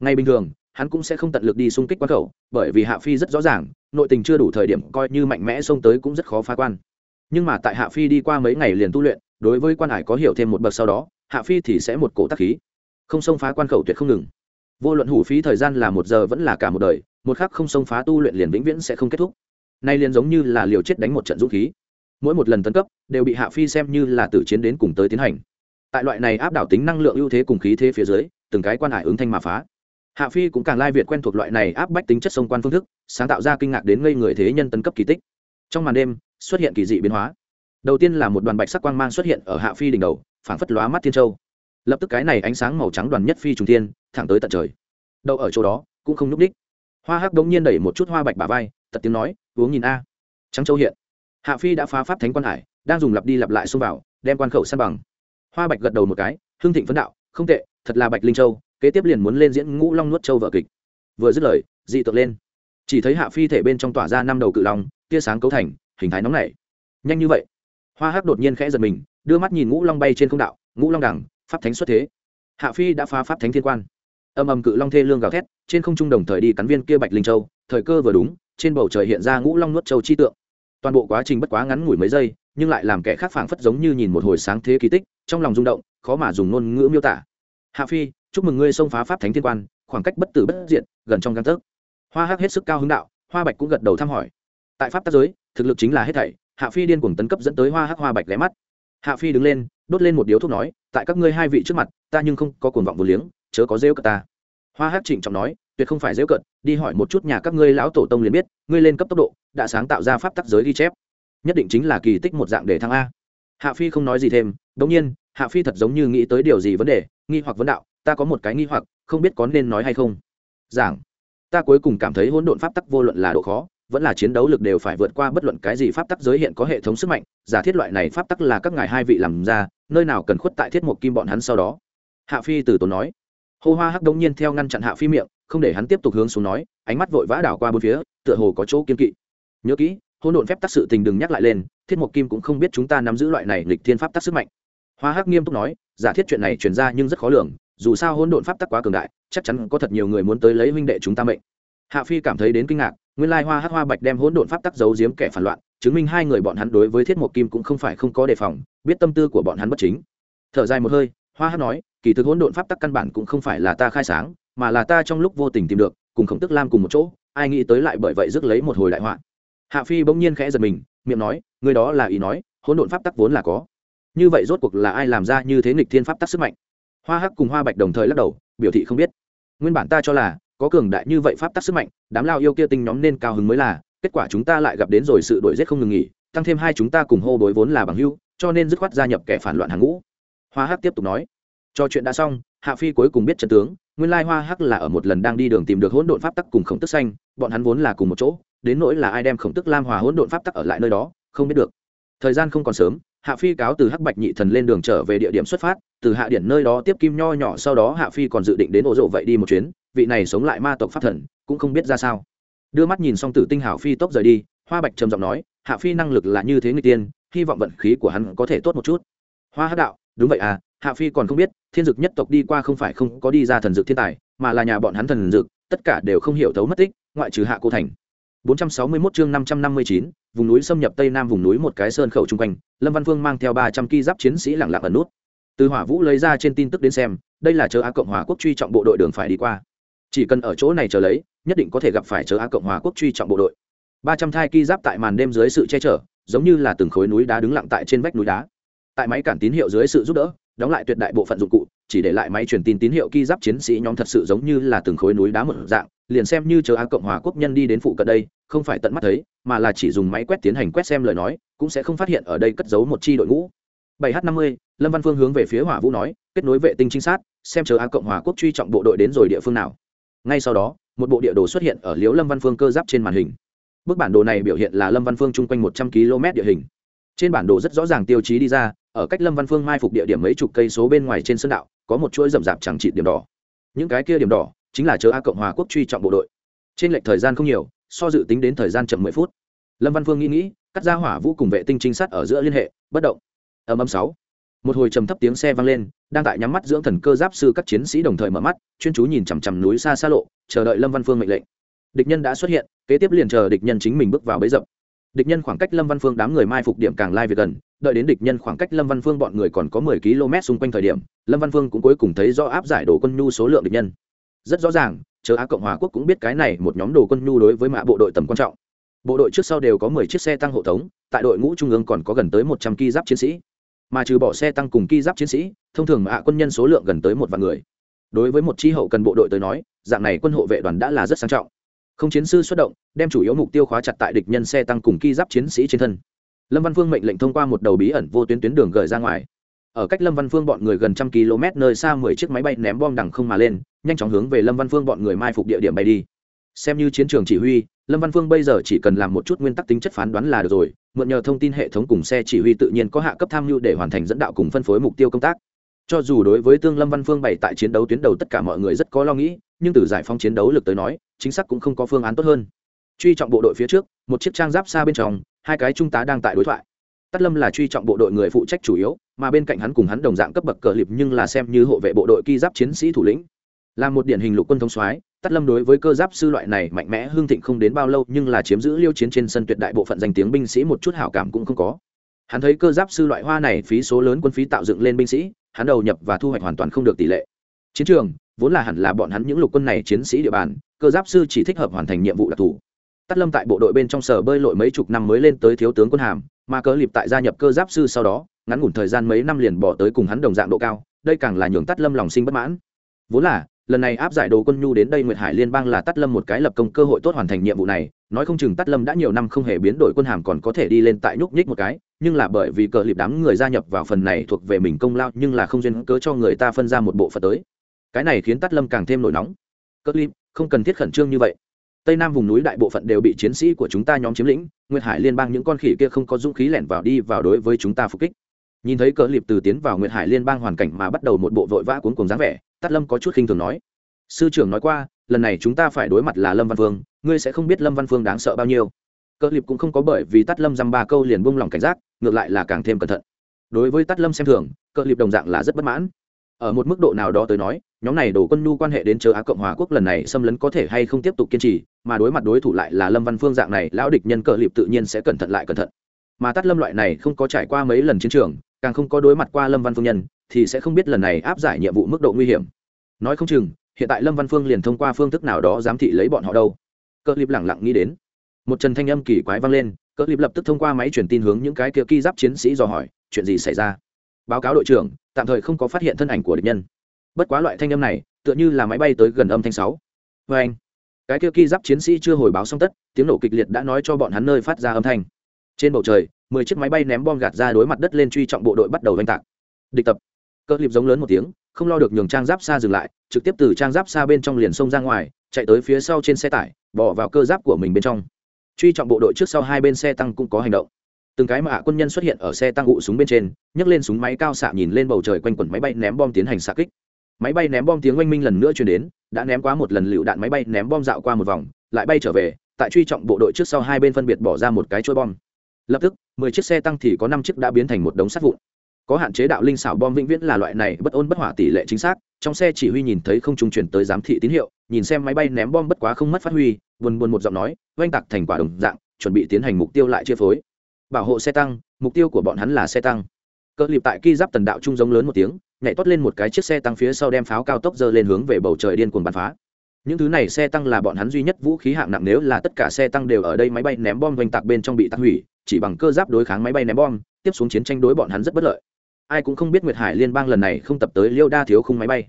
Ngay bình thường, hắn cũng sẽ không tận lực đi xung kích quan khẩu, bởi vì hạ phi rất rõ ràng, nội tình chưa đủ thời điểm coi như mạnh mẽ xông tới cũng rất khó phá quan. Nhưng mà tại hạ phi đi qua mấy ngày liền tu luyện đối với quan hải có hiểu thêm một bậc sau đó, hạ phi thì sẽ một cổ tác khí. Không xông phá quan khẩu tuyệt không ngừng. Vô luận hủ phí thời gian là một giờ vẫn là cả một đời, một khắc không xông phá tu luyện liền vĩnh viễn sẽ không kết thúc. Nay liền giống như là liều chết đánh một trận dũng khí. Mỗi một lần tấn cấp, đều bị hạ phi xem như là tử chiến đến cùng tới tiến hành. Tại loại này áp đảo tính năng lượng ưu thế cùng khí thế phía dưới, từng cái quan hải ứng thanh mà phá. Hạ phi cũng càng lai việt quen thuộc loại này áp bách tính chất sông quan phương thức, sáng tạo ra kinh ngạc đến ngây người thế nhân tấn cấp kỳ tích. Trong màn đêm, xuất hiện kỳ dị biến hóa đầu tiên là một đoàn bạch sắc quang mang xuất hiện ở hạ phi đỉnh đầu, phảng phất lóa mắt thiên châu. Lập tức cái này ánh sáng màu trắng đoàn nhất phi trùng thiên, thẳng tới tận trời. Đậu ở chỗ đó, cũng không n ú c đích hoa hắc đống nhiên đẩy một chút hoa bạch bà vai tật tiếng nói, uống nhìn a. Trắng châu hiện. Hạ phi đã phá pháp thánh quan hải, đang dùng lặp đi lặp lại xông vào, đem quan khẩu san bằng. Hoa bạch gật đầu một cái hương thịnh phấn đạo, không tệ, thật là bạch linh châu, kế tiếp liền muốn lên diễn ngũ long nuốt châu vợ kịch. Vừa dứt lời, dị tượng lên. Chỉ thấy hạ phi thể bên trong tỏa ra năm đầu cự long, tia sáng cấu thành, hình thái nóng nảy. Nhanh như vậy hoa hắc đột nhiên khẽ giật mình, đưa mắt nhìn ngũ long bay trên không đạo, ngũ long đẳng, pháp thánh xuất thế. Hạ phi đã phá pháp thánh thiên quan. Âm âm cự long thê lương gào thét, trên không trung đồng thời đi cắn viên kia bạch linh châu, thời cơ vừa đúng, trên bầu trời hiện ra ngũ long nuốt châu chi tượng. Toàn bộ quá trình bất quá ngắn ngủi mấy giây, nhưng lại làm kẻ khác phảng phất giống như nhìn một hồi sáng thế kỳ tích, trong lòng rung động, khó mà dùng ngôn ngữ miêu tả. Hạ phi, chúc mừng ngươi xông phá pháp thánh thiên quan, khoảng cách bất tử bất diện gần trong găng tấc. Hoa hắc hết sức cao hứng đạo, hoa bạch cũng gật đầu thăm hỏi. Tại pháp tác giới, thực lực chính là hết thảy hạ phi điên cuồng tấn cấp dẫn tới hoa hắc hoa bạch ghé mắt. Hạ phi đứng lên, đốt lên một điếu thuốc nói, tại các ngươi hai vị trước mặt, ta nhưng không có cuồng vọng vô liếng, chớ có rêu cợt ta. Hoa hắc trịnh trọng nói, tuyệt không phải rêu cợt, đi hỏi một chút nhà các ngươi lão tổ tông liền biết, ngươi lên cấp tốc độ, đã sáng tạo ra pháp tắc giới ghi chép. Nhất định chính là kỳ tích một dạng để thăng a. Hạ phi không nói gì thêm, đống nhiên, hạ phi thật giống như nghĩ tới điều gì vấn đề, nghi hoặc vấn đạo, ta có một cái nghi hoặc, không biết có nên nói hay không? Giảng. Ta cuối cùng cảm thấy hỗn độn pháp tắc vô luận là độ khó vẫn là chiến đấu lực đều phải vượt qua bất luận cái gì pháp tắc giới hiện có hệ thống sức mạnh, giả thiết loại này pháp tắc là các ngài hai vị làm ra, nơi nào cần khuất tại thiết một kim bọn hắn sau đó. Hạ phi từ tốn nói. Hô hoa hắc đông nhiên theo ngăn chặn hạ phi miệng, không để hắn tiếp tục hướng xuống nói, ánh mắt vội vã đảo qua bốn phía, tựa hồ có chỗ kiên kỵ. Nhớ kỹ hôn độn phép tắc sự tình đừng nhắc lại lên, thiết một kim cũng không biết chúng ta nắm giữ loại này lịch thiên pháp tắc sức mạnh. Hoa hắc nghiêm túc nói, giả thiết chuyện này truyền ra nhưng rất khó lường, dù sao hôn độn pháp tắc quá cường đại, chắc chắn có thật nhiều người muốn tới lấy huynh đệ chúng ta mệnh. Hạ phi cảm thấy đến kinh ngạc nguyên lai hoa hắc hoa bạch đem hỗn độn pháp tắc giấu giếm kẻ phản loạn, chứng minh hai người bọn hắn đối với thiết Mộc kim cũng không phải không có đề phòng, biết tâm tư của bọn hắn bất chính. Thở dài một hơi, hoa hắc nói, kỳ thực hỗn độn pháp tắc căn bản cũng không phải là ta khai sáng, mà là ta trong lúc vô tình tìm được, cùng khổng tức lam cùng một chỗ, ai nghĩ tới lại bởi vậy rước lấy một hồi đại họa. Hạ phi bỗng nhiên khẽ giật mình, miệng nói, người đó là ý nói, hỗn độn pháp tắc vốn là có. Như vậy rốt cuộc là ai làm ra như thế nghịch thiên pháp tắc sức mạnh? Hoa hắc cùng hoa bạch đồng thời lắc đầu, biểu thị không biết. Nguyên bản ta cho là có cường đại như vậy pháp tắc sức mạnh, đám lao yêu kia tinh nhóm nên cao hứng mới là, kết quả chúng ta lại gặp đến rồi sự đổi rét không ngừng nghỉ, tăng thêm hai chúng ta cùng hô đối vốn là bằng hưu cho nên dứt khoát gia nhập kẻ phản loạn hàng ngũ. Hoa hắc tiếp tục nói, cho chuyện đã xong, hạ phi cuối cùng biết trận tướng, nguyên lai hoa hắc là ở một lần đang đi đường tìm được hỗn độn pháp tắc cùng khổng tức xanh, bọn hắn vốn là cùng một chỗ, đến nỗi là ai đem khổng tức lam hòa hỗn độn pháp tắc ở lại nơi đó, không biết được. Thời gian không còn sớm, hạ phi cáo từ hắc bạch nhị thần lên đường trở về địa điểm xuất phát, từ hạ điển nơi đó tiếp kim nho nhỏ sau đó hạ phi còn dự định đến ổ rộ vậy đi một chuyến vị này sống lại ma tộc pháp thần cũng không biết ra sao. Đưa mắt nhìn xong tử tinh hảo phi tốc rời đi hoa bạch trầm giọng nói hạ phi năng lực là như thế người tiên hy vọng vận khí của hắn có thể tốt một chút. Hoa hát đạo đúng vậy à hạ phi còn không biết thiên dực nhất tộc đi qua không phải không có đi ra thần dực thiên tài mà là nhà bọn hắn thần dực tất cả đều không hiểu thấu mất tích ngoại trừ hạ cô thành. 461 chương 559, vùng núi xâm nhập tây nam vùng núi một cái sơn khẩu trung quanh lâm văn vương mang theo 300 ki giáp chiến sĩ lặng lặng ẩn nút. Từ hỏa vũ lấy ra trên tin tức đến xem đây là chớ á cộng hòa quốc truy trọng bộ đội đường phải đi qua chỉ cần ở chỗ này chờ lấy, nhất định có thể gặp phải chờ a cộng hòa quốc truy trọng bộ đội. Ba trăm thai ki giáp tại màn đêm dưới sự che chở, giống như là từng khối núi đá đứng lặng tại trên vách núi đá. Tại máy cản tín hiệu dưới sự giúp đỡ, đóng lại tuyệt đại bộ phận dụng cụ, chỉ để lại máy truyền tin tín hiệu ki giáp chiến sĩ nhóm thật sự giống như là từng khối núi đá một dạng, liền xem như chờ A cộng hòa quốc nhân đi đến phụ cận đây, không phải tận mắt thấy, mà là chỉ dùng máy quét tiến hành quét xem lời nói, cũng sẽ không phát hiện ở đây cất giấu một chi đội ngũ. 7 h 50 lâm văn phương hướng về phía hỏa vũ nói, kết nối vệ tinh trinh sát, xem chờ A cộng hòa quốc truy trọng bộ đội đến rồi địa phương nào ngay sau đó, một bộ địa đồ xuất hiện ở liếu lâm văn phương cơ giáp trên màn hình. Bức bản đồ này biểu hiện là lâm văn phương chung quanh một trăm km địa hình. Trên bản đồ rất rõ ràng tiêu chí đi ra, ở cách lâm văn phương mai phục địa điểm mấy chục cây số bên ngoài trên sân đạo, có một chuỗi rậm rạp chẳng trị điểm đỏ. Những cái kia điểm đỏ chính là chớ a cộng hòa quốc truy trọng bộ đội. Trên lệch thời gian không nhiều, so dự tính đến thời gian chậm mười phút. Lâm văn phương nghĩ nghĩ, cắt ra hỏa vũ cùng vệ tinh trinh sát ở giữa liên hệ, bất động. Âm âm sáu một hồi trầm thấp tiếng xe vang lên, đang tại nhắm mắt dưỡng thần cơ giáp sư các chiến sĩ đồng thời mở mắt, chuyên chú nhìn chằm chằm núi xa xa lộ, chờ đợi lâm văn phương mệnh lệnh. Địch nhân đã xuất hiện, kế tiếp liền chờ địch nhân chính mình bước vào bấy dập. Địch nhân khoảng cách lâm văn phương đám người mai phục điểm càng lai việc gần, đợi đến địch nhân khoảng cách lâm văn phương bọn người còn có mười km xung quanh thời điểm, lâm văn phương cũng cuối cùng thấy do áp giải đồ quân nhu số lượng địch nhân. Rất rõ ràng, chờ á cộng hòa quốc cũng biết cái này một nhóm đồ quân nhu đối với mạ bộ đội tầm quan trọng. Bộ đội trước sau đều có mười chiếc xe tăng hộ tống, tại đội ngũ trung ương còn có gần tới một trăm ki giáp chiến sĩ mà trừ bỏ xe tăng cùng ki giáp chiến sĩ, thông thường hạ quân nhân số lượng gần tới một vạn người. Đối với một chi hậu cần bộ đội tới nói, dạng này quân hộ vệ đoàn đã là rất sang trọng. Không chiến sư xuất động, đem chủ yếu mục tiêu khóa chặt tại địch nhân xe tăng cùng ki giáp chiến sĩ trên thân. Lâm văn phương mệnh lệnh thông qua một đầu bí ẩn vô tuyến tuyến đường gửi ra ngoài. Ở cách lâm văn phương bọn người gần trăm km nơi xa mười chiếc máy bay ném bom đằng không mà lên, nhanh chóng hướng về lâm văn phương bọn người mai phục địa điểm bay đi xem như chiến trường chỉ huy, lâm văn phương bây giờ chỉ cần làm một chút nguyên tắc tính chất phán đoán là được rồi, mượn nhờ thông tin hệ thống cùng xe chỉ huy tự nhiên có hạ cấp tham mưu để hoàn thành dẫn đạo cùng phân phối mục tiêu công tác. Cho dù đối với tương lâm văn phương bày tại chiến đấu tuyến đầu tất cả mọi người rất có lo nghĩ, nhưng từ giải phóng chiến đấu lực tới nói, chính xác cũng không có phương án tốt hơn. Truy trọng bộ đội phía trước, một chiếc trang giáp xa bên trong, hai cái trung tá đang tại đối thoại. Tắt lâm là truy trọng bộ đội người phụ trách chủ yếu, mà bên cạnh hắn cùng hắn đồng dạng cấp bậc cờ liệp nhưng là xem như hộ vệ bộ đội ki giáp chiến sĩ thủ lĩnh. Là một điển hình lục quân thống soái Tát lâm đối với cơ giáp sư loại này mạnh mẽ hương thịnh không đến bao lâu, nhưng là chiếm giữ liêu chiến trên sân tuyệt đại bộ phận danh tiếng binh sĩ một chút hảo cảm cũng không có. Hắn thấy cơ giáp sư loại hoa này phí số lớn quân phí tạo dựng lên binh sĩ, hắn đầu nhập và thu hoạch hoàn toàn không được tỷ lệ. Chiến trường, vốn là hẳn là bọn hắn những lục quân này chiến sĩ địa bàn, cơ giáp sư chỉ thích hợp hoàn thành nhiệm vụ đặc thù. Tát lâm tại bộ đội bên trong sở bơi lội mấy chục năm mới lên tới thiếu tướng quân hàm, mà cớ lịp tại gia nhập cơ giáp sư sau đó, ngắn ngủn thời gian mấy năm liền bỏ tới cùng hắn đồng dạng độ cao, đây càng là nhường tát lâm lòng sinh bất mãn. Vốn là lần này áp giải đồ quân nhu đến đây nguyệt hải liên bang là tắt lâm một cái lập công cơ hội tốt hoàn thành nhiệm vụ này nói không chừng tắt lâm đã nhiều năm không hề biến đổi quân hàm còn có thể đi lên tại nhúc nhích một cái nhưng là bởi vì cờ liệp đám người gia nhập vào phần này thuộc về mình công lao nhưng là không duyên cớ cho người ta phân ra một bộ phận tới cái này khiến tắt lâm càng thêm nổi nóng cờ liệp không cần thiết khẩn trương như vậy tây nam vùng núi đại bộ phận đều bị chiến sĩ của chúng ta nhóm chiếm lĩnh nguyệt hải liên bang những con khỉ kia không có dũng khí lẻn vào đi vào đối với chúng ta phục kích nhìn thấy cờ liệp từ tiến vào nguyệt hải liên bang hoàn cảnh mà bắt đầu một bộ vội vã cuốn cùng dáng vẻ, tát lâm có chút khinh thường nói. Sư trưởng nói qua, lần này chúng ta phải đối mặt là lâm văn phương, ngươi sẽ không biết lâm văn phương đáng sợ bao nhiêu. Cờ liệp cũng không có bởi vì tát lâm dăm ba câu liền buông lỏng cảnh giác, ngược lại là càng thêm cẩn thận. Đối với tát lâm xem thường, cờ liệp đồng dạng là rất bất mãn. Ở một mức độ nào đó tới nói, nhóm này đổ quân nhu quan hệ đến châu á cộng hòa quốc lần này xâm lấn có thể hay không tiếp tục kiên trì, mà đối mặt đối thủ lại là lâm văn phương dạng này, lão địch nhân cờ liệp tự nhiên sẽ cẩn thận lại cẩn thận. Mà tát lâm loại này không có trải qua mấy lần chiến trường càng không có đối mặt qua lâm văn phương nhân, thì sẽ không biết lần này áp giải nhiệm vụ mức độ nguy hiểm. Nói không chừng, hiện tại lâm văn phương liền thông qua phương thức nào đó giám thị lấy bọn họ đâu. Cờ lịp lẳng lặng nghĩ đến. Một trần thanh âm kỳ quái vang lên cờ lịp lập tức thông qua máy truyền tin hướng những cái kia ki giáp chiến sĩ dò hỏi, chuyện gì xảy ra? Báo cáo đội trưởng, tạm thời không có phát hiện thân ảnh của địch nhân. Bất quá loại thanh âm này, tựa như là máy bay tới gần âm thanh sáu. Vê anh, cái kia ki giáp chiến sĩ chưa hồi báo xong tất, tiếng nổ kịch liệt đã nói cho bọn hắn nơi phát ra âm thanh. Trên bầu trời mười chiếc máy bay ném bom gạt ra đối mặt đất lên truy trọng bộ đội bắt đầu oanh tạc. Địch tập. Cơ liệp giống lớn một tiếng, không lo được nhường trang giáp xa dừng lại, trực tiếp từ trang giáp xa bên trong liền sông ra ngoài, chạy tới phía sau trên xe tải, bỏ vào cơ giáp của mình bên trong. Truy trọng bộ đội trước sau hai bên xe tăng cũng có hành động. Từng cái mạ quân nhân xuất hiện ở xe tăng ụ súng bên trên, nhấc lên súng máy cao xạ nhìn lên bầu trời quanh quẩn máy bay ném bom tiến hành xạ kích. Máy bay ném bom tiếng oanh minh lần nữa chuyển đến, đã ném quá một lần lựu đạn máy bay ném bom dạo qua một vòng, lại bay trở về, tại truy trọng bộ đội trước sau hai bên phân biệt bỏ ra một cái trôi bom lập tức, mười chiếc xe tăng thì có năm chiếc đã biến thành một đống sắt vụn. Có hạn chế đạo linh xảo bom vĩnh viễn là loại này bất ôn bất hỏa tỷ lệ chính xác, trong xe chỉ huy nhìn thấy không trung chuyển tới giám thị tín hiệu, nhìn xem máy bay ném bom bất quá không mất phát huy, buồn buồn một giọng nói, oanh tạc thành quả đồng dạng, chuẩn bị tiến hành mục tiêu lại chia phối. Bảo hộ xe tăng, mục tiêu của bọn hắn là xe tăng. Cỡ liệp tại ki giáp tần đạo trung giống lớn một tiếng, nhảy toát lên một cái chiếc xe tăng phía sau đem pháo cao tốc dơ lên hướng về bầu trời điên cuồng bắn phá. Những thứ này xe tăng là bọn hắn duy nhất vũ khí hạng nặng, nếu là tất cả xe tăng đều ở đây máy bay ném bom oanh tạc bên trong bị tạc hủy chỉ bằng cơ giáp đối kháng máy bay ném bom, tiếp xuống chiến tranh đối bọn hắn rất bất lợi. Ai cũng không biết nguyệt hải liên bang lần này không tập tới liêu đa thiếu khung máy bay.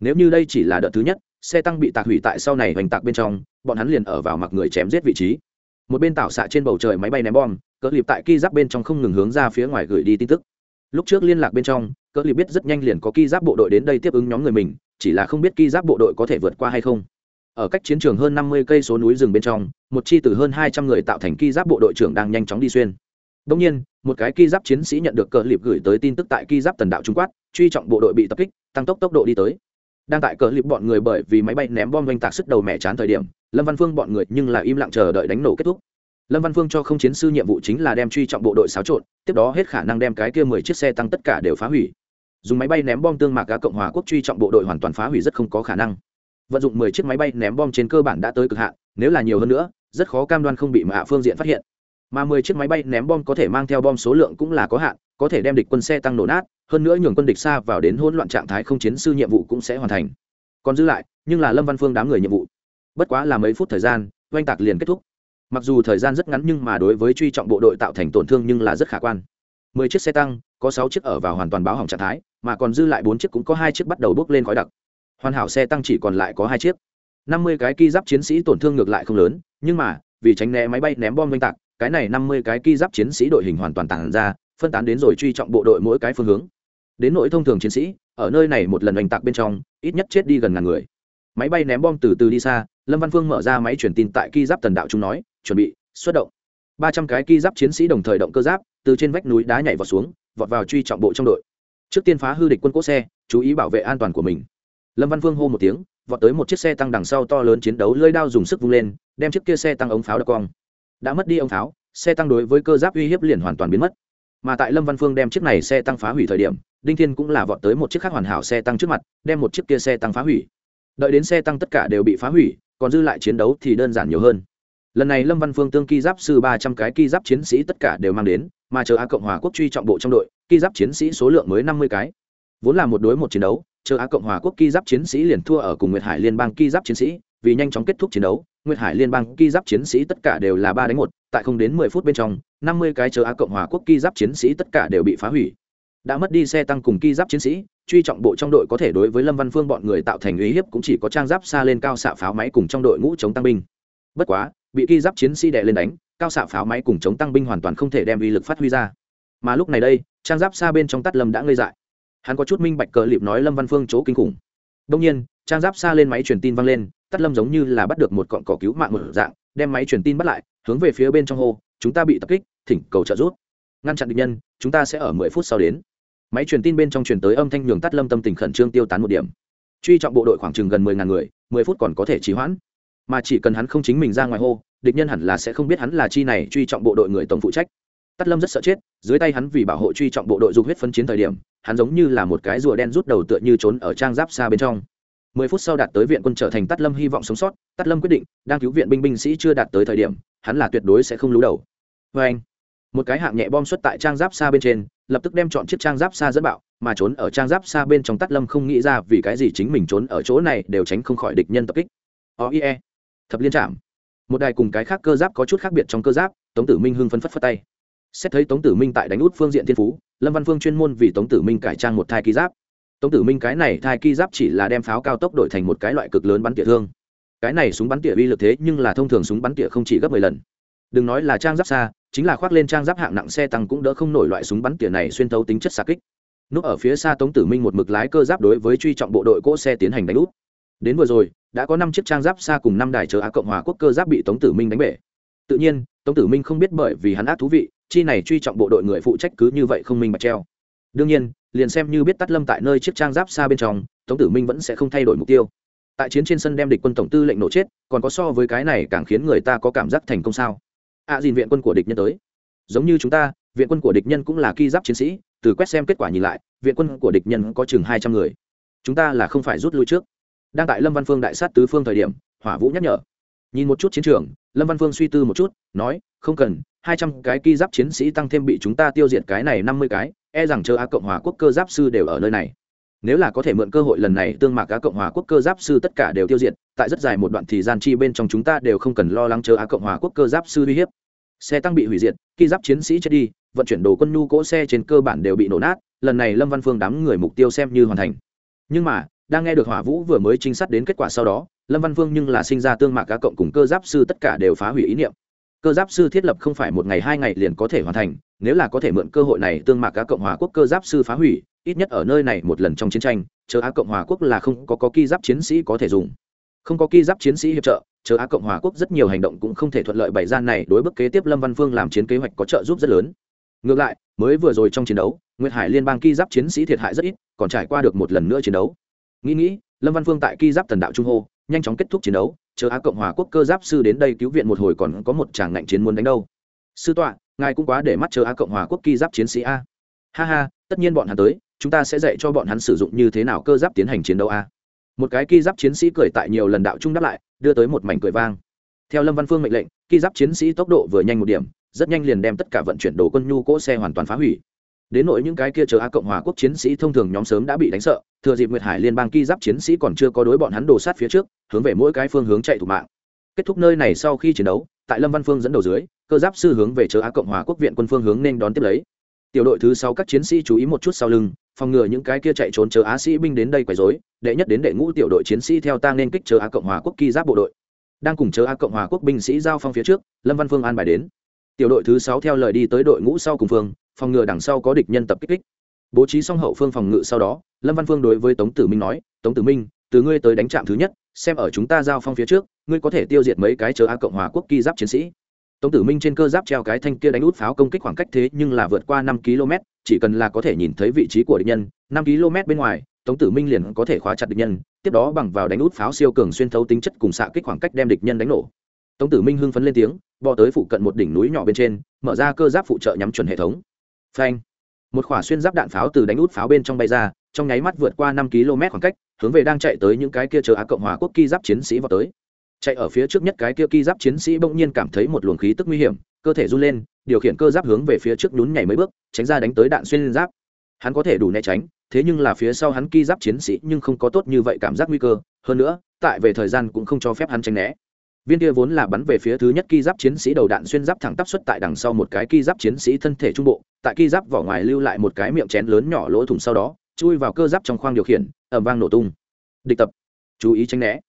Nếu như đây chỉ là đợt thứ nhất, xe tăng bị tạc hủy tại sau này hoành tạc bên trong, bọn hắn liền ở vào mặc người chém giết vị trí. Một bên tạo xạ trên bầu trời máy bay ném bom, cỡ liệp tại ki giáp bên trong không ngừng hướng ra phía ngoài gửi đi tin tức. Lúc trước liên lạc bên trong, cỡ liệp biết rất nhanh liền có ki giáp bộ đội đến đây tiếp ứng nhóm người mình, chỉ là không biết ki giáp bộ đội có thể vượt qua hay không ở cách chiến trường hơn năm mươi cây số núi rừng bên trong một chi từ hơn hai trăm người tạo thành ki giáp bộ đội trưởng đang nhanh chóng đi xuyên Đông nhiên, một cái ki giáp chiến sĩ nhận được cờ liệp gửi tới tin tức tại ki giáp tần đạo Trung Quát, truy trọng bộ đội bị tập kích, tăng tốc tốc độ đi tới. Đang tại cờ liệp bọn người bởi vì máy bay ném bom vành tạc sức đầu mẹ chán thời điểm, Lâm Văn Phương bọn người nhưng là im lặng chờ đợi đánh nổ kết thúc. Lâm Văn Phương cho không chiến sư nhiệm vụ chính là đem truy trọng bộ đội xáo trộn, tiếp đó hết khả năng đem cái kia mười chiếc xe tăng tất cả đều phá hủy. Dùng máy bay ném bom tương mạc cả cộng hòa quốc truy trọng bộ đội hoàn toàn phá hủy rất không có khả năng. Vận dụng mười chiếc máy bay ném bom trên cơ bản đã tới cực hạn, nếu là nhiều hơn nữa, rất khó cam đoan không bị mạ phương diện phát hiện. Mà mười chiếc máy bay ném bom có thể mang theo bom số lượng cũng là có hạn có thể đem địch quân xe tăng nổ nát hơn nữa nhường quân địch xa vào đến hỗn loạn trạng thái không chiến sư nhiệm vụ cũng sẽ hoàn thành. Còn giữ lại nhưng là lâm văn phương đám người nhiệm vụ. Bất quá là mấy phút thời gian oanh tạc liền kết thúc. Mặc dù thời gian rất ngắn nhưng mà đối với truy trọng bộ đội tạo thành tổn thương nhưng là rất khả quan. Mười chiếc xe tăng có sáu chiếc ở vào hoàn toàn báo hỏng trạng thái mà còn dư lại bốn chiếc cũng có hai chiếc bắt đầu bốc lên khói đặc hoàn hảo xe tăng chỉ còn lại có hai chiếc. năm mươi cái ki giáp chiến sĩ tổn thương ngược lại không lớn, nhưng mà, vì tránh né máy bay ném bom oanh tạc, cái này năm mươi cái ki giáp chiến sĩ đội hình hoàn toàn tàn ra, phân tán đến rồi truy trọng bộ đội mỗi cái phương hướng. Đến nỗi thông thường chiến sĩ, ở nơi này một lần oanh tạc bên trong, ít nhất chết đi gần ngàn người. Máy bay ném bom từ từ đi xa, lâm văn phương mở ra máy truyền tin tại ki giáp tần đạo chúng nói, chuẩn bị, xuất động. ba trăm cái ki giáp chiến sĩ đồng thời động cơ giáp, từ trên vách núi đá nhảy vào xuống, vọt vào truy trọng bộ trong đội. Trước tiên phá hư địch quân cỗ xe, chú ý bảo vệ an toàn của mình lâm văn phương hô một tiếng, vọt tới một chiếc xe tăng đằng sau to lớn chiến đấu lơi đao dùng sức vung lên, đem chiếc kia xe tăng ống pháo đập cong. Đã mất đi ông pháo, xe tăng đối với cơ giáp uy hiếp liền hoàn toàn biến mất. Mà tại lâm văn phương đem chiếc này xe tăng phá hủy thời điểm, đinh thiên cũng là vọt tới một chiếc khác hoàn hảo xe tăng trước mặt, đem một chiếc kia xe tăng phá hủy. Đợi đến xe tăng tất cả đều bị phá hủy, còn dư lại chiến đấu thì đơn giản nhiều hơn. Lần này lâm văn phương tương ki giáp sư ba trăm cái ki giáp chiến sĩ tất cả đều mang đến, mà chờ A cộng hòa quốc truy trọng bộ trong đội, ki giáp chiến sĩ số lượng mới năm mươi cái. Vốn là một đối một chiến đấu chờ á cộng hòa quốc ki giáp chiến sĩ liền thua ở cùng nguyệt hải liên bang ki giáp chiến sĩ, vì nhanh chóng kết thúc chiến đấu, nguyệt hải liên bang ki giáp chiến sĩ tất cả đều là ba đánh một, tại không đến mười phút bên trong, năm mươi cái chờ á cộng hòa quốc ki giáp chiến sĩ tất cả đều bị phá hủy. Đã mất đi xe tăng cùng ki giáp chiến sĩ, truy trọng bộ trong đội có thể đối với lâm văn phương bọn người tạo thành uy hiếp cũng chỉ có trang giáp xa lên cao xạ pháo máy cùng trong đội ngũ chống tăng binh. Bất quá, bị ki giáp chiến sĩ đè lên đánh, cao xạ pháo máy cùng chống tăng binh hoàn toàn không thể đem uy lực phát huy ra. Mà lúc này đây, trang giáp xa bên trong tắt lâm đã ngây dại hắn có chút minh bạch cờ liệp nói lâm văn phương chỗ kinh khủng. Đông nhiên, trang giáp xa lên máy truyền tin văng lên, tắt lâm giống như là bắt được một cọn cỏ cứu mạng một dạng, đem máy truyền tin bắt lại, hướng về phía bên trong hô, chúng ta bị tập kích, thỉnh cầu trợ giúp. Ngăn chặn địch nhân, chúng ta sẽ ở mười phút sau đến. Máy truyền tin bên trong truyền tới âm thanh nhường tắt lâm tâm tình khẩn trương tiêu tán một điểm. Truy trọng bộ đội khoảng chừng gần mười ngàn người, mười phút còn có thể trì hoãn. Mà chỉ cần hắn không chính mình ra ngoài hô, địch nhân hẳn là sẽ không biết hắn là chi này truy trọng bộ đội người tổng phụ trách. Tắt lâm rất sợ chết, dưới tay hắn vì bảo hộ truy trọng bộ đội dục huyết phân chiến thời điểm hắn giống như là một cái rùa đen rút đầu tựa như trốn ở trang giáp xa bên trong. Mười phút sau đạt tới viện quân trở thành tắt lâm hy vọng sống sót tắt lâm quyết định, đang cứu viện binh binh sĩ chưa đạt tới thời điểm, hắn là tuyệt đối sẽ không lú đầu. Vê anh, một cái hạng nhẹ bom xuất tại trang giáp xa bên trên, lập tức đem chọn chiếc trang giáp xa dẫn bạo, mà trốn ở trang giáp xa bên trong tắt lâm không nghĩ ra vì cái gì chính mình trốn ở chỗ này đều tránh không khỏi địch nhân tập kích. Oie thập liên trạm. Một đài cùng cái khác cơ giáp có chút khác biệt trong cơ giáp, tống tử minh hưng phấn phất phất tay xét thấy tống tử minh tại đánh út phương diện thiên phú, lâm văn phương chuyên môn vì tống tử minh cải trang một thai ký giáp. Tống tử minh cái này thai ký giáp chỉ là đem pháo cao tốc đổi thành một cái loại cực lớn bắn tỉa thương. Cái này súng bắn tỉa uy lực thế nhưng là thông thường súng bắn tỉa không chỉ gấp mười lần. Đừng nói là trang giáp xa, chính là khoác lên trang giáp hạng nặng xe tăng cũng đỡ không nổi loại súng bắn tỉa này xuyên thấu tính chất xa kích. Núp ở phía xa tống tử minh một mực lái cơ giáp đối với truy trọng bộ đội cỗ xe tiến hành đánh út. Đến vừa rồi, đã có năm chiếc trang giáp xa cùng năm đài chờ á cộng hòa quốc cơ giáp bị tống tử minh đánh bể. Tự nhiên, tống tử minh không biết bởi vì hắn ác thú vị chi này truy trọng bộ đội người phụ trách cứ như vậy không minh bạch treo. Đương nhiên liền xem như biết tắt lâm tại nơi chiếc trang giáp xa bên trong tống tử minh vẫn sẽ không thay đổi mục tiêu. Tại chiến trên sân đem địch quân tổng tư lệnh nổ chết còn có so với cái này càng khiến người ta có cảm giác thành công sao? Ạ à, dìn viện quân của địch nhân tới. Giống như chúng ta viện quân của địch nhân cũng là ki giáp chiến sĩ từ quét xem kết quả nhìn lại viện quân của địch nhân có chừng hai trăm người. Chúng ta là không phải rút lui trước. Đang tại lâm văn phương đại sát tứ phương thời điểm hỏa vũ nhắc nhở. Nhìn một chút chiến trường lâm văn phương suy tư một chút nói không cần hai trăm cái ki giáp chiến sĩ tăng thêm bị chúng ta tiêu diệt cái này năm mươi cái e rằng chờ á cộng hòa quốc cơ giáp sư đều ở nơi này. Nếu là có thể mượn cơ hội lần này tương mạc á cộng hòa quốc cơ giáp sư tất cả đều tiêu diệt, tại rất dài một đoạn thì gian chi bên trong chúng ta đều không cần lo lắng chờ á cộng hòa quốc cơ giáp sư uy hiếp. Xe tăng bị hủy diệt khi giáp chiến sĩ chết đi, vận chuyển đồ quân nhu cỗ xe trên cơ bản đều bị nổ nát, lần này lâm văn phương đám người mục tiêu xem như hoàn thành. Nhưng mà, đang nghe được hỏa vũ vừa mới trinh sát đến kết quả sau đó, lâm văn phương nhưng là sinh ra tương mạc cá cộng cùng cơ giáp sư tất cả đều phá hủy ý niệm cơ giáp sư thiết lập không phải một ngày hai ngày liền có thể hoàn thành, nếu là có thể mượn cơ hội này tương mạc á cộng hòa quốc cơ giáp sư phá hủy, ít nhất ở nơi này một lần trong chiến tranh, chờ á cộng hòa quốc là không có có ki giáp chiến sĩ có thể dùng. Không có ki giáp chiến sĩ hiệp trợ, chờ á cộng hòa quốc rất nhiều hành động cũng không thể thuận lợi bày gian này đối bức kế tiếp lâm văn phương làm chiến kế hoạch có trợ giúp rất lớn. Ngược lại, mới vừa rồi trong chiến đấu, nguyệt hải liên bang ki giáp chiến sĩ thiệt hại rất ít, còn trải qua được một lần nữa chiến đấu. Nghĩ nghĩ, lâm văn phương tại ki giáp tần đạo trung hô, nhanh chóng kết thúc chiến đấu chờ á cộng hòa quốc cơ giáp sư đến đây cứu viện một hồi còn có một chàng ngạnh chiến muốn đánh đâu. Sư tọa, ngài cũng quá để mắt chờ á cộng hòa quốc kỳ giáp chiến sĩ a. Ha ha, tất nhiên bọn hắn tới, chúng ta sẽ dạy cho bọn hắn sử dụng như thế nào cơ giáp tiến hành chiến đấu a. Một cái kỳ giáp chiến sĩ cười tại nhiều lần đạo trung đáp lại, đưa tới một mảnh cười vang. Theo lâm văn phương mệnh lệnh, kỳ giáp chiến sĩ tốc độ vừa nhanh một điểm, rất nhanh liền đem tất cả vận chuyển đồ quân nhu cỗ xe hoàn toàn phá hủy đến nội những cái kia chờ a cộng hòa quốc chiến sĩ thông thường nhóm sớm đã bị đánh sợ, thừa dịp nguyệt hải liên bang ki giáp chiến sĩ còn chưa có đối bọn hắn đổ sát phía trước, hướng về mỗi cái phương hướng chạy thủ mạng. Kết thúc nơi này sau khi chiến đấu, tại lâm văn phương dẫn đầu dưới, cơ giáp sư hướng về chờ a cộng hòa quốc viện quân phương hướng nên đón tiếp lấy. Tiểu đội thứ sáu các chiến sĩ chú ý một chút sau lưng, phòng ngừa những cái kia chạy trốn chờ á sĩ binh đến đây quấy rối, đệ nhất đến đệ ngũ tiểu đội chiến sĩ theo ta nên kích chờ á cộng hòa quốc ki giáp bộ đội. Đang cùng chờ á cộng hòa quốc binh sĩ giao phong phía trước, lâm văn phương an bài đến. Tiểu đội thứ sáu theo lời đi tới đội ngũ sau cùng phương phòng ngừa đằng sau có địch nhân tập kích kích. Bố trí xong hậu phương phòng ngự sau đó, lâm văn phương đối với tống tử minh nói, tống tử minh, từ ngươi tới đánh trạm thứ nhất, xem ở chúng ta giao phong phía trước, ngươi có thể tiêu diệt mấy cái chờ a cộng hòa quốc kỳ giáp chiến sĩ. Tống tử minh trên cơ giáp treo cái thanh kia đánh út pháo công kích khoảng cách thế nhưng là vượt qua năm km, chỉ cần là có thể nhìn thấy vị trí của địch nhân, năm km bên ngoài, tống tử minh liền có thể khóa chặt địch nhân, tiếp đó bằng vào đánh út pháo siêu cường xuyên thấu tính chất cùng xạ kích khoảng cách đem địch nhân đánh nổ. Tống tử minh hưng phấn lên tiếng, bò tới phụ cận một đỉnh núi nhỏ bên trên, mở ra cơ giáp phụ trợ nhắm chuẩn hệ thống phanh. Một khỏa xuyên giáp đạn pháo từ đánh út pháo bên trong bay ra, trong nháy mắt vượt qua năm km khoảng cách, hướng về đang chạy tới những cái kia chờ á cộng hòa quốc ki giáp chiến sĩ vào tới. Chạy ở phía trước nhất cái kia ki giáp chiến sĩ bỗng nhiên cảm thấy một luồng khí tức nguy hiểm, cơ thể run lên, điều khiển cơ giáp hướng về phía trước nhún nhảy mấy bước, tránh ra đánh tới đạn xuyên giáp. Hắn có thể đủ né tránh, thế nhưng là phía sau hắn ki giáp chiến sĩ nhưng không có tốt như vậy cảm giác nguy cơ. Hơn nữa, tại về thời gian cũng không cho phép hắn tránh né viên kia vốn là bắn về phía thứ nhất ki giáp chiến sĩ đầu đạn xuyên giáp thẳng tắp xuất tại đằng sau một cái ki giáp chiến sĩ thân thể trung bộ, tại ki giáp vỏ ngoài lưu lại một cái miệng chén lớn nhỏ lỗ thủng sau đó, chui vào cơ giáp trong khoang điều khiển ẩm vang nổ tung. Địch tập. Chú ý tránh né.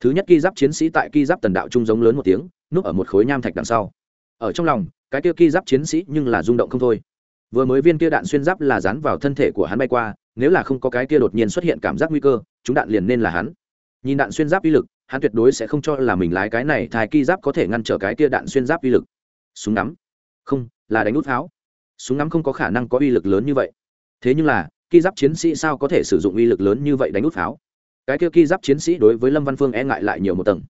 Thứ nhất ki giáp chiến sĩ tại ki giáp tần đạo trung giống lớn một tiếng, núp ở một khối nham thạch đằng sau. Ở trong lòng, cái kia ki giáp chiến sĩ nhưng là rung động không thôi. Vừa mới viên kia đạn xuyên giáp là dán vào thân thể của hắn bay qua, nếu là không có cái kia đột nhiên xuất hiện cảm giác nguy cơ, chúng đạn liền nên là hắn. Nhìn đạn xuyên giáp uy lực hắn tuyệt đối sẽ không cho là mình lái cái này thai ki giáp có thể ngăn trở cái kia đạn xuyên giáp uy lực. Súng ngắm. Không, là đánh út pháo. Súng ngắm không có khả năng có uy lực lớn như vậy. Thế nhưng là, ki giáp chiến sĩ sao có thể sử dụng uy lực lớn như vậy đánh út pháo? Cái kia ki giáp chiến sĩ đối với lâm văn phương e ngại lại nhiều một tầng.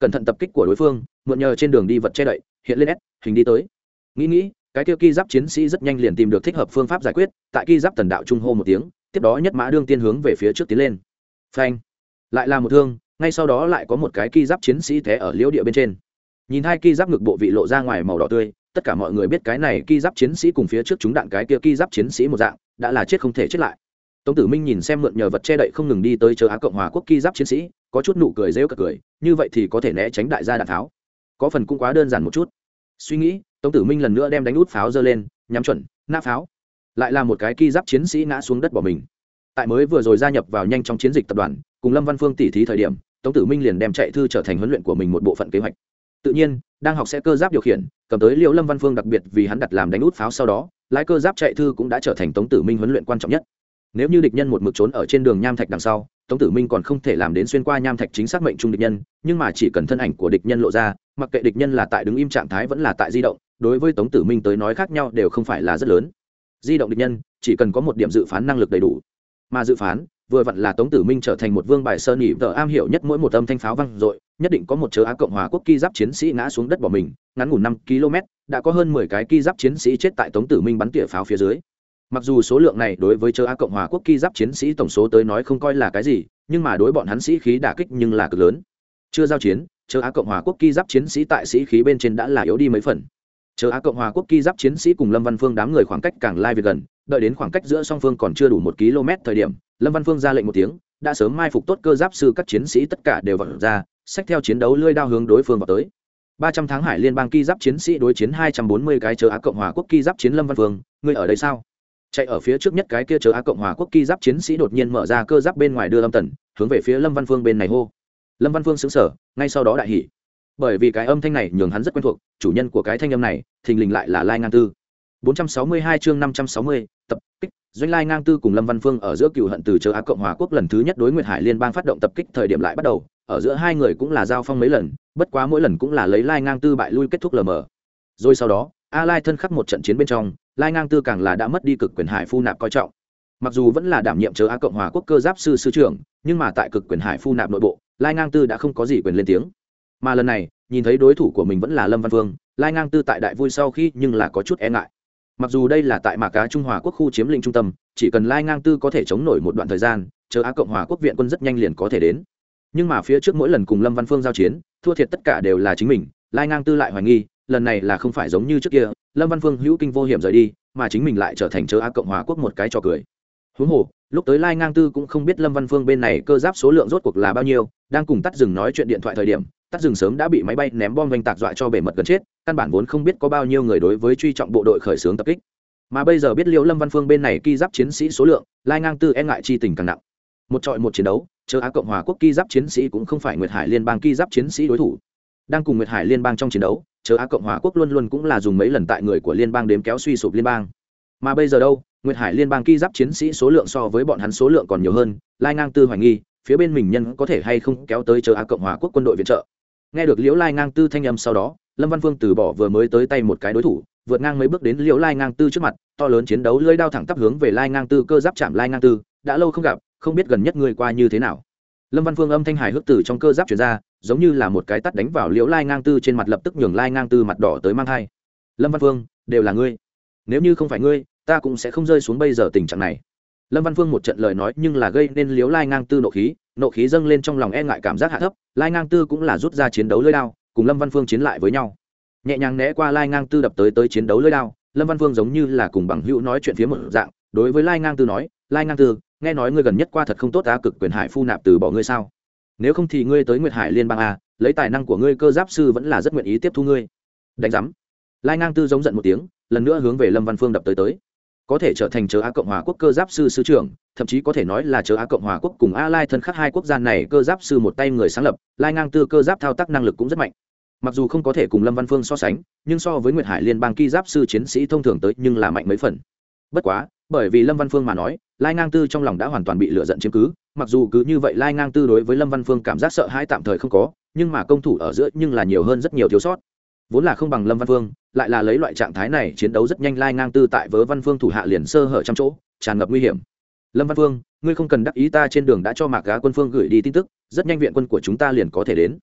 Cẩn thận tập kích của đối phương, mượn nhờ trên đường đi vật che đậy, hiện lên s, hình đi tới. Nghĩ nghĩ, cái kia ki giáp chiến sĩ rất nhanh liền tìm được thích hợp phương pháp giải quyết, tại ki giáp tần đạo trung hô một tiếng, tiếp đó nhất mã đương tiên hướng về phía trước tiến lên. Phanh. Lại là một thương ngay sau đó lại có một cái ki giáp chiến sĩ té ở liễu địa bên trên. Nhìn hai ki giáp ngực bộ vị lộ ra ngoài màu đỏ tươi, tất cả mọi người biết cái này ki giáp chiến sĩ cùng phía trước chúng đạn cái kia ki giáp chiến sĩ một dạng, đã là chết không thể chết lại. Tống tử minh nhìn xem mượn nhờ vật che đậy không ngừng đi tới chờ á cộng hòa quốc ki giáp chiến sĩ, có chút nụ cười rêu cật cười, như vậy thì có thể né tránh đại gia đạn tháo. Có phần cũng quá đơn giản một chút. Suy nghĩ, tống tử minh lần nữa đem đánh út pháo giơ lên, nhắm chuẩn, nã pháo. Lại là một cái ki giáp chiến sĩ ngã xuống đất bỏ mình. Tại mới vừa rồi gia nhập vào nhanh trong chiến dịch tập đoàn, cùng lâm văn phương tỉ thí thời điểm tống tử minh liền đem chạy thư trở thành huấn luyện của mình một bộ phận kế hoạch. Tự nhiên, đang học sẽ cơ giáp điều khiển, cầm tới liệu lâm văn phương đặc biệt vì hắn đặt làm đánh út pháo sau đó, lái cơ giáp chạy thư cũng đã trở thành tống tử minh huấn luyện quan trọng nhất. Nếu như địch nhân một mực trốn ở trên đường nham thạch đằng sau, tống tử minh còn không thể làm đến xuyên qua nham thạch chính xác mệnh trung địch nhân, nhưng mà chỉ cần thân ảnh của địch nhân lộ ra, mặc kệ địch nhân là tại đứng im trạng thái vẫn là tại di động, đối với tống tử minh tới nói khác nhau đều không phải là rất lớn. Di động địch nhân, chỉ cần có một điểm dự phán năng lực đầy đủ. Mà dự phán vừa vặn là tống tử minh trở thành một vương bài sơn nhị tờ am hiểu nhất mỗi một âm thanh pháo văng dội, nhất định có một chớ á cộng hòa quốc ki giáp chiến sĩ ngã xuống đất bỏ mình, ngắn ngủ năm km, đã có hơn mười cái ki giáp chiến sĩ chết tại tống tử minh bắn tỉa pháo phía dưới. Mặc dù số lượng này đối với chớ á cộng hòa quốc ki giáp chiến sĩ tổng số tới nói không coi là cái gì, nhưng mà đối bọn hắn sĩ khí đả kích nhưng là cực lớn. Chưa giao chiến, chớ á cộng hòa quốc ki giáp chiến sĩ tại sĩ khí bên trên đã là yếu đi mấy phần. Chớ á cộng hòa quốc ki giáp chiến sĩ cùng lâm văn phương đám người khoảng cách càng lai về gần đợi đến khoảng cách giữa song phương còn chưa đủ một km thời điểm lâm văn phương ra lệnh một tiếng đã sớm mai phục tốt cơ giáp sư các chiến sĩ tất cả đều vật ra sách theo chiến đấu lưỡi đao hướng đối phương vào tới. Ba trăm tháng hải liên bang ki giáp chiến sĩ đối chiến hai trăm bốn mươi cái chờ á cộng hòa quốc ki giáp chiến lâm văn phương ngươi ở đây sao? Chạy ở phía trước nhất cái kia chờ á cộng hòa quốc ki giáp chiến sĩ đột nhiên mở ra cơ giáp bên ngoài đưa âm tần hướng về phía lâm văn phương bên này hô. Lâm văn phương sững sở ngay sau đó đại hỉ. Bởi vì cái âm thanh này nhường hắn rất quen thuộc chủ nhân của cái thanh âm này thình lình lại là lai ngang tư. 462 chương 560, tập kích, doanh lai ngang tư cùng lâm văn phương ở giữa cựu hận từ châu á cộng hòa quốc lần thứ nhất đối nguyệt hải liên bang phát động tập kích thời điểm lại bắt đầu, ở giữa hai người cũng là giao phong mấy lần, bất quá mỗi lần cũng là lấy lai ngang tư bại lui kết thúc lờ mờ. Rồi sau đó, a lai thân khắc một trận chiến bên trong, lai ngang tư càng là đã mất đi cực quyền hải phu nạp coi trọng. Mặc dù vẫn là đảm nhiệm chờ á cộng hòa quốc cơ giáp sư sư trưởng, nhưng mà tại cực quyền hải phu nạp nội bộ, lai ngang tư đã không có gì quyền lên tiếng. Mà lần này, nhìn thấy đối thủ của mình vẫn là lâm văn vương lai ngang tư tại đại vui sau khi nhưng là có chút e ngại mặc dù đây là tại mạc cá trung hòa quốc khu chiếm lĩnh trung tâm, chỉ cần lai ngang tư có thể chống nổi một đoạn thời gian, chờ á cộng hòa quốc viện quân rất nhanh liền có thể đến. Nhưng mà phía trước mỗi lần cùng lâm văn phương giao chiến, thua thiệt tất cả đều là chính mình, lai ngang tư lại hoài nghi, lần này là không phải giống như trước kia, lâm văn phương hữu kinh vô hiểm rời đi, mà chính mình lại trở thành chờ á cộng hòa quốc một cái trò cười. Huống hồ, lúc tới lai ngang tư cũng không biết lâm văn phương bên này cơ giáp số lượng rốt cuộc là bao nhiêu đang cùng tắt rừng nói chuyện điện thoại thời điểm, tắt rừng sớm đã bị máy bay ném bom oanh tạc dọa cho bể mật gần chết, căn bản vốn không biết có bao nhiêu người đối với truy trọng bộ đội khởi xướng tập kích. Mà bây giờ biết liệu lâm văn phương bên này ki giáp chiến sĩ số lượng, lai ngang tư e ngại chi tình càng nặng. Một trọi một chiến đấu, chờ á cộng hòa quốc ki giáp chiến sĩ cũng không phải nguyệt hải liên bang ki giáp chiến sĩ đối thủ. Đang cùng nguyệt hải liên bang trong chiến đấu, chờ á cộng hòa quốc luôn luôn cũng là dùng mấy lần tại người của liên bang đếm kéo suy sụp liên bang. Mà bây giờ đâu, nguyệt hải liên bang ki giáp chiến sĩ số lượng so với bọn hắn số lượng còn nhiều hơn, lai ngang tư hoài nghi phía bên mình nhân có thể hay không kéo tới chờ á cộng hòa quốc quân đội viện trợ. Nghe được liễu lai ngang tư thanh âm sau đó, lâm văn vương từ bỏ vừa mới tới tay một cái đối thủ, vượt ngang mấy bước đến liễu lai ngang tư trước mặt, to lớn chiến đấu lưỡi đao thẳng tắp hướng về lai ngang tư, cơ giáp chạm lai ngang tư, đã lâu không gặp, không biết gần nhất người qua như thế nào. Lâm văn phương âm thanh hài hước từ trong cơ giáp chuyển ra, giống như là một cái tắt đánh vào liễu lai ngang tư trên mặt lập tức nhường lai ngang tư mặt đỏ tới mang thai. Lâm văn phương đều là ngươi. Nếu như không phải ngươi, ta cũng sẽ không rơi xuống bây giờ tình trạng này lâm văn phương một trận lời nói nhưng là gây nên liếu lai ngang tư nộ khí nộ khí dâng lên trong lòng e ngại cảm giác hạ thấp, lai ngang tư cũng là rút ra chiến đấu lơi đao, cùng lâm văn phương chiến lại với nhau. Nhẹ nhàng né qua lai ngang tư đập tới tới chiến đấu lơi đao, lâm văn phương giống như là cùng bằng hữu nói chuyện phía một dạng, đối với lai ngang tư nói, lai ngang tư, nghe nói ngươi gần nhất qua thật không tốt ta cực quyền hải phu nạp từ bỏ ngươi sao? Nếu không thì ngươi tới nguyệt hải liên bang a lấy tài năng của ngươi cơ giáp sư vẫn là rất nguyện ý tiếp thu ngươi. Đánh giám. Lai ngang tư giống giận một tiếng, lần nữa hướng về lâm văn phương đập tới tới có thể trở thành chớ á cộng hòa quốc cơ giáp sư sư trưởng, thậm chí có thể nói là chớ á cộng hòa quốc cùng a lai thân khắc hai quốc gia này cơ giáp sư một tay người sáng lập, lai ngang tư cơ giáp thao tác năng lực cũng rất mạnh. Mặc dù không có thể cùng lâm văn phương so sánh, nhưng so với nguyệt hải liên bang ki giáp sư chiến sĩ thông thường tới nhưng là mạnh mấy phần. Bất quá, bởi vì lâm văn phương mà nói, lai ngang tư trong lòng đã hoàn toàn bị lựa giận chiếm cứ, mặc dù cứ như vậy lai ngang tư đối với lâm văn phương cảm giác sợ hãi tạm thời không có, nhưng mà công thủ ở giữa nhưng là nhiều hơn rất nhiều thiếu sót. Vốn là không bằng lâm văn phương lại là lấy loại trạng thái này chiến đấu rất nhanh lai ngang tư tại vớ văn phương thủ hạ liền sơ hở trăm chỗ, tràn ngập nguy hiểm. Lâm văn phương, ngươi không cần đắc ý ta trên đường đã cho mạc gá quân phương gửi đi tin tức, rất nhanh viện quân của chúng ta liền có thể đến.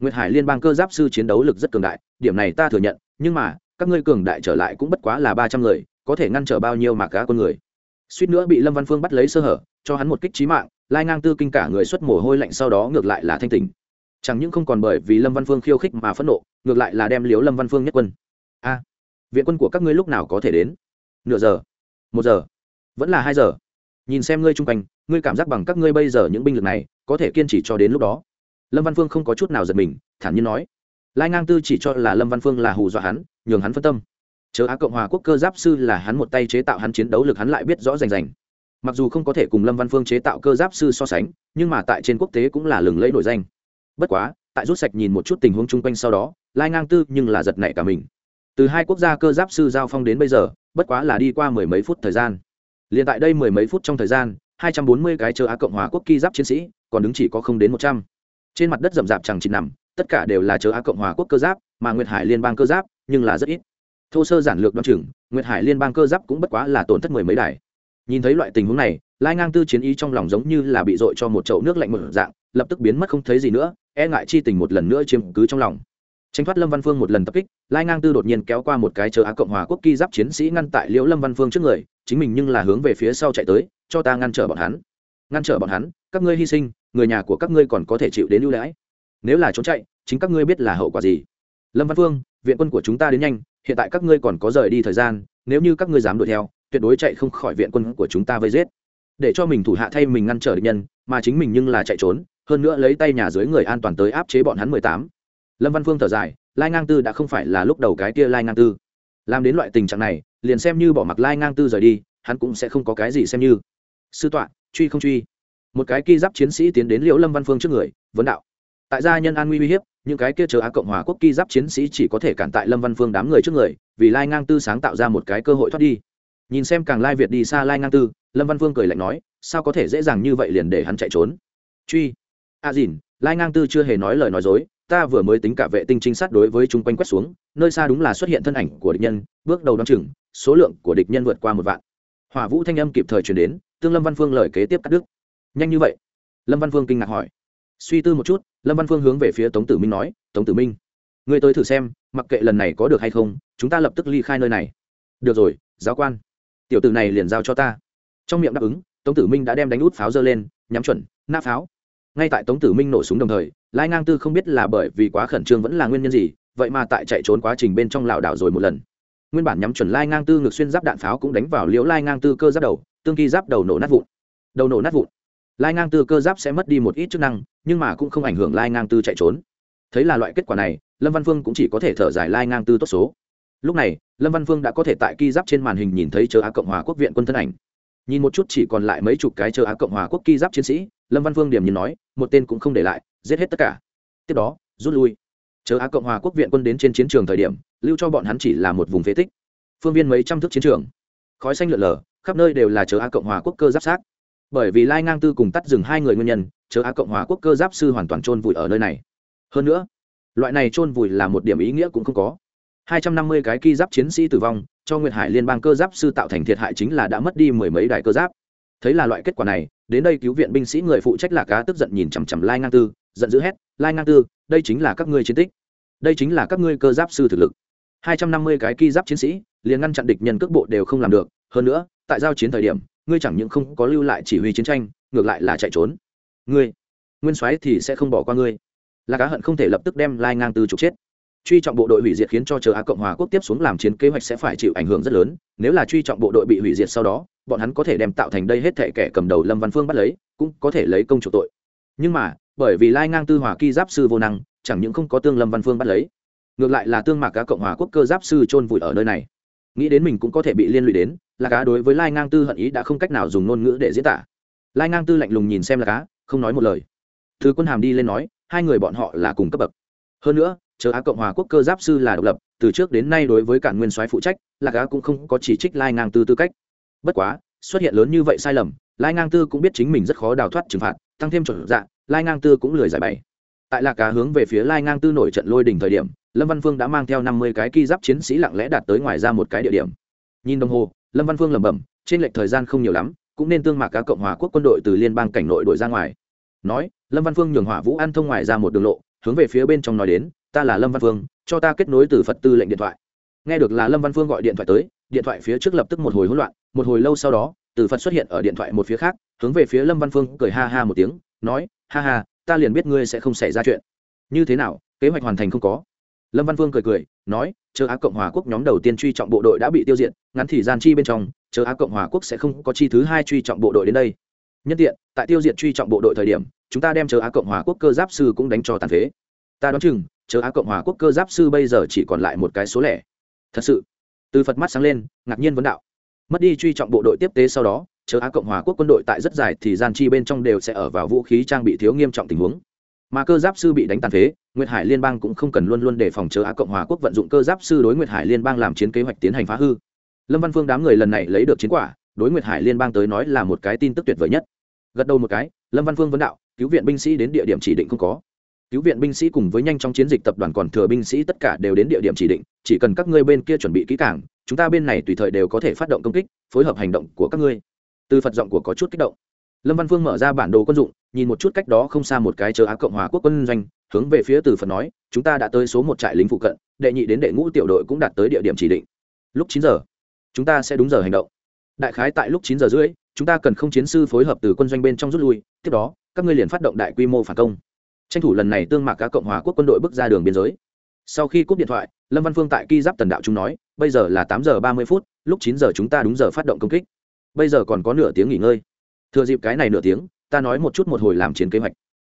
Nguyệt hải liên bang cơ giáp sư chiến đấu lực rất cường đại, điểm này ta thừa nhận, nhưng mà, các ngươi cường đại trở lại cũng bất quá là ba trăm người, có thể ngăn trở bao nhiêu mạc gá quân người? Suýt nữa bị lâm văn phương bắt lấy sơ hở, cho hắn một kích trí mạng, lai ngang tư kinh cả người xuất mồ hôi lạnh sau đó ngược lại là thanh tình chẳng những không còn bởi vì lâm văn phương khiêu khích mà phẫn nộ, ngược lại là đem liếu lâm văn phương nhất quân a viện quân của các ngươi lúc nào có thể đến? Nửa giờ, một giờ, vẫn là hai giờ. Nhìn xem ngươi chung quanh, ngươi cảm giác bằng các ngươi bây giờ những binh lực này, có thể kiên trì cho đến lúc đó. Lâm văn phương không có chút nào giật mình, thản nhiên nói. Lai ngang tư chỉ cho là lâm văn phương là hù dọa hắn, nhường hắn phân tâm. Chớ á cộng hòa quốc cơ giáp sư là hắn một tay chế tạo hắn chiến đấu lực hắn lại biết rõ rành rành. Mặc dù không có thể cùng lâm văn phương chế tạo cơ giáp sư so sánh, nhưng mà tại trên quốc tế cũng là lừng lẫy nổi danh. Bất quá, tại rút sạch nhìn một chút tình huống chung quanh sau đó, lai ngang tư nhưng là giật nảy cả mình từ hai quốc gia cơ giáp sư giao phong đến bây giờ, bất quá là đi qua mười mấy phút thời gian. Liền tại đây mười mấy phút trong thời gian, hai trăm bốn mươi cái chờ á cộng hòa quốc ki giáp chiến sĩ, còn đứng chỉ có không đến một trăm. Trên mặt đất rậm rạp chẳng chỉ nằm, tất cả đều là chờ á cộng hòa quốc cơ giáp, mà nguyệt hải liên bang cơ giáp, nhưng là rất ít. Thô sơ giản lược đoan chừng, nguyệt hải liên bang cơ giáp cũng bất quá là tổn thất mười mấy đài. Nhìn thấy loại tình huống này, lai ngang tư chiến ý trong lòng giống như là bị dội cho một chậu nước lạnh một dạng, lập tức biến mất không thấy gì nữa e ngại chi tình một lần nữa chiếm cứ trong lòng tránh thoát lâm văn phương một lần tập kích, lai ngang tư đột nhiên kéo qua một cái chờ á cộng hòa quốc ki giáp chiến sĩ ngăn tại liễu lâm văn phương trước người, chính mình nhưng là hướng về phía sau chạy tới, cho ta ngăn trở bọn hắn. Ngăn trở bọn hắn, các ngươi hy sinh, người nhà của các ngươi còn có thể chịu đến ưu đãi. Nếu là trốn chạy, chính các ngươi biết là hậu quả gì. Lâm văn phương, viện quân của chúng ta đến nhanh, hiện tại các ngươi còn có rời đi thời gian, nếu như các ngươi dám đuổi theo, tuyệt đối chạy không khỏi viện quân của chúng ta vây giết. Để cho mình thủ hạ thay mình ngăn trở địch nhân, mà chính mình nhưng là chạy trốn, hơn nữa lấy tay nhà dưới người an toàn tới áp chế bọn hắn mười tám lâm văn phương thở dài, lai ngang tư đã không phải là lúc đầu cái kia lai ngang tư. Làm đến loại tình trạng này, liền xem như bỏ mặc lai ngang tư rời đi, hắn cũng sẽ không có cái gì xem như. Sư tọa, truy không truy. Một cái ki giáp chiến sĩ tiến đến liễu lâm văn phương trước người, vấn đạo. Tại gia nhân an nguy uy hiếp, những cái kia chờ á cộng hòa quốc ki giáp chiến sĩ chỉ có thể cản tại lâm văn phương đám người trước người, vì lai ngang tư sáng tạo ra một cái cơ hội thoát đi. Nhìn xem càng lai việt đi xa lai ngang tư, lâm văn phương cười lạnh nói, sao có thể dễ dàng như vậy liền để hắn chạy trốn? Truy. A à dìn, lai ngang tư chưa hề nói lời nói dối ta vừa mới tính cả vệ tinh trinh sát đối với chúng quanh quét xuống, nơi xa đúng là xuất hiện thân ảnh của địch nhân, bước đầu đ o á n chừng, số lượng của địch nhân vượt qua một vạn. Hỏa vũ thanh âm kịp thời chuyển đến, tương lâm văn phương lời kế tiếp cắt đứt. Nhanh như vậy? Lâm văn phương kinh ngạc hỏi. Suy tư một chút, lâm văn phương hướng về phía tống tử minh nói, tống tử minh người tới thử xem, mặc kệ lần này có được hay không, chúng ta lập tức ly khai nơi này. Được rồi, giáo quan. Tiểu tử này liền giao cho ta. Trong miệng đáp ứng, tống tử minh đã đem đánh út pháo dơ lên, nhắm chuẩn, nã pháo. Ngay tại tống tử minh nổ súng đồng thời lai ngang tư không biết là bởi vì quá khẩn trương vẫn là nguyên nhân gì, vậy mà tại chạy trốn quá trình bên trong lảo đảo rồi một lần. Nguyên bản nhắm chuẩn lai ngang tư ngược xuyên giáp đạn pháo cũng đánh vào liễu lai ngang tư cơ giáp đầu, tương kỳ giáp đầu nổ nát vụn. Đầu nổ nát vụn. Lai ngang tư cơ giáp sẽ mất đi một ít chức năng, nhưng mà cũng không ảnh hưởng lai ngang tư chạy trốn. Thấy là loại kết quả này, lâm văn phương cũng chỉ có thể thở dài lai ngang tư tốt số. Lúc này, lâm văn phương đã có thể tại ki giáp trên màn hình nhìn thấy chờ á cộng hòa quốc viện quân thân ảnh. Nhìn một chút chỉ còn lại mấy chục cái chờ á cộng hòa quốc ki giáp chiến sĩ, lâm văn phương điểm nhìn nói, một tên cũng không để lại giết hết tất cả. Tiếp đó rút lui. Chờ á cộng hòa quốc viện quân đến trên chiến trường thời điểm lưu cho bọn hắn chỉ là một vùng phế tích. Phương viên mấy trăm thước chiến trường. Khói xanh lượn lờ khắp nơi đều là chờ á cộng hòa quốc cơ giáp xác. Bởi vì lai ngang tư cùng tắt dừng hai người nguyên nhân chờ á cộng hòa quốc cơ giáp sư hoàn toàn trôn vùi ở nơi này. Hơn nữa loại này trôn vùi là một điểm ý nghĩa cũng không có. 250 cái ki giáp chiến sĩ tử vong, cho Nguyệt Hải Liên bang cơ giáp sư tạo thành thiệt hại chính là đã mất đi mười mấy đại cơ giáp. Thấy là loại kết quả này, đến đây cứu viện binh sĩ người phụ trách là cá tức giận nhìn chằm chằm Lai Ngang Tư, giận dữ hét, "Lai Ngang Tư, đây chính là các ngươi chiến tích. Đây chính là các ngươi cơ giáp sư thực lực. 250 cái ki giáp chiến sĩ, liền ngăn chặn địch nhân cước bộ đều không làm được, hơn nữa, tại giao chiến thời điểm, ngươi chẳng những không có lưu lại chỉ huy chiến tranh, ngược lại là chạy trốn. Ngươi, Nguyên Soái thì sẽ không bỏ qua ngươi." Là cá hận không thể lập tức đem Lai Ngang Tư trục chết truy trọng bộ đội hủy diệt khiến cho chờ á cộng hòa quốc tiếp xuống làm chiến kế hoạch sẽ phải chịu ảnh hưởng rất lớn nếu là truy trọng bộ đội bị hủy diệt sau đó bọn hắn có thể đem tạo thành đây hết thảy kẻ cầm đầu lâm văn phương bắt lấy cũng có thể lấy công chủ tội nhưng mà bởi vì lai ngang tư hòa ki giáp sư vô năng, chẳng những không có tương lâm văn phương bắt lấy, ngược lại là tương mạc cá cộng hòa quốc cơ giáp sư chôn vùi ở nơi này. Nghĩ đến mình cũng có thể bị liên lụy đến là cá đối với lai ngang tư hận ý đã không cách nào dùng ngôn ngữ để diễn tả. Lai ngang tư lạnh lùng nhìn xem là cá không nói một lời. Thứ quân hàm đi lên nói, hai người bọn họ là cùng cấp bậc. Hơn nữa, chờ á cộng hòa quốc cơ giáp sư là độc lập, từ trước đến nay đối với cản nguyên soái phụ trách là cá cũng không có chỉ trích lai ngang tư tư cách. Bất quá, xuất hiện lớn như vậy sai lầm, lai ngang tư cũng biết chính mình rất khó đào thoát trừng phạt, tăng thêm chuẩn dạ lai ngang tư cũng lười giải bày. Tại lạc cá hướng về phía lai ngang tư nổi trận lôi đỉnh thời điểm, lâm văn phương đã mang theo năm mươi cái ki giáp chiến sĩ lặng lẽ đạt tới ngoài ra một cái địa điểm. Nhìn đồng hồ, lâm văn phương lẩm bẩm, trên lệch thời gian không nhiều lắm, cũng nên tương mạc cá cộng hòa quốc quân đội từ liên bang cảnh nội đổi ra ngoài. Nói, lâm văn phương nhường hỏa vũ an thông ngoài ra một đường lộ, hướng về phía bên trong nói đến, ta là lâm văn phương, cho ta kết nối từ phật tư lệnh điện thoại. Nghe được là lâm văn phương gọi điện thoại tới, điện thoại phía trước lập tức một hồi hỗn loạn, một hồi lâu sau đó, từ phật xuất hiện ở điện thoại một phía khác, hướng về phía lâm văn phương cười ha ha một tiếng, nói ha ha, ta liền biết ngươi sẽ không xảy ra chuyện. Như thế nào, kế hoạch hoàn thành không có? Lâm văn Vương cười cười, nói, chờ á cộng hòa quốc nhóm đầu tiên truy trọng bộ đội đã bị tiêu diệt, ngắn thì gian chi bên trong, chờ á cộng hòa quốc sẽ không có chi thứ hai truy trọng bộ đội đến đây. Nhân tiện, tại tiêu diệt truy trọng bộ đội thời điểm, chúng ta đem chờ á cộng hòa quốc cơ giáp sư cũng đánh cho tàn phế. Ta đoán chừng, chờ á cộng hòa quốc cơ giáp sư bây giờ chỉ còn lại một cái số lẻ. Thật sự, từ phật mắt sáng lên, ngạc nhiên vấn đạo. Mất đi truy trọng bộ đội tiếp tế sau đó chờ á cộng hòa quốc quân đội tại rất dài thì gian chi bên trong đều sẽ ở vào vũ khí trang bị thiếu nghiêm trọng tình huống. Mà cơ giáp sư bị đánh tàn phế, nguyệt hải liên bang cũng không cần luôn luôn đề phòng chờ á cộng hòa quốc vận dụng cơ giáp sư đối nguyệt hải liên bang làm chiến kế hoạch tiến hành phá hư. Lâm văn phương đám người lần này lấy được chiến quả, đối nguyệt hải liên bang tới nói là một cái tin tức tuyệt vời nhất. Gật đầu một cái, lâm văn phương vấn đạo, cứu viện binh sĩ đến địa điểm chỉ định không có. Cứu viện binh sĩ cùng với nhanh trong chiến dịch tập đoàn còn thừa binh sĩ tất cả đều đến địa điểm chỉ định, chỉ cần các ngươi bên kia chuẩn bị kỹ càng, chúng ta bên này tùy thời đều có thể phát động công kích, phối hợp hành động của các ngươi từ phật giọng của có chút kích động. Lâm văn phương mở ra bản đồ quân dụng, nhìn một chút cách đó không xa một cái chờ á cộng hòa quốc quân doanh, hướng về phía từ phật nói, chúng ta đã tới số một trại lính phụ cận, đệ nhị đến đệ ngũ tiểu đội cũng đạt tới địa điểm chỉ định. Lúc chín giờ, chúng ta sẽ đúng giờ hành động. Đại khái tại lúc chín giờ rưỡi, chúng ta cần không chiến sư phối hợp từ quân doanh bên trong rút lui, tiếp đó, các ngươi liền phát động đại quy mô phản công. Tranh thủ lần này tương mạc cá cộng hòa quốc quân đội bước ra đường biên giới. Sau khi cúp điện thoại, lâm văn phương tại ki giáp tần đạo chúng nói, bây giờ là tám giờ ba mươi phút, lúc chín giờ chúng ta đúng giờ phát động công kích bây giờ còn có nửa tiếng nghỉ ngơi. Thừa dịp cái này nửa tiếng, ta nói một chút một hồi làm chiến kế hoạch.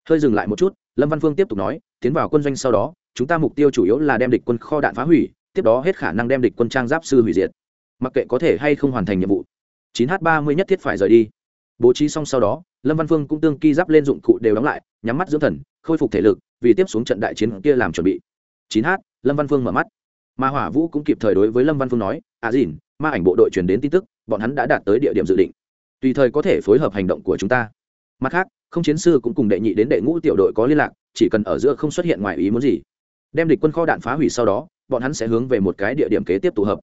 Hơi dừng lại một chút, lâm văn phương tiếp tục nói, tiến vào quân doanh sau đó, chúng ta mục tiêu chủ yếu là đem địch quân kho đạn phá hủy, tiếp đó hết khả năng đem địch quân trang giáp sư hủy diệt. Mặc kệ có thể hay không hoàn thành nhiệm vụ. 9 h 30 nhất thiết phải rời đi. Bố trí xong sau đó, lâm văn phương cũng tương ki giáp lên dụng cụ đều đóng lại, nhắm mắt dưỡng thần, khôi phục thể lực, vì tiếp xuống trận đại chiến kia làm chuẩn bị. 9 h, lâm văn phương mở mắt. Ma hỏa vũ cũng kịp thời đối với lâm văn phương nói à dìn, ma ảnh bộ đội truyền đến tin tức bọn hắn đã đạt tới địa điểm dự định. Tùy thời có thể phối hợp hành động của chúng ta. Mặt khác, không chiến sư cũng cùng đệ nhị đến đệ ngũ tiểu đội có liên lạc, chỉ cần ở giữa không xuất hiện ngoài ý muốn gì, đem địch quân kho đạn phá hủy sau đó, bọn hắn sẽ hướng về một cái địa điểm kế tiếp tụ hợp.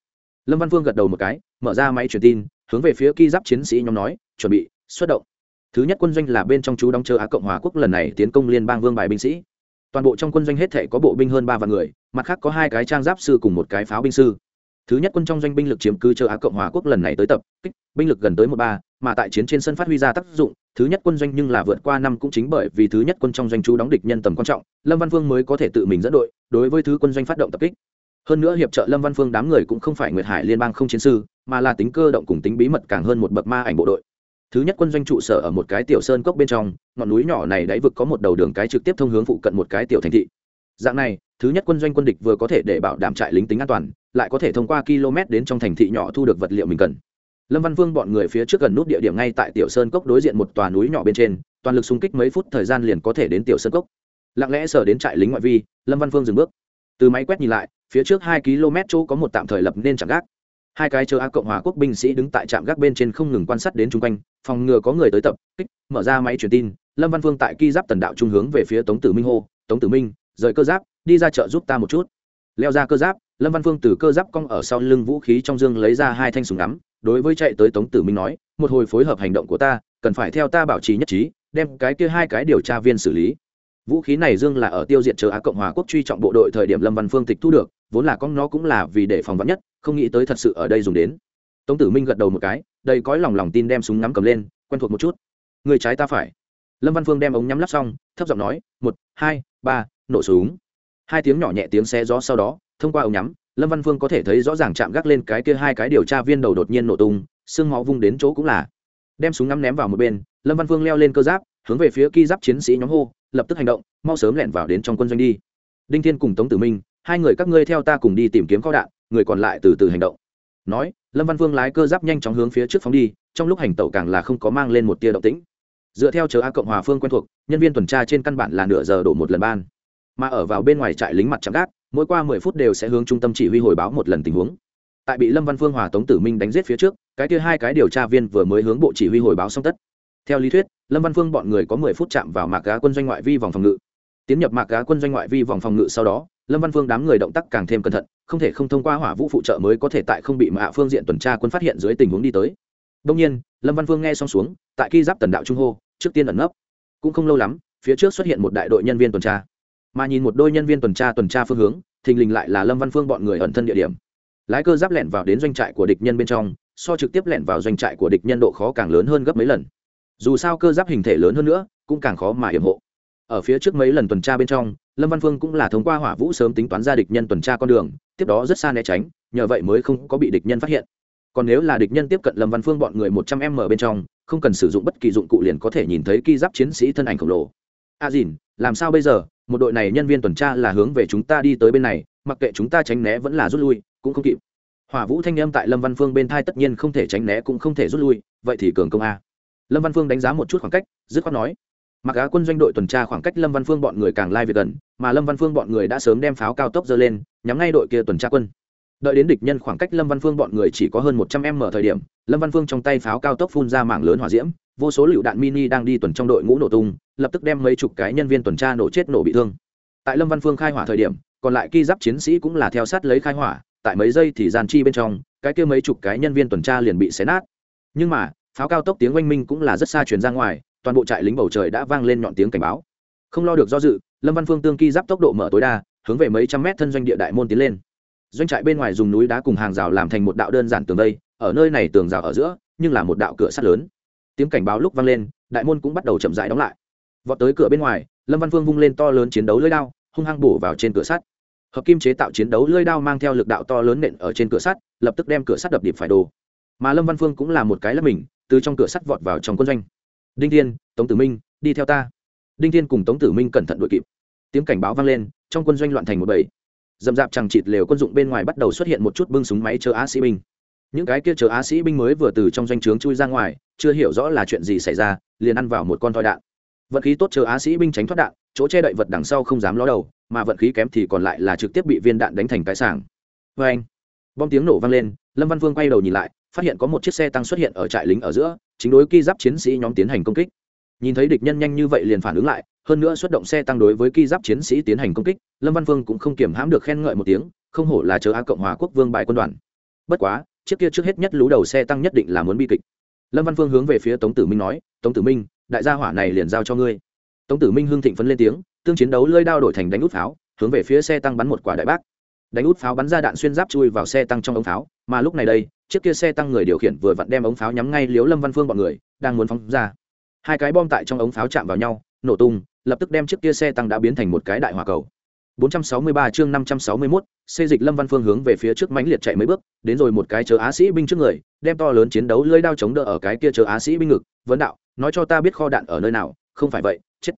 Lâm văn Vương gật đầu một cái, mở ra máy truyền tin, hướng về phía ki giáp chiến sĩ nhóm nói, chuẩn bị, xuất động. Thứ nhất quân doanh là bên trong chú đóng chờ á cộng hòa quốc lần này tiến công liên bang vương bài binh sĩ. Toàn bộ trong quân doanh hết thể có bộ binh hơn ba vạn người, mặt khác có hai cái trang giáp sư cùng một cái pháo binh sư thứ nhất quân trong doanh binh lực chiếm cứ châu á cộng hòa quốc lần này tới tập, kích, binh lực gần tới một ba, mà tại chiến trên sân phát huy ra tác dụng, thứ nhất quân doanh nhưng là vượt qua năm cũng chính bởi vì thứ nhất quân trong doanh chú đóng địch nhân tầm quan trọng, lâm văn vương mới có thể tự mình dẫn đội, đối với thứ quân doanh phát động tập kích. Hơn nữa hiệp trợ lâm văn phương đám người cũng không phải nguyệt hải liên bang không chiến sư, mà là tính cơ động cùng tính bí mật càng hơn một bậc ma ảnh bộ đội. Thứ nhất quân doanh trụ sở ở một cái tiểu sơn cốc bên trong, ngọn núi nhỏ này đáy vực có một đầu đường cái trực tiếp thông hướng phụ cận một cái tiểu thành thị. Dạng này, thứ nhất quân doanh quân địch vừa có thể để bảo đảm trại lính tính an toàn lại có thể thông qua km đến trong thành thị nhỏ thu được vật liệu mình cần. Lâm văn vương bọn người phía trước gần nút địa điểm ngay tại tiểu sơn cốc đối diện một tòa núi nhỏ bên trên, toàn lực xung kích mấy phút thời gian liền có thể đến tiểu sơn cốc. Lặng lẽ sở đến trại lính ngoại vi, lâm văn vương dừng bước. Từ máy quét nhìn lại, phía trước hai km chỗ có một tạm thời lập nên trạm gác. Hai cái chờ cộng hòa quốc binh sĩ đứng tại trạm gác bên trên không ngừng quan sát đến chung quanh, phòng ngừa có người tới tập, kích, mở ra máy truyền tin. Lâm văn vương tại ki giáp tần đạo trung hướng về phía tống tử minh hô, tống tử minh, rời cơ giáp, đi ra chợ giúp ta một chút. Leo ra cơ giáp lâm văn phương từ cơ giáp cong ở sau lưng vũ khí trong dương lấy ra hai thanh súng ngắm, đối với chạy tới tống tử minh nói, một hồi phối hợp hành động của ta, cần phải theo ta bảo trì nhất trí, đem cái kia hai cái điều tra viên xử lý. Vũ khí này dương là ở tiêu diệt chờ á cộng hòa quốc truy trọng bộ đội thời điểm lâm văn phương tịch thu được, vốn là con nó cũng là vì để phòng vắn nhất, không nghĩ tới thật sự ở đây dùng đến. Tống tử minh gật đầu một cái, đầy cõi lòng lòng tin đem súng ngắm cầm lên, quen thuộc một chút. Người trái ta phải. Lâm văn phương đem ống nhắm lắp xong, thấp giọng nói, một, hai, ba, nổ súng. Hai tiếng nhỏ nhẹ tiếng xe gió sau đó thông qua ống nhắm, lâm văn phương có thể thấy rõ ràng chạm gác lên cái kia hai cái điều tra viên đầu đột nhiên nổ tung, xương máu vung đến chỗ cũng là. Đem súng ngắm ném vào một bên, lâm văn phương leo lên cơ giáp, hướng về phía ki giáp chiến sĩ nhóm hô, lập tức hành động, mau sớm lẹn vào đến trong quân doanh đi. Đinh thiên cùng tống tử minh, hai người các ngươi theo ta cùng đi tìm kiếm kho đạn, người còn lại từ từ hành động. Nói, lâm văn vương lái cơ giáp nhanh chóng hướng phía trước phóng đi, trong lúc hành tẩu càng là không có mang lên một tia động tĩnh. Dựa theo chờ a cộng hòa phương quen thuộc, nhân viên tuần tra trên căn bản là nửa giờ đổ một lần ban. Mà ở vào bên ngoài trại lính mặt chạm gác mỗi qua mười phút đều sẽ hướng trung tâm chỉ huy hồi báo một lần tình huống. Tại bị lâm văn phương hòa tống tử minh đánh giết phía trước, cái kia hai cái điều tra viên vừa mới hướng bộ chỉ huy hồi báo xong tất. Theo lý thuyết, lâm văn phương bọn người có mười phút chạm vào mạc gá quân doanh ngoại vi vòng phòng ngự. Tiến nhập mạc gá quân doanh ngoại vi vòng phòng ngự sau đó, lâm văn phương đám người động tác càng thêm cẩn thận, không thể không thông qua hỏa vũ phụ trợ mới có thể tại không bị mạ phương diện tuần tra quân phát hiện dưới tình huống đi tới. Đông nhiên, lâm văn phương nghe xong xuống, tại khi giáp tần đạo trung hô, trước tiên ẩn nấp. Cũng không lâu lắm, phía trước xuất hiện một đại đội nhân viên tuần tra mà nhìn một đôi nhân viên tuần tra tuần tra phương hướng, thình lình lại là lâm văn phương bọn người ẩn thân địa điểm. Lái cơ giáp lẻn vào đến doanh trại của địch nhân bên trong, so trực tiếp lẻn vào doanh trại của địch nhân độ khó càng lớn hơn gấp mấy lần. Dù sao cơ giáp hình thể lớn hơn nữa, cũng càng khó mà hiểm hộ. Ở phía trước mấy lần tuần tra bên trong, lâm văn phương cũng là thông qua hỏa vũ sớm tính toán ra địch nhân tuần tra con đường, tiếp đó rất xa né tránh, nhờ vậy mới không có bị địch nhân phát hiện. Còn nếu là địch nhân tiếp cận lâm văn phương bọn người một trăm m bên trong, không cần sử dụng bất kỳ dụng cụ liền có thể nhìn thấy ki giáp chiến sĩ thân ảnh khổng lồ a à dìn, làm sao bây giờ? Một đội này nhân viên tuần tra là hướng về chúng ta đi tới bên này, mặc kệ chúng ta tránh né vẫn là rút lui, cũng không kịp. Hỏa vũ thanh âm tại lâm văn phương bên thai tất nhiên không thể tránh né cũng không thể rút lui, vậy thì cường công a. Lâm văn phương đánh giá một chút khoảng cách, dứt khoát nói, mặc á quân doanh đội tuần tra khoảng cách lâm văn phương bọn người càng lai về gần, mà lâm văn phương bọn người đã sớm đem pháo cao tốc dơ lên, nhắm ngay đội kia tuần tra quân. Đợi đến địch nhân khoảng cách lâm văn phương bọn người chỉ có hơn một trăm m thời điểm, lâm văn phương trong tay pháo cao tốc phun ra mảng lớn hỏa diễm vô số lựu đạn mini đang đi tuần trong đội ngũ nổ tung, lập tức đem mấy chục cái nhân viên tuần tra nổ chết nổ bị thương. Tại lâm văn phương khai hỏa thời điểm, còn lại ki giáp chiến sĩ cũng là theo sát lấy khai hỏa, tại mấy giây thì gian chi bên trong, cái kia mấy chục cái nhân viên tuần tra liền bị xé nát. Nhưng mà, pháo cao tốc tiếng oanh minh cũng là rất xa truyền ra ngoài, toàn bộ trại lính bầu trời đã vang lên nhọn tiếng cảnh báo. Không lo được do dự, lâm văn phương tương ki giáp tốc độ mở tối đa, hướng về mấy trăm mét thân doanh địa đại môn tiến lên. Doanh trại bên ngoài dùng núi đá cùng hàng rào làm thành một đạo đơn giản tường vây, ở nơi này tường rào ở giữa, nhưng là một đạo cửa sắt lớn tiếng cảnh báo lúc vang lên, đại môn cũng bắt đầu chậm rãi đóng lại. Vọt tới cửa bên ngoài, lâm văn vương vung lên to lớn chiến đấu lưỡi đao, hung hăng bổ vào trên cửa sắt. Hợp kim chế tạo chiến đấu lưỡi đao mang theo lực đạo to lớn nện ở trên cửa sắt, lập tức đem cửa sắt đập điệp phải đồ. Mà lâm văn phương cũng là một cái lấp mình, từ trong cửa sắt vọt vào trong quân doanh. Đinh thiên, tống tử minh, đi theo ta. Đinh thiên cùng tống tử minh cẩn thận đội kịp. Tiếng cảnh báo vang lên, trong quân doanh loạn thành một bầy. Dầm dạp chẳng chịt lều quân dụng bên ngoài bắt đầu xuất hiện một chút bưng súng máy chờ á sĩ binh những cái kia chờ á sĩ binh mới vừa từ trong doanh trướng chui ra ngoài, chưa hiểu rõ là chuyện gì xảy ra, liền ăn vào một con thoi đạn. Vận khí tốt chờ á sĩ binh tránh thoát đạn, chỗ che đậy vật đằng sau không dám ló đầu, mà vận khí kém thì còn lại là trực tiếp bị viên đạn đánh thành cái sảng. Vê anh, bom tiếng nổ vang lên, lâm văn vương quay đầu nhìn lại, phát hiện có một chiếc xe tăng xuất hiện ở trại lính ở giữa, chính đối ki giáp chiến sĩ nhóm tiến hành công kích. Nhìn thấy địch nhân nhanh như vậy liền phản ứng lại, hơn nữa xuất động xe tăng đối với ki giáp chiến sĩ tiến hành công kích, lâm văn vương cũng không kiểm hãm được khen ngợi một tiếng, không hổ là chờ Á cộng hòa quốc vương bại quân đoàn. Bất quá chiếc kia trước hết nhất lú đầu xe tăng nhất định là muốn bi kịch. Lâm văn phương hướng về phía tống tử minh nói, tống tử minh, đại gia hỏa này liền giao cho ngươi. Tống tử minh hưng thịnh phấn lên tiếng, tương chiến đấu lơi đao đổi thành đánh út pháo, hướng về phía xe tăng bắn một quả đại bác. Đánh út pháo bắn ra đạn xuyên giáp chui vào xe tăng trong ống pháo, mà lúc này đây, chiếc kia xe tăng người điều khiển vừa vặn đem ống pháo nhắm ngay liếu lâm văn phương bọn người, đang muốn phóng ra. Hai cái bom tại trong ống pháo chạm vào nhau, nổ tung, lập tức đem chiếc kia xe tăng đã biến thành một cái đại hỏa cầu. 463 chương 561, xê dịch Lâm Văn Phương hướng về phía trước mãnh liệt chạy mấy bước, đến rồi một cái chớ á sĩ binh trước người, đem to lớn chiến đấu lưỡi đao chống đỡ ở cái kia chớ á sĩ binh ngực, vấn đạo, nói cho ta biết kho đạn ở nơi nào, không phải vậy, chết.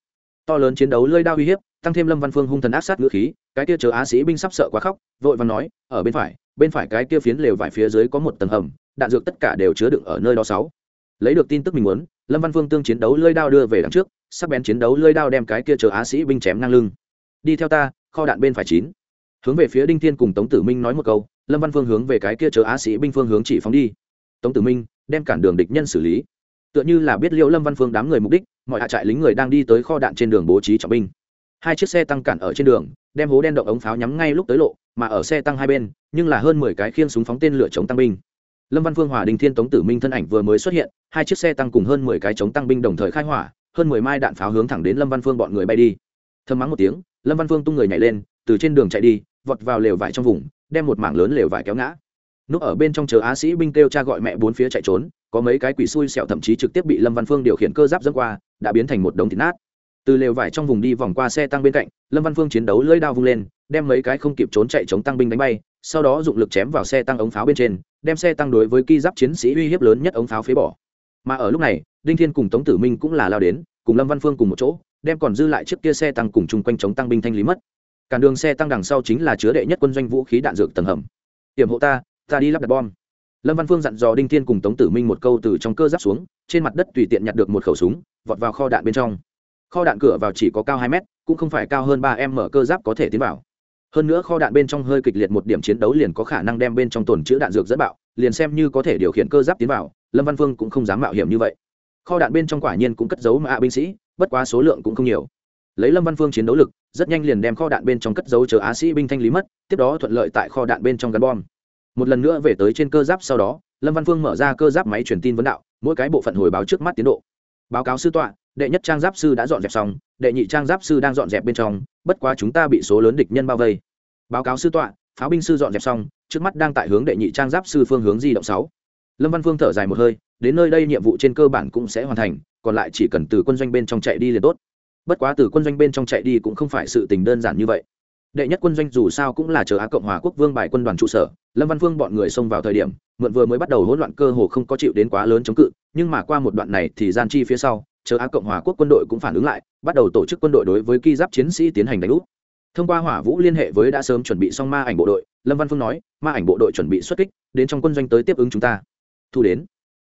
To lớn chiến đấu lưỡi đao uy hiếp, tăng thêm Lâm Văn Phương hung thần ác sát ngữ khí, cái kia chớ á sĩ binh sắp sợ quá khóc, vội vàng nói, ở bên phải, bên phải cái kia phiến lều vải phía dưới có một tầng hầm, đạn dược tất cả đều chứa đựng ở nơi đó sáu. Lấy được tin tức mình muốn, Lâm Văn Phương tương chiến đấu lưỡi đao đưa về đằng trước, sắc bén chiến đấu lưỡi đao đem cái kia chớ á sĩ binh chém ngang lưng. Đi theo ta, kho đạn bên phải chín. Hướng về phía đinh thiên cùng tống tử minh nói một câu, lâm văn phương hướng về cái kia chờ á sĩ binh phương hướng chỉ phóng đi. Tống tử minh, đem cản đường địch nhân xử lý. Tựa như là biết liệu lâm văn phương đám người mục đích, mọi hạ trại lính người đang đi tới kho đạn trên đường bố trí trọng binh. Hai chiếc xe tăng cản ở trên đường, đem hố đen động ống pháo nhắm ngay lúc tới lộ, mà ở xe tăng hai bên, nhưng là hơn mười cái khiên súng phóng tên lửa chống tăng binh. Lâm văn phương hòa đình thiên tống tử minh thân ảnh vừa mới xuất hiện, hai chiếc xe tăng cùng hơn mười cái chống tăng binh đồng thời khai hỏa, hơn mười mai đạn pháo hướng thẳng đến lâm văn phương bọn người bay đi. Thơm mắng một tiếng lâm văn phương tung người nhảy lên, từ trên đường chạy đi, vọt vào lều vải trong vùng, đem một mảng lớn lều vải kéo ngã. Núp ở bên trong chờ á sĩ binh kêu cha gọi mẹ bốn phía chạy trốn, có mấy cái quỷ xui xẹo thậm chí trực tiếp bị lâm văn phương điều khiển cơ giáp dẫn qua, đã biến thành một đống thịt nát. Từ lều vải trong vùng đi vòng qua xe tăng bên cạnh, lâm văn phương chiến đấu lưỡi đao vung lên, đem mấy cái không kịp trốn chạy chống tăng binh đánh bay, sau đó dụng lực chém vào xe tăng ống pháo bên trên, đem xe tăng đối với ki giáp chiến sĩ uy hiếp lớn nhất ống pháo phế bỏ. Mà ở lúc này, đinh thiên cùng tống tử minh cũng là lao đến, cùng lâm văn phương cùng một chỗ đem còn dư lại chiếc kia xe tăng cùng chung quanh chống tăng binh thanh lý mất. Cản đường xe tăng đằng sau chính là chứa đệ nhất quân doanh vũ khí đạn dược tầng hầm. Hiểm hộ ta ta đi lắp đặt bom. Lâm văn phương dặn dò đinh thiên cùng tống tử minh một câu từ trong cơ giáp xuống, trên mặt đất tùy tiện nhặt được một khẩu súng, vọt vào kho đạn bên trong. Kho đạn cửa vào chỉ có cao hai mét, cũng không phải cao hơn ba m mở cơ giáp có thể tiến vào. Hơn nữa kho đạn bên trong hơi kịch liệt một điểm chiến đấu liền có khả năng đem bên trong tồn chữ đạn dược dẫn bạo, liền xem như có thể điều khiển cơ giáp tiến vào, lâm văn phương cũng không dám mạo hiểm như vậy. Kho đạn bên trong quả nhiên cũng cất giấu mà binh sĩ bất quá số lượng cũng không nhiều. Lấy lâm văn phương chiến đấu lực, rất nhanh liền đem kho đạn bên trong cất dấu chờ á sĩ binh thanh lý mất, tiếp đó thuận lợi tại kho đạn bên trong gắn bom. Một lần nữa về tới trên cơ giáp sau đó, lâm văn phương mở ra cơ giáp máy truyền tin vấn đạo, mỗi cái bộ phận hồi báo trước mắt tiến độ. Báo cáo sư tọa, đệ nhất trang giáp sư đã dọn dẹp xong, đệ nhị trang giáp sư đang dọn dẹp bên trong, bất quá chúng ta bị số lớn địch nhân bao vây. Báo cáo sư tọa, pháo binh sư dọn dẹp xong, trước mắt đang tại hướng đệ nhị trang giáp sư phương hướng di động sáu lâm văn phương thở dài một hơi, đến nơi đây nhiệm vụ trên cơ bản cũng sẽ hoàn thành, còn lại chỉ cần từ quân doanh bên trong chạy đi liền tốt. Bất quá từ quân doanh bên trong chạy đi cũng không phải sự tình đơn giản như vậy. Đệ nhất quân doanh dù sao cũng là chờ á cộng hòa quốc vương bài quân đoàn trụ sở, lâm văn phương bọn người xông vào thời điểm, mượn vừa mới bắt đầu hỗn loạn cơ hồ không có chịu đến quá lớn chống cự, nhưng mà qua một đoạn này thì gian chi phía sau, chờ á cộng hòa quốc quân đội cũng phản ứng lại, bắt đầu tổ chức quân đội đối với ki giáp chiến sĩ tiến hành đánh úp. Thông qua hỏa vũ liên hệ với đã sớm chuẩn bị xong ma ảnh bộ đội, lâm văn phương nói, ma ảnh bộ đội chuẩn bị xuất kích, đến trong quân doanh tới tiếp ứng chúng ta thu đến.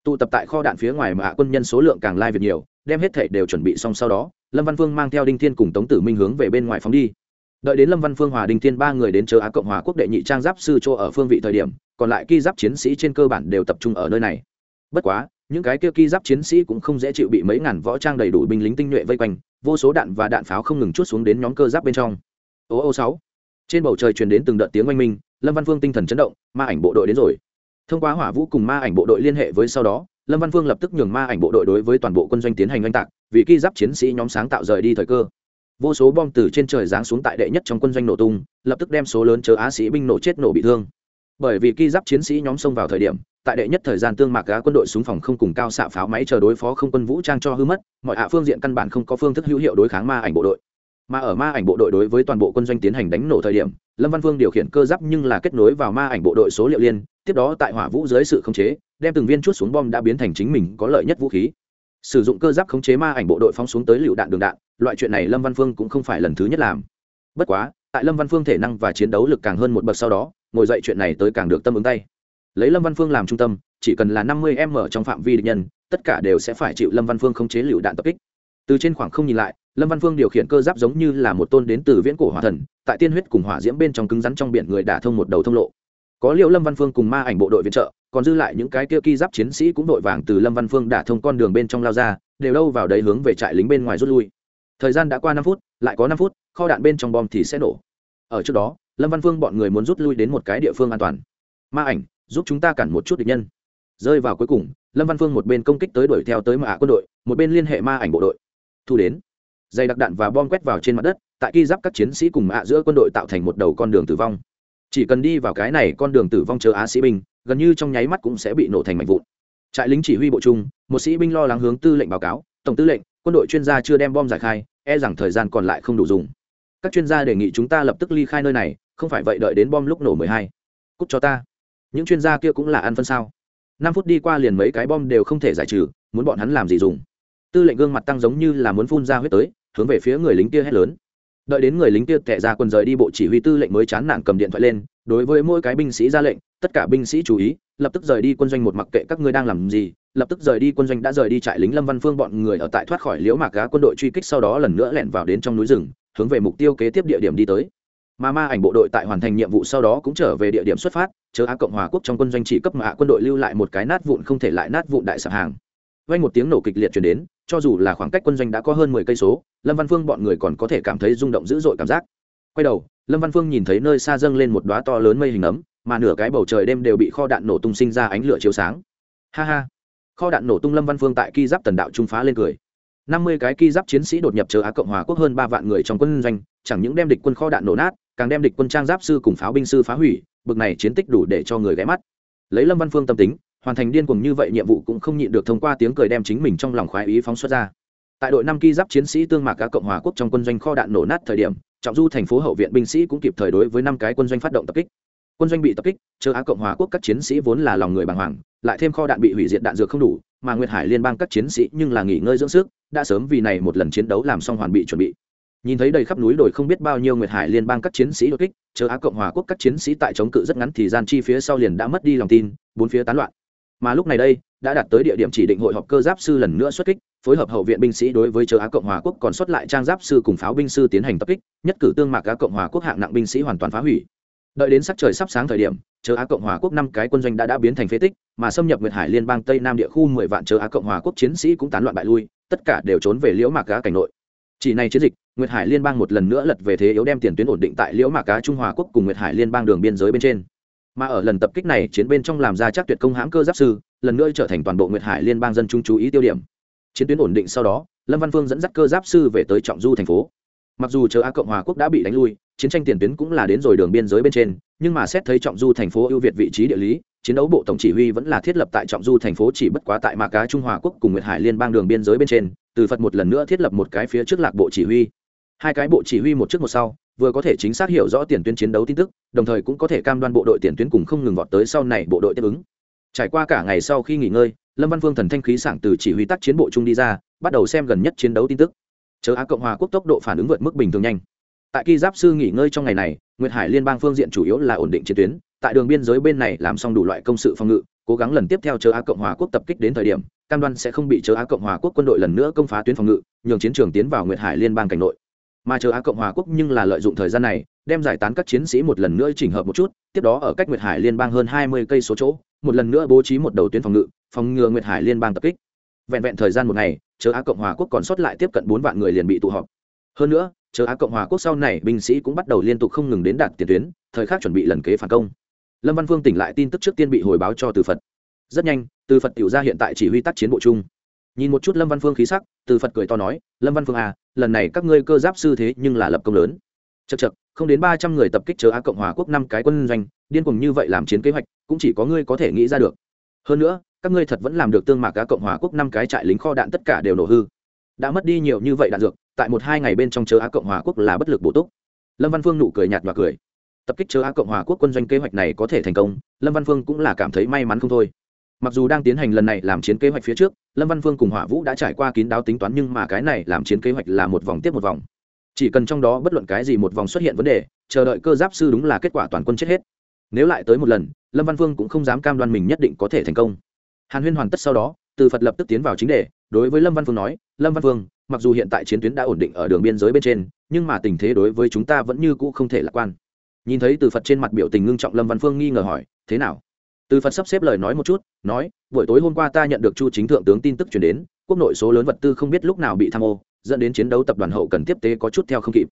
Tụ tập tại kho đạn phía ngoài mà quân nhân số lượng càng lai việc nhiều, đem hết thể đều chuẩn bị xong sau đó, lâm văn phương mang theo đinh thiên cùng tống tử minh hướng về bên ngoài phóng đi. Đợi đến lâm văn phương, hòa đinh thiên ba người đến chờ á cộng hòa quốc đệ nhị trang giáp sư chỗ ở phương vị thời điểm, còn lại ki giáp chiến sĩ trên cơ bản đều tập trung ở nơi này. Bất quá, những cái kia ki giáp chiến sĩ cũng không dễ chịu bị mấy ngàn võ trang đầy đủ binh lính tinh nhuệ vây quanh, vô số đạn và đạn pháo không ngừng chút xuống đến nhóm cơ giáp bên trong. Ô ô sáu. Trên bầu trời truyền đến từng đợt tiếng oanh minh, lâm văn phương tinh thần chấn động, ma ảnh bộ đội đến rồi thông qua hỏa vũ cùng ma ảnh bộ đội liên hệ với sau đó, lâm văn Vương lập tức nhường ma ảnh bộ đội đối với toàn bộ quân doanh tiến hành oanh tạc, vì ki giáp chiến sĩ nhóm sáng tạo rời đi thời cơ. Vô số bom từ trên trời giáng xuống tại đệ nhất trong quân doanh nổ tung, lập tức đem số lớn chớ á sĩ binh nổ chết nổ bị thương. Bởi vì ki giáp chiến sĩ nhóm xông vào thời điểm, tại đệ nhất thời gian tương mạc cá quân đội súng phòng không cùng cao xạ pháo máy chờ đối phó không quân vũ trang cho hư mất, mọi hạ phương diện căn bản không có phương thức hữu hiệu đối kháng ma ảnh bộ đội mà ở ma ảnh bộ đội đối với toàn bộ quân doanh tiến hành đánh nổ thời điểm, lâm văn vương điều khiển cơ giáp nhưng là kết nối vào ma ảnh bộ đội số liệu liên, tiếp đó tại hỏa vũ dưới sự khống chế, đem từng viên chút xuống bom đã biến thành chính mình có lợi nhất vũ khí. Sử dụng cơ giáp khống chế ma ảnh bộ đội phóng xuống tới lựu đạn đường đạn, loại chuyện này lâm văn phương cũng không phải lần thứ nhất làm. Bất quá, tại lâm văn phương thể năng và chiến đấu lực càng hơn một bậc sau đó, ngồi dậy chuyện này tới càng được tâm ứng tay. Lấy lâm văn phương làm trung tâm, chỉ cần là năm mươi m trong phạm vi địch nhân, tất cả đều sẽ phải chịu lâm văn phương khống chế lựu đạn tập kích. Từ trên khoảng không nhìn lại lâm văn phương điều khiển cơ giáp giống như là một tôn đến từ viễn cổ hỏa thần, tại tiên huyết cùng hỏa diễm bên trong cứng rắn trong biển người đả thông một đầu thông lộ. Có liệu lâm văn phương cùng ma ảnh bộ đội viện trợ, còn dư lại những cái kia ki giáp chiến sĩ cũng đội vàng từ lâm văn phương đả thông con đường bên trong lao ra, đều đâu vào đấy hướng về trại lính bên ngoài rút lui. Thời gian đã qua năm phút, lại có năm phút, kho đạn bên trong bom thì sẽ nổ. Ở trước đó, lâm văn phương bọn người muốn rút lui đến một cái địa phương an toàn. Ma ảnh, giúp chúng ta cản một chút địch nhân. Rơi vào cuối cùng, lâm văn phương một bên công kích tới đuổi theo tới mạ quân đội, một bên liên hệ ma ảnh bộ đội. Thu đến dày đặc đạn và bom quét vào trên mặt đất, tại khi giáp các chiến sĩ cùng ạ giữa quân đội tạo thành một đầu con đường tử vong. Chỉ cần đi vào cái này con đường tử vong chờ á sĩ binh, gần như trong nháy mắt cũng sẽ bị nổ thành mảnh vụn. Trại lính chỉ huy bộ chung một sĩ binh lo lắng hướng tư lệnh báo cáo, tổng tư lệnh, quân đội chuyên gia chưa đem bom giải khai e rằng thời gian còn lại không đủ dùng. Các chuyên gia đề nghị chúng ta lập tức ly khai nơi này, không phải vậy đợi đến bom lúc nổ mười hai. Cúc cho ta. Những chuyên gia kia cũng là ăn phân sao. Năm phút đi qua liền mấy cái bom đều không thể giải trừ, muốn bọn hắn làm gì dùng? Tư lệnh gương mặt tăng giống như là muốn phun ra huyết tới hướng về phía người lính kia hét lớn. Đợi đến người lính kia tệ ra quân rời đi, bộ chỉ huy tư lệnh mới chán nản cầm điện thoại lên, đối với mỗi cái binh sĩ ra lệnh, tất cả binh sĩ chú ý, lập tức rời đi quân doanh một mặc kệ các ngươi đang làm gì, lập tức rời đi quân doanh đã rời đi trại lính lâm văn phương, bọn người ở tại thoát khỏi liễu mạc gá quân đội truy kích sau đó lần nữa lẻn vào đến trong núi rừng, hướng về mục tiêu kế tiếp địa điểm đi tới. Mà ma ảnh bộ đội tại hoàn thành nhiệm vụ sau đó cũng trở về địa điểm xuất phát chờ á cộng hòa quốc trong quân doanh chỉ cấp mà quân đội lưu lại một cái nát vụn không thể lại nát vụn đại sạp hàng vang một tiếng nổ kịch liệt truyền đến, cho dù là khoảng cách quân doanh đã có hơn mười cây số, lâm văn phương bọn người còn có thể cảm thấy rung động dữ dội cảm giác. Quay đầu, lâm văn phương nhìn thấy nơi xa dâng lên một đóa to lớn mây hình ấm, mà nửa cái bầu trời đêm đều bị kho đạn nổ tung sinh ra ánh lửa chiếu sáng. Ha ha. Kho đạn nổ tung lâm văn phương tại ki giáp tần đạo trung phá lên cười. Năm mươi cái ki giáp chiến sĩ đột nhập chờ á cộng hòa quốc hơn ba vạn người trong quân doanh, chẳng những đem địch quân kho đạn nổ nát, càng đem địch quân trang giáp sư cùng pháo binh sư phá hủy, bực này chiến tích đủ để cho người ghé mắt. Lấy lâm văn phương tâm tính hoàn thành điên cuồng như vậy nhiệm vụ cũng không nhịn được thông qua tiếng cười đem chính mình trong lòng khoái ý phóng xuất ra. Tại đội năm ki giáp chiến sĩ tương mạc cá cộng hòa quốc trong quân doanh kho đạn nổ nát thời điểm, trọng du thành phố hậu viện binh sĩ cũng kịp thời đối với năm cái quân doanh phát động tập kích. Quân doanh bị tập kích, chờ á cộng hòa quốc các chiến sĩ vốn là lòng người bàng hoàng, lại thêm kho đạn bị hủy diệt đạn dược không đủ, mà nguyệt hải liên bang các chiến sĩ nhưng là nghỉ ngơi dưỡng sức, đã sớm vì này một lần chiến đấu làm xong hoàn bị chuẩn bị. Nhìn thấy đầy khắp núi đồi không biết bao nhiêu nguyệt hải liên bang các chiến sĩ đột kích, chờ á cộng hòa quốc các chiến sĩ tại chống cự rất ngắn thì gian chi phía sau liền đã mất đi lòng tin, bốn phía tán loạn mà lúc này đây, đã đạt tới địa điểm chỉ định hội họp cơ giáp sư lần nữa xuất kích, phối hợp hậu viện binh sĩ đối với chờ á cộng hòa quốc còn xuất lại trang giáp sư cùng pháo binh sư tiến hành tập kích, nhất cử tương mạc á cộng hòa quốc hạng nặng binh sĩ hoàn toàn phá hủy. Đợi đến sắc trời sắp sáng thời điểm chờ á cộng hòa quốc năm cái quân doanh đã đã biến thành phế tích, mà xâm nhập nguyệt hải liên bang tây nam địa khu mười vạn chờ á cộng hòa quốc chiến sĩ cũng tán loạn bại lui, tất cả đều trốn về liễu mạc á cảnh nội. Chỉ này chiến dịch, nguyệt hải liên bang một lần nữa lật về thế yếu đem tiền tuyến ổn định tại liễu mạc cá trung hòa quốc cùng nguyệt hải liên bang đường biên giới bên trên mà ở lần tập kích này chiến bên trong làm ra chắc tuyệt công hãm cơ giáp sư, lần nữa trở thành toàn bộ nguyệt hải liên bang dân chúng chú ý tiêu điểm. Chiến tuyến ổn định sau đó, lâm văn phương dẫn dắt cơ giáp sư về tới trọng du thành phố. Mặc dù chờ a cộng hòa quốc đã bị đánh lui, chiến tranh tiền tuyến cũng là đến rồi đường biên giới bên trên, nhưng mà xét thấy trọng du thành phố ưu việt vị trí địa lý, chiến đấu bộ tổng chỉ huy vẫn là thiết lập tại trọng du thành phố chỉ bất quá tại mạc cá trung hòa quốc cùng nguyệt hải liên bang đường biên giới bên trên, từ phật một lần nữa thiết lập một cái phía trước lạc bộ chỉ huy. Hai cái bộ chỉ huy một trước một sau vừa có thể chính xác hiểu rõ tiền tuyến chiến đấu tin tức, đồng thời cũng có thể cam đoan bộ đội tiền tuyến cùng không ngừng vọt tới sau này bộ đội tiếp ứng. Trải qua cả ngày sau khi nghỉ ngơi, lâm văn vương thần thanh khí sảng từ chỉ huy tác chiến bộ trung đi ra, bắt đầu xem gần nhất chiến đấu tin tức. Chớ á cộng hòa quốc tốc độ phản ứng vượt mức bình thường nhanh. Tại khi giáp sư nghỉ ngơi trong ngày này, nguyệt hải liên bang phương diện chủ yếu là ổn định chiến tuyến, tại đường biên giới bên này làm xong đủ loại công sự phòng ngự, cố gắng lần tiếp theo chớ á cộng hòa quốc tập kích đến thời điểm, cam đoan sẽ không bị chớ á cộng hòa quốc quân đội lần nữa công phá tuyến phòng ngự, nhường chiến trường tiến vào nguyệt hải liên bang cảnh nội mà chờ á cộng hòa quốc nhưng là lợi dụng thời gian này, đem giải tán các chiến sĩ một lần nữa chỉnh hợp một chút, tiếp đó ở cách nguyệt hải liên bang hơn hai mươi cây số chỗ, một lần nữa bố trí một đầu tuyến phòng ngự, phòng ngừa nguyệt hải liên bang tập kích. Vẹn vẹn thời gian một ngày, chờ á cộng hòa quốc còn sót lại tiếp cận bốn vạn người liền bị tụ họp. Hơn nữa, chờ á cộng hòa quốc sau này binh sĩ cũng bắt đầu liên tục không ngừng đến đạt tiền tuyến, thời khắc chuẩn bị lần kế phản công. Lâm văn phương tỉnh lại tin tức trước tiên bị hồi báo cho từ phật. Rất nhanh, từ phật tiểu ra hiện tại chỉ huy tác chiến bộ chung nhìn một chút lâm văn phương khí sắc, từ phật cười to nói, lâm văn phương à lần này các ngươi cơ giáp sư thế nhưng là lập công lớn. Chật chật không đến ba trăm người tập kích chờ á cộng hòa quốc năm cái quân doanh, điên cùng như vậy làm chiến kế hoạch, cũng chỉ có ngươi có thể nghĩ ra được. Hơn nữa, các ngươi thật vẫn làm được tương mạc cá cộng hòa quốc năm cái trại lính kho đạn tất cả đều nổ hư. Đã mất đi nhiều như vậy đạn dược, tại một hai ngày bên trong chờ á cộng hòa quốc là bất lực bổ túc. Lâm văn phương nụ cười nhạt và cười. Tập kích chờ á cộng hòa quốc quân doanh kế hoạch này có thể thành công, lâm văn phương cũng là cảm thấy may mắn không thôi mặc dù đang tiến hành lần này làm chiến kế hoạch phía trước, lâm văn phương cùng hỏa vũ đã trải qua kín đáo tính toán nhưng mà cái này làm chiến kế hoạch là một vòng tiếp một vòng. Chỉ cần trong đó bất luận cái gì một vòng xuất hiện vấn đề, chờ đợi cơ giáp sư đúng là kết quả toàn quân chết hết. Nếu lại tới một lần, lâm văn phương cũng không dám cam đoan mình nhất định có thể thành công. Hàn huyên hoàn tất sau đó, từ phật lập tức tiến vào chính đề, đối với lâm văn phương nói, lâm văn phương, mặc dù hiện tại chiến tuyến đã ổn định ở đường biên giới bên trên, nhưng mà tình thế đối với chúng ta vẫn như cũ không thể lạc quan. Nhìn thấy từ phật trên mặt biểu tình ngưng trọng, lâm văn phương nghi ngờ hỏi, thế nào? Từ phật sắp xếp lời nói một chút, nói, buổi tối hôm qua ta nhận được chu chính thượng tướng tin tức chuyển đến, quốc nội số lớn vật tư không biết lúc nào bị tham ô, dẫn đến chiến đấu tập đoàn hậu cần tiếp tế có chút theo không kịp.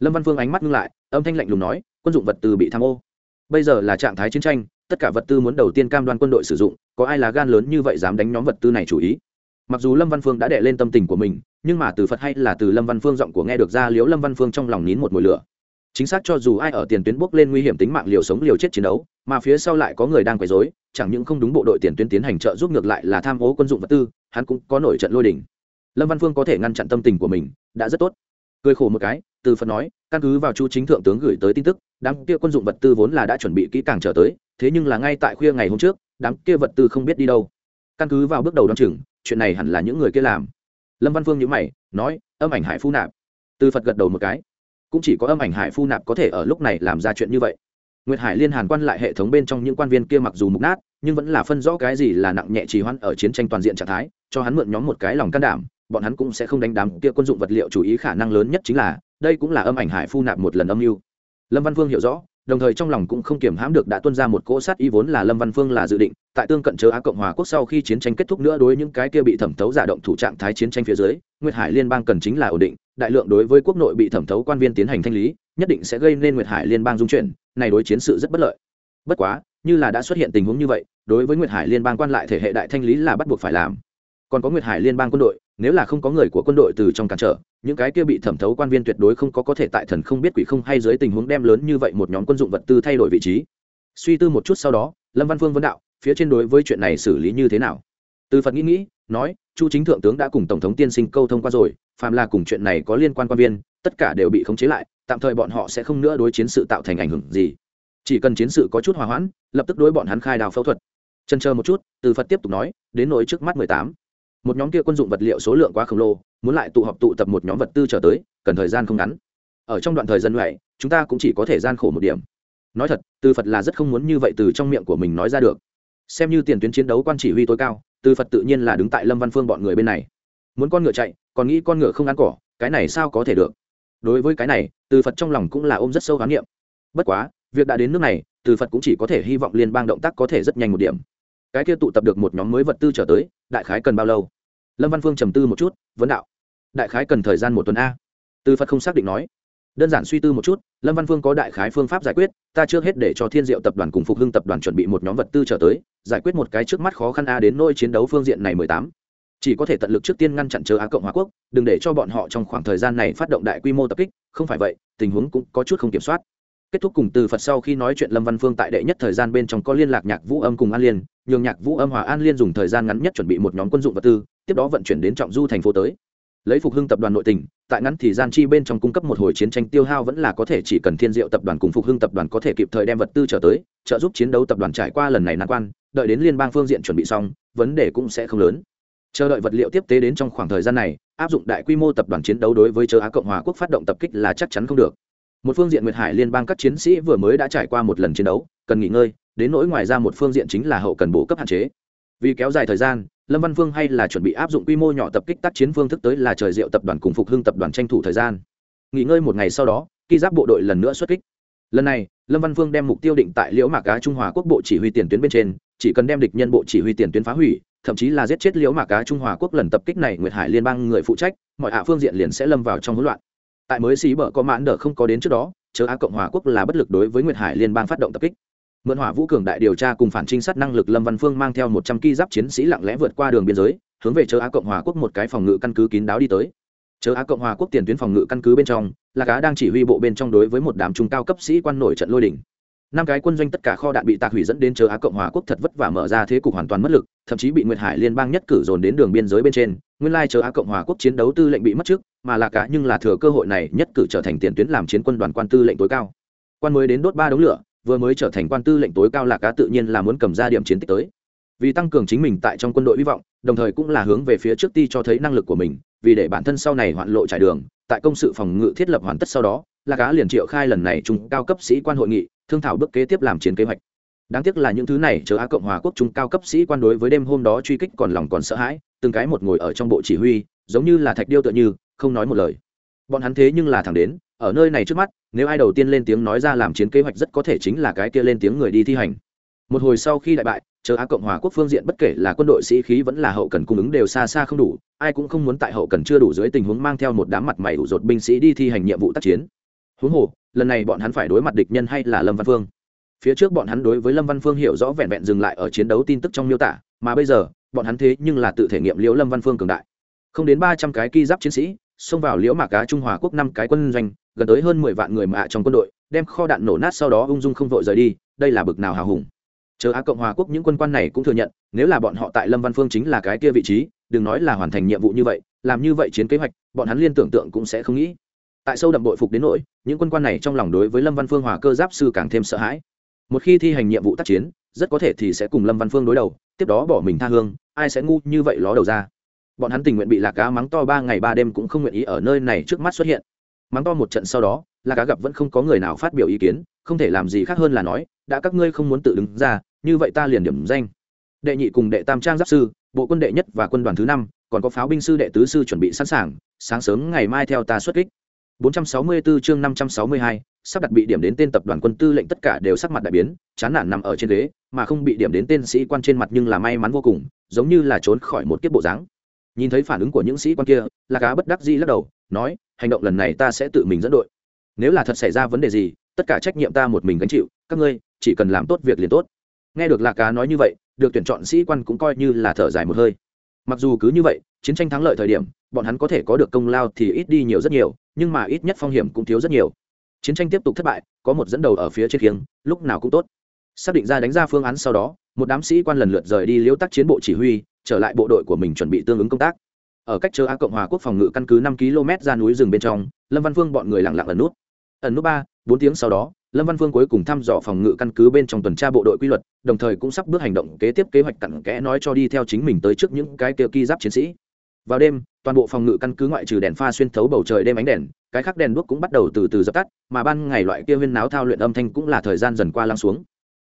Lâm văn phương ánh mắt ngưng lại, âm thanh lạnh lùng nói, quân dụng vật tư bị tham ô. Bây giờ là trạng thái chiến tranh, tất cả vật tư muốn đầu tiên cam đoan quân đội sử dụng, có ai là gan lớn như vậy dám đánh nhóm vật tư này chủ ý? Mặc dù lâm văn phương đã đệ lên tâm tình của mình, nhưng mà từ phật hay là từ lâm văn phương giọng của nghe được ra liếu lâm văn phương trong lòng nín một mùi lửa chính xác cho dù ai ở tiền tuyến bước lên nguy hiểm tính mạng liều sống liều chết chiến đấu, mà phía sau lại có người đang quấy rối, chẳng những không đúng bộ đội tiền tuyến tiến hành trợ giúp ngược lại là tham ô quân dụng vật tư, hắn cũng có nổi trận lôi đỉnh lâm văn phương có thể ngăn chặn tâm tình của mình, đã rất tốt. Cười khổ một cái, từ phật nói, căn cứ vào chu chính thượng tướng gửi tới tin tức, đám kia quân dụng vật tư vốn là đã chuẩn bị kỹ càng trở tới, thế nhưng là ngay tại khuya ngày hôm trước, đám kia vật tư không biết đi đâu. Căn cứ vào bước đầu đ o chừng, chuyện này hẳn là những người kia làm. Lâm văn phương nhữ mày, nói, âm ảnh hải phu nạp. Từ phật gật đầu một cái cũng chỉ có âm ảnh hải phu nạp có thể ở lúc này làm ra chuyện như vậy. Nguyệt hải liên hàn quan lại hệ thống bên trong những quan viên kia mặc dù mục nát, nhưng vẫn là phân rõ cái gì là nặng nhẹ trì hoãn ở chiến tranh toàn diện trạng thái, cho hắn mượn nhóm một cái lòng can đảm, bọn hắn cũng sẽ không đánh đám kia quân dụng vật liệu chủ ý khả năng lớn nhất chính là, đây cũng là âm ảnh hải phu nạp một lần âm mưu. Lâm văn phương hiểu rõ, đồng thời trong lòng cũng không kiềm hãm được đã tuân ra một cỗ sát ý vốn là lâm văn phương là dự định, tại tương cận chớ á cộng hòa quốc sau khi chiến tranh kết thúc nữa đối những cái kia bị thẩm thấu giả động thủ trạng thái chiến tranh phía dưới, nguyệt hải liên bang cần chính là ổn định đại lượng đối với quốc nội bị thẩm thấu quan viên tiến hành thanh lý, nhất định sẽ gây nên nguyệt hải liên bang dung chuyển, này đối chiến sự rất bất lợi. Bất quá, như là đã xuất hiện tình huống như vậy, đối với nguyệt hải liên bang quan lại thể hệ đại thanh lý là bắt buộc phải làm. Còn có nguyệt hải liên bang quân đội, nếu là không có người của quân đội từ trong cản trở, những cái kia bị thẩm thấu quan viên tuyệt đối không có có thể tại thần không biết quỷ không hay dưới tình huống đem lớn như vậy một nhóm quân dụng vật tư thay đổi vị trí. Suy tư một chút sau đó, lâm văn phương vấn đạo, phía trên đối với chuyện này xử lý như thế nào? Từ phật nghĩ nghĩ, nói chu chính thượng tướng đã cùng tổng thống tiên sinh câu thông qua rồi, phàm là cùng chuyện này có liên quan quan viên, tất cả đều bị khống chế lại, tạm thời bọn họ sẽ không nữa đối chiến sự tạo thành ảnh hưởng gì. Chỉ cần chiến sự có chút hòa hoãn, lập tức đối bọn hắn khai đào phẫu thuật. Chân chờ một chút, từ phật tiếp tục nói, đến nỗi trước mắt mười tám. Một nhóm kia quân dụng vật liệu số lượng quá khổng lồ, muốn lại tụ họp tụ tập một nhóm vật tư trở tới, cần thời gian không ngắn. Ở trong đoạn thời gian này, chúng ta cũng chỉ có thể gian khổ một điểm. Nói thật, từ phật là rất không muốn như vậy từ trong miệng của mình nói ra được. Xem như tiền tuyến chiến đấu quan chỉ huy tối cao từ phật tự nhiên là đứng tại lâm văn phương bọn người bên này. Muốn con ngựa chạy, còn nghĩ con ngựa không ăn cỏ, cái này sao có thể được? Đối với cái này, từ phật trong lòng cũng là ôm rất sâu khám nghiệm bất quá, việc đã đến nước này, từ phật cũng chỉ có thể hy vọng liên bang động tác có thể rất nhanh một điểm. Cái kia tụ tập được một nhóm mới vật tư trở tới, đại khái cần bao lâu? Lâm văn phương trầm tư một chút, vấn đạo. Đại khái cần thời gian một tuần a. Từ phật không xác định nói đơn giản suy tư một chút, lâm văn phương có đại khái phương pháp giải quyết, ta trước hết để cho thiên diệu tập đoàn cùng phục hưng tập đoàn chuẩn bị một nhóm vật tư trở tới, giải quyết một cái trước mắt khó khăn a đến nôi chiến đấu phương diện này mười tám. Chỉ có thể tận lực trước tiên ngăn chặn chờ á cộng hòa quốc, đừng để cho bọn họ trong khoảng thời gian này phát động đại quy mô tập kích, không phải vậy, tình huống cũng có chút không kiểm soát. Kết thúc cùng từ phật sau khi nói chuyện lâm văn phương tại đệ nhất thời gian bên trong có liên lạc nhạc vũ âm cùng an liên, nhường nhạc vũ âm hòa an liên dùng thời gian ngắn nhất chuẩn bị một nhóm quân dụng vật tư, tiếp đó vận chuyển đến trọng du thành phố tới lấy phục hưng tập đoàn nội tình, tại ngắn thì gian chi bên trong cung cấp một hồi chiến tranh tiêu hao vẫn là có thể chỉ cần thiên diệu tập đoàn cùng phục hưng tập đoàn có thể kịp thời đem vật tư trở tới, trợ giúp chiến đấu tập đoàn trải qua lần này nan quan, đợi đến liên bang phương diện chuẩn bị xong, vấn đề cũng sẽ không lớn. Chờ đợi vật liệu tiếp tế đến trong khoảng thời gian này, áp dụng đại quy mô tập đoàn chiến đấu đối với châu á cộng hòa quốc phát động tập kích là chắc chắn không được. Một phương diện nguyệt hải liên bang các chiến sĩ vừa mới đã trải qua một lần chiến đấu, cần nghỉ ngơi, đến nỗi ngoài ra một phương diện chính là hậu cần bổ cấp hạn chế. Vì kéo dài thời gian lâm văn Vương hay là chuẩn bị áp dụng quy mô nhỏ tập kích tác chiến phương thức tới là trời diệu tập đoàn cùng phục hưng tập đoàn tranh thủ thời gian. Nghỉ ngơi một ngày sau đó khi giáp bộ đội lần nữa xuất kích. Lần này, lâm văn Vương đem mục tiêu định tại liễu mạc cá trung hòa quốc bộ chỉ huy tiền tuyến bên trên, chỉ cần đem địch nhân bộ chỉ huy tiền tuyến phá hủy, thậm chí là giết chết liễu mạc cá trung hòa quốc lần tập kích này, nguyệt hải liên bang người phụ trách, mọi hạ phương diện liền sẽ lâm vào trong hỗn loạn. Tại mới xí bờ có mãn đỡ không có đến trước đó, chớ á cộng hòa quốc là bất lực đối với nguyệt hải liên bang phát động tập kích mượn hỏa vũ cường đại điều tra cùng phản trinh sát năng lực lâm văn phương mang theo một trăm ki giáp chiến sĩ lặng lẽ vượt qua đường biên giới, hướng về chớ á cộng hòa quốc một cái phòng ngự căn cứ kín đáo đi tới. Chớ á cộng hòa quốc tiền tuyến phòng ngự căn cứ bên trong, là cá đang chỉ huy bộ bên trong đối với một đám trung cao cấp sĩ quan nổi trận lôi đỉnh năm cái quân doanh tất cả kho đạn bị tạc hủy dẫn đến chớ á cộng hòa quốc thật vất vả mở ra thế cục hoàn toàn mất lực, thậm chí bị nguyệt hải liên bang nhất cử dồn đến đường biên giới bên trên. Nguyên lai chớ á cộng hòa quốc chiến đấu tư lệnh bị mất trước, mà là cá nhưng là thừa cơ hội này nhất cử trở thành tiền tuyến làm chiến quân đoàn quan tư lệnh tối cao. Quan mới đến đốt ba đống lửa vừa mới trở thành quan tư lệnh tối cao là cá tự nhiên là muốn cầm ra điểm chiến tích tới. Vì tăng cường chính mình tại trong quân đội hy vọng, đồng thời cũng là hướng về phía trước ti cho thấy năng lực của mình, vì để bản thân sau này hoạn lộ trải đường, tại công sự phòng ngự thiết lập hoàn tất sau đó, là cá liền triệu khai lần này trung cao cấp sĩ quan hội nghị, thương thảo bước kế tiếp làm chiến kế hoạch. Đáng tiếc là những thứ này chờ á cộng hòa quốc trung cao cấp sĩ quan đối với đêm hôm đó truy kích còn lòng còn sợ hãi, từng cái một ngồi ở trong bộ chỉ huy, giống như là thạch điêu tựa như, không nói một lời. Bọn hắn thế nhưng là thẳng đến ở nơi này trước mắt, nếu ai đầu tiên lên tiếng nói ra làm chiến kế hoạch rất có thể chính là cái kia lên tiếng người đi thi hành. Một hồi sau khi đại bại, chờ á cộng hòa quốc phương diện bất kể là quân đội sĩ khí vẫn là hậu cần cung ứng đều xa xa không đủ, ai cũng không muốn tại hậu cần chưa đủ dưới tình huống mang theo một đám mặt mày ủ rột binh sĩ đi thi hành nhiệm vụ tác chiến. Huống hồ, lần này bọn hắn phải đối mặt địch nhân hay là lâm văn phương? Phía trước bọn hắn đối với lâm văn phương hiểu rõ vẹn vẹn dừng lại ở chiến đấu tin tức trong miêu tả, mà bây giờ, bọn hắn thế nhưng là tự thể nghiệm liễu lâm văn phương cường đại. Không đến ba trăm cái ki giáp chiến sĩ xông vào liễu mạc cá trung hòa quốc năm cái quân doanh, gần tới hơn mười vạn người mạ trong quân đội, đem kho đạn nổ nát sau đó ung dung không vội rời đi, đây là bực nào hào hùng. Chờ á cộng hòa quốc những quân quan này cũng thừa nhận, nếu là bọn họ tại lâm văn phương chính là cái kia vị trí, đừng nói là hoàn thành nhiệm vụ như vậy, làm như vậy chiến kế hoạch, bọn hắn liên tưởng tượng cũng sẽ không nghĩ. Tại sâu đậm bội phục đến nỗi, những quân quan này trong lòng đối với lâm văn phương hòa cơ giáp sư càng thêm sợ hãi. Một khi thi hành nhiệm vụ tác chiến, rất có thể thì sẽ cùng lâm văn phương đối đầu, tiếp đó bỏ mình tha hương, ai sẽ ngu như vậy ló đầu ra bọn hắn tình nguyện bị lạc cá mắng to ba ngày ba đêm cũng không nguyện ý ở nơi này trước mắt xuất hiện. Mắng to một trận sau đó lạc cá gặp vẫn không có người nào phát biểu ý kiến không thể làm gì khác hơn là nói đã các ngươi không muốn tự đứng ra như vậy ta liền điểm danh. Đệ nhị cùng đệ tam trang giáp sư bộ quân đệ nhất và quân đoàn thứ năm còn có pháo binh sư đệ tứ sư chuẩn bị sẵn sàng sáng sớm ngày mai theo ta xuất kích. 464 chương 562, sắp đặt bị điểm đến tên tập đoàn quân tư lệnh tất cả đều sắc mặt đại biến, chán nản nằm ở trên ghế, mà không bị điểm đến tên sĩ quan trên mặt nhưng là may mắn vô cùng, giống như là trốn khỏi một kiếp bộ dáng. Nhìn thấy phản ứng của những sĩ quan kia, là cá bất đắc dĩ lắc đầu, nói, hành động lần này ta sẽ tự mình dẫn đội. Nếu là thật xảy ra vấn đề gì, tất cả trách nhiệm ta một mình gánh chịu, các ngươi chỉ cần làm tốt việc liền tốt. Nghe được Lạc Cá nói như vậy, được tuyển chọn sĩ quan cũng coi như là thở dài một hơi. Mặc dù cứ như vậy, chiến tranh thắng lợi thời điểm, bọn hắn có thể có được công lao thì ít đi nhiều rất nhiều, nhưng mà ít nhất phong hiểm cũng thiếu rất nhiều chiến tranh tiếp tục thất bại có một dẫn đầu ở phía trên kiếng lúc nào cũng tốt xác định ra đánh ra phương án sau đó một đám sĩ quan lần lượt rời đi liễu tác chiến bộ chỉ huy trở lại bộ đội của mình chuẩn bị tương ứng công tác. Ở cách chờ á cộng hòa quốc phòng ngự căn cứ năm km ra núi rừng bên trong, lâm văn phương bọn người lặng lặng ẩn nút. Ẩn nút ba, bốn tiếng sau đó, lâm văn phương cuối cùng thăm dò phòng ngự căn cứ bên trong tuần tra bộ đội quy luật, đồng thời cũng sắp bước hành động kế tiếp kế hoạch cặn kẽ nói cho đi theo chính mình tới trước những cái kia ki giáp chiến sĩ. Vào đêm, toàn bộ phòng ngự căn cứ ngoại trừ đèn pha xuyên thấu bầu trời đêm ánh đèn, cái khác đèn đuốc cũng bắt đầu từ từ dập tắt, mà ban ngày loại kia huyên náo thao luyện âm thanh cũng là thời gian dần qua lắng xuống.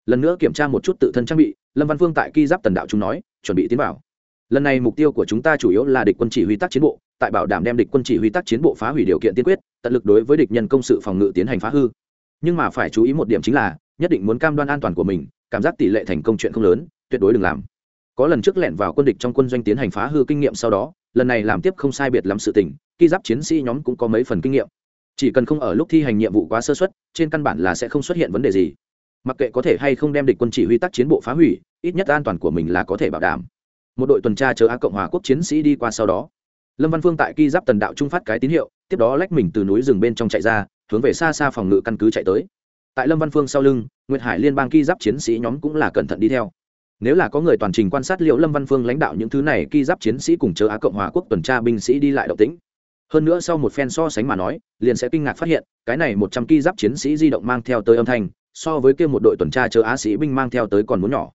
Lần nữa kiểm tra một chút tự thân trang bị, lâm văn phương tại ki giáp tần đạo chúng nói, chuẩn bị tiến vào lần này mục tiêu của chúng ta chủ yếu là địch quân chỉ huy tác chiến bộ, tại bảo đảm đem địch quân chỉ huy tác chiến bộ phá hủy điều kiện tiên quyết, tận lực đối với địch nhân công sự phòng ngự tiến hành phá hư. Nhưng mà phải chú ý một điểm chính là, nhất định muốn cam đoan an toàn của mình, cảm giác tỷ lệ thành công chuyện không lớn, tuyệt đối đừng làm. Có lần trước lẹn vào quân địch trong quân doanh tiến hành phá hư kinh nghiệm sau đó, lần này làm tiếp không sai biệt lắm sự tình, khi giáp chiến sĩ nhóm cũng có mấy phần kinh nghiệm. Chỉ cần không ở lúc thi hành nhiệm vụ quá sơ xuất trên căn bản là sẽ không xuất hiện vấn đề gì. Mặc kệ có thể hay không đem địch quân chỉ huy tác chiến bộ phá hủy, ít nhất an toàn của mình là có thể bảo đảm một đội tuần tra chờ á cộng hòa quốc chiến sĩ đi qua sau đó. Lâm văn phương tại ki giáp tần đạo trung phát cái tín hiệu, tiếp đó lách mình từ núi rừng bên trong chạy ra, hướng về xa xa phòng ngự căn cứ chạy tới. Tại lâm văn phương sau lưng, nguyệt hải liên bang ki giáp chiến sĩ nhóm cũng là cẩn thận đi theo. Nếu là có người toàn trình quan sát liệu lâm văn phương lãnh đạo những thứ này, ki giáp chiến sĩ cùng chờ á cộng hòa quốc tuần tra binh sĩ đi lại động tĩnh. Hơn nữa sau một phen so sánh mà nói, liền sẽ kinh ngạc phát hiện, cái này một trăm ki giáp chiến sĩ di động mang theo tới âm thanh, so với kia một đội tuần tra chờ á sĩ binh mang theo tới còn muốn nhỏ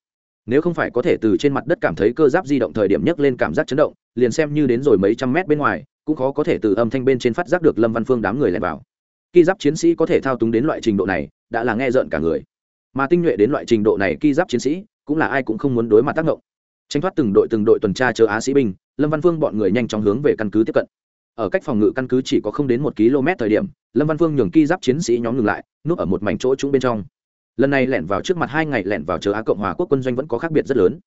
nếu không phải có thể từ trên mặt đất cảm thấy cơ giáp di động thời điểm nhấc lên cảm giác chấn động, liền xem như đến rồi mấy trăm mét bên ngoài, cũng khó có thể từ âm thanh bên trên phát giác được lâm văn phương đám người lẻn vào. Ki giáp chiến sĩ có thể thao túng đến loại trình độ này, đã là nghe rợn cả người. Mà tinh nhuệ đến loại trình độ này ki giáp chiến sĩ, cũng là ai cũng không muốn đối mặt tác động. Tranh thoát từng đội từng đội tuần tra chờ á sĩ binh, lâm văn phương bọn người nhanh chóng hướng về căn cứ tiếp cận. Ở cách phòng ngự căn cứ chỉ có không đến một km thời điểm, lâm văn phương nhường ki giáp chiến sĩ nhóm ngừng lại, núp ở một mảnh chỗ trũng bên trong lần này lẻn vào trước mặt hai ngày lẻn vào chờ á cộng hòa quốc quân doanh vẫn có khác biệt rất lớn.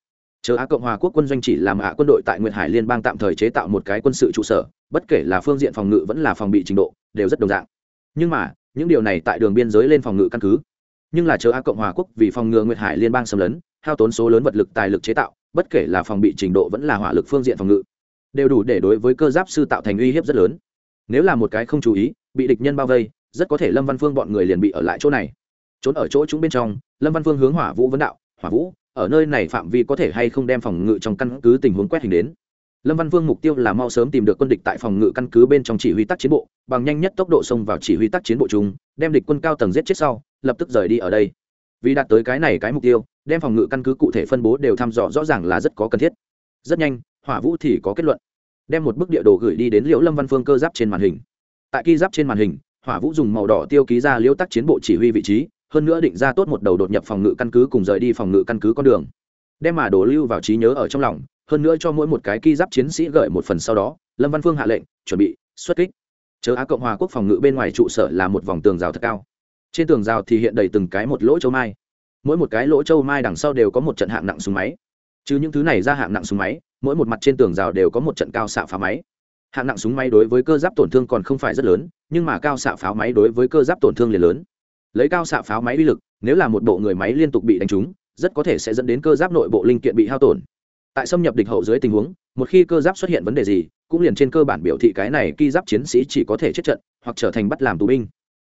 Chờ á cộng hòa quốc quân doanh chỉ làm hạ quân đội tại nguyệt hải liên bang tạm thời chế tạo một cái quân sự trụ sở, bất kể là phương diện phòng ngự vẫn là phòng bị trình độ, đều rất đồng dạng. Nhưng mà, những điều này tại đường biên giới lên phòng ngự căn cứ. Nhưng là chờ á cộng hòa quốc vì phòng ngừa nguyệt hải liên bang xâm lấn, hao tốn số lớn vật lực tài lực chế tạo, bất kể là phòng bị trình độ vẫn là hỏa lực phương diện phòng ngự, đều đủ để đối với cơ giáp sư tạo thành uy hiếp rất lớn. Nếu là một cái không chú ý, bị địch nhân bao vây, rất có thể lâm văn phương bọn người liền bị ở lại chỗ này trốn ở chỗ chúng bên trong lâm văn phương hướng hỏa vũ vấn đạo hỏa vũ ở nơi này phạm vi có thể hay không đem phòng ngự trong căn cứ tình huống quét hình đến? Lâm văn vương mục tiêu là mau sớm tìm được quân địch tại phòng ngự căn cứ bên trong chỉ huy tác chiến bộ bằng nhanh nhất tốc độ xông vào chỉ huy tác chiến bộ chúng, đem địch quân cao tầng giết chết sau lập tức rời đi ở đây. Vì đạt tới cái này cái mục tiêu đem phòng ngự căn cứ cụ thể phân bố đều thăm dò rõ ràng là rất có cần thiết. Rất nhanh hỏa vũ thì có kết luận đem một bức địa đồ gửi đi đến liễu lâm văn phương cơ giáp trên màn hình. Tại ký giáp trên màn hình hỏa vũ dùng màu đỏ tiêu ký ra liễu tác chiến bộ chỉ huy vị trí hơn nữa định ra tốt một đầu đột nhập phòng ngự căn cứ cùng rời đi phòng ngự căn cứ con đường. Đem mà đồ lưu vào trí nhớ ở trong lòng, hơn nữa cho mỗi một cái ki giáp chiến sĩ gửi một phần sau đó, lâm văn phương hạ lệnh, chuẩn bị, xuất kích. Chớ á cộng hòa quốc phòng ngự bên ngoài trụ sở là một vòng tường rào thật cao. Trên tường rào thì hiện đầy từng cái một lỗ châu mai. Mỗi một cái lỗ châu mai đằng sau đều có một trận hạng nặng súng máy. Chứ những thứ này ra hạng nặng súng máy, mỗi một mặt trên tường rào đều có một trận cao xạ phá máy. Hạng nặng súng máy đối với cơ giáp tổn thương còn không phải rất lớn, nhưng mà cao xạ pháo máy đối với cơ giáp tổn thương liền lớn lấy cao xạ pháo máy uy lực, nếu là một bộ người máy liên tục bị đánh trúng, rất có thể sẽ dẫn đến cơ giáp nội bộ linh kiện bị hao tổn. Tại xâm nhập địch hậu dưới tình huống, một khi cơ giáp xuất hiện vấn đề gì, cũng liền trên cơ bản biểu thị cái này ki giáp chiến sĩ chỉ có thể chết trận, hoặc trở thành bắt làm tù binh.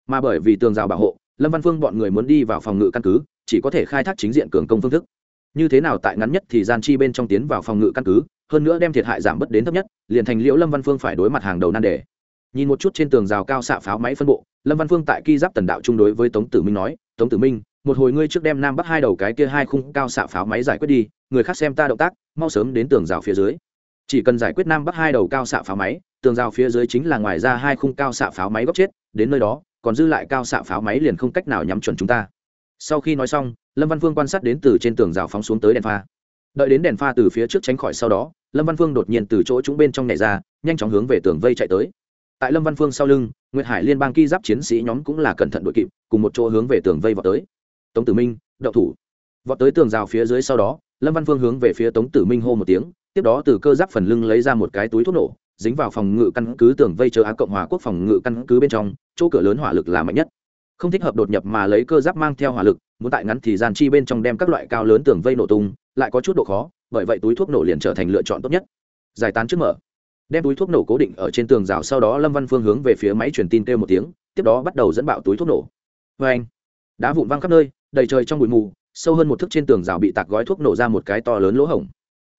Mà bởi vì tường rào bảo hộ, lâm văn phương bọn người muốn đi vào phòng ngự căn cứ, chỉ có thể khai thác chính diện cường công phương thức. Như thế nào tại ngắn nhất thì gian chi bên trong tiến vào phòng ngự căn cứ, hơn nữa đem thiệt hại giảm bớt đến thấp nhất, liền thành liễu lâm văn phương phải đối mặt hàng đầu nan đề. Nhìn một chút trên tường rào cao xạ pháo máy phân bộ lâm văn phương tại ki giáp tần đạo chung đối với tống tử minh nói, tống tử minh, một hồi ngươi trước đem nam bắc hai đầu cái kia hai khung cao xạ pháo máy giải quyết đi, người khác xem ta động tác, mau sớm đến tường rào phía dưới. Chỉ cần giải quyết nam bắc hai đầu cao xạ pháo máy, tường rào phía dưới chính là ngoài ra hai khung cao xạ pháo máy góc chết, đến nơi đó, còn dư lại cao xạ pháo máy liền không cách nào nhắm chuẩn chúng ta. Sau khi nói xong, lâm văn phương quan sát đến từ trên tường rào phóng xuống tới đèn pha. Đợi đến đèn pha từ phía trước tránh khỏi sau đó, lâm văn phương đột nhiên từ chỗ chúng bên trong nhảy ra, nhanh chóng hướng về tường vây chạy tới. Tại lâm văn phương sau lưng nguyệt hải liên bang ki giáp chiến sĩ nhóm cũng là cẩn thận đội kịp, cùng một chỗ hướng về tường vây vào tới. Tống tử minh đậu thủ. Vọt tới tường rào phía dưới sau đó, lâm văn phương hướng về phía tống tử minh hô một tiếng, tiếp đó từ cơ giáp phần lưng lấy ra một cái túi thuốc nổ, dính vào phòng ngự căn cứ tường vây chờ á cộng hòa quốc phòng ngự căn cứ bên trong, chỗ cửa lớn hỏa lực là mạnh nhất. Không thích hợp đột nhập mà lấy cơ giáp mang theo hỏa lực, muốn tại ngắn thì gian chi bên trong đem các loại cao lớn tường vây nổ tung, lại có chút độ khó, bởi vậy túi thuốc nổ liền trở thành lựa chọn tốt nhất. Giải tán trước mở đem túi thuốc nổ cố định ở trên tường rào sau đó lâm văn phương hướng về phía máy truyền tin kêu một tiếng, tiếp đó bắt đầu dẫn bạo túi thuốc nổ. Vê anh, đá vụn văng khắp nơi, đầy trời trong bụi mù, sâu hơn một thước trên tường rào bị tạc gói thuốc nổ ra một cái to lớn lỗ hổng.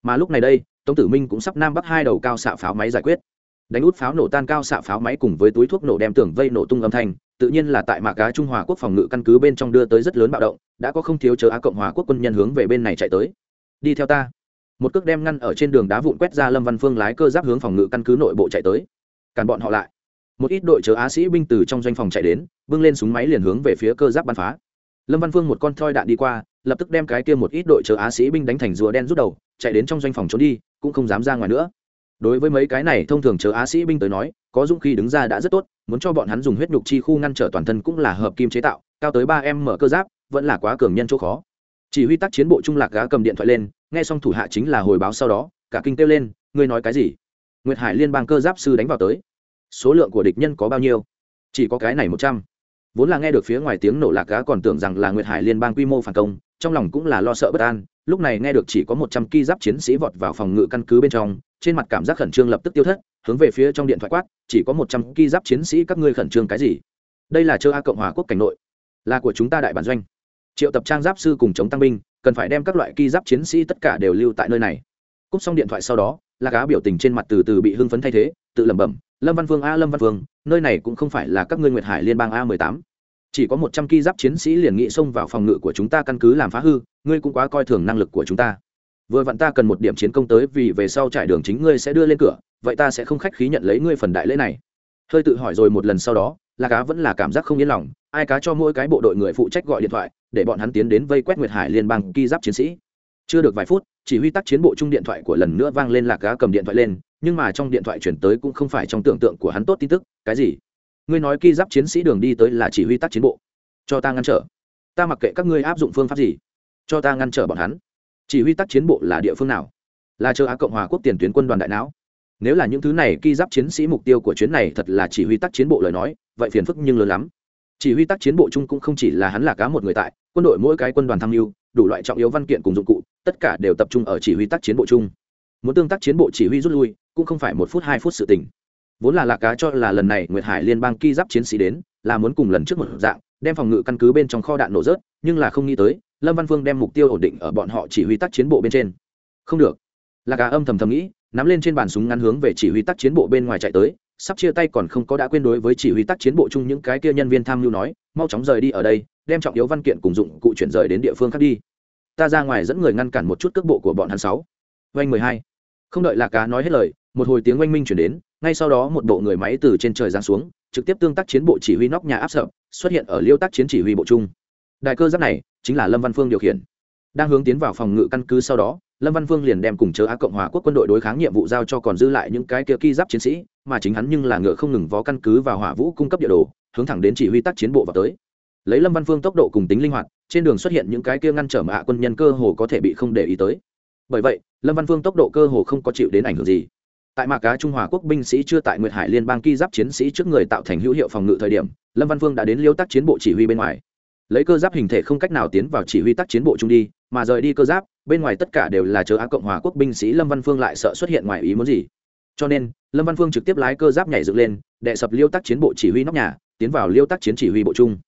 Mà lúc này đây, tống tử minh cũng sắp nam bắc hai đầu cao xạ pháo máy giải quyết. Đánh út pháo nổ tan cao xạ pháo máy cùng với túi thuốc nổ đem tường vây nổ tung âm thanh, tự nhiên là tại mạc cá trung hòa quốc phòng ngự căn cứ bên trong đưa tới rất lớn bạo động, đã có không thiếu chờ á cộng hòa quốc quân nhân hướng về bên này chạy tới. Đi theo ta một cước đem ngăn ở trên đường đá vụn quét ra lâm văn phương lái cơ giáp hướng phòng ngự căn cứ nội bộ chạy tới. Cản bọn họ lại. Một ít đội chớ á sĩ binh từ trong doanh phòng chạy đến, bưng lên súng máy liền hướng về phía cơ giáp bắn phá. Lâm văn phương một con thoi đạn đi qua, lập tức đem cái kia một ít đội chớ á sĩ binh đánh thành rùa đen rút đầu, chạy đến trong doanh phòng trốn đi, cũng không dám ra ngoài nữa. Đối với mấy cái này thông thường chớ á sĩ binh tới nói, có dũng khí đứng ra đã rất tốt, muốn cho bọn hắn dùng huyết nhục chi khu ngăn trở toàn thân cũng là hợp kim chế tạo, cao tới ba em mở cơ giáp, vẫn là quá cường nhân chỗ khó chỉ huy tác chiến bộ trung lạc gá cầm điện thoại lên, nghe xong thủ hạ chính là hồi báo sau đó, cả kinh kêu lên, ngươi nói cái gì? Nguyệt hải liên bang cơ giáp sư đánh vào tới. Số lượng của địch nhân có bao nhiêu? Chỉ có cái này một trăm. Vốn là nghe được phía ngoài tiếng nổ lạc gá còn tưởng rằng là nguyệt hải liên bang quy mô phản công, trong lòng cũng là lo sợ bất an, lúc này nghe được chỉ có một trăm ki giáp chiến sĩ vọt vào phòng ngự căn cứ bên trong, trên mặt cảm giác khẩn trương lập tức tiêu thất, hướng về phía trong điện thoại quát, chỉ có một trăm ki giáp chiến sĩ, các ngươi khẩn trương cái gì? Đây là chơ a cộng hòa quốc cảnh nội, là của chúng ta đại bản doanh triệu tập trang giáp sư cùng chống tăng binh, cần phải đem các loại ki giáp chiến sĩ tất cả đều lưu tại nơi này. Cúp xong điện thoại sau đó, là cá biểu tình trên mặt từ từ bị hưng phấn thay thế, tự lẩm bẩm, lâm văn vương a, lâm văn vương, nơi này cũng không phải là các ngươi nguyệt hải liên bang a mười tám. Chỉ có một trăm ki giáp chiến sĩ liền nghị xông vào phòng ngự của chúng ta căn cứ làm phá hư, ngươi cũng quá coi thường năng lực của chúng ta. Vừa vặn ta cần một điểm chiến công tới, vì về sau trải đường chính ngươi sẽ đưa lên cửa, vậy ta sẽ không khách khí nhận lấy ngươi phần đại lễ này. Hơi tự hỏi rồi một lần sau đó, là cá vẫn là cảm giác không yên lòng, ai cá cho mỗi cái bộ đội người phụ trách gọi điện thoại để bọn hắn tiến đến vây quét nguyệt hải liên bang ki giáp chiến sĩ. Chưa được vài phút, chỉ huy tác chiến bộ chung điện thoại của lần nữa vang lên lạc cá cầm điện thoại lên, nhưng mà trong điện thoại chuyển tới cũng không phải trong tưởng tượng của hắn tốt tin tức. Cái gì? Ngươi nói ki giáp chiến sĩ đường đi tới là chỉ huy tác chiến bộ. Cho ta ngăn trở. Ta mặc kệ các ngươi áp dụng phương pháp gì, cho ta ngăn trở bọn hắn. Chỉ huy tác chiến bộ là địa phương nào? Là châu á cộng hòa quốc tiền tuyến quân đoàn đại não. Nếu là những thứ này, ki giáp chiến sĩ mục tiêu của chuyến này thật là chỉ huy tác chiến bộ lời nói, vậy phiền phức nhưng lớn lắm chỉ huy tác chiến bộ chung cũng không chỉ là hắn là cá một người tại, quân đội mỗi cái quân đoàn tham mưu, đủ loại trọng yếu văn kiện cùng dụng cụ, tất cả đều tập trung ở chỉ huy tác chiến bộ chung. Muốn tương tác chiến bộ chỉ huy rút lui, cũng không phải một phút hai phút sự tình. Vốn là lạc cá cho là lần này nguyệt hải liên bang ki giáp chiến sĩ đến, là muốn cùng lần trước một dạng, đem phòng ngự căn cứ bên trong kho đạn nổ rớt, nhưng là không nghĩ tới, lâm văn phương đem mục tiêu ổn định ở bọn họ chỉ huy tác chiến bộ bên trên. Không được. Lạc cá âm thầm thầm nghĩ, nắm lên trên bàn súng ngắn hướng về chỉ huy tác chiến bộ bên ngoài chạy tới sắp chia tay còn không có đã quên đối với chỉ huy tác chiến bộ chung những cái kia nhân viên tham mưu nói, mau chóng rời đi ở đây, đem trọng yếu văn kiện cùng dụng cụ chuyển rời đến địa phương khác đi. Ta ra ngoài dẫn người ngăn cản một chút cước bộ của bọn hắn sáu. Oanh mười hai. Không đợi lạc cá nói hết lời, một hồi tiếng oanh minh chuyển đến, ngay sau đó một bộ người máy từ trên trời giáng xuống, trực tiếp tương tác chiến bộ chỉ huy nóc nhà áp sợ xuất hiện ở liêu tác chiến chỉ huy bộ chung. Đại cơ giáp này chính là lâm văn phương điều khiển. Đang hướng tiến vào phòng ngự căn cứ sau đó lâm văn phương liền đem cùng chớ á cộng hòa quốc quân đội đối kháng nhiệm vụ giao cho còn dư lại những cái kia ki giáp chiến sĩ, mà chính hắn nhưng là ngựa không ngừng vó căn cứ vào hỏa vũ cung cấp địa đồ, hướng thẳng đến chỉ huy tác chiến bộ vào tới. Lấy lâm văn phương tốc độ cùng tính linh hoạt, trên đường xuất hiện những cái kia ngăn trở mà hạ quân nhân cơ hồ có thể bị không để ý tới. Bởi vậy, lâm văn phương tốc độ cơ hồ không có chịu đến ảnh hưởng gì. Tại mạc cá trung hòa quốc binh sĩ chưa tại nguyệt hải liên bang ki giáp chiến sĩ trước người tạo thành hữu hiệu phòng ngự thời điểm, lâm văn phương đã đến liêu tác chiến bộ chỉ huy bên ngoài. Lấy cơ giáp hình thể không cách nào tiến vào chỉ huy tác chiến bộ trung đi, mà rời đi cơ giáp bên ngoài tất cả đều là chớ á cộng hòa quốc binh sĩ lâm văn phương lại sợ xuất hiện ngoài ý muốn gì. Cho nên, lâm văn phương trực tiếp lái cơ giáp nhảy dựng lên đệ sập liêu tác chiến bộ chỉ huy nóc nhà, tiến vào liêu tác chiến chỉ huy bộ trung.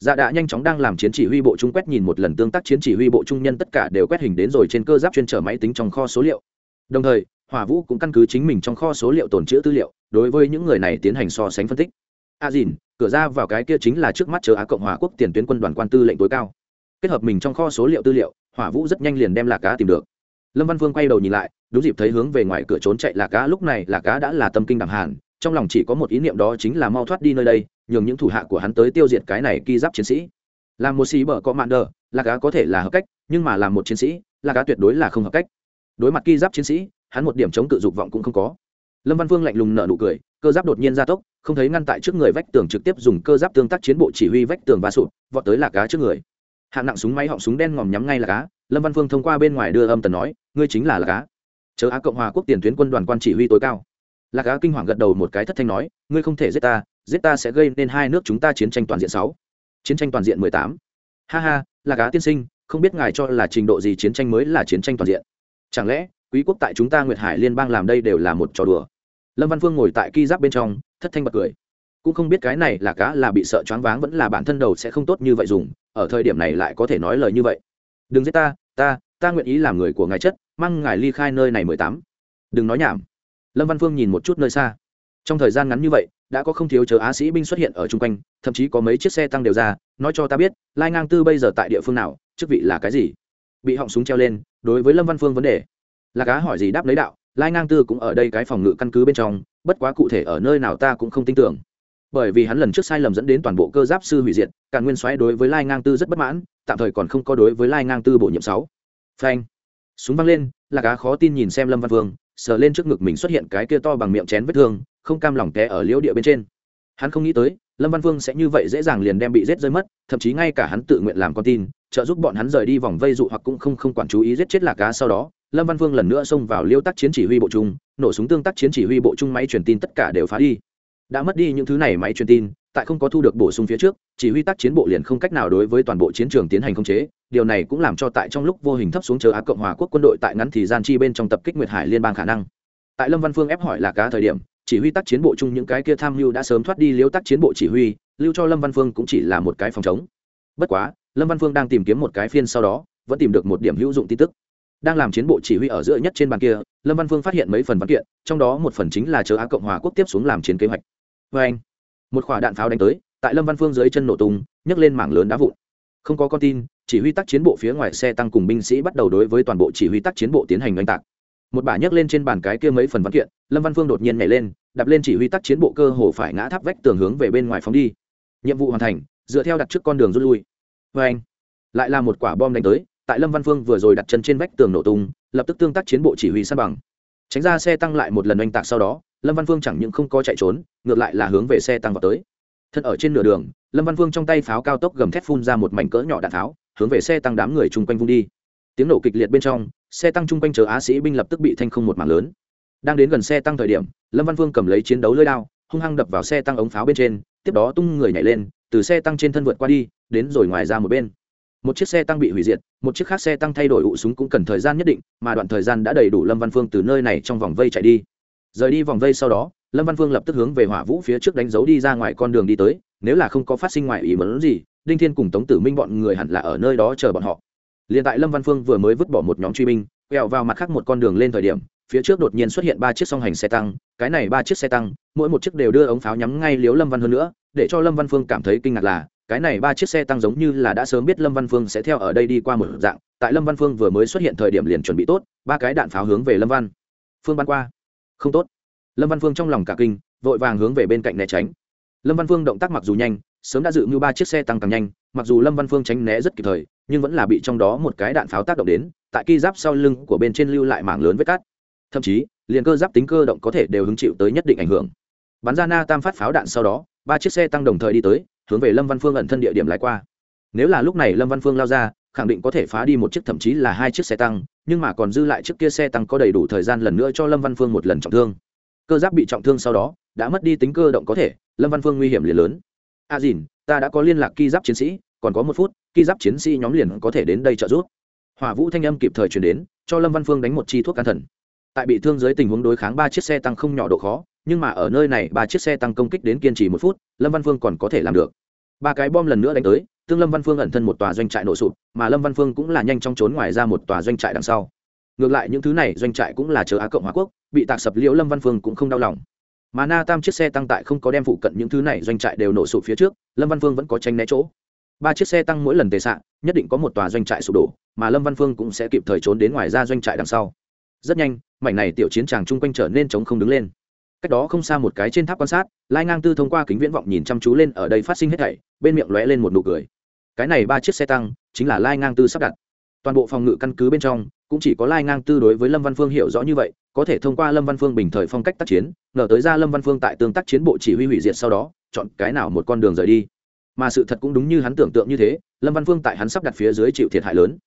Dạ đã nhanh chóng đang làm chiến chỉ huy bộ trung quét nhìn một lần tương tác chiến chỉ huy bộ trung nhân tất cả đều quét hình đến rồi trên cơ giáp chuyên trở máy tính trong kho số liệu. Đồng thời, hỏa vũ cũng căn cứ chính mình trong kho số liệu tồn trữ tư liệu, đối với những người này tiến hành so sánh phân tích. A dìn, cửa ra vào cái kia chính là trước mắt chờ á cộng hòa quốc tiền tuyến quân đoàn quan tư lệnh tối cao. Kết hợp mình trong kho số liệu tư liệu hỏa vũ rất nhanh liền đem lạc cá tìm được. Lâm văn phương quay đầu nhìn lại, đúng dịp thấy hướng về ngoài cửa trốn chạy lạc cá lúc này lạc cá đã là tâm kinh đẳng hàn, trong lòng chỉ có một ý niệm đó chính là mau thoát đi nơi đây, nhường những thủ hạ của hắn tới tiêu diệt cái này ki giáp chiến sĩ. Làm một xí bở có mạn đờ, lạc cá có thể là hợp cách, nhưng mà làm một chiến sĩ, lạc cá tuyệt đối là không hợp cách. Đối mặt ki giáp chiến sĩ, hắn một điểm chống cự dục vọng cũng không có. Lâm văn phương lạnh lùng nở nụ cười, cơ giáp đột nhiên gia tốc, không thấy ngăn tại trước người vách tường trực tiếp dùng cơ giáp tương tác chiến bộ chỉ huy vách tường va sụp, vọt tới lạc cá trước người hạng nặng súng máy họng súng đen ngòm nhắm ngay là cá. Lâm văn phương thông qua bên ngoài đưa âm tần nói, ngươi chính là là cá. Chớ á, cộng hòa quốc tiền tuyến quân đoàn quan chỉ huy tối cao. Là cá kinh hoàng gật đầu một cái thất thanh nói, ngươi không thể giết ta giết ta sẽ gây nên hai nước chúng ta chiến tranh toàn diện sáu. Chiến tranh toàn diện mười tám. Ha ha, là cá tiên sinh, không biết ngài cho là trình độ gì chiến tranh mới là chiến tranh toàn diện. Chẳng lẽ, quý quốc tại chúng ta nguyệt hải liên bang làm đây đều là một trò đùa? Lâm văn phương ngồi tại ki giáp bên trong, thất thanh bật cười cũng không biết cái này là cá là bị sợ choáng váng vẫn là bản thân đầu sẽ không tốt như vậy dùng, ở thời điểm này lại có thể nói lời như vậy. Đừng giết ta ta ta nguyện ý làm người của ngài chất, mang ngài ly khai nơi này mười tám. Đừng nói nhảm. Lâm văn phương nhìn một chút nơi xa. Trong thời gian ngắn như vậy, đã có không thiếu chớ á sĩ binh xuất hiện ở chung quanh, thậm chí có mấy chiếc xe tăng đều ra, nói cho ta biết, lai ngang tư bây giờ tại địa phương nào, chức vị là cái gì? Bị họng súng treo lên, đối với lâm văn phương vấn đề. Là cá hỏi gì đáp lấy đạo, lai ngang tư cũng ở đây cái phòng ngự căn cứ bên trong, bất quá cụ thể ở nơi nào ta cũng không tin tưởng bởi vì hắn lần trước sai lầm dẫn đến toàn bộ cơ giáp sư hủy diệt càn nguyên xoáy đối với lai ngang tư rất bất mãn, tạm thời còn không có đối với lai ngang tư bổ nhiệm sáu. Phanh. Súng văng lên, là cá khó tin nhìn xem lâm văn vương, sờ lên trước ngực mình xuất hiện cái kia to bằng miệng chén vết thương, không cam lòng té ở liễu địa bên trên. Hắn không nghĩ tới, lâm văn vương sẽ như vậy dễ dàng liền đem bị giết rơi mất, thậm chí ngay cả hắn tự nguyện làm con tin, trợ giúp bọn hắn rời đi vòng vây dụ hoặc cũng không không quản chú ý giết chết lạc cá sau đó, lâm văn vương lần nữa xông vào liêu tác chiến chỉ huy bộ trung, nổ súng tương tác chiến chỉ huy bộ trung máy truyền tin tất cả đều phá đi đã mất đi những thứ này máy truyền tin, tại không có thu được bổ sung phía trước, chỉ huy tác chiến bộ liền không cách nào đối với toàn bộ chiến trường tiến hành khống chế, điều này cũng làm cho tại trong lúc vô hình thấp xuống chờ á cộng hòa quốc quân đội tại ngắn thì gian chi bên trong tập kích nguyệt hải liên bang khả năng. Tại lâm văn phương ép hỏi là cá thời điểm, chỉ huy tác chiến bộ chung những cái kia tham mưu đã sớm thoát đi liếu tác chiến bộ chỉ huy, lưu cho lâm văn phương cũng chỉ là một cái phòng chống. Bất quá, lâm văn phương đang tìm kiếm một cái phiên sau đó, vẫn tìm được một điểm hữu dụng tin tức. Đang làm chiến bộ chỉ huy ở giữa nhất trên bàn kia, lâm văn phương phát hiện mấy phần văn kiện, trong đó một phần chính là chờ á cộng hòa quốc tiếp xuống làm chiến kế hoạch vê anh, một quả đạn pháo đánh tới, tại lâm văn phương dưới chân nổ tung, nhấc lên mảng lớn đá vụn. Không có con tin, chỉ huy tác chiến bộ phía ngoài xe tăng cùng binh sĩ bắt đầu đối với toàn bộ chỉ huy tác chiến bộ tiến hành oanh tạc. Một bả nhấc lên trên bàn cái kia mấy phần văn kiện, lâm văn phương đột nhiên nhảy lên đập lên chỉ huy tác chiến bộ cơ hồ phải ngã tháp vách tường hướng về bên ngoài phóng đi. Nhiệm vụ hoàn thành, dựa theo đặt trước con đường rút lui. Vê anh, lại là một quả bom đánh tới, tại lâm văn phương vừa rồi đặt chân trên vách tường nổ tung, lập tức tương tác chiến bộ chỉ huy săn bằng. Tránh ra xe tăng lại một lần oanh tạc sau đó lâm văn phương chẳng những không có chạy trốn ngược lại là hướng về xe tăng vào tới thân ở trên nửa đường lâm văn phương trong tay pháo cao tốc gầm thét phun ra một mảnh cỡ nhỏ đạn tháo hướng về xe tăng đám người chung quanh vung đi tiếng nổ kịch liệt bên trong xe tăng chung quanh chờ á sĩ binh lập tức bị thanh không một mảng lớn đang đến gần xe tăng thời điểm lâm văn phương cầm lấy chiến đấu lơi đao hung hăng đập vào xe tăng ống pháo bên trên tiếp đó tung người nhảy lên từ xe tăng trên thân vượt qua đi đến rồi ngoài ra một bên một chiếc xe tăng bị hủy diệt một chiếc khác xe tăng thay đổi ụ súng cũng cần thời gian nhất định mà đoạn thời gian đã đầy đủ lâm văn phương từ nơi này trong vòng vây chạy đi rời đi vòng vây sau đó, lâm văn phương lập tức hướng về hỏa vũ phía trước đánh dấu đi ra ngoài con đường đi tới, nếu là không có phát sinh ngoài ý mớn gì, đinh thiên cùng tống tử minh bọn người hẳn là ở nơi đó chờ bọn họ. Liền tại lâm văn phương vừa mới vứt bỏ một nhóm truy binh, quẹo vào mặt khác một con đường lên thời điểm, phía trước đột nhiên xuất hiện ba chiếc song hành xe tăng, cái này ba chiếc xe tăng, mỗi một chiếc đều đưa ống pháo nhắm ngay liếu lâm văn hơn nữa, để cho lâm văn phương cảm thấy kinh ngạc là, cái này ba chiếc xe tăng giống như là đã sớm biết lâm văn phương sẽ theo ở đây đi qua một dạng, tại lâm văn phương vừa mới xuất hiện thời điểm liền chuẩn bị tốt, ba cái đạn pháo hướng về lâm văn phương bắn qua không tốt. Lâm văn phương trong lòng cả kinh, vội vàng hướng về bên cạnh né tránh. Lâm văn phương động tác mặc dù nhanh, sớm đã dự mưu ba chiếc xe tăng càng nhanh, mặc dù lâm văn phương tránh né rất kịp thời, nhưng vẫn là bị trong đó một cái đạn pháo tác động đến, tại ki giáp sau lưng của bên trên lưu lại mảng lớn vết cát. Thậm chí, liền cơ giáp tính cơ động có thể đều hứng chịu tới nhất định ảnh hưởng. Bắn ra na tam phát pháo đạn sau đó, ba chiếc xe tăng đồng thời đi tới, hướng về lâm văn phương ẩn thân địa điểm lái qua. Nếu là lúc này lâm văn phương lao ra, khẳng định có thể phá đi một chiếc thậm chí là hai chiếc xe tăng nhưng mà còn dư lại chiếc kia xe tăng có đầy đủ thời gian lần nữa cho lâm văn phương một lần trọng thương. Cơ giáp bị trọng thương sau đó, đã mất đi tính cơ động có thể, lâm văn phương nguy hiểm liền lớn. A à dìn, ta đã có liên lạc ki giáp chiến sĩ, còn có một phút ki giáp chiến sĩ nhóm liền có thể đến đây trợ giúp. Hỏa vũ thanh âm kịp thời chuyển đến, cho lâm văn phương đánh một chi thuốc can thần. Tại bị thương dưới tình huống đối kháng ba chiếc xe tăng không nhỏ độ khó, nhưng mà ở nơi này ba chiếc xe tăng công kích đến kiên trì một phút, lâm văn phương còn có thể làm được. Ba cái bom lần nữa đánh tới tương lâm văn phương ẩn thân một tòa doanh trại nổ sụp, mà lâm văn phương cũng là nhanh chóng trốn ngoài ra một tòa doanh trại đằng sau. Ngược lại những thứ này doanh trại cũng là chờ á cộng hòa quốc, bị tạc sập liễu lâm văn phương cũng không đau lòng. Mà na tam chiếc xe tăng tại không có đem phụ cận những thứ này doanh trại đều nổ sụp phía trước, lâm văn phương vẫn có tranh né chỗ. Ba chiếc xe tăng mỗi lần tề xạ nhất định có một tòa doanh trại sụp đổ, mà lâm văn phương cũng sẽ kịp thời trốn đến ngoài ra doanh trại đằng sau. Rất nhanh, mảnh này tiểu chiến tràng chung quanh trở nên chống không đứng lên. Cách đó không xa một cái trên tháp quan sát, lai ngang tư thông qua kính viễn vọng nhìn chăm chú lên ở đây phát sinh hết thảy bên miệng lóe lên một nụ cười. Cái này ba chiếc xe tăng chính là lai ngang tư sắp đặt. Toàn bộ phòng ngự căn cứ bên trong cũng chỉ có lai ngang tư đối với lâm văn phương hiểu rõ như vậy, có thể thông qua lâm văn phương bình thời phong cách tác chiến, ngờ tới ra lâm văn phương tại tương tác chiến bộ chỉ huy hủy diệt sau đó, chọn cái nào một con đường rời đi. Mà sự thật cũng đúng như hắn tưởng tượng như thế, lâm văn phương tại hắn sắp đặt phía dưới chịu thiệt hại lớn.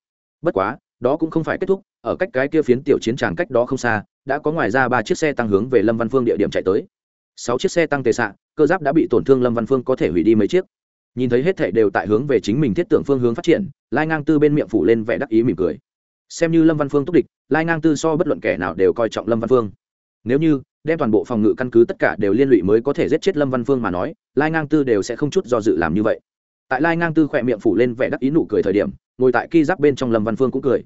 Bất quá, đó cũng không phải kết thúc, ở cách cái kia phiến tiểu chiến tràng cách đó không xa, đã có ngoài ra ba chiếc xe tăng hướng về lâm văn phương địa điểm chạy tới. Sáu chiếc xe tăng tề xạ, cơ giáp đã bị tổn thương lâm văn phương có thể hủy đi mấy chiếc nhìn thấy hết thảy đều tại hướng về chính mình thiết tưởng phương hướng phát triển, lai ngang tư bên miệng phủ lên vẻ đắc ý mỉm cười. Xem như lâm văn phương túc địch, lai ngang tư so bất luận kẻ nào đều coi trọng lâm văn phương. Nếu như, đem toàn bộ phòng ngự căn cứ tất cả đều liên lụy mới có thể giết chết lâm văn phương mà nói, lai ngang tư đều sẽ không chút do dự làm như vậy. Tại lai ngang tư khỏe miệng phủ lên vẻ đắc ý nụ cười thời điểm, ngồi tại ki giáp bên trong lâm văn phương cũng cười.